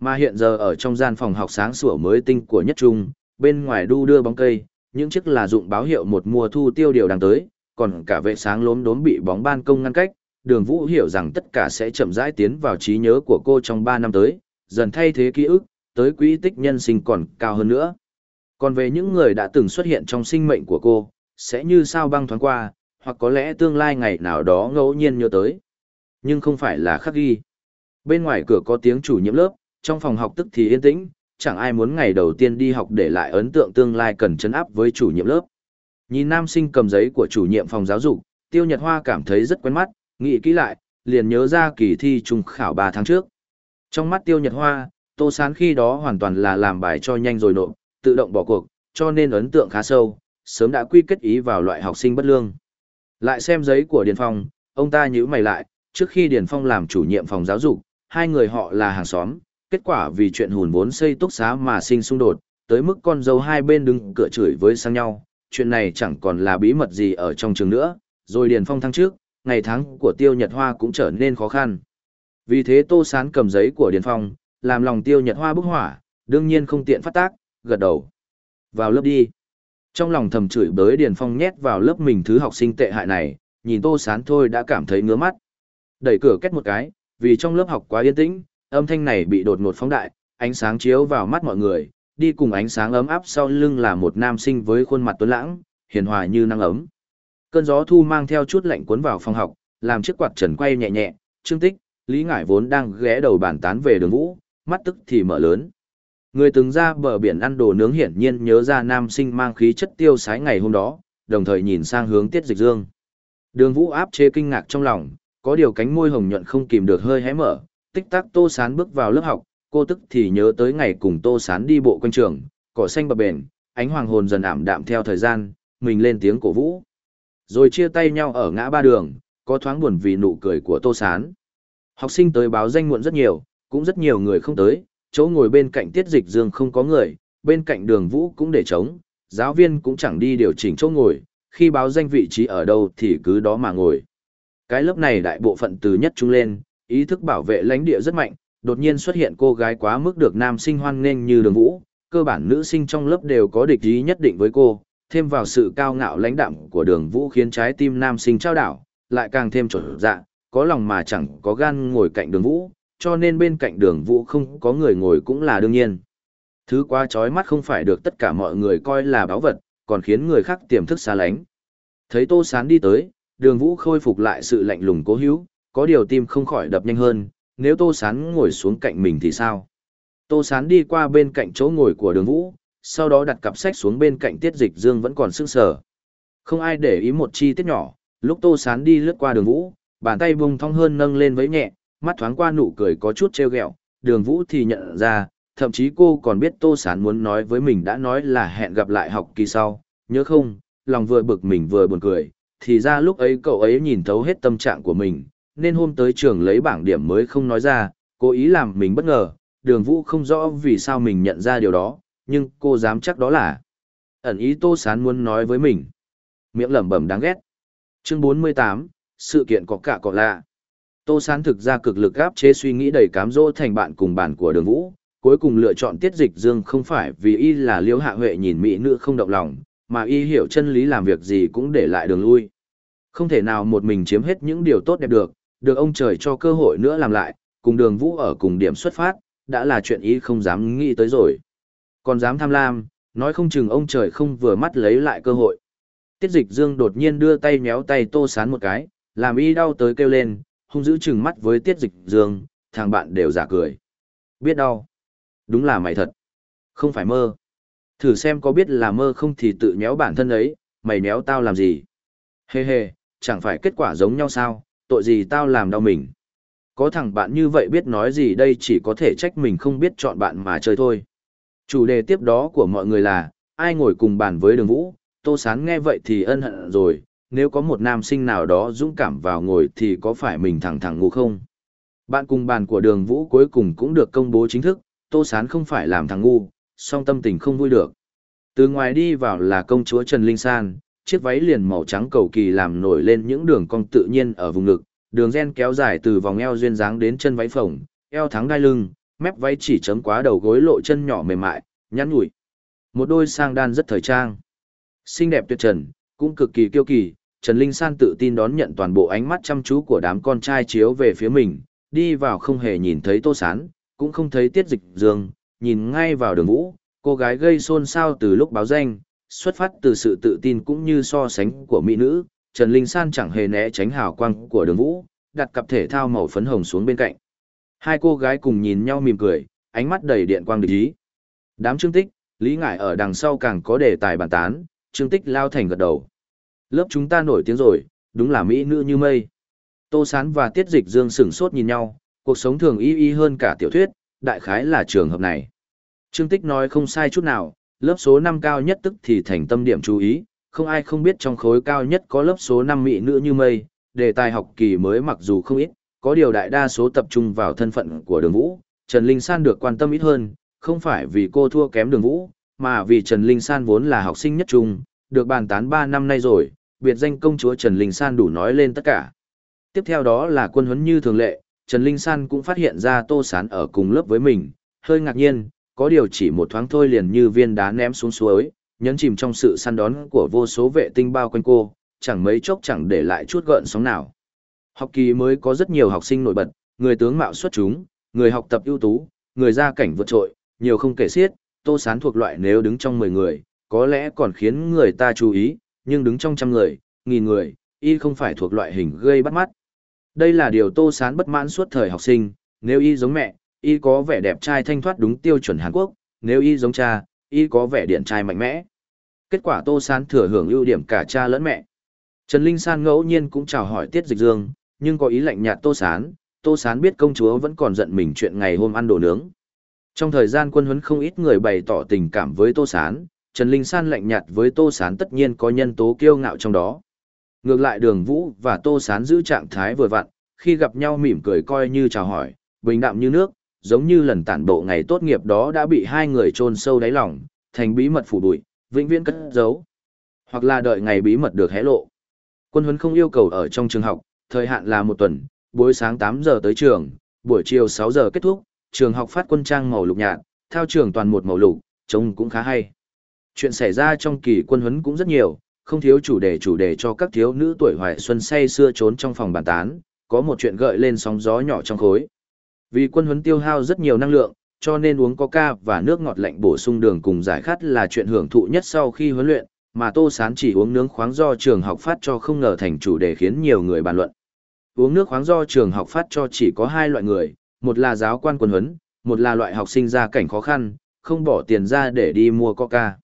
Speaker 1: Mà hiện giờ ở trong gian phòng học sáng sủa mới tinh của nhất trung, bên ngoài đu đưa bóng cây, những chiếc là dụng báo hiệu một mùa thu tiêu điều đang tới, còn cả vệ sáng lốm đốm bị bóng ban công ngăn cách, đường vũ hiểu rằng tất cả sẽ chậm rãi tiến vào trí nhớ của cô trong 3 năm tới, dần thay thế ký ức, tới quỹ tích nhân sinh còn cao hơn nữa. Còn về những người đã từng xuất hiện trong sinh mệnh của cô, sẽ như sao băng thoáng qua, hoặc có lẽ tương lai ngày nào đó ngẫu nhiên nhớ tới. Nhưng không phải là khắc ghi. Bên ngoài cửa có tiếng chủ nhiệm lớp, trong phòng học tức thì yên tĩnh, chẳng ai muốn ngày đầu tiên đi học để lại ấn tượng tương lai cần chấn áp với chủ nhiệm lớp. Nhìn nam sinh cầm giấy của chủ nhiệm phòng giáo dục, Tiêu Nhật Hoa cảm thấy rất quen mắt, nghĩ kỹ lại, liền nhớ ra kỳ thi trung khảo 3 tháng trước. Trong mắt Tiêu Nhật Hoa, Tô Sán khi đó hoàn toàn là làm bài cho nhanh rồi nộp, tự động bỏ cuộc, cho nên ấn tượng khá sâu, sớm đã quy kết ý vào loại học sinh bất lương. Lại xem giấy của Điền Phong, ông ta nhíu mày lại, trước khi Điền Phong làm chủ nhiệm phòng giáo dục, hai người họ là hàng xóm, kết quả vì chuyện hùn vốn xây túc xá mà sinh xung đột, tới mức con dâu hai bên đứng cửa chửi với sang nhau, chuyện này chẳng còn là bí mật gì ở trong trường nữa, rồi Điền Phong thăng trước, ngày tháng của Tiêu Nhật Hoa cũng trở nên khó khăn. Vì thế Tô Sán cầm giấy của Điền Phong, làm lòng Tiêu Nhật Hoa bức hỏa, đương nhiên không tiện phát tác, gật đầu. Vào lớp đi. Trong lòng thầm chửi bới Điền Phong nhét vào lớp mình thứ học sinh tệ hại này, nhìn Tô Sán thôi đã cảm thấy ngứa mắt. Đẩy cửa kết một cái, vì trong lớp học quá yên tĩnh, âm thanh này bị đột ngột phóng đại, ánh sáng chiếu vào mắt mọi người, đi cùng ánh sáng ấm áp sau lưng là một nam sinh với khuôn mặt tuấn lãng, hiền hòa như nắng ấm. Cơn gió thu mang theo chút lạnh cuốn vào phòng học, làm chiếc quạt trần quay nhẹ nhẹ, Trương Tích, Lý Ngải vốn đang ghé đầu bàn tán về đường vũ, mắt tức thì mở lớn. Người từng ra bờ biển ăn đồ nướng hiển nhiên nhớ ra nam sinh mang khí chất tiêu sái ngày hôm đó, đồng thời nhìn sang hướng Tiết Dịch Dương. Đường Vũ áp chế kinh ngạc trong lòng, có điều cánh môi hồng nhuận không kìm được hơi hé mở, tích tắc Tô Sán bước vào lớp học, cô tức thì nhớ tới ngày cùng Tô Sán đi bộ quanh trường, cỏ xanh bờ bền, ánh hoàng hồn dần ảm đạm theo thời gian, mình lên tiếng cổ vũ. Rồi chia tay nhau ở ngã ba đường, có thoáng buồn vì nụ cười của Tô Sán. Học sinh tới báo danh muộn rất nhiều, cũng rất nhiều người không tới, chỗ ngồi bên cạnh tiết dịch dương không có người, bên cạnh đường vũ cũng để trống, giáo viên cũng chẳng đi điều chỉnh chỗ ngồi, khi báo danh vị trí ở đâu thì cứ đó mà ngồi. Cái lớp này đại bộ phận từ nhất trung lên, ý thức bảo vệ lãnh địa rất mạnh, đột nhiên xuất hiện cô gái quá mức được nam sinh hoan nghênh như đường vũ, cơ bản nữ sinh trong lớp đều có địch ý nhất định với cô, thêm vào sự cao ngạo lãnh đạm của đường vũ khiến trái tim nam sinh trao đảo, lại càng thêm trở dạ, có lòng mà chẳng có gan ngồi cạnh đường vũ, cho nên bên cạnh đường vũ không có người ngồi cũng là đương nhiên. Thứ quá chói mắt không phải được tất cả mọi người coi là báo vật, còn khiến người khác tiềm thức xa lánh. Thấy Tô Sán đi tới, đường vũ khôi phục lại sự lạnh lùng cố hữu, có điều tim không khỏi đập nhanh hơn, nếu Tô Sán ngồi xuống cạnh mình thì sao? Tô Sán đi qua bên cạnh chỗ ngồi của đường vũ, sau đó đặt cặp sách xuống bên cạnh tiết dịch dương vẫn còn sưng sờ. Không ai để ý một chi tiết nhỏ, lúc Tô Sán đi lướt qua đường vũ, bàn tay bung thong hơn nâng lên với nhẹ, mắt thoáng qua nụ cười có chút treo ghẹo đường vũ thì nhận ra thậm chí cô còn biết tô sán muốn nói với mình đã nói là hẹn gặp lại học kỳ sau. Nhớ không lòng vừa bực mình vừa buồn cười thì ra lúc ấy cậu ấy nhìn thấu hết tâm trạng của mình nên hôm tới trường lấy bảng điểm mới không nói ra cố ý làm mình bất ngờ. Đường vũ không rõ vì sao mình nhận ra điều đó nhưng cô dám chắc đó là ẩn ý tô sán muốn nói với mình. Miệng lẩm bẩm đáng ghét. Chương 48, sự kiện có cả cọ lạ. Tô Sán thực ra cực lực gáp chế suy nghĩ đầy cám dỗ thành bạn cùng bản của đường vũ, cuối cùng lựa chọn tiết dịch dương không phải vì y là liễu hạ huệ nhìn mỹ nữ không động lòng, mà y hiểu chân lý làm việc gì cũng để lại đường lui. Không thể nào một mình chiếm hết những điều tốt đẹp được, được ông trời cho cơ hội nữa làm lại, cùng đường vũ ở cùng điểm xuất phát, đã là chuyện y không dám nghĩ tới rồi. Còn dám tham lam, nói không chừng ông trời không vừa mắt lấy lại cơ hội. Tiết dịch dương đột nhiên đưa tay méo tay tô sán một cái, làm y đau tới kêu lên, hung dữ chừng mắt với tiết dịch dương, thằng bạn đều giả cười. Biết đau. Đúng là mày thật. Không phải mơ. Thử xem có biết là mơ không thì tự nhéo bản thân ấy, mày nhéo tao làm gì. Hê hê, chẳng phải kết quả giống nhau sao, tội gì tao làm đau mình. Có thằng bạn như vậy biết nói gì đây chỉ có thể trách mình không biết chọn bạn mà chơi thôi. Chủ đề tiếp đó của mọi người là, ai ngồi cùng bàn với đường vũ, tô sán nghe vậy thì ân hận rồi, nếu có một nam sinh nào đó dũng cảm vào ngồi thì có phải mình thẳng thẳng ngu không? Bạn cùng bàn của đường vũ cuối cùng cũng được công bố chính thức, Tô Sán không phải làm thằng ngu, song tâm tình không vui được. Từ ngoài đi vào là công chúa Trần Linh San, chiếc váy liền màu trắng cầu kỳ làm nổi lên những đường cong tự nhiên ở vùng ngực, đường ren kéo dài từ vòng eo duyên dáng đến chân váy phồng, eo thắng đai lưng, mép váy chỉ chấm quá đầu gối lộ chân nhỏ mềm mại, nhắn nhủi. Một đôi sang đan rất thời trang. Xinh đẹp tuyệt trần, cũng cực kỳ kiêu kỳ, Trần Linh San tự tin đón nhận toàn bộ ánh mắt chăm chú của đám con trai chiếu về phía mình, đi vào không hề nhìn thấy Tô Sán, cũng không thấy Tiết Dịch Dương, nhìn ngay vào đường vũ, cô gái gây xôn xao từ lúc báo danh, xuất phát từ sự tự tin cũng như so sánh của mỹ nữ, Trần Linh San chẳng hề né tránh hào quang của đường vũ, đặt cặp thể thao màu phấn hồng xuống bên cạnh. Hai cô gái cùng nhìn nhau mỉm cười, ánh mắt đầy điện quang địch ý. Đám trương tích, Lý Ngải ở đằng sau càng có đề tài bàn tán, trương tích lao thành gật đầu. Lớp chúng ta nổi tiếng rồi, đúng là mỹ nữ như mây. Tô Sán và Tiết Dịch Dương sửng sốt nhìn nhau, cuộc sống thường y y hơn cả tiểu thuyết, đại khái là trường hợp này. Trương Tích nói không sai chút nào, lớp số 5 cao nhất tức thì thành tâm điểm chú ý, không ai không biết trong khối cao nhất có lớp số 5 mỹ nữ như mây, đề tài học kỳ mới mặc dù không ít, có điều đại đa số tập trung vào thân phận của đường vũ, Trần Linh San được quan tâm ít hơn, không phải vì cô thua kém đường vũ, mà vì Trần Linh San vốn là học sinh nhất trung, được bàn tán 3 năm nay rồi, biệt danh công chúa Trần Linh San đủ nói lên tất cả. Tiếp theo đó là quân huấn như thường lệ, Trần Linh San cũng phát hiện ra Tô Sán ở cùng lớp với mình, hơi ngạc nhiên, có điều chỉ một thoáng thôi liền như viên đá ném xuống suối, nhấn chìm trong sự săn đón của vô số vệ tinh bao quanh cô, chẳng mấy chốc chẳng để lại chút gợn sóng nào. Học kỳ mới có rất nhiều học sinh nổi bật, người tướng mạo xuất chúng, người học tập ưu tú, người ra cảnh vượt trội, nhiều không kể xiết, Tô Sán thuộc loại nếu đứng trong 10 người, có lẽ còn khiến người ta chú ý, nhưng đứng trong trăm người, nghìn người, y không phải thuộc loại hình gây bắt mắt. Đây là điều Tô Sán bất mãn suốt thời học sinh, nếu y giống mẹ, y có vẻ đẹp trai thanh thoát đúng tiêu chuẩn Hàn Quốc, nếu y giống cha, y có vẻ điện trai mạnh mẽ. Kết quả Tô Sán thừa hưởng ưu điểm cả cha lẫn mẹ. Trần Linh San ngẫu nhiên cũng chào hỏi Tiết Dịch Dương, nhưng có ý lạnh nhạt Tô Sán, Tô Sán biết công chúa vẫn còn giận mình chuyện ngày hôm ăn đồ nướng. Trong thời gian quân huấn không ít người bày tỏ tình cảm với Tô Sán, Trần Linh San lạnh nhạt với Tô Sán tất nhiên có nhân tố kiêu ngạo trong đó. Ngược lại đường Vũ và Tô Sán giữ trạng thái vừa vặn, khi gặp nhau mỉm cười coi như chào hỏi, bình đạm như nước, giống như lần tản bộ ngày tốt nghiệp đó đã bị hai người chôn sâu đáy lòng, thành bí mật phủ bụi, vĩnh viễn cất giấu. Hoặc là đợi ngày bí mật được hé lộ. Quân huấn không yêu cầu ở trong trường học, thời hạn là một tuần, buổi sáng 8 giờ tới trường, buổi chiều 6 giờ kết thúc, trường học phát quân trang màu lục nhạt, theo trường toàn một màu lục, trông cũng khá hay. Chuyện xảy ra trong kỳ quân huấn cũng rất nhiều, không thiếu chủ đề chủ đề cho các thiếu nữ tuổi hoài xuân say xưa trốn trong phòng bàn tán, có một chuyện gợi lên sóng gió nhỏ trong khối. Vì quân huấn tiêu hao rất nhiều năng lượng, cho nên uống coca và nước ngọt lạnh bổ sung đường cùng giải khát là chuyện hưởng thụ nhất sau khi huấn luyện, mà Tô Sán chỉ uống nướng khoáng do trường học phát cho không ngờ thành chủ đề khiến nhiều người bàn luận. Uống nước khoáng do trường học phát cho chỉ có hai loại người, một là giáo quan quân huấn, một là loại học sinh gia cảnh khó khăn, không bỏ tiền ra để đi mua coca.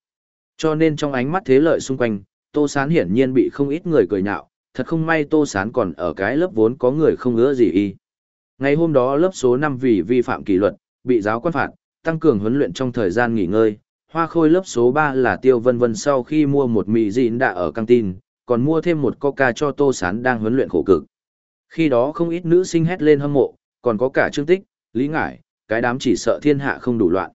Speaker 1: Cho nên trong ánh mắt thế lợi xung quanh, Tô Sán hiển nhiên bị không ít người cười nhạo, thật không may Tô Sán còn ở cái lớp vốn có người không ngỡ gì y. Ngày hôm đó lớp số 5 vì vi phạm kỷ luật, bị giáo quan phạt, tăng cường huấn luyện trong thời gian nghỉ ngơi. Hoa khôi lớp số 3 là Tiêu Vân Vân sau khi mua một mì dịn đã ở căng tin, còn mua thêm một coca cho Tô Sán đang huấn luyện khổ cực. Khi đó không ít nữ sinh hét lên hâm mộ, còn có cả Trương Tích, Lý Ngải, cái đám chỉ sợ thiên hạ không đủ loạn.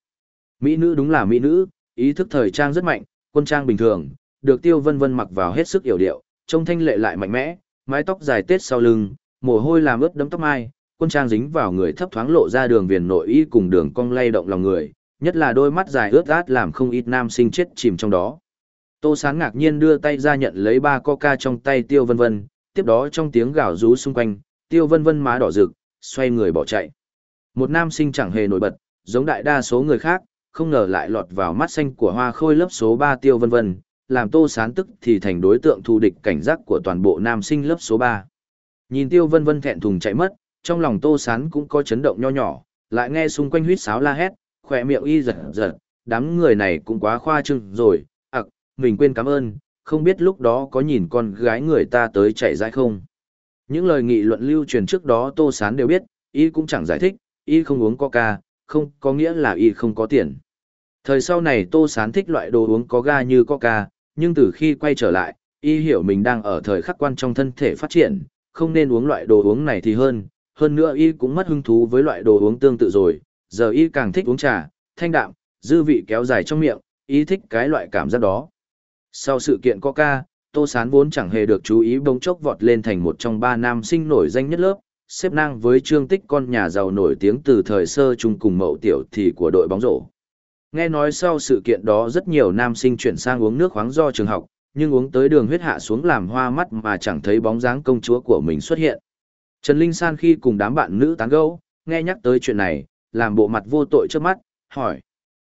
Speaker 1: Mỹ nữ đúng là mỹ nữ, ý thức thời trang rất mạnh, quân trang bình thường, được Tiêu Vân Vân mặc vào hết sức yểu điệu, trông thanh lệ lại mạnh mẽ, mái tóc dài tết sau lưng, mồ hôi làm ướt đẫm tóc mai, quân trang dính vào người thấp thoáng lộ ra đường viền nội y cùng đường cong lay động lòng người, nhất là đôi mắt dài ướt át làm không ít nam sinh chết chìm trong đó. Tô Sán ngạc nhiên đưa tay ra nhận lấy ba coca trong tay Tiêu Vân Vân, tiếp đó trong tiếng gào rú xung quanh, Tiêu Vân Vân má đỏ rực, xoay người bỏ chạy. Một nam sinh chẳng hề nổi bật, giống đại đa số người khác, không ngờ lại lọt vào mắt xanh của hoa khôi lớp số 3 Tiêu Vân Vân, làm Tô Sán tức thì thành đối tượng thù địch cảnh giác của toàn bộ nam sinh lớp số 3. Nhìn Tiêu Vân Vân thẹn thùng chạy mất, trong lòng Tô Sán cũng có chấn động nho nhỏ, lại nghe xung quanh huýt sáo la hét, khỏe miệng y giật giật, đám người này cũng quá khoa trương rồi, ặc, mình quên cảm ơn, không biết lúc đó có nhìn con gái người ta tới chạy dãi không. Những lời nghị luận lưu truyền trước đó Tô Sán đều biết, y cũng chẳng giải thích, y không uống coca, không có nghĩa là y không có tiền. Thời sau này Tô Sán thích loại đồ uống có ga như coca, nhưng từ khi quay trở lại, y hiểu mình đang ở thời khắc quan trong thân thể phát triển, không nên uống loại đồ uống này thì hơn, hơn nữa y cũng mất hứng thú với loại đồ uống tương tự rồi, giờ y càng thích uống trà, thanh đạm, dư vị kéo dài trong miệng, y thích cái loại cảm giác đó. Sau sự kiện Coca, Tô Sán vốn chẳng hề được chú ý bỗng chốc vọt lên thành một trong ba nam sinh nổi danh nhất lớp, xếp nang với trương tích con nhà giàu nổi tiếng từ thời sơ trung cùng mậu tiểu thì của đội bóng rổ. Nghe nói sau sự kiện đó rất nhiều nam sinh chuyển sang uống nước khoáng do trường học, nhưng uống tới đường huyết hạ xuống làm hoa mắt mà chẳng thấy bóng dáng công chúa của mình xuất hiện. Trần Linh San khi cùng đám bạn nữ tán gẫu, nghe nhắc tới chuyện này, làm bộ mặt vô tội trước mắt, hỏi.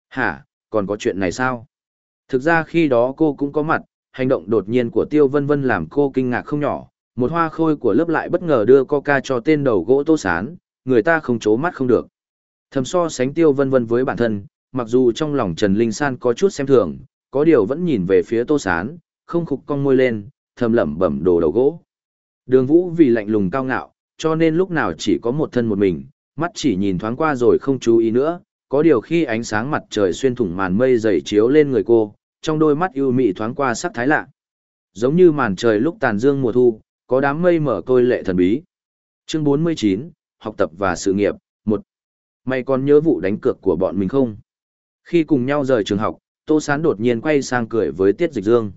Speaker 1: Hả, còn có chuyện này sao? Thực ra khi đó cô cũng có mặt, hành động đột nhiên của Tiêu Vân Vân làm cô kinh ngạc không nhỏ, một hoa khôi của lớp lại bất ngờ đưa coca cho tên đầu gỗ tô sán, người ta không chố mắt không được. Thầm so sánh Tiêu Vân Vân với bản thân, mặc dù trong lòng Trần Linh San có chút xem thường, có điều vẫn nhìn về phía tô sán, không khục cong môi lên, thầm lẩm bẩm đồ đầu gỗ. Đường Vũ vì lạnh lùng cao ngạo, cho nên lúc nào chỉ có một thân một mình, mắt chỉ nhìn thoáng qua rồi không chú ý nữa, có điều khi ánh sáng mặt trời xuyên thủng màn mây dày chiếu lên người cô, trong đôi mắt ưu mị thoáng qua sắc thái lạ. Giống như màn trời lúc tàn dương mùa thu, có đám mây mở côi lệ thần bí. Chương 49, học tập và sự nghiệp, 1. Mày còn nhớ vụ đánh cược của bọn mình không? Khi cùng nhau rời trường học, Tô Sán đột nhiên quay sang cười với Tiết Dịch Dương.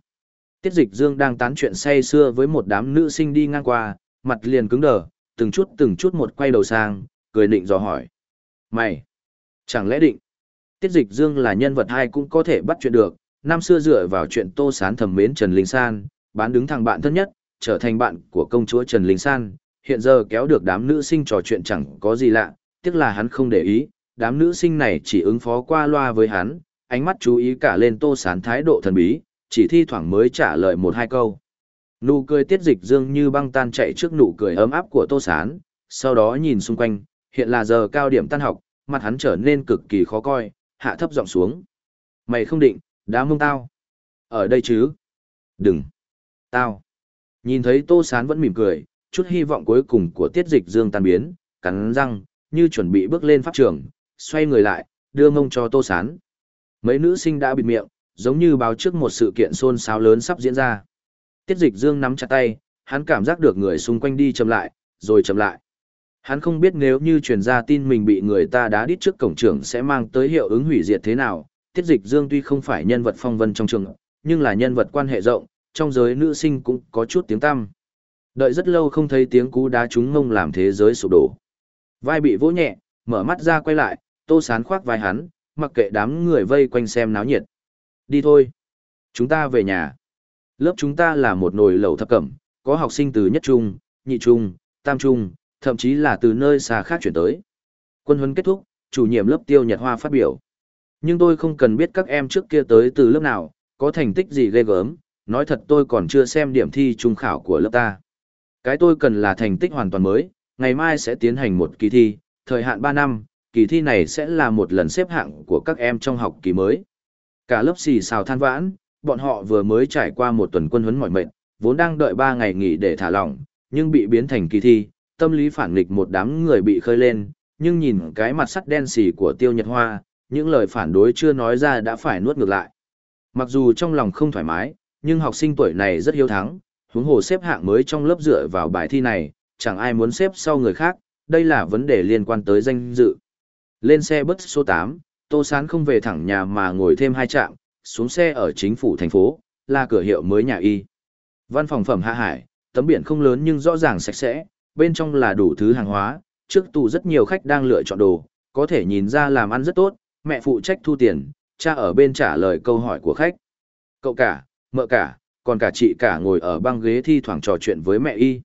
Speaker 1: Tiết Dịch Dương đang tán chuyện say xưa với một đám nữ sinh đi ngang qua, mặt liền cứng đờ, từng chút từng chút một quay đầu sang, cười định dò hỏi. Mày! Chẳng lẽ định? Tiết Dịch Dương là nhân vật hay cũng có thể bắt chuyện được, năm xưa dựa vào chuyện Tô Sán thầm mến Trần Linh San, bán đứng thằng bạn thân nhất, trở thành bạn của công chúa Trần Linh San, hiện giờ kéo được đám nữ sinh trò chuyện chẳng có gì lạ, tiếc là hắn không để ý, đám nữ sinh này chỉ ứng phó qua loa với hắn, ánh mắt chú ý cả lên Tô Sán thái độ thần bí, chỉ thi thoảng mới trả lời một hai câu. Nụ cười tiết dịch dương như băng tan chạy trước nụ cười ấm áp của Tô Sán, sau đó nhìn xung quanh, hiện là giờ cao điểm tan học, mặt hắn trở nên cực kỳ khó coi, hạ thấp giọng xuống. Mày không định, đã mông tao. Ở đây chứ? Đừng. Tao. Nhìn thấy Tô Sán vẫn mỉm cười, chút hy vọng cuối cùng của tiết dịch dương tan biến, cắn răng, như chuẩn bị bước lên pháp trường, xoay người lại, đưa mông cho Tô Sán. Mấy nữ sinh đã bịt miệng, giống như báo trước một sự kiện xôn xao lớn sắp diễn ra. Tiết dịch dương nắm chặt tay, hắn cảm giác được người xung quanh đi chậm lại, rồi chậm lại. Hắn không biết nếu như truyền ra tin mình bị người ta đá đít trước cổng trường sẽ mang tới hiệu ứng hủy diệt thế nào. Tiết dịch dương tuy không phải nhân vật phong vân trong trường, nhưng là nhân vật quan hệ rộng, trong giới nữ sinh cũng có chút tiếng tăm. Đợi rất lâu không thấy tiếng cú đá trúng ngông làm thế giới sụp đổ. Vai bị vỗ nhẹ, mở mắt ra quay lại, tô sán khoác vai hắn, mặc kệ đám người vây quanh xem náo nhiệt. Đi thôi. Chúng ta về nhà. Lớp chúng ta là một nồi lẩu thập cẩm, có học sinh từ nhất trung, nhị trung, tam trung, thậm chí là từ nơi xa khác chuyển tới. Quân huấn kết thúc, chủ nhiệm lớp tiêu nhật hoa phát biểu. Nhưng tôi không cần biết các em trước kia tới từ lớp nào, có thành tích gì ghê gớm, nói thật tôi còn chưa xem điểm thi trung khảo của lớp ta. Cái tôi cần là thành tích hoàn toàn mới, ngày mai sẽ tiến hành một kỳ thi, thời hạn 3 năm, kỳ thi này sẽ là một lần xếp hạng của các em trong học kỳ mới. Cả lớp xì xào than vãn, bọn họ vừa mới trải qua một tuần quân huấn mỏi mệt, vốn đang đợi 3 ngày nghỉ để thả lỏng, nhưng bị biến thành kỳ thi, tâm lý phản nghịch một đám người bị khơi lên, nhưng nhìn cái mặt sắt đen xì của Tiêu Nhật Hoa, những lời phản đối chưa nói ra đã phải nuốt ngược lại. Mặc dù trong lòng không thoải mái, nhưng học sinh tuổi này rất hiếu thắng, huống hồ xếp hạng mới trong lớp dựa vào bài thi này, chẳng ai muốn xếp sau người khác, đây là vấn đề liên quan tới danh dự. Lên xe bus số 8, Tô Sán không về thẳng nhà mà ngồi thêm hai trạm, xuống xe ở chính phủ thành phố, là cửa hiệu mới nhà y. Văn phòng phẩm hạ hải, tấm biển không lớn nhưng rõ ràng sạch sẽ, bên trong là đủ thứ hàng hóa, trước tù rất nhiều khách đang lựa chọn đồ, có thể nhìn ra làm ăn rất tốt, mẹ phụ trách thu tiền, cha ở bên trả lời câu hỏi của khách. Cậu cả, mợ cả, còn cả chị cả ngồi ở băng ghế thi thoảng trò chuyện với mẹ y.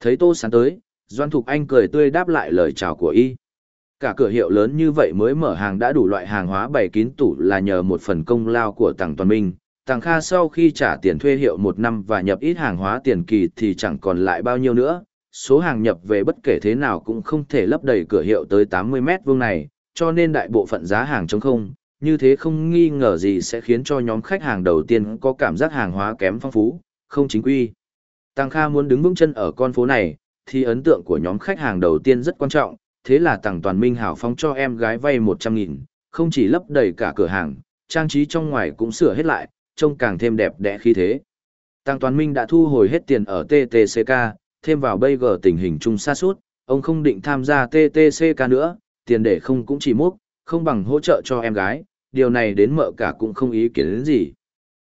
Speaker 1: Thấy Tô Sán tới, Doan Thục Anh cười tươi đáp lại lời chào của y. Cả cửa hiệu lớn như vậy mới mở hàng đã đủ loại hàng hóa bày kín tủ là nhờ một phần công lao của Tàng Toàn Minh. Tàng Kha sau khi trả tiền thuê hiệu một năm và nhập ít hàng hóa tiền kỳ thì chẳng còn lại bao nhiêu nữa. Số hàng nhập về bất kể thế nào cũng không thể lấp đầy cửa hiệu tới 80 mét vuông này, cho nên đại bộ phận giá hàng trống không, như thế không nghi ngờ gì sẽ khiến cho nhóm khách hàng đầu tiên có cảm giác hàng hóa kém phong phú, không chính quy. Tăng Kha muốn đứng vững chân ở con phố này, thì ấn tượng của nhóm khách hàng đầu tiên rất quan trọng, thế là Tăng Toàn Minh hảo phóng cho em gái vay 100.000, không chỉ lấp đầy cả cửa hàng, trang trí trong ngoài cũng sửa hết lại, trông càng thêm đẹp đẽ khi thế. Tăng Toàn Minh đã thu hồi hết tiền ở TTCK, thêm vào bây giờ tình hình chung xa suốt, ông không định tham gia TTCK nữa, tiền để không cũng chỉ múc, không bằng hỗ trợ cho em gái, điều này đến mợ cả cũng không ý kiến đến gì.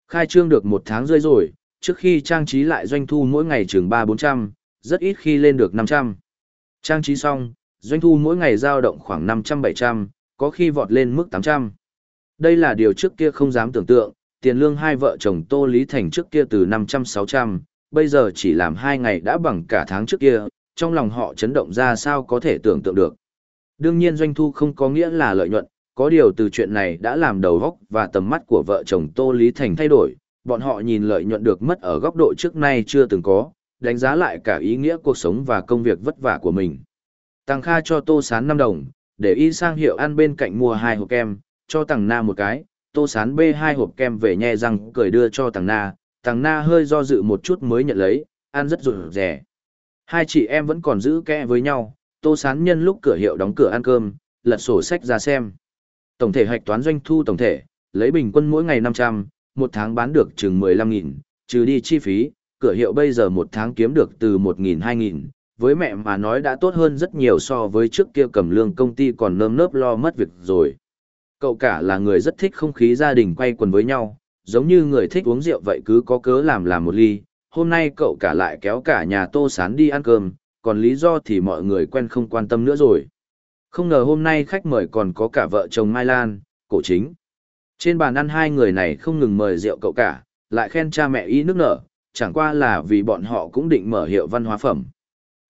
Speaker 1: Khai trương được một tháng rơi rồi, trước khi trang trí lại doanh thu mỗi ngày chừng 3-400, rất ít khi lên được 500. Trang trí xong, doanh thu mỗi ngày dao động khoảng 500-700, có khi vọt lên mức 800. Đây là điều trước kia không dám tưởng tượng, tiền lương hai vợ chồng Tô Lý Thành trước kia từ 500-600, bây giờ chỉ làm hai ngày đã bằng cả tháng trước kia, trong lòng họ chấn động ra sao có thể tưởng tượng được. Đương nhiên doanh thu không có nghĩa là lợi nhuận, có điều từ chuyện này đã làm đầu góc và tầm mắt của vợ chồng Tô Lý Thành thay đổi, bọn họ nhìn lợi nhuận được mất ở góc độ trước nay chưa từng có, đánh giá lại cả ý nghĩa cuộc sống và công việc vất vả của mình. Tăng Kha cho Tô Sán 5 đồng, để y sang hiệu ăn bên cạnh mua hai hộp kem, cho Tăng Na một cái, Tô Sán bê hai hộp kem về nhe răng cười đưa cho Tăng Na, Tăng Na hơi do dự một chút mới nhận lấy, ăn rất rủi rẻ. Hai chị em vẫn còn giữ kẽ với nhau, Tô Sán nhân lúc cửa hiệu đóng cửa ăn cơm, lật sổ sách ra xem. Tổng thể hạch toán doanh thu tổng thể, lấy bình quân mỗi ngày 500, một tháng bán được chừng 15.000, trừ đi chi phí, cửa hiệu bây giờ một tháng kiếm được từ 1.000-2.000, với mẹ mà nói đã tốt hơn rất nhiều so với trước kia cầm lương công ty còn nơm nớp lo mất việc rồi. Cậu cả là người rất thích không khí gia đình quay quần với nhau, giống như người thích uống rượu vậy cứ có cớ làm làm một ly. Hôm nay cậu cả lại kéo cả nhà tô sán đi ăn cơm, còn lý do thì mọi người quen không quan tâm nữa rồi. Không ngờ hôm nay khách mời còn có cả vợ chồng Mai Lan, cổ chính. Trên bàn ăn hai người này không ngừng mời rượu cậu cả, lại khen cha mẹ y nước nở, chẳng qua là vì bọn họ cũng định mở hiệu văn hóa phẩm.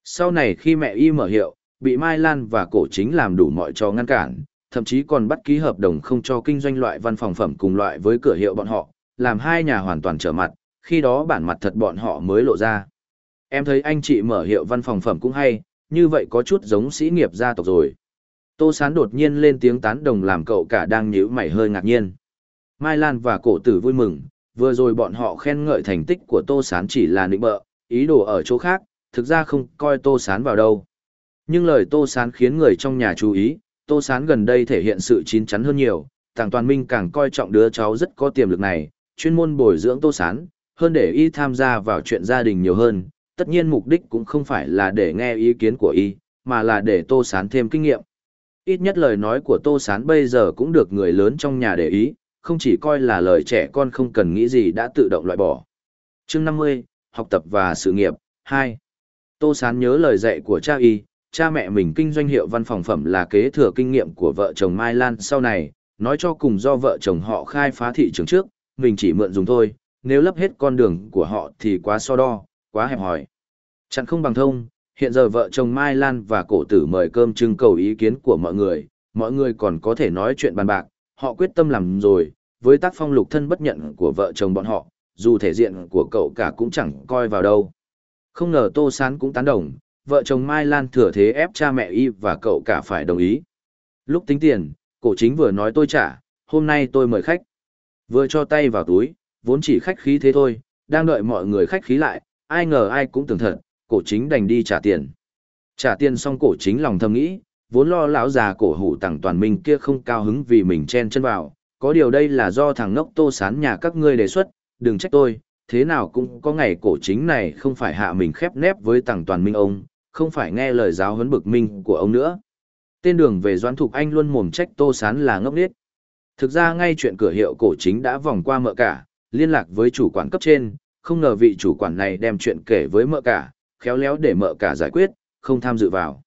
Speaker 1: Sau này khi mẹ y mở hiệu, bị Mai Lan và cổ chính làm đủ mọi trò ngăn cản, thậm chí còn bắt ký hợp đồng không cho kinh doanh loại văn phòng phẩm cùng loại với cửa hiệu bọn họ, làm hai nhà hoàn toàn trở mặt, khi đó bản mặt thật bọn họ mới lộ ra. Em thấy anh chị mở hiệu văn phòng phẩm cũng hay, như vậy có chút giống sĩ nghiệp gia tộc rồi. Tô Sán đột nhiên lên tiếng tán đồng làm cậu cả đang nhíu mày hơi ngạc nhiên. Mai Lan và cổ tử vui mừng, vừa rồi bọn họ khen ngợi thành tích của Tô Sán chỉ là nịnh bợ, ý đồ ở chỗ khác, thực ra không coi Tô Sán vào đâu. Nhưng lời Tô Sán khiến người trong nhà chú ý, Tô Sán gần đây thể hiện sự chín chắn hơn nhiều, Tàng Toàn Minh càng coi trọng đứa cháu rất có tiềm lực này, chuyên môn bồi dưỡng Tô Sán, hơn để y tham gia vào chuyện gia đình nhiều hơn, tất nhiên mục đích cũng không phải là để nghe ý kiến của y, mà là để Tô Sán thêm kinh nghiệm. Ít nhất lời nói của Tô Sán bây giờ cũng được người lớn trong nhà để ý, không chỉ coi là lời trẻ con không cần nghĩ gì đã tự động loại bỏ. chương 50, học tập và sự nghiệp, 2. Tô Sán nhớ lời dạy của cha y, cha mẹ mình kinh doanh hiệu văn phòng phẩm là kế thừa kinh nghiệm của vợ chồng Mai Lan sau này, nói cho cùng do vợ chồng họ khai phá thị trường trước, mình chỉ mượn dùng thôi, nếu lấp hết con đường của họ thì quá so đo, quá hẹp hòi. Chẳng không bằng thông, hiện giờ vợ chồng Mai Lan và cổ tử mời cơm trưng cầu ý kiến của mọi người, mọi người còn có thể nói chuyện bàn bạc, họ quyết tâm làm rồi, với tác phong lục thân bất nhận của vợ chồng bọn họ, dù thể diện của cậu cả cũng chẳng coi vào đâu. Không ngờ Tô Sán cũng tán đồng, vợ chồng Mai Lan thừa thế ép cha mẹ y và cậu cả phải đồng ý. Lúc tính tiền, cổ chính vừa nói tôi trả, hôm nay tôi mời khách. Vừa cho tay vào túi, vốn chỉ khách khí thế thôi, đang đợi mọi người khách khí lại, ai ngờ ai cũng tưởng thật, cổ chính đành đi trả tiền. Trả tiền xong cổ chính lòng thầm nghĩ, vốn lo lão già cổ hủ tặng toàn minh kia không cao hứng vì mình chen chân vào, có điều đây là do thằng ngốc tô sán nhà các ngươi đề xuất, đừng trách tôi, thế nào cũng có ngày cổ chính này không phải hạ mình khép nép với tặng toàn minh ông, không phải nghe lời giáo huấn bực minh của ông nữa. Tên đường về Doãn Thục Anh luôn mồm trách Tô Sán là ngốc nghếch. Thực ra ngay chuyện cửa hiệu cổ chính đã vòng qua mợ cả, liên lạc với chủ quản cấp trên, không ngờ vị chủ quản này đem chuyện kể với mợ cả, khéo léo để mợ cả giải quyết, không tham dự vào.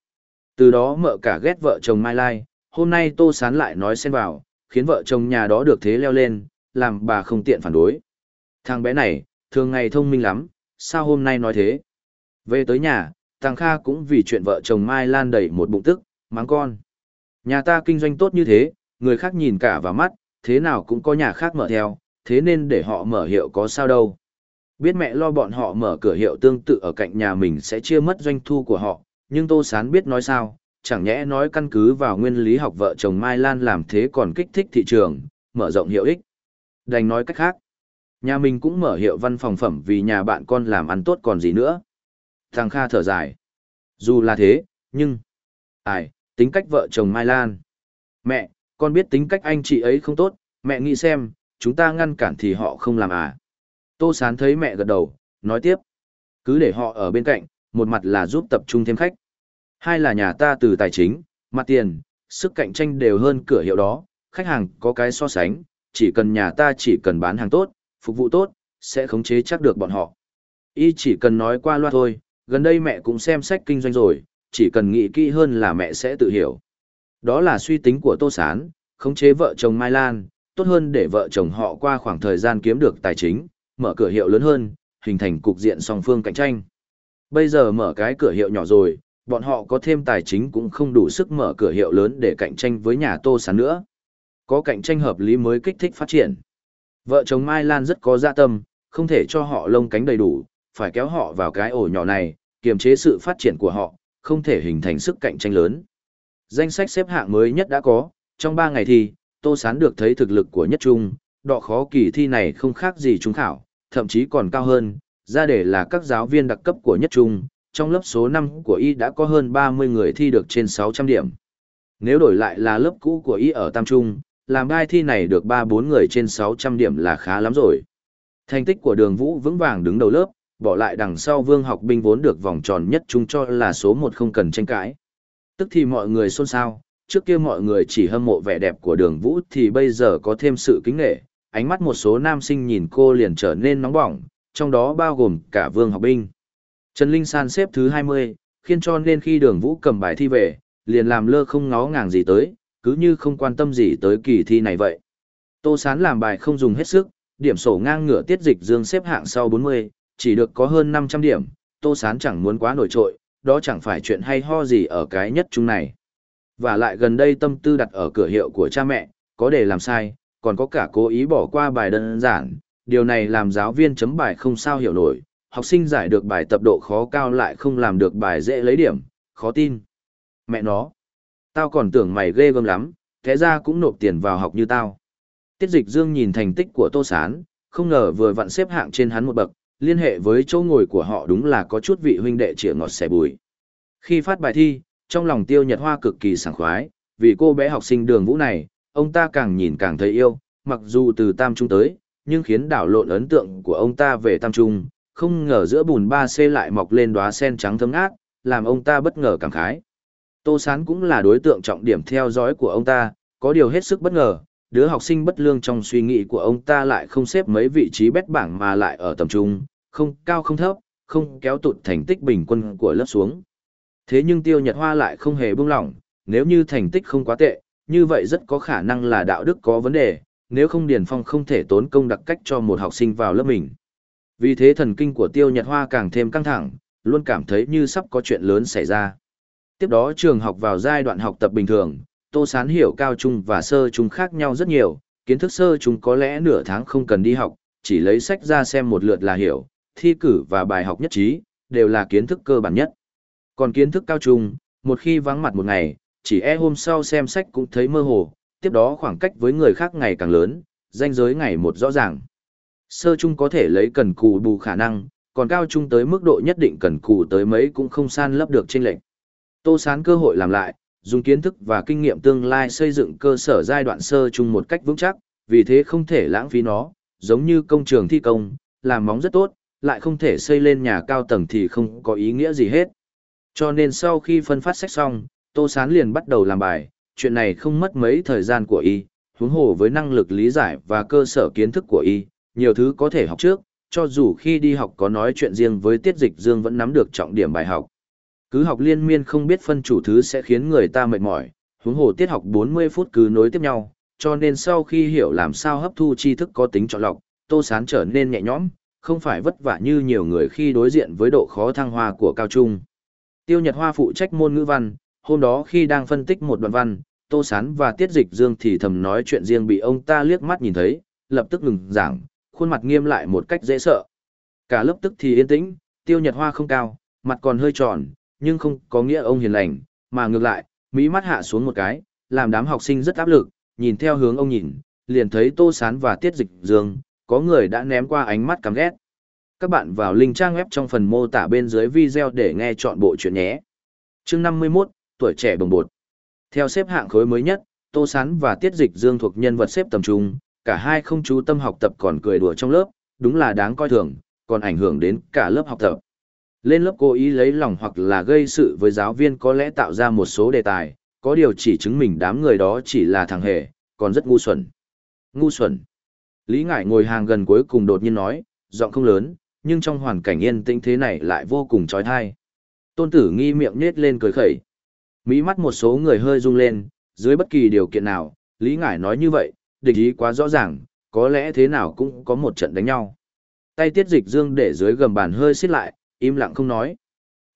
Speaker 1: Từ đó mợ cả ghét vợ chồng Mai Lai, hôm nay Tô Sán lại nói xen vào, khiến vợ chồng nhà đó được thế leo lên, làm bà không tiện phản đối. Thằng bé này, thường ngày thông minh lắm, sao hôm nay nói thế? Về tới nhà, Tàng Kha cũng vì chuyện vợ chồng Mai Lan đầy một bụng tức, mắng con. Nhà ta kinh doanh tốt như thế, người khác nhìn cả vào mắt, thế nào cũng có nhà khác mở theo, thế nên để họ mở hiệu có sao đâu. Biết mẹ lo bọn họ mở cửa hiệu tương tự ở cạnh nhà mình sẽ chia mất doanh thu của họ, nhưng Tô Sán biết nói sao, chẳng nhẽ nói căn cứ vào nguyên lý học vợ chồng Mai Lan làm thế còn kích thích thị trường, mở rộng hiệu ích. Đành nói cách khác. Nhà mình cũng mở hiệu văn phòng phẩm vì nhà bạn con làm ăn tốt còn gì nữa. Thằng Kha thở dài. Dù là thế, nhưng... Ai, tính cách vợ chồng Mai Lan. Mẹ, con biết tính cách anh chị ấy không tốt, mẹ nghĩ xem, chúng ta ngăn cản thì họ không làm à. Tô Sán thấy mẹ gật đầu, nói tiếp. Cứ để họ ở bên cạnh, một mặt là giúp tập trung thêm khách. Hai là nhà ta từ tài chính, mặt tiền, sức cạnh tranh đều hơn cửa hiệu đó, khách hàng có cái so sánh, chỉ cần nhà ta chỉ cần bán hàng tốt, phục vụ tốt, sẽ khống chế chắc được bọn họ. Y chỉ cần nói qua loa thôi, gần đây mẹ cũng xem sách kinh doanh rồi, chỉ cần nghĩ kỹ hơn là mẹ sẽ tự hiểu. Đó là suy tính của Tô Sán, khống chế vợ chồng Mai Lan, tốt hơn để vợ chồng họ qua khoảng thời gian kiếm được tài chính, mở cửa hiệu lớn hơn, hình thành cục diện song phương cạnh tranh. Bây giờ mở cái cửa hiệu nhỏ rồi, bọn họ có thêm tài chính cũng không đủ sức mở cửa hiệu lớn để cạnh tranh với nhà Tô Sán nữa. Có cạnh tranh hợp lý mới kích thích phát triển. Vợ chồng Mai Lan rất có dạ tâm, không thể cho họ lông cánh đầy đủ, phải kéo họ vào cái ổ nhỏ này, kiềm chế sự phát triển của họ, không thể hình thành sức cạnh tranh lớn. Danh sách xếp hạng mới nhất đã có, trong 3 ngày thì Tô Sán được thấy thực lực của nhất trung, đọ khó kỳ thi này không khác gì trung khảo, thậm chí còn cao hơn, ra để là các giáo viên đặc cấp của nhất trung, trong lớp số 5 của y đã có hơn 30 người thi được trên 600 điểm. Nếu đổi lại là lớp cũ của y ở Tam Trung, làm đai thi này được 3-4 người trên 600 điểm là khá lắm rồi. Thành tích của đường vũ vững vàng đứng đầu lớp, bỏ lại đằng sau vương học binh vốn được vòng tròn nhất trung cho là số 1 không cần tranh cãi. Tức thì mọi người xôn xao, trước kia mọi người chỉ hâm mộ vẻ đẹp của đường vũ thì bây giờ có thêm sự kính nghệ, ánh mắt một số nam sinh nhìn cô liền trở nên nóng bỏng, trong đó bao gồm cả vương học binh. Trần Linh San xếp thứ 20, khiến cho nên khi đường vũ cầm bài thi về, liền làm lơ không ngó ngàng gì tới, cứ như không quan tâm gì tới kỳ thi này vậy. Tô Sán làm bài không dùng hết sức, điểm sổ ngang ngửa tiết dịch dương xếp hạng sau 40, chỉ được có hơn 500 điểm, Tô Sán chẳng muốn quá nổi trội, đó chẳng phải chuyện hay ho gì ở cái nhất chung này. Và lại gần đây tâm tư đặt ở cửa hiệu của cha mẹ, có để làm sai, còn có cả cố ý bỏ qua bài đơn giản, điều này làm giáo viên chấm bài không sao hiểu nổi, học sinh giải được bài tập độ khó cao lại không làm được bài dễ lấy điểm, khó tin. Mẹ nó, tao còn tưởng mày ghê gớm lắm, thế ra cũng nộp tiền vào học như tao. Tiết dịch dương nhìn thành tích của Tô Sán, không ngờ vừa vặn xếp hạng trên hắn một bậc, liên hệ với chỗ ngồi của họ đúng là có chút vị huynh đệ chĩa ngọt xẻ bùi. Khi phát bài thi, trong lòng tiêu nhật hoa cực kỳ sảng khoái, vì cô bé học sinh đường vũ này, ông ta càng nhìn càng thấy yêu, mặc dù từ tam trung tới, nhưng khiến đảo lộn ấn tượng của ông ta về tam trung, không ngờ giữa bùn ba c lại mọc lên đóa sen trắng thấm ác làm ông ta bất ngờ cảm khái. Tô Sán cũng là đối tượng trọng điểm theo dõi của ông ta, có điều hết sức bất ngờ, đứa học sinh bất lương trong suy nghĩ của ông ta lại không xếp mấy vị trí bét bảng mà lại ở tầm trung, không cao không thấp, không kéo tụt thành tích bình quân của lớp xuống. Thế nhưng Tiêu Nhật Hoa lại không hề buông lỏng, nếu như thành tích không quá tệ, như vậy rất có khả năng là đạo đức có vấn đề, nếu không Điền Phong không thể tốn công đặc cách cho một học sinh vào lớp mình. Vì thế thần kinh của Tiêu Nhật Hoa càng thêm căng thẳng, luôn cảm thấy như sắp có chuyện lớn xảy ra. Tiếp đó trường học vào giai đoạn học tập bình thường, Tô Sán hiểu cao trung và sơ trung khác nhau rất nhiều, kiến thức sơ trung có lẽ nửa tháng không cần đi học, chỉ lấy sách ra xem một lượt là hiểu, thi cử và bài học nhất trí, đều là kiến thức cơ bản nhất. Còn kiến thức cao trung, một khi vắng mặt một ngày, chỉ e hôm sau xem sách cũng thấy mơ hồ, tiếp đó khoảng cách với người khác ngày càng lớn, danh giới ngày một rõ ràng. Sơ trung có thể lấy cần cù bù khả năng, còn cao trung tới mức độ nhất định cần cù tới mấy cũng không san lấp được trên lệnh. Tô sán cơ hội làm lại, dùng kiến thức và kinh nghiệm tương lai xây dựng cơ sở giai đoạn sơ trung một cách vững chắc, vì thế không thể lãng phí nó, giống như công trường thi công, làm móng rất tốt, lại không thể xây lên nhà cao tầng thì không có ý nghĩa gì hết. Cho nên sau khi phân phát sách xong, Tô Sán liền bắt đầu làm bài, chuyện này không mất mấy thời gian của y, huống hồ với năng lực lý giải và cơ sở kiến thức của y, nhiều thứ có thể học trước, cho dù khi đi học có nói chuyện riêng với tiết dịch dương vẫn nắm được trọng điểm bài học. Cứ học liên miên không biết phân chủ thứ sẽ khiến người ta mệt mỏi, huống hồ tiết học 40 phút cứ nối tiếp nhau, cho nên sau khi hiểu làm sao hấp thu tri thức có tính chọn lọc, Tô Sán trở nên nhẹ nhõm, không phải vất vả như nhiều người khi đối diện với độ khó thăng hoa của cao trung. Tiêu Nhật Hoa phụ trách môn ngữ văn, hôm đó khi đang phân tích một đoạn văn, Tô Sán và Tiết Dịch Dương thì thầm nói chuyện riêng bị ông ta liếc mắt nhìn thấy, lập tức ngừng giảng, khuôn mặt nghiêm lại một cách dễ sợ. Cả lớp tức thì yên tĩnh, Tiêu Nhật Hoa không cao, mặt còn hơi tròn, nhưng không có nghĩa ông hiền lành, mà ngược lại, mỹ mắt hạ xuống một cái, làm đám học sinh rất áp lực, nhìn theo hướng ông nhìn, liền thấy Tô Sán và Tiết Dịch Dương, có người đã ném qua ánh mắt căm ghét. Các bạn vào link trang web trong phần mô tả bên dưới video để nghe chọn bộ chuyện nhé. Chương 51, tuổi trẻ bồng bột. Theo xếp hạng khối mới nhất, Tô Sán và Tiết Dịch Dương thuộc nhân vật xếp tầm trung, cả hai không chú tâm học tập còn cười đùa trong lớp, đúng là đáng coi thường, còn ảnh hưởng đến cả lớp học tập. Lên lớp cố ý lấy lòng hoặc là gây sự với giáo viên có lẽ tạo ra một số đề tài, có điều chỉ chứng minh đám người đó chỉ là thằng hề, còn rất ngu xuẩn. Ngu xuẩn. Lý Ngải ngồi hàng gần cuối cùng đột nhiên nói, giọng không lớn, nhưng trong hoàn cảnh yên tĩnh thế này lại vô cùng trói thai. Tôn tử nghi miệng nết lên cười khẩy. Mỹ mắt một số người hơi rung lên, dưới bất kỳ điều kiện nào, Lý Ngải nói như vậy, địch ý quá rõ ràng, có lẽ thế nào cũng có một trận đánh nhau. Tay tiết dịch dương để dưới gầm bàn hơi xiết lại, im lặng không nói.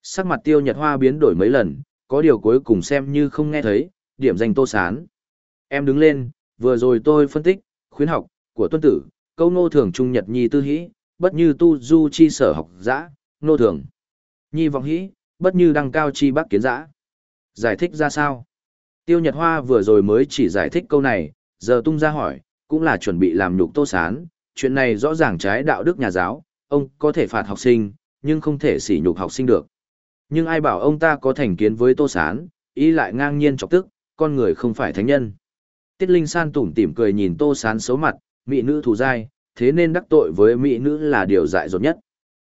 Speaker 1: Sắc mặt tiêu nhật hoa biến đổi mấy lần, có điều cuối cùng xem như không nghe thấy, điểm danh tô sán. Em đứng lên, vừa rồi tôi phân tích, khuyến học, của tuân tử, câu nô thường trung nhật nhi tư hĩ, bất như tu du chi sở học giã, nô thường. Nhi vọng hĩ, bất như đăng cao chi bác kiến giã. Giải thích ra sao? Tiêu Nhật Hoa vừa rồi mới chỉ giải thích câu này, giờ tung ra hỏi, cũng là chuẩn bị làm nhục tô sán, chuyện này rõ ràng trái đạo đức nhà giáo, ông có thể phạt học sinh, nhưng không thể sỉ nhục học sinh được. Nhưng ai bảo ông ta có thành kiến với tô sán, ý lại ngang nhiên chọc tức, con người không phải thánh nhân. Tiết Linh San tủm tỉm cười nhìn tô sán xấu mặt, mỹ nữ thù dai, thế nên đắc tội với mỹ nữ là điều dại dột nhất.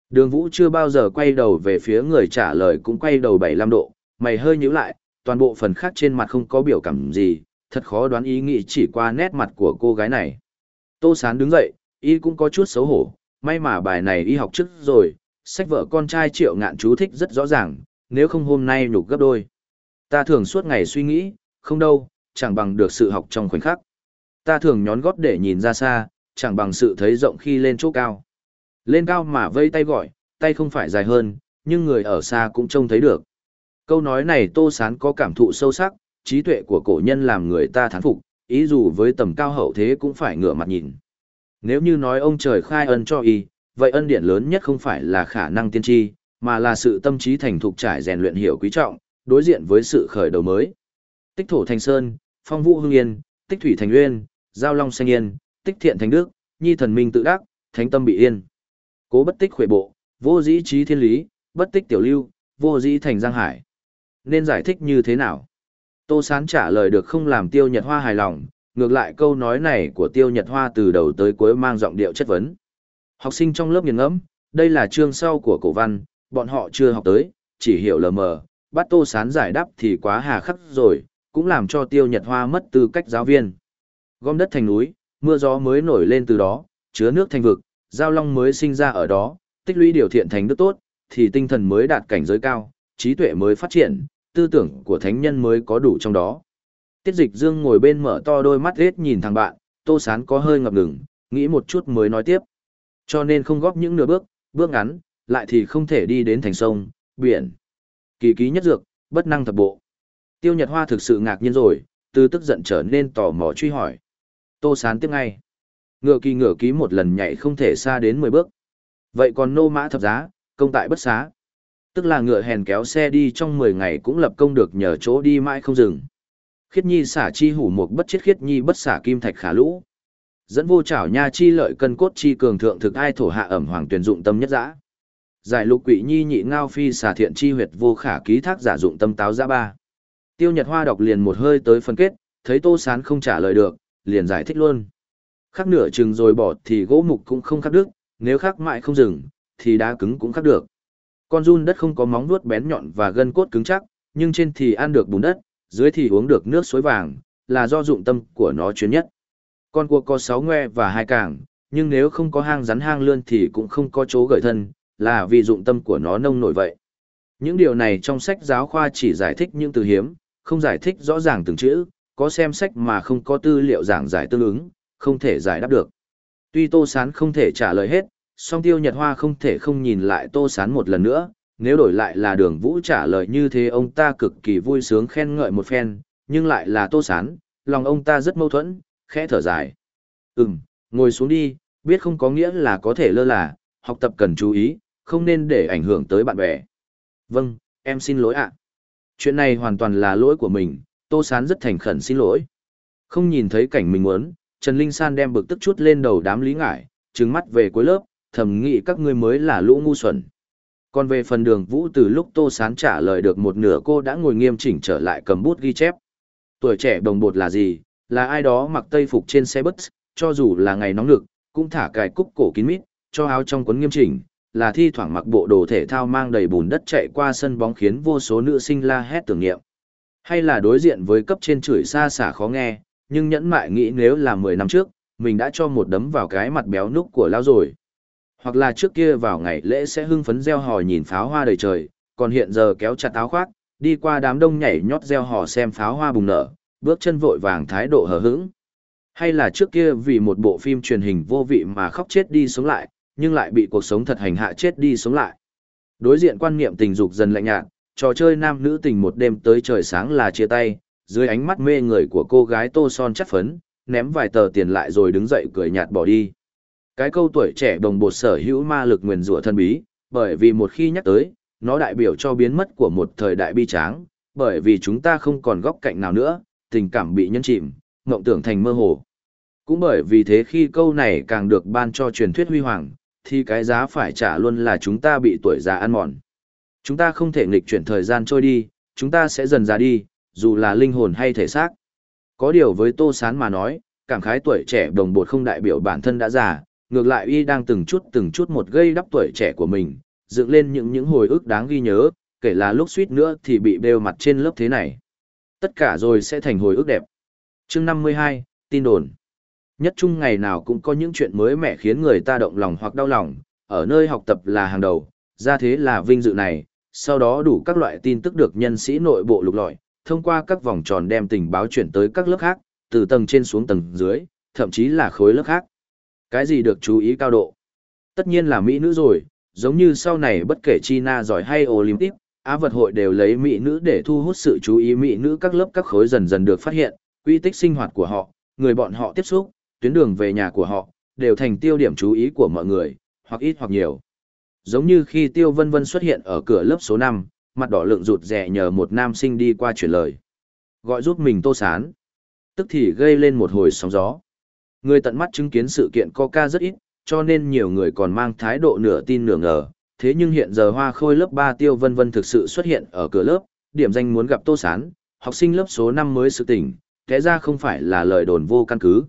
Speaker 1: Đường Vũ chưa bao giờ quay đầu về phía người trả lời cũng quay đầu 75 độ, mày hơi nhíu lại, toàn bộ phần khác trên mặt không có biểu cảm gì, thật khó đoán ý nghĩ chỉ qua nét mặt của cô gái này. Tô Sán đứng dậy, y cũng có chút xấu hổ, may mà bài này y học trước rồi, sách vợ con trai triệu ngạn chú thích rất rõ ràng, nếu không hôm nay nhục gấp đôi. Ta thường suốt ngày suy nghĩ, không đâu, chẳng bằng được sự học trong khoảnh khắc. Ta thường nhón gót để nhìn ra xa, chẳng bằng sự thấy rộng khi lên chỗ cao. Lên cao mà vây tay gọi, tay không phải dài hơn, nhưng người ở xa cũng trông thấy được. Câu nói này Tô Sán có cảm thụ sâu sắc, trí tuệ của cổ nhân làm người ta thán phục, ý dù với tầm cao hậu thế cũng phải ngửa mặt nhìn. Nếu như nói ông trời khai ân cho y, vậy ân điển lớn nhất không phải là khả năng tiên tri, mà là sự tâm trí thành thục trải rèn luyện hiểu quý trọng, đối diện với sự khởi đầu mới. Tích thổ thành sơn, phong vũ hương yên, tích thủy thành uyên, giao long xanh yên, tích thiện thành đức, nhi thần minh tự đắc, thánh tâm bị yên. Cố bất tích khuệ bộ, vô dĩ trí thiên lý, bất tích tiểu lưu, vô dĩ thành giang hải. Nên giải thích như thế nào? Tô Sán trả lời được không làm Tiêu Nhật Hoa hài lòng, ngược lại câu nói này của Tiêu Nhật Hoa từ đầu tới cuối mang giọng điệu chất vấn. Học sinh trong lớp nghiền ngẫm, đây là chương sau của cổ văn, bọn họ chưa học tới, chỉ hiểu lờ mờ, bắt Tô Sán giải đáp thì quá hà khắc rồi, cũng làm cho Tiêu Nhật Hoa mất tư cách giáo viên. Gom đất thành núi, mưa gió mới nổi lên từ đó, chứa nước thành vực, giao long mới sinh ra ở đó, tích lũy điều thiện thành đức tốt, thì tinh thần mới đạt cảnh giới cao, trí tuệ mới phát triển, tư tưởng của thánh nhân mới có đủ trong đó. Tiết dịch dương ngồi bên mở to đôi mắt rết nhìn thằng bạn, tô sán có hơi ngập ngừng, nghĩ một chút mới nói tiếp. Cho nên không góp những nửa bước, bước ngắn, lại thì không thể đi đến thành sông, biển. Kỳ ký nhất dược, bất năng thập bộ. Tiêu Nhật Hoa thực sự ngạc nhiên rồi, từ tức giận trở nên tò mò truy hỏi. Tô sán tiếp ngay. Ngựa kỳ ngựa ký một lần nhảy không thể xa đến 10 bước. Vậy còn nô mã thập giá, công tại bất xá. Tức là ngựa hèn kéo xe đi trong 10 ngày cũng lập công được nhờ chỗ đi mãi không dừng. Khiết nhi xả chi hủ mục bất chết khiết nhi bất xả kim thạch khả lũ. Dẫn vô trảo nha chi lợi cân cốt chi cường thượng thực ai thổ hạ ẩm hoàng tuyển dụng tâm nhất dã. Giải lục quỷ nhi nhị ngao phi xả thiện chi huyệt vô khả ký thác giả dụng tâm táo giã ba. Tiêu Nhật Hoa đọc liền một hơi tới phân kết, thấy Tô Sán không trả lời được, liền giải thích luôn. Khắc nửa chừng rồi bỏ thì gỗ mục cũng không khắc được, nếu khắc mãi không dừng, thì đá cứng cũng khắc được. Con run đất không có móng vuốt bén nhọn và gân cốt cứng chắc, nhưng trên thì ăn được bùn đất, dưới thì uống được nước suối vàng, là do dụng tâm của nó chuyên nhất. Con cua có 6 ngoe và hai càng, nhưng nếu không có hang rắn hang lươn thì cũng không có chỗ gửi thân, là vì dụng tâm của nó nông nổi vậy. Những điều này trong sách giáo khoa chỉ giải thích những từ hiếm, không giải thích rõ ràng từng chữ, có xem sách mà không có tư liệu giảng giải tương ứng, không thể giải đáp được. Tuy Tô Sán không thể trả lời hết, song Tiêu Nhật Hoa không thể không nhìn lại Tô Sán một lần nữa, nếu đổi lại là đường Vũ trả lời như thế ông ta cực kỳ vui sướng khen ngợi một phen, nhưng lại là Tô Sán, lòng ông ta rất mâu thuẫn, khẽ thở dài. Ừm, ngồi xuống đi, biết không có nghĩa là có thể lơ là, học tập cần chú ý, không nên để ảnh hưởng tới bạn bè. Vâng, em xin lỗi ạ. Chuyện này hoàn toàn là lỗi của mình, Tô Sán rất thành khẩn xin lỗi. Không nhìn thấy cảnh mình muốn, Trần Linh San đem bực tức chút lên đầu đám lý ngải, trừng mắt về cuối lớp, thầm nghĩ các ngươi mới là lũ ngu xuẩn. Còn về phần đường vũ từ lúc Tô Sán trả lời được một nửa cô đã ngồi nghiêm chỉnh trở lại cầm bút ghi chép. Tuổi trẻ đồng bột là gì? Là ai đó mặc tây phục trên xe bus, cho dù là ngày nóng lực, cũng thả cài cúc cổ kín mít, cho áo trong quấn nghiêm chỉnh, là thi thoảng mặc bộ đồ thể thao mang đầy bùn đất chạy qua sân bóng khiến vô số nữ sinh la hét tưởng niệm. Hay là đối diện với cấp trên chửi xa xả khó nghe, nhưng nhẫn mại nghĩ nếu là 10 năm trước, mình đã cho một đấm vào cái mặt béo núc của lão rồi. Hoặc là trước kia vào ngày lễ sẽ hưng phấn gieo hò nhìn pháo hoa đầy trời, còn hiện giờ kéo chặt áo khoác, đi qua đám đông nhảy nhót gieo hò xem pháo hoa bùng nở, bước chân vội vàng thái độ hờ hững. Hay là trước kia vì một bộ phim truyền hình vô vị mà khóc chết đi sống lại, nhưng lại bị cuộc sống thật hành hạ chết đi sống lại. Đối diện quan niệm tình dục dần lạnh nhạt, trò chơi nam nữ tình một đêm tới trời sáng là chia tay, dưới ánh mắt mê người của cô gái tô son chất phấn, ném vài tờ tiền lại rồi đứng dậy cười nhạt bỏ đi. Cái câu tuổi trẻ đồng bột sở hữu ma lực nguyền rủa thân bí, bởi vì một khi nhắc tới, nó đại biểu cho biến mất của một thời đại bi tráng, bởi vì chúng ta không còn góc cạnh nào nữa, tình cảm bị nhân chìm, mộng tưởng thành mơ hồ. Cũng bởi vì thế khi câu này càng được ban cho truyền thuyết huy hoàng, thì cái giá phải trả luôn là chúng ta bị tuổi già ăn mòn. Chúng ta không thể nghịch chuyển thời gian trôi đi, chúng ta sẽ dần già đi, dù là linh hồn hay thể xác. Có điều với Tô Sán mà nói, cảm khái tuổi trẻ đồng bột không đại biểu bản thân đã già, ngược lại y đang từng chút từng chút một gây đắp tuổi trẻ của mình, dựng lên những những hồi ức đáng ghi nhớ, kể là lúc suýt nữa thì bị bêu mặt trên lớp thế này. Tất cả rồi sẽ thành hồi ức đẹp. chương 52, tin đồn. Nhất chung ngày nào cũng có những chuyện mới mẻ khiến người ta động lòng hoặc đau lòng, ở nơi học tập là hàng đầu, ra thế là vinh dự này, sau đó đủ các loại tin tức được nhân sĩ nội bộ lục lọi, thông qua các vòng tròn đem tình báo chuyển tới các lớp khác, từ tầng trên xuống tầng dưới, thậm chí là khối lớp khác. Cái gì được chú ý cao độ? Tất nhiên là Mỹ nữ rồi, giống như sau này bất kể China giỏi hay Olympic, Á vật hội đều lấy Mỹ nữ để thu hút sự chú ý Mỹ nữ các lớp các khối dần dần được phát hiện, quy tích sinh hoạt của họ, người bọn họ tiếp xúc, tuyến đường về nhà của họ, đều thành tiêu điểm chú ý của mọi người, hoặc ít hoặc nhiều. Giống như khi Tiêu Vân Vân xuất hiện ở cửa lớp số 5, mặt đỏ lượng rụt rè nhờ một nam sinh đi qua chuyển lời. Gọi giúp mình tô sán. Tức thì gây lên một hồi sóng gió. Người tận mắt chứng kiến sự kiện Coca rất ít, cho nên nhiều người còn mang thái độ nửa tin nửa ngờ. Thế nhưng hiện giờ hoa khôi lớp 3 Tiêu Vân Vân thực sự xuất hiện ở cửa lớp, điểm danh muốn gặp tô sán, học sinh lớp số 5 mới sự tỉnh, thế ra không phải là lời đồn vô căn cứ.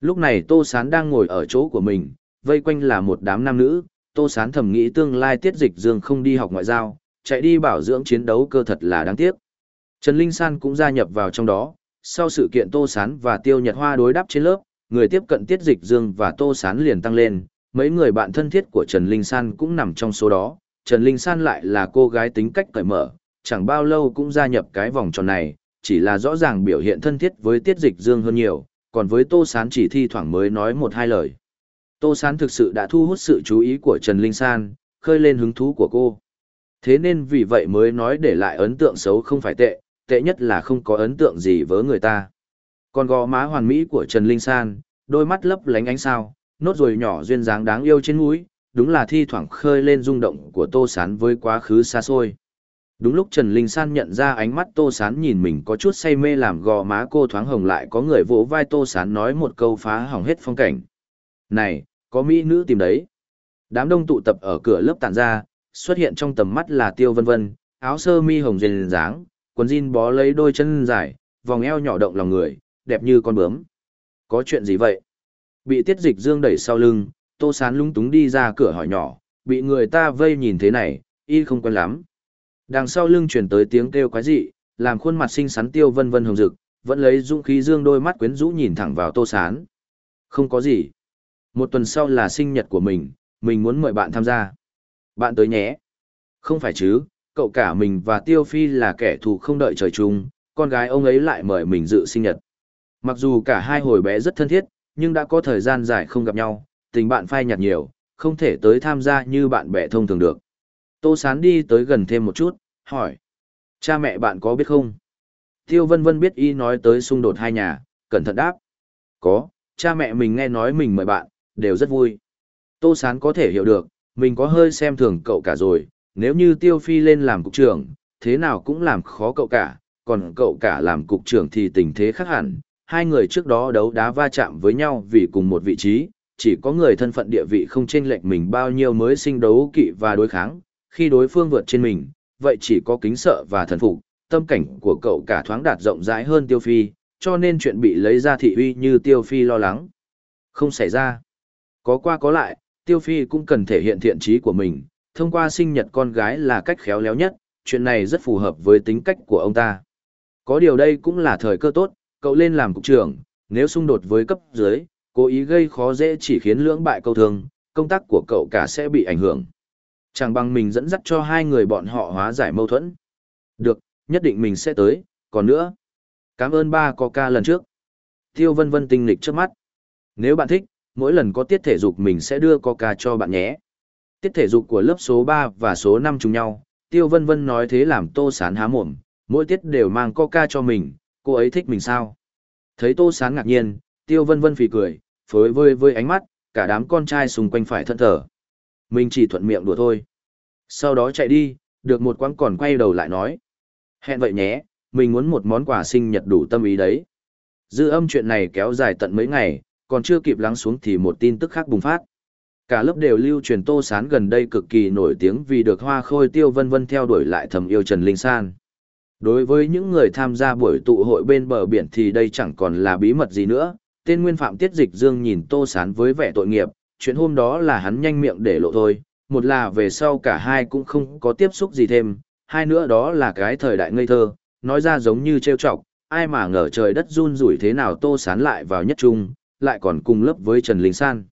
Speaker 1: Lúc này Tô Sán đang ngồi ở chỗ của mình, vây quanh là một đám nam nữ, Tô Sán thầm nghĩ tương lai tiết dịch dương không đi học ngoại giao, chạy đi bảo dưỡng chiến đấu cơ thật là đáng tiếc. Trần Linh San cũng gia nhập vào trong đó, sau sự kiện Tô Sán và Tiêu Nhật Hoa đối đáp trên lớp, người tiếp cận tiết dịch dương và Tô Sán liền tăng lên, mấy người bạn thân thiết của Trần Linh San cũng nằm trong số đó, Trần Linh San lại là cô gái tính cách cởi mở, chẳng bao lâu cũng gia nhập cái vòng tròn này, chỉ là rõ ràng biểu hiện thân thiết với tiết dịch dương hơn nhiều, còn với Tô Sán chỉ thi thoảng mới nói một hai lời. Tô Sán thực sự đã thu hút sự chú ý của Trần Linh San, khơi lên hứng thú của cô. Thế nên vì vậy mới nói để lại ấn tượng xấu không phải tệ, tệ nhất là không có ấn tượng gì với người ta. Còn gò má hoàn mỹ của Trần Linh San, đôi mắt lấp lánh ánh sao, nốt ruồi nhỏ duyên dáng đáng yêu trên mũi, đúng là thi thoảng khơi lên rung động của Tô Sán với quá khứ xa xôi. Đúng lúc Trần Linh San nhận ra ánh mắt Tô Sán nhìn mình có chút say mê làm gò má cô thoáng hồng lại có người vỗ vai Tô Sán nói một câu phá hỏng hết phong cảnh. Này, có mỹ nữ tìm đấy. Đám đông tụ tập ở cửa lớp tản ra, xuất hiện trong tầm mắt là Tiêu Vân Vân, áo sơ mi hồng dền dáng, quần jean bó lấy đôi chân dài, vòng eo nhỏ động lòng người, đẹp như con bướm. Có chuyện gì vậy? Bị tiết dịch dương đẩy sau lưng, Tô Sán lung túng đi ra cửa hỏi nhỏ, bị người ta vây nhìn thế này, y không quen lắm. Đằng sau lưng truyền tới tiếng kêu quái dị, làm khuôn mặt xinh xắn tiêu vân vân hồng rực, vẫn lấy dũng khí dương đôi mắt quyến rũ nhìn thẳng vào Tô Sán. Không có gì. Một tuần sau là sinh nhật của mình, mình muốn mời bạn tham gia. Bạn tới nhé. Không phải chứ, cậu cả mình và Tiêu Phi là kẻ thù không đợi trời chung, con gái ông ấy lại mời mình dự sinh nhật. Mặc dù cả hai hồi bé rất thân thiết, nhưng đã có thời gian dài không gặp nhau, tình bạn phai nhạt nhiều, không thể tới tham gia như bạn bè thông thường được. Tô Sán đi tới gần thêm một chút, hỏi. Cha mẹ bạn có biết không? Tiêu Vân Vân biết y nói tới xung đột hai nhà, cẩn thận đáp. Có, cha mẹ mình nghe nói mình mời bạn, đều rất vui. Tô Sán có thể hiểu được, mình có hơi xem thường cậu cả rồi, nếu như Tiêu Phi lên làm cục trưởng, thế nào cũng làm khó cậu cả, còn cậu cả làm cục trưởng thì tình thế khác hẳn. Hai người trước đó đấu đá va chạm với nhau vì cùng một vị trí, chỉ có người thân phận địa vị không chênh lệch mình bao nhiêu mới sinh đấu kỵ và đối kháng, khi đối phương vượt trên mình, vậy chỉ có kính sợ và thần phục, tâm cảnh của cậu cả thoáng đạt rộng rãi hơn Tiêu Phi, cho nên chuyện bị lấy ra thị uy như Tiêu Phi lo lắng. Không xảy ra. Có qua có lại, Tiêu Phi cũng cần thể hiện thiện trí của mình, thông qua sinh nhật con gái là cách khéo léo nhất, chuyện này rất phù hợp với tính cách của ông ta. Có điều đây cũng là thời cơ tốt, cậu lên làm cục trưởng, nếu xung đột với cấp dưới, cố ý gây khó dễ chỉ khiến lưỡng bại câu thương, công tác của cậu cả sẽ bị ảnh hưởng. Chẳng bằng mình dẫn dắt cho hai người bọn họ hóa giải mâu thuẫn. Được, nhất định mình sẽ tới, còn nữa. Cảm ơn ba Coca lần trước. Tiêu vân vân tinh lịch trước mắt. Nếu bạn thích, mỗi lần có tiết thể dục mình sẽ đưa Coca cho bạn nhé. Tiết thể dục của lớp số 3 và số 5 trùng nhau, Tiêu Vân Vân nói thế làm Tô Sán há mồm, mỗi tiết đều mang Coca cho mình, cô ấy thích mình sao? Thấy Tô Sán ngạc nhiên, Tiêu Vân Vân phì cười, phối vơi với ánh mắt, cả đám con trai xung quanh phải thân thở. Mình chỉ thuận miệng đùa thôi. Sau đó chạy đi, được một quãng còn quay đầu lại nói. Hẹn vậy nhé, mình muốn một món quà sinh nhật đủ tâm ý đấy. Dư âm chuyện này kéo dài tận mấy ngày, còn chưa kịp lắng xuống thì một tin tức khác bùng phát. Cả lớp đều lưu truyền Tô Sán gần đây cực kỳ nổi tiếng vì được Hoa Khôi Tiêu Vân Vân theo đuổi lại thầm yêu Trần Linh San. Đối với những người tham gia buổi tụ hội bên bờ biển thì đây chẳng còn là bí mật gì nữa. Tên nguyên phạm Tiết Dịch Dương nhìn Tô Sán với vẻ tội nghiệp, chuyện hôm đó là hắn nhanh miệng để lộ thôi. Một là về sau cả hai cũng không có tiếp xúc gì thêm, hai nữa đó là cái thời đại ngây thơ, nói ra giống như trêu chọc, ai mà ngờ trời đất run rủi thế nào Tô Sán lại vào nhất trung, lại còn cùng lớp với Trần Linh San.